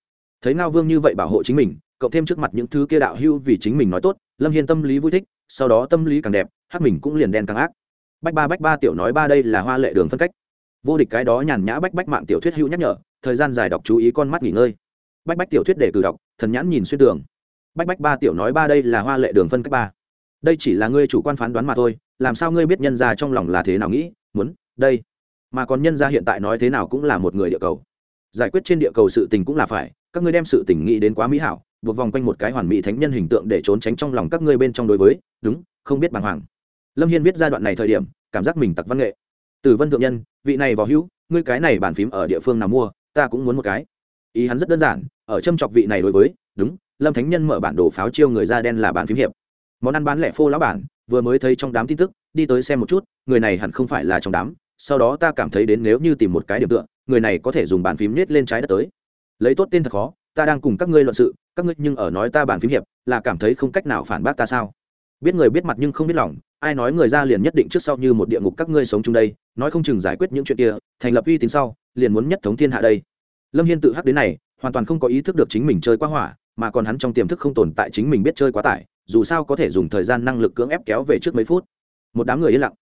Thấy ngao vương như vậy bảo hộ chính mình cộng thêm trước mặt những thứ kia đạo hưu vì chính mình nói tốt, lâm hiên tâm lý vui thích, sau đó tâm lý càng đẹp, hát mình cũng liền đen càng ác. Bách ba bách ba tiểu nói ba đây là hoa lệ đường phân cách. Vô địch cái đó nhàn nhã bách bách mạng tiểu thuyết hữu nhắc nhở, thời gian dài đọc chú ý con mắt nghỉ ngơi. Bách bách tiểu thuyết để cử đọc, thần nhãn nhìn xuyên tường. Bách bách ba tiểu nói ba đây là hoa lệ đường phân cách ba. Đây chỉ là ngươi chủ quan phán đoán mà thôi, làm sao ngươi biết nhân ra trong lòng là thế nào nghĩ, muốn, đây. Mà còn nhân ra hiện tại nói thế nào cũng là một người địa cầu. Giải quyết trên địa cầu sự tình cũng là phải, các ngươi đem sự tình nghĩ đến quá mỹ hảo buộc vòng quanh một cái hoàn mỹ thánh nhân hình tượng để trốn tránh trong lòng các ngươi bên trong đối với, đúng, không biết bàng hoàng. Lâm hiên viết giai đoạn này thời điểm, cảm giác mình tặc văn nghệ. Từ vân thượng nhân, vị này vào hữu, ngươi cái này bàn phím ở địa phương nào mua, ta cũng muốn một cái. Ý hắn rất đơn giản, ở châm chọc vị này đối với, đúng, lâm thánh nhân mở bản đồ pháo chiêu người da đen là bàn phím hiệp. Món ăn bán lẻ phô lão bản, vừa mới thấy trong đám tin tức, đi tới xem một chút, người này hẳn không phải là trong đám, sau đó ta cảm thấy đến nếu như tìm một cái điểm tựa, người này có thể dùng bàn phím nhét lên trái đất tới. Lấy tốt tên thật khó ta đang cùng các ngươi luận sự, các ngươi nhưng ở nói ta bản phím hiệp, là cảm thấy không cách nào phản bác ta sao? Biết người biết mặt nhưng không biết lòng, ai nói người ra liền nhất định trước sau như một địa ngục các ngươi sống chung đây, nói không chừng giải quyết những chuyện kia, thành lập uy tín sau, liền muốn nhất thống thiên hạ đây. Lâm hiên tự hắc đến này, hoàn toàn không có ý thức được chính mình chơi quá hỏa, mà còn hắn trong tiềm thức không tồn tại chính mình biết chơi quá tải, dù sao có thể dùng thời gian năng lực cưỡng ép kéo về trước mấy phút. Một đám người yên lặng.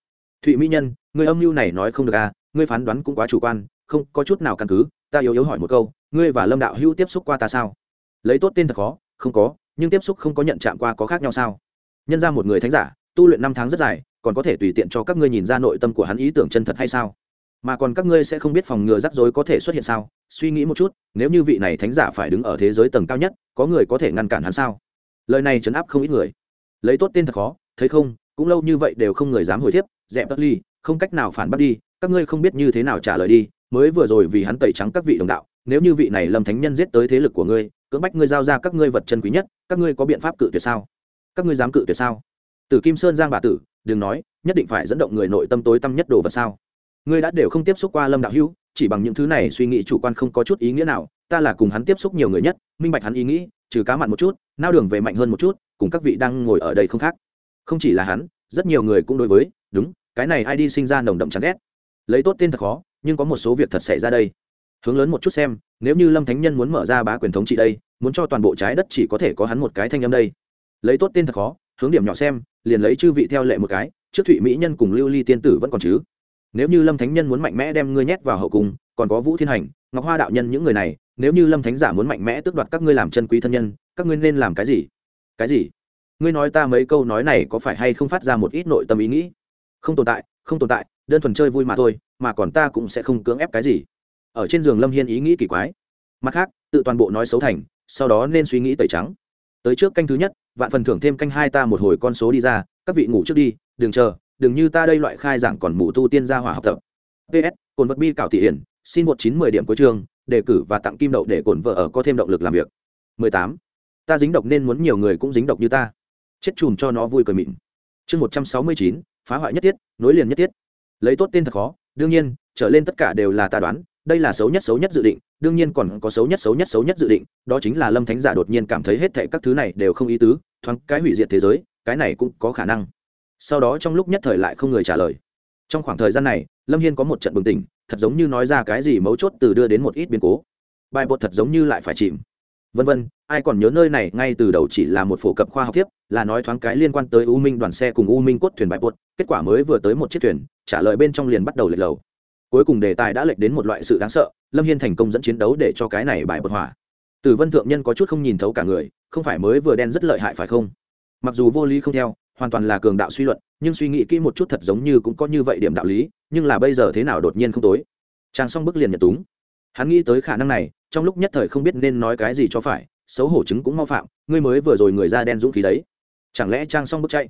Thụy mỹ nhân, người âm mưu này nói không được à ngươi phán đoán cũng quá chủ quan, không có chút nào căn cứ, ta yếu yếu hỏi một câu ngươi và lâm đạo hữu tiếp xúc qua ta sao? Lấy tốt tên thật khó, không có, nhưng tiếp xúc không có nhận chạm qua có khác nhau sao? Nhân ra một người thánh giả, tu luyện năm tháng rất dài, còn có thể tùy tiện cho các ngươi nhìn ra nội tâm của hắn ý tưởng chân thật hay sao? Mà còn các ngươi sẽ không biết phòng ngừa rắc rối có thể xuất hiện sao? Suy nghĩ một chút, nếu như vị này thánh giả phải đứng ở thế giới tầng cao nhất, có người có thể ngăn cản hắn sao? Lời này chấn áp không ít người. Lấy tốt tên thật khó, thấy không, cũng lâu như vậy đều không người dám hồi thiếp dẹp tất ly, không cách nào phản bác đi, các ngươi không biết như thế nào trả lời đi, mới vừa rồi vì hắn tẩy trắng các vị đồng đạo nếu như vị này lâm thánh nhân giết tới thế lực của ngươi, cưỡng bách ngươi giao ra các ngươi vật chân quý nhất, các ngươi có biện pháp cự tuyệt sao? Các ngươi dám cự tuyệt sao? Tử kim sơn giang bà tử, đừng nói, nhất định phải dẫn động người nội tâm tối tâm nhất đồ vật sao? Ngươi đã đều không tiếp xúc qua lâm đạo hữu, chỉ bằng những thứ này suy nghĩ chủ quan không có chút ý nghĩa nào, ta là cùng hắn tiếp xúc nhiều người nhất, minh bạch hắn ý nghĩ, trừ cá mặn một chút, nao đường về mạnh hơn một chút, cùng các vị đang ngồi ở đây không khác. Không chỉ là hắn, rất nhiều người cũng đối với, đúng, cái này ai đi sinh ra nồng đậm chán ghét. Lấy tốt tên thật khó, nhưng có một số việc thật xảy ra đây hướng lớn một chút xem, nếu như lâm thánh nhân muốn mở ra bá quyền thống trị đây, muốn cho toàn bộ trái đất chỉ có thể có hắn một cái thanh âm đây. Lấy tốt tên thật khó, hướng điểm nhỏ xem, liền lấy chư vị theo lệ một cái, trước thụy mỹ nhân cùng lưu ly tiên tử vẫn còn chứ. Nếu như lâm thánh nhân muốn mạnh mẽ đem ngươi nhét vào hậu cung, còn có vũ thiên hành, ngọc hoa đạo nhân những người này, nếu như lâm thánh giả muốn mạnh mẽ tước đoạt các ngươi làm chân quý thân nhân, các ngươi nên làm cái gì? Cái gì? Ngươi nói ta mấy câu nói này có phải hay không phát ra một ít nội tâm ý nghĩ? Không tồn tại, không tồn tại, đơn thuần chơi vui mà thôi, mà còn ta cũng sẽ không cưỡng ép cái gì ở trên giường lâm hiên ý nghĩ kỳ quái. Mặt khác tự toàn bộ nói xấu thành sau đó nên suy nghĩ tẩy trắng. Tới trước canh thứ nhất vạn phần thưởng thêm canh hai ta một hồi con số đi ra các vị ngủ trước đi đừng chờ đừng như ta đây loại khai giảng còn mù tu tiên gia hỏa học tập. Ps cồn vật bi cảo thị hiển xin một chín mười điểm cuối trường đề cử và tặng kim đậu để cổn vợ ở có thêm động lực làm việc. 18. ta dính độc nên muốn nhiều người cũng dính độc như ta. Chết chùm cho nó vui cười mịn. Chương 169, phá hoại nhất thiết, nối liền nhất thiết, lấy tốt tên thật khó đương nhiên trở lên tất cả đều là ta đoán đây là xấu nhất xấu nhất dự định, đương nhiên còn có xấu nhất xấu nhất xấu nhất dự định, đó chính là lâm thánh giả đột nhiên cảm thấy hết thệ các thứ này đều không ý tứ, thoáng cái hủy diệt thế giới, cái này cũng có khả năng. Sau đó trong lúc nhất thời lại không người trả lời. Trong khoảng thời gian này, lâm hiên có một trận bừng tỉnh, thật giống như nói ra cái gì mấu chốt từ đưa đến một ít biến cố. Bài bột thật giống như lại phải chìm. Vân vân, ai còn nhớ nơi này, ngay từ đầu chỉ là một phổ cập khoa học tiếp, là nói thoáng cái liên quan tới u minh đoàn xe cùng u minh cốt thuyền bài bột, kết quả mới vừa tới một chiếc thuyền, trả lời bên trong liền bắt đầu lệch lầu cuối cùng đề tài đã lệch đến một loại sự đáng sợ, lâm hiên thành công dẫn chiến đấu để cho cái này bài bật hỏa. Từ vân thượng nhân có chút không nhìn thấu cả người, không phải mới vừa đen rất lợi hại phải không? Mặc dù vô lý không theo, hoàn toàn là cường đạo suy luận, nhưng suy nghĩ kỹ một chút thật giống như cũng có như vậy điểm đạo lý, nhưng là bây giờ thế nào đột nhiên không tối. Trang xong bức liền nhật túng. Hắn nghĩ tới khả năng này, trong lúc nhất thời không biết nên nói cái gì cho phải, xấu hổ chứng cũng mau phạm, ngươi mới vừa rồi người ra đen dũng khí đấy. Chẳng lẽ trang xong bức chạy?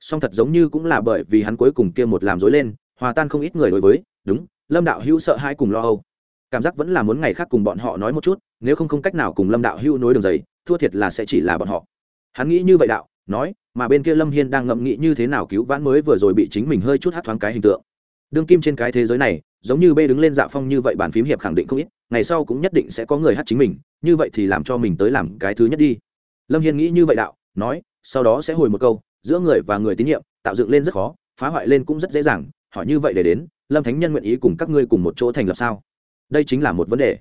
Song thật giống như cũng là bởi vì hắn cuối cùng kia một làm dối lên, hòa tan không ít người đối với, đúng lâm đạo hữu sợ hai cùng lo âu. Cảm giác vẫn là muốn ngày khác cùng bọn họ nói một chút, nếu không không cách nào cùng lâm đạo hữu nối đường giấy thua thiệt là sẽ chỉ là bọn họ. Hắn nghĩ như vậy đạo, nói, mà bên kia lâm hiên đang ngẫm nghĩ như thế nào cứu vãn mới vừa rồi bị chính mình hơi chút hát thoáng cái hình tượng. Đương kim trên cái thế giới này, giống như bê đứng lên dạ phong như vậy bàn phím hiệp khẳng định không ít, ngày sau cũng nhất định sẽ có người hát chính mình, như vậy thì làm cho mình tới làm cái thứ nhất đi. Lâm hiên nghĩ như vậy đạo, nói, sau đó sẽ hồi một câu, giữa người và người tín nhiệm, tạo dựng lên rất khó, phá hoại lên cũng rất dễ dàng, hỏi như vậy để đến lâm thánh nhân nguyện ý cùng các ngươi cùng một chỗ thành lập sao? Đây chính là một vấn đề.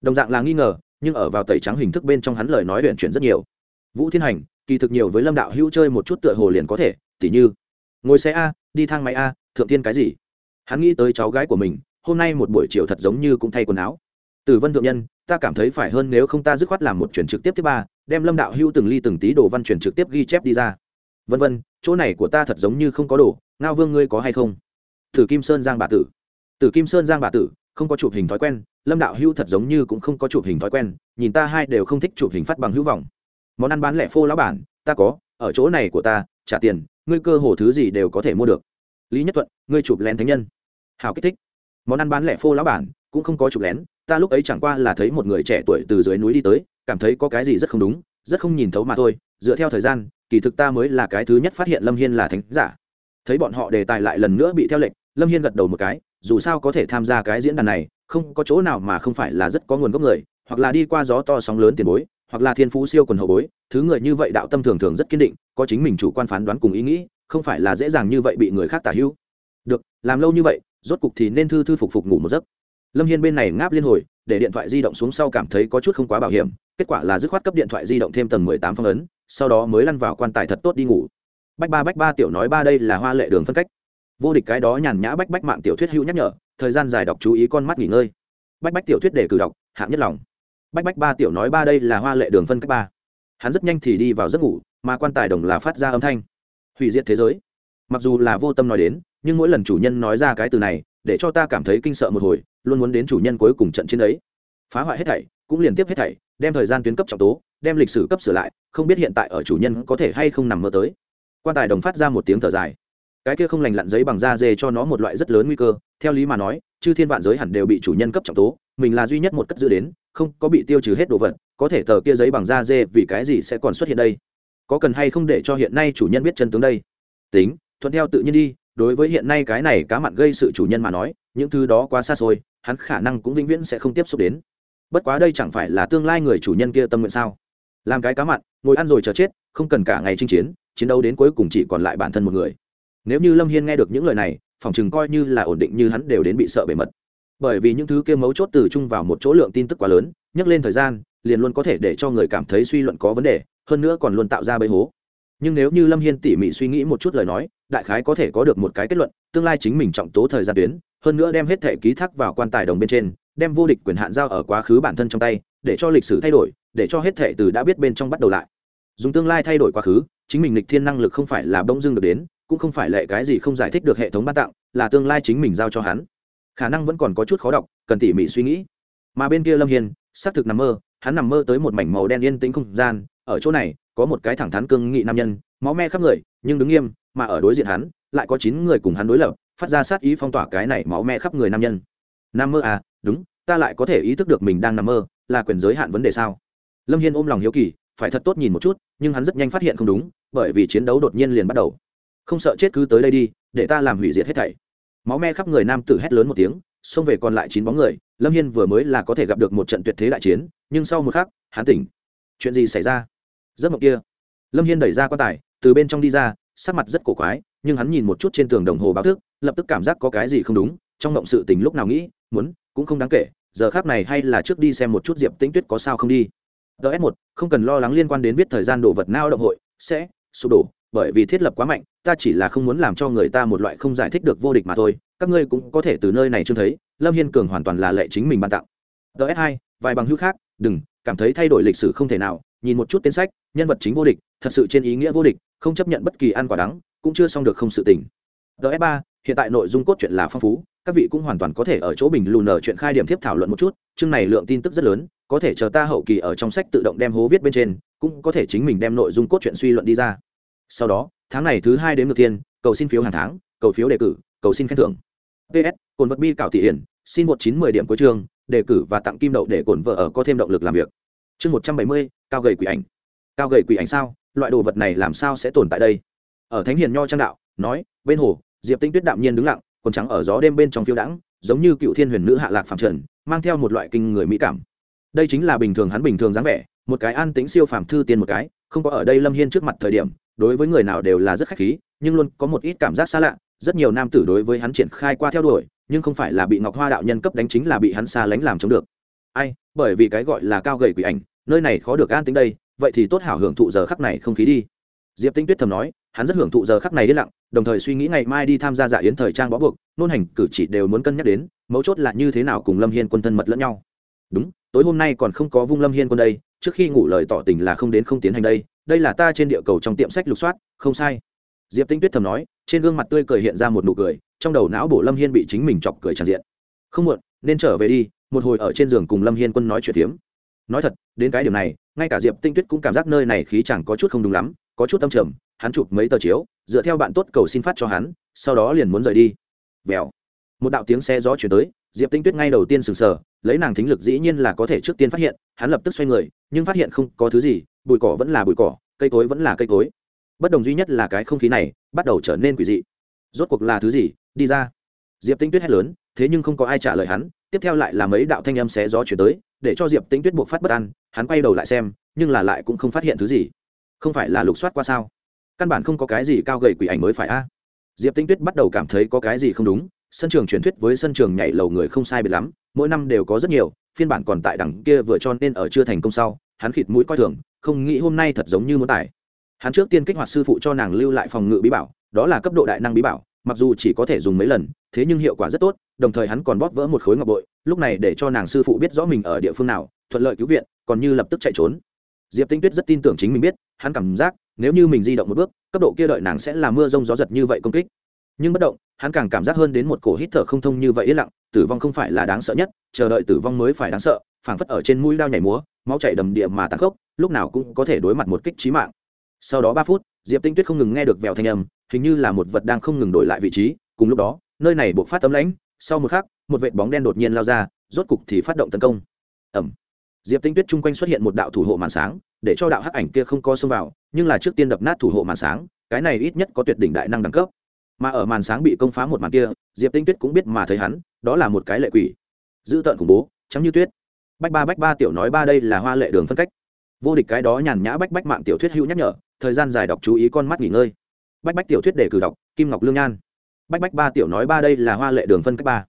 Đồng dạng là nghi ngờ, nhưng ở vào tẩy trắng hình thức bên trong hắn lời nói luyện chuyển rất nhiều. Vũ thiên hành, kỳ thực nhiều với lâm đạo hữu chơi một chút tựa hồ liền có thể, tỉ như, ngồi xe a, đi thang máy a, thượng tiên cái gì? Hắn nghĩ tới cháu gái của mình, hôm nay một buổi chiều thật giống như cũng thay quần áo. Từ vân thượng nhân, ta cảm thấy phải hơn nếu không ta dứt khoát làm một chuyển trực tiếp thứ ba, đem lâm đạo hữu từng ly từng tí đồ văn chuyển trực tiếp ghi chép đi ra. Vân vân, chỗ này của ta thật giống như không có đồ, ngao vương ngươi có hay không? Thử kim sơn giang bà tử. Tử kim sơn giang bà tử, không có chụp hình thói quen, lâm đạo hữu thật giống như cũng không có chụp hình thói quen, nhìn ta hai đều không thích chụp hình phát bằng hữu vọng. Món ăn bán lẻ phô lão bản, ta có, ở chỗ này của ta, trả tiền, ngươi cơ hồ thứ gì đều có thể mua được. Lý nhất thuận, ngươi chụp lén thánh nhân. Hào kích thích. Món ăn bán lẻ phô lão bản, cũng không có chụp lén, ta lúc ấy chẳng qua là thấy một người trẻ tuổi từ dưới núi đi tới, cảm thấy có cái gì rất không đúng, rất không nhìn thấu mà thôi, dựa theo thời gian, kỳ thực ta mới là cái thứ nhất phát hiện lâm hiên là thánh giả. Thấy bọn họ đề tài lại lần nữa bị theo lệnh lâm hiên gật đầu một cái, dù sao có thể tham gia cái diễn đàn này, không có chỗ nào mà không phải là rất có nguồn gốc người, hoặc là đi qua gió to sóng lớn tiền bối, hoặc là thiên phú siêu quần hậu bối, thứ người như vậy đạo tâm thường thường rất kiên định, có chính mình chủ quan phán đoán cùng ý nghĩ, không phải là dễ dàng như vậy bị người khác tả hữu. Được, làm lâu như vậy, rốt cục thì nên thư thư phục phục ngủ một giấc. Lâm hiên bên này ngáp liên hồi, để điện thoại di động xuống sau cảm thấy có chút không quá bảo hiểm, kết quả là dứt khoát cấp điện thoại di động thêm tầng mười tám phong ấn, sau đó mới lăn vào quan tài thật tốt đi ngủ. Bách ba bách ba tiểu nói ba đây là hoa lệ đường phân cách vô địch cái đó nhàn nhã bách bách mạng tiểu thuyết hữu nhắc nhở, thời gian dài đọc chú ý con mắt nghỉ ngơi. Bách bách tiểu thuyết để cử đọc hạng nhất lòng. Bách bách ba tiểu nói ba đây là hoa lệ đường phân cách ba. Hắn rất nhanh thì đi vào giấc ngủ, mà quan tài đồng là phát ra âm thanh. Hủy diệt thế giới. Mặc dù là vô tâm nói đến, nhưng mỗi lần chủ nhân nói ra cái từ này, để cho ta cảm thấy kinh sợ một hồi, luôn muốn đến chủ nhân cuối cùng trận chiến ấy. Phá hoại hết thảy, cũng liên tiếp hết thảy, đem thời gian tuyến cấp trọng tố, đem lịch sử cấp sửa lại, không biết hiện tại ở chủ nhân có thể hay không nằm mơ tới. Quan tài đồng phát ra một tiếng thở dài cái kia không lành lặn giấy bằng da dê cho nó một loại rất lớn nguy cơ, theo lý mà nói, chư thiên vạn giới hẳn đều bị chủ nhân cấp trọng tố, mình là duy nhất một cất giữ đến, không có bị tiêu trừ hết đồ vật, có thể tờ kia giấy bằng da dê vì cái gì sẽ còn xuất hiện đây? Có cần hay không để cho hiện nay chủ nhân biết chân tướng đây? Tính, thuận theo tự nhiên đi, đối với hiện nay cái này cá mặn gây sự chủ nhân mà nói, những thứ đó quá xa xôi, hắn khả năng cũng vĩnh viễn sẽ không tiếp xúc đến. Bất quá đây chẳng phải là tương lai người chủ nhân kia tâm nguyện sao? Làm cái cá mặn, ngồi ăn rồi chờ chết, không cần cả ngày chinh chiến chiến đấu đến cuối cùng chỉ còn lại bản thân một người nếu như lâm hiên nghe được những lời này, phòng chừng coi như là ổn định như hắn đều đến bị sợ bề mật. Bởi vì những thứ kia mấu chốt từ chung vào một chỗ lượng tin tức quá lớn, nhắc lên thời gian, liền luôn có thể để cho người cảm thấy suy luận có vấn đề, hơn nữa còn luôn tạo ra bẫy hố. Nhưng nếu như lâm hiên tỉ mỉ suy nghĩ một chút lời nói, đại khái có thể có được một cái kết luận, tương lai chính mình trọng tố thời gian tuyến, hơn nữa đem hết thể ký thác vào quan tài đồng bên trên, đem vô địch quyền hạn giao ở quá khứ bản thân trong tay, để cho lịch sử thay đổi, để cho hết thể từ đã biết bên trong bắt đầu lại. Dùng tương lai thay đổi quá khứ, chính mình lịch thiên năng lực không phải là bỗng dưng được đến cũng không phải lệ cái gì không giải thích được hệ thống ban tặng, là tương lai chính mình giao cho hắn. Khả năng vẫn còn có chút khó đọc, cần tỉ mỉ suy nghĩ. Mà bên kia lâm hiền xác thực nằm mơ, hắn nằm mơ tới một mảnh màu đen yên tĩnh không gian, ở chỗ này, có một cái thẳng thắn cương nghị nam nhân, máu me khắp người, nhưng đứng nghiêm, mà ở đối diện hắn, lại có chín người cùng hắn đối lập, phát ra sát ý phong tỏa cái này máu me khắp người nam nhân. Nam mơ à đúng, ta lại có thể ý thức được mình đang nằm mơ, là quyền giới hạn vấn đề sao? Lâm hiên ôm lòng hiếu kỳ, phải thật tốt nhìn một chút, nhưng hắn rất nhanh phát hiện không đúng, bởi vì chiến đấu đột nhiên liền bắt đầu không sợ chết cứ tới đây đi, để ta làm hủy diệt hết thảy. Máu me khắp người nam tử hét lớn một tiếng, xông về còn lại chín bóng người, lâm hiên vừa mới là có thể gặp được một trận tuyệt thế đại chiến, nhưng sau một khắc, hắn tỉnh. Chuyện gì xảy ra? Giấc mộng kia. Lâm hiên đẩy ra quan tài, từ bên trong đi ra, sắc mặt rất cổ quái, nhưng hắn nhìn một chút trên tường đồng hồ báo thức, lập tức cảm giác có cái gì không đúng, trong mộng sự tình lúc nào nghĩ, muốn, cũng không đáng kể, giờ khác này hay là trước đi xem một chút diệp tĩnh tuyết có sao không đi. Ts một, không cần lo lắng liên quan đến viết thời gian đồ vật nao động hội, sẽ sụp đổ bởi vì thiết lập quá mạnh, ta chỉ là không muốn làm cho người ta một loại không giải thích được vô địch mà thôi, các ngươi cũng có thể từ nơi này trông thấy, lâm hiên cường hoàn toàn là lệ chính mình ban tặng. Ts hai, vài bằng hữu khác, đừng, cảm thấy thay đổi lịch sử không thể nào, nhìn một chút tên sách, nhân vật chính vô địch, thật sự trên ý nghĩa vô địch, không chấp nhận bất kỳ ăn quả đắng, cũng chưa xong được không sự tình. Ts ba, hiện tại nội dung cốt truyện là phong phú, các vị cũng hoàn toàn có thể ở chỗ bình lùn ở chuyện khai điểm tiếp thảo luận một chút, chương này lượng tin tức rất lớn, có thể chờ ta hậu kỳ ở trong sách tự động đem hố viết bên trên, cũng có thể chính mình đem nội dung cốt truyện suy luận đi ra sau đó, tháng này thứ hai đến ngược thiên cầu xin phiếu hàng tháng, cầu phiếu đề cử, cầu xin khen thưởng. Ps cồn vật bi cảo thị hiển, xin một chín mười điểm cuối chương, đề cử và tặng kim đậu để cồn vợ ở có thêm động lực làm việc. Chương một trăm bảy mươi, cao gầy quỷ ảnh. Cao gầy quỷ ảnh sao? Loại đồ vật này làm sao sẽ tồn tại đây? Ở thánh hiền nho trang đạo, nói, bên hồ, diệp tinh tuyết đạm nhiên đứng lặng, quần trắng ở gió đêm bên trong phiêu đãng, giống như cựu thiên huyền nữ hạ lạc phạm trần, mang theo một loại kinh người mỹ cảm. Đây chính là bình thường hắn bình thường dáng vẻ, một cái an tính siêu phàm thư tiên một cái, không có ở đây lâm hiên trước mặt thời điểm đối với người nào đều là rất khách khí, nhưng luôn có một ít cảm giác xa lạ. Rất nhiều nam tử đối với hắn triển khai qua theo đuổi, nhưng không phải là bị ngọc hoa đạo nhân cấp đánh chính là bị hắn xa lánh làm chống được. Ai, bởi vì cái gọi là cao gầy quỷ ảnh, nơi này khó được an tính đây, vậy thì tốt hảo hưởng thụ giờ khắc này không khí đi. Diệp tinh tuyết thầm nói, hắn rất hưởng thụ giờ khắc này yên lặng, đồng thời suy nghĩ ngày mai đi tham gia dạ yến thời trang bó buộc, nôn hành cử chỉ đều muốn cân nhắc đến, mấu chốt là như thế nào cùng lâm hiên quân thân mật lẫn nhau. Đúng, tối hôm nay còn không có vung lâm hiên quân đây, trước khi ngủ lời tỏ tình là không đến không tiến hành đây đây là ta trên địa cầu trong tiệm sách lục soát, không sai. Diệp tinh tuyết thầm nói, trên gương mặt tươi cười hiện ra một nụ cười, trong đầu não bổ lâm hiên bị chính mình chọc cười tràn diện. Không muộn, nên trở về đi, một hồi ở trên giường cùng lâm hiên quân nói chuyện tiếm. nói thật, đến cái điểm này, ngay cả diệp tinh tuyết cũng cảm giác nơi này khí chẳng có chút không đúng lắm, có chút tâm trầm, hắn chụp mấy tờ chiếu, dựa theo bạn tốt cầu xin phát cho hắn, sau đó liền muốn rời đi. Vèo. Một đạo tiếng xe gió chuyển tới, diệp tinh tuyết ngay đầu tiên sừng sờ, lấy nàng thính lực dĩ nhiên là có thể trước tiên phát hiện, hắn lập tức xoay người, nhưng phát hiện không có thứ gì bụi cỏ vẫn là bụi cỏ, cây cối vẫn là cây cối. Bất đồng duy nhất là cái không khí này bắt đầu trở nên quỷ dị. Rốt cuộc là thứ gì? Đi ra. Diệp tinh tuyết hét lớn, thế nhưng không có ai trả lời hắn. Tiếp theo lại là mấy đạo thanh âm xé gió chuyển tới, để cho diệp tinh tuyết buộc phát bất an. Hắn quay đầu lại xem, nhưng là lại cũng không phát hiện thứ gì. Không phải là lục soát qua sao? Căn bản không có cái gì cao gầy quỷ ảnh mới phải a. Diệp tinh tuyết bắt đầu cảm thấy có cái gì không đúng. Sân trường truyền thuyết với sân trường nhảy lầu người không sai biệt lắm, mỗi năm đều có rất nhiều, phiên bản còn tại đằng kia vừa cho nên ở chưa thành công sau, hắn khịt mũi coi thường không nghĩ hôm nay thật giống như muốn tải. Hắn trước tiên kích hoạt sư phụ cho nàng lưu lại phòng ngự bí bảo, đó là cấp độ đại năng bí bảo, mặc dù chỉ có thể dùng mấy lần, thế nhưng hiệu quả rất tốt, đồng thời hắn còn bóp vỡ một khối ngọc bội, lúc này để cho nàng sư phụ biết rõ mình ở địa phương nào, thuận lợi cứu viện, còn như lập tức chạy trốn. Diệp tinh tuyết rất tin tưởng chính mình biết, hắn cảm giác, nếu như mình di động một bước, cấp độ kia đợi nàng sẽ là mưa rông gió giật như vậy công kích. Nhưng bất động, hắn càng cảm giác hơn đến một cổ hít thở không thông như vậy yên lặng, tử vong không phải là đáng sợ nhất, chờ đợi tử vong mới phải đáng sợ, phảng phất ở trên mũi đao nhảy múa, máu chảy đầm địa mà tàn khốc lúc nào cũng có thể đối mặt một kích trí mạng. Sau đó ba phút, diệp tinh tuyết không ngừng nghe được vèo thanh âm, hình như là một vật đang không ngừng đổi lại vị trí. Cùng lúc đó, nơi này buộc phát tấm lãnh, sau một khắc, một vệt bóng đen đột nhiên lao ra, rốt cục thì phát động tấn công. Ẩm diệp tinh tuyết chung quanh xuất hiện một đạo thủ hộ màn sáng, để cho đạo hắc ảnh kia không co xông vào, nhưng là trước tiên đập nát thủ hộ màn sáng, cái này ít nhất có tuyệt đỉnh đại năng đẳng cấp. Mà ở màn sáng bị công phá một màn kia, diệp tinh tuyết cũng biết mà thấy hắn, đó là một cái lệ quỷ. Dữ tợn khủng bố, trắng như tuyết. Bách ba bách ba tiểu nói ba đây là hoa lệ đường phân cách vô địch cái đó nhàn nhã bách bách mạng tiểu thuyết hữu nhắc nhở, thời gian dài đọc chú ý con mắt nghỉ ngơi. Bách bách tiểu thuyết đề cử đọc, kim ngọc lương nhan. Bách bách ba tiểu nói ba đây là hoa lệ đường phân cách ba.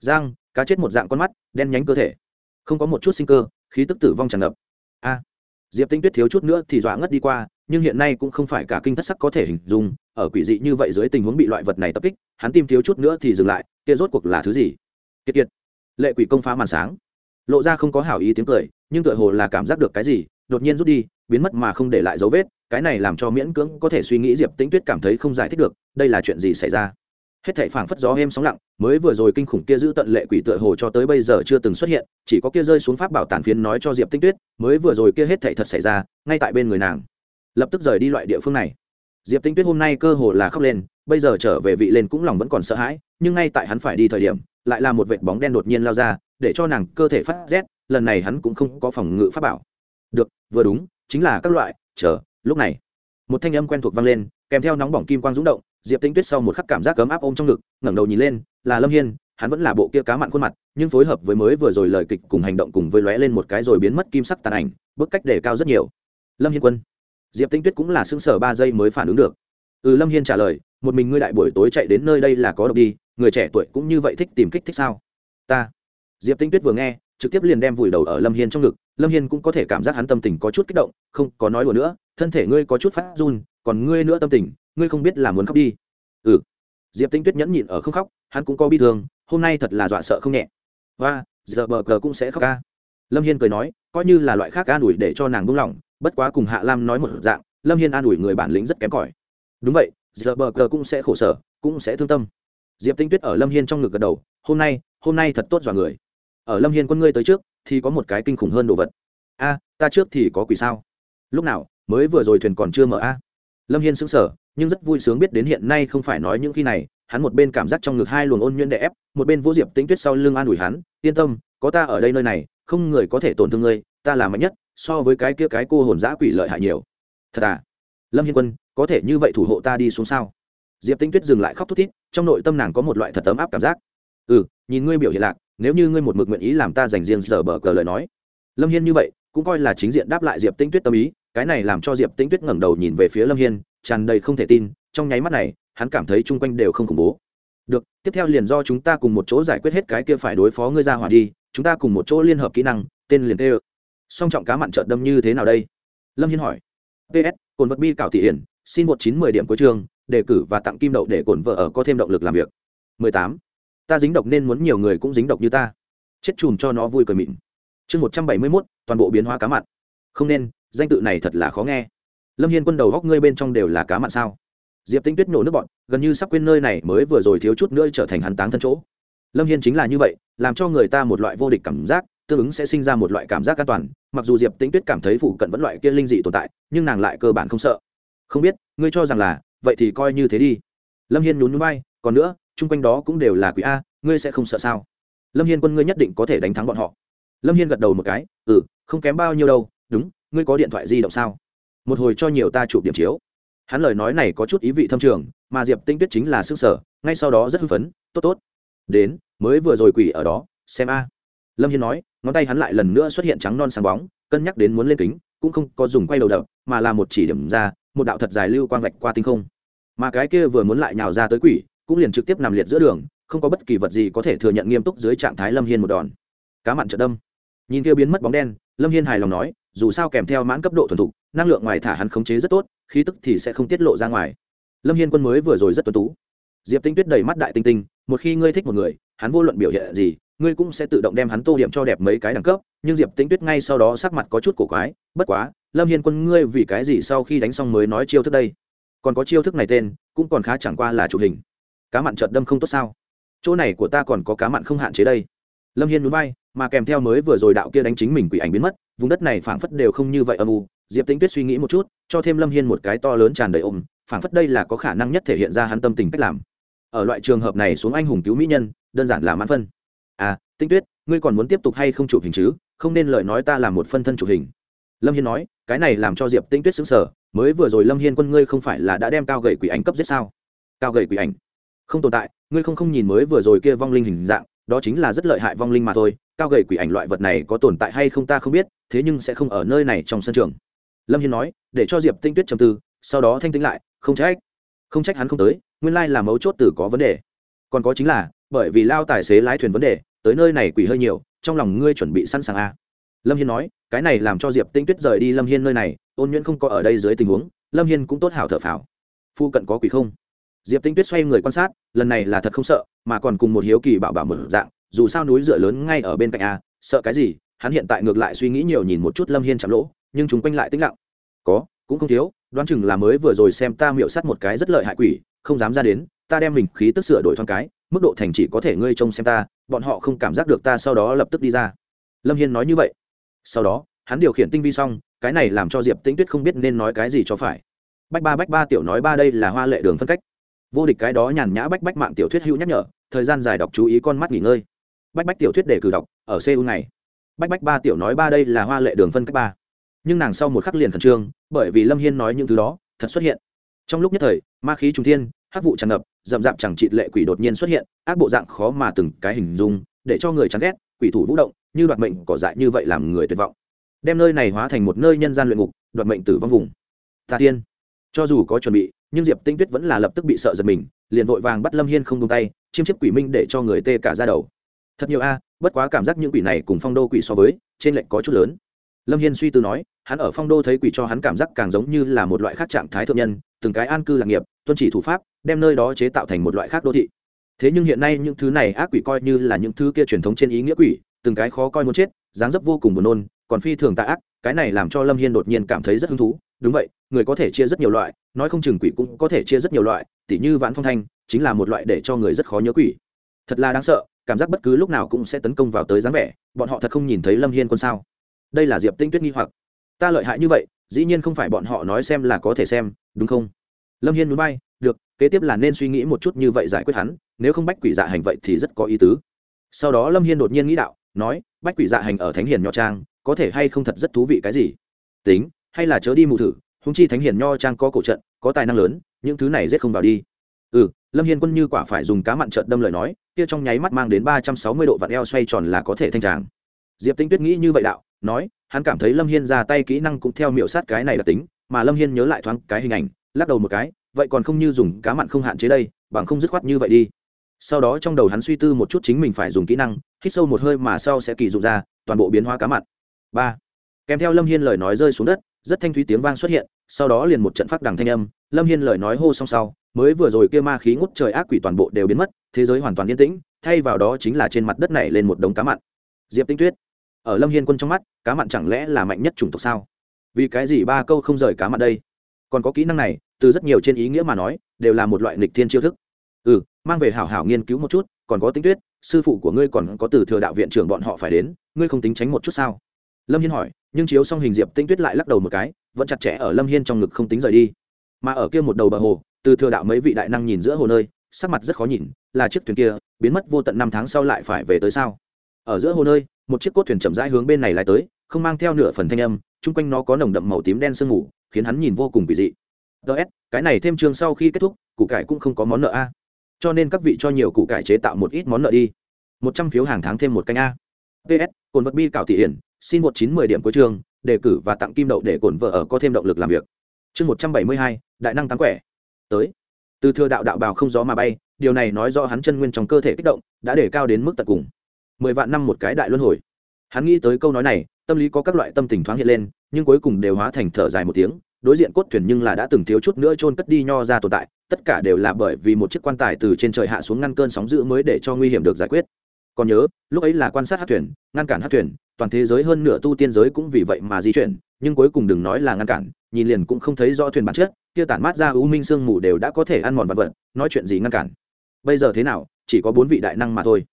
Giang, cá chết một dạng con mắt, đen nhánh cơ thể. Không có một chút sinh cơ, khí tức tử vong tràn ngập. A. Diệp tinh tuyết thiếu chút nữa thì dọa ngất đi qua, nhưng hiện nay cũng không phải cả kinh thất sắc có thể hình dung, ở quỷ dị như vậy dưới tình huống bị loại vật này tập kích, hắn tim thiếu chút nữa thì dừng lại, kia rốt cuộc là thứ gì? Kiệt kiệt. Lệ quỷ công phá màn sáng. Lộ ra không có hảo ý tiếng cười, nhưng tựa hồ là cảm giác được cái gì đột nhiên rút đi, biến mất mà không để lại dấu vết, cái này làm cho miễn cưỡng có thể suy nghĩ diệp tĩnh tuyết cảm thấy không giải thích được, đây là chuyện gì xảy ra? Hết thảy phảng phất gió êm sóng lặng, mới vừa rồi kinh khủng kia giữ tận lệ quỷ tựa hồ cho tới bây giờ chưa từng xuất hiện, chỉ có kia rơi xuống pháp bảo tàn phiến nói cho diệp tinh tuyết, mới vừa rồi kia hết thảy thật xảy ra, ngay tại bên người nàng. Lập tức rời đi loại địa phương này. Diệp tinh tuyết hôm nay cơ hồ là khóc lên, bây giờ trở về vị lên cũng lòng vẫn còn sợ hãi, nhưng ngay tại hắn phải đi thời điểm, lại là một vệt bóng đen đột nhiên lao ra, để cho nàng cơ thể phát rét, lần này hắn cũng không có phòng ngự pháp bảo được, vừa đúng, chính là các loại, chờ, lúc này. Một thanh âm quen thuộc vang lên, kèm theo nóng bỏng kim quang rúng động, diệp tinh tuyết sau một khắc cảm giác cấm áp ôm trong ngực, ngẩng đầu nhìn lên, là lâm hiên, hắn vẫn là bộ kia cá mặn khuôn mặt, nhưng phối hợp với mới vừa rồi lời kịch cùng hành động cùng với lóe lên một cái rồi biến mất kim sắc tàn ảnh bước cách để cao rất nhiều. Lâm hiên quân. Diệp tinh tuyết cũng là xương sở ba giây mới phản ứng được. Ừ lâm hiên trả lời, một mình ngươi đại buổi tối chạy đến nơi đây là có độc đi, người trẻ tuổi cũng như vậy thích tìm kích thích sao? Ta. Diệp tinh tuyết vừa nghe trực tiếp liền đem vùi đầu ở lâm hiên trong ngực, lâm hiên cũng có thể cảm giác hắn tâm tình có chút kích động, không có nói đùa nữa, thân thể ngươi có chút phát run, còn ngươi nữa tâm tình, ngươi không biết là muốn khóc đi. Ừ. Diệp tinh tuyết nhẫn nhịn ở không khóc, hắn cũng có bi thương, hôm nay thật là dọa sợ không nhẹ. Và giờ bờ cờ cũng sẽ khóc ca. Lâm hiên cười nói, coi như là loại khác an ủi để cho nàng buông lỏng, bất quá cùng hạ lam nói một dạng, lâm hiên an ủi người bản lĩnh rất kém cỏi. Đúng vậy, giờ bờ cờ cũng sẽ khổ sở, cũng sẽ thương tâm. Diệp tinh tuyết ở lâm hiên trong ngực gật đầu, hôm nay hôm nay thật tốt dọa người ở lâm hiên quân ngươi tới trước, thì có một cái kinh khủng hơn đồ vật. A, ta trước thì có quỷ sao? Lúc nào, mới vừa rồi thuyền còn chưa mở a. Lâm hiên sững sờ, nhưng rất vui sướng biết đến hiện nay không phải nói những khi này, hắn một bên cảm giác trong ngực hai luồng ôn nhuyễn đè ép, một bên vô diệp tính tuyết sau lưng an ủi hắn, yên tâm, có ta ở đây nơi này, không người có thể tổn thương ngươi, ta là mạnh nhất, so với cái kia cái cô hồn giã quỷ lợi hại nhiều. Thật à? Lâm hiên quân, có thể như vậy thủ hộ ta đi xuống sao? Diệp Tinh tuyết dừng lại khóc thút thít, trong nội tâm nàng có một loại thật ấm áp cảm giác ừ nhìn ngươi biểu hiện lạc, nếu như ngươi một mực nguyện ý làm ta dành riêng giờ bờ cờ lời nói. Lâm hiên như vậy, cũng coi là chính diện đáp lại diệp tĩnh tuyết tâm ý, cái này làm cho diệp tĩnh tuyết ngẩng đầu nhìn về phía lâm hiên, tràn đầy không thể tin, trong nháy mắt này, hắn cảm thấy chung quanh đều không khủng bố. Được, tiếp theo liền do chúng ta cùng một chỗ giải quyết hết cái kia phải đối phó ngươi ra hỏa đi, chúng ta cùng một chỗ liên hợp kỹ năng, tên liền tê ơ. Song trọng cá mặn trợn đâm như thế nào đây? Lâm hiên hỏi. Ps cồn vật bi cảo thị hiển, xin một chín mười điểm cuối trường đề cử và tặng kim đậu để Cổn vợ ở có thêm động lực làm việc. mười tám ta dính độc nên muốn nhiều người cũng dính độc như ta. Chết chùm cho nó vui cười mịn. Chương một trăm bảy mươi mốt, toàn bộ biến hóa cá mặn không nên, danh tự này thật là khó nghe. Lâm hiên quân đầu góc ngươi bên trong đều là cá mặn sao? Diệp tính tuyết nổ nước bọn, gần như sắp quên nơi này mới vừa rồi thiếu chút nữa trở thành hắn táng thân chỗ. Lâm hiên chính là như vậy, làm cho người ta một loại vô địch cảm giác, tương ứng sẽ sinh ra một loại cảm giác an toàn. Mặc dù diệp tính tuyết cảm thấy phụ cận vẫn loại kia linh dị tồn tại, nhưng nàng lại cơ bản không sợ. Không biết, ngươi cho rằng là, vậy thì coi như thế đi. Lâm hiên nhún núi bay còn nữa chung quanh đó cũng đều là quỷ a, ngươi sẽ không sợ sao? Lâm hiên quân ngươi nhất định có thể đánh thắng bọn họ. Lâm hiên gật đầu một cái ừ không kém bao nhiêu đâu, đúng, ngươi có điện thoại di động sao? Một hồi cho nhiều ta chụp điểm chiếu. Hắn lời nói này có chút ý vị thâm trường, mà diệp tinh tuyết chính là sức sở, ngay sau đó rất hưng phấn, tốt tốt. Đến, mới vừa rồi quỷ ở đó, xem a. Lâm hiên nói, ngón tay hắn lại lần nữa xuất hiện trắng non sáng bóng, cân nhắc đến muốn lên kính, cũng không có dùng quay đầu đập, mà là một chỉ điểm ra, một đạo thật dài lưu quang vạch qua tinh không. Mà cái kia vừa muốn lại nhào ra tới quỷ cũng liền trực tiếp nằm liệt giữa đường, không có bất kỳ vật gì có thể thừa nhận nghiêm túc dưới trạng thái lâm hiên một đòn. Cá mặn trợ đâm. Nhìn kia biến mất bóng đen, lâm hiên hài lòng nói, dù sao kèm theo mãn cấp độ thuần thục, năng lượng ngoài thả hắn khống chế rất tốt, khí tức thì sẽ không tiết lộ ra ngoài. Lâm hiên quân mới vừa rồi rất tuân tú. Diệp tinh tuyết đầy mắt đại tinh tinh, một khi ngươi thích một người, hắn vô luận biểu hiện gì, ngươi cũng sẽ tự động đem hắn tô điểm cho đẹp mấy cái đẳng cấp, nhưng diệp tinh tuyết ngay sau đó sắc mặt có chút cổ quái, bất quá, lâm hiên quân ngươi vì cái gì sau khi đánh xong mới nói chiêu thức đây? Còn có chiêu thức này tên, cũng còn khá chẳng qua là chụp hình cá mặn trợt đâm không tốt sao? Chỗ này của ta còn có cá mặn không hạn chế đây. Lâm hiên núi bay mà kèm theo mới vừa rồi đạo kia đánh chính mình quỷ ảnh biến mất, vùng đất này phảng phất đều không như vậy âm u. Diệp tính tuyết suy nghĩ một chút, cho thêm lâm hiên một cái to lớn tràn đầy ôm, phảng phất đây là có khả năng nhất thể hiện ra hắn tâm tình cách làm. Ở loại trường hợp này xuống anh hùng cứu mỹ nhân, đơn giản là mãn phân. À tinh tuyết, ngươi còn muốn tiếp tục hay không chụp hình chứ? Không nên lời nói ta là một phân thân chụp hình. Lâm hiên nói, cái này làm cho diệp tinh tuyết xứng sở mới vừa rồi lâm hiên quân ngươi không phải là đã đem cao gậy quỷ ảnh cấp giết sao? Cao gậy quỷ ảnh? Không tồn tại, ngươi không không nhìn mới vừa rồi kia vong linh hình dạng, đó chính là rất lợi hại vong linh mà thôi, cao gậy quỷ ảnh loại vật này có tồn tại hay không ta không biết, thế nhưng sẽ không ở nơi này trong sân trường. Lâm hiên nói, để cho diệp tinh tuyết trầm tư, sau đó thanh tĩnh lại, không trách không trách hắn không tới, nguyên lai là mấu chốt từ có vấn đề. Còn có chính là, bởi vì lao tài xế lái thuyền vấn đề, tới nơi này quỷ hơi nhiều, trong lòng ngươi chuẩn bị sẵn sàng a à. lâm hiên nói, cái này làm cho diệp tinh tuyết rời đi lâm hiên nơi này, ôn nhuyễn không có ở đây dưới tình huống, lâm hiên cũng tốt hảo thở phào. Phu cận có quỷ không? Diệp tinh tuyết xoay người quan sát, lần này là thật không sợ, mà còn cùng một hiếu kỳ bảo bảo mở dạng, dù sao núi dựa lớn ngay ở bên cạnh a, sợ cái gì? Hắn hiện tại ngược lại suy nghĩ nhiều nhìn một chút lâm hiên chạm lỗ, nhưng chúng quanh lại tĩnh lặng. Có, cũng không thiếu, đoán chừng là mới vừa rồi xem ta miệu sắt một cái rất lợi hại quỷ, không dám ra đến, ta đem mình khí tức sửa đổi thoáng cái, mức độ thành chỉ có thể ngươi trông xem ta, bọn họ không cảm giác được ta sau đó lập tức đi ra. Lâm hiên nói như vậy. Sau đó, hắn điều khiển tinh vi xong, cái này làm cho diệp tĩnh tuyết không biết nên nói cái gì cho phải. Bách ba bách ba tiểu nói ba đây là hoa lệ đường phân cách vô địch cái đó nhàn nhã bách bách mạng tiểu thuyết hữu nhắc nhở, thời gian dài đọc chú ý con mắt nghỉ ngơi. Bách bách tiểu thuyết để cử đọc, ở seoul này bách bách ba tiểu nói ba đây là hoa lệ đường phân cách ba. Nhưng nàng sau một khắc liền khẩn trương, bởi vì lâm hiên nói những thứ đó, thật xuất hiện. Trong lúc nhất thời, ma khí trung thiên, hắc vụ tràn ngập, rậm rạp chẳng trị lệ quỷ đột nhiên xuất hiện, ác bộ dạng khó mà từng cái hình dung, để cho người chán ghét, quỷ thủ vũ động, như đoạt mệnh cỏ dại như vậy làm người tuyệt vọng. Đem nơi này hóa thành một nơi nhân gian luyện ngục, đoạt mệnh tử vong vùng. Tà tiên, cho dù có chuẩn bị nhưng diệp tinh tuyết vẫn là lập tức bị sợ giật mình liền vội vàng bắt lâm hiên không tung tay chiêm chiếc quỷ minh để cho người tê cả ra đầu thật nhiều a à, bất quá cảm giác những quỷ này cùng phong đô quỷ so với trên lệnh có chút lớn lâm hiên suy tư nói hắn ở phong đô thấy quỷ cho hắn cảm giác càng giống như là một loại khác trạng thái thượng nhân từng cái an cư lạc nghiệp tuân chỉ thủ pháp đem nơi đó chế tạo thành một loại khác đô thị thế nhưng hiện nay những thứ này ác quỷ coi như là những thứ kia truyền thống trên ý nghĩa quỷ từng cái khó coi muốn chết dáng dấp vô cùng buồn nôn còn phi thường tạ ác cái này làm cho lâm hiên đột nhiên cảm thấy rất hứng thú đúng vậy người có thể chia rất nhiều loại nói không chừng quỷ cũng có thể chia rất nhiều loại, tỉ như vãn phong thanh, chính là một loại để cho người rất khó nhớ quỷ. Thật là đáng sợ, cảm giác bất cứ lúc nào cũng sẽ tấn công vào tới dáng vẻ, bọn họ thật không nhìn thấy lâm hiên quân sao? Đây là diệp tinh tuyết nghi hoặc. Ta lợi hại như vậy, dĩ nhiên không phải bọn họ nói xem là có thể xem, đúng không? Lâm hiên núi bay được, kế tiếp là nên suy nghĩ một chút như vậy giải quyết hắn, nếu không bách quỷ dạ hành vậy thì rất có ý tứ. Sau đó lâm hiên đột nhiên nghĩ đạo, nói, bách quỷ dạ hành ở thánh hiền nho trang, có thể hay không thật rất thú vị cái gì? Tính, hay là chớ đi mù thử húng chi thánh hiển nho trang có cổ trận, có tài năng lớn, những thứ này rét không vào đi. Ừ lâm hiên quân như quả phải dùng cá mặn trợn đâm lời nói, kia trong nháy mắt mang đến ba trăm sáu mươi độ vặn eo xoay tròn là có thể thanh tràng. Diệp tinh tuyết nghĩ như vậy đạo, nói, hắn cảm thấy lâm hiên ra tay kỹ năng cũng theo miệu sát cái này là tính, mà lâm hiên nhớ lại thoáng cái hình ảnh, lắc đầu một cái, vậy còn không như dùng cá mặn không hạn chế đây, bằng không dứt khoát như vậy đi. Sau đó trong đầu hắn suy tư một chút chính mình phải dùng kỹ năng, hít sâu một hơi mà sau sẽ kỳ dụng ra, toàn bộ biến hóa cá mặn. Ba. Kèm theo lâm hiên lời nói rơi xuống đất rất thanh thúy tiếng vang xuất hiện, sau đó liền một trận phát đằng thanh âm, lâm hiên lời nói hô xong sau, mới vừa rồi kia ma khí ngút trời ác quỷ toàn bộ đều biến mất, thế giới hoàn toàn yên tĩnh, thay vào đó chính là trên mặt đất này lên một đống cá mặn. Diệp tinh tuyết, ở lâm hiên quân trong mắt, cá mặn chẳng lẽ là mạnh nhất chủng tộc sao? Vì cái gì ba câu không rời cá mặn đây? Còn có kỹ năng này, từ rất nhiều trên ý nghĩa mà nói, đều là một loại nịch thiên chiêu thức. Ừ mang về hảo hảo nghiên cứu một chút, còn có tính tuyết, sư phụ của ngươi còn có từ thừa đạo viện trưởng bọn họ phải đến, ngươi không tính tránh một chút sao? Lâm hiên hỏi, nhưng chiếu xong hình diệp tinh tuyết lại lắc đầu một cái, vẫn chặt chẽ ở lâm hiên trong ngực không tính rời đi. Mà ở kia một đầu bờ hồ, từ thừa đạo mấy vị đại năng nhìn giữa hồ nơi, sắc mặt rất khó nhìn, là chiếc thuyền kia, biến mất vô tận năm tháng sau lại phải về tới sao? Ở giữa hồ nơi, một chiếc cốt thuyền chậm rãi hướng bên này lại tới, không mang theo nửa phần thanh âm, chung quanh nó có nồng đậm màu tím đen sương mù, khiến hắn nhìn vô cùng kỳ dị. Ts cái này thêm trường sau khi kết thúc, củ cải cũng không có món nợ a. Cho nên các vị cho nhiều củ cải chế tạo một ít món nợ đi. Một trăm phiếu hàng tháng thêm một canh a. Ps cồn vật bi cảo thị hiển xin một chín mười điểm cuối chương, đề cử và tặng kim đậu để cổn vợ ở có thêm động lực làm việc. Chương một trăm bảy mươi hai, đại năng tăng quẻ. Tới. Từ thừa đạo đạo bào không gió mà bay, điều này nói do hắn chân nguyên trong cơ thể kích động, đã để cao đến mức tận cùng. Mười vạn năm một cái đại luân hồi. Hắn nghĩ tới câu nói này, tâm lý có các loại tâm tình thoáng hiện lên, nhưng cuối cùng đều hóa thành thở dài một tiếng, đối diện cốt thuyền nhưng là đã từng thiếu chút nữa chôn cất đi nho ra tồn tại, tất cả đều là bởi vì một chiếc quan tài từ trên trời hạ xuống ngăn cơn sóng dữ mới để cho nguy hiểm được giải quyết. Còn nhớ, lúc ấy là quan sát hát thuyền, ngăn cản hát thuyền toàn thế giới hơn nửa tu tiên giới cũng vì vậy mà di chuyển, nhưng cuối cùng đừng nói là ngăn cản, nhìn liền cũng không thấy rõ thuyền bản chất, kia tản mát ra u minh sương mù đều đã có thể ăn mòn vật vật, nói chuyện gì ngăn cản. Bây giờ thế nào, chỉ có bốn vị đại năng mà thôi.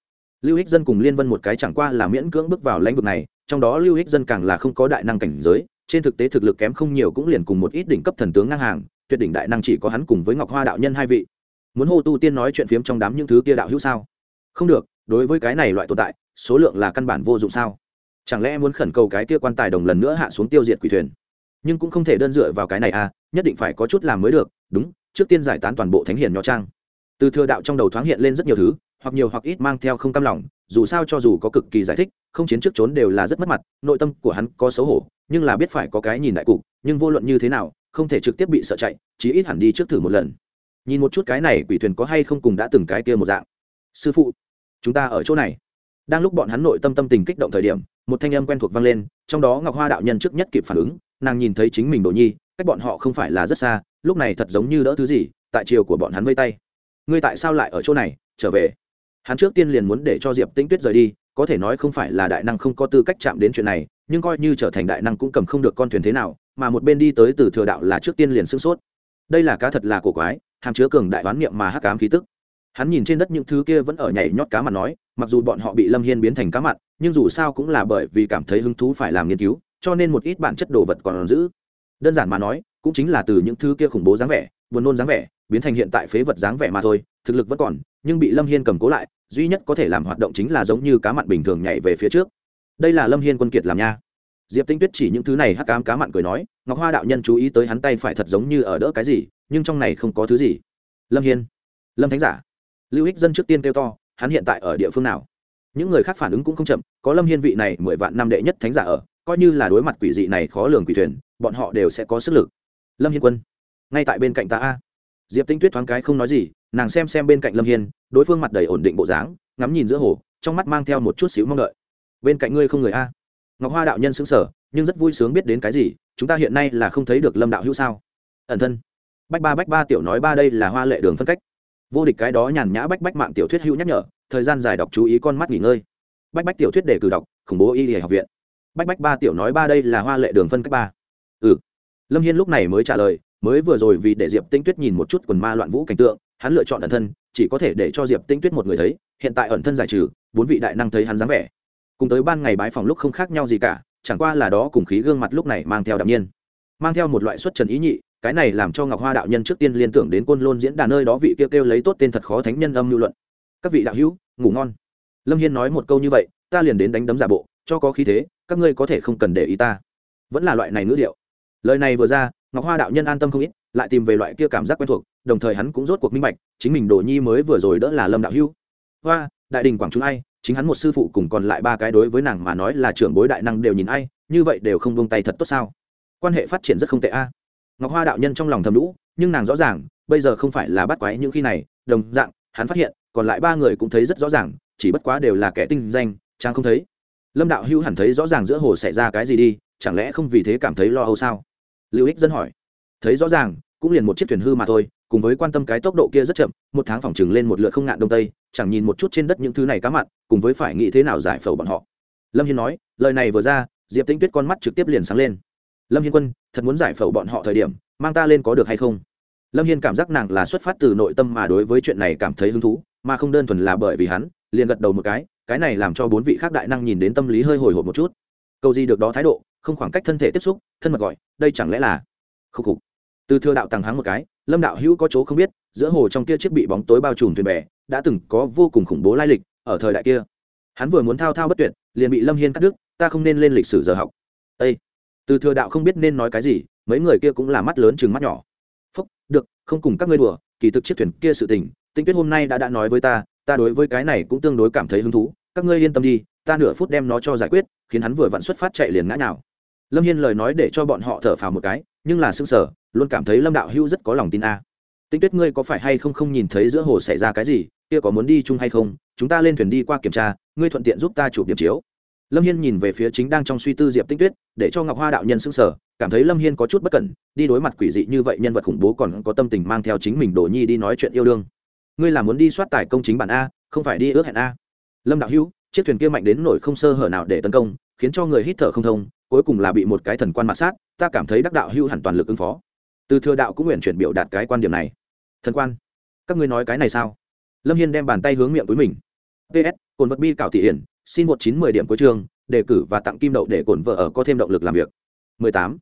Lưu hích dân cùng liên vân một cái chẳng qua là miễn cưỡng bước vào lãnh vực này, trong đó lưu hích dân càng là không có đại năng cảnh giới, trên thực tế thực lực kém không nhiều cũng liền cùng một ít đỉnh cấp thần tướng ngang hàng, tuyệt đỉnh đại năng chỉ có hắn cùng với ngọc hoa đạo nhân hai vị. Muốn hô tu tiên nói chuyện phiếm trong đám những thứ kia đạo hữu sao? Không được, đối với cái này loại tồn tại, số lượng là căn bản vô dụng sao? Chẳng lẽ muốn khẩn cầu cái kia quan tài đồng lần nữa hạ xuống tiêu diệt quỷ thuyền? Nhưng cũng không thể đơn dựa vào cái này à nhất định phải có chút làm mới được, đúng, trước tiên giải tán toàn bộ thánh hiền nho trang. Từ thừa đạo trong đầu thoáng hiện lên rất nhiều thứ, hoặc nhiều hoặc ít mang theo không cam lòng, dù sao cho dù có cực kỳ giải thích, không chiến trước trốn đều là rất mất mặt, nội tâm của hắn có xấu hổ, nhưng là biết phải có cái nhìn đại cục, nhưng vô luận như thế nào, không thể trực tiếp bị sợ chạy, chí ít hẳn đi trước thử một lần. Nhìn một chút cái này, quỷ thuyền có hay không cùng đã từng cái kia một dạng? Sư phụ, chúng ta ở chỗ này. Đang lúc bọn hắn nội tâm tâm tình kích động thời điểm một thanh âm quen thuộc vang lên, trong đó ngọc hoa đạo nhân trước nhất kịp phản ứng, nàng nhìn thấy chính mình đồ nhi, cách bọn họ không phải là rất xa, lúc này thật giống như đỡ thứ gì, tại chiều của bọn hắn vây tay. Ngươi tại sao lại ở chỗ này, trở về? Hắn trước tiên liền muốn để cho diệp tĩnh tuyết rời đi, có thể nói không phải là đại năng không có tư cách chạm đến chuyện này, nhưng coi như trở thành đại năng cũng cầm không được con thuyền thế nào, mà một bên đi tới từ thừa đạo là trước tiên liền sưng sốt. Đây là cá thật là cổ quái, hàm chứa cường đại đoán niệm mà hắc cám khí tức. Hắn nhìn trên đất những thứ kia vẫn ở nhảy nhót cá mặt nói, mặc dù bọn họ bị lâm hiên biến thành cá mặn nhưng dù sao cũng là bởi vì cảm thấy hứng thú phải làm nghiên cứu, cho nên một ít bản chất đồ vật còn giữ. Đơn giản mà nói, cũng chính là từ những thứ kia khủng bố dáng vẻ, buồn nôn dáng vẻ, biến thành hiện tại phế vật dáng vẻ mà thôi, thực lực vẫn còn, nhưng bị lâm hiên cầm cố lại, duy nhất có thể làm hoạt động chính là giống như cá mặn bình thường nhảy về phía trước. Đây là lâm hiên quân kiệt làm nha. Diệp tinh tuyết chỉ những thứ này hắc cám cá mặn cười nói, ngọc hoa đạo nhân chú ý tới hắn tay phải thật giống như ở đỡ cái gì, nhưng trong này không có thứ gì. Lâm hiên. Lâm thánh giả. Lưu ích dân trước tiên kêu to, hắn hiện tại ở địa phương nào? Những người khác phản ứng cũng không chậm, có lâm hiên vị này mười vạn năm đệ nhất thánh giả ở, coi như là đối mặt quỷ dị này khó lường quỷ thuyền, bọn họ đều sẽ có sức lực. Lâm hiên quân, ngay tại bên cạnh ta a. Diệp tinh tuyết thoáng cái không nói gì, nàng xem xem bên cạnh lâm hiên, đối phương mặt đầy ổn định bộ dáng, ngắm nhìn giữa hồ, trong mắt mang theo một chút xíu mong đợi. Bên cạnh ngươi không người a. Ngọc hoa đạo nhân xứng sở nhưng rất vui sướng biết đến cái gì, chúng ta hiện nay là không thấy được lâm đạo hữu sao? Ẩn thân. Bách ba bách ba tiểu nói ba đây là hoa lệ đường phân cách. Vô địch cái đó nhàn nhã bách bách mạng tiểu thuyết hữu nhắc nhở thời gian dài đọc chú ý con mắt nghỉ ngơi. Bách bách tiểu thuyết để cử đọc, khủng bố y học viện. Bách bách ba tiểu nói ba đây là hoa lệ đường phân cách ba. Ừ. Lâm hiên lúc này mới trả lời, mới vừa rồi vì để diệp tinh tuyết nhìn một chút quần ma loạn vũ cảnh tượng, hắn lựa chọn ẩn thân, chỉ có thể để cho diệp tinh tuyết một người thấy, hiện tại ẩn thân giải trừ, bốn vị đại năng thấy hắn dáng vẻ. Cùng tới ban ngày bái phòng lúc không khác nhau gì cả, chẳng qua là đó cùng khí gương mặt lúc này mang theo đạm nhiên. Mang theo một loại xuất trần ý nhị, cái này làm cho ngọc hoa đạo nhân trước tiên liên tưởng đến côn lôn diễn đàn nơi đó vị kêu kêu lấy tốt tên thật khó thánh nhân âm lưu luận các vị đạo hữu, ngủ ngon. Lâm hiên nói một câu như vậy, ta liền đến đánh đấm giả bộ, cho có khí thế, các ngươi có thể không cần để ý ta. Vẫn là loại này ngữ điệu. Lời này vừa ra, ngọc hoa đạo nhân an tâm không ít, lại tìm về loại kia cảm giác quen thuộc, đồng thời hắn cũng rốt cuộc minh bạch, chính mình đồ nhi mới vừa rồi đỡ là lâm đạo hữu. Hoa, đại đình quảng chúng ai, chính hắn một sư phụ cùng còn lại ba cái đối với nàng mà nói là trưởng bối đại năng đều nhìn ai, như vậy đều không vung tay thật tốt sao? Quan hệ phát triển rất không tệ a. Ngọc hoa đạo nhân trong lòng thầm lũ, nhưng nàng rõ ràng, bây giờ không phải là bắt quái những khi này, đồng dạng hắn phát hiện, còn lại ba người cũng thấy rất rõ ràng, chỉ bất quá đều là kẻ tinh danh trang không thấy. Lâm đạo hữu hẳn thấy rõ ràng giữa hồ xảy ra cái gì đi, chẳng lẽ không vì thế cảm thấy lo âu sao? Lưu ích dân hỏi. Thấy rõ ràng, cũng liền một chiếc thuyền hư mà thôi, cùng với quan tâm cái tốc độ kia rất chậm, một tháng phòng chừng lên một lượt không ngạn đông tây, chẳng nhìn một chút trên đất những thứ này cá mặn, cùng với phải nghĩ thế nào giải phẫu bọn họ. Lâm hiên nói, lời này vừa ra, diệp tĩnh tuyết con mắt trực tiếp liền sáng lên. Lâm hiên quân, thật muốn giải phẫu bọn họ thời điểm, mang ta lên có được hay không? Lâm hiên cảm giác nàng là xuất phát từ nội tâm mà đối với chuyện này cảm thấy hứng thú, mà không đơn thuần là bởi vì hắn, liền gật đầu một cái cái này làm cho bốn vị khác đại năng nhìn đến tâm lý hơi hồi hộp một chút. Câu gì được đó thái độ, không khoảng cách thân thể tiếp xúc, thân mật gọi, đây chẳng lẽ là khúc khục. Từ thừa đạo tàng hắng một cái, lâm đạo hữu có chỗ không biết, giữa hồ trong kia chiếc bị bóng tối bao trùm thuyền bè, đã từng có vô cùng khủng bố lai lịch, ở thời đại kia. Hắn vừa muốn thao thao bất tuyệt, liền bị lâm hiên cắt đứt, ta không nên lên lịch sử giờ học. Ây từ thừa đạo không biết nên nói cái gì, mấy người kia cũng là mắt lớn chừng mắt nhỏ không cùng các ngươi đùa, kỳ thực chiếc thuyền kia sự tình, tinh tuyết hôm nay đã đã nói với ta ta đối với cái này cũng tương đối cảm thấy hứng thú, các ngươi yên tâm đi, ta nửa phút đem nó cho giải quyết, khiến hắn vừa vặn xuất phát chạy liền ngã nào lâm hiên lời nói để cho bọn họ thở phào một cái, nhưng là xương sở luôn cảm thấy lâm đạo hữu rất có lòng tin a. À. tinh tuyết ngươi có phải hay không không nhìn thấy giữa hồ xảy ra cái gì, kia có muốn đi chung hay không, chúng ta lên thuyền đi qua kiểm tra, ngươi thuận tiện giúp ta chụp điểm chiếu lâm hiên nhìn về phía chính đang trong suy tư diệp tinh tuyết, để cho ngọc hoa đạo nhân xưng sở cảm thấy lâm hiên có chút bất cẩn, đi đối mặt quỷ dị như vậy nhân vật khủng bố còn có tâm tình mang theo chính mình đồ nhi đi nói chuyện yêu đương. Ngươi là muốn đi soát tài công chính bản a, không phải đi ước hẹn a. Lâm đạo hữu, chiếc thuyền kia mạnh đến nổi không sơ hở nào để tấn công, khiến cho người hít thở không thông, cuối cùng là bị một cái thần quan mạ sát, ta cảm thấy đắc đạo hữu hẳn toàn lực ứng phó. Từ thừa đạo cũng nguyện chuyển biểu đạt cái quan điểm này. Thần quan, các ngươi nói cái này sao? Lâm hiên đem bàn tay hướng miệng túi mình. Ps cồn vật bi cảo thị hiển xin một chín mười điểm cuối chương đề cử và tặng kim đậu để cổn vợ ở có thêm động lực làm việc. 18.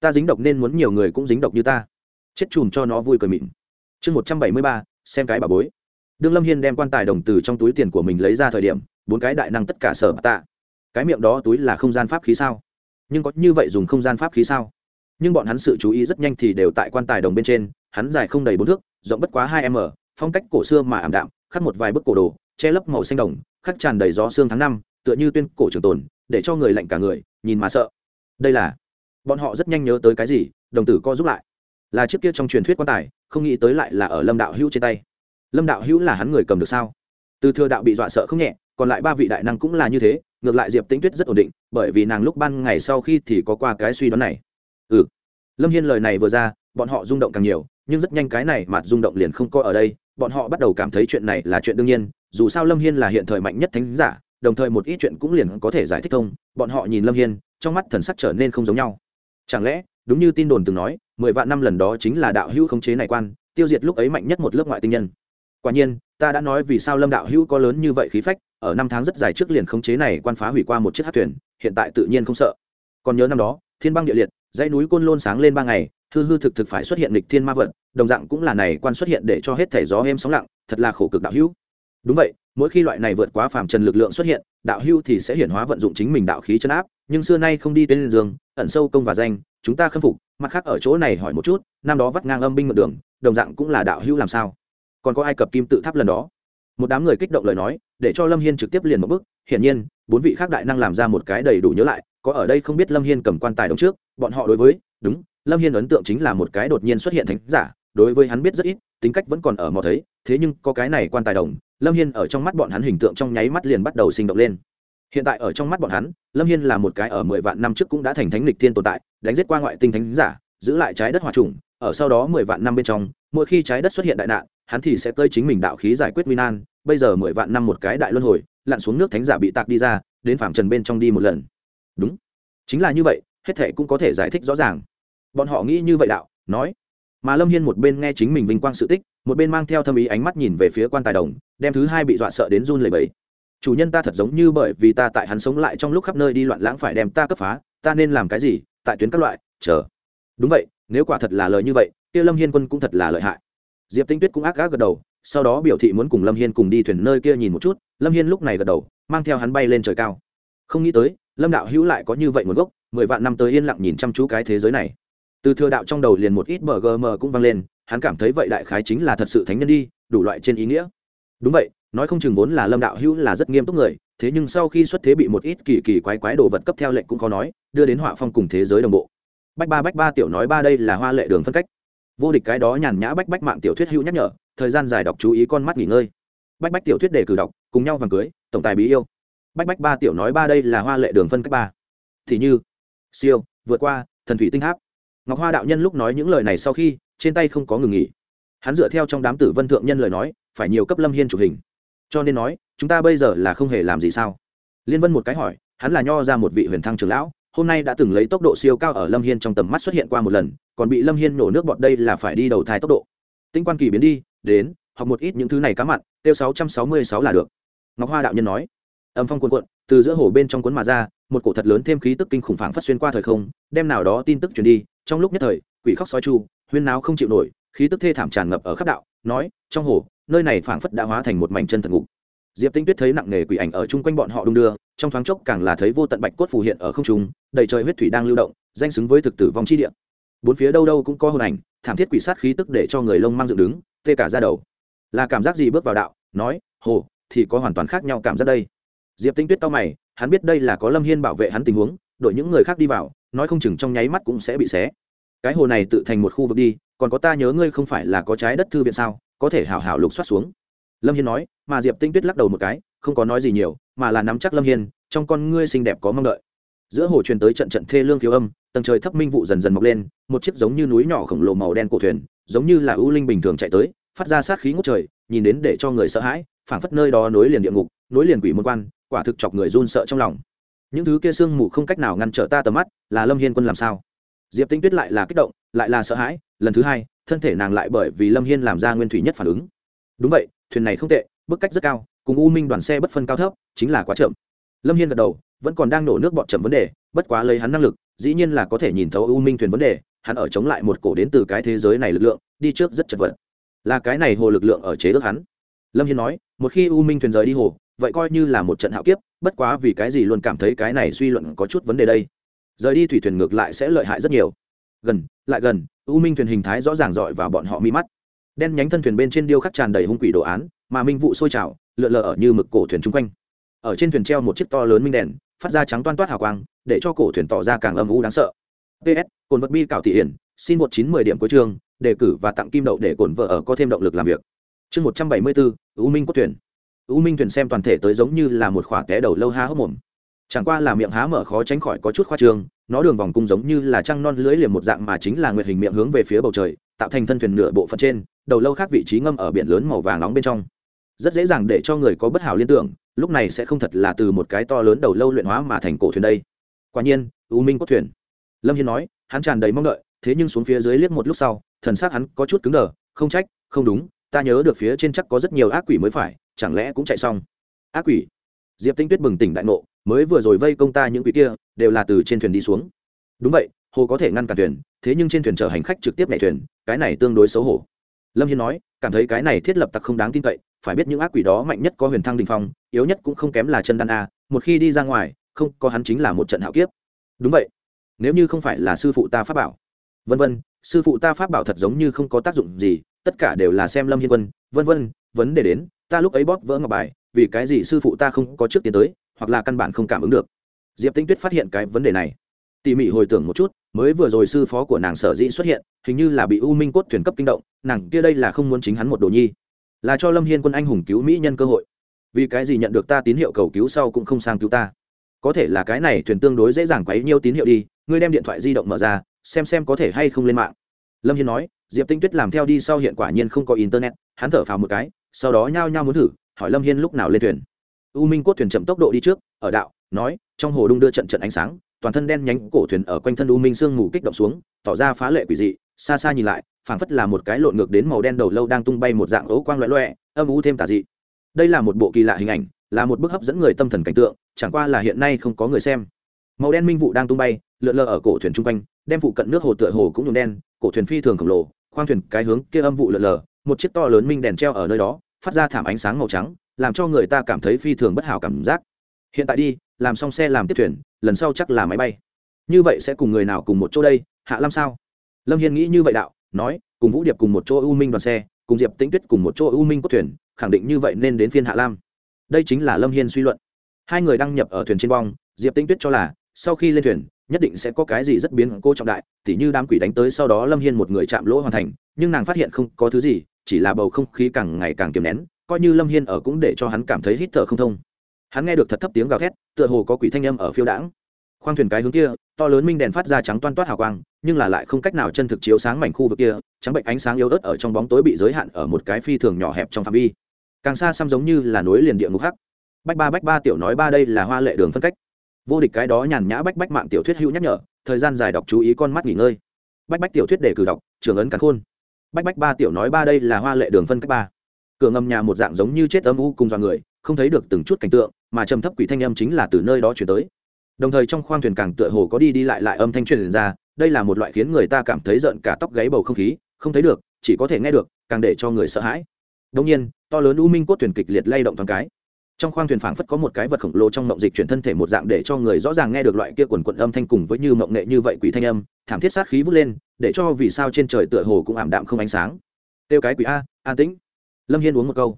ta dính độc nên muốn nhiều người cũng dính độc như ta. Chết chùm cho nó vui cười mịn. Chương một trăm bảy mươi ba, xem cái bà bối. Đương lâm hiên đem quan tài đồng từ trong túi tiền của mình lấy ra thời điểm, bốn cái đại năng tất cả sở tạ. Cái miệng đó túi là không gian pháp khí sao? Nhưng có như vậy dùng không gian pháp khí sao? Nhưng bọn hắn sự chú ý rất nhanh thì đều tại quan tài đồng bên trên, hắn dài không đầy bốn thước, rộng bất quá hai m, phong cách cổ xưa mà ảm đạm, khắc một vài bức cổ đồ che lấp màu xanh đồng, khắc tràn đầy gió xương tháng năm, tựa như tuyên cổ trường tồn, để cho người lạnh cả người, nhìn mà sợ. Đây là, bọn họ rất nhanh nhớ tới cái gì, đồng tử co giúp lại. Là trước kia trong truyền thuyết quan tài, không nghĩ tới lại là ở lâm đạo hữu trên tay. Lâm đạo hữu là hắn người cầm được sao? Từ thừa đạo bị dọa sợ không nhẹ, còn lại ba vị đại năng cũng là như thế, ngược lại diệp tĩnh tuyết rất ổn định, bởi vì nàng lúc ban ngày sau khi thì có qua cái suy đoán này. Ừ. Lâm hiên lời này vừa ra, bọn họ rung động càng nhiều, nhưng rất nhanh cái này mà rung động liền không có ở đây, bọn họ bắt đầu cảm thấy chuyện này là chuyện đương nhiên dù sao lâm hiên là hiện thời mạnh nhất thánh giả, đồng thời một ít chuyện cũng liền có thể giải thích thông, bọn họ nhìn lâm hiên, trong mắt thần sắc trở nên không giống nhau. Chẳng lẽ, đúng như tin đồn từng nói, mười vạn năm lần đó chính là đạo hữu khống chế này quan, tiêu diệt lúc ấy mạnh nhất một lớp ngoại tinh nhân. Quả nhiên, ta đã nói vì sao lâm đạo hữu có lớn như vậy khí phách, ở năm tháng rất dài trước liền khống chế này quan phá hủy qua một chiếc hát thuyền, hiện tại tự nhiên không sợ. Còn nhớ năm đó, thiên băng địa liệt, dãy núi côn lôn sáng lên ba ngày, hư hư thực thực phải xuất hiện lịch thiên ma vật đồng dạng cũng là này quan xuất hiện để cho hết thể gió êm sóng lặng, thật là khổ cực đạo hữu đúng vậy, mỗi khi loại này vượt quá phàm trần lực lượng xuất hiện, đạo hưu thì sẽ hiển hóa vận dụng chính mình đạo khí chân áp, nhưng xưa nay không đi tên giường, ẩn sâu công và danh, chúng ta khâm phục, mặt khác ở chỗ này hỏi một chút, năm đó vắt ngang âm binh mượn đường, đồng dạng cũng là đạo hưu làm sao? Còn có ai cập kim tự tháp lần đó? Một đám người kích động lời nói, để cho lâm hiên trực tiếp liền một bước, hiển nhiên, bốn vị khác đại năng làm ra một cái đầy đủ nhớ lại, có ở đây không biết lâm hiên cầm quan tài đống trước, bọn họ đối với, đúng, lâm hiên ấn tượng chính là một cái đột nhiên xuất hiện thánh giả, đối với hắn biết rất ít, tính cách vẫn còn ở mò thấy thế nhưng có cái này quan tài đồng, lâm hiên ở trong mắt bọn hắn hình tượng trong nháy mắt liền bắt đầu sinh động lên. Hiện tại ở trong mắt bọn hắn, lâm hiên là một cái ở mười vạn năm trước cũng đã thành thánh lịch thiên tồn tại, đánh giết qua ngoại tinh thánh giả, giữ lại trái đất hòa trùng, ở sau đó mười vạn năm bên trong, mỗi khi trái đất xuất hiện đại nạn, hắn thì sẽ cơi chính mình đạo khí giải quyết nguy nan, bây giờ mười vạn năm một cái đại luân hồi, lặn xuống nước thánh giả bị tạc đi ra, đến phạm trần bên trong đi một lần. Đúng, chính là như vậy, hết thệ cũng có thể giải thích rõ ràng. Bọn họ nghĩ như vậy đạo, nói. Mà lâm hiên một bên nghe chính mình vinh quang sự tích một bên mang theo thâm ý ánh mắt nhìn về phía quan tài đồng, đem thứ hai bị dọa sợ đến run lẩy bẩy. Chủ nhân ta thật giống như bởi vì ta tại hắn sống lại trong lúc khắp nơi đi loạn lãng phải đem ta cấp phá, ta nên làm cái gì, tại tuyến các loại, chờ. Đúng vậy, nếu quả thật là lời như vậy, kia lâm hiên quân cũng thật là lợi hại. Diệp tinh tuyết cũng ác gác gật đầu, sau đó biểu thị muốn cùng lâm hiên cùng đi thuyền nơi kia nhìn một chút, lâm hiên lúc này gật đầu, mang theo hắn bay lên trời cao. Không nghĩ tới, lâm đạo hữu lại có như vậy nguồn gốc, mười vạn năm tới yên lặng nhìn chăm chú cái thế giới này. Từ thừa đạo trong đầu liền một ít bờ gm cũng vang lên hắn cảm thấy vậy đại khái chính là thật sự thánh nhân đi, đủ loại trên ý nghĩa. Đúng vậy, nói không chừng vốn là lâm đạo hữu là rất nghiêm túc người, thế nhưng sau khi xuất thế bị một ít kỳ kỳ quái quái đồ vật cấp theo lệnh cũng khó nói, đưa đến họa phong cùng thế giới đồng bộ. Bách ba bách ba tiểu nói ba đây là hoa lệ đường phân cách. Vô địch cái đó nhàn nhã bách bách mạng tiểu thuyết hữu nhắc nhở, thời gian dài đọc chú ý con mắt nghỉ ngơi. Bách bách tiểu thuyết để cử đọc, cùng nhau vàng cưới, tổng tài bí yêu. Bách bách ba tiểu nói ba đây là hoa lệ đường phân cách ba. Thì như, siêu, vượt qua, thần thủy tinh tháp. Ngọc hoa đạo nhân lúc nói những lời này sau khi trên tay không có ngừng nghỉ. Hắn dựa theo trong đám tử vân thượng nhân lời nói, phải nhiều cấp lâm hiên chụp hình. Cho nên nói, chúng ta bây giờ là không hề làm gì sao? Liên vân một cái hỏi, hắn là nho ra một vị huyền thăng trường lão, hôm nay đã từng lấy tốc độ siêu cao ở lâm hiên trong tầm mắt xuất hiện qua một lần, còn bị lâm hiên nổ nước bọt đây là phải đi đầu thai tốc độ. Tinh quan kỳ biến đi, đến, học một ít những thứ này cá mặn, tiêu sáu trăm sáu mươi sáu là được. Ngọc hoa đạo nhân nói, âm phong cuồn cuộn, từ giữa hồ bên trong cuốn mà ra, một cổ thật lớn thêm khí tức kinh khủng phảng phát xuyên qua thời không, đem nào đó tin tức truyền đi, trong lúc nhất thời, quỷ khóc sói chu huyên náo không chịu nổi, khí tức thê thảm tràn ngập ở khắp đạo, nói, trong hồ, nơi này phảng phất đã hóa thành một mảnh chân thật ngục. Diệp tinh tuyết thấy nặng nề quỷ ảnh ở chung quanh bọn họ đung đưa, trong thoáng chốc càng là thấy vô tận bạch cốt phù hiện ở không trung, đầy trời huyết thủy đang lưu động, danh xứng với thực tử vong chi địa. Bốn phía đâu đâu cũng có hồn ảnh, thảm thiết quỷ sát khí tức để cho người lông mang dựng đứng, tê cả ra đầu. Là cảm giác gì bước vào đạo, nói, hồ, thì có hoàn toàn khác nhau cảm giác đây. Diệp tinh tuyết to mày, hắn biết đây là có lâm hiên bảo vệ hắn tình huống đội những người khác đi vào, nói không chừng trong nháy mắt cũng sẽ bị xé cái hồ này tự thành một khu vực đi, còn có ta nhớ ngươi không phải là có trái đất thư viện sao, có thể hảo hảo lục soát xuống. Lâm hiên nói, mà diệp tinh tuyết lắc đầu một cái, không có nói gì nhiều, mà là nắm chắc lâm hiên, trong con ngươi xinh đẹp có mong đợi. Giữa hồ truyền tới trận trận thê lương thiếu âm, tầng trời thấp minh vụ dần dần mọc lên, một chiếc giống như núi nhỏ khổng lồ màu đen cổ thuyền, giống như là ưu linh bình thường chạy tới, phát ra sát khí ngút trời, nhìn đến để cho người sợ hãi, phảng phất nơi đó nối liền địa ngục, nối liền quỷ môn quan, quả thực chọc người run sợ trong lòng. Những thứ kia sương mù không cách nào ngăn trở ta tầm mắt, là lâm hiên quân làm sao? Diệp tinh tuyết lại là kích động, lại là sợ hãi, lần thứ hai, thân thể nàng lại bởi vì lâm hiên làm ra nguyên thủy nhất phản ứng. Đúng vậy, thuyền này không tệ, bức cách rất cao, cùng u minh đoàn xe bất phân cao thấp, chính là quá chậm. Lâm hiên gật đầu, vẫn còn đang nổ nước bọn chậm vấn đề, bất quá lấy hắn năng lực, dĩ nhiên là có thể nhìn thấu u minh thuyền vấn đề, hắn ở chống lại một cổ đến từ cái thế giới này lực lượng, đi trước rất chật vật. Là cái này hồ lực lượng ở chế ước hắn. Lâm hiên nói, một khi u minh thuyền rời đi hồ, vậy coi như là một trận hạo kiếp, bất quá vì cái gì luôn cảm thấy cái này suy luận có chút vấn đề đây? Rời đi thủy thuyền ngược lại sẽ lợi hại rất nhiều. Gần, lại gần, u minh thuyền hình thái rõ ràng dọi vào bọn họ mi mắt. Đen nhánh thân thuyền bên trên điêu khắc tràn đầy hung quỷ đồ án, mà minh vụ sôi trào, lượn lờ ở như mực cổ thuyền chung quanh. Ở trên thuyền treo một chiếc to lớn minh đèn, phát ra trắng toan toát hào quang, để cho cổ thuyền tỏ ra càng âm u đáng sợ. Ps cồn vật bi cảo thị hiển, xin một chín mười điểm cuối chương, đề cử và tặng kim đậu để cồn vợ ở có thêm động lực làm việc. Chương một trăm bảy mươi bốn u minh cốt thuyền. U minh thuyền xem toàn thể tới giống như là một khỏa té đầu lâu ha hốc mồm chẳng qua là miệng há mở khó tránh khỏi có chút khoa trương, nó đường vòng cung giống như là trăng non lưới liềm một dạng mà chính là nguyệt hình miệng hướng về phía bầu trời, tạo thành thân thuyền nửa bộ phận trên, đầu lâu khác vị trí ngâm ở biển lớn màu vàng nóng bên trong. Rất dễ dàng để cho người có bất hảo liên tưởng, lúc này sẽ không thật là từ một cái to lớn đầu lâu luyện hóa mà thành cổ thuyền đây. Quả nhiên, u minh có thuyền. Lâm hiên nói, hắn tràn đầy mong đợi, thế nhưng xuống phía dưới liếc một lúc sau, thần xác hắn có chút cứng đờ, không trách, không đúng, ta nhớ được phía trên chắc có rất nhiều ác quỷ mới phải, chẳng lẽ cũng chạy xong? Ác quỷ? Diệp tinh tuyết bừng tỉnh đại ngộ mới vừa rồi vây công ta những quỷ kia, đều là từ trên thuyền đi xuống. Đúng vậy, hồ có thể ngăn cản thuyền, thế nhưng trên thuyền chở hành khách trực tiếp nhảy thuyền, cái này tương đối xấu hổ. Lâm hiên nói, cảm thấy cái này thiết lập tặc không đáng tin cậy, phải biết những ác quỷ đó mạnh nhất có huyền thăng đình phong, yếu nhất cũng không kém là chân đan a, một khi đi ra ngoài, không, có hắn chính là một trận hạo kiếp. Đúng vậy, nếu như không phải là sư phụ ta pháp bảo. Vân vân, sư phụ ta pháp bảo thật giống như không có tác dụng gì, tất cả đều là xem lâm hiên quân. Vân vân, vấn đề đến, ta lúc ấy bóp vỡ ngọc bài, vì cái gì sư phụ ta không có trước tiến tới hoặc là căn bản không cảm ứng được. Diệp tinh tuyết phát hiện cái vấn đề này. Tỉ mỉ hồi tưởng một chút, mới vừa rồi sư phó của nàng sở dĩ xuất hiện, hình như là bị u minh cốt thuyền cấp kinh động, nàng kia đây là không muốn chính hắn một đồ nhi. Là cho lâm hiên quân anh hùng cứu mỹ nhân cơ hội. Vì cái gì nhận được ta tín hiệu cầu cứu sau cũng không sang cứu ta? Có thể là cái này thuyền tương đối dễ dàng quấy nhiêu tín hiệu đi, ngươi đem điện thoại di động mở ra, xem xem có thể hay không lên mạng. Lâm hiên nói, diệp tinh tuyết làm theo đi sau hiện quả nhiên không có internet, hắn thở phào một cái, sau đó nhao nhao muốn thử, hỏi lâm hiên lúc nào lên thuyền u minh cốt thuyền chậm tốc độ đi trước, ở đạo, nói, trong hồ đung đưa trận trận ánh sáng, toàn thân đen nhánh cổ thuyền ở quanh thân u minh sương mù kích động xuống, tỏ ra phá lệ quỷ dị, xa xa nhìn lại, phảng phất là một cái lộn ngược đến màu đen đầu lâu đang tung bay một dạng ấu quang loẹ loẹ âm u thêm tà dị. Đây là một bộ kỳ lạ hình ảnh, là một bức hấp dẫn người tâm thần cảnh tượng, chẳng qua là hiện nay không có người xem. Màu đen minh vụ đang tung bay, lượn lờ ở cổ thuyền chung quanh, đem phụ cận nước hồ tựa hồ cũng nhuộm đen, cổ thuyền phi thường khổng lồ, khoang thuyền cái hướng kia âm vụ lượn lờ, một chiếc to lớn minh đèn treo ở nơi đó, phát ra thảm ánh sáng màu trắng làm cho người ta cảm thấy phi thường bất hảo cảm giác. Hiện tại đi, làm xong xe làm tiếp thuyền, lần sau chắc là máy bay. Như vậy sẽ cùng người nào cùng một chỗ đây, hạ lam sao? Lâm hiên nghĩ như vậy đạo, nói, cùng vũ điệp cùng một chỗ u minh đoàn xe, cùng diệp tĩnh tuyết cùng một chỗ u minh cốt thuyền, khẳng định như vậy nên đến phiên hạ lam. Đây chính là lâm hiên suy luận. Hai người đăng nhập ở thuyền trên bong, diệp tĩnh tuyết cho là, sau khi lên thuyền, nhất định sẽ có cái gì rất biến cô trọng đại, tỉ như đám quỷ đánh tới sau đó lâm hiên một người chạm lỗ hoàn thành, nhưng nàng phát hiện không có thứ gì, chỉ là bầu không khí càng ngày càng kiềm nén coi như lâm hiên ở cũng để cho hắn cảm thấy hít thở không thông hắn nghe được thật thấp tiếng gào thét tựa hồ có quỷ thanh âm ở phiêu đãng khoang thuyền cái hướng kia to lớn minh đèn phát ra trắng toan toát hào quang nhưng là lại không cách nào chân thực chiếu sáng mảnh khu vực kia trắng bệnh ánh sáng yếu ớt ở trong bóng tối bị giới hạn ở một cái phi thường nhỏ hẹp trong phạm vi càng xa xăm giống như là núi liền địa ngục hắc bách ba bách ba tiểu nói ba đây là hoa lệ đường phân cách vô địch cái đó nhàn nhã bách bách mạng tiểu thuyết hữu nhắc nhở thời gian dài đọc chú ý con mắt nghỉ ngơi bách bách tiểu thuyết để cử đọc trường ấn cắn khôn bách bách ba tiểu nói ba đây là hoa lệ đường phân cách ba cửa ngầm nhà một dạng giống như chết âm u cùng dọa người, không thấy được từng chút cảnh tượng, mà trầm thấp quỷ thanh âm chính là từ nơi đó chuyển tới. Đồng thời trong khoang thuyền càng tựa hồ có đi đi lại lại âm thanh truyền ra, đây là một loại khiến người ta cảm thấy giận cả tóc gáy bầu không khí, không thấy được, chỉ có thể nghe được, càng để cho người sợ hãi. Đông nhiên, to lớn u minh cốt thuyền kịch liệt lay động thoáng cái. Trong khoang thuyền phảng phất có một cái vật khổng lồ trong mộng dịch chuyển thân thể một dạng để cho người rõ ràng nghe được loại kia quần quận âm thanh cùng với như mộng nghệ như vậy quỷ thanh âm, thảm thiết sát khí vút lên, để cho vì sao trên trời tựa hồ cũng ảm đạm không ánh sáng. Tiêu cái quỷ a, an tĩnh lâm hiên uống một câu.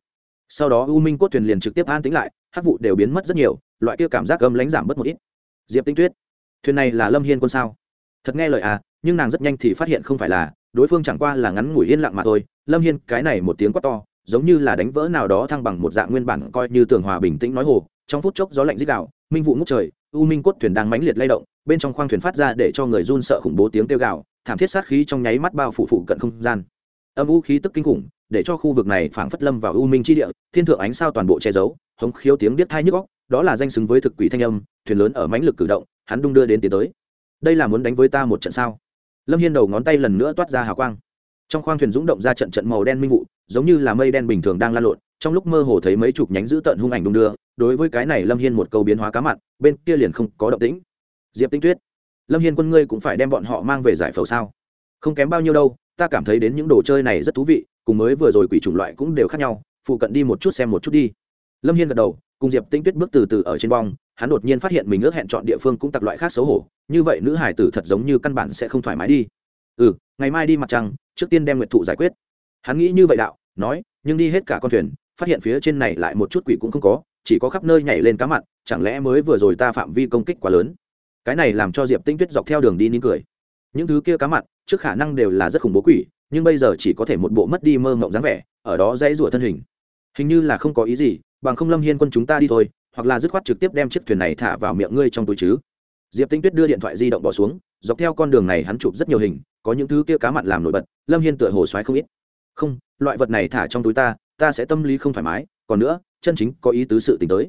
Sau đó u minh cốt thuyền liền trực tiếp an tĩnh lại hát vụ đều biến mất rất nhiều, loại kia cảm giác âm lánh giảm bớt một ít. Diệp tinh tuyết, thuyền này là lâm hiên quân sao? Thật nghe lời à nhưng nàng rất nhanh thì phát hiện không phải là, đối phương chẳng qua là ngắn ngủi yên lặng mà thôi. Lâm hiên, cái này một tiếng quát to, giống như là đánh vỡ nào đó thăng bằng một dạng nguyên bản coi như tường hòa bình tĩnh nói hồ. Trong phút chốc gió lạnh dích đạo minh vụ ngút trời, u minh cốt thuyền đang mãnh liệt lay động, bên trong khoang thuyền phát ra để cho người run sợ khủng bố tiếng kêu gào, thảm thiết sát khí trong nháy mắt bao phủ phụ cận không gian. Âm u khí tức kinh khủng để cho khu vực này phảng phất lâm vào u minh chi địa, thiên thượng ánh sao toàn bộ che giấu, hống khiếu tiếng điếc thai nhức góc đó là danh xứng với thực quỷ thanh âm, thuyền lớn ở mãnh lực cử động, hắn đung đưa đến tiến tới. Đây là muốn đánh với ta một trận sao? Lâm hiên đầu ngón tay lần nữa toát ra hào quang. Trong khoang thuyền rúng động ra trận trận màu đen minh vụ, giống như là mây đen bình thường đang lan lộn, trong lúc mơ hồ thấy mấy chục nhánh giữ tận hung ảnh đung đưa, đối với cái này lâm hiên một câu biến hóa cá mặn, bên kia liền không có động tĩnh. Diệp tinh tuyết, lâm hiên quân ngươi cũng phải đem bọn họ mang về giải phẫu sao? Không kém bao nhiêu đâu, ta cảm thấy đến những đồ chơi này rất thú vị cùng mới vừa rồi quỷ chủng loại cũng đều khác nhau, phụ cận đi một chút xem một chút đi. Lâm hiên gật đầu, cùng diệp tinh tuyết bước từ từ ở trên bong, hắn đột nhiên phát hiện mình ước hẹn chọn địa phương cũng tặc loại khác xấu hổ, như vậy nữ hải tử thật giống như căn bản sẽ không thoải mái đi. Ừ ngày mai đi mặt trăng, trước tiên đem nguyệt thụ giải quyết. Hắn nghĩ như vậy đạo, nói, nhưng đi hết cả con thuyền, phát hiện phía trên này lại một chút quỷ cũng không có, chỉ có khắp nơi nhảy lên cá mặn, chẳng lẽ mới vừa rồi ta phạm vi công kích quá lớn? Cái này làm cho diệp tinh tuyết dọc theo đường đi nín cười. Những thứ kia cá mặn, trước khả năng đều là rất khủng bố quỷ nhưng bây giờ chỉ có thể một bộ mất đi mơ mộng dáng vẻ, ở đó dãy rủa thân hình. Hình như là không có ý gì, bằng không lâm hiên quân chúng ta đi thôi, hoặc là dứt khoát trực tiếp đem chiếc thuyền này thả vào miệng ngươi trong túi chứ. Diệp tinh tuyết đưa điện thoại di động bỏ xuống, dọc theo con đường này hắn chụp rất nhiều hình, có những thứ kia cá mặn làm nổi bật, lâm hiên tựa hồ xoáy không ít. Không, loại vật này thả trong túi ta ta sẽ tâm lý không thoải mái, còn nữa, chân chính có ý tứ sự t tới.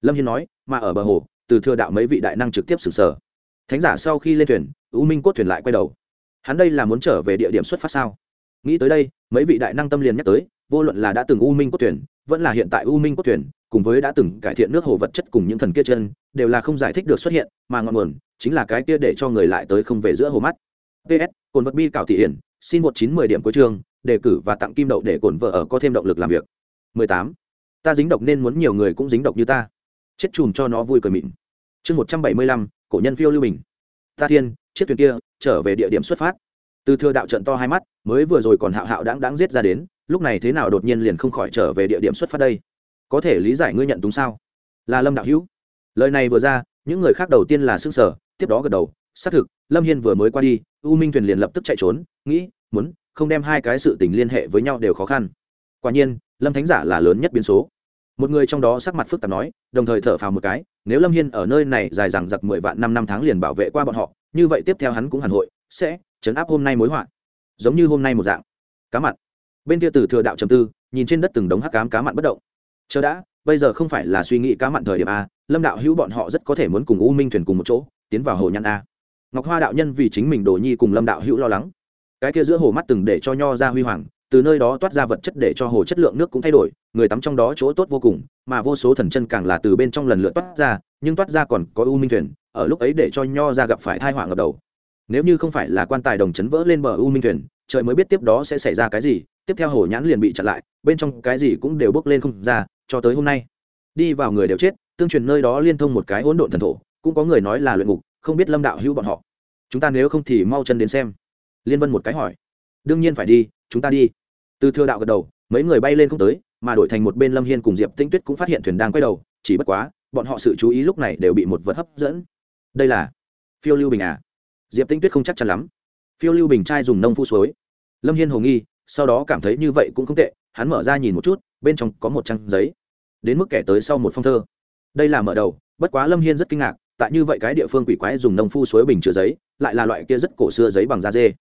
Lâm hiên nói, mà ở bờ hồ, từ thừa đạo mấy vị đại năng trực tiếp xử sở thánh giả sau khi lên thuyền, u minh cốt thuyền lại quay đầu hắn đây là muốn trở về địa điểm xuất phát sao? Nghĩ tới đây mấy vị đại năng tâm liền nhắc tới vô luận là đã từng u minh cốt tuyển, vẫn là hiện tại u minh cốt tuyển, cùng với đã từng cải thiện nước hồ vật chất cùng những thần kia chân đều là không giải thích được xuất hiện mà ngọn nguồn chính là cái kia để cho người lại tới không về giữa hồ mắt. Ps cồn vật bi cảo thị hiển xin một chín mười điểm cuối chương đề cử và tặng kim đậu để cồn vợ ở có thêm động lực làm việc. 18. ta dính độc nên muốn nhiều người cũng dính độc như ta. Chết chùm cho nó vui cười mịn. Chương một trăm bảy mươi lăm cổ nhân phiêu lưu bình. Ta thiên chiếc thuyền kia trở về địa điểm xuất phát. Từ thừa đạo trận to hai mắt, mới vừa rồi còn hạo hạo đáng đáng giết ra đến, lúc này thế nào đột nhiên liền không khỏi trở về địa điểm xuất phát đây? Có thể lý giải ngươi nhận đúng sao? Là lâm đạo hữu. Lời này vừa ra, những người khác đầu tiên là xương sở tiếp đó gật đầu, xác thực, lâm hiên vừa mới qua đi, u minh thuyền liền lập tức chạy trốn, nghĩ, muốn, không đem hai cái sự tình liên hệ với nhau đều khó khăn. Quả nhiên, lâm thánh giả là lớn nhất biến số. Một người trong đó sắc mặt phức tạp nói, đồng thời thở phào một cái, nếu lâm hiên ở nơi này dài dằng dặc mười vạn năm năm tháng liền bảo vệ qua bọn họ như vậy tiếp theo hắn cũng hẳn hội, sẽ chấn áp hôm nay mối họa. Giống như hôm nay một dạng. Cá mặn. Bên kia từ thừa đạo trầm tư, nhìn trên đất từng đống hắc cám cá mặn bất động. Chờ đã, bây giờ không phải là suy nghĩ cá mặn thời điểm a, lâm đạo hữu bọn họ rất có thể muốn cùng u minh thuyền cùng một chỗ, tiến vào hồ nhăn a. Ngọc hoa đạo nhân vì chính mình đồ nhi cùng lâm đạo hữu lo lắng. Cái kia giữa hồ mắt từng để cho nho ra huy hoàng từ nơi đó toát ra vật chất để cho hồ chất lượng nước cũng thay đổi, người tắm trong đó chỗ tốt vô cùng, mà vô số thần chân càng là từ bên trong lần lượt toát ra, nhưng toát ra còn có u minh thuyền, ở lúc ấy để cho nho ra gặp phải thai họa ngập đầu. Nếu như không phải là quan tài đồng chấn vỡ lên bờ u minh thuyền, trời mới biết tiếp đó sẽ xảy ra cái gì, tiếp theo hồ nhãn liền bị chặn lại, bên trong cái gì cũng đều bước lên không ra, cho tới hôm nay. Đi vào người đều chết, tương truyền nơi đó liên thông một cái hỗn độn thần thổ, cũng có người nói là luyện ngục, không biết lâm đạo hữu bọn họ. Chúng ta nếu không thì mau chân đến xem. Liên vân một cái hỏi. Đương nhiên phải đi, chúng ta đi từ thừa đạo gật đầu, mấy người bay lên không tới, mà đổi thành một bên lâm hiên cùng diệp tinh tuyết cũng phát hiện thuyền đang quay đầu, chỉ bất quá, bọn họ sự chú ý lúc này đều bị một vật hấp dẫn. Đây là phiêu lưu bình à? Diệp tinh tuyết không chắc chắn lắm. Phiêu lưu bình trai dùng nông phu suối. Lâm hiên hồ nghi, sau đó cảm thấy như vậy cũng không tệ, hắn mở ra nhìn một chút, bên trong có một trang giấy. Đến mức kẻ tới sau một phong thơ. Đây là mở đầu, bất quá lâm hiên rất kinh ngạc, tại như vậy cái địa phương quỷ quái dùng nông phu suối bình chứa giấy, lại là loại kia rất cổ xưa giấy bằng da dê.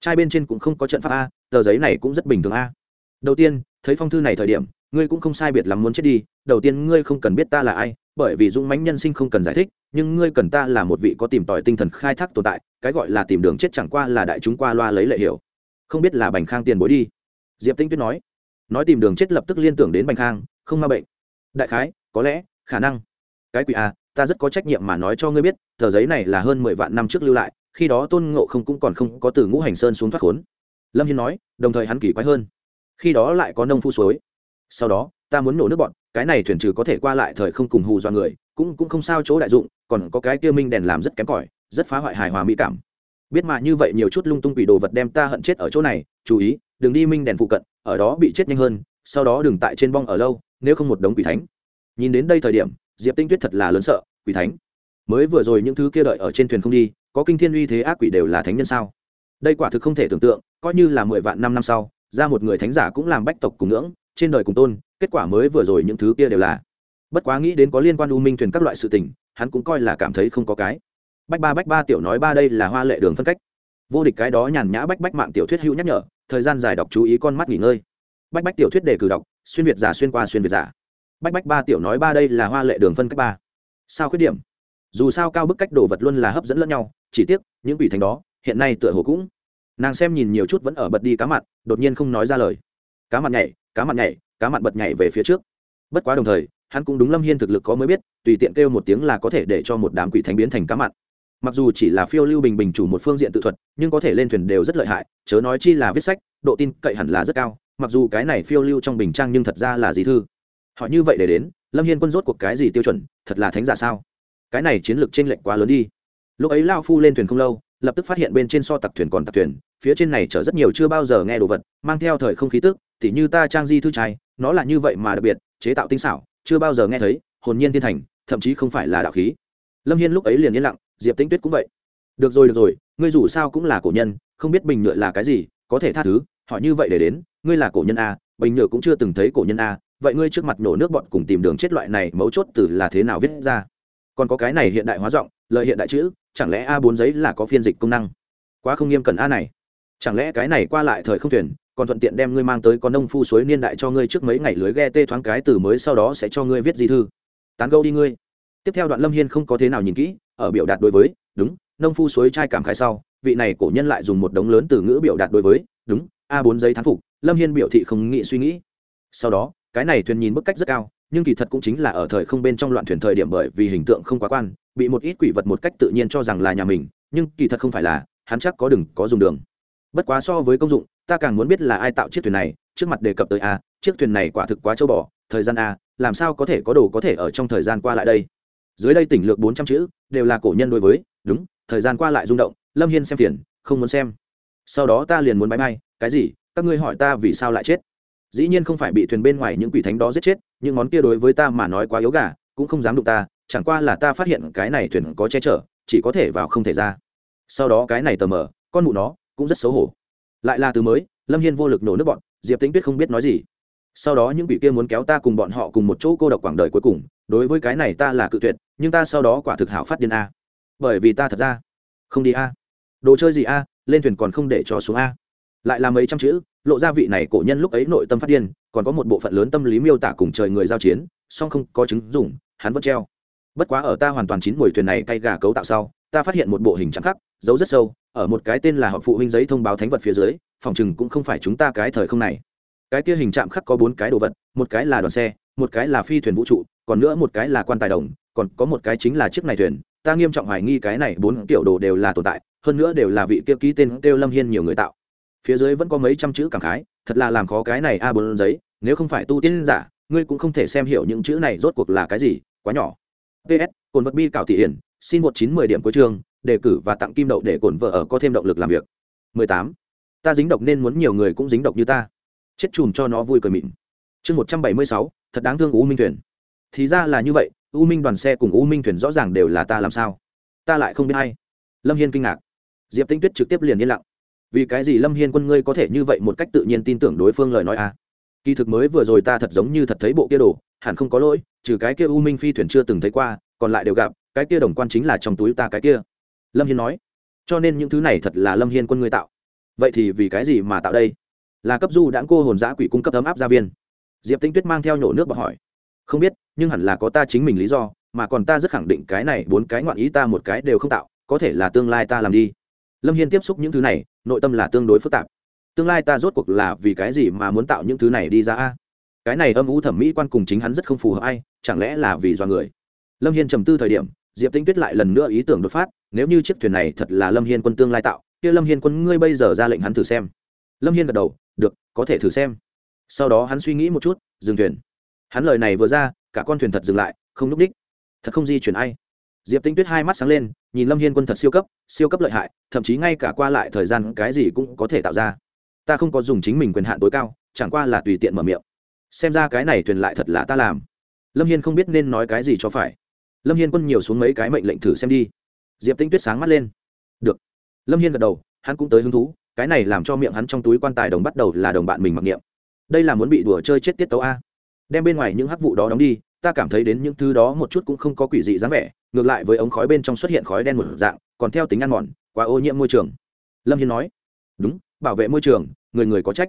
Trai bên trên cũng không có trận pháp a tờ giấy này cũng rất bình thường a. Đầu tiên, thấy phong thư này thời điểm, ngươi cũng không sai biệt lắm muốn chết đi. Đầu tiên, ngươi không cần biết ta là ai, bởi vì dũng mãnh nhân sinh không cần giải thích, nhưng ngươi cần ta là một vị có tìm tòi tinh thần khai thác tồn tại, cái gọi là tìm đường chết chẳng qua là đại chúng qua loa lấy lệ hiểu. Không biết là bành khang tiền bối đi. Diệp tinh tuyết nói. Nói tìm đường chết lập tức liên tưởng đến bành khang, không ma bệnh. Đại khái, có lẽ, khả năng. Cái quỷ à ta rất có trách nhiệm mà nói cho ngươi biết, tờ giấy này là hơn mười vạn năm trước lưu lại, khi đó tôn ngộ không cũng còn không có từ ngũ hành sơn xuống thoát khốn lâm hiên nói, đồng thời hắn kỳ quái hơn. Khi đó lại có nông phu suối. Sau đó, ta muốn nổ nước bọn, cái này thuyền trừ có thể qua lại thời không cùng hù do người, cũng cũng không sao chỗ đại dụng, còn có cái kia minh đèn làm rất kém cỏi, rất phá hoại hài hòa mỹ cảm. Biết mà như vậy nhiều chút lung tung quỷ đồ vật đem ta hận chết ở chỗ này, chú ý, đừng đi minh đèn phụ cận, ở đó bị chết nhanh hơn, sau đó đừng tại trên bong ở lâu, nếu không một đống quỷ thánh. Nhìn đến đây thời điểm, diệp tinh tuyết thật là lớn sợ, quỷ thánh. Mới vừa rồi những thứ kia đợi ở trên thuyền không đi, có kinh thiên uy thế ác quỷ đều là thánh nhân sao? Đây quả thực không thể tưởng tượng, coi như là mười vạn năm năm sau, ra một người thánh giả cũng làm bách tộc cùng ngưỡng, trên đời cùng tôn, kết quả mới vừa rồi những thứ kia đều là. Bất quá nghĩ đến có liên quan u minh thuyền các loại sự tình, hắn cũng coi là cảm thấy không có cái. Bách ba bách ba tiểu nói ba đây là hoa lệ đường phân cách. Vô địch cái đó nhàn nhã bách bách mạng tiểu thuyết hữu nhắc nhở, thời gian dài đọc chú ý con mắt nghỉ ngơi. Bách bách tiểu thuyết đề cử đọc, xuyên việt giả xuyên qua xuyên việt giả. Bách bách ba tiểu nói ba đây là hoa lệ đường phân cách ba. Sao khuyết điểm? Dù sao cao bức cách đồ vật luôn là hấp dẫn lẫn nhau, chỉ tiếc, những quỷ thành đó hiện nay tựa hồ cũng, nàng xem nhìn nhiều chút vẫn ở bật đi cá mặn, đột nhiên không nói ra lời. Cá mặn nhảy, cá mặn nhảy, cá mặn bật nhảy về phía trước. Bất quá đồng thời, hắn cũng đúng lâm hiên thực lực có mới biết, tùy tiện kêu một tiếng là có thể để cho một đám quỷ thánh biến thành cá mặn. Mặc dù chỉ là phiêu lưu bình bình chủ một phương diện tự thuật, nhưng có thể lên thuyền đều rất lợi hại, chớ nói chi là viết sách, độ tin cậy hẳn là rất cao, mặc dù cái này phiêu lưu trong bình trang nhưng thật ra là gì thư? Họ như vậy để đến, lâm hiên quân rốt cuộc cái gì tiêu chuẩn, thật là thánh giả sao? Cái này chiến lược t r ê n lệch quá lớn đi. Lúc ấy lao phu lên thuyền không lâu lập tức phát hiện bên trên so tặc thuyền còn tặc thuyền, phía trên này chở rất nhiều chưa bao giờ nghe đồ vật, mang theo thời không khí tức, tỉ như ta trang di thư trai, nó là như vậy mà đặc biệt, chế tạo tinh xảo, chưa bao giờ nghe thấy, hồn nhiên thiên thành, thậm chí không phải là đạo khí. Lâm hiên lúc ấy liền yên lặng, diệp tĩnh tuyết cũng vậy. Được rồi được rồi, ngươi dù sao cũng là cổ nhân, không biết bình nhựa là cái gì, có thể tha thứ họ như vậy để đến, ngươi là cổ nhân a, bình nhựa cũng chưa từng thấy cổ nhân a, vậy ngươi trước mặt nổ nước bọn cùng tìm đường chết loại này mấu chốt từ là thế nào viết ra? Còn có cái này hiện đại hóa giọng, lợi hiện đại chữ chẳng lẽ a bốn giấy là có phiên dịch công năng? Quá không nghiêm cẩn a này. Chẳng lẽ cái này qua lại thời không thuyền, còn thuận tiện đem ngươi mang tới con nông phu suối niên đại cho ngươi trước mấy ngày lưới ghe tê thoáng cái từ mới sau đó sẽ cho ngươi viết di thư. Tán gâu đi ngươi. Tiếp theo đoạn lâm hiên không có thế nào nhìn kỹ, ở biểu đạt đối với, đúng, nông phu suối trai cảm khai sau, vị này cổ nhân lại dùng một đống lớn từ ngữ biểu đạt đối với, đúng, a bốn giấy thán phục. Lâm hiên biểu thị không nghĩ suy nghĩ. Sau đó, cái này thuyền nhìn bức cách rất cao, nhưng kỳ thật cũng chính là ở thời không bên trong loạn thuyền thời điểm bởi vì hình tượng không quá quan bị một ít quỷ vật một cách tự nhiên cho rằng là nhà mình, nhưng kỳ thật không phải là, hắn chắc có đừng có dùng đường. Bất quá so với công dụng, ta càng muốn biết là ai tạo chiếc thuyền này, trước mặt đề cập tới a, chiếc thuyền này quả thực quá châu bò, thời gian a, làm sao có thể có đồ có thể ở trong thời gian qua lại đây? Dưới đây tỉnh lược bốn trăm chữ, đều là cổ nhân đối với, đúng, thời gian qua lại rung động, lâm hiên xem phiền, không muốn xem. Sau đó ta liền muốn bay bay cái gì, các ngươi hỏi ta vì sao lại chết. Dĩ nhiên không phải bị thuyền bên ngoài những quỷ thánh đó giết chết, những món kia đối với ta mà nói quá yếu gà, cũng không dám đụng ta chẳng qua là ta phát hiện cái này thuyền có che chở, chỉ có thể vào không thể ra. Sau đó cái này tờ mờ, con mụ nó cũng rất xấu hổ. Lại là từ mới, lâm hiên vô lực nổ nước bọn, diệp tính tuyết không biết nói gì. Sau đó những quỷ kia muốn kéo ta cùng bọn họ cùng một chỗ cô độc quảng đời cuối cùng, đối với cái này ta là cự tuyệt, nhưng ta sau đó quả thực hảo phát điên a. Bởi vì ta thật ra không đi a. Đồ chơi gì a, lên thuyền còn không để cho xuống a. Lại là mấy trăm chữ, lộ ra vị này cổ nhân lúc ấy nội tâm phát điên, còn có một bộ phận lớn tâm lý miêu tả cùng trời người giao chiến, song không có chứng dùng hắn vẫn treo bất quá ở ta hoàn toàn chín mùi thuyền này cay gà cấu tạo sau, ta phát hiện một bộ hình trắng khắc giấu rất sâu, ở một cái tên là họ phụ huynh giấy thông báo thánh vật phía dưới, phòng chừng cũng không phải chúng ta cái thời không này. Cái kia hình trạm khắc có bốn cái đồ vật, một cái là đoàn xe, một cái là phi thuyền vũ trụ, còn nữa một cái là quan tài đồng, còn có một cái chính là chiếc này thuyền. Ta nghiêm trọng hoài nghi cái này bốn kiểu đồ đều là tồn tại, hơn nữa đều là vị kia ký tên kêu lâm hiên nhiều người tạo. Phía dưới vẫn có mấy trăm chữ cảm khái, thật là làm khó cái này a bốn giấy, nếu không phải tu tiên giả, ngươi cũng không thể xem hiểu những chữ này rốt cuộc là cái gì, quá nhỏ ps cồn vật bi cảo thị hiển, xin một chín mười điểm cuối chương, đề cử và tặng kim đậu để cồn vợ ở có thêm động lực làm việc. 18. ta dính độc nên muốn nhiều người cũng dính độc như ta. Chết chùm cho nó vui cười mịn. Chương một trăm bảy mươi sáu, thật đáng thương u minh thuyền. Thì ra là như vậy, u minh đoàn xe cùng u minh thuyền rõ ràng đều là ta làm sao? Ta lại không biết hay lâm hiên kinh ngạc. Diệp tinh tuyết trực tiếp liền yên lặng. Vì cái gì lâm hiên quân ngươi có thể như vậy một cách tự nhiên tin tưởng đối phương lời nói à? Kỳ thực mới vừa rồi ta thật giống như thật thấy bộ kia đồ, hẳn không có lỗi, trừ cái kia u minh phi thuyền chưa từng thấy qua, còn lại đều gặp, cái kia đồng quan chính là trong túi ta cái kia. Lâm hiên nói. Cho nên những thứ này thật là lâm hiên quân người tạo. Vậy thì vì cái gì mà tạo đây? Là cấp du đãng cô hồn giã quỷ cung cấp ấm áp gia viên. Diệp tinh tuyết mang theo nhổ nước bọc hỏi. Không biết, nhưng hẳn là có ta chính mình lý do, mà còn ta rất khẳng định cái này bốn cái ngoạn ý ta một cái đều không tạo, có thể là tương lai ta làm đi. Lâm hiên tiếp xúc những thứ này, nội tâm là tương đối phức tạp tương lai ta rốt cuộc là vì cái gì mà muốn tạo những thứ này đi ra a? Cái này âm u thẩm mỹ quan cùng chính hắn rất không phù hợp ai, chẳng lẽ là vì do người? Lâm hiên trầm tư thời điểm, diệp tinh tuyết lại lần nữa ý tưởng đột phát, nếu như chiếc thuyền này thật là lâm hiên quân tương lai tạo, kia lâm hiên quân ngươi bây giờ ra lệnh hắn thử xem. Lâm hiên gật đầu, được, có thể thử xem. Sau đó hắn suy nghĩ một chút, dừng thuyền. Hắn lời này vừa ra, cả con thuyền thật dừng lại, không núp đích thật không di chuyển ai. Diệp tinh tuyết hai mắt sáng lên, nhìn lâm hiên quân thật siêu cấp siêu cấp lợi hại, thậm chí ngay cả qua lại thời gian cái gì cũng có thể tạo ra ta không có dùng chính mình quyền hạn tối cao, chẳng qua là tùy tiện mở miệng. Xem ra cái này thuyền lại thật là ta làm. Lâm hiên không biết nên nói cái gì cho phải. Lâm hiên quân nhiều xuống mấy cái mệnh lệnh thử xem đi. Diệp tinh tuyết sáng mắt lên. Được. Lâm hiên gật đầu, hắn cũng tới hứng thú, cái này làm cho miệng hắn trong túi quan tài đồng bắt đầu là đồng bạn mình mặc niệm. Đây là muốn bị đùa chơi chết tiết tấu a. Đem bên ngoài những hắc vụ đó đóng đi, ta cảm thấy đến những thứ đó một chút cũng không có quỷ dị dáng vẻ, ngược lại với ống khói bên trong xuất hiện khói đen một dạng, còn theo tính ăn mòn, quá ô nhiễm môi trường. Lâm hiên nói. Đúng bảo vệ môi trường, người người có trách.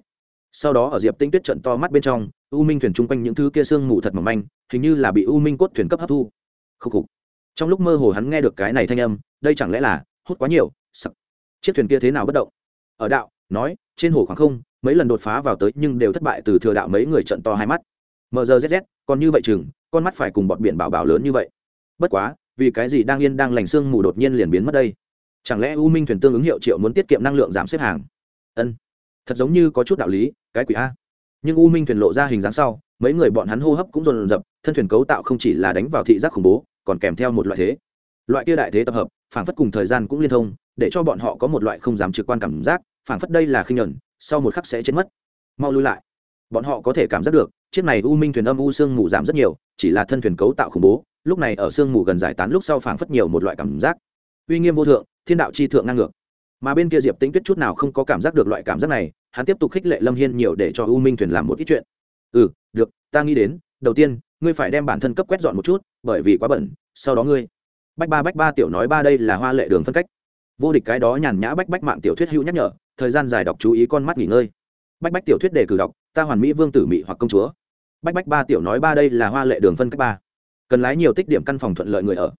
Sau đó ở diệp tinh tuyết trận to mắt bên trong, u minh thuyền chung quanh những thứ kia sương mù thật mỏng manh, hình như là bị u minh cốt thuyền cấp hấp thu. Khúc khục. Trong lúc mơ hồ hắn nghe được cái này thanh âm, đây chẳng lẽ là, hút quá nhiều, sặc. Chiếc thuyền kia thế nào bất động? Ở đạo, nói, trên hồ khoảng không, mấy lần đột phá vào tới nhưng đều thất bại từ thừa đạo mấy người trận to hai mắt. Mờ giờ zz còn như vậy chừng, con mắt phải cùng bọt biển bảo bảo lớn như vậy. Bất quá, vì cái gì đang yên đang lành sương mù đột nhiên liền biến mất đây? Chẳng lẽ u minh thuyền tương ứng hiệu triệu muốn tiết kiệm năng lượng giảm xếp hàng? Ân, thật giống như có chút đạo lý, cái quỷ a. Nhưng u minh thuyền lộ ra hình dáng sau, mấy người bọn hắn hô hấp cũng dồn dập thân thuyền cấu tạo không chỉ là đánh vào thị giác khủng bố, còn kèm theo một loại thế. Loại kia đại thế tập hợp, phảng phất cùng thời gian cũng liên thông, để cho bọn họ có một loại không dám trực quan cảm giác, phảng phất đây là khinh nhẫn sau một khắc sẽ chết mất. Mau lui lại. Bọn họ có thể cảm giác được, chiếc này u minh thuyền âm u sương mù giảm rất nhiều, chỉ là thân thuyền cấu tạo khủng bố, lúc này ở sương mù gần giải tán lúc sau phảng phất nhiều một loại cảm giác. Uy nghiêm vô thượng, thiên đạo chi thượng ngang ngược mà bên kia diệp tĩnh tuyết chút nào không có cảm giác được loại cảm giác này, hắn tiếp tục khích lệ lâm hiên nhiều để cho u minh thuyền làm một ít chuyện. Ừ được, ta nghĩ đến, đầu tiên, ngươi phải đem bản thân cấp quét dọn một chút, bởi vì quá bẩn sau đó ngươi bách ba bách ba tiểu nói ba đây là hoa lệ đường phân cách. Vô địch cái đó nhàn nhã bách bách mạng tiểu thuyết hữu nhắc nhở, thời gian dài đọc chú ý con mắt nghỉ ngơi. Bách bách tiểu thuyết đề cử đọc, ta hoàn mỹ vương tử mỹ hoặc công chúa. Bách bách ba tiểu nói ba đây là hoa lệ đường phân cách ba. Cần lái nhiều tích điểm căn phòng thuận lợi người ở.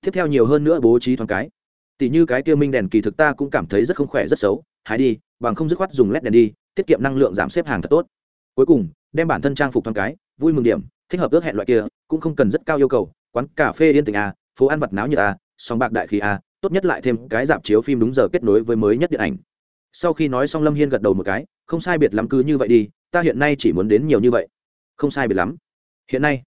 Tiếp theo nhiều hơn nữa bố trí thoáng cái tỷ như cái kia minh đèn kỳ thực ta cũng cảm thấy rất không khỏe, rất xấu. Hái đi, bằng không dứt khoát dùng led đèn đi, tiết kiệm năng lượng giảm xếp hàng thật tốt. Cuối cùng, đem bản thân trang phục thoáng cái, vui mừng điểm, thích hợp ước hẹn loại kia, cũng không cần rất cao yêu cầu. Quán cà phê yên tình a à, phố ăn vặt náo nhiệt à, a sòng bạc đại khí a tốt nhất lại thêm cái dạp chiếu phim đúng giờ kết nối với mới nhất điện ảnh. Sau khi nói xong lâm hiên gật đầu một cái, không sai biệt lắm cứ như vậy đi, ta hiện nay chỉ muốn đến nhiều như vậy. Không sai biệt lắm. Hiện nay,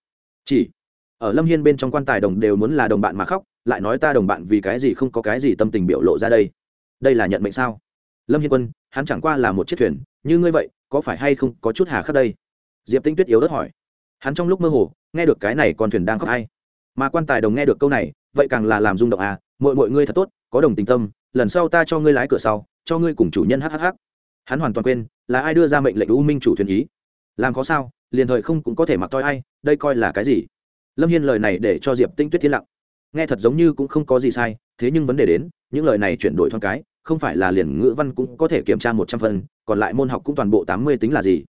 chỉ, ở lâm hiên bên trong quan tài đồng đều muốn là đồng bạn mà khóc lại nói ta đồng bạn vì cái gì không có cái gì tâm tình biểu lộ ra đây? Đây là nhận mệnh sao? Lâm hiên quân, hắn chẳng qua là một chiếc thuyền, như ngươi vậy, có phải hay không có chút hà khắc đây? Diệp tinh tuyết yếu đất hỏi. Hắn trong lúc mơ hồ, nghe được cái này con thuyền đang khóc hay. Mà quan tài đồng nghe được câu này, vậy càng là làm rung động à mọi mọi ngươi thật tốt, có đồng tình tâm, lần sau ta cho ngươi lái cửa sau, cho ngươi cùng chủ nhân hhh hắn hoàn toàn quên, là ai đưa ra mệnh lệnh u minh chủ thuyền ý. Làm có sao, liền thời không cũng có thể mặc toi ai, đây coi là cái gì? Lâm hiên lời này để cho diệp tinh tuyết thiên lặng nghe thật giống như cũng không có gì sai, thế nhưng vấn đề đến, những lời này chuyển đổi thoáng cái, không phải là liền ngữ văn cũng có thể kiểm tra một trăm phần, còn lại môn học cũng toàn bộ tám mươi tính là gì.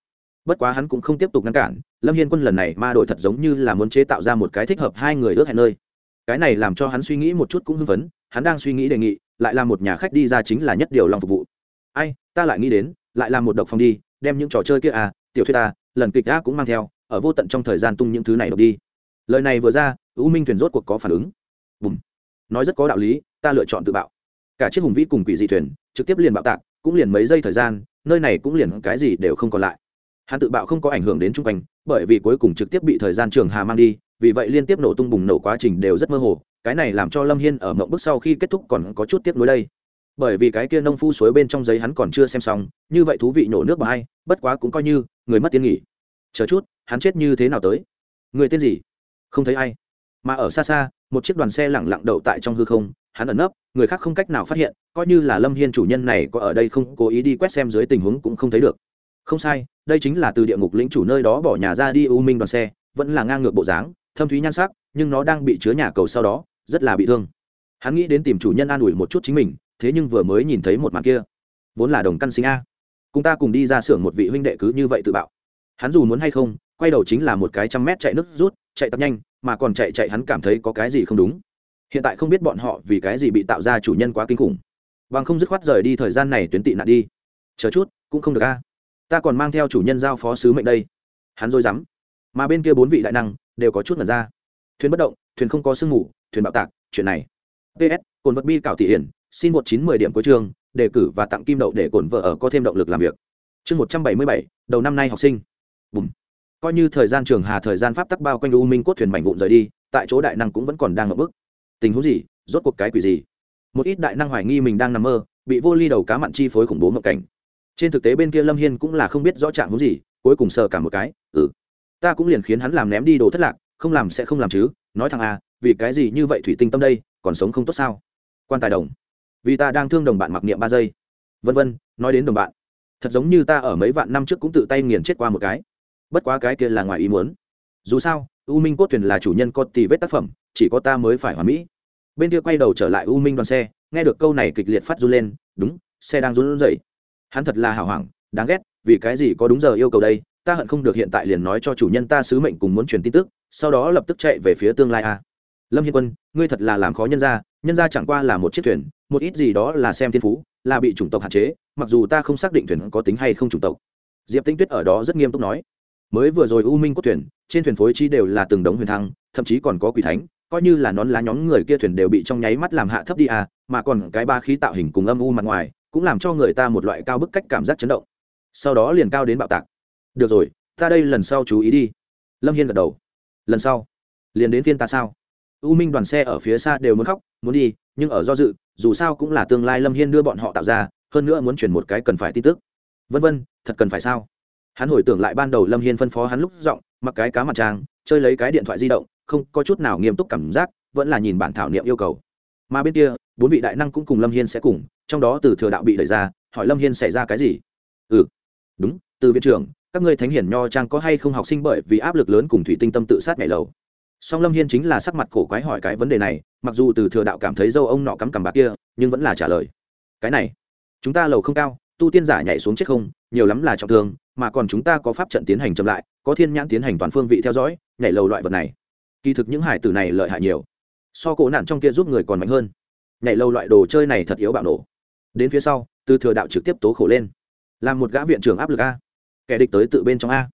Bất quá hắn cũng không tiếp tục ngăn cản, lâm hiên quân lần này ma đổi thật giống như là muốn chế tạo ra một cái thích hợp hai người ước hẹn nơi. Cái này làm cho hắn suy nghĩ một chút cũng hưng phấn, hắn đang suy nghĩ đề nghị, lại là một nhà khách đi ra chính là nhất điều lòng phục vụ. Ai, ta lại nghĩ đến, lại là một độc phòng đi, đem những trò chơi kia à tiểu thuyết ta lần kịch ta cũng mang theo, ở vô tận trong thời gian tung những thứ này đọc đi. Lời này vừa ra, u minh thuyền rốt cuộc có phản ứng bùm. Nói rất có đạo lý, ta lựa chọn tự bạo. Cả chiếc hùng vĩ cùng quỷ dị thuyền trực tiếp liền bạo tạc, cũng liền mấy giây thời gian, nơi này cũng liền cái gì đều không còn lại. Hắn tự bạo không có ảnh hưởng đến chung quanh, bởi vì cuối cùng trực tiếp bị thời gian trường hà mang đi, vì vậy liên tiếp nổ tung bùng nổ quá trình đều rất mơ hồ, cái này làm cho lâm hiên ở mộng bước sau khi kết thúc còn có chút tiếp nối đây. Bởi vì cái kia nông phu suối bên trong giấy hắn còn chưa xem xong, như vậy thú vị nổ nước bà hay, bất quá cũng coi như, người mất tiên nghỉ. Chờ chút, hắn chết như thế nào tới? Người tên gì? Không thấy ai mà ở xa xa, một chiếc đoàn xe lẳng lặng đậu tại trong hư không, hắn ẩn nấp, người khác không cách nào phát hiện, coi như là lâm hiên chủ nhân này có ở đây không, cố ý đi quét xem dưới tình huống cũng không thấy được. Không sai, đây chính là từ địa ngục lĩnh chủ nơi đó bỏ nhà ra đi u minh đoàn xe, vẫn là ngang ngược bộ dáng, thâm thúy nhan sắc, nhưng nó đang bị chứa nhà cầu sau đó, rất là bị thương. Hắn nghĩ đến tìm chủ nhân an ủi một chút chính mình, thế nhưng vừa mới nhìn thấy một màn kia. Vốn là đồng căn sinh a. Cùng ta cùng đi ra xưởng một vị huynh đệ cứ như vậy tự bạo. Hắn dù muốn hay không, quay đầu chính là một cái trăm mét chạy nước rút chạy tập nhanh, mà còn chạy chạy hắn cảm thấy có cái gì không đúng. Hiện tại không biết bọn họ vì cái gì bị tạo ra chủ nhân quá kinh khủng. Bằng không dứt khoát rời đi thời gian này tuyến tị nạn đi. Chờ chút, cũng không được a. Ta còn mang theo chủ nhân giao phó sứ mệnh đây. Hắn dối rắm. Mà bên kia bốn vị đại năng đều có chút mật ra. Thuyền bất động, thuyền không có sương mù, thuyền bạo tạc, chuyện này. Ps cồn vật bi cảo thị hiển, xin một chín mười điểm cuối trường đề cử và tặng kim đậu để cồn vợ ở có thêm động lực làm việc. Chương một trăm bảy mươi bảy, đầu năm nay học sinh. Bùm coi như thời gian trường hà thời gian pháp tắc bao quanh u minh cốt thuyền mảnh vụn rời đi, tại chỗ đại năng cũng vẫn còn đang ở bức tình huống gì? Rốt cuộc cái quỷ gì? Một ít đại năng hoài nghi mình đang nằm mơ, bị vô ly đầu cá mặn chi phối khủng bố mộng cảnh. Trên thực tế bên kia lâm hiên cũng là không biết rõ trạng huống gì, cuối cùng sờ cả một cái ừ. Ta cũng liền khiến hắn làm ném đi đồ thất lạc, không làm sẽ không làm chứ, nói thằng à vì cái gì như vậy thủy tinh tâm đây, còn sống không tốt sao? Quan tài đồng. Vì ta đang thương đồng bạn mặc niệm ba giây. Vân vân, nói đến đồng bạn. Thật giống như ta ở mấy vạn năm trước cũng tự tay nghiền chết qua một cái bất quá cái kia là ngoài ý muốn. Dù sao, u minh cốt thuyền là chủ nhân có tì vết tác phẩm, chỉ có ta mới phải hoàn mỹ. Bên kia quay đầu trở lại u minh đoàn xe, nghe được câu này kịch liệt phát run lên, đúng, xe đang run rẩy. Hắn thật là hào hoảng, đáng ghét, vì cái gì có đúng giờ yêu cầu đây, ta hận không được hiện tại liền nói cho chủ nhân ta sứ mệnh cùng muốn truyền tin tức, sau đó lập tức chạy về phía tương lai a. Lâm hiên quân, ngươi thật là làm khó nhân gia nhân gia chẳng qua là một chiếc thuyền, một ít gì đó là xem thiên phú, là bị chủng tộc hạn chế, mặc dù ta không xác định thuyền có tính hay không chủng tộc. Diệp tinh tuyết ở đó rất nghiêm túc nói mới vừa rồi u minh cốt thuyền, trên thuyền phối chi đều là từng đống huyền thăng, thậm chí còn có quỷ thánh, coi như là nón lá nhóm người kia thuyền đều bị trong nháy mắt làm hạ thấp đi à mà còn cái ba khí tạo hình cùng âm u mặt ngoài, cũng làm cho người ta một loại cao bức cách cảm giác chấn động. Sau đó liền cao đến bạo tạc. Được rồi, ta đây lần sau chú ý đi. Lâm hiên gật đầu. Lần sau? Liền đến phiên ta sao? U minh đoàn xe ở phía xa đều muốn khóc, muốn đi, nhưng ở do dự, dù sao cũng là tương lai lâm hiên đưa bọn họ tạo ra, hơn nữa muốn chuyển một cái cần phải tin tức. Vân vân, thật cần phải sao? Hắn hồi tưởng lại ban đầu lâm hiên phân phó hắn lúc giọng, mặc cái cá mặt trang chơi lấy cái điện thoại di động, không có chút nào nghiêm túc cảm giác, vẫn là nhìn bản thảo niệm yêu cầu. Mà bên kia, bốn vị đại năng cũng cùng lâm hiên sẽ cùng, trong đó từ thừa đạo bị đẩy ra, hỏi lâm hiên xảy ra cái gì. Ừ đúng, từ viện trưởng, các ngươi thánh hiển nho trang có hay không học sinh bởi vì áp lực lớn cùng thủy tinh tâm tự sát ngày lầu? Song lâm hiên chính là sắc mặt cổ quái hỏi cái vấn đề này, mặc dù từ thừa đạo cảm thấy dâu ông nọ cắm cằm bạc kia, nhưng vẫn là trả lời. Cái này, chúng ta lầu không cao, tu tiên giả nhảy xuống chết không, nhiều lắm là trọng thương mà còn chúng ta có pháp trận tiến hành chậm lại, có thiên nhãn tiến hành toàn phương vị theo dõi, nhảy lầu loại vật này. Kỳ thực những hải tử này lợi hại nhiều. So cổ nạn trong kia giúp người còn mạnh hơn. Nhảy lầu loại đồ chơi này thật yếu bạo nổ. Đến phía sau, từ thừa đạo trực tiếp tố khổ lên. Làm một gã viện trưởng áp lực a. Kẻ địch tới tự bên trong a.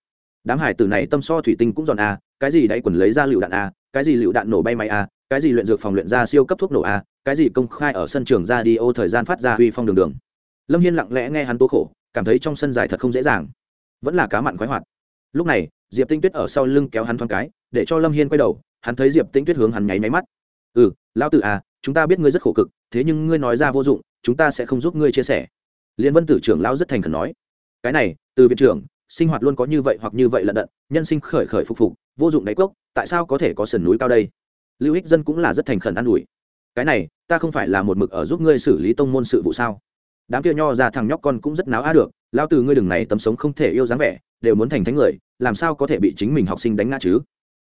Đám hải tử này tâm so thủy tinh cũng giòn a, cái gì đáy quần lấy ra lựu đạn a, cái gì lựu đạn nổ bay máy a, cái gì luyện dược phòng luyện ra siêu cấp thuốc nổ a, cái gì công khai ở sân trường ra đi ô thời gian phát ra uy phong đường đường. Lâm hiên lặng lẽ nghe hắn tố khổ, cảm thấy trong sân dài thật không dễ dàng vẫn là cá mặn khoái hoạt. Lúc này, diệp tinh tuyết ở sau lưng kéo hắn thoáng cái, để cho lâm hiên quay đầu, hắn thấy diệp tinh tuyết hướng hắn nháy máy mắt. Ừ lão tử à chúng ta biết ngươi rất khổ cực, thế nhưng ngươi nói ra vô dụng, chúng ta sẽ không giúp ngươi chia sẻ. Liên vân tử trưởng lão rất thành khẩn nói. Cái này, từ viện trưởng, sinh hoạt luôn có như vậy hoặc như vậy lận đận, nhân sinh khởi khởi phục phục, vô dụng đáy cốc, tại sao có thể có sườn núi cao đây? Lưu ích dân cũng là rất thành khẩn an ủi. Cái này, ta không phải là một mực ở giúp ngươi xử lý tông môn sự vụ sao? Đám kia nho ra thằng nhóc con cũng rất náo a được lao từ ngươi đừng này tấm sống không thể yêu dáng vẻ đều muốn thành thánh người làm sao có thể bị chính mình học sinh đánh ngã chứ?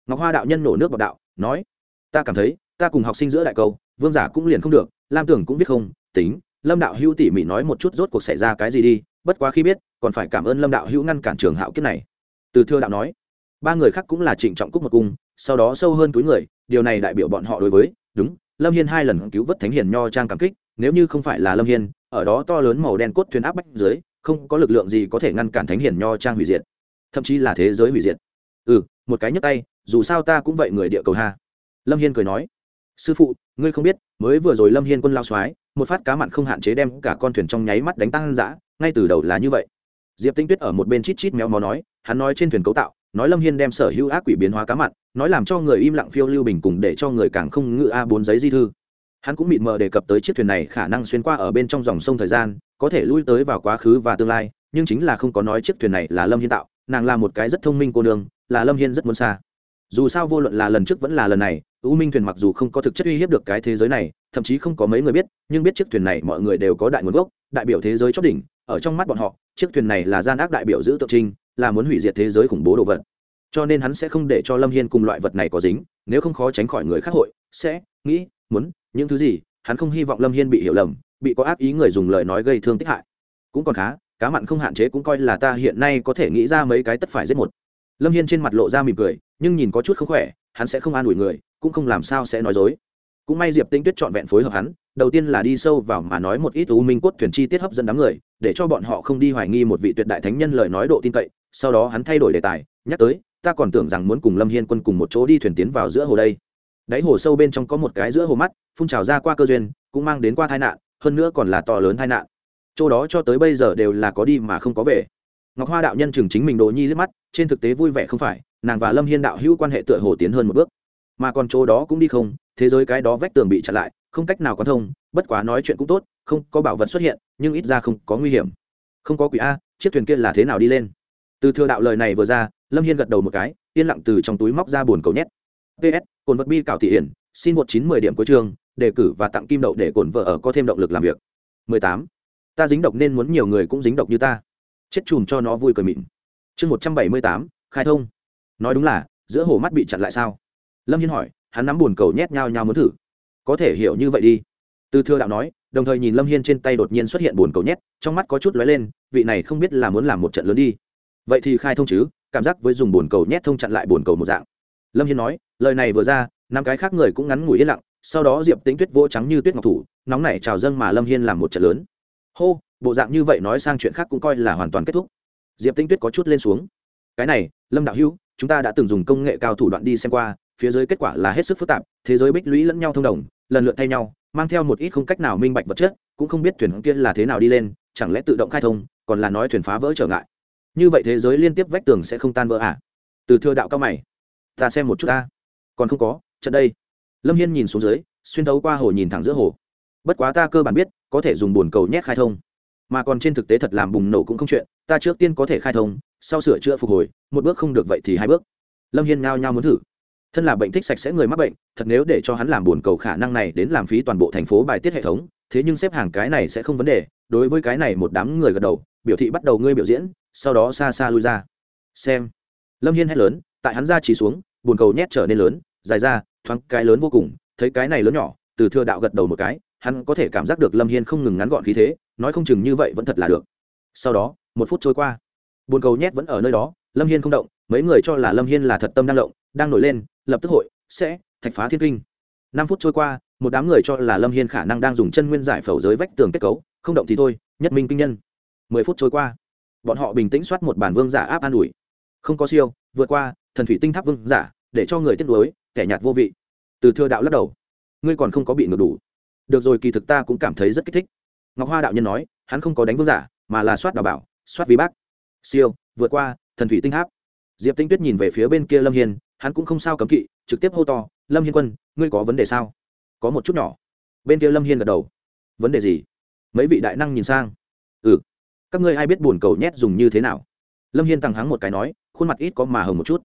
Ngọc hoa đạo nhân nổ nước bọc đạo nói ta cảm thấy ta cùng học sinh giữa đại câu, vương giả cũng liền không được lam tưởng cũng viết không tính lâm đạo hữu tỉ mỉ nói một chút rốt cuộc xảy ra cái gì đi bất quá khi biết còn phải cảm ơn lâm đạo hữu ngăn cản trường hạo kiếp này. Từ thưa đạo nói ba người khác cũng là trịnh trọng cúc một cung sau đó sâu hơn túi người điều này đại biểu bọn họ đối với đúng lâm hiên hai lần cứu vớt thánh hiền nho trang cảm kích nếu như không phải là lâm hiên ở đó to lớn màu đen cốt thuyền áp bách dưới không có lực lượng gì có thể ngăn cản thánh hiền nho trang hủy diệt, thậm chí là thế giới hủy diệt. Ừ một cái nhấc tay, dù sao ta cũng vậy người địa cầu ha. Lâm hiên cười nói, sư phụ, ngươi không biết, mới vừa rồi lâm hiên quân lao soái, một phát cá mặn không hạn chế đem cả con thuyền trong nháy mắt đánh tăng dã ngay từ đầu là như vậy. Diệp tinh tuyết ở một bên chít chít méo mó nói, hắn nói trên thuyền cấu tạo, nói lâm hiên đem sở hữu ác quỷ biến hóa cá mặn, nói làm cho người im lặng phiêu lưu bình cùng để cho người càng không ngự a bốn giấy di thư. Hắn cũng mịt mờ đề cập tới chiếc thuyền này khả năng xuyên qua ở bên trong dòng sông thời gian có thể lui tới vào quá khứ và tương lai, nhưng chính là không có nói chiếc thuyền này là lâm hiên tạo, nàng là một cái rất thông minh cô nương, là lâm hiên rất muốn xa. Dù sao vô luận là lần trước vẫn là lần này, u minh thuyền mặc dù không có thực chất uy hiếp được cái thế giới này, thậm chí không có mấy người biết, nhưng biết chiếc thuyền này mọi người đều có đại nguồn gốc, đại biểu thế giới chót đỉnh, ở trong mắt bọn họ, chiếc thuyền này là gian ác đại biểu giữ tượng trinh là muốn hủy diệt thế giới khủng bố đồ vật. Cho nên hắn sẽ không để cho lâm hiên cùng loại vật này có dính, nếu không khó tránh khỏi người khác hội, sẽ nghĩ, muốn, những thứ gì hắn không hy vọng lâm hiên bị hiểu lầm, bị có ác ý người dùng lời nói gây thương tích hại. Cũng còn khá, cá mặn không hạn chế cũng coi là ta hiện nay có thể nghĩ ra mấy cái tất phải giết một. Lâm hiên trên mặt lộ ra mỉm cười, nhưng nhìn có chút không khỏe, hắn sẽ không an ủi người, cũng không làm sao sẽ nói dối. Cũng may diệp tinh tuyết trọn vẹn phối hợp hắn, đầu tiên là đi sâu vào mà nói một ít u minh cốt thuyền chi tiết hấp dẫn đám người, để cho bọn họ không đi hoài nghi một vị tuyệt đại thánh nhân lời nói độ tin cậy, sau đó hắn thay đổi đề tài, nhắc tới, ta còn tưởng rằng muốn cùng lâm hiên quân cùng một chỗ đi thuyền tiến vào giữa hồ đây đáy hồ sâu bên trong có một cái giữa hồ mắt, phun trào ra qua cơ duyên, cũng mang đến qua tai nạn, hơn nữa còn là to lớn tai nạn. Chỗ đó cho tới bây giờ đều là có đi mà không có về. Ngọc hoa đạo nhân chừng chính mình đồ nhi liếc mắt, trên thực tế vui vẻ không phải, nàng và lâm hiên đạo hữu quan hệ tựa hồ tiến hơn một bước. Mà còn chỗ đó cũng đi không, thế giới cái đó vách tường bị chặn lại, không cách nào có thông, bất quá nói chuyện cũng tốt, không có bảo vật xuất hiện, nhưng ít ra không có nguy hiểm. Không có quỷ a, chiếc thuyền kia là thế nào đi lên? Từ thừa đạo lời này vừa ra, lâm hiên gật đầu một cái, yên lặng từ trong túi móc ra bồn cầu nhét ps cồn vật bi cảo thị hiển, xin một chín mười điểm cuối trường đề cử và tặng kim đậu để cồn vợ ở có thêm động lực làm việc. mười tám. Ta dính độc nên muốn nhiều người cũng dính độc như ta. Chết chùm cho nó vui cười mịn. Chương một trăm bảy mươi tám, khai thông. Nói đúng là, giữa hồ mắt bị chặn lại sao? Lâm hiên hỏi, hắn nắm bùn cầu nhét nhau nhau muốn thử. Có thể hiểu như vậy đi. Từ thừa đạo nói, đồng thời nhìn lâm hiên trên tay đột nhiên xuất hiện bùn cầu nhét, trong mắt có chút lóe lên, vị này không biết là muốn làm một trận lớn đi. Vậy thì khai thông chứ, cảm giác với dùng bùn cầu nhét thông chặn lại bùn cầu một dạng lâm hiên nói, lời này vừa ra, năm cái khác người cũng ngắn ngủi yên lặng, sau đó diệp tính tuyết vỗ trắng như tuyết ngọc thủ, nóng nảy trào dâng mà lâm hiên làm một trận lớn. Hô, bộ dạng như vậy nói sang chuyện khác cũng coi là hoàn toàn kết thúc. Diệp tinh tuyết có chút lên xuống. Cái này, lâm đạo hữu, chúng ta đã từng dùng công nghệ cao thủ đoạn đi xem qua, phía dưới kết quả là hết sức phức tạp, thế giới bích lũy lẫn nhau thông đồng, lần lượt thay nhau, mang theo một ít không cách nào minh bạch vật chất, cũng không biết thuyền kia là thế nào đi lên, chẳng lẽ tự động khai thông, còn là nói thuyền phá vỡ trở ngại. Như vậy thế giới liên tiếp vách tường sẽ không tan vỡ à? Từ thừa đạo cao mày ta xem một chút ta. Còn không có, trận đây. Lâm hiên nhìn xuống dưới, xuyên thấu qua hồ nhìn thẳng giữa hồ. Bất quá ta cơ bản biết, có thể dùng bồn cầu nhét khai thông. Mà còn trên thực tế thật làm bùng nổ cũng không chuyện, ta trước tiên có thể khai thông, sau sửa chữa phục hồi, một bước không được vậy thì hai bước. Lâm hiên ngao ngao muốn thử. Thân là bệnh thích sạch sẽ người mắc bệnh, thật nếu để cho hắn làm bồn cầu khả năng này đến làm phí toàn bộ thành phố bài tiết hệ thống, thế nhưng xếp hàng cái này sẽ không vấn đề, đối với cái này một đám người gật đầu, biểu thị bắt đầu ngươi biểu diễn, sau đó xa xa lui ra. Xem. Lâm hiên hét lớn tại hắn ra chỉ xuống bồn cầu nhét trở nên lớn, dài ra, thoáng cái lớn vô cùng, thấy cái này lớn nhỏ, từ thừa đạo gật đầu một cái, hắn có thể cảm giác được lâm hiên không ngừng ngắn gọn khí thế, nói không chừng như vậy vẫn thật là được. Sau đó, một phút trôi qua bồn cầu nhét vẫn ở nơi đó, lâm hiên không động, mấy người cho là lâm hiên là thật tâm đang động, đang nổi lên, lập tức hội, sẽ, thạch phá thiên kinh. Năm phút trôi qua, một đám người cho là lâm hiên khả năng đang dùng chân nguyên giải phẫu giới vách tường kết cấu, không động thì thôi, nhất minh kinh nhân. Mười phút trôi qua, bọn họ bình tĩnh soát một bản vương giả áp an ủi. Không có siêu, vượt qua thần thủy tinh tháp vương giả, để cho người tiếp nối, kẻ nhạt vô vị. Từ thừa đạo lắc đầu. Ngươi còn không có bị ngược đủ. Được rồi, kỳ thực ta cũng cảm thấy rất kích thích. Ngọc hoa đạo nhân nói, hắn không có đánh vương giả, mà là soát đào bảo, soát vi bác. Siêu, vượt qua, thần thủy tinh tháp. Diệp tinh tuyết nhìn về phía bên kia lâm hiền hắn cũng không sao cấm kỵ, trực tiếp hô to, lâm hiên quân, ngươi có vấn đề sao? Có một chút nhỏ. Bên kia lâm hiên gật đầu. Vấn đề gì? Mấy vị đại năng nhìn sang. Ừ các ngươi ai biết buồn cầu nhét dùng như thế nào? Lâm hiên thằng hắng một cái nói, khuôn mặt ít có mà hồng một chút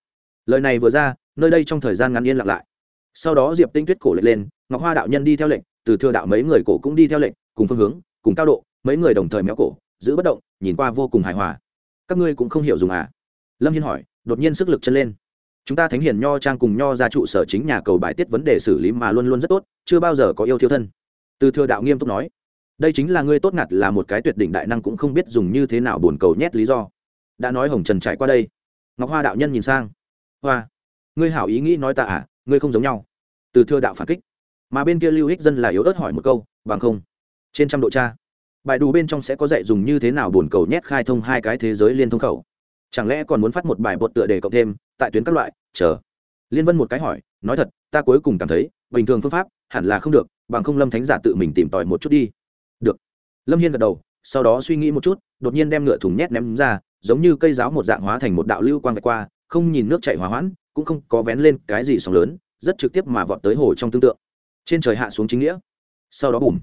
lời này vừa ra, nơi đây trong thời gian ngắn yên lặng lại. Sau đó diệp tinh tuyết cổ lệnh lên, ngọc hoa đạo nhân đi theo lệnh, từ thừa đạo mấy người cổ cũng đi theo lệnh, cùng phương hướng, cùng cao độ, mấy người đồng thời méo cổ, giữ bất động, nhìn qua vô cùng hài hòa. Các ngươi cũng không hiểu dùng à? Lâm hiên hỏi, đột nhiên sức lực chân lên. Chúng ta thánh hiền nho trang cùng nho ra trụ sở chính nhà cầu bài tiết vấn đề xử lý mà luôn luôn rất tốt, chưa bao giờ có yêu thiêu thân. Từ thừa đạo nghiêm túc nói, đây chính là ngươi tốt ngặt là một cái tuyệt đỉnh đại năng cũng không biết dùng như thế nào buồn cầu nhét lý do. Đã nói hồng trần trải qua đây. Ngọc hoa đạo nhân nhìn sang hoa. Ngươi hảo ý nghĩ nói ta à ngươi không giống nhau. Từ thưa đạo phản kích. Mà bên kia lưu hích dân là yếu ớt hỏi một câu bằng không? Trên trăm độ cha. Bài đủ bên trong sẽ có dạy dùng như thế nào buồn cầu nhét khai thông hai cái thế giới liên thông khẩu? Chẳng lẽ còn muốn phát một bài bột tựa để cộng thêm, tại tuyến các loại? Chờ. Liên vân một cái hỏi, nói thật, ta cuối cùng cảm thấy, bình thường phương pháp hẳn là không được, bằng không lâm thánh giả tự mình tìm tòi một chút đi. Được. Lâm hiên gật đầu, sau đó suy nghĩ một chút, đột nhiên đem ngựa thùng nhét ném ra, giống như cây giáo một dạng hóa thành một đạo lưu quang vạch qua không nhìn nước chảy hòa hoãn, cũng không có vén lên cái gì sóng lớn, rất trực tiếp mà vọt tới hồ trong tương tượng. Trên trời hạ xuống chính nghĩa. Sau đó bùm,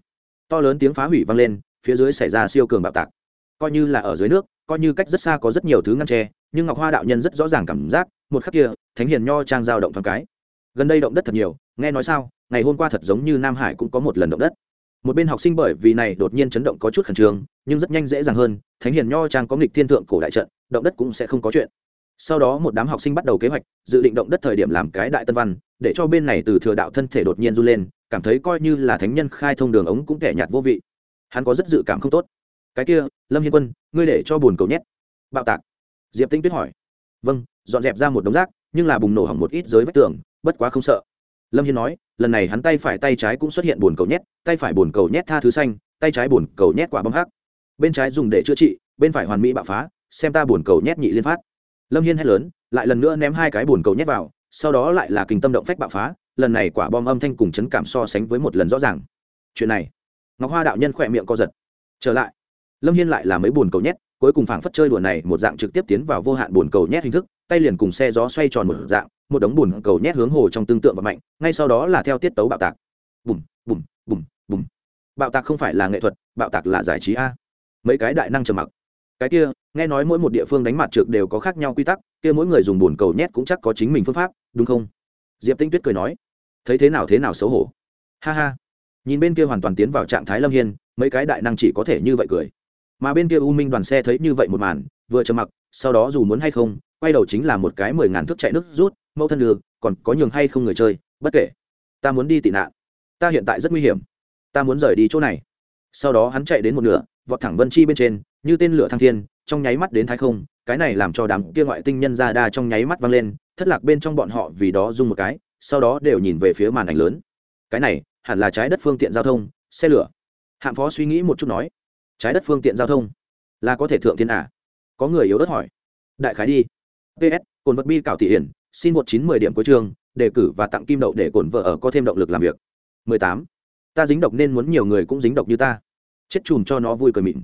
to lớn tiếng phá hủy vang lên, phía dưới xảy ra siêu cường bạo tạc. Coi như là ở dưới nước, coi như cách rất xa có rất nhiều thứ ngăn tre nhưng ngọc hoa đạo nhân rất rõ ràng cảm giác, một khắc kia, thánh hiền nho trang giao động thoáng cái. Gần đây động đất thật nhiều, nghe nói sao, ngày hôm qua thật giống như nam hải cũng có một lần động đất. Một bên học sinh bởi vì này đột nhiên chấn động có chút khẩn trương, nhưng rất nhanh dễ dàng hơn, thánh hiền nho trang có nghịch thiên thượng cổ đại trận, động đất cũng sẽ không có chuyện sau đó một đám học sinh bắt đầu kế hoạch, dự định động đất thời điểm làm cái đại tân văn, để cho bên này từ thừa đạo thân thể đột nhiên run lên, cảm thấy coi như là thánh nhân khai thông đường ống cũng kẻ nhạt vô vị. Hắn có rất dự cảm không tốt. Cái kia, lâm hiên quân, ngươi để cho buồn cầu nhét. Bạo tạc. Diệp tinh tuyết hỏi. Vâng dọn dẹp ra một đống rác, nhưng là bùng nổ hỏng một ít giới vách tường, bất quá không sợ. Lâm hiên nói, lần này hắn tay phải tay trái cũng xuất hiện buồn cầu nhét, tay phải buồn cầu nhét tha thứ xanh, tay trái buồn cầu nhét quả bom hắc. Bên trái dùng để chữa trị, bên phải hoàn mỹ bạo phá, xem ta buồn cầu nhét nhị liên phát lâm hiên hét lớn, lại lần nữa ném hai cái bồn cầu nhét vào, sau đó lại là kinh tâm động phách bạo phá, lần này quả bom âm thanh cùng chấn cảm so sánh với một lần rõ ràng. Chuyện này, ngọc hoa đạo nhân khỏe miệng co giật. Trở lại, lâm hiên lại là mấy bồn cầu nhét, cuối cùng phảng phất chơi đùa này, một dạng trực tiếp tiến vào vô hạn bồn cầu nhét hình thức, tay liền cùng xe gió xoay tròn một dạng, một đống bùn cầu nhét hướng hồ trong tương tượng và mạnh, ngay sau đó là theo tiết tấu bạo tạc. Bùm bùm bùm bùm. Bạo tạc không phải là nghệ thuật, bạo tạc là giải trí a. Mấy cái đại năng trầm mặc cái kia, nghe nói mỗi một địa phương đánh mặt trượt đều có khác nhau quy tắc, kia mỗi người dùng bồn cầu nhét cũng chắc có chính mình phương pháp, đúng không? Diệp tinh tuyết cười nói. Thấy thế nào thế nào xấu hổ. Ha ha. Nhìn bên kia hoàn toàn tiến vào trạng thái lâm hiên, mấy cái đại năng chỉ có thể như vậy cười. Mà bên kia u minh đoàn xe thấy như vậy một màn, vừa trầm mặc, sau đó dù muốn hay không, quay đầu chính là một cái mười ngàn thước chạy nước rút, mẫu thân đường còn có nhường hay không người chơi, bất kể. Ta muốn đi tị nạn. Ta hiện tại rất nguy hiểm. Ta muốn rời đi chỗ này. Sau đó hắn chạy đến một nửa, vọt thẳng vân chi bên trên như tên lửa thăng thiên, trong nháy mắt đến thái không, cái này làm cho đám kia ngoại tinh nhân ra đa trong nháy mắt vang lên, thất lạc bên trong bọn họ vì đó dung một cái, sau đó đều nhìn về phía màn ảnh lớn. Cái này, hẳn là trái đất phương tiện giao thông, xe lửa. Hạng phó suy nghĩ một chút nói. Trái đất phương tiện giao thông? Là có thể thượng thiên à? Có người yếu đất hỏi. Đại khái đi. Ps cồn vật bi cảo thị hiển, xin một chín mười điểm cuối trường đề cử và tặng kim đậu để cổn vợ ở có thêm động lực làm việc. 18. ta dính độc nên muốn nhiều người cũng dính độc như ta. Chết chùm cho nó vui cười mịn.